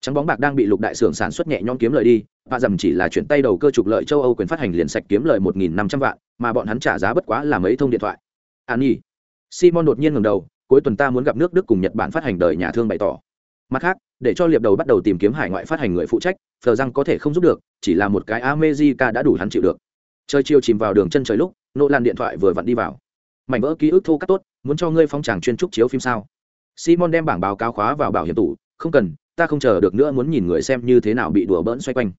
Trắng bóng bạc đang bị lục đại xưởng sản xuất nhẹ nhõm kiếm lợi đi, và dầm chỉ là chuyển tay đầu cơ trục lợi châu âu quyền phát hành liền sạch kiếm lợi một nghìn năm trăm vạn, mà bọn hắn trả giá bất quá là mấy thông điện thoại. An nhi. Simon đột nhiên ngầm đầu, cuối tuần ta muốn gặp nước đức cùng nhật bản phát hành đời nhà thương bày tỏ. Mặt khác, để cho liệp đầu bắt đầu tìm kiếm hải ngoại phát hành người phụ trách thờ rằng có thể không giúp được, chỉ là một cái amejica đã đủ hắn chịu được. Chơi chiêu chìm vào đường chân trời lúc nỗ lan điện thoại vừa vặn đi vào mảnh vỡ ký ức thô cắt tốt, muốn cho ngươi phong tràng chuyên trúc chiếu phim sao? Simon đem bảng báo cáo khóa vào bảo hiểm tủ, không cần, ta không chờ được nữa muốn nhìn người xem như thế nào bị đùa bỡn xoay quanh.